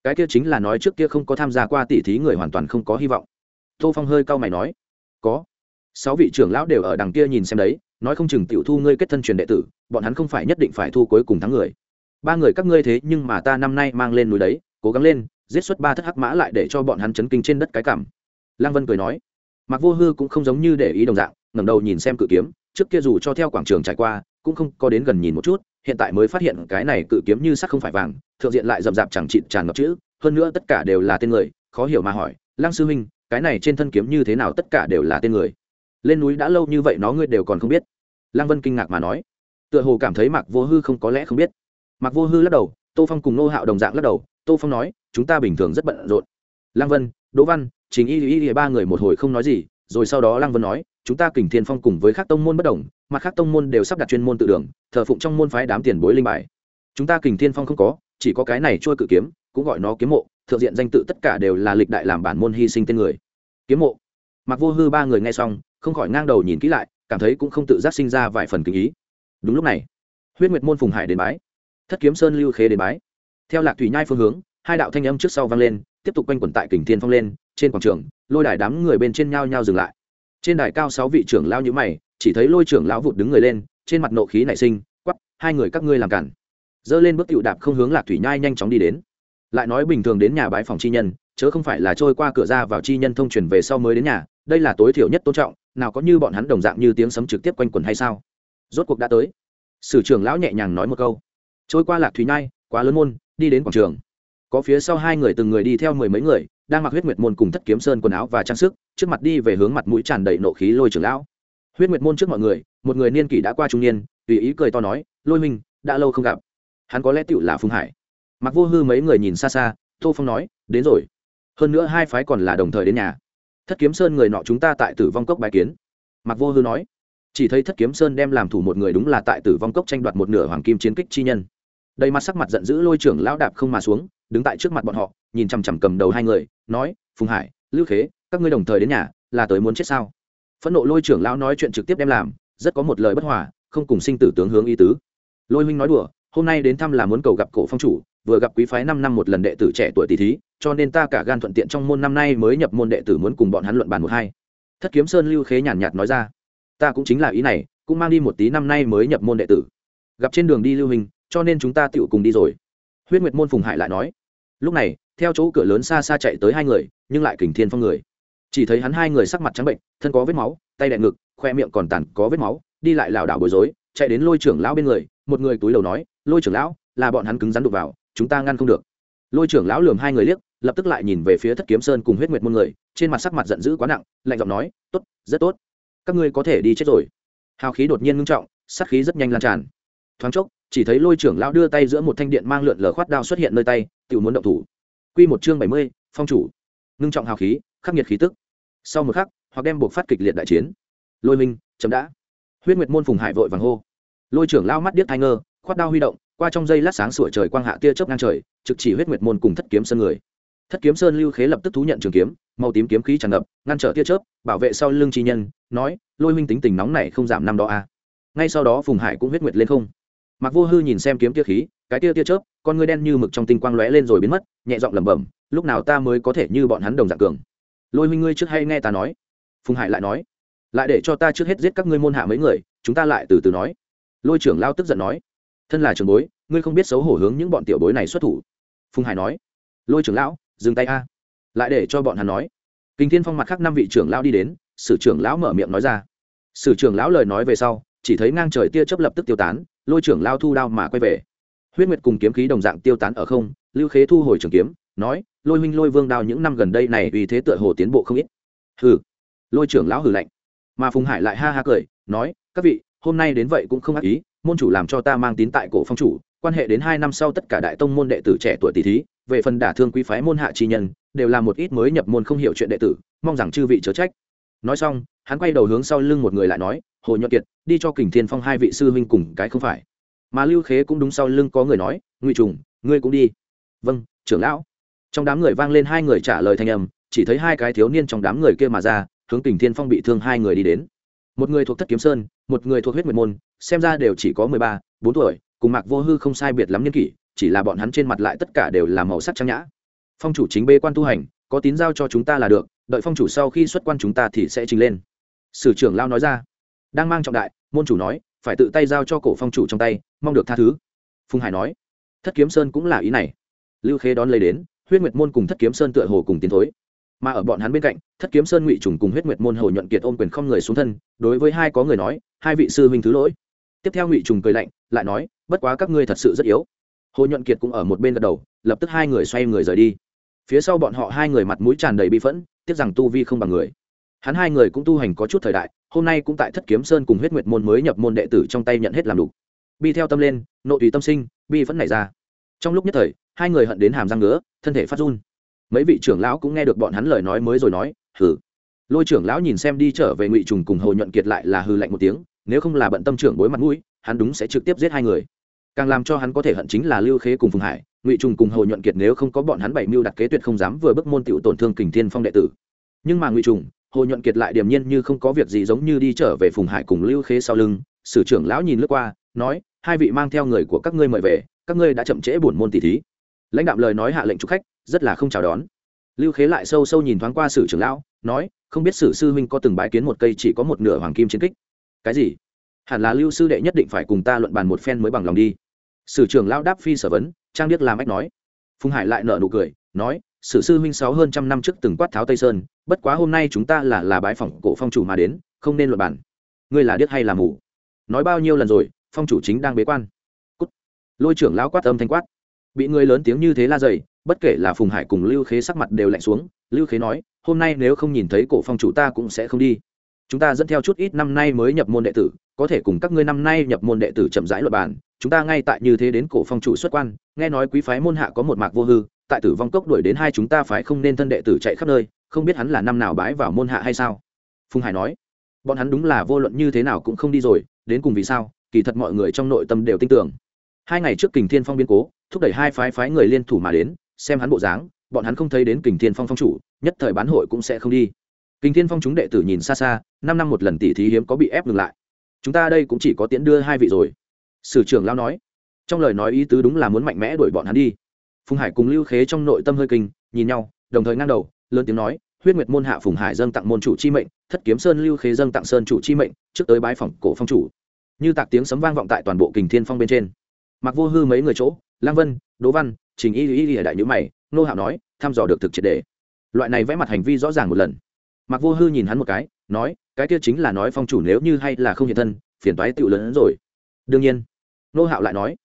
S1: Cái kia chính là nói trước kia không có tham gia qua tỉ thí người hoàn toàn không có hy vọng. Tô phong hơi cau mày nói, có. Sáu vị trưởng lão đều ở đằng kia nhìn xem đấy, nói không chừng tiểu thu ngươi kết thân truyền đệ tử, bọn hắn không phải nhất định phải thu cuối cùng thắng người. Ba người các ngươi thế nhưng mà ta năm nay mang lên núi đấy, cố gắng lên, giết xuất ba thất hắc mã lại để cho bọn hắn chấn kinh trên đất cái cảm. Lăng vân cười nói mặc vô hư cũng không giống như để ý đồng dạng, ngẩng đầu nhìn xem cự kiếm trước kia dù cho theo quảng trường trải qua, cũng không có đến gần nhìn một chút, hiện tại mới phát hiện cái này cự kiếm như sắc không phải vàng, thượng diện lại rậm rạp chẳng chịt tràn ngập chữ, hơn nữa tất cả đều là tên người, khó hiểu mà hỏi, lăng sư huynh, cái này trên thân kiếm như thế nào tất cả đều là tên người? Lên núi đã lâu như vậy nó ngươi đều còn không biết. Lăng vân kinh ngạc mà nói. Tựa hồ cảm thấy mạc vô hư không có lẽ không biết. Mạc vô hư lắc đầu, tô phong cùng nô hạo đồng dạng lắc đầu, tô phong nói, chúng ta bình thường rất bận rộn. Lăng vân, đỗ văn chính y y y ba người một hồi không nói gì, rồi sau đó lăng vân nói chúng ta kình thiên phong cùng với các tông môn bất đồng mặt khác tông môn đều sắp đặt chuyên môn tự đường, thờ phụng trong môn phái đám tiền bối linh bài. Chúng ta kình thiên phong không có, chỉ có cái này trôi cự kiếm, cũng gọi nó kiếm mộ, thượng diện danh tự tất cả đều là lịch đại làm bản môn hy sinh tên người. Kiếm mộ. Mặc vô hư ba người nghe xong, không khỏi ngang đầu nhìn kỹ lại, cảm thấy cũng không tự giác sinh ra vài phần kinh ý. Đúng lúc này, huyết nguyệt môn phùng hải đến bái. Thất kiếm sơn lưu khế đến bái. Theo lạc thủy nhai phương hướng, hai đạo thanh âm trước sau vang lên, tiếp tục quanh quẩn tại kình thiên phong lên, trên quảng trường, lôi đài đám người bên trên nhau nhau dừng lại trên đài cao sáu vị trưởng lao nhữ mày, chỉ thấy lôi trưởng lão vụt đứng người lên, trên mặt nộ khí nảy sinh quắp hai người các ngươi làm cản. Dơ lên bước tựu đạp không hướng lạc thủy nhai nhanh chóng đi đến. Lại nói bình thường đến nhà bái phòng chi nhân, chớ không phải là trôi qua cửa ra vào chi nhân thông truyền về sau mới đến nhà, đây là tối thiểu nhất tôn trọng, nào có như bọn hắn đồng dạng như tiếng sấm trực tiếp quanh quần hay sao? Rốt cuộc đã tới. Sử trưởng lão nhẹ nhàng nói một câu. Trôi qua lạc thủy nhai, quá lớn môn, đi đến quảng trường. Có phía sau hai người từng người đi theo mười mấy người đang mặc huyết nguyệt môn cùng thất kiếm sơn quần áo và trang sức, trước mặt đi về hướng mặt mũi tràn đầy nộ khí lôi trưởng lão. Huyết nguyệt môn trước mọi người, một người niên kỷ đã qua trung niên, tùy ý cười to nói, lôi minh đã lâu không gặp. Hắn có lẽ tựu là phương hải. Mặc vô hư mấy người nhìn xa xa, tô phong nói, đến rồi. Hơn nữa hai phái còn là đồng thời đến nhà. Thất kiếm sơn người nọ chúng ta tại tử vong cốc bài kiến. Mặc vô hư nói, chỉ thấy thất kiếm sơn đem làm thủ một người đúng là tại tử vong cốc tranh đoạt một nửa hoàng kim chiến kích chi nhân. Đầy mặt sắc mặt giận dữ lôi trưởng lão đạp không mà xuống đứng tại trước mặt bọn họ, nhìn chằm chằm cầm đầu hai người, nói, phùng hải, lưu khế, các ngươi đồng thời đến nhà, là tới muốn chết sao? Phẫn nộ lôi trưởng lão nói chuyện trực tiếp đem làm, rất có một lời bất hòa, không cùng sinh tử tướng hướng ý tứ. Lôi huynh nói đùa, hôm nay đến thăm là muốn cầu gặp cổ phong chủ, vừa gặp quý phái năm năm một lần đệ tử trẻ tuổi tỷ thí, cho nên ta cả gan thuận tiện trong môn năm nay mới nhập môn đệ tử muốn cùng bọn hắn luận bàn một hai. Thất kiếm sơn lưu khế nhàn nhạt nói ra, ta cũng chính là ý này, cũng mang đi một tí năm nay mới nhập môn đệ tử. Gặp trên đường đi lưu hình cho nên chúng ta tựu cùng đi rồi. Huyết nguyệt môn phùng hải lại nói lúc này, theo chỗ cửa lớn xa xa chạy tới hai người, nhưng lại kình thiên phong người. Chỉ thấy hắn hai người sắc mặt trắng bệnh, thân có vết máu, tay đẹ ngực, khoe miệng còn tàn có vết máu, đi lại lảo đảo bối rối, chạy đến lôi trưởng lão bên người, một người túi đầu nói, lôi trưởng lão, là bọn hắn cứng rắn đục vào, chúng ta ngăn không được. Lôi trưởng lão lườm hai người liếc, lập tức lại nhìn về phía thất kiếm sơn cùng huyết nguyệt môn người, trên mặt sắc mặt giận dữ quá nặng, lạnh giọng nói, tốt, rất tốt. Các ngươi có thể đi chết rồi. Hào khí đột nhiên ngưng trọng, sát khí rất nhanh lan tràn. Thoáng chốc chỉ thấy lôi trưởng lão đưa tay giữa một thanh điện mang lượn lờ khoát đao xuất hiện nơi tay tự muốn động thủ Quy một chương bảy mươi, phong chủ. Ngưng trọng hào khí, khắc nghiệt khí tức. Sau một khắc, hoặc đem buộc phát kịch liệt đại chiến. Lôi Minh, chấm đã. Huyết Nguyệt môn Phùng Hải vội vàng hô. Lôi trưởng lao mắt điếc thay ngơ, khoát đao huy động, qua trong dây lát sáng sủa trời quang hạ tia chớp ngang trời, trực chỉ Huyết Nguyệt môn cùng Thất Kiếm Sơn người. Thất Kiếm Sơn Lưu Khế lập tức thú nhận trường kiếm, màu tím kiếm khí tràn ngập, ngăn trở tia chớp, bảo vệ sau lưng chi nhân, nói: "Lôi Minh tính tình nóng này không giảm năm đó a." À. Ngay sau đó Phùng Hải cũng huyết nguyệt lên không. Mặc Vô Hư nhìn xem kiếm tia khí, cái tia tia chớp, con ngươi đen như mực trong tinh quang lóe lên rồi biến mất, nhẹ giọng lẩm bẩm, lúc nào ta mới có thể như bọn hắn đồng dạng cường. Lôi Minh ngươi trước hay nghe ta nói. Phùng Hải lại nói, lại để cho ta trước hết giết các ngươi môn hạ mấy người, chúng ta lại từ từ nói. Lôi trưởng lao tức giận nói, thân là trưởng bối, ngươi không biết xấu hổ hướng những bọn tiểu bối này xuất thủ phùng hải nói lôi trưởng lão dừng tay a lại để cho bọn hắn nói kinh thiên phong mặt khác năm vị trưởng lão đi đến sử trưởng lão mở miệng nói ra sử trưởng lão lời nói về sau chỉ thấy ngang trời tia chớp lập tức tiêu tán lôi trưởng lao thu đao mà quay về. Huyết nguyệt cùng kiếm khí đồng dạng tiêu tán ở không, lưu khế thu hồi trường kiếm, nói, lôi huynh lôi vương đao những năm gần đây này vì thế tựa hồ tiến bộ không ít. Hừ. Lôi trưởng lão hừ lạnh. Mà phùng hải lại ha ha cười, nói, các vị, hôm nay đến vậy cũng không ác ý, môn chủ làm cho ta mang tín tại cổ phong chủ, quan hệ đến hai năm sau tất cả đại tông môn đệ tử trẻ tuổi tỷ thí, về phần đả thương quý phái môn hạ chi nhân, đều là một ít mới nhập môn không hiểu chuyện đệ tử, mong rằng chư vị chớ trách. Nói xong, hắn quay đầu hướng sau lưng một người lại nói, hồ nhuận kiệt đi cho kình thiên phong hai vị sư huynh cùng cái không phải. Mà lưu khế cũng đúng sau lưng có người nói, ngụy trùng, ngươi cũng đi. Vâng trưởng lão. Trong đám người vang lên hai người trả lời thanh âm, chỉ thấy hai cái thiếu niên trong đám người kia mà ra, hướng kình thiên phong bị thương hai người đi đến. Một người thuộc thất kiếm sơn, một người thuộc huyết nguyệt môn, xem ra đều chỉ có mười ba, bốn tuổi, cùng mạc vô hư không sai biệt lắm niên kỷ, chỉ là bọn hắn trên mặt lại tất cả đều là màu sắc trang nhã. Phong chủ chính bê quan tu hành, có tín giao cho chúng ta là được, đợi phong chủ sau khi xuất quan chúng ta thì sẽ trình lên. Sử trưởng lao nói ra đang mang trọng đại, môn chủ nói, phải tự tay giao cho cổ phong chủ trong tay, mong được tha thứ. Phùng hải nói, thất kiếm sơn cũng là ý này. Lưu khê đón lấy đến, huyết nguyệt môn cùng thất kiếm sơn tựa hồ cùng tiến thối. Mà ở bọn hắn bên cạnh, thất kiếm sơn ngụy trùng cùng huyết nguyệt môn hồ nhuận kiệt ôm quyền không người xuống thân, đối với hai có người nói, hai vị sư huynh thứ lỗi. Tiếp theo ngụy trùng cười lạnh, lại nói, bất quá các ngươi thật sự rất yếu. Hồ nhuận kiệt cũng ở một bên gật đầu, lập tức hai người xoay người rời đi. Phía sau bọn họ hai người mặt mũi tràn đầy bi phẫn, tiếc rằng tu vi không bằng người hắn hai người cũng tu hành có chút thời đại, hôm nay cũng tại thất kiếm sơn cùng huyết nguyệt môn mới nhập môn đệ tử trong tay nhận hết làm đủ. Bi theo tâm lên, nội tùy tâm sinh, bi vẫn nảy ra. Trong lúc nhất thời, hai người hận đến hàm răng ngứa, thân thể phát run. Mấy vị trưởng lão cũng nghe được bọn hắn lời nói mới rồi nói, hừ. Lôi trưởng lão nhìn xem đi trở về ngụy trùng cùng hồ nhuận kiệt lại là hư lạnh một tiếng, nếu không là bận tâm trưởng bối mặt mũi, hắn đúng sẽ trực tiếp giết hai người. Càng làm cho hắn có thể hận chính là lưu khế cùng phùng hải, ngụy trùng cùng hồ nhuận kiệt nếu không có bọn hắn bảy mưu đặt kế tuyệt không dám vừa bước môn tiểu tổn thương kình thiên phong đệ tử. Nhưng mà ngụy trùng hồ nhuận kiệt lại điềm nhiên như không có việc gì giống như đi trở về phùng hải cùng lưu khế sau lưng. Sử trưởng lão nhìn lướt qua, nói, hai vị mang theo người của các ngươi mời về, các ngươi đã chậm trễ buồn môn tỷ thí. Lãnh đạo lời nói hạ lệnh chúc khách, rất là không chào đón. Lưu khế lại sâu sâu nhìn thoáng qua sử trưởng lão, nói, không biết sử sư huynh có từng bái kiến một cây chỉ có một nửa hoàng kim chiến kích? Cái gì? Hẳn là lưu sư đệ nhất định phải cùng ta luận bàn một phen mới bằng lòng đi. Sử trưởng lão đáp phi sở vấn, trang biết làm ách nói. Phùng hải lại nở nụ cười, nói sử sư huynh sáu hơn trăm năm trước từng quát tháo tây sơn, bất quá hôm nay chúng ta là là bái phỏng cổ phong chủ mà đến, không nên luận bản. ngươi là điếc hay là mù nói bao nhiêu lần rồi, phong chủ chính đang bế quan Cút. lôi trưởng lão quát âm thanh quát bị người lớn tiếng như thế la dày, bất kể là phùng hải cùng lưu khế sắc mặt đều lạnh xuống, lưu khế nói, hôm nay nếu không nhìn thấy cổ phong chủ ta cũng sẽ không đi chúng ta dẫn theo chút ít năm nay mới nhập môn đệ tử, có thể cùng các ngươi năm nay nhập môn đệ tử chậm rãi luật bản. chúng ta ngay tại như thế đến cổ phong chủ xuất quan, nghe nói quý phái môn hạ có một mạc vô hư tại tử vong cốc đuổi đến hai chúng ta phải không nên thân đệ tử chạy khắp nơi, không biết hắn là năm nào bái vào môn hạ hay sao? Phùng hải nói. Bọn hắn đúng là vô luận như thế nào cũng không đi rồi, đến cùng vì sao, kỳ thật mọi người trong nội tâm đều tin tưởng. Hai ngày trước kình thiên phong biến cố, thúc đẩy hai phái phái người liên thủ mà đến, xem hắn bộ dáng, bọn hắn không thấy đến kình thiên phong phong chủ, nhất thời bán hội cũng sẽ không đi. Kình thiên phong chúng đệ tử nhìn xa xa, năm năm một lần tỷ thí hiếm có bị ép ngừng lại. Chúng ta đây cũng chỉ có tiễn đưa hai vị rồi. Sử trưởng lao nói. Trong lời nói ý tứ đúng là muốn mạnh mẽ đuổi bọn hắn đi phùng hải cùng lưu khế trong nội tâm hơi kinh, nhìn nhau, đồng thời ngang đầu, lớn tiếng nói, huyết nguyệt môn hạ phùng hải dâng tặng môn chủ chi mệnh, thất kiếm sơn lưu khế dâng tặng sơn chủ chi mệnh, trước tới bái phòng cổ phong chủ. Như tạc tiếng sấm vang vọng tại toàn bộ kình thiên phong bên trên. Mặc vô hư mấy người chỗ, lang vân, đỗ văn, trình y y y đại nhữ mày, nô hạo nói thăm dò được thực triệt đề loại này vẽ mặt hành vi rõ ràng một lần. Mặc vô hư nhìn hắn một cái, nói, cái kia chính là nói phong chủ nếu như hay là không hiện thân, phiền toái tựu lớn hơn rồi. Đương nhiên, nô hạo lại nói,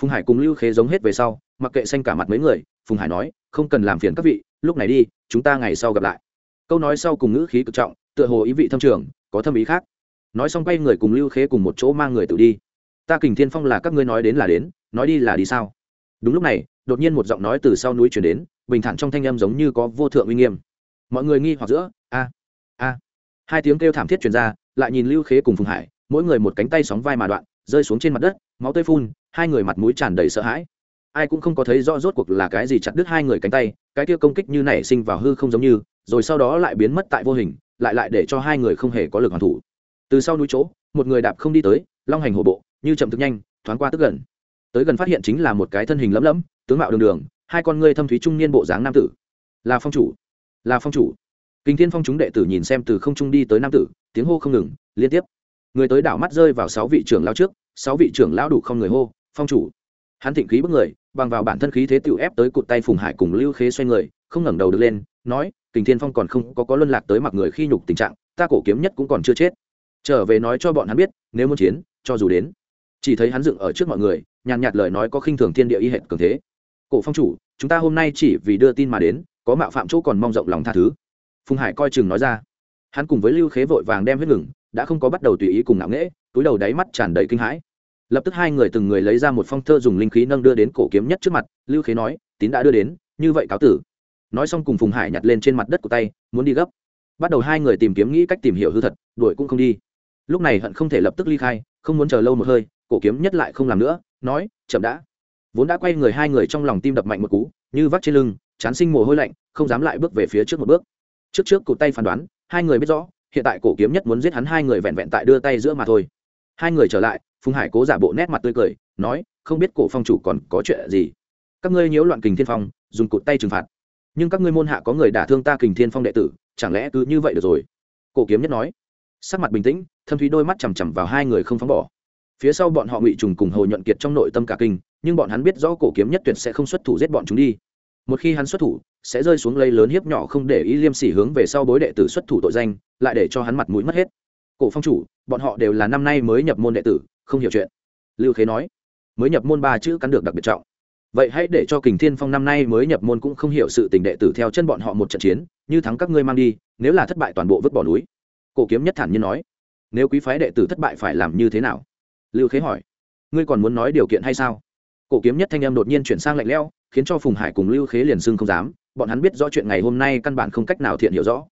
S1: phùng hải cùng lưu khế giống hết về sau mặc kệ xanh cả mặt mấy người, phùng hải nói, không cần làm phiền các vị, lúc này đi, chúng ta ngày sau gặp lại. Câu nói sau cùng ngữ khí cực trọng, tựa hồ ý vị thâm trường, có thâm ý khác. Nói xong quay người cùng lưu khế cùng một chỗ mang người tự đi. Ta kình thiên phong là các ngươi nói đến là đến, nói đi là đi sao? Đúng lúc này, đột nhiên một giọng nói từ sau núi chuyển đến, bình thản trong thanh âm giống như có vô thượng uy nghiêm. Mọi người nghi hoặc giữa, a a. Hai tiếng kêu thảm thiết truyền ra, lại nhìn lưu khế cùng phùng hải, mỗi người một cánh tay sóng vai mà đoạn, rơi xuống trên mặt đất, máu tơi phun, hai người mặt mũi tràn đầy sợ hãi ai cũng không có thấy rõ rốt cuộc là cái gì chặt đứt hai người cánh tay, cái kia công kích như nảy sinh vào hư không giống như, rồi sau đó lại biến mất tại vô hình, lại lại để cho hai người không hề có lực hoàn thủ. Từ sau núi chỗ, một người đạp không đi tới, long hành hổ bộ, như chậm thức nhanh, thoáng qua tức gần. Tới gần phát hiện chính là một cái thân hình lẫm lẫm, tướng mạo đường đường, hai con ngươi thâm thúy trung niên bộ dáng nam tử. Là phong chủ. Là phong chủ. Kinh thiên phong chúng đệ tử nhìn xem từ không trung đi tới nam tử, tiếng hô không ngừng, liên tiếp. Người tới đảo mắt rơi vào sáu vị trưởng lao trước, sáu vị trưởng lao đủ không người hô, phong chủ. Hắn thịnh khí bức người bằng vào bản thân khí thế tựu ép tới cụt tay phùng hải cùng lưu khế xoay người, không ngẩng đầu được lên, nói, kình thiên phong còn không có có luân lạc tới mặc người khi nhục tình trạng, ta cổ kiếm nhất cũng còn chưa chết. Trở về nói cho bọn hắn biết, nếu muốn chiến, cho dù đến. Chỉ thấy hắn dựng ở trước mọi người, nhàn nhạt lời nói có khinh thường thiên địa y hệ cường thế. Cổ phong chủ, chúng ta hôm nay chỉ vì đưa tin mà đến, có mạo phạm chỗ còn mong rộng lòng tha thứ. Phùng hải coi chừng nói ra. Hắn cùng với lưu khế vội vàng đem huyết ngừng, đã không có bắt đầu tùy ý cùng ngạo nghễ, túi đầu đáy mắt tràn đầy kinh hãi lập tức hai người từng người lấy ra một phong thơ dùng linh khí nâng đưa đến cổ kiếm nhất trước mặt, lưu khế nói, tín đã đưa đến, như vậy cáo tử. Nói xong cùng phùng hải nhặt lên trên mặt đất của tay, muốn đi gấp. Bắt đầu hai người tìm kiếm nghĩ cách tìm hiểu hư thật, đuổi cũng không đi. Lúc này hận không thể lập tức ly khai, không muốn chờ lâu một hơi, cổ kiếm nhất lại không làm nữa, nói, chậm đã. Vốn đã quay người hai người trong lòng tim đập mạnh một cú, như vắt trên lưng, chán sinh mồ hôi lạnh, không dám lại bước về phía trước một bước. Trước trước cụ tay phán đoán, hai người biết rõ, hiện tại cổ kiếm nhất muốn giết hắn hai người vẹn vẹn tại đưa tay giữa mà thôi. Hai người trở lại phùng hải cố giả bộ nét mặt tươi cười, nói, không biết cổ phong chủ còn có chuyện gì? Các ngươi nhiễu loạn kình thiên phong, dùng cụt tay trừng phạt. Nhưng các ngươi môn hạ có người đả thương ta kình thiên phong đệ tử, chẳng lẽ cứ như vậy được rồi? Cổ kiếm nhất nói. Sắc mặt bình tĩnh, thâm thúy đôi mắt chằm chằm vào hai người không phóng bỏ. Phía sau bọn họ ngụy trùng cùng hồ nhuận kiệt trong nội tâm cả kinh, nhưng bọn hắn biết rõ cổ kiếm nhất tuyệt sẽ không xuất thủ giết bọn chúng đi. Một khi hắn xuất thủ, sẽ rơi xuống lây lớn hiếp nhỏ không để ý liêm sỉ hướng về sau bối đệ tử xuất thủ tội danh, lại để cho hắn mặt mũi mất hết. Cổ phong chủ, bọn họ đều là năm nay mới nhập môn đệ tử không hiểu chuyện. Lưu khế nói, mới nhập môn ba chữ cắn được đặc biệt trọng. Vậy hãy để cho kình thiên phong năm nay mới nhập môn cũng không hiểu sự tình đệ tử theo chân bọn họ một trận chiến, như thắng các ngươi mang đi, nếu là thất bại toàn bộ vứt bỏ núi. Cổ kiếm nhất thản nhiên nói, nếu quý phái đệ tử thất bại phải làm như thế nào? Lưu khế hỏi, ngươi còn muốn nói điều kiện hay sao? Cổ kiếm nhất thanh em đột nhiên chuyển sang lạnh lẽo, khiến cho phùng hải cùng lưu khế liền xưng không dám, bọn hắn biết rõ chuyện ngày hôm nay căn bản không cách nào thiện hiểu rõ.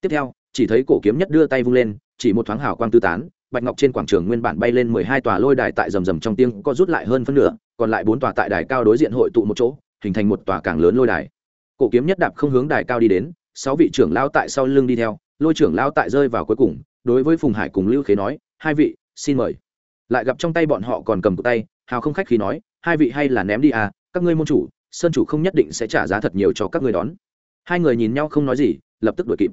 S1: Tiếp theo, chỉ thấy cổ kiếm nhất đưa tay vung lên, chỉ một thoáng hào quang tư tán bạch ngọc trên quảng trường nguyên bản bay lên mười hai tòa lôi đài tại rầm rầm trong tiếng có rút lại hơn phân nửa, còn lại bốn tòa tại đài cao đối diện hội tụ một chỗ, hình thành một tòa càng lớn lôi đài. Cổ kiếm nhất đạp không hướng đài cao đi đến, sáu vị trưởng lao tại sau lưng đi theo, lôi trưởng lao tại rơi vào cuối cùng, đối với phùng hải cùng lưu khế nói, hai vị, xin mời. Lại gặp trong tay bọn họ còn cầm cụ tay, hào không khách khí nói, hai vị hay là ném đi à các ngươi môn chủ, sơn chủ không nhất định sẽ trả giá thật nhiều cho các ngươi đón. Hai người nhìn nhau không nói gì, lập tức đuổi kịp.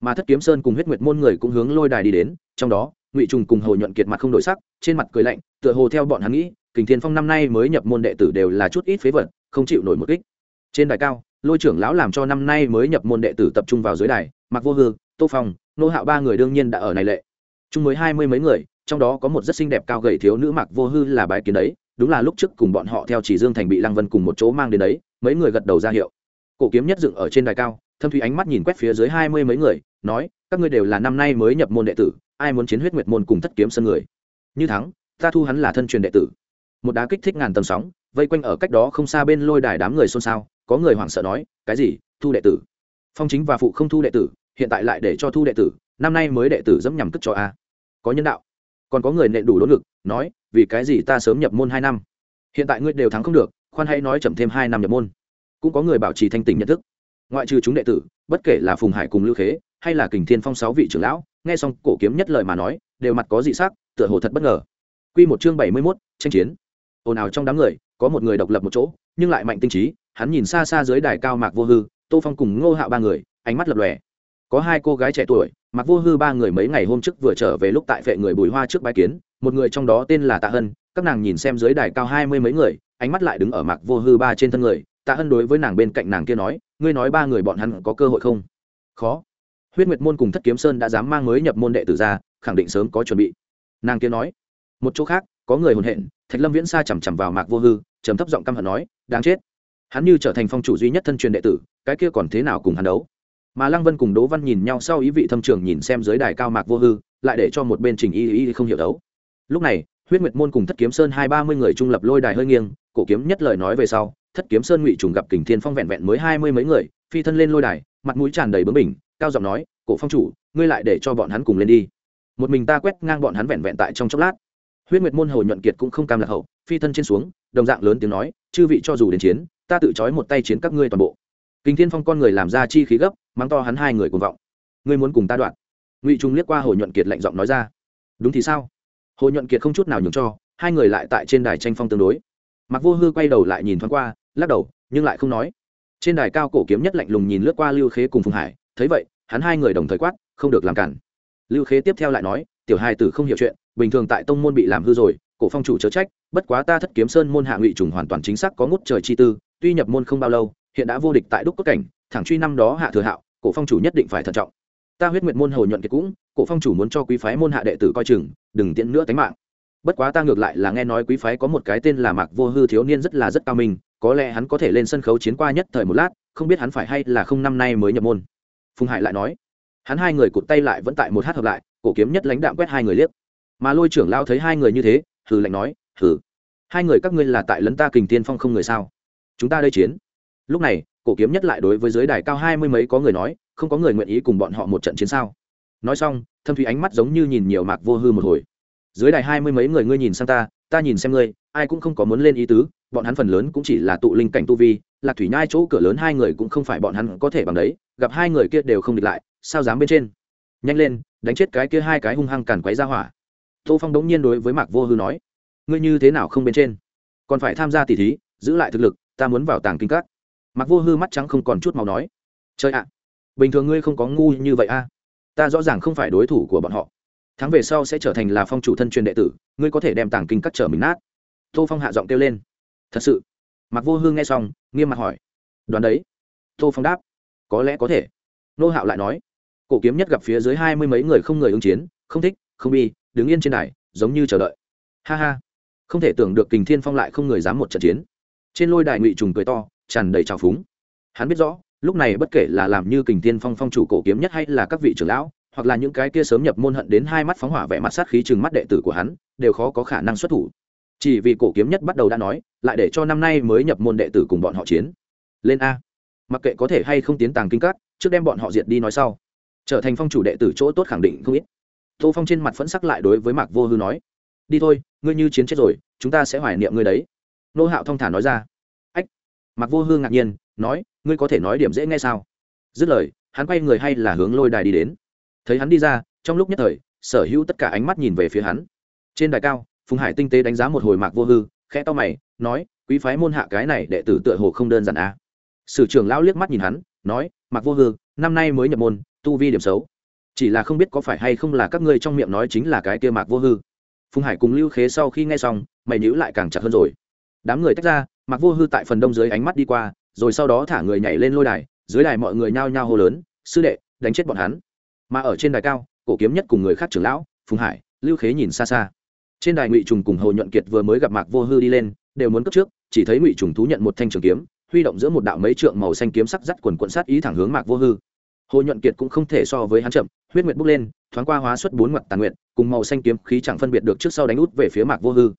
S1: Mà thất kiếm sơn cùng huyết nguyệt môn người cũng hướng lôi đài đi đến, trong đó ngụy trùng cùng hồ nhuận kiệt mặt không đổi sắc, trên mặt cười lạnh, tựa hồ theo bọn hắn nghĩ, kình thiên phong năm nay mới nhập môn đệ tử đều là chút ít phế vật, không chịu nổi một kích. Trên đài cao, lôi trưởng lão làm cho năm nay mới nhập môn đệ tử tập trung vào dưới đài mặc vô hư, tô phong, nô hạo ba người đương nhiên đã ở này lệ. Chung mới hai mươi mấy người, trong đó có một rất xinh đẹp cao gầy thiếu nữ mặc vô hư là bái kiến đấy, đúng là lúc trước cùng bọn họ theo chỉ dương thành bị lăng vân cùng một chỗ mang đến đấy, mấy người gật đầu ra hiệu. Cổ kiếm nhất dựng ở trên đài cao, thâm thủy ánh mắt nhìn quét phía dưới hai mươi mấy người, nói, các ngươi đều là năm nay mới nhập môn đệ tử ai muốn chiến huyết nguyệt môn cùng thất kiếm sân người. Như thắng, ta thu hắn là thân truyền đệ tử. Một đá kích thích ngàn tầng sóng, vây quanh ở cách đó không xa bên lôi đài đám người xôn xao, có người hoảng sợ nói, cái gì? Thu đệ tử? Phong chính và phụ không thu đệ tử, hiện tại lại để cho thu đệ tử, năm nay mới đệ tử dẫm nhằm cất cho a. Có nhân đạo. Còn có người nện đủ đốn ngực, nói, vì cái gì ta sớm nhập môn hai năm? Hiện tại ngươi đều thắng không được, khoan hãy nói chậm thêm hai năm nhập môn. Cũng có người bảo trì thanh tình nhận thức. Ngoại trừ chúng đệ tử, bất kể là phùng hải cùng lưu khế, hay là kình thiên phong sáu vị trưởng lão nghe xong cổ kiếm nhất lời mà nói đều mặt có dị sắc tựa hồ thật bất ngờ Quy một chương bảy mươi 71, tranh chiến. Ồn ào trong đám người, có một người độc lập một chỗ, nhưng lại mạnh tinh trí, hắn nhìn xa xa dưới đài cao Mạc Vô Hư, Tô Phong cùng Ngô Hạo ba người, ánh mắt lập lòe. Có hai cô gái trẻ tuổi, Mạc Vô Hư ba người mấy ngày hôm trước vừa trở về lúc tại vệ người Bùi Hoa trước bái kiến, một người trong đó tên là Tạ Hân, các nàng nhìn xem dưới đài cao hai mươi mấy người, ánh mắt lại đứng ở Mạc Vô Hư ba trên thân người, Tạ Hân đối với nàng bên cạnh nàng kia nói, ngươi nói ba người bọn hắn có cơ hội không? Khó. Huyết Nguyệt môn cùng Thất Kiếm Sơn đã dám mang mới nhập môn đệ tử ra, khẳng định sớm có chuẩn bị. Nàng kia nói, một chỗ khác có người hồn hện. Thạch lâm viễn sa chằm chằm vào mạc vô hư trầm thấp giọng căm hận nói đáng chết. Hắn như trở thành phong chủ duy nhất thân truyền đệ tử cái kia còn thế nào cùng hắn đấu? Mà lăng vân cùng đỗ văn nhìn nhau sau ý vị thâm trường nhìn xem dưới đài cao mạc vô hư lại để cho một bên trình y y không hiểu đấu. Lúc này huyết nguyệt môn cùng thất kiếm sơn hai ba mươi người trung lập lôi đài hơi nghiêng cổ kiếm nhất lời nói về sau thất kiếm sơn ngụy trùng gặp kình thiên phong vẹn vẹn mới hai mươi mấy người phi thân lên lôi đài mặt mũi tràn đầy bướng bỉnh cao giọng nói, cổ phong chủ, ngươi lại để cho bọn hắn cùng lên đi. Một mình ta quét ngang bọn hắn vẹn vẹn tại trong chốc lát. Huyết nguyệt môn hồ nhuận kiệt cũng không cam lạc hậu, phi thân trên xuống, đồng dạng lớn tiếng nói, chư vị cho dù đến chiến, ta tự trói một tay chiến các ngươi toàn bộ. Kinh thiên phong con người làm ra chi khí gấp, mắng to hắn hai người cùng vọng. Ngươi muốn cùng ta đoạn? Ngụy trung liếc qua hồ nhuận kiệt lạnh giọng nói ra. Đúng thì sao? Hồ nhuận kiệt không chút nào nhường cho, hai người lại tại trên đài tranh phong tương đối. Mặc vô hư quay đầu lại nhìn thoáng qua, lắc đầu, nhưng lại không nói. Trên đài cao cổ kiếm nhất lạnh lùng nhìn lướt qua lưu khế cùng phùng hải, thấy vậy hắn hai người đồng thời quát, không được làm cản. Lưu khế tiếp theo lại nói, tiểu hai tử không hiểu chuyện, bình thường tại tông môn bị làm hư rồi, cổ phong chủ chớ trách, bất quá ta thất kiếm sơn môn hạ ngụy trùng hoàn toàn chính xác có ngút trời chi tư, tuy nhập môn không bao lâu, hiện đã vô địch tại đúc cốt cảnh, thẳng truy năm đó hạ thừa hạo, cổ phong chủ nhất định phải thận trọng. Ta huyết nguyện môn hồi nhuận kiệt cũng, cổ phong chủ muốn cho quý phái môn hạ đệ tử coi chừng, đừng tiện nữa tánh mạng. Bất quá ta ngược lại là nghe nói quý phái có một cái tên là mạc vô hư thiếu niên rất là rất cao minh, có lẽ hắn có thể lên sân khấu chiến qua nhất thời một lát, không biết hắn phải hay là không năm nay mới nhập môn phùng hải lại nói, hắn hai người cụt tay lại vẫn tại một hát hợp lại, cổ kiếm nhất lãnh đạm quét hai người liếc. Mà lôi trưởng lao thấy hai người như thế, hừ lạnh nói, hừ, hai người các ngươi là tại lấn ta kình tiên phong không người sao? Chúng ta đây chiến. Lúc này, cổ kiếm nhất lại đối với giới đài cao hai mươi mấy có người nói, không có người nguyện ý cùng bọn họ một trận chiến sao? Nói xong, thâm thủy ánh mắt giống như nhìn nhiều mạc vô hư một hồi. Dưới đài hai mươi mấy người ngươi nhìn sang ta ta nhìn xem ngươi, ai cũng không có muốn lên ý tứ bọn hắn phần lớn cũng chỉ là tụ linh cảnh tu vi, lạc thủy nhai chỗ cửa lớn hai người cũng không phải bọn hắn có thể bằng đấy, gặp hai người kia đều không địch lại, sao dám bên trên? Nhanh lên, đánh chết cái kia hai cái hung hăng càn quấy ra hỏa. Tô phong đống nhiên đối với mạc vô hư nói, ngươi như thế nào không bên trên? Còn phải tham gia tỷ thí, giữ lại thực lực, ta muốn vào tàng kinh các. Mạc vô hư mắt trắng không còn chút màu nói chơi ạ, bình thường ngươi không có ngu như vậy a. Ta rõ ràng không phải đối thủ của bọn họ. Thắng về sau sẽ trở thành là phong chủ thân truyền đệ tử, ngươi có thể đem tàng kinh cắt trở mình nát. Tô phong hạ giọng kêu lên thật sự? Mặc vô hương nghe xong, nghiêm mặt hỏi. Đoán đấy. Tô phong đáp. Có lẽ có thể. Nô hạo lại nói. Cổ kiếm nhất gặp phía dưới hai mươi mấy người không người ứng chiến, không thích, không bi, đứng yên trên đài, giống như chờ đợi. Ha ha. Không thể tưởng được kình thiên phong lại không người dám một trận chiến. Trên lôi đài ngụy trùng cười to, tràn đầy trào phúng. Hắn biết rõ, lúc này bất kể là làm như kình thiên phong phong chủ cổ kiếm nhất hay là các vị trưởng lão, hoặc là những cái kia sớm nhập môn hận đến hai mắt phóng hỏa vẻ mặt sát khí chừng mắt đệ tử của hắn, đều khó có khả năng xuất thủ chỉ vì cổ kiếm nhất bắt đầu đã nói, lại để cho năm nay mới nhập môn đệ tử cùng bọn họ chiến. Lên a. Mặc kệ có thể hay không tiến tàng kinh các, trước đem bọn họ diệt đi nói sau. Trở thành phong chủ đệ tử chỗ tốt khẳng định không ít. Tô phong trên mặt phẫn sắc lại đối với mạc vô hư nói, đi thôi, ngươi như chiến chết rồi, chúng ta sẽ hoài niệm ngươi đấy. Nô hạo thong thả nói ra. Ách. Mạc vô hư ngạc nhiên, nói, ngươi có thể nói điểm dễ nghe sao? Dứt lời, hắn quay người hay là hướng lôi đài đi đến. Thấy hắn đi ra, trong lúc nhất thời, sở hữu tất cả ánh mắt nhìn về phía hắn. Trên đài cao phùng hải tinh tế đánh giá một hồi mạc vô hư, khẽ to mày, nói, quý phái môn hạ cái này đệ tử tựa hồ không đơn giản à. sử trưởng lão liếc mắt nhìn hắn, nói, mạc vô hư, năm nay mới nhập môn, tu vi điểm xấu. Chỉ là không biết có phải hay không là các ngươi trong miệng nói chính là cái kia mạc vô hư. Phùng hải cùng lưu khế sau khi nghe xong, mày nhữ lại càng chặt hơn rồi. Đám người tách ra, mạc vô hư tại phần đông dưới ánh mắt đi qua, rồi sau đó thả người nhảy lên lôi đài, dưới đài mọi người nhao nhao hô lớn, sư đệ, đánh chết bọn hắn. Mà ở trên đài cao, cổ kiếm nhất cùng người khác trưởng lão, phùng hải, lưu khế nhìn xa xa trên đài ngụy trùng cùng hồ nhuận kiệt vừa mới gặp mạc vô hư đi lên, đều muốn cất trước, chỉ thấy ngụy trùng thú nhận một thanh trường kiếm, huy động giữa một đạo mấy trượng màu xanh kiếm sắc dắt quần quận sát ý thẳng hướng mạc vô hư. Hồ nhuận kiệt cũng không thể so với hắn chậm, huyết nguyệt bốc lên, thoáng qua hóa xuất bốn mặt tàn nguyện cùng màu xanh kiếm khí chẳng phân biệt được trước sau đánh út về phía mạc vô hư.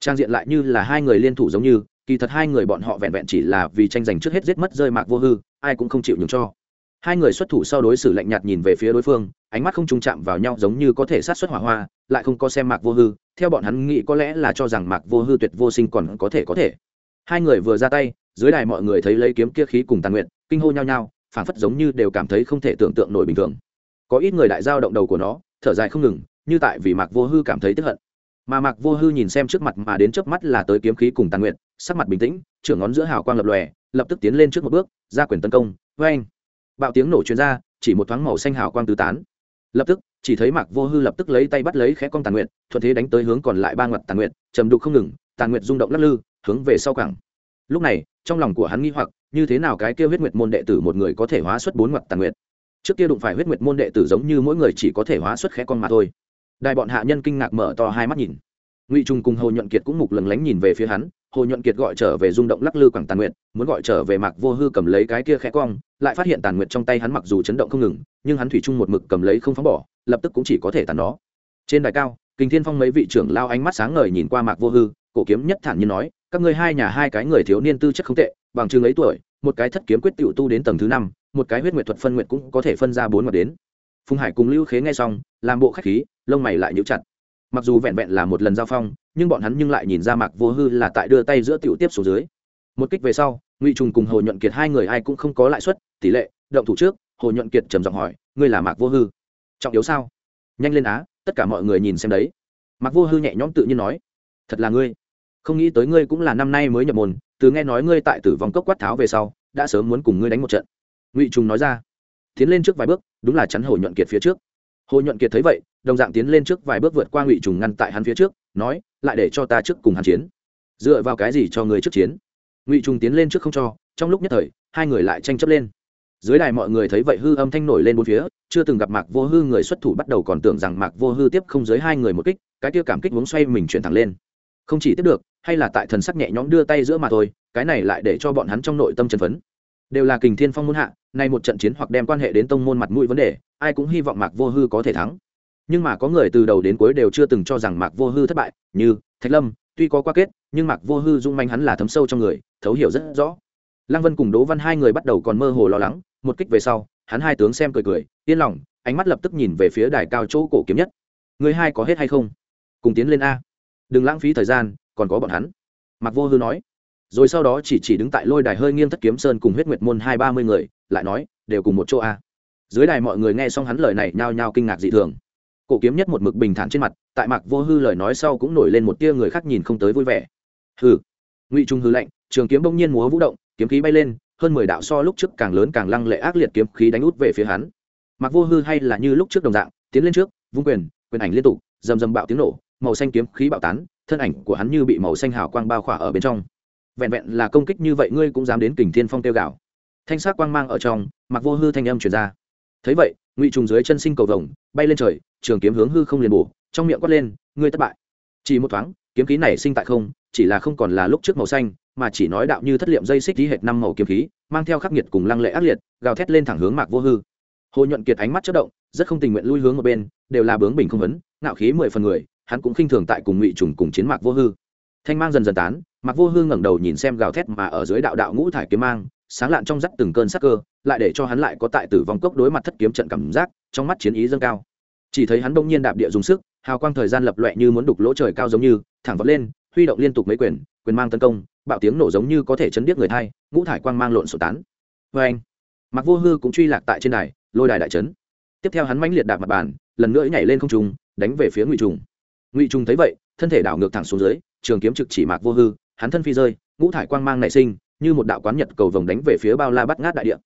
S1: Trang diện lại như là hai người liên thủ giống như, kỳ thật hai người bọn họ vẹn vẹn chỉ là vì tranh giành trước hết giết mất rơi mạc vô hư, ai cũng không chịu nhường cho. Hai người xuất thủ sau đối xử lạnh nhạt nhìn về phía đối phương, ánh mắt không trùng chạm vào nhau giống như có thể sát xuất hỏa hoa lại không có xem mạc vô hư, theo bọn hắn nghĩ có lẽ là cho rằng mạc vô hư tuyệt vô sinh còn có thể có thể. Hai người vừa ra tay, dưới đài mọi người thấy lấy kiếm kia khí cùng tàn nguyện, kinh hô nhau nhau, phảng phất giống như đều cảm thấy không thể tưởng tượng nổi bình thường. Có ít người đại giao động đầu của nó, thở dài không ngừng, như tại vì mạc vô hư cảm thấy tức hận. Mà mạc vô hư nhìn xem trước mặt mà đến trước mắt là tới kiếm khí cùng tàn nguyện, sắc mặt bình tĩnh, trưởng ngón giữa hào quang lập lòe, lập tức tiến lên trước một bước, ra quyền tấn công vê anh bạo tiếng nổ chuyên ra, chỉ một thoáng màu xanh hào quang tứ tán. Lập tức chỉ thấy mạc vô hư lập tức lấy tay bắt lấy khẽ con tàn nguyện thuận thế đánh tới hướng còn lại ba ngoặt tàn nguyện trầm đục không ngừng, tàn nguyện rung động lắc lư, hướng về sau cảng lúc này, trong lòng của hắn nghi hoặc, như thế nào cái kia huyết nguyệt môn đệ tử một người có thể hóa xuất bốn ngoặt tàn nguyện trước kia đụng phải huyết nguyệt môn đệ tử giống như mỗi người chỉ có thể hóa xuất khẽ con mà thôi. Đại bọn hạ nhân kinh ngạc mở to hai mắt nhìn. Ngụy trung cùng hồ nhuận kiệt cũng mục lừng lánh nhìn về phía hắn hồ nhuận kiệt gọi trở về rung động lắc lư quảng tàn nguyện muốn gọi trở về mạc vô hư cầm lấy cái kia khẽ cong, lại phát hiện tàn nguyện trong tay hắn mặc dù chấn động không ngừng, nhưng hắn thủy chung một mực cầm lấy không phóng bỏ, lập tức cũng chỉ có thể tàn nó. Trên đài cao kinh thiên phong mấy vị trưởng lao ánh mắt sáng ngời nhìn qua mạc vô hư, cổ kiếm nhất thản như nói, các ngươi hai nhà hai cái người thiếu niên tư chất không tệ, bằng chừng ấy tuổi, một cái thất kiếm quyết tiểu tu đến tầng thứ năm, một cái huyết nguyện thuật phân nguyện cũng có thể phân ra bốn mặt đến. Phùng hải cùng lưu khế nghe xong, làm bộ khách khí, lông mày lại nhíu chặt. Mặc dù vẹn vẹn là một lần giao phong nhưng bọn hắn nhưng lại nhìn ra mạc vô hư là tại đưa tay giữa tiểu tiếp xuống dưới. Một kích về sau, ngụy trùng cùng hồ nhuận kiệt hai người ai cũng không có lãi suất, tỷ lệ, động thủ trước, hồ nhuận kiệt trầm giọng hỏi, ngươi là mạc vô hư? Trọng yếu sao? Nhanh lên á, tất cả mọi người nhìn xem đấy. Mạc vô hư nhẹ nhõm tự nhiên nói, thật là ngươi. Không nghĩ tới ngươi cũng là năm nay mới nhập môn, từ nghe nói ngươi tại tử vong cốc quát tháo về sau, đã sớm muốn cùng ngươi đánh một trận. Ngụy trùng nói ra, tiến lên trước vài bước, đúng là chắn hồ nhuận kiệt phía trước. Hồ nhuận kiệt thấy vậy, đồng dạng tiến lên trước vài bước vượt qua ngụy trùng ngăn tại hắn phía trước nói, lại để cho ta trước cùng hàn chiến. Dựa vào cái gì cho người trước chiến? Ngụy trùng tiến lên trước không cho, trong lúc nhất thời, hai người lại tranh chấp lên. Dưới đài mọi người thấy vậy hư âm thanh nổi lên bốn phía, chưa từng gặp mạc vô hư người xuất thủ bắt đầu còn tưởng rằng mạc vô hư tiếp không dưới hai người một kích, cái kia cảm kích vốn xoay mình chuyển thẳng lên. Không chỉ tiếp được, hay là tại thần sắc nhẹ nhõm đưa tay giữa mà thôi, cái này lại để cho bọn hắn trong nội tâm chân phấn. Đều là kình thiên phong môn hạ, nay một trận chiến hoặc đem quan hệ đến tông môn mặt mũi vấn đề, ai cũng hy vọng mạc vô hư có thể thắng nhưng mà có người từ đầu đến cuối đều chưa từng cho rằng mạc vô hư thất bại, như thạch lâm, tuy có qua kết, nhưng mạc vô hư dung manh hắn là thấm sâu trong người, thấu hiểu rất rõ. Lăng vân cùng đỗ văn hai người bắt đầu còn mơ hồ lo lắng, một kích về sau, hắn hai tướng xem cười cười, yên lòng, ánh mắt lập tức nhìn về phía đài cao chỗ cổ kiếm nhất. Người hai có hết hay không? Cùng tiến lên a. Đừng lãng phí thời gian, còn có bọn hắn. Mạc vô hư nói. Rồi sau đó chỉ chỉ đứng tại lôi đài hơi nghiêng thất kiếm sơn cùng huyết nguyệt môn hai ba mươi người, lại nói, đều cùng một chỗ a. Dưới đài mọi người nghe xong hắn lời này nhao nhao kinh ngạc dị thường cổ kiếm nhất một mực bình thản trên mặt, tại mạc vô hư lời nói sau cũng nổi lên một tia người khác nhìn không tới vui vẻ. Hư ngụy trung hư lạnh, trường kiếm bỗng nhiên múa vũ động, kiếm khí bay lên, hơn mười đạo so lúc trước càng lớn càng lăng lệ ác liệt kiếm khí đánh út về phía hắn. Mạc vô hư hay là như lúc trước đồng dạng, tiến lên trước, vung quyền quyền ảnh liên tục, rầm rầm bạo tiếng nổ, màu xanh kiếm khí bạo tán, thân ảnh của hắn như bị màu xanh hào quang bao khỏa ở bên trong. Vẹn vẹn là công kích như vậy ngươi cũng dám đến kình thiên phong tiêu gạo thanh sắc quang mang ở trong mặc vô hư thanh âm truyền ra. Thấy vậy, ngụy trùng dưới chân sinh cầu vồng bay lên trời, trường kiếm hướng hư không liền bổ, trong miệng quát lên, ngươi thất bại. Chỉ một thoáng, kiếm khí này sinh tại không, chỉ là không còn là lúc trước màu xanh, mà chỉ nói đạo như thất liệm dây xích tí hệt năm màu kiếm khí, mang theo khắc nghiệt cùng lăng lệ ác liệt, gào thét lên thẳng hướng mạc vô hư. Hồ nhuận kiệt ánh mắt chất động, rất không tình nguyện lui hướng một bên, đều là bướng bình không vấn, ngạo khí mười phần người, hắn cũng khinh thường tại cùng ngụy trùng cùng chiến mạc vô hư. Thanh mang dần dần tán, mạc vô hư ngẩng đầu nhìn xem gào thét mà ở dưới đạo đạo ngũ thải kiếm mang, sáng lạn trong rắc từng cơn sắc cơ, lại để cho hắn lại có tại tử vong cốc đối mặt thất kiếm trận cảm giác trong mắt chiến ý dâng cao. Chỉ thấy hắn đông nhiên đạp địa dùng sức, hào quang thời gian lập loẹ như muốn đục lỗ trời cao giống như, thẳng vọt lên, huy động liên tục mấy quyền quyền mang tấn công, bạo tiếng nổ giống như có thể chấn điếc người thay ngũ thải quang mang lộn sổ tán. Vê anh mặc vô hư cũng truy lạc tại trên đài, lôi đài đại trấn. Tiếp theo hắn mãnh liệt đạp mặt bàn, lần nữa nhảy lên không trùng đánh về phía ngụy trùng. Ngụy trùng thấy vậy, thân thể đảo ngược thẳng xuống dưới, trường kiếm trực chỉ mạc vô hư, hắn thân phi rơi, ngũ thải quang mang nảy sinh, như một đạo quán nhật cầu vồng đánh về phía bao la bắt ngát đại địa.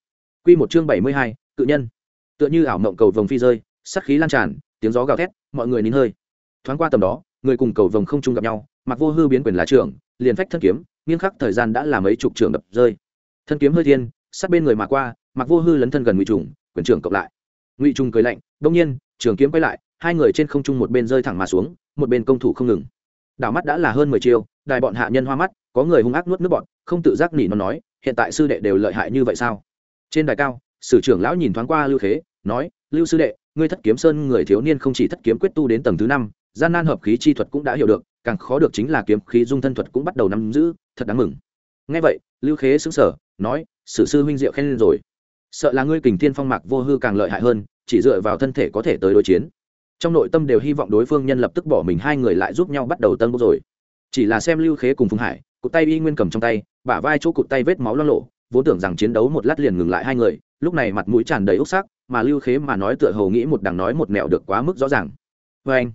S1: Quy một chương bảy mươi hai, cự nhân tựa như ảo mộng cầu vồng phi rơi sắc khí lan tràn, tiếng gió gào thét, mọi người nín hơi. Thoáng qua tầm đó, người cùng cầu vồng không chung gặp nhau, mặc vô hư biến quyền là trưởng, liền phách thân kiếm, nghiêng khắc thời gian đã là mấy chục trường đập rơi. Thân kiếm hơi thiên, sát bên người mà qua, mặc vô hư lấn thân gần ngụy trùng, quyền trưởng cộng lại. Ngụy trùng cười lạnh, đông nhiên, trường kiếm quay lại, hai người trên không trung một bên rơi thẳng mà xuống, một bên công thủ không ngừng. Đảo mắt đã là hơn mười chiêu, đài bọn hạ nhân hoa mắt, có người hung ác nuốt nước bọn không tự giác nỉ nó nói, hiện tại sư đệ đều lợi hại như vậy sao? Trên đài cao, sử trưởng lão nhìn thoáng qua lưu khế nói, lưu sư đệ, ngươi thất kiếm sơn người thiếu niên không chỉ thất kiếm quyết tu đến tầng thứ năm, gian nan hợp khí chi thuật cũng đã hiểu được, càng khó được chính là kiếm khí dung thân thuật cũng bắt đầu nắm giữ, thật đáng mừng. Ngay vậy, lưu khế xứng sở nói, sử sư huynh diệu khen lên rồi. Sợ là ngươi kình thiên phong mạc vô hư càng lợi hại hơn, chỉ dựa vào thân thể có thể tới đối chiến. Trong nội tâm đều hy vọng đối phương nhân lập tức bỏ mình hai người lại giúp nhau bắt đầu tân bốc rồi. Chỉ là xem lưu khế cùng phùng hải, cụt tay y nguyên cầm trong tay, bả vai chỗ cụt tay vết máu lo lộ vốn tưởng rằng chiến đấu một lát liền ngừng lại hai người, lúc này mặt mũi tràn đầy ốc sắc, mà lưu khế mà nói tựa hầu nghĩ một đằng nói một mẹo được quá mức rõ ràng. Vê anh,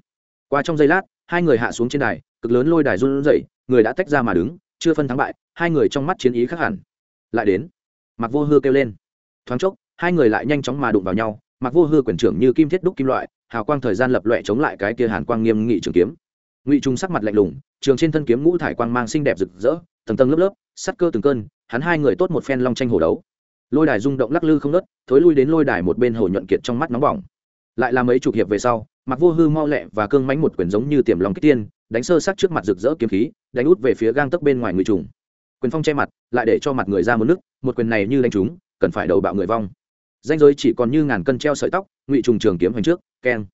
S1: qua trong giây lát, hai người hạ xuống trên đài, cực lớn lôi đài run rẩy, người đã tách ra mà đứng, chưa phân thắng bại, hai người trong mắt chiến ý khác hẳn. Lại đến mặc vô hư kêu lên. Thoáng chốc, hai người lại nhanh chóng mà đụng vào nhau mặc vô hư quyền trưởng như kim thiết đúc kim loại, hào quang thời gian lập loẹ chống lại cái kia hàn quang nghiêm nghị trường kiếm ngụy trung sắc mặt lạnh lùng, trường trên thân kiếm ngũ thải quang mang xinh đẹp rực rỡ, tầng tầng lớp lớp, sắt cơ từng cơn, hắn hai người tốt một phen long tranh hổ đấu. Lôi đài rung động lắc lư không nớt thối lui đến lôi đài một bên hồ nhuận kiệt trong mắt nóng bỏng. Lại là mấy chục hiệp về sau mặc vô hư mau lẹ và cương mánh một quyền giống như tiềm lòng kích tiên, đánh sơ sắc trước mặt rực rỡ kiếm khí, đánh út về phía gang tấc bên ngoài ngụy trùng. Quyền phong che mặt, lại để cho mặt người ra một nước, một quyền này như đánh trúng, cần phải đầu bạo người vong. Danh giới chỉ còn như ngàn cân treo sợi tóc, ngụy trùng trường kiếm hành trước, keng.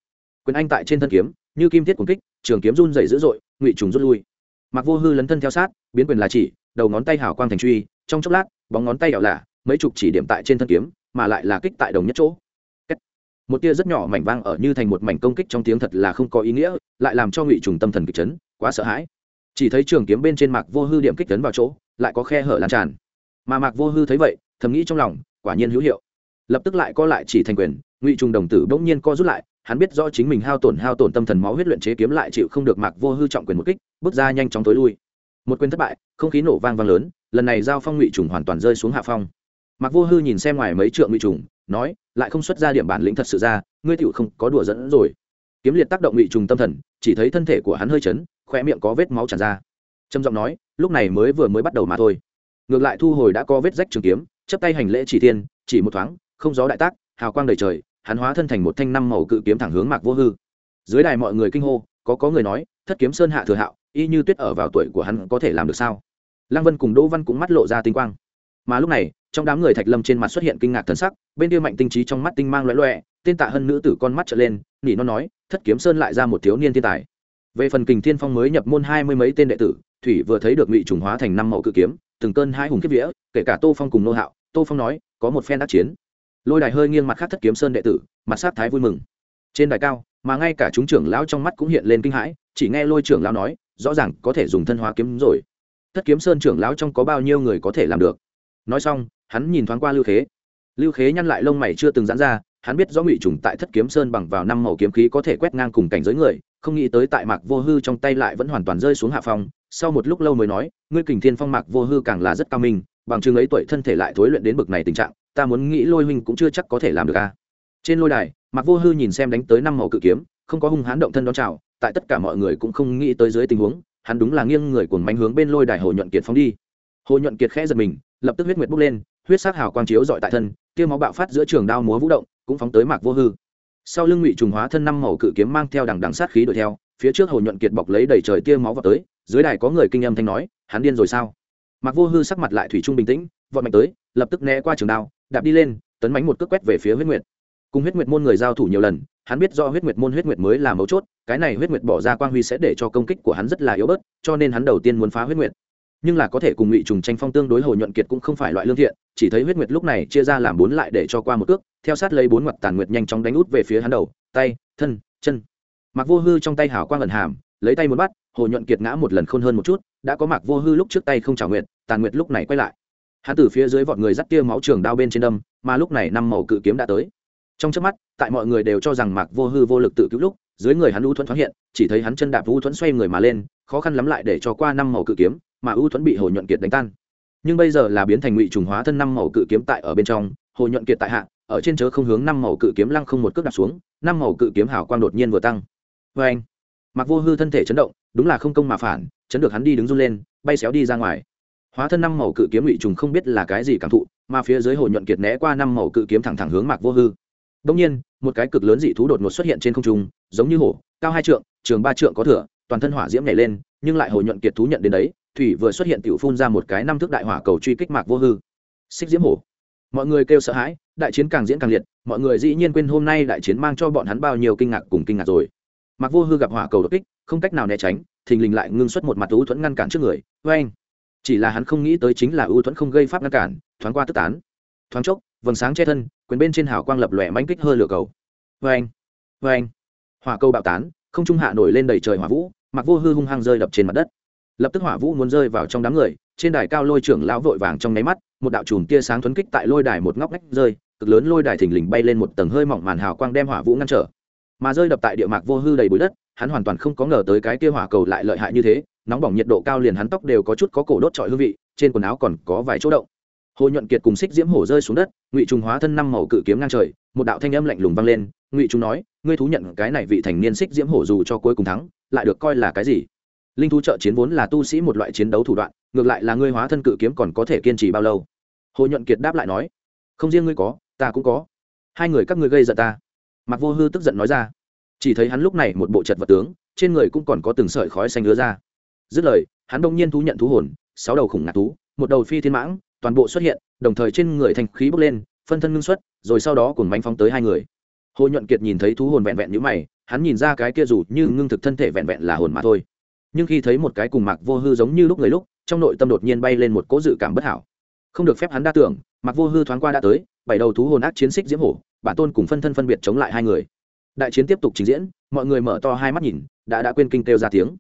S1: Quyền anh tại trên thân kiếm như kim thiết cuồng kích, trường kiếm run dày dữ dội, ngụy trùng rút lui. Mặc vô hư lấn thân theo sát, biến quyền là chỉ, đầu ngón tay hào quang thành truy, trong chốc lát, bóng ngón tay đảo lạ mấy chục chỉ điểm tại trên thân kiếm, mà lại là kích tại đồng nhất chỗ. Một tia rất nhỏ mảnh vang ở như thành một mảnh công kích trong tiếng thật là không có ý nghĩa, lại làm cho ngụy trùng tâm thần kịch chấn, quá sợ hãi. Chỉ thấy trường kiếm bên trên mạc vô hư điểm kích tấn vào chỗ, lại có khe hở lan tràn. Mà mạc vô hư thấy vậy, thầm nghĩ trong lòng, quả nhiên hữu hiệu. Lập tức lại co lại chỉ thành quyền, ngụy trùng đồng tử bỗng nhiên co rút lại hắn biết rõ chính mình hao tổn hao tổn tâm thần máu huyết luyện chế kiếm lại chịu không được mạc vô hư trọng quyền một kích, bước ra nhanh chóng tối lui. Một quyền thất bại, không khí nổ vang vang lớn, lần này giao phong ngụy trùng hoàn toàn rơi xuống hạ phong. Mạc vô hư nhìn xem ngoài mấy trượng ngụy trùng, nói, lại không xuất ra điểm bản lĩnh thật sự ra, ngươi tựu không có đùa dẫn rồi. Kiếm liệt tác động ngụy trùng tâm thần, chỉ thấy thân thể của hắn hơi chấn khoe miệng có vết máu tràn ra. Trầm giọng nói, lúc này mới vừa mới bắt đầu mà thôi. Ngược lại thu hồi đã có vết rách trường kiếm chấp tay hành lễ chỉ tiên chỉ một thoáng, không gió đại tác, hào quang đầy trời hắn hóa thân thành một thanh năm màu cự kiếm thẳng hướng mạc vô hư. Dưới đài mọi người kinh hô, có có người nói, thất kiếm sơn hạ thừa hạo, y như tuyết ở vào tuổi của hắn có thể làm được sao? Lăng vân cùng đỗ văn cũng mắt lộ ra tinh quang. Mà lúc này, trong đám người thạch lâm trên mặt xuất hiện kinh ngạc thần sắc, bên kia mạnh tinh trí trong mắt tinh mang loẹ loẹ tên tạ hân nữ tử con mắt trở lên, nỉ nó nói, thất kiếm sơn lại ra một thiếu niên thiên tài. Về phần kình thiên phong mới nhập môn hai mươi mấy tên đệ tử, thủy vừa thấy được ngụy trùng hóa thành năm mẫu cự kiếm, từng cơn hai hùng kiếp vía, kể cả tô phong cùng nô hạo, tô phong nói, có một phen đắc chiến lôi đài hơi nghiêng mặt khác thất kiếm sơn đệ tử mặt sát thái vui mừng trên đài cao mà ngay cả chúng trưởng lão trong mắt cũng hiện lên kinh hãi chỉ nghe lôi trưởng lão nói rõ ràng có thể dùng thân hóa kiếm rồi thất kiếm sơn trưởng lão trong có bao nhiêu người có thể làm được nói xong hắn nhìn thoáng qua lưu khế lưu khế nhăn lại lông mày chưa từng giãn ra hắn biết rõ ngụy trùng tại thất kiếm sơn bằng vào năm màu kiếm khí có thể quét ngang cùng cảnh giới người không nghĩ tới tại mạc vô hư trong tay lại vẫn hoàn toàn rơi xuống hạ phong sau một lúc lâu mới nói ngươi kình thiên phong mạc vô hư càng là rất cao minh bằng chứng ấy tuổi thân thể lại thối luyện đến bực này tình trạng ta muốn nghĩ lôi huynh cũng chưa chắc có thể làm được a trên lôi đài, mạc vô hư nhìn xem đánh tới năm màu cự kiếm, không có hung hãn động thân đón chào, tại tất cả mọi người cũng không nghĩ tới dưới tình huống, hắn đúng là nghiêng người cuồng manh hướng bên lôi đài hồ nhuận kiệt phóng đi. Hồ nhuận kiệt khẽ giật mình, lập tức huyết nguyệt bốc lên, huyết sắc hào quang chiếu dọi tại thân tiêu máu bạo phát giữa trường đao múa vũ động, cũng phóng tới mạc vô hư. Sau lưng ngụy trùng hóa thân năm màu cự kiếm mang theo đằng đằng sát khí đuổi theo, phía trước hồ nhuận kiệt bọc lấy đầy trời tia máu vào tới, dưới đài có người kinh âm thanh nói, hắn điên rồi sao? Mạc vô hư sắc mặt lại thủy trung bình tĩnh vọt mạnh tới, lập tức né qua trường đao, đạp đi lên, tấn mánh một cước quét về phía huyết nguyệt. Cùng huyết nguyệt môn người giao thủ nhiều lần, hắn biết do huyết nguyệt môn huyết nguyệt mới là mấu chốt, cái này huyết nguyệt bỏ ra quang huy sẽ để cho công kích của hắn rất là yếu bớt, cho nên hắn đầu tiên muốn phá huyết nguyệt. Nhưng là có thể cùng ngụy trùng tranh phong tương đối hồ nhuận kiệt cũng không phải loại lương thiện, chỉ thấy huyết nguyệt lúc này chia ra làm bốn lại để cho qua một cước, theo sát lấy bốn mặt tàn nguyệt nhanh chóng đánh út về phía hắn đầu, tay, thân, chân. Mặc vô hư trong tay hảo quang ẩn hàm, lấy tay muốn bắt hồ nhuận kiệt ngã một lần khôn hơn một chút, đã có mặc vô hư lúc trước tay không trả nguyệt, tàn nguyệt lúc này quay lại hắn từ phía dưới vọt người dắt tia máu trường đao bên trên đâm, mà lúc này năm màu cự kiếm đã tới. Trong trước mắt, tại mọi người đều cho rằng mạc vô hư vô lực tự cứu lúc, dưới người hắn u thuẫn thoáng hiện, chỉ thấy hắn chân đạp u thuẫn xoay người mà lên, khó khăn lắm lại để cho qua năm màu cự kiếm, mà u thuẫn bị hồ nhuận kiệt đánh tan. Nhưng bây giờ là biến thành ngụy trùng hóa thân năm màu cự kiếm tại ở bên trong, hồ nhuận kiệt tại hạ, ở trên chớ không hướng năm màu cự kiếm lăng không một cước đặt xuống, năm màu cự kiếm hảo quang đột nhiên vừa tăng. Vâng. Vê anh mặc vô hư thân thể chấn động, đúng là không công mà phản, chấn được hắn đi đứng run lên, bay xéo đi ra ngoài hóa thân năm màu cự kiếm ngụy trùng không biết là cái gì cảm thụ, mà phía dưới hồ nhuận kiệt né qua năm màu cự kiếm thẳng thẳng hướng mạc vô hư. Đông nhiên, một cái cực lớn dị thú đột ngột xuất hiện trên không trung, giống như hổ, cao hai trượng, trường ba trượng có thửa toàn thân hỏa diễm nhảy lên, nhưng lại hồ nhuận kiệt thú nhận đến đấy, thủy vừa xuất hiện tiểu phun ra một cái năm thước đại hỏa cầu truy kích mạc vô hư. Xích diễm hổ. Mọi người kêu sợ hãi, đại chiến càng diễn càng liệt, mọi người dĩ nhiên quên hôm nay đại chiến mang cho bọn hắn bao nhiêu kinh ngạc cùng kinh ngạc rồi. Mạc vô hư gặp hỏa cầu đột kích, không cách nào né tránh, thình lình lại ngưng xuất một mặt thú thuẫn ngăn cản trước người. Vê anh chỉ là hắn không nghĩ tới chính là ưu thuẫn không gây pháp ngăn cản, thoáng qua tức tán. Thoáng chốc, vầng sáng che thân, quyền bên trên hào quang lập lòe mánh kích hơi lửa cầu. Vê anh vê anh hỏa cầu bạo tán, không trung hạ nổi lên đầy trời hỏa vũ, mặc vô hư hung hăng rơi đập trên mặt đất. Lập tức hỏa vũ muốn rơi vào trong đám người, trên đài cao lôi trưởng lão vội vàng trong nháy mắt, một đạo chùm tia sáng thuấn kích tại lôi đài một ngóc ngách rơi, cực lớn lôi đài thình lình bay lên một tầng hơi mỏng màn hào quang đem hỏa vũ ngăn trở. Mà rơi đập tại địa mạc vô hư đầy bụi đất, hắn hoàn toàn không có ngờ tới cái kia hỏa cầu lại lợi hại như thế nóng bỏng nhiệt độ cao liền hắn tóc đều có chút có cổ đốt trọi hương vị, trên quần áo còn có vài chỗ động. Hồ nhuận kiệt cùng xích diễm hổ rơi xuống đất, ngụy Trung hóa thân năm màu cự kiếm ngang trời, một đạo thanh âm lạnh lùng vang lên, ngụy Trung nói, ngươi thú nhận cái này vị thành niên xích diễm hổ dù cho cuối cùng thắng, lại được coi là cái gì? Linh thú trợ chiến vốn là tu sĩ một loại chiến đấu thủ đoạn, ngược lại là ngươi hóa thân cự kiếm còn có thể kiên trì bao lâu? Hồ nhuận kiệt đáp lại nói, không riêng ngươi có, ta cũng có. Hai người các ngươi gây giận ta. Mặc vô hư tức giận nói ra. Chỉ thấy hắn lúc này một bộ chật vật tướng, trên người cũng còn có từng sợi khói xanh ứa ra dứt lời, hắn đông nhiên thú nhận thú hồn, sáu đầu khủng ngạc thú, một đầu phi thiên mãng, toàn bộ xuất hiện, đồng thời trên người thành khí bốc lên, phân thân ngưng xuất, rồi sau đó cùng bánh phóng tới hai người. Hồ nhuận kiệt nhìn thấy thú hồn vẹn vẹn như mày, hắn nhìn ra cái kia dù như ngưng thực thân thể vẹn vẹn là hồn mà thôi. Nhưng khi thấy một cái cùng mạc vô hư giống như lúc người lúc, trong nội tâm đột nhiên bay lên một cỗ dự cảm bất hảo. Không được phép hắn đa tưởng, mạc vô hư thoáng qua đã tới, bảy đầu thú hồn ác chiến xích diễm hổ bản tôn cùng phân thân phân biệt chống lại hai người. Đại chiến tiếp tục trình diễn, mọi người mở to hai mắt nhìn, đã đã quên kinh kêu ra tiếng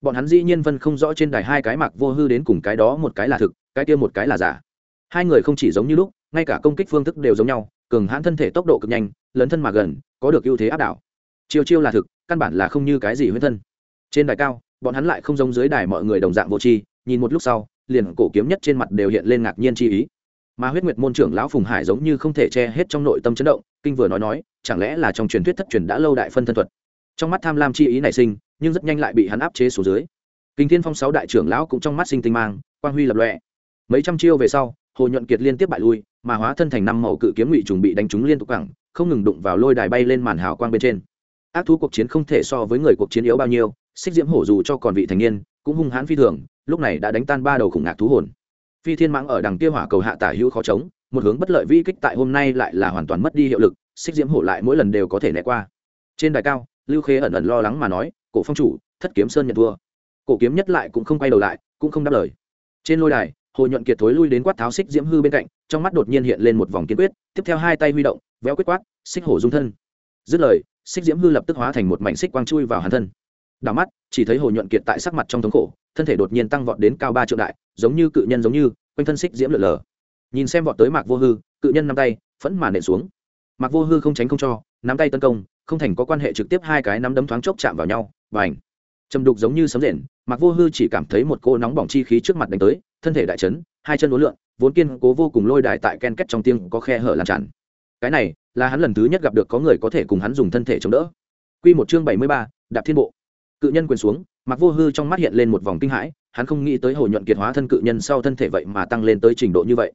S1: bọn hắn dĩ nhiên phân không rõ trên đài hai cái mạc vô hư đến cùng cái đó một cái là thực, cái kia một cái là giả. Hai người không chỉ giống như lúc, ngay cả công kích phương thức đều giống nhau, cường hãn thân thể tốc độ cực nhanh, lấn thân mà gần, có được ưu thế áp đảo. Chiêu chiêu là thực, căn bản là không như cái gì huyết thân. Trên đài cao, bọn hắn lại không giống dưới đài mọi người đồng dạng vô tri, nhìn một lúc sau, liền cổ kiếm nhất trên mặt đều hiện lên ngạc nhiên chi ý. Mà huyết nguyệt môn trưởng lão phùng hải giống như không thể che hết trong nội tâm chấn động, kinh vừa nói nói, chẳng lẽ là trong truyền thuyết thất truyền đã lâu đại phân thân thuật? Trong mắt tham lam chi ý nảy sinh nhưng rất nhanh lại bị hắn áp chế xuống dưới. Kinh thiên phong sáu đại trưởng lão cũng trong mắt sinh tinh mang, quang huy lập lọe mấy trăm chiêu về sau, hồ nhuận kiệt liên tiếp bại lui, mà hóa thân thành năm màu cự kiếm ngụy trùng bị đánh trúng liên tục cẳng, không ngừng đụng vào lôi đài bay lên màn hào quang bên trên. Ác thú cuộc chiến không thể so với người cuộc chiến yếu bao nhiêu, xích diễm hổ dù cho còn vị thành niên, cũng hung hãn phi thường, lúc này đã đánh tan ba đầu khủng ngạc thú hồn. Phi thiên mãng ở đằng kia hỏa cầu hạ tả hữu khó chống, một hướng bất lợi vi kích tại hôm nay lại là hoàn toàn mất đi hiệu lực, xích diễm hổ lại mỗi lần đều có thể né qua. Trên đài cao, lưu khê ẩn ẩn lo lắng mà nói cổ phong chủ, thất kiếm sơn nhận thua. Cổ kiếm nhất lại cũng không quay đầu lại, cũng không đáp lời. Trên lôi đài, hồ nhuận kiệt thối lui đến quát tháo xích diễm hư bên cạnh, trong mắt đột nhiên hiện lên một vòng kiên quyết, tiếp theo hai tay huy động, véo quyết quát xích hổ dung thân. Dứt lời xích diễm hư lập tức hóa thành một mảnh xích quang chui vào hàn thân. Đảo mắt, chỉ thấy hồ nhuận kiệt tại sắc mặt trong thống khổ, thân thể đột nhiên tăng vọt đến cao ba triệu đại, giống như cự nhân giống như, quanh thân xích diễm lượn lờ. Nhìn xem vọt tới mạc vô hư, cự nhân năm tay, phẫn mà nện xuống. Mạc vô hư không tránh không cho, nắm tay tấn công, không thành có quan hệ trực tiếp hai cái nắm đấm thoáng chốc chạm vào nhau và ảnh. Trầm đục giống như sấm rền mặc vô hư chỉ cảm thấy một cô nóng bỏng chi khí trước mặt đánh tới thân thể đại chấn hai chân uốn lượn vốn kiên cố vô cùng lôi đài tại ken kết trong tiếng có khe hở làm tràn. Cái này là hắn lần thứ nhất gặp được có người có thể cùng hắn dùng thân thể chống đỡ. Quy một chương bảy mươi ba, đạp thiên bộ. Cự nhân quyền xuống mặc vô hư trong mắt hiện lên một vòng kinh hãi hắn không nghĩ tới hồ nhuận kiệt hóa thân cự nhân sau thân thể vậy mà tăng lên tới trình độ như vậy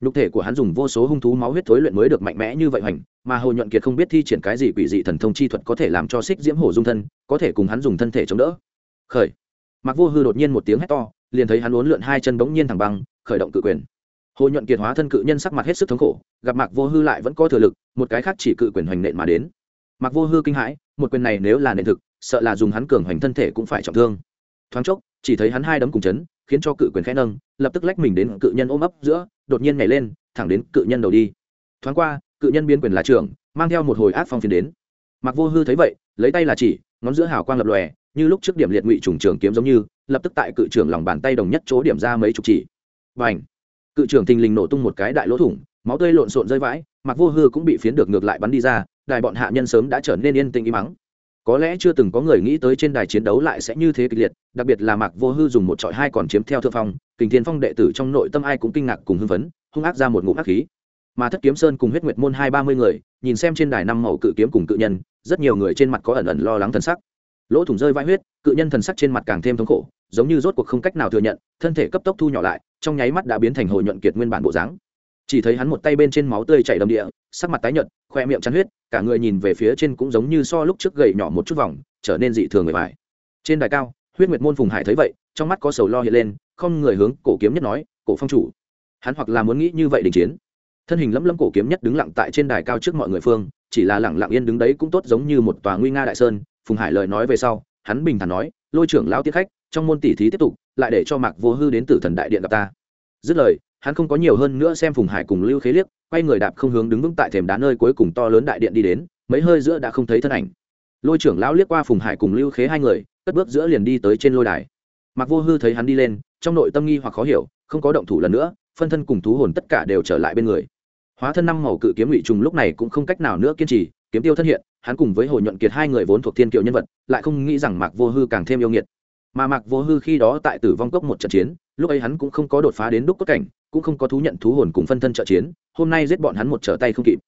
S1: nhục thể của hắn dùng vô số hung thú máu huyết thối luyện mới được mạnh mẽ như vậy hoành, mà hồ nhuận kiệt không biết thi triển cái gì quỷ dị thần thông chi thuật có thể làm cho xích diễm hổ dung thân, có thể cùng hắn dùng thân thể chống đỡ. Khởi. Mặc vô hư đột nhiên một tiếng hét to, liền thấy hắn uốn lượn hai chân bỗng nhiên thẳng băng, khởi động cự quyền. Hồ nhuận kiệt hóa thân cự nhân sắc mặt hết sức thống khổ, gặp mạc vô hư lại vẫn có thừa lực, một cái khác chỉ cự quyền hoành nện mà đến. Mạc vô hư kinh hãi, một quyền này nếu là nện thực, sợ là dùng hắn cường hoành thân thể cũng phải trọng thương. Thoáng chốc chỉ thấy hắn hai đấm cùng chấn, khiến cho cự quyền khẽ nâng, lập tức lách mình đến cự nhân ôm ấp giữa, đột nhiên nhảy lên, thẳng đến cự nhân đầu đi. Thoáng qua, cự nhân biên quyền là trưởng, mang theo một hồi ác phong phiến đến. Mặc vô hư thấy vậy, lấy tay là chỉ, ngón giữa hào quang lập lòe, như lúc trước điểm liệt ngụy trùng trường kiếm giống như, lập tức tại cự trưởng lòng bàn tay đồng nhất chỗ điểm ra mấy chục chỉ. Và ảnh cự trưởng thình lình nổ tung một cái đại lỗ thủng, máu tươi lộn xộn rơi vãi mặc vô hư cũng bị phiến được ngược lại bắn đi ra, đài bọn hạ nhân sớm đã trở nên yên tĩnh im mắng có lẽ chưa từng có người nghĩ tới trên đài chiến đấu lại sẽ như thế kịch liệt, đặc biệt là mạc vô hư dùng một trọi hai còn chiếm theo thượng phong, kình thiên phong đệ tử trong nội tâm ai cũng kinh ngạc cùng hưng phấn, hung ác ra một ngụm ác khí. Mà thất kiếm sơn cùng huyết nguyệt môn hai ba mươi người, nhìn xem trên đài năm màu cự kiếm cùng cự nhân, rất nhiều người trên mặt có ẩn ẩn lo lắng thần sắc. Lỗ thủng rơi vai huyết, cự nhân thần sắc trên mặt càng thêm thống khổ, giống như rốt cuộc không cách nào thừa nhận, thân thể cấp tốc thu nhỏ lại, trong nháy mắt đã biến thành hồi nhuận kiệt nguyên bản bộ dáng chỉ thấy hắn một tay bên trên máu tươi chảy đầm địa, sắc mặt tái nhợt, khoe miệng chắn huyết, cả người nhìn về phía trên cũng giống như so lúc trước gầy nhỏ một chút vòng, trở nên dị thường người vải trên đài cao, huyết nguyệt môn phùng hải thấy vậy, trong mắt có sầu lo hiện lên, không người hướng cổ kiếm nhất nói, cổ phong chủ. Hắn hoặc là muốn nghĩ như vậy đình chiến. Thân hình lấm lấm cổ kiếm nhất đứng lặng tại trên đài cao trước mọi người phương, chỉ là lặng lặng yên đứng đấy cũng tốt giống như một tòa nguy nga đại sơn, phùng hải lời nói về sau, hắn bình thản nói, lôi trưởng lão tiết khách, trong môn tỷ thí tiếp tục, lại để cho mạc vô hư đến từ thần đại điện gặp ta. Dứt lời hắn không có nhiều hơn nữa xem phùng hải cùng lưu khế liếc, quay người đạp không hướng đứng vững tại thềm đá nơi cuối cùng to lớn đại điện đi đến, mấy hơi giữa đã không thấy thân ảnh. Lôi trưởng lão liếc qua phùng hải cùng lưu khế hai người, cất bước giữa liền đi tới trên lôi đài. Mặc vô hư thấy hắn đi lên, trong nội tâm nghi hoặc khó hiểu, không có động thủ lần nữa, phân thân cùng thú hồn tất cả đều trở lại bên người. Hóa thân năm màu cự kiếm ngụy trùng lúc này cũng không cách nào nữa kiên trì, kiếm tiêu thân hiện, hắn cùng với hồ nhuận kiệt hai người vốn thuộc thiên kiệu nhân vật, lại không nghĩ rằng mạc vô hư càng thêm yêu nghiệt. Mà mạc vô hư khi đó tại tử vong cốc một trận chiến, lúc ấy hắn cũng không có đột phá đến đúc cốt cảnh cũng không có thú nhận thú hồn cùng phân thân trợ chiến, hôm nay giết bọn hắn một trở tay không kịp.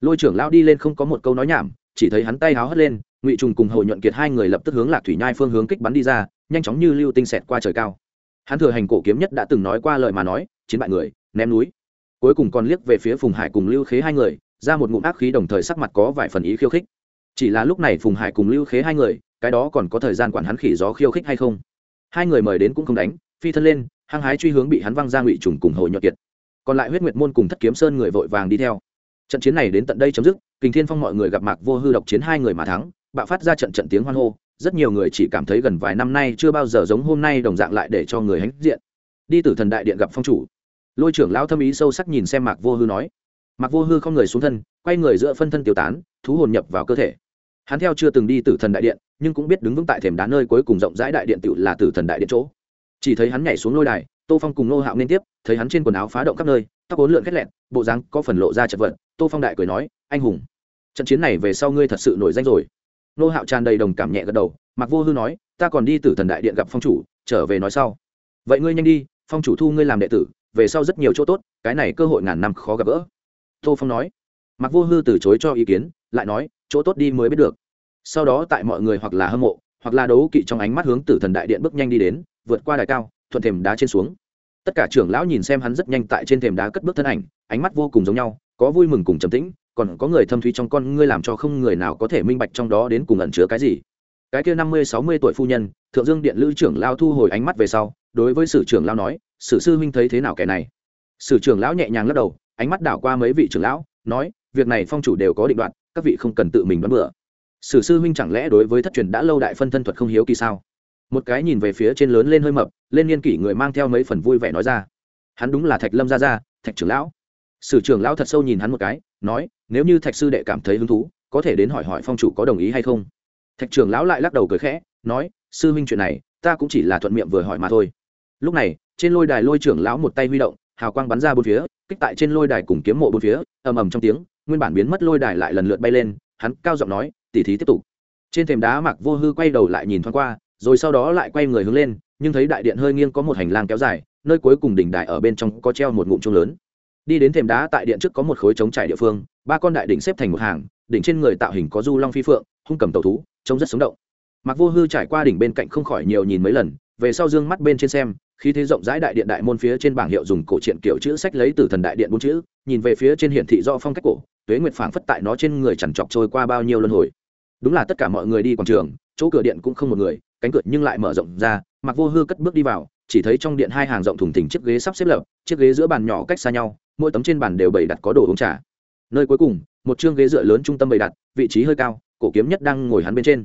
S1: Lôi trưởng lao đi lên không có một câu nói nhảm, chỉ thấy hắn tay háo hất lên, ngụy trùng cùng hồ nhuận kiệt hai người lập tức hướng lạc thủy nhai phương hướng kích bắn đi ra, nhanh chóng như lưu tinh xẹt qua trời cao. Hắn thừa hành cổ kiếm nhất đã từng nói qua lời mà nói, chiến bại người, ném núi. Cuối cùng còn liếc về phía phùng hải cùng lưu khế hai người, ra một ngụm ác khí đồng thời sắc mặt có vài phần ý khiêu khích. Chỉ là lúc này phùng hải cùng lưu khế hai người, cái đó còn có thời gian quản hắn khỉ gió khiêu khích hay không? Hai người mời đến cũng không đánh, phi thân lên hăng hái truy hướng bị hắn văng ra ngụy trùng cùng hồ nhuận kiệt. Còn lại huyết nguyệt môn cùng thất kiếm sơn người vội vàng đi theo. Trận chiến này đến tận đây chấm dứt, kình thiên phong mọi người gặp mạc vô hư độc chiến hai người mà thắng, bạo phát ra trận trận tiếng hoan hô, rất nhiều người chỉ cảm thấy gần vài năm nay chưa bao giờ giống hôm nay đồng dạng lại để cho người hãnh diện. Đi từ thần đại điện gặp phong chủ. Lôi trưởng lão thâm ý sâu sắc nhìn xem mạc vô hư nói. Mạc vô hư không người xuống thân, quay người giữa phân thân tiêu tán, thú hồn nhập vào cơ thể. Hắn theo chưa từng đi từ thần đại điện, nhưng cũng biết đứng vững tại thềm đá nơi cuối cùng rộng rãi đại điện tự là từ thần đại điện chỗ chỉ thấy hắn nhảy xuống lôi đài, tô phong cùng nô hạo liên tiếp, thấy hắn trên quần áo phá động khắp nơi, tóc ốn lượn khét lẹn, bộ dáng có phần lộ ra chật vật. Tô phong đại cười nói, anh hùng, trận chiến này về sau ngươi thật sự nổi danh rồi. Nô hạo tràn đầy đồng cảm nhẹ gật đầu mặc vô hư nói, ta còn đi từ thần đại điện gặp phong chủ, trở về nói sau. Vậy ngươi nhanh đi, phong chủ thu ngươi làm đệ tử, về sau rất nhiều chỗ tốt, cái này cơ hội ngàn năm khó gặp gỡ. Tô phong nói. Mặc vô hư từ chối cho ý kiến, lại nói, chỗ tốt đi mới biết được. Sau đó tại mọi người hoặc là hâm mộ, hoặc là đấu kỵ trong ánh mắt hướng tử thần đại điện bước nhanh đi đến vượt qua đài cao, thuận thềm đá trên xuống. Tất cả trưởng lão nhìn xem hắn rất nhanh tại trên thềm đá cất bước thân ảnh, ánh mắt vô cùng giống nhau, có vui mừng cùng trầm tĩnh, còn có người thâm thúy trong con ngươi làm cho không người nào có thể minh bạch trong đó đến cùng ẩn chứa cái gì. Cái kia năm mươi, sáu mươi tuổi phu nhân, thượng dương điện lữ trưởng lao thu hồi ánh mắt về sau, đối với sử trưởng lao nói, sử sư huynh thấy thế nào kẻ này? Sử trưởng lão nhẹ nhàng lắc đầu, ánh mắt đảo qua mấy vị trưởng lão, nói, việc này phong chủ đều có định đoạn các vị không cần tự mình đoán bựa sử sư huynh chẳng lẽ đối với thất truyền đã lâu đại phân thân thuật không hiếu kỳ sao? Một cái nhìn về phía trên lớn lên hơi mập, lên niên kỷ người mang theo mấy phần vui vẻ nói ra. Hắn đúng là thạch lâm gia gia, thạch trưởng lão. Sử trưởng lão thật sâu nhìn hắn một cái, nói, nếu như thạch sư đệ cảm thấy hứng thú, có thể đến hỏi hỏi phong chủ có đồng ý hay không? Thạch trưởng lão lại lắc đầu cười khẽ, nói, sư huynh chuyện này, ta cũng chỉ là thuận miệng vừa hỏi mà thôi. Lúc này, trên lôi đài lôi trưởng lão một tay huy động, hào quang bắn ra bốn phía, kích tại trên lôi đài cùng kiếm mộ bốn phía, ầm ầm trong tiếng, nguyên bản biến mất lôi đài lại lần lượt bay lên, hắn cao giọng nói tỉ thí tiếp tục. Trên thềm đá mặc vô hư quay đầu lại nhìn thoáng qua rồi sau đó lại quay người hướng lên, nhưng thấy đại điện hơi nghiêng có một hành lang kéo dài, nơi cuối cùng đỉnh đài ở bên trong có treo một ngụm chuông lớn. Đi đến thềm đá tại điện trước có một khối trống trải địa phương, ba con đại đỉnh xếp thành một hàng, đỉnh trên người tạo hình có du long phi phượng, hung cầm tàu thú, trông rất sống động. Mặc vô hư trải qua đỉnh bên cạnh không khỏi nhiều nhìn mấy lần, về sau dương mắt bên trên xem khi thế rộng rãi đại điện đại môn phía trên bảng hiệu dùng cổ truyện kiểu chữ sách lấy từ thần đại điện bốn chữ, nhìn về phía trên hiển thị do phong cách cổ, tuế nguyệt phảng phất tại nó trên người chẳng chọc trôi qua bao nhiêu luân hồi. Đúng là tất cả mọi người đi quảng trường, chỗ cửa điện cũng không một người cánh cửa nhưng lại mở rộng ra mặc vô hư cất bước đi vào, chỉ thấy trong điện hai hàng rộng thùng thình chiếc ghế sắp xếp lập, chiếc ghế giữa bàn nhỏ cách xa nhau, mỗi tấm trên bàn đều bày đặt có đồ uống trà. Nơi cuối cùng, một chương ghế dựa lớn trung tâm bày đặt, vị trí hơi cao, cổ kiếm nhất đang ngồi hắn bên trên.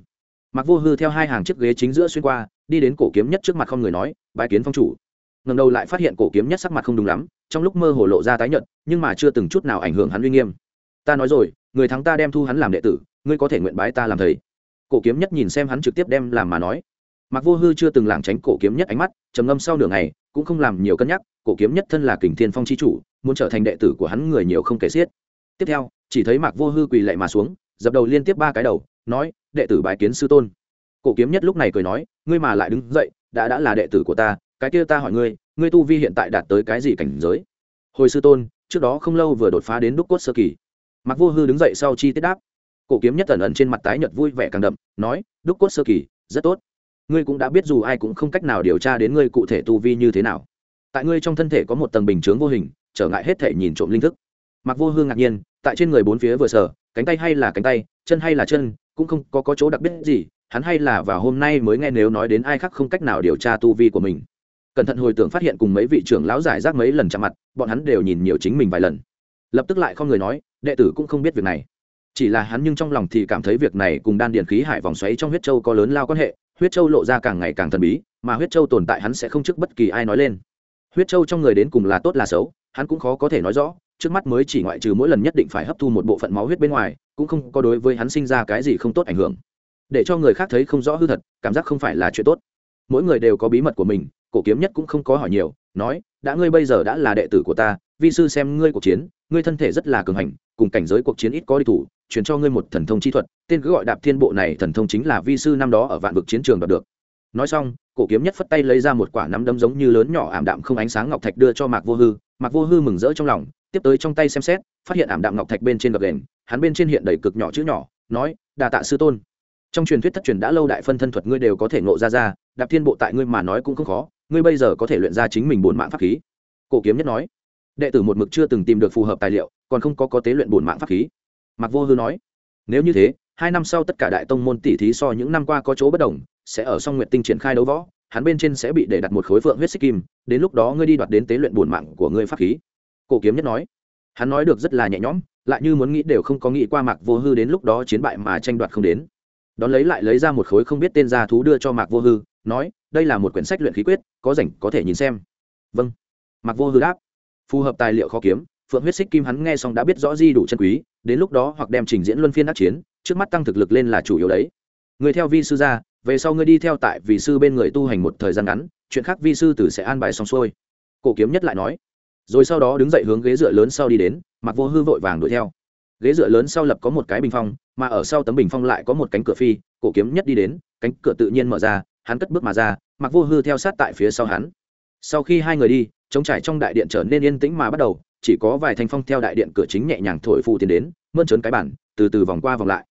S1: Mặc vô hư theo hai hàng chiếc ghế chính giữa xuyên qua, đi đến cổ kiếm nhất trước mặt không người nói bãi kiến phong chủ. Ngầm đầu lại phát hiện cổ kiếm nhất sắc mặt không đúng lắm, trong lúc mơ hồ lộ ra tái nhợt, nhưng mà chưa từng chút nào ảnh hưởng hắn uy nghiêm. Ta nói rồi, người thắng ta đem thu hắn làm đệ tử, ngươi có thể nguyện bái ta làm thầy cổ kiếm nhất nhìn xem hắn trực tiếp đem làm mà nói. Mặc vô hư chưa từng lảng tránh cổ kiếm nhất ánh mắt, trầm ngâm sau nửa ngày, cũng không làm nhiều cân nhắc, cổ kiếm nhất thân là kình thiên phong c h i chủ, muốn trở thành đệ tử của hắn người nhiều không kể xiết. Tiếp theo, chỉ thấy mạc vô hư quỳ lạy mà xuống, dập đầu liên tiếp ba cái đầu, nói, đệ tử bái kiến sư tôn. Cổ kiếm nhất lúc này cười nói, ngươi mà lại đứng dậy, đã đã là đệ tử của ta, cái kia ta hỏi ngươi ngươi tu vi hiện tại đạt tới cái gì cảnh giới? Hồi sư tôn, trước đó không lâu vừa đột phá đến đúc cốt sơ kỳ. Mặc vô hư đứng dậy sau chi tiết đáp cổ kiếm nhất ẩn ẩn trên mặt tái nhợt vui vẻ càng đậm nói đúc cốt sơ kỳ rất tốt. Ngươi cũng đã biết dù ai cũng không cách nào điều tra đến ngươi cụ thể tu vi như thế nào. Tại ngươi trong thân thể có một tầng bình chướng vô hình trở ngại hết thể nhìn trộm linh thức. Mặc vô hương ngạc nhiên tại trên người bốn phía vừa sở cánh tay hay là cánh tay chân hay là chân cũng không có, có chỗ đặc biệt gì hắn hay là vào hôm nay mới nghe nếu nói đến ai khác không cách nào điều tra tu vi của mình. Cẩn thận hồi tưởng phát hiện cùng mấy vị trưởng lão giải rác mấy lần chạm mặt bọn hắn đều nhìn nhiều chính mình vài lần. Lập tức lại không người nói đệ tử cũng không biết việc này chỉ là hắn nhưng trong lòng thì cảm thấy việc này cùng đan điện khí hải vòng xoáy trong huyết châu có lớn lao quan hệ, huyết châu lộ ra càng ngày càng thần bí, mà huyết châu tồn tại hắn sẽ không trước bất kỳ ai nói lên. Huyết châu trong người đến cùng là tốt là xấu, hắn cũng khó có thể nói rõ, trước mắt mới chỉ ngoại trừ mỗi lần nhất định phải hấp thu một bộ phận máu huyết bên ngoài, cũng không có đối với hắn sinh ra cái gì không tốt ảnh hưởng. Để cho người khác thấy không rõ hư thật, cảm giác không phải là chuyện tốt. Mỗi người đều có bí mật của mình, cổ kiếm nhất cũng không có hỏi nhiều, nói, đã ngươi bây giờ đã là đệ tử của ta, vi sư xem ngươi cuộc chiến, ngươi thân thể rất là cường hành cùng cảnh giới cuộc chiến ít có đi thủ, truyền cho ngươi một thần thông chi thuật, tên cứ gọi đạp thiên bộ này thần thông chính là vi sư năm đó ở vạn vực chiến trường đoạt được. Nói xong, cổ kiếm nhất phất tay lấy ra một quả nắm đấm giống như lớn nhỏ ảm đạm không ánh sáng ngọc thạch đưa cho mạc vô hư, mạc vô hư mừng rỡ trong lòng, tiếp tới trong tay xem xét, phát hiện ảm đạm ngọc thạch bên trên gập đền hắn bên trên hiện đầy cực nhỏ chữ nhỏ, nói đà tạ sư tôn. Trong truyền thuyết thất truyền đã lâu đại phân thân thuật ngươi đều có thể ngộ ra ra, đạp thiên bộ tại ngươi mà nói cũng không khó, ngươi bây giờ có thể luyện ra chính mình bổn mạng pháp khí. Cổ kiếm nhất nói đệ tử một mực chưa từng tìm được phù hợp tài liệu, còn không có có tế luyện bổn mạng pháp khí. Mặc vô hư nói, nếu như thế, hai năm sau tất cả đại tông môn tỷ thí so những năm qua có chỗ bất đồng, sẽ ở song nguyệt tinh triển khai đấu võ, hắn bên trên sẽ bị để đặt một khối phượng huyết xích kim, đến lúc đó ngươi đi đoạt đến tế luyện bổn mạng của ngươi pháp khí. Cổ kiếm nhất nói. Hắn nói được rất là nhẹ nhõm, lại như muốn nghĩ đều không có nghĩ qua mạc vô hư đến lúc đó chiến bại mà tranh đoạt không đến. Đón lấy lại lấy ra một khối không biết tên gia thú đưa cho mạc vô hư, nói, đây là một quyển sách luyện khí quyết, có rảnh có thể nhìn xem. Vâng. Mạc vô hư đáp phù hợp tài liệu khó kiếm, phượng huyết xích kim hắn nghe xong đã biết rõ di đủ chân quý, đến lúc đó hoặc đem trình diễn luân phiên đắc chiến, trước mắt tăng thực lực lên là chủ yếu đấy. Người theo vi sư ra, về sau ngươi đi theo tại vì sư bên người tu hành một thời gian ngắn, chuyện khác vi sư tử sẽ an bài xong xuôi. Cổ kiếm nhất lại nói. Rồi sau đó đứng dậy hướng ghế dựa lớn sau đi đến mặc vô hư vội vàng đuổi theo. Ghế dựa lớn sau lập có một cái bình phong, mà ở sau tấm bình phong lại có một cánh cửa phi, cổ kiếm nhất đi đến, cánh cửa tự nhiên mở ra, hắn cất bước mà ra mặc vô hư theo sát tại phía sau hắn. Sau khi hai người đi trống trải trong đại điện trở nên yên tĩnh mà bắt đầu, chỉ có vài thanh phong theo đại điện cửa chính nhẹ nhàng thổi phù tiến đến, mơn trớn cái bản từ từ vòng qua vòng lại.